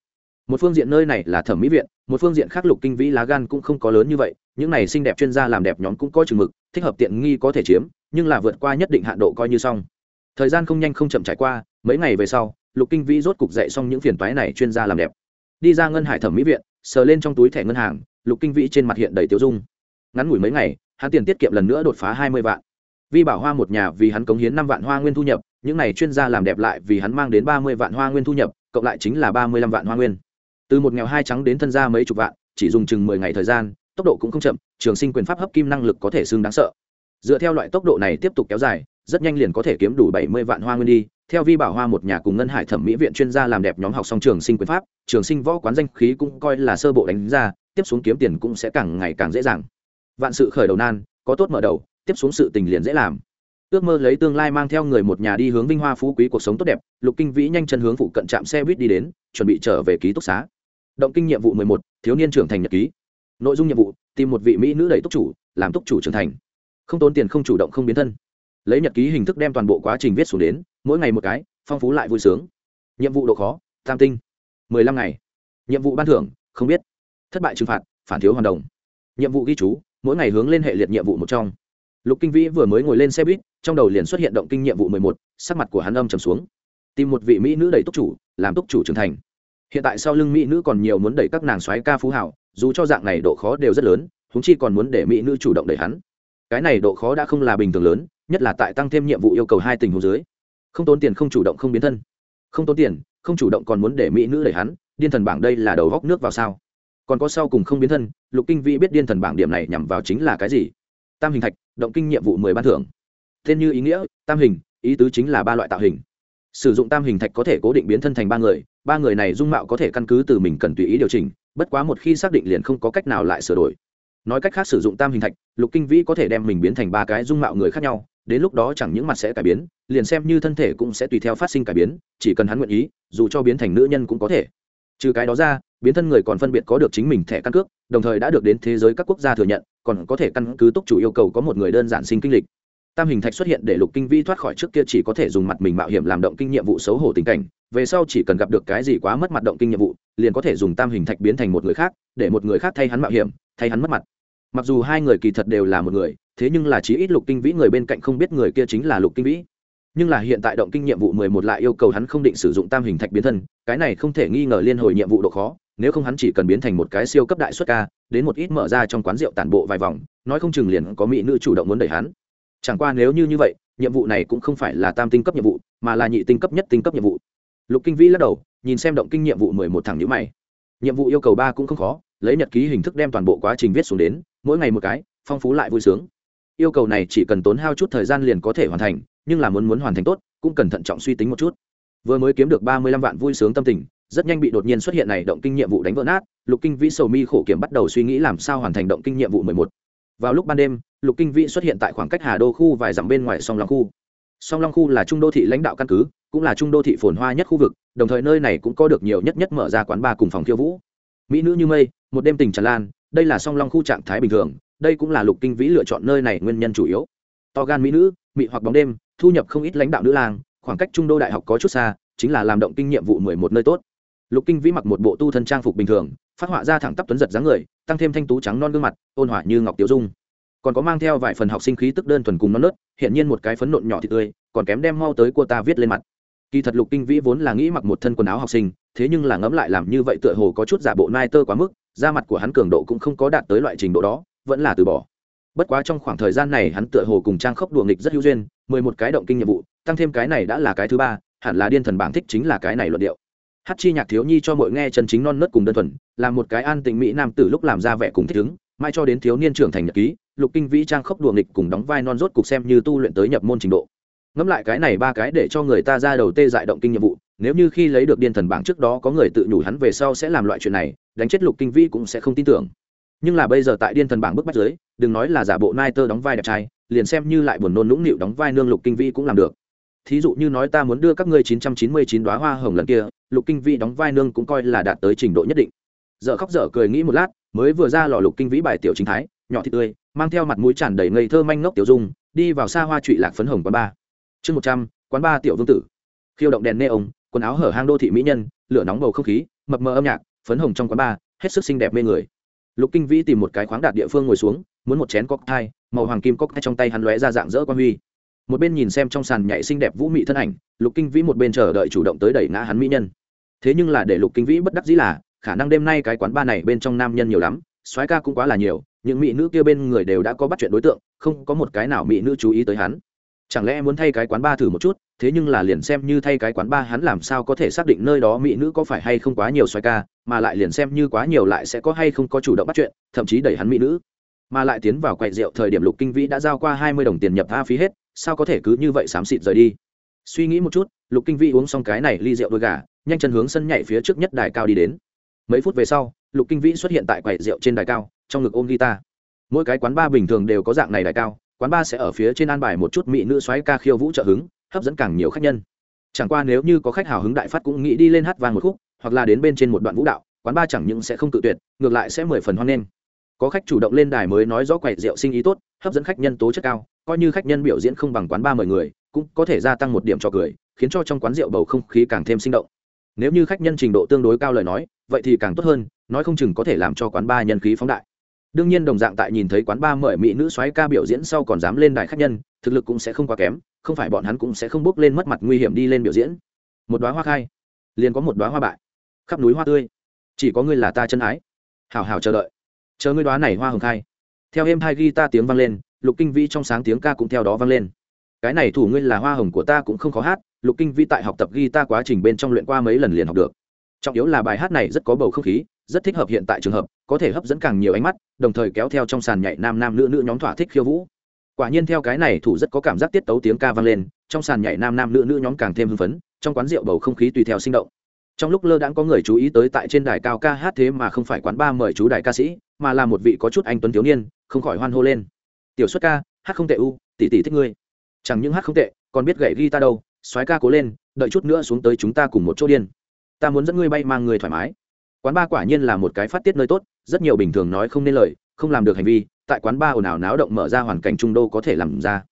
Một phương diện nơi này là thẩm mỹ viện, một phương diện khác lục kinh vĩ lá gan cũng không có lớn như vậy những này xinh đẹp chuyên gia làm đẹp nhóm cũng có chừng mực, thích hợp tiện nghi có thể chiếm, nhưng là vượt qua nhất định hạn độ coi như xong. Thời gian không nhanh không chậm trải qua, mấy ngày về sau, lục kinh vĩ rốt cục dạy xong những phiền toái này chuyên gia làm đẹp. Đi ra ngân hải thẩm mỹ viện, sờ lên trong túi thẻ ngân hàng, lục kinh vĩ trên mặt hiện đầy tiêu dung. Ngắn ngủi mấy ngày, hắn tiền tiết kiệm lần nữa đột phá hai mươi vạn. Vi bảo hoa một nhà vì hắn cống hiến năm vạn hoa nguyên thu nhập, những này chuyên gia làm đẹp lại vì hắn mang đến ba mươi vạn hoa nguyên thu nhập, cộng lại chính là ba mươi lăm vạn hoa nguyên. Từ một nghèo hai trắng đến thân gia mấy chục vạn, chỉ dùng chừng mười ngày thời gian tốc độ cũng không chậm, trường sinh quyền pháp hấp kim năng lực có thể xưng đáng sợ. Dựa theo loại tốc độ này tiếp tục kéo dài, rất nhanh liền có thể kiếm đủ bảy mươi vạn hoa nguyên đi. Theo vi bảo hoa một nhà cùng ngân hải thẩm mỹ viện chuyên gia làm đẹp nhóm học xong trường sinh quyền pháp, trường sinh võ quán danh khí cũng coi là sơ bộ đánh ra, tiếp xuống kiếm tiền cũng sẽ càng ngày càng dễ dàng. Vạn sự khởi đầu nan, có tốt mở đầu, tiếp xuống sự tình liền dễ làm. Ước mơ lấy tương lai mang theo người một nhà đi hướng vinh hoa phú quý cuộc sống tốt đẹp, lục kinh vĩ nhanh chân hướng phụ cận trạm xe buýt đi đến, chuẩn bị trở về ký túc xá. Động kinh nhiệm vụ mười một, thiếu niên trưởng thành nhật ký nội dung nhiệm vụ, tìm một vị mỹ nữ đầy túc chủ, làm túc chủ trưởng thành. Không tốn tiền, không chủ động, không biến thân. Lấy nhật ký hình thức đem toàn bộ quá trình viết xuống đến, mỗi ngày một cái, phong phú lại vui sướng. Nhiệm vụ độ khó, tam tinh. Mười lăm ngày. Nhiệm vụ ban thưởng, không biết. Thất bại trừng phạt, phản thiếu hoàn đồng. Nhiệm vụ ghi chú, mỗi ngày hướng lên hệ liệt nhiệm vụ một trong. Lục kinh vĩ vừa mới ngồi lên xe buýt, trong đầu liền xuất hiện động kinh nhiệm vụ mười một, sắc mặt của hắn âm trầm xuống. Tìm một vị mỹ nữ đầy túc chủ, làm túc chủ trưởng thành hiện tại sau lưng mỹ nữ còn nhiều muốn đẩy các nàng soái ca phú hảo, dù cho dạng này độ khó đều rất lớn húng chi còn muốn để mỹ nữ chủ động đẩy hắn. Cái này độ khó đã không là bình thường lớn, nhất là tại tăng thêm nhiệm vụ yêu cầu hai tình huống dưới. Không tốn tiền, không chủ động, không biến thân. Không tốn tiền, không chủ động còn muốn để mỹ nữ đẩy hắn, điên thần bảng đây là đầu góc nước vào sao? Còn có sau cùng không biến thân, lục kinh vĩ biết điên thần bảng điểm này nhằm vào chính là cái gì? Tam hình thạch, động kinh nhiệm vụ mười ban thưởng. Tên như ý nghĩa, tam hình, ý tứ chính là ba loại tạo hình sử dụng tam hình thạch có thể cố định biến thân thành ba người ba người này dung mạo có thể căn cứ từ mình cần tùy ý điều chỉnh, bất quá một khi xác định liền không có cách nào lại sửa đổi. Nói cách khác sử dụng tam hình thạch, lục kinh vĩ có thể đem mình biến thành ba cái dung mạo người khác nhau, đến lúc đó chẳng những mặt sẽ cải biến, liền xem như thân thể cũng sẽ tùy theo phát sinh cải biến, chỉ cần hắn nguyện ý, dù cho biến thành nữ nhân cũng có thể. Trừ cái đó ra, biến thân người còn phân biệt có được chính mình thẻ căn cước, đồng thời đã được đến thế giới các quốc gia thừa nhận, còn có thể căn cứ túc chủ yêu cầu có một người đơn giản sinh kinh lịch tam hình thạch xuất hiện để lục kinh vi thoát khỏi trước kia chỉ có thể dùng mặt mình mạo hiểm làm động kinh nhiệm vụ xấu hổ tình cảnh. Về sau chỉ cần gặp được cái gì quá mất mặt động kinh nhiệm vụ, liền có thể dùng tam hình thạch biến thành một người khác, để một người khác thay hắn mạo hiểm, thay hắn mất mặt. Mặc dù hai người kỳ thật đều là một người, thế nhưng là chí ít lục kinh vĩ người bên cạnh không biết người kia chính là lục kinh vĩ. Nhưng là hiện tại động kinh nhiệm vụ mười một lại yêu cầu hắn không định sử dụng tam hình thạch biến thân, cái này không thể nghi ngờ liên hồi nhiệm vụ độ khó, nếu không hắn chỉ cần biến thành một cái siêu cấp đại xuất ca, đến một ít mở ra trong quán rượu tản bộ vài vòng, nói không chừng liền có mỹ nữ chủ động muốn đẩy hắn chẳng qua nếu như như vậy, nhiệm vụ này cũng không phải là tam tinh cấp nhiệm vụ, mà là nhị tinh cấp nhất tinh cấp nhiệm vụ. Lục kinh vĩ lắc đầu, nhìn xem động kinh nhiệm vụ mười một thẳng nhữ mày. Nhiệm vụ yêu cầu ba cũng không khó, lấy nhật ký hình thức đem toàn bộ quá trình viết xuống đến, mỗi ngày một cái, phong phú lại vui sướng. Yêu cầu này chỉ cần tốn hao chút thời gian liền có thể hoàn thành, nhưng là muốn muốn hoàn thành tốt, cũng cần thận trọng suy tính một chút. Vừa mới kiếm được ba mươi lăm vạn vui sướng tâm tình, rất nhanh bị đột nhiên xuất hiện này động kinh nhiệm vụ đánh vỡ nát, lục kinh vĩ sầu mi khổ kiểm bắt đầu suy nghĩ làm sao hoàn thành động kinh nhiệm vụ mười một. Vào lúc ban đêm lục kinh vĩ xuất hiện tại khoảng cách hà đô khu vài dặm bên ngoài song long khu. Song long khu là trung đô thị lãnh đạo căn cứ, cũng là trung đô thị phồn hoa nhất khu vực, đồng thời nơi này cũng có được nhiều nhất nhất mở ra quán bar cùng phòng khiêu vũ. Mỹ nữ như mây, một đêm tình tràn lan, đây là song long khu trạng thái bình thường, đây cũng là lục kinh vĩ lựa chọn nơi này nguyên nhân chủ yếu. To gan mỹ nữ, mị hoặc bóng đêm, thu nhập không ít lãnh đạo nữ lang, khoảng cách trung đô đại học có chút xa, chính là làm động kinh nhiệm vụ mười một nơi tốt. Lục kinh vĩ mặc một bộ tu thân trang phục bình thường, phát họa ra thẳng tắp tuấn giật dáng người, tăng thêm thanh tú trắng non gương mặt, ôn hỏa như ngọc tiểu dung còn có mang theo vài phần học sinh khí tức đơn thuần cùng non nớt hiện nhiên một cái phấn nộn nhỏ thì tươi, còn kém đem mau tới cô ta viết lên mặt. Kỳ thật lục kinh vĩ vốn là nghĩ mặc một thân quần áo học sinh, thế nhưng là ngẫm lại làm như vậy tựa hồ có chút giả bộ nai tơ quá mức, da mặt của hắn cường độ cũng không có đạt tới loại trình độ đó, vẫn là từ bỏ. Bất quá trong khoảng thời gian này hắn tựa hồ cùng trang khốc đùa nghịch rất hữu duyên, mười một cái động kinh nhiệm vụ, tăng thêm cái này đã là cái thứ ba, hẳn là điên thần bảng thích chính là cái này luận điệu. Hát chi nhạc thiếu nhi cho mọi nghe chân chính non nớt cùng đơn thuần, là một cái an tình mỹ nam tử lúc làm ra vẻ cùng thích ứng mai cho đến thiếu niên trưởng thành nhật ký lục kinh vĩ trang khốc đùa nghịch cùng đóng vai non rốt cục xem như tu luyện tới nhập môn trình độ. Ngẫm lại cái này ba cái để cho người ta ra đầu tê dại động kinh nhiệm vụ, nếu như khi lấy được điên thần bảng trước đó có người tự nhủ hắn về sau sẽ làm loại chuyện này, đánh chết lục kinh vĩ cũng sẽ không tin tưởng. Nhưng là bây giờ tại điên thần bảng bức bách giới đừng nói là giả bộ nai tơ đóng vai đẹp trai, liền xem như lại buồn nôn nũng nịu đóng vai nương lục kinh vĩ cũng làm được. Thí dụ như nói ta muốn đưa các ngươi chín trăm chín mươi chín đoá hoa hồng lần kia, lục kinh vĩ đóng vai nương cũng coi là đạt tới trình độ nhất định. Dợ khóc dở cười nghĩ một lát, mới vừa ra lò lục kinh vĩ bài tiểu chính thái nhỏ thịt tươi, mang theo mặt mũi tràn đầy ngây thơ manh ngốc tiểu dung, đi vào xa hoa trụy lạc phấn hồng quán ba chương một trăm, quán ba tiểu vương tử. Khiêu động đèn nê ống quần áo hở hang đô thị mỹ nhân, lửa nóng bầu không khí, mập mờ âm nhạc, phấn hồng trong quán ba hết sức xinh đẹp mê người. Lục kinh vĩ tìm một cái khoáng đạt địa phương ngồi xuống, muốn một chén cốc hai màu hoàng kim cốc hai trong tay hắn lóe ra dạng dỡ quan huy. Một bên nhìn xem trong sàn nhảy xinh đẹp vũ mị thân ảnh, lục kinh vĩ một bên chờ đợi chủ động tới đẩy ngã hắn mỹ nhân. Thế nhưng là để lục kinh vĩ bất đắc dĩ là, khả năng đêm nay cái quán ba này bên trong nam nhân nhiều lắm, soái ca cũng quá là nhiều những mỹ nữ kia bên người đều đã có bắt chuyện đối tượng, không có một cái nào mỹ nữ chú ý tới hắn. Chẳng lẽ muốn thay cái quán ba thử một chút, thế nhưng là liền xem như thay cái quán ba hắn làm sao có thể xác định nơi đó mỹ nữ có phải hay không quá nhiều xoay ca, mà lại liền xem như quá nhiều lại sẽ có hay không có chủ động bắt chuyện, thậm chí đẩy hắn mỹ nữ. Mà lại tiến vào quầy rượu thời điểm lục kinh vĩ đã giao qua hai mươi đồng tiền nhập tha phí hết, sao có thể cứ như vậy xám xịt rời đi? Suy nghĩ một chút, lục kinh vĩ uống xong cái này ly rượu đôi gà, nhanh chân hướng sân nhảy phía trước nhất đài cao đi đến. Mấy phút về sau lục kinh vĩ xuất hiện tại quầy rượu trên đài cao, trong ngực ôm guitar. Mỗi cái quán ba bình thường đều có dạng này đài cao, quán ba sẽ ở phía trên an bài một chút mỹ nữ xoáy ca khiêu vũ trợ hứng, hấp dẫn càng nhiều khách nhân. Chẳng qua nếu như có khách hào hứng đại phát cũng nghĩ đi lên hát vang một khúc, hoặc là đến bên trên một đoạn vũ đạo, quán ba chẳng những sẽ không tự tuyệt, ngược lại sẽ mười phần hoan nghênh. Có khách chủ động lên đài mới nói rõ quầy rượu sinh ý tốt, hấp dẫn khách nhân tố chất cao, coi như khách nhân biểu diễn không bằng quán ba mười người, cũng có thể gia tăng một điểm cho cười, khiến cho trong quán rượu bầu không khí càng thêm sinh động. Nếu như khách nhân trình độ tương đối cao lời nói, vậy thì càng tốt hơn nói không chừng có thể làm cho quán ba nhân khí phóng đại. Đương nhiên đồng dạng tại nhìn thấy quán ba mời mỹ nữ soái ca biểu diễn sau còn dám lên đài khách nhân, thực lực cũng sẽ không quá kém, không phải bọn hắn cũng sẽ không bước lên mất mặt nguy hiểm đi lên biểu diễn. Một đoá hoa khai, liền có một đoá hoa bại. Khắp núi hoa tươi, chỉ có ngươi là ta chân ái. Hào hào chờ đợi, chờ ngươi đoá này hoa hồng khai. Theo êm hai ghi ta tiếng vang lên, lục kinh vĩ trong sáng tiếng ca cũng theo đó vang lên. Cái này thủ ngươi là hoa hồng của ta cũng không khó hát, lục kinh vĩ tại học tập ghi ta quá trình bên trong luyện qua mấy lần liền học được. Trọng yếu là bài hát này rất có bầu không khí rất thích hợp hiện tại trường hợp, có thể hấp dẫn càng nhiều ánh mắt, đồng thời kéo theo trong sàn nhảy nam nam nữ nữ nhóm thỏa thích khiêu vũ. Quả nhiên theo cái này thủ rất có cảm giác tiết tấu tiếng ca vang lên, trong sàn nhảy nam nam nữ nữ nhóm càng thêm hưng phấn, trong quán rượu bầu không khí tùy theo sinh động. Trong lúc lơ đãng có người chú ý tới tại trên đài cao ca hát thế mà không phải quán ba mời chú đài ca sĩ, mà là một vị có chút anh tuấn thiếu niên, không khỏi hoan hô lên. Tiểu xuất ca, hát không tệ u, tỷ tỷ thích ngươi. Chẳng những hát không tệ, còn biết gậy ghi ta đâu, soái ca cố lên, đợi chút nữa xuống tới chúng ta cùng một chỗ điên. Ta muốn dẫn ngươi bay mang người thoải mái quán ba quả nhiên là một cái phát tiết nơi tốt, rất nhiều bình thường nói không nên lời, không làm được hành vi, tại quán ba ồn ào náo động mở ra hoàn cảnh trung đô có thể làm ra.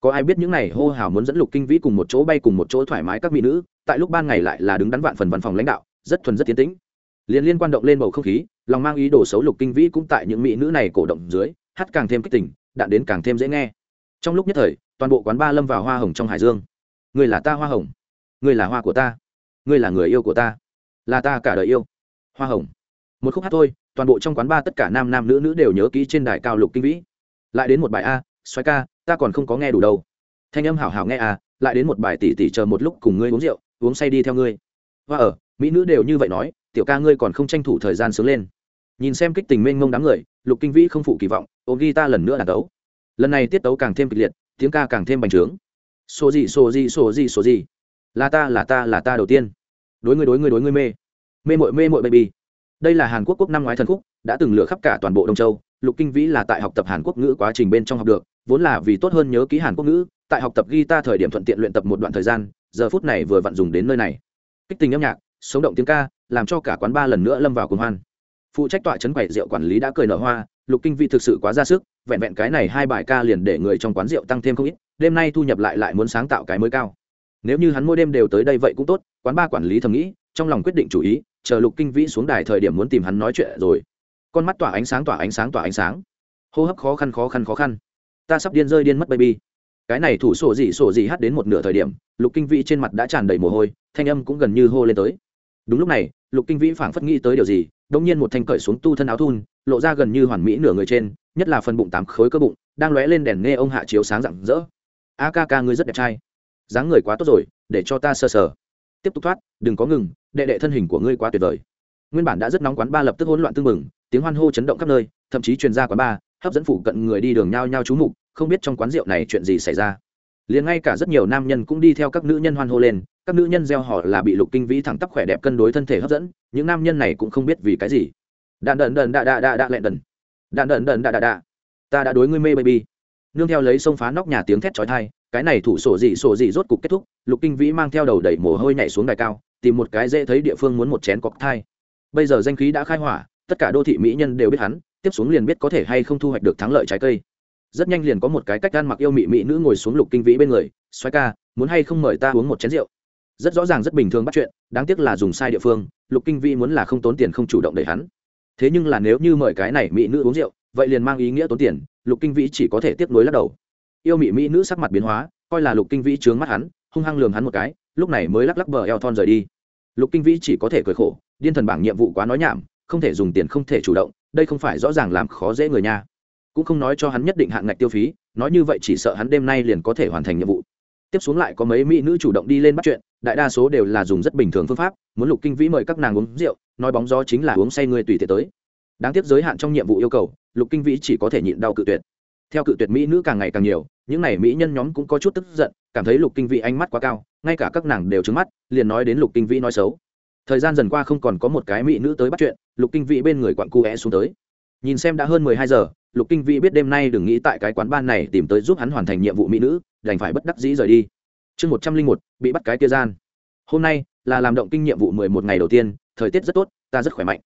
Có ai biết những này hô hào muốn dẫn lục kinh vĩ cùng một chỗ bay cùng một chỗ thoải mái các mỹ nữ, tại lúc ban ngày lại là đứng đắn vạn phần văn phòng lãnh đạo, rất thuần rất tiến tĩnh. Liên liên quan động lên bầu không khí, lòng mang ý đồ xấu lục kinh vĩ cũng tại những mỹ nữ này cổ động dưới, hát càng thêm kích tình, đạn đến càng thêm dễ nghe. Trong lúc nhất thời, toàn bộ quán ba lâm vào hoa hồng trong hải dương. Người là ta hoa hồng, người là hoa của ta, người là người yêu của ta, là ta cả đời yêu hoa hồng. Một khúc hát thôi, toàn bộ trong quán ba tất cả nam nam nữ nữ đều nhớ kỹ trên đài cao lục kinh vĩ. Lại đến một bài a, xoay ca, ta còn không có nghe đủ đâu. Thanh âm hảo hảo nghe à lại đến một bài tỉ tỉ chờ một lúc cùng ngươi uống rượu, uống say đi theo ngươi. Và ở, mỹ nữ đều như vậy nói, tiểu ca ngươi còn không tranh thủ thời gian sướng lên. Nhìn xem kích tình mênh mông đám người, lục kinh vĩ không phụ kỳ vọng, ôm ghi ta lần nữa là tấu lần này tiết tấu càng thêm kịch liệt, tiếng ca càng thêm bành trướng. Số gì số gì số gì số gì là ta là ta là ta đầu tiên. Đối người đối người đối người mê mê mội mê mội baby. Đây là hàn quốc quốc năm ngoái thần khúc, đã từng lửa khắp cả toàn bộ đông châu. Lục kinh vĩ là tại học tập hàn quốc ngữ quá trình bên trong học được, vốn là vì tốt hơn nhớ ký hàn quốc ngữ, tại học tập guitar thời điểm thuận tiện luyện tập một đoạn thời gian, giờ phút này vừa vặn dùng đến nơi này. Kích tình âm nhạc, sống động tiếng ca, làm cho cả quán ba lần nữa lâm vào cuồng hoan. Phụ trách tọa trấn quầy rượu quản lý đã cười nở hoa, lục kinh vĩ thực sự quá ra sức, vẹn vẹn cái này hai bài ca liền để người trong quán rượu tăng thêm không ít, đêm nay thu nhập lại lại muốn sáng tạo cái mới cao. Nếu như hắn mỗi đêm đều tới đây vậy cũng tốt quán ba quản lý thầm nghĩ, trong lòng quyết định chủ ý, chờ lục kinh vĩ xuống đài thời điểm muốn tìm hắn nói chuyện rồi. Con mắt tỏa ánh sáng, tỏa ánh sáng, tỏa ánh sáng. Hô hấp khó khăn khó khăn khó khăn. Ta sắp điên rơi điên mất baby. Cái này thủ sổ gì sổ gì hát đến một nửa thời điểm, lục kinh vĩ trên mặt đã tràn đầy mồ hôi, thanh âm cũng gần như hô lên tới. Đúng lúc này, lục kinh vĩ phảng phất nghĩ tới điều gì đông nhiên một thanh cởi xuống tu thân áo thun, lộ ra gần như hoàn mỹ nửa người trên, nhất là phần bụng tám khối cơ bụng, đang lóe lên đèn nghe ông hạ chiếu sáng rạng rỡ. A ca ca, ngươi rất đẹp trai. Dáng người quá tốt rồi, để cho ta sơ sờ tiếp tục thoát, đừng có ngừng, đệ đệ thân hình của ngươi quá tuyệt vời. Nguyên bản đã rất nóng quán ba lập tức hỗn loạn tưng mừng tiếng hoan hô chấn động khắp nơi, thậm chí truyền ra quán ba, hấp dẫn phụ cận người đi đường nhao nhao chú mục, không biết trong quán rượu này chuyện gì xảy ra. Liền ngay cả rất nhiều nam nhân cũng đi theo các nữ nhân hoan hô lên, các nữ nhân gieo họ là bị lục kinh vĩ thẳng tắp khỏe đẹp cân đối thân thể hấp dẫn, những nam nhân này cũng không biết vì cái gì. Đạn đần đần đạ đạ đạ đạ lẹ đần. Đạn đần đần đạ đạ đạ. Ta đã đối ngươi mê baby. Nương theo lấy sông phá nóc nhà tiếng thét chói tai cái này thủ sổ gì sổ gì rốt cục kết thúc, lục kinh vĩ mang theo đầu đẩy mồ hôi nhảy xuống đài cao, tìm một cái dễ thấy địa phương muốn một chén cọc thai. Bây giờ danh khí đã khai hỏa, tất cả đô thị mỹ nhân đều biết hắn, tiếp xuống liền biết có thể hay không thu hoạch được thắng lợi trái cây. Rất nhanh liền có một cái cách gan mặc yêu mị mỹ nữ ngồi xuống lục kinh vĩ bên người xoay ca, muốn hay không mời ta uống một chén rượu? Rất rõ ràng rất bình thường bắt chuyện, đáng tiếc là dùng sai địa phương, lục kinh vĩ muốn là không tốn tiền không chủ động đẩy hắn. Thế nhưng là nếu như mời cái này mỹ nữ uống rượu, vậy liền mang ý nghĩa tốn tiền, lục kinh vĩ chỉ có thể tiếp nối lắc đầu yêu mị mỹ nữ sắc mặt biến hóa, coi là lục kinh vĩ trướng mắt hắn, hung hăng lường hắn một cái, lúc này mới lắc lắc bờ eo thon rời đi. Lục kinh vĩ chỉ có thể cười khổ, điên thần bảng nhiệm vụ quá nói nhảm, không thể dùng tiền không thể chủ động, đây không phải rõ ràng làm khó dễ người nha. Cũng không nói cho hắn nhất định hạn ngạch tiêu phí, nói như vậy chỉ sợ hắn đêm nay liền có thể hoàn thành nhiệm vụ. Tiếp xuống lại có mấy mỹ nữ chủ động đi lên bắt chuyện, đại đa số đều là dùng rất bình thường phương pháp, muốn lục kinh vĩ mời các nàng uống rượu, nói bóng gió chính là uống say người tùy tiện tới. Đáng tiếc giới hạn trong nhiệm vụ yêu cầu, lục kinh vĩ chỉ có thể nhịn đau cự tuyệt theo cự tuyệt mỹ nữ càng ngày càng nhiều, những n à y mỹ nhân nhóm cũng có chút tức giận, cảm thấy lục kinh vĩ ánh mắt quá cao, ngay cả các nàng đều trứng mắt, liền nói đến lục kinh vĩ nói xấu. Thời gian dần qua không còn có một cái mỹ nữ tới bắt chuyện, lục kinh vĩ bên người quặn cu é xuống tới. Nhìn xem đã hơn mười hai giờ, lục kinh vĩ biết đêm nay đừng nghĩ tại cái quán ban này tìm tới giúp hắn hoàn thành nhiệm vụ mỹ nữ, đành phải bất đắc dĩ rời đi. Chương một trăm linh một, bị bắt cái kia gian. Hôm nay là làm động kinh nhiệm vụ mười một ngày đầu tiên, thời tiết rất tốt, ta rất khỏe mạnh.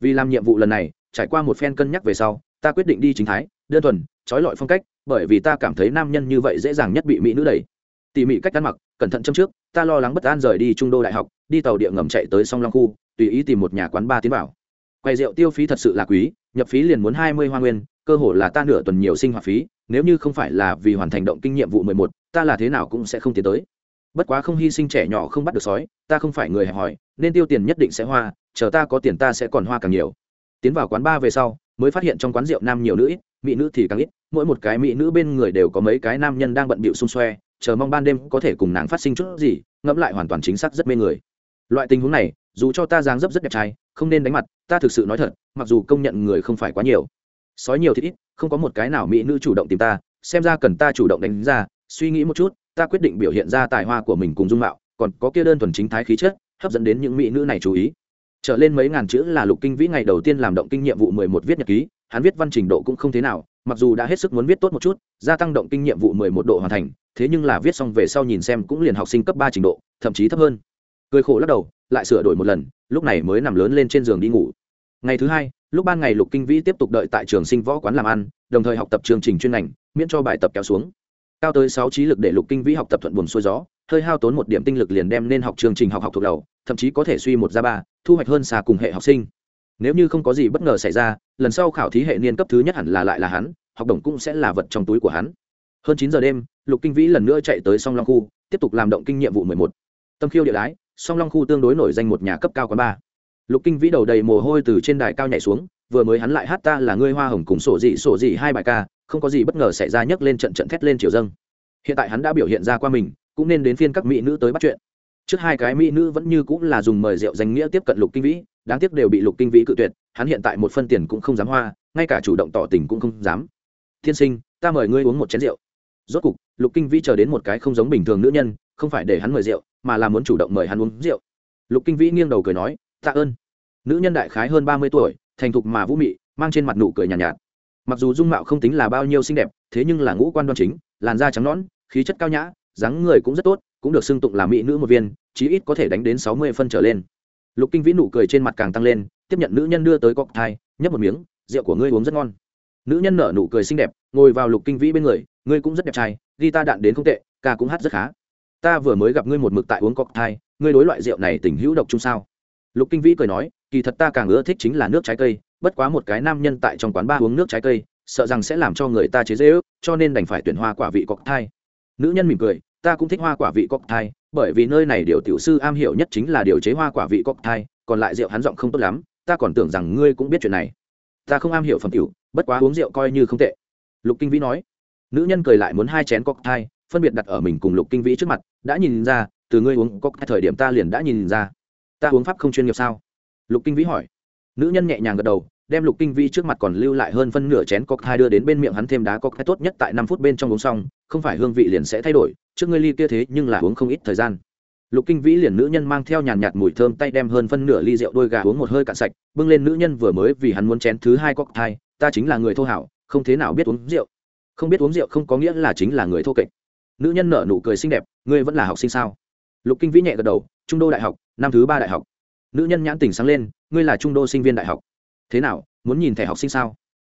Vì làm nhiệm vụ lần này, trải qua một phen cân nhắc về sau, ta quyết định đi chính thái, đơn thuần trói lọi phong cách, bởi vì ta cảm thấy nam nhân như vậy dễ dàng nhất bị mỹ nữ đẩy. Tỉ mỉ cách ăn mặc, cẩn thận châm trước, ta lo lắng bất an rời đi trung đô đại học, đi tàu địa ngầm chạy tới song long khu, tùy ý tìm một nhà quán ba tiến vào. Quầy rượu tiêu phí thật sự là quý, nhập phí liền muốn hai mươi hoa nguyên, cơ hồ là ta nửa tuần nhiều sinh hoạt phí, nếu như không phải là vì hoàn thành động kinh nhiệm vụ mười một, ta là thế nào cũng sẽ không tiến tới. Bất quá không hy sinh trẻ nhỏ không bắt được sói, ta không phải người hẹp hòi, nên tiêu tiền nhất định sẽ hoa, chờ ta có tiền ta sẽ còn hoa càng nhiều. Tiến vào quán ba về sau, mới phát hiện trong quán rượu nam nhiều nữ ít mỹ nữ thì càng ít, mỗi một cái mỹ nữ bên người đều có mấy cái nam nhân đang bận bịu xung xoe, chờ mong ban đêm có thể cùng nàng phát sinh chút gì, ngẫm lại hoàn toàn chính xác rất mê người. Loại tình huống này, dù cho ta dáng dấp rất đẹp trai, không nên đánh mặt, ta thực sự nói thật, mặc dù công nhận người không phải quá nhiều. Sói nhiều thì ít, không có một cái nào mỹ nữ chủ động tìm ta, xem ra cần ta chủ động đánh ra, suy nghĩ một chút, ta quyết định biểu hiện ra tài hoa của mình cùng dung mạo, còn có kia đơn thuần chính thái khí chất, hấp dẫn đến những mỹ nữ này chú ý. Trở lên mấy ngàn chữ là lục kinh vĩ ngày đầu tiên làm động kinh nhiệm vụ mười một viết nhật ký hắn viết văn trình độ cũng không thế nào, mặc dù đã hết sức muốn viết tốt một chút, gia tăng động kinh nhiệm vụ mười một độ hoàn thành, thế nhưng là viết xong về sau nhìn xem cũng liền học sinh cấp ba trình độ, thậm chí thấp hơn. Cười khổ lắc đầu, lại sửa đổi một lần, lúc này mới nằm lớn lên trên giường đi ngủ. Ngày thứ hai, lúc ban ngày lục kinh vĩ tiếp tục đợi tại trường sinh võ quán làm ăn, đồng thời học tập chương trình chuyên ngành, miễn cho bài tập kéo xuống. Cao tới sáu trí lực để lục kinh vĩ học tập thuận buồn xuôi gió, hơi hao tốn một điểm tinh lực liền đem nên học chương trình học học thuộc đầu, thậm chí có thể suy một ra ba, thu hoạch hơn xa cùng hệ học sinh nếu như không có gì bất ngờ xảy ra, lần sau khảo thí hệ niên cấp thứ nhất hẳn là lại là hắn, học đồng cũng sẽ là vật trong túi của hắn. Hơn chín giờ đêm, lục kinh vĩ lần nữa chạy tới song long khu, tiếp tục làm động kinh nhiệm vụ mười một. Tâm khiêu địa đái, song long khu tương đối nổi danh một nhà cấp cao quán ba lục kinh vĩ đầu đầy mồ hôi từ trên đài cao nhảy xuống, vừa mới hắn lại hát ta là ngươi hoa hồng cùng sổ dị sổ dị hai bài ca, không có gì bất ngờ xảy ra nhấc lên trận trận thét lên chiều dâng. Hiện tại hắn đã biểu hiện ra qua mình, cũng nên đến phiên các mỹ nữ tới bắt chuyện. Trước hai cái mỹ nữ vẫn như cũng là dùng mời rượu danh nghĩa tiếp cận lục kinh vĩ đáng tiếc đều bị lục kinh vĩ cự tuyệt hắn hiện tại một phân tiền cũng không dám hoa ngay cả chủ động tỏ tình cũng không dám. Tiên sinh ta mời ngươi uống một chén rượu. Rốt cục lục kinh vĩ chờ đến một cái không giống bình thường nữ nhân không phải để hắn mời rượu mà là muốn chủ động mời hắn uống rượu. Lục kinh vĩ nghiêng đầu cười nói tạ ơn. Nữ nhân đại khái hơn ba mươi tuổi thành thục mà vũ mị mang trên mặt nụ cười nhàn nhạt, nhạt. Mặc dù dung mạo không tính là bao nhiêu xinh đẹp thế nhưng là ngũ quan đoan chính làn da trắng nõn khí chất cao nhã dáng người cũng rất tốt cũng được xưng tụng là mỹ nữ một viên chí ít có thể đánh đến sáu mươi phân trở lên lục kinh vĩ nụ cười trên mặt càng tăng lên, tiếp nhận nữ nhân đưa tới cọc thai, nhấp một miếng, rượu của ngươi uống rất ngon. Nữ nhân nở nụ cười xinh đẹp, ngồi vào lục kinh vĩ bên người, ngươi cũng rất đẹp trai ghi ta đạn đến không tệ, ca cũng hát rất khá. Ta vừa mới gặp ngươi một mực tại uống cọc thai, ngươi đối loại rượu này tình hữu độc chung sao? Lục kinh vĩ cười nói, kỳ thật ta càng ưa thích chính là nước trái cây, bất quá một cái nam nhân tại trong quán ba uống nước trái cây, sợ rằng sẽ làm cho người ta chế dễ ước cho nên đành phải tuyển hoa quả vị cọc thai. Nữ nhân mỉm cười, ta cũng thích hoa quả vị cọc thai bởi vì nơi này điều tiểu sư am hiểu nhất chính là điều chế hoa quả vị cọc thai, còn lại rượu hắn giọng không tốt lắm, ta còn tưởng rằng ngươi cũng biết chuyện này. Ta không am hiểu phẩm tiểu, bất quá uống rượu coi như không tệ. Lục kinh vĩ nói. Nữ nhân cười lại muốn hai chén cọc thai, phân biệt đặt ở mình cùng lục kinh vĩ trước mặt, đã nhìn ra, từ ngươi uống cọc thời điểm ta liền đã nhìn ra. Ta uống pháp không chuyên nghiệp sao? Lục kinh vĩ hỏi. Nữ nhân nhẹ nhàng gật đầu đem lục kinh vĩ trước mặt còn lưu lại hơn phân nửa chén cọc hai đưa đến bên miệng hắn thêm đá cọc hai tốt nhất tại năm phút bên trong uống xong, không phải hương vị liền sẽ thay đổi, trước ngươi ly kia thế nhưng là uống không ít thời gian. Lục kinh vĩ liền nữ nhân mang theo nhàn nhạt mùi thơm tay đem hơn phân nửa ly rượu đôi gà uống một hơi cạn sạch, bưng lên nữ nhân vừa mới vì hắn muốn chén thứ hai cọc hai ta chính là người thô hảo, không thế nào biết uống rượu. Không biết uống rượu không có nghĩa là chính là người thô kệch. Nữ nhân nở nụ cười xinh đẹp, ngươi vẫn là học sinh sao? Lục kinh vĩ nhẹ gật đầu, trung đô đại học, năm thứ ba đại học. Nữ nhân nhãn tỉnh sáng lên, ngươi là trung đô sinh viên đại học thế nào, muốn nhìn thẻ học sinh sao?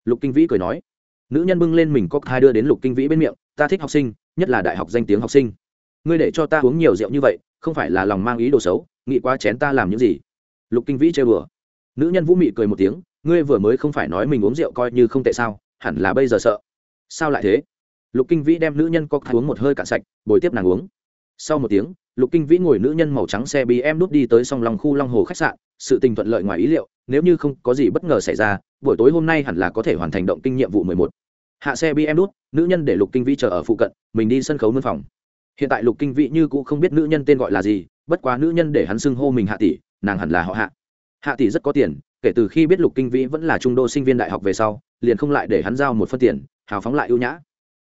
Lục kinh vĩ cười nói. Nữ nhân bưng lên mình có hai đưa đến lục kinh vĩ bên miệng, ta thích học sinh, nhất là đại học danh tiếng học sinh. Ngươi để cho ta uống nhiều rượu như vậy, không phải là lòng mang ý đồ xấu, nghĩ quá chén ta làm những gì? Lục kinh vĩ chơi bừa nữ nhân vũ mị cười một tiếng, ngươi vừa mới không phải nói mình uống rượu coi như không tệ sao, hẳn là bây giờ sợ. Sao lại thế? Lục kinh vĩ đem nữ nhân có uống một hơi cạn sạch, bồi tiếp nàng uống. Sau một tiếng, lục kinh vĩ ngồi nữ nhân màu trắng xe bm đút đi tới song lòng khu long hồ khách sạn, sự tình thuận lợi ngoài ý liệu nếu như không có gì bất ngờ xảy ra, buổi tối hôm nay hẳn là có thể hoàn thành động kinh nhiệm vụ mười một. Hạ xe bm đút nữ nhân để lục kinh vĩ chờ ở phụ cận, mình đi sân khấu mân phòng. Hiện tại lục kinh vĩ như cũng không biết nữ nhân tên gọi là gì, bất quá nữ nhân để hắn xưng hô mình hạ tỷ, nàng hẳn là họ hạ. Hạ tỷ rất có tiền, kể từ khi biết lục kinh vĩ vẫn là trung đô sinh viên đại học về sau, liền không lại để hắn giao một phân tiền, hào phóng lại ưu nhã.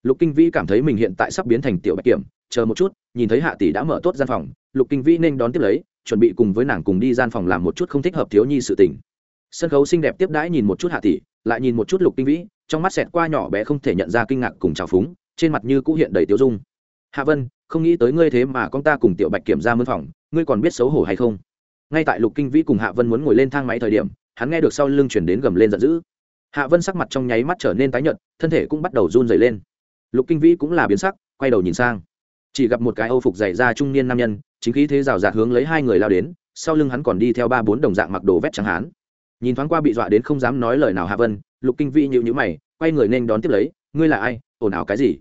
Lục kinh vĩ cảm thấy mình hiện tại sắp biến thành tiểu bạch kiểm, chờ một chút, nhìn thấy hạ tỷ đã mở tốt gian phòng, lục kinh vĩ nên đón tiếp lấy, chuẩn bị cùng với nàng cùng đi gian phòng làm một chút không thích hợp thiếu nhi sự tình sân khấu xinh đẹp tiếp đãi nhìn một chút hạ tỷ, lại nhìn một chút lục kinh vĩ, trong mắt xẹt qua nhỏ bé không thể nhận ra kinh ngạc cùng trào phúng, trên mặt như cũ hiện đầy tiêu dung. Hạ vân, không nghĩ tới ngươi thế mà con ta cùng tiểu bạch kiểm ra mân phòng, ngươi còn biết xấu hổ hay không? Ngay tại lục kinh vĩ cùng hạ vân muốn ngồi lên thang máy thời điểm, hắn nghe được sau lưng chuyển đến gầm lên giận dữ. Hạ vân sắc mặt trong nháy mắt trở nên tái nhợt, thân thể cũng bắt đầu run dày lên. Lục kinh vĩ cũng là biến sắc, quay đầu nhìn sang. Chỉ gặp một cái âu phục dày ra trung niên nam nhân, chính khí thế rào rạt hướng lấy hai người lao đến, sau lưng hắn còn đi theo ba bốn đồng dạng mặc đồ vét trắng hán nhìn thoáng qua bị dọa đến không dám nói lời nào hạ vân, lục kinh vĩ nhịu nhữ mày, quay người nên đón tiếp lấy, ngươi là ai? Ồn ào cái gì?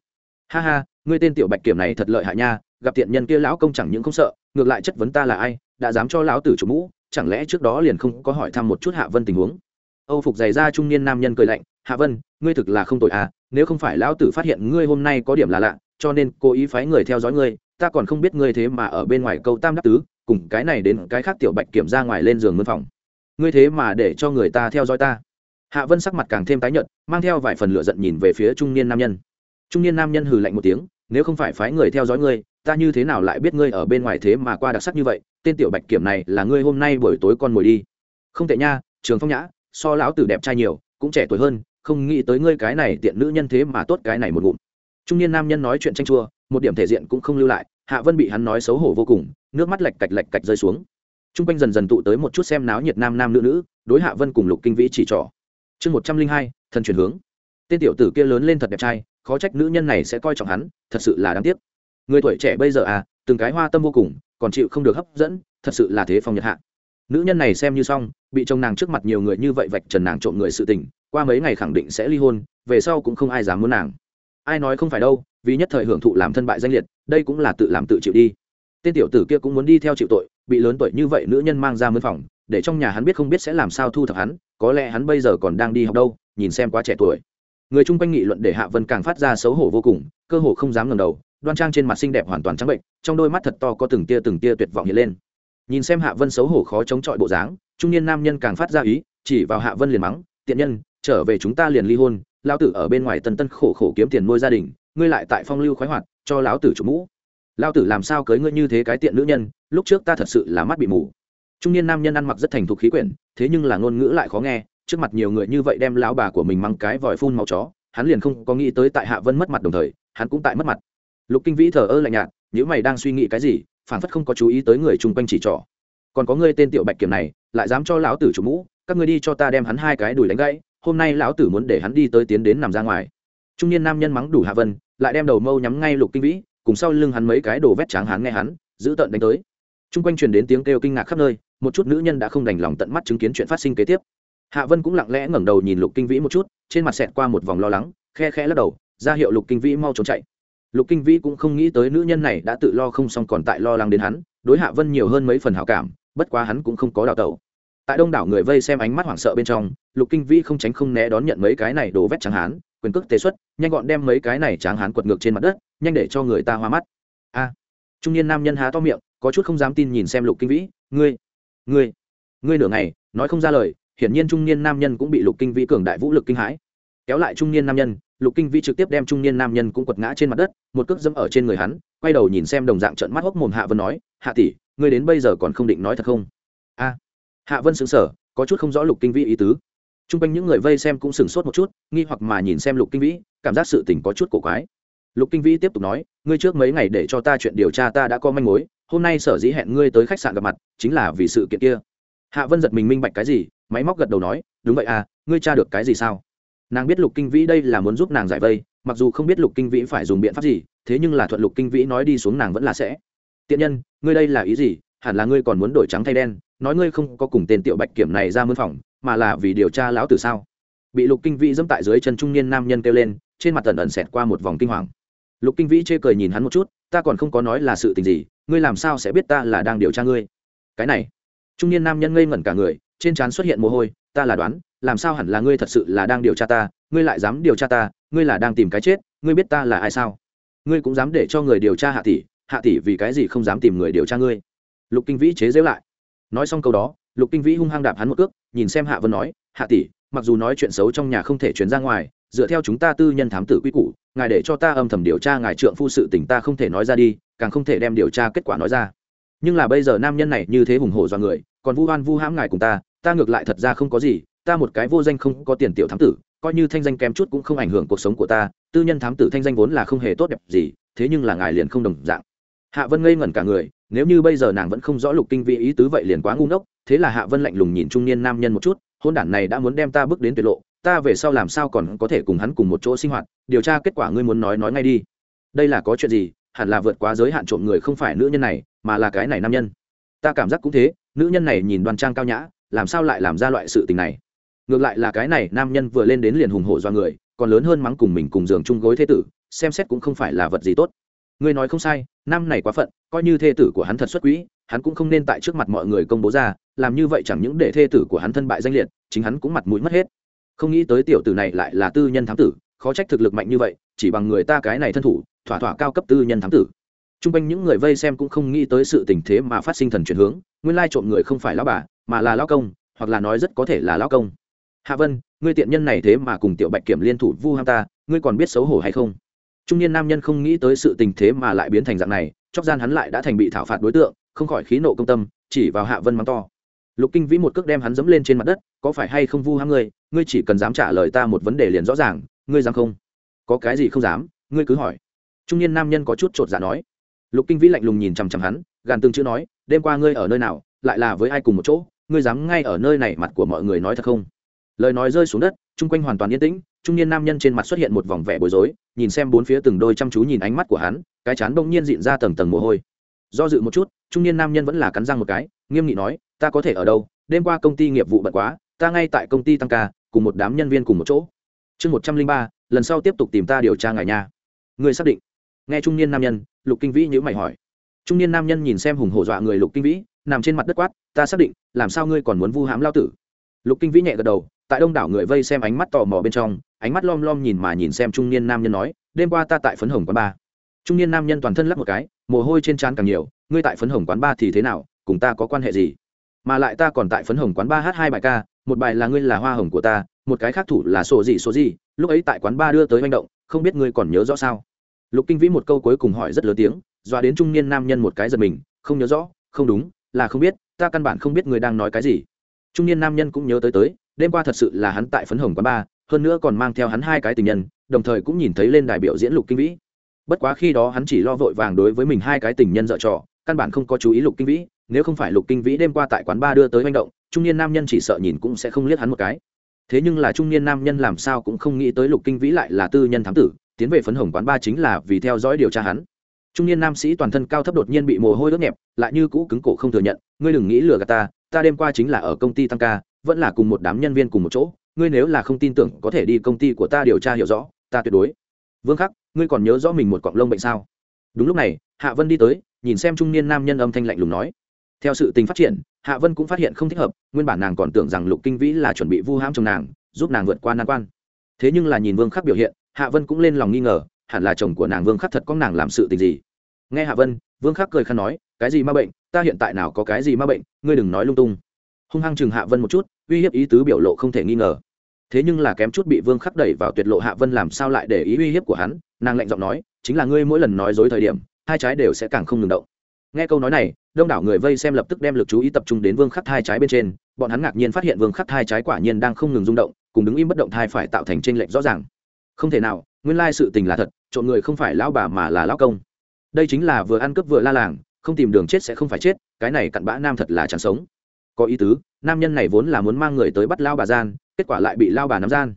Ha ha, ngươi tên tiểu bạch kiểm này thật lợi hại nha, gặp tiện nhân kia lão công chẳng những không sợ, ngược lại chất vấn ta là ai, đã dám cho lão tử chủ mũ, chẳng lẽ trước đó liền không có hỏi thăm một chút hạ vân tình huống? Âu phục dày ra trung niên nam nhân cười lạnh, hạ vân, ngươi thực là không tội à nếu không phải lão tử phát hiện ngươi hôm nay có điểm là lạ, cho nên cố ý phái người theo dõi ngươi, ta còn không biết ngươi thế mà ở bên ngoài câu tam đắc tứ, cùng cái này đến cái khác tiểu bạch kiểm ra ngoài lên giường mân phòng ngươi thế mà để cho người ta theo dõi ta. Hạ vân sắc mặt càng thêm tái nhợt, mang theo vài phần lửa giận nhìn về phía trung niên nam nhân. Trung niên nam nhân hừ lạnh một tiếng, nếu không phải phái người theo dõi ngươi, ta như thế nào lại biết ngươi ở bên ngoài thế mà qua đặc sắc như vậy, tên tiểu bạch kiểm này là ngươi hôm nay buổi tối con ngồi đi. Không tệ nha, trường phong nhã, so lão tử đẹp trai nhiều, cũng trẻ tuổi hơn, không nghĩ tới ngươi cái này tiện nữ nhân thế mà tốt cái này một ngụm. Trung niên nam nhân nói chuyện tranh chua, một điểm thể diện cũng không lưu lại, hạ vân bị hắn nói xấu hổ vô cùng, nước mắt lạch cạch lạch cạch rơi xuống t r u n g quanh dần dần tụ tới một chút xem náo nhiệt nam nam nữ nữ, đối hạ vân cùng lục kinh vĩ chỉ trỏ. Chương một trăm linh hai, thần chuyển hướng. Tên tiểu tử kia lớn lên thật đẹp trai, khó trách nữ nhân này sẽ coi trọng hắn, thật sự là đáng tiếc. Người tuổi trẻ bây giờ à từng cái hoa tâm vô cùng, còn chịu không được hấp dẫn, thật sự là thế phong nhật hạ. Nữ nhân này xem như xong, bị chồng nàng trước mặt nhiều người như vậy vạch trần nàng trộm người sự tình, qua mấy ngày khẳng định sẽ ly hôn, về sau cũng không ai dám muốn nàng. Ai nói không phải đâu, vì nhất thời hưởng thụ làm thân bại danh liệt, đây cũng là tự làm tự chịu đi tên tiểu tử kia cũng muốn đi theo chịu tội, bị lớn tuổi như vậy nữ nhân mang ra mân phòng, để trong nhà hắn biết không biết sẽ làm sao thu thập hắn, có lẽ hắn bây giờ còn đang đi học đâu, nhìn xem quá trẻ tuổi. Người chung quanh nghị luận để hạ vân càng phát ra xấu hổ vô cùng, cơ hồ không dám ngầm đầu, đoan trang trên mặt xinh đẹp hoàn toàn trắng bệnh, trong đôi mắt thật to có từng tia từng tia tuyệt vọng hiện lên. Nhìn xem hạ vân xấu hổ khó chống chọi bộ dáng, trung niên nam nhân càng phát ra ý, chỉ vào hạ vân liền mắng, tiện nhân, trở về chúng ta liền ly hôn, lão tử ở bên ngoài tân tân khổ khổ kiếm tiền nuôi gia đình, ngươi lại tại phong lưu khoái hoạt, cho lão tử chủ mũ lão tử làm sao cưới ngươi như thế cái tiện nữ nhân, lúc trước ta thật sự là mắt bị mù. Trung niên nam nhân ăn mặc rất thành thục khí quyển, thế nhưng là ngôn ngữ lại khó nghe, trước mặt nhiều người như vậy đem lão bà của mình mang cái vòi phun máu chó, hắn liền không có nghĩ tới tại hạ vân mất mặt đồng thời, hắn cũng tại mất mặt. Lục kinh vĩ thờ ơ lạnh nhạt nếu mày đang suy nghĩ cái gì, phản phất không có chú ý tới người chung quanh chỉ trỏ. Còn có ngươi tên tiểu bạch kiểm này, lại dám cho lão tử chủ mũ, các ngươi đi cho ta đem hắn hai cái đùi đánh gãy, hôm nay lão tử muốn để hắn đi tới tiến đến nằm ra ngoài. Trung niên nam nhân mắng đủ hạ vân, lại đem đầu mâu nhắm ngay lục kinh vĩ cùng sau lưng hắn mấy cái đồ vét tráng hắn nghe hắn, giữ tận đánh tới. Chung quanh truyền đến tiếng kêu kinh ngạc khắp nơi, một chút nữ nhân đã không đành lòng tận mắt chứng kiến chuyện phát sinh kế tiếp. Hạ vân cũng lặng lẽ ngẩng đầu nhìn lục kinh vĩ một chút, trên mặt xẹt qua một vòng lo lắng, khe khẽ lắc đầu, ra hiệu lục kinh vĩ mau trốn chạy. Lục kinh vĩ cũng không nghĩ tới nữ nhân này đã tự lo không xong còn tại lo lắng đến hắn, đối hạ vân nhiều hơn mấy phần hảo cảm, bất quá hắn cũng không có đào tẩu. Tại đông đảo người vây xem ánh mắt hoảng sợ bên trong, lục kinh vĩ không tránh không né đón nhận mấy cái này đổ vét tráng hán, quyền cước tế xuất, nhanh gọn đem mấy cái này tráng hán quật ngược trên mặt đất nhanh để cho người ta hoa mắt. A. Trung niên nam nhân há to miệng, có chút không dám tin nhìn xem lục kinh vĩ. Ngươi ngươi ngươi nửa ngày, nói không ra lời, hiển nhiên trung niên nam nhân cũng bị lục kinh vĩ cường đại vũ lực kinh hãi. Kéo lại trung niên nam nhân, lục kinh vĩ trực tiếp đem trung niên nam nhân cũng quật ngã trên mặt đất, một cước dẫm ở trên người hắn, quay đầu nhìn xem đồng dạng trận mắt hốc mồm hạ vân nói, hạ tỷ, ngươi đến bây giờ còn không định nói thật không? A. Hạ vân xứng sở có chút không rõ lục kinh vĩ ý tứ. T r u n g quanh những người vây xem cũng sửng sốt một chút, nghi hoặc mà nhìn xem lục kinh vĩ, cảm giác sự tình có chút cổ quái lục kinh vĩ tiếp tục nói, ngươi trước mấy ngày để cho ta chuyện điều tra ta đã có manh mối, hôm nay sở dĩ hẹn ngươi tới khách sạn gặp mặt, chính là vì sự kiện kia. Hạ vân giật mình minh bạch cái gì, máy móc gật đầu nói, đúng vậy à ngươi tra được cái gì sao? Nàng biết lục kinh vĩ đây là muốn giúp nàng giải vây, mặc dù không biết lục kinh vĩ phải dùng biện pháp gì, thế nhưng là thuận lục kinh vĩ nói đi xuống nàng vẫn là sẽ. Tiện nhân, ngươi đây là ý gì? Hẳn là ngươi còn muốn đổi trắng thay đen, nói ngươi không có cùng tên tiểu bạch kiểm này ra mân phòng mà là vì điều tra lão tử sao? Bị lục kinh vĩ dẫm tại dưới chân trung niên nam nhân kêu lên, trên mặt tần ẩn xẹt qua một vòng kinh hoàng lục kinh vĩ chê cười nhìn hắn một chút, ta còn không có nói là sự tình gì, ngươi làm sao sẽ biết ta là đang điều tra ngươi? Cái này, trung niên nam nhân ngây ngẩn cả người, trên trán xuất hiện mồ hôi, ta là đoán, làm sao hẳn là ngươi thật sự là đang điều tra ta, ngươi lại dám điều tra ta, ngươi là đang tìm cái chết, ngươi biết ta là ai sao? Ngươi cũng dám để cho người điều tra hạ tỷ hạ tỷ vì cái gì không dám tìm người điều tra ngươi? Lục kinh vĩ chế giễu lại. Nói xong câu đó, lục kinh vĩ hung hăng đạp hắn một cước, nhìn xem hạ vân nói, hạ tỷ, mặc dù nói chuyện xấu trong nhà không thể chuyển ra ngoài dựa theo chúng ta tư nhân thám tử quy củ, ngài để cho ta âm thầm điều tra ngài trượng phu sự tình ta không thể nói ra đi, càng không thể đem điều tra kết quả nói ra. Nhưng là bây giờ nam nhân này như thế hùng hổ do người, còn vu oan vu hãm ngài cùng ta ta ngược lại thật ra không có gì, ta một cái vô danh không có tiền tiểu thám tử, coi như thanh danh kém chút cũng không ảnh hưởng cuộc sống của ta, tư nhân thám tử thanh danh vốn là không hề tốt đẹp gì, thế nhưng là ngài liền không đồng dạng. Hạ vân ngây ngẩn cả người, nếu như bây giờ nàng vẫn không rõ lục kinh vị ý tứ vậy liền quá ngu ngốc, thế là hạ vân lạnh lùng nhìn trung niên nam nhân một chút, hôn đản này đã muốn đem ta bước đến tuyệt lộ ta về sau làm sao còn có thể cùng hắn cùng một chỗ sinh hoạt, điều tra kết quả ngươi muốn nói nói ngay đi. Đây là có chuyện gì, hẳn là vượt quá giới hạn trộm người không phải nữ nhân này, mà là cái này nam nhân. Ta cảm giác cũng thế, nữ nhân này nhìn đoan trang cao nhã, làm sao lại làm ra loại sự tình này? Ngược lại là cái này nam nhân vừa lên đến liền hùng hổ do người, còn lớn hơn mắng cùng mình cùng giường chung gối thế tử, xem xét cũng không phải là vật gì tốt. Ngươi nói không sai, năm này quá phận, coi như thê tử của hắn thật xuất quỹ, hắn cũng không nên tại trước mặt mọi người công bố ra, làm như vậy chẳng những để thê tử của hắn thân bại danh liệt, chính hắn cũng mặt mũi mất hết không nghĩ tới tiểu tử này lại là tư nhân thám tử, khó trách thực lực mạnh như vậy, chỉ bằng người ta cái này thân thủ, thỏa thỏa cao cấp tư nhân thám tử. T r u n g quanh những người vây xem cũng không nghĩ tới sự tình thế mà phát sinh thần chuyển hướng, nguyên lai trộm người không phải lao bà, mà là lao công, hoặc là nói rất có thể là lao công. Hạ vân, ngươi tiện nhân này thế mà cùng tiểu bạch kiểm liên thủ vu ham ta, ngươi còn biết xấu hổ hay không? Trung niên nam nhân không nghĩ tới sự tình thế mà lại biến thành dạng này chóc gian hắn lại đã thành bị thảo phạt đối tượng, không khỏi khí nộ công tâm, chỉ vào hạ vân mắng to lục kinh vĩ một cước đem hắn dẫm lên trên mặt đất, có phải hay không vu ham ngươi? Ngươi chỉ cần dám trả lời ta một vấn đề liền rõ ràng, ngươi dám không? Có cái gì không dám, ngươi cứ hỏi. Trung niên nam nhân có chút chột dạ nói. Lục kinh vĩ lạnh lùng nhìn chằm chằm hắn, gàn từng chữ nói, đêm qua ngươi ở nơi nào, lại là với ai cùng một chỗ, ngươi dám ngay ở nơi này mặt của mọi người nói thật không? Lời nói rơi xuống đất, chung quanh hoàn toàn yên tĩnh, trung niên nam nhân trên mặt xuất hiện một vòng vẻ bối rối, nhìn xem bốn phía từng đôi chăm chú nhìn ánh mắt của hắn, cái chán bỗng nhiên dịn ra tầng tầng mồ hôi. Do dự một chút, trung niên nam nhân vẫn là cắn răng một cái, nghiêm nghị nói ta có thể ở đâu, đêm qua công ty nghiệp vụ bận quá, ta ngay tại công ty tăng ca, cùng một đám nhân viên cùng một chỗ. Chương một trăm linh ba, lần sau tiếp tục tìm ta điều tra ngài nha. Người xác định. Nghe trung niên nam nhân, lục kinh vĩ nhữ mày hỏi. Trung niên nam nhân nhìn xem hùng hổ dọa người lục kinh vĩ, nằm trên mặt đất quát, ta xác định, làm sao ngươi còn muốn vu hãm lao tử? Lục kinh vĩ nhẹ gật đầu, tại đông đảo người vây xem ánh mắt tò mò bên trong, ánh mắt lom lom nhìn mà nhìn xem trung niên nam nhân nói, đêm qua ta tại phấn hồng quán ba. Trung niên nam nhân toàn thân lắp một cái, mồ hôi trên trán càng nhiều, ngươi tại phấn hồng quán ba thì thế nào, cùng ta có quan hệ gì? Mà lại ta còn tại phấn hồng quán ba hát hai bài ca, một bài là ngươi là hoa hồng của ta, một cái khác thủ là sổ gì số gì, lúc ấy tại quán ba đưa tới manh động, không biết ngươi còn nhớ rõ sao? Lục kinh vĩ một câu cuối cùng hỏi rất lớn tiếng, dọa đến trung niên nam nhân một cái giật mình, không nhớ rõ, không đúng, là không biết, ta căn bản không biết người đang nói cái gì. Trung niên nam nhân cũng nhớ tới tới, đêm qua thật sự là hắn tại phấn hồng quán ba, hơn nữa còn mang theo hắn hai cái tình nhân, đồng thời cũng nhìn thấy lên đài biểu diễn lục kinh vĩ. Bất quá khi đó hắn chỉ lo vội vàng đối với mình hai cái tình nhân dợ trò căn bản không có chú ý lục kinh vĩ, nếu không phải lục kinh vĩ đêm qua tại quán ba đưa tới manh động, trung niên nam nhân chỉ sợ nhìn cũng sẽ không liếc hắn một cái. Thế nhưng là trung niên nam nhân làm sao cũng không nghĩ tới lục kinh vĩ lại là tư nhân thám tử, tiến về phấn hồng quán ba chính là vì theo dõi điều tra hắn. Trung niên nam sĩ toàn thân cao thấp đột nhiên bị mồ hôi đốt nhẹp, lại như cũ cứng cổ không thừa nhận, ngươi đừng nghĩ lừa gạt ta ta đêm qua chính là ở công ty tăng ca, vẫn là cùng một đám nhân viên cùng một chỗ, ngươi nếu là không tin tưởng có thể đi công ty của ta điều tra hiểu rõ, ta tuyệt đối. Vương khắc, ngươi còn nhớ rõ mình một cọng lông bệnh sao? Đúng lúc này, hạ vân đi tới, nhìn xem trung niên nam nhân âm thanh lạnh lùng nói. Theo sự tình phát triển, hạ vân cũng phát hiện không thích hợp, nguyên bản nàng còn tưởng rằng lục kinh vĩ là chuẩn bị vu hãm chồng nàng, giúp nàng vượt qua nan quan. Thế nhưng là nhìn vương khắc biểu hiện, hạ vân cũng lên lòng nghi ngờ, hẳn là chồng của nàng vương khắc thật có nàng làm sự tình gì? Nghe hạ vân, vương khắc cười khăn nói, cái gì ma bệnh? Ta hiện tại nào có cái gì ma bệnh? Ngươi đừng nói lung tung. Hung hăng chừng hạ vân một chút, uy hiếp ý tứ biểu lộ không thể nghi ngờ. Thế nhưng là kém chút bị vương khắc đẩy vào tuyệt lộ, hạ vân làm sao lại để ý uy hiếp của hắn? Nàng lạnh giọng nói chính là ngươi mỗi lần nói dối thời điểm, hai trái đều sẽ càng không ngừng động. Nghe câu nói này, đông đảo người vây xem lập tức đem lực chú ý tập trung đến vương khắc hai trái bên trên, bọn hắn ngạc nhiên phát hiện vương khắc hai trái quả nhiên đang không ngừng rung động, cùng đứng im bất động thai phải tạo thành tranh lệch rõ ràng. Không thể nào, nguyên lai sự tình là thật trộn người không phải lão bà mà là lão công. Đây chính là vừa ăn cướp vừa la làng, không tìm đường chết sẽ không phải chết, cái này cặn bã nam thật là chẳng sống. Có ý tứ, nam nhân này vốn là muốn mang người tới bắt lao bà gian, kết quả lại bị lao bà nắm gian.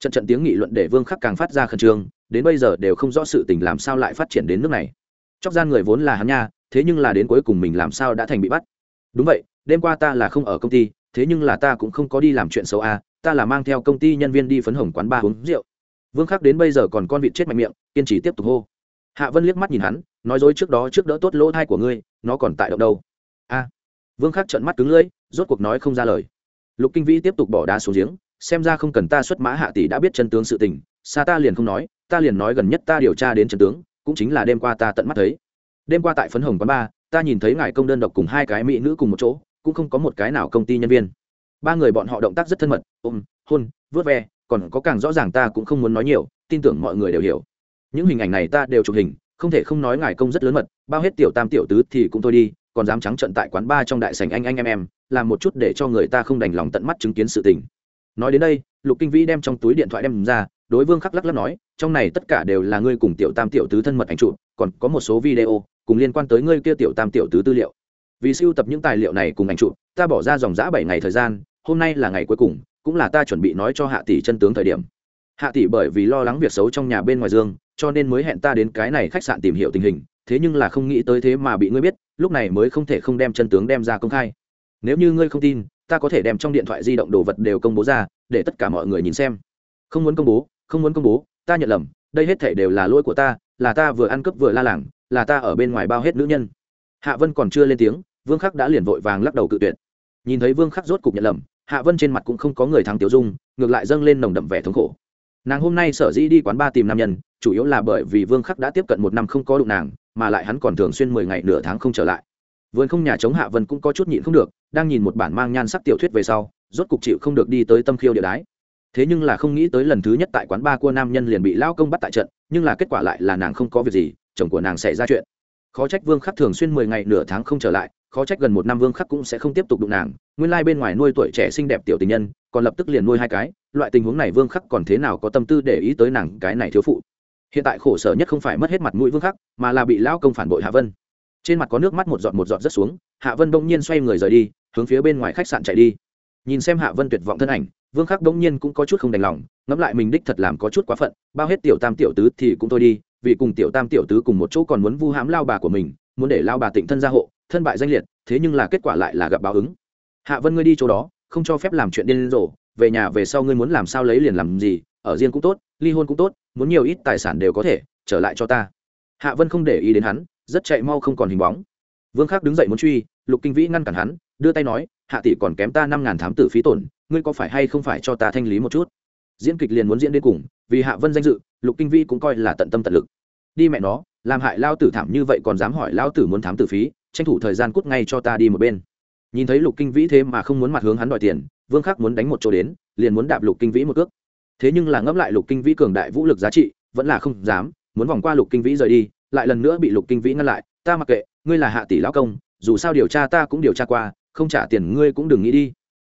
Trận trận tiếng nghị luận để vương khắc càng phát ra khẩn trương đến bây giờ đều không rõ sự tình làm sao lại phát triển đến nước này. Chóc gian người vốn là hắn nha, thế nhưng là đến cuối cùng mình làm sao đã thành bị bắt. Đúng vậy, đêm qua ta là không ở công ty, thế nhưng là ta cũng không có đi làm chuyện xấu à ta là mang theo công ty nhân viên đi phấn hồng quán ba uống rượu. Vương khắc đến bây giờ còn con vịt chết mạnh miệng, kiên trì tiếp tục hô. Hạ vân liếc mắt nhìn hắn, nói dối trước đó trước đỡ tốt lỗ thai của ngươi, nó còn tại động đâu? A. Vương khắc trợn mắt cứng lưỡi, rốt cuộc nói không ra lời. Lục kinh vĩ tiếp tục bỏ đá xuống giếng, xem ra không cần ta xuất mã hạ tỷ đã biết chân tướng sự tình, xa ta liền không nói ta liền nói gần nhất ta điều tra đến trận tướng, cũng chính là đêm qua ta tận mắt thấy. Đêm qua tại phấn hồng quán ba ta nhìn thấy ngài công đơn độc cùng hai cái mỹ nữ cùng một chỗ, cũng không có một cái nào công ty nhân viên. Ba người bọn họ động tác rất thân mật, ôm, hôn vớt ve, còn có càng rõ ràng ta cũng không muốn nói nhiều, tin tưởng mọi người đều hiểu. Những hình ảnh này ta đều chụp hình, không thể không nói ngài công rất lớn mật, bao hết tiểu tam tiểu tứ thì cũng thôi đi, còn dám trắng trận tại quán ba trong đại sảnh anh anh em em, làm một chút để cho người ta không đành lòng tận mắt chứng kiến sự tình. Nói đến đây, lục kinh vĩ đem trong túi điện thoại đem ra đối vương khắc lắc lắc nói, trong này tất cả đều là ngươi cùng tiểu tam tiểu tứ thân mật ảnh trụ còn có một số video cùng liên quan tới ngươi kia tiểu tam tiểu tứ tư liệu. Vì sưu tập những tài liệu này cùng ảnh trụ ta bỏ ra dòng giã bảy ngày thời gian, hôm nay là ngày cuối cùng, cũng là ta chuẩn bị nói cho hạ tỷ chân tướng thời điểm. Hạ tỷ bởi vì lo lắng việc xấu trong nhà bên ngoài dương, cho nên mới hẹn ta đến cái này khách sạn tìm hiểu tình hình, thế nhưng là không nghĩ tới thế mà bị ngươi biết, lúc này mới không thể không đem chân tướng đem ra công khai. Nếu như ngươi không tin, ta có thể đem trong điện thoại di động đồ vật đều công bố ra, để tất cả mọi người nhìn xem. Không muốn công bố không muốn công bố, ta nhận lầm, đây hết thể đều là lỗi của ta, là ta vừa ăn cướp vừa la làng, là ta ở bên ngoài bao hết nữ nhân. Hạ vân còn chưa lên tiếng, vương khắc đã liền vội vàng lắc đầu cự tuyệt. Nhìn thấy vương khắc rốt cục nhận lầm, hạ vân trên mặt cũng không có người thắng tiểu dung, ngược lại dâng lên nồng đậm vẻ thống khổ. Nàng hôm nay sở dĩ đi quán ba tìm nam nhân, chủ yếu là bởi vì vương khắc đã tiếp cận một năm không có đụng nàng, mà lại hắn còn thường xuyên mười ngày nửa tháng không trở lại. Vườn không nhà chống hạ vân cũng có chút nhịn không được, đang nhìn một bản mang nhan sắc tiểu thuyết về sau, rốt cục chịu không được đi tới tâm khiêu địa đái thế nhưng là không nghĩ tới lần thứ nhất tại quán ba của nam nhân liền bị lao công bắt tại trận, nhưng là kết quả lại là nàng không có việc gì, chồng của nàng xảy ra chuyện. Khó trách vương khắc thường xuyên mười ngày nửa tháng không trở lại, khó trách gần một năm vương khắc cũng sẽ không tiếp tục đụng nàng. Nguyên lai bên ngoài nuôi tuổi trẻ xinh đẹp tiểu tình nhân, còn lập tức liền nuôi hai cái, loại tình huống này vương khắc còn thế nào có tâm tư để ý tới nàng cái này thiếu phụ. Hiện tại khổ sở nhất không phải mất hết mặt mũi vương khắc, mà là bị lão công phản bội hạ vân. Trên mặt có nước mắt một giọt một giọt rất xuống, hạ vân bỗng nhiên xoay người rời đi, hướng phía bên ngoài khách sạn chạy đi. Nhìn xem hạ vân tuyệt vọng thân ảnh vương khắc bỗng nhiên cũng có chút không đành lòng, ngẫm lại mình đích thật làm có chút quá phận, bao hết tiểu tam tiểu tứ thì cũng thôi đi, vì cùng tiểu tam tiểu tứ cùng một chỗ còn muốn vu hãm lao bà của mình, muốn để lao bà tịnh thân gia hộ, thân bại danh liệt, thế nhưng là kết quả lại là gặp báo ứng. Hạ vân ngươi đi chỗ đó, không cho phép làm chuyện điên rồ, về nhà về sau ngươi muốn làm sao lấy liền làm gì, ở riêng cũng tốt, ly hôn cũng tốt, muốn nhiều ít tài sản đều có thể, trở lại cho ta. Hạ vân không để ý đến hắn, rất chạy mau không còn hình bóng. Vương khắc đứng dậy muốn truy, lục kinh vĩ ngăn cản hắn, đưa tay nói, hạ tỷ còn kém ta năm ngàn thám tử phí tổn ngươi có phải hay không phải cho ta thanh lý một chút? Diễn kịch liền muốn diễn đến cùng, vì hạ vân danh dự, lục kinh Vi cũng coi là tận tâm tận lực. Đi mẹ nó, làm hại lao tử thảm như vậy còn dám hỏi lao tử muốn thám tử phí, tranh thủ thời gian cút ngay cho ta đi một bên. Nhìn thấy lục kinh vĩ thế mà không muốn mặt hướng hắn đòi tiền, vương khắc muốn đánh một chỗ đến, liền muốn đạp lục kinh vĩ một cước. Thế nhưng là ngẫm lại lục kinh vĩ cường đại vũ lực giá trị, vẫn là không dám, muốn vòng qua lục kinh vĩ rời đi, lại lần nữa bị lục kinh vĩ ngăn lại, ta mặc kệ, ngươi là hạ tỷ lão công, dù sao điều tra ta cũng điều tra qua, không trả tiền ngươi cũng đừng nghĩ đi.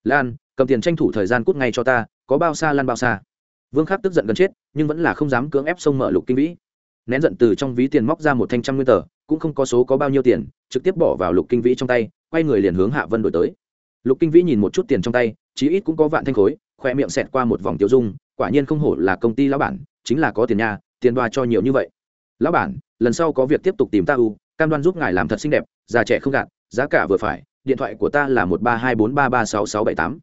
Lan cầm tiền tranh thủ thời gian cút ngay cho ta, có bao xa lan bao xa. Vương khắc tức giận gần chết, nhưng vẫn là không dám cưỡng ép xông mở lục kinh vĩ. Nén giận từ trong ví tiền móc ra một thanh trăm nguyên tờ, cũng không có số có bao nhiêu tiền, trực tiếp bỏ vào lục kinh vĩ trong tay, quay người liền hướng hạ vân đổi tới. Lục kinh vĩ nhìn một chút tiền trong tay, chí ít cũng có vạn thanh khối khoe miệng xẹt qua một vòng tiêu dung, quả nhiên không hổ là công ty lão bản, chính là có tiền nhà tiền đoa cho nhiều như vậy. Lão bản, lần sau có việc tiếp tục tìm ta u cam đoan giúp ngài làm thật xinh đẹp, già trẻ không gạt, giá cả vừa phải, điện thoại của ta là một ba hai bốn ba ba sáu sáu bảy tám.